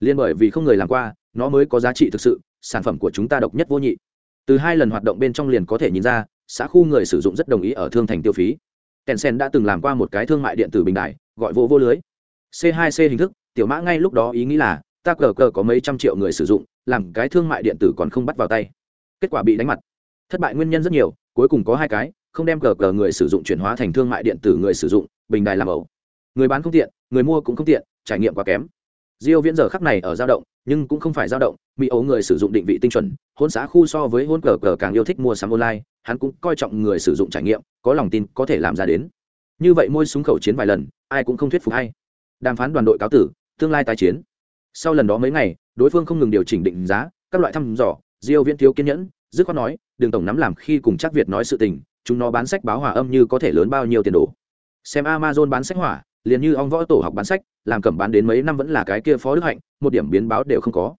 Liên bởi vì không người làm qua, nó mới có giá trị thực sự, sản phẩm của chúng ta độc nhất vô nhị. Từ hai lần hoạt động bên trong liền có thể nhìn ra, xã khu người sử dụng rất đồng ý ở thương thành tiêu phí. Tencent đã từng làm qua một cái thương mại điện tử bình đại, gọi vô vô lưới. C 2 c hình thức, tiểu mã ngay lúc đó ý nghĩ là, ta cờ cờ có mấy trăm triệu người sử dụng, làm cái thương mại điện tử còn không bắt vào tay. Kết quả bị đánh mặt. Thất bại nguyên nhân rất nhiều, cuối cùng có hai cái, không đem cờ cờ người sử dụng chuyển hóa thành thương mại điện tử người sử dụng, bình đài làm ẩu. Người bán không tiện, người mua cũng không tiện trải nghiệm quá kém. Diêu viễn giờ khắc này ở dao động, nhưng cũng không phải dao động mỹ ấu người sử dụng định vị tinh chuẩn, hôn xã khu so với hôn cờ cờ càng yêu thích mua sắm online, hắn cũng coi trọng người sử dụng trải nghiệm, có lòng tin có thể làm ra đến. Như vậy môi súng khẩu chiến vài lần, ai cũng không thuyết phục hay. Đàm phán đoàn đội cáo tử, tương lai tái chiến. Sau lần đó mấy ngày, đối phương không ngừng điều chỉnh định giá, các loại thăm dò, diêu viễn thiếu kiên nhẫn, dứt khoát nói, đường tổng nắm làm khi cùng chắc việt nói sự tình, chúng nó bán sách báo hòa âm như có thể lớn bao nhiêu tiền đồ xem amazon bán sách hỏa liền như ong võ tổ học bán sách, làm cẩm bán đến mấy năm vẫn là cái kia phó đức hạnh, một điểm biến báo đều không có.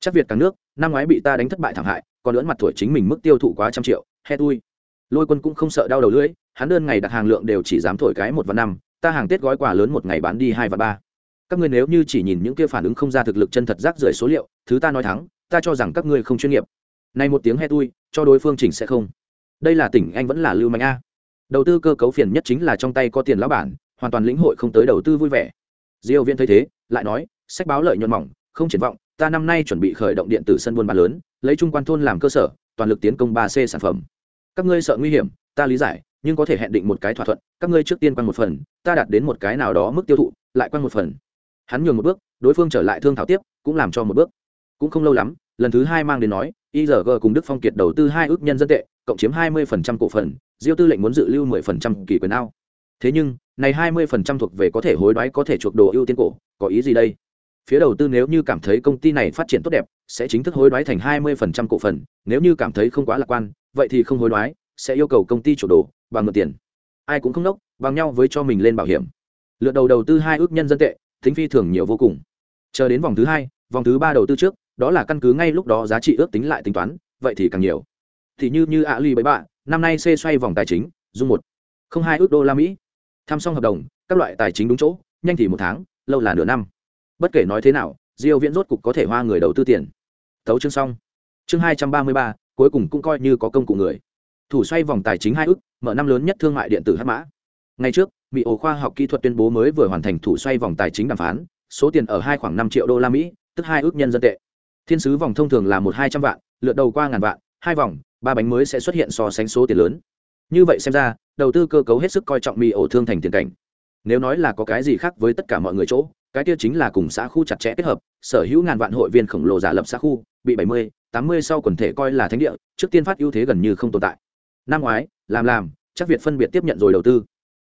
Chắc việt cả nước, năm ngoái bị ta đánh thất bại thảm hại, còn lưỡn mặt tuổi chính mình mức tiêu thụ quá trăm triệu, he tui. Lôi quân cũng không sợ đau đầu lưỡi, hắn đơn ngày đặt hàng lượng đều chỉ dám thổi cái một và năm, ta hàng tết gói quà lớn một ngày bán đi hai và ba. Các ngươi nếu như chỉ nhìn những kia phản ứng không ra thực lực chân thật rác rưởi số liệu, thứ ta nói thắng, ta cho rằng các ngươi không chuyên nghiệp. Này một tiếng he tui, cho đối phương chỉnh sẽ không. Đây là tỉnh anh vẫn là lưu mạnh a. Đầu tư cơ cấu phiền nhất chính là trong tay có tiền lão bản hoàn toàn lĩnh hội không tới đầu tư vui vẻ. Diêu viên thấy thế, lại nói, sách báo lợi nhuận mỏng, không triển vọng, ta năm nay chuẩn bị khởi động điện tử sân buôn bán lớn, lấy trung quan thôn làm cơ sở, toàn lực tiến công ba c sản phẩm. Các ngươi sợ nguy hiểm, ta lý giải, nhưng có thể hẹn định một cái thỏa thuận, các ngươi trước tiên quan một phần, ta đạt đến một cái nào đó mức tiêu thụ, lại quan một phần. Hắn nhường một bước, đối phương trở lại thương thảo tiếp, cũng làm cho một bước. Cũng không lâu lắm, lần thứ hai mang đến nói igg cùng đức phong kiệt đầu tư hai ước nhân dân tệ, cộng chiếm hai mươi cổ phần, diêu tư lệnh muốn dự lưu 10% kỳ quyền ao. Thế nhưng này 20% thuộc về có thể hối đoái, có thể chuộc đồ ưu tiên cổ, có ý gì đây? Phía đầu tư nếu như cảm thấy công ty này phát triển tốt đẹp, sẽ chính thức hối đoái thành 20% cổ phần, nếu như cảm thấy không quá lạc quan, vậy thì không hối đoái, sẽ yêu cầu công ty chuộc đồ, bằng mượn tiền. Ai cũng không đốc bằng nhau với cho mình lên bảo hiểm. Lượt đầu đầu tư hai ước nhân dân tệ, tính phi thường nhiều vô cùng. Chờ đến vòng thứ hai, vòng thứ ba đầu tư trước, đó là căn cứ ngay lúc đó giá trị ước tính lại tính toán, vậy thì càng nhiều. Thì như như ạ ly bạn bạ, năm nay xe xoay vòng tài chính, dung một. Không hai ước đô la mỹ tham xong hợp đồng, các loại tài chính đúng chỗ, nhanh thì một tháng, lâu là nửa năm. Bất kể nói thế nào, diêu viễn rốt cục có thể hoa người đầu tư tiền. Thấu chương xong. Chương hai trăm ba mươi ba, cuối cùng cũng coi như có công cụ người. Thủ xoay vòng tài chính hai ước, mở năm lớn nhất thương mại điện tử hát mã. Ngày trước, mỹ ổ khoa học kỹ thuật tuyên bố mới vừa hoàn thành thủ xoay vòng tài chính đàm phán, số tiền ở hai khoảng năm triệu đô la mỹ, tức hai ước nhân dân tệ. Thiên sứ vòng thông thường là một hai trăm vạn, lượt đầu qua ngàn vạn, hai vòng, ba bánh mới sẽ xuất hiện so sánh số tiền lớn như vậy xem ra, đầu tư cơ cấu hết sức coi trọng mì ổ thương thành tiền cảnh. Nếu nói là có cái gì khác với tất cả mọi người chỗ, cái kia chính là cùng xã khu chặt chẽ kết hợp, sở hữu ngàn vạn hội viên khổng lồ giả lập xã khu, bị bảy mươi, tám mươi sau quần thể coi là thánh địa, trước tiên phát ưu thế gần như không tồn tại. Năm ngoái, làm làm, chắc việt phân biệt tiếp nhận rồi đầu tư.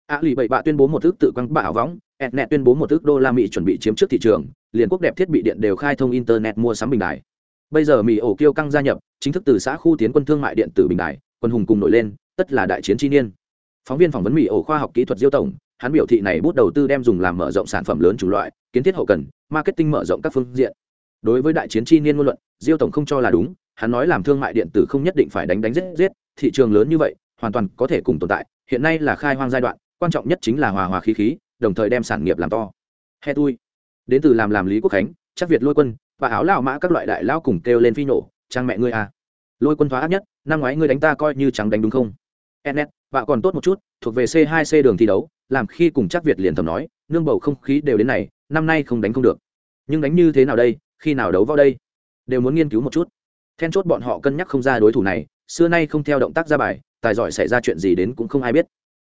A lì bảy bạ tuyên bố một thước tự quăng bạo võng etnet tuyên bố một thước đô la mỹ chuẩn bị chiếm trước thị trường, liền quốc đẹp thiết bị điện đều khai thông internet mua sắm bình đài. Bây giờ mỹ ổ kiêu căng gia nhập, chính thức từ xã khu tiến quân thương mại điện tử bình đài, quân hùng cùng nổi lên tất là đại chiến chi niên. Phóng viên phỏng vấn mỹ ổ khoa học kỹ thuật diêu tổng, hắn biểu thị này bút đầu tư đem dùng làm mở rộng sản phẩm lớn chủng loại, kiến thiết hậu cần, marketing mở rộng các phương diện. Đối với đại chiến chi niên ngôn luận, diêu tổng không cho là đúng, hắn nói làm thương mại điện tử không nhất định phải đánh đánh giết giết, thị trường lớn như vậy, hoàn toàn có thể cùng tồn tại, hiện nay là khai hoang giai đoạn, quan trọng nhất chính là hòa hòa khí khí, đồng thời đem sản nghiệp làm to. He tui. Đến từ làm làm lý quốc khánh, chắc việt lôi quân, và áo lao mã các loại đại lao cùng kêu lên phi nổ, trang mẹ ngươi à. Lôi quân thoá áp nhất, năm ngoái ngươi đánh ta coi như trắng đánh đúng không? Enet, bạn còn tốt một chút thuộc về c 2 c đường thi đấu làm khi cùng chắc việt liền thầm nói nương bầu không khí đều đến này năm nay không đánh không được. Nhưng đánh như thế nào đây khi nào đấu vào đây? Đều muốn nghiên cứu một chút. Then chốt bọn họ cân nhắc không ra đối thủ này xưa nay không theo động tác ra bài tài giỏi xảy ra chuyện gì đến cũng không ai biết.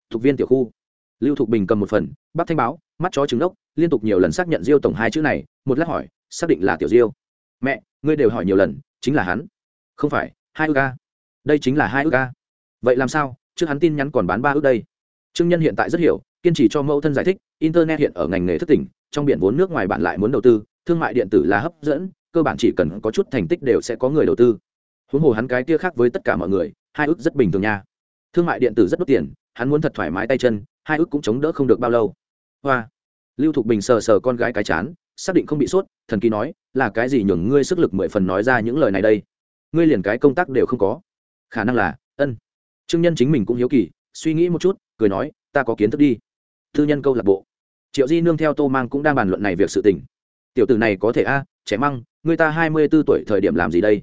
Thuộc viên tiểu khu. Lưu thục bình cầm một phần bắt thanh báo mắt chó trứng ốc liên tục nhiều lần xác nhận diêu tổng hai chữ này một lát hỏi xác định là tiểu diêu. Mẹ ngươi đều hỏi nhiều lần chính là hắn. Không phải hai Uga, ca đây chính là hai Uga. ca vậy làm sao? Trước hắn tin nhắn còn bán ba ước đây. Trương nhân hiện tại rất hiểu, kiên trì cho mẫu thân giải thích, internet hiện ở ngành nghề thất tỉnh, trong biển vốn nước ngoài bạn lại muốn đầu tư, thương mại điện tử là hấp dẫn, cơ bản chỉ cần có chút thành tích đều sẽ có người đầu tư. Huống hồ hắn cái kia khác với tất cả mọi người, hai ước rất bình thường nha. Thương mại điện tử rất đốt tiền, hắn muốn thật thoải mái tay chân, hai ước cũng chống đỡ không được bao lâu. Hoa. Lưu thục bình sờ sờ con gái cái chán, xác định không bị sốt, thần kỳ nói, là cái gì nhường ngươi sức lực mười phần nói ra những lời này đây? Ngươi liền cái công tác đều không có. Khả năng là, ân trương nhân chính mình cũng hiếu kỳ, suy nghĩ một chút, cười nói, ta có kiến thức đi. Thư nhân câu lạc bộ. Triệu di nương theo tô mang cũng đang bàn luận này việc sự tình. Tiểu tử này có thể a, trẻ măng, người ta hai mươi b ố tuổi thời điểm làm gì đây?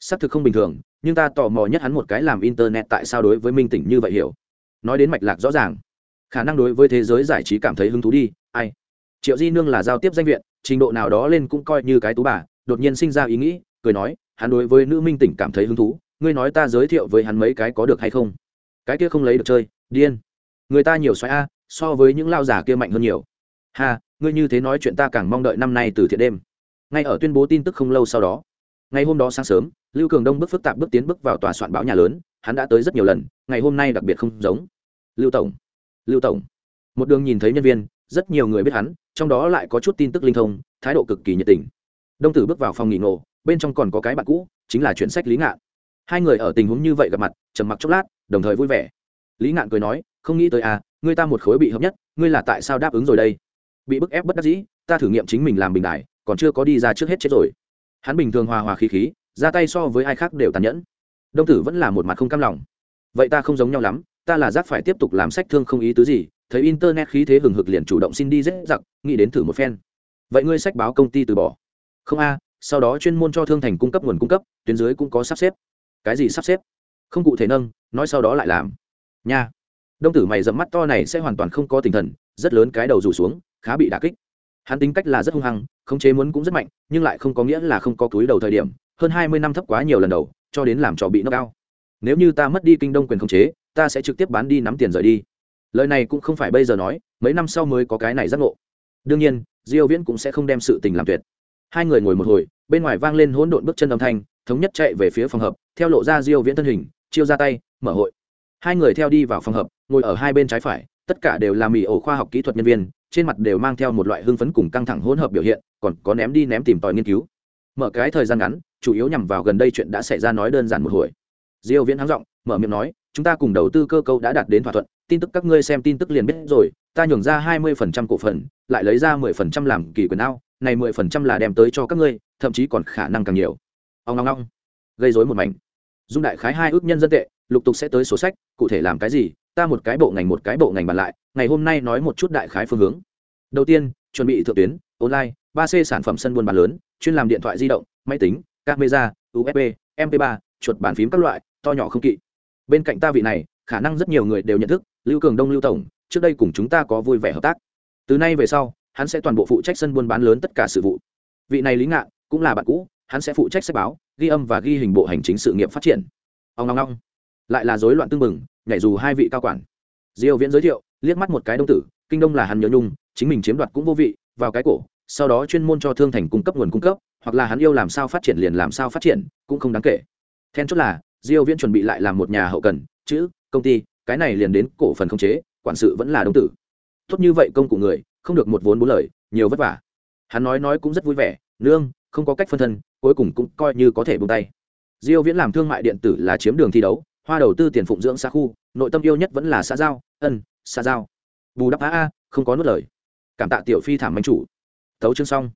Xác thực không bình thường, nhưng ta tò mò nhất hắn một cái làm internet tại sao đối với minh tỉnh như vậy hiểu. Nói đến mạch lạc rõ ràng. Khả năng đối với thế giới giải trí cảm thấy hứng thú đi, ai? Triệu di nương là giao tiếp danh viện, trình độ nào đó lên cũng coi như cái tú bà, đột nhiên sinh ra ý nghĩ, cười nói, hắn đối với nữ minh tỉnh cảm thấy hứng thú ngươi nói ta giới thiệu với hắn mấy cái có được hay không? Cái kia không lấy được chơi, điên. Người ta nhiều xoáy a, so với những lao giả kia mạnh hơn nhiều. Ha, ngươi như thế nói chuyện ta càng mong đợi năm nay từ thiện đêm. Ngay ở tuyên bố tin tức không lâu sau đó, ngày hôm đó sáng sớm, lưu cường đông bước phức tạp bước tiến bước vào tòa soạn báo nhà lớn, hắn đã tới rất nhiều lần, ngày hôm nay đặc biệt không giống. Lưu tổng lưu tổng. Một đường nhìn thấy nhân viên, rất nhiều người biết hắn, trong đó lại có chút tin tức linh thông, thái độ cực kỳ nhiệt tình. Đông tử bước vào phòng nghỉ ngộ, bên trong còn có cái bạn cũ, chính là chuyện sách lý ngạn hai người ở tình huống như vậy gặp mặt, trầm mặc chốc lát, đồng thời vui vẻ. Lý ngạn cười nói, không nghĩ tới à ngươi ta một khối bị hợp nhất, ngươi là tại sao đáp ứng rồi đây? Bị bức ép bất đắc dĩ, ta thử nghiệm chính mình làm bình đại còn chưa có đi ra trước hết chết rồi. Hắn bình thường hòa hòa khí khí, ra tay so với ai khác đều tàn nhẫn. Đông tử vẫn là một mặt không cam lòng. Vậy ta không giống nhau lắm, ta là giác phải tiếp tục làm sách thương không ý tứ gì, thấy internet khí thế hừng hực liền chủ động xin đi dễ dặc nghĩ đến thử một phen. Vậy ngươi sách báo công ty từ bỏ. Không a, sau đó chuyên môn cho thương thành cung cấp nguồn cung cấp, tuyến dưới cũng có sắp xếp cái gì sắp xếp? Không cụ thể nâng, nói sau đó lại làm. Nha. Đông tử mày dẫm mắt to này sẽ hoàn toàn không có tinh thần, rất lớn cái đầu rủ xuống, khá bị đà kích. Hắn tính cách là rất hung hăng, khống chế muốn cũng rất mạnh, nhưng lại không có nghĩa là không có túi đầu thời điểm, hơn hai mươi năm thấp quá nhiều lần đầu, cho đến làm trò bị nâng cao. Nếu như ta mất đi kinh đông quyền khống chế, ta sẽ trực tiếp bán đi nắm tiền rời đi. Lời này cũng không phải bây giờ nói, mấy năm sau mới có cái này giác ngộ. Đương nhiên, diêu viễn cũng sẽ không đem sự tình làm tuyệt. Hai người ngồi một hồi, bên ngoài vang lên hỗn độn bước chân âm thanh thống nhất chạy về phía phòng hợp, theo lộ ra diêu viễn thân hình, chiêu ra tay, mở hội. Hai người theo đi vào phòng hợp, ngồi ở hai bên trái phải, tất cả đều là mì ổ khoa học kỹ thuật nhân viên, trên mặt đều mang theo một loại hưng phấn cùng căng thẳng hỗn hợp biểu hiện, còn có ném đi ném tìm tòi nghiên cứu. Mở cái thời gian ngắn, chủ yếu nhằm vào gần đây chuyện đã xảy ra nói đơn giản một hồi. Diêu viễn hắng giọng, mở miệng nói, chúng ta cùng đầu tư cơ cấu đã đạt đến thỏa thuận, tin tức các ngươi xem tin tức liền biết rồi, ta nhường ra 20% cổ phần, lại lấy ra 10% làm kỳ quyền ao, này 10% là đem tới cho các ngươi, thậm chí còn khả năng càng nhiều ông long long gây rối một mảnh. Dung đại khái hai ước nhân dân tệ, lục tục sẽ tới số sách, cụ thể làm cái gì, ta một cái bộ ngành một cái bộ ngành bàn lại, ngày hôm nay nói một chút đại khái phương hướng. Đầu tiên, chuẩn bị thượng tuyến, online, ba c sản phẩm sân buôn bán lớn, chuyên làm điện thoại di động, máy tính, camera, usb mp 3 chuột bàn phím các loại, to nhỏ không kỵ. Bên cạnh ta vị này, khả năng rất nhiều người đều nhận thức, lưu cường đông, lưu tổng, trước đây cùng chúng ta có vui vẻ hợp tác. Từ nay về sau, hắn sẽ toàn bộ phụ trách sân buôn bán lớn tất cả sự vụ. Vị này lý ngạn cũng là bạn cũ hắn sẽ phụ trách sách báo, ghi âm và ghi hình bộ hành chính sự nghiệp phát triển. Ông long long lại là rối loạn tương mừng nhảy dù hai vị cao quản. Diêu viễn giới thiệu, liếc mắt một cái đông tử, kinh đông là hắn nhớ nhung, chính mình chiếm đoạt cũng vô vị, vào cái cổ, sau đó chuyên môn cho thương thành cung cấp nguồn cung cấp, hoặc là hắn yêu làm sao phát triển liền làm sao phát triển, cũng không đáng kể. Then chốt là, diêu viễn chuẩn bị lại làm một nhà hậu cần, chữ, công ty, cái này liền đến cổ phần không chế, quản sự vẫn là đông tử. Tốt như vậy công cụ người, không được một vốn bốn lời, nhiều vất vả. Hắn nói nói cũng rất vui vẻ, nương, không có cách phân thân cuối cùng cũng coi như có thể buông tay. Diêu viễn làm thương mại điện tử là chiếm đường thi đấu, hoa đầu tư tiền phụng dưỡng xã khu, nội tâm yêu nhất vẫn là xã giao, ân, xã giao. Bù đắp a a không có nuốt lời. Cảm tạ tiểu phi thảm anh chủ. Tấu chương xong.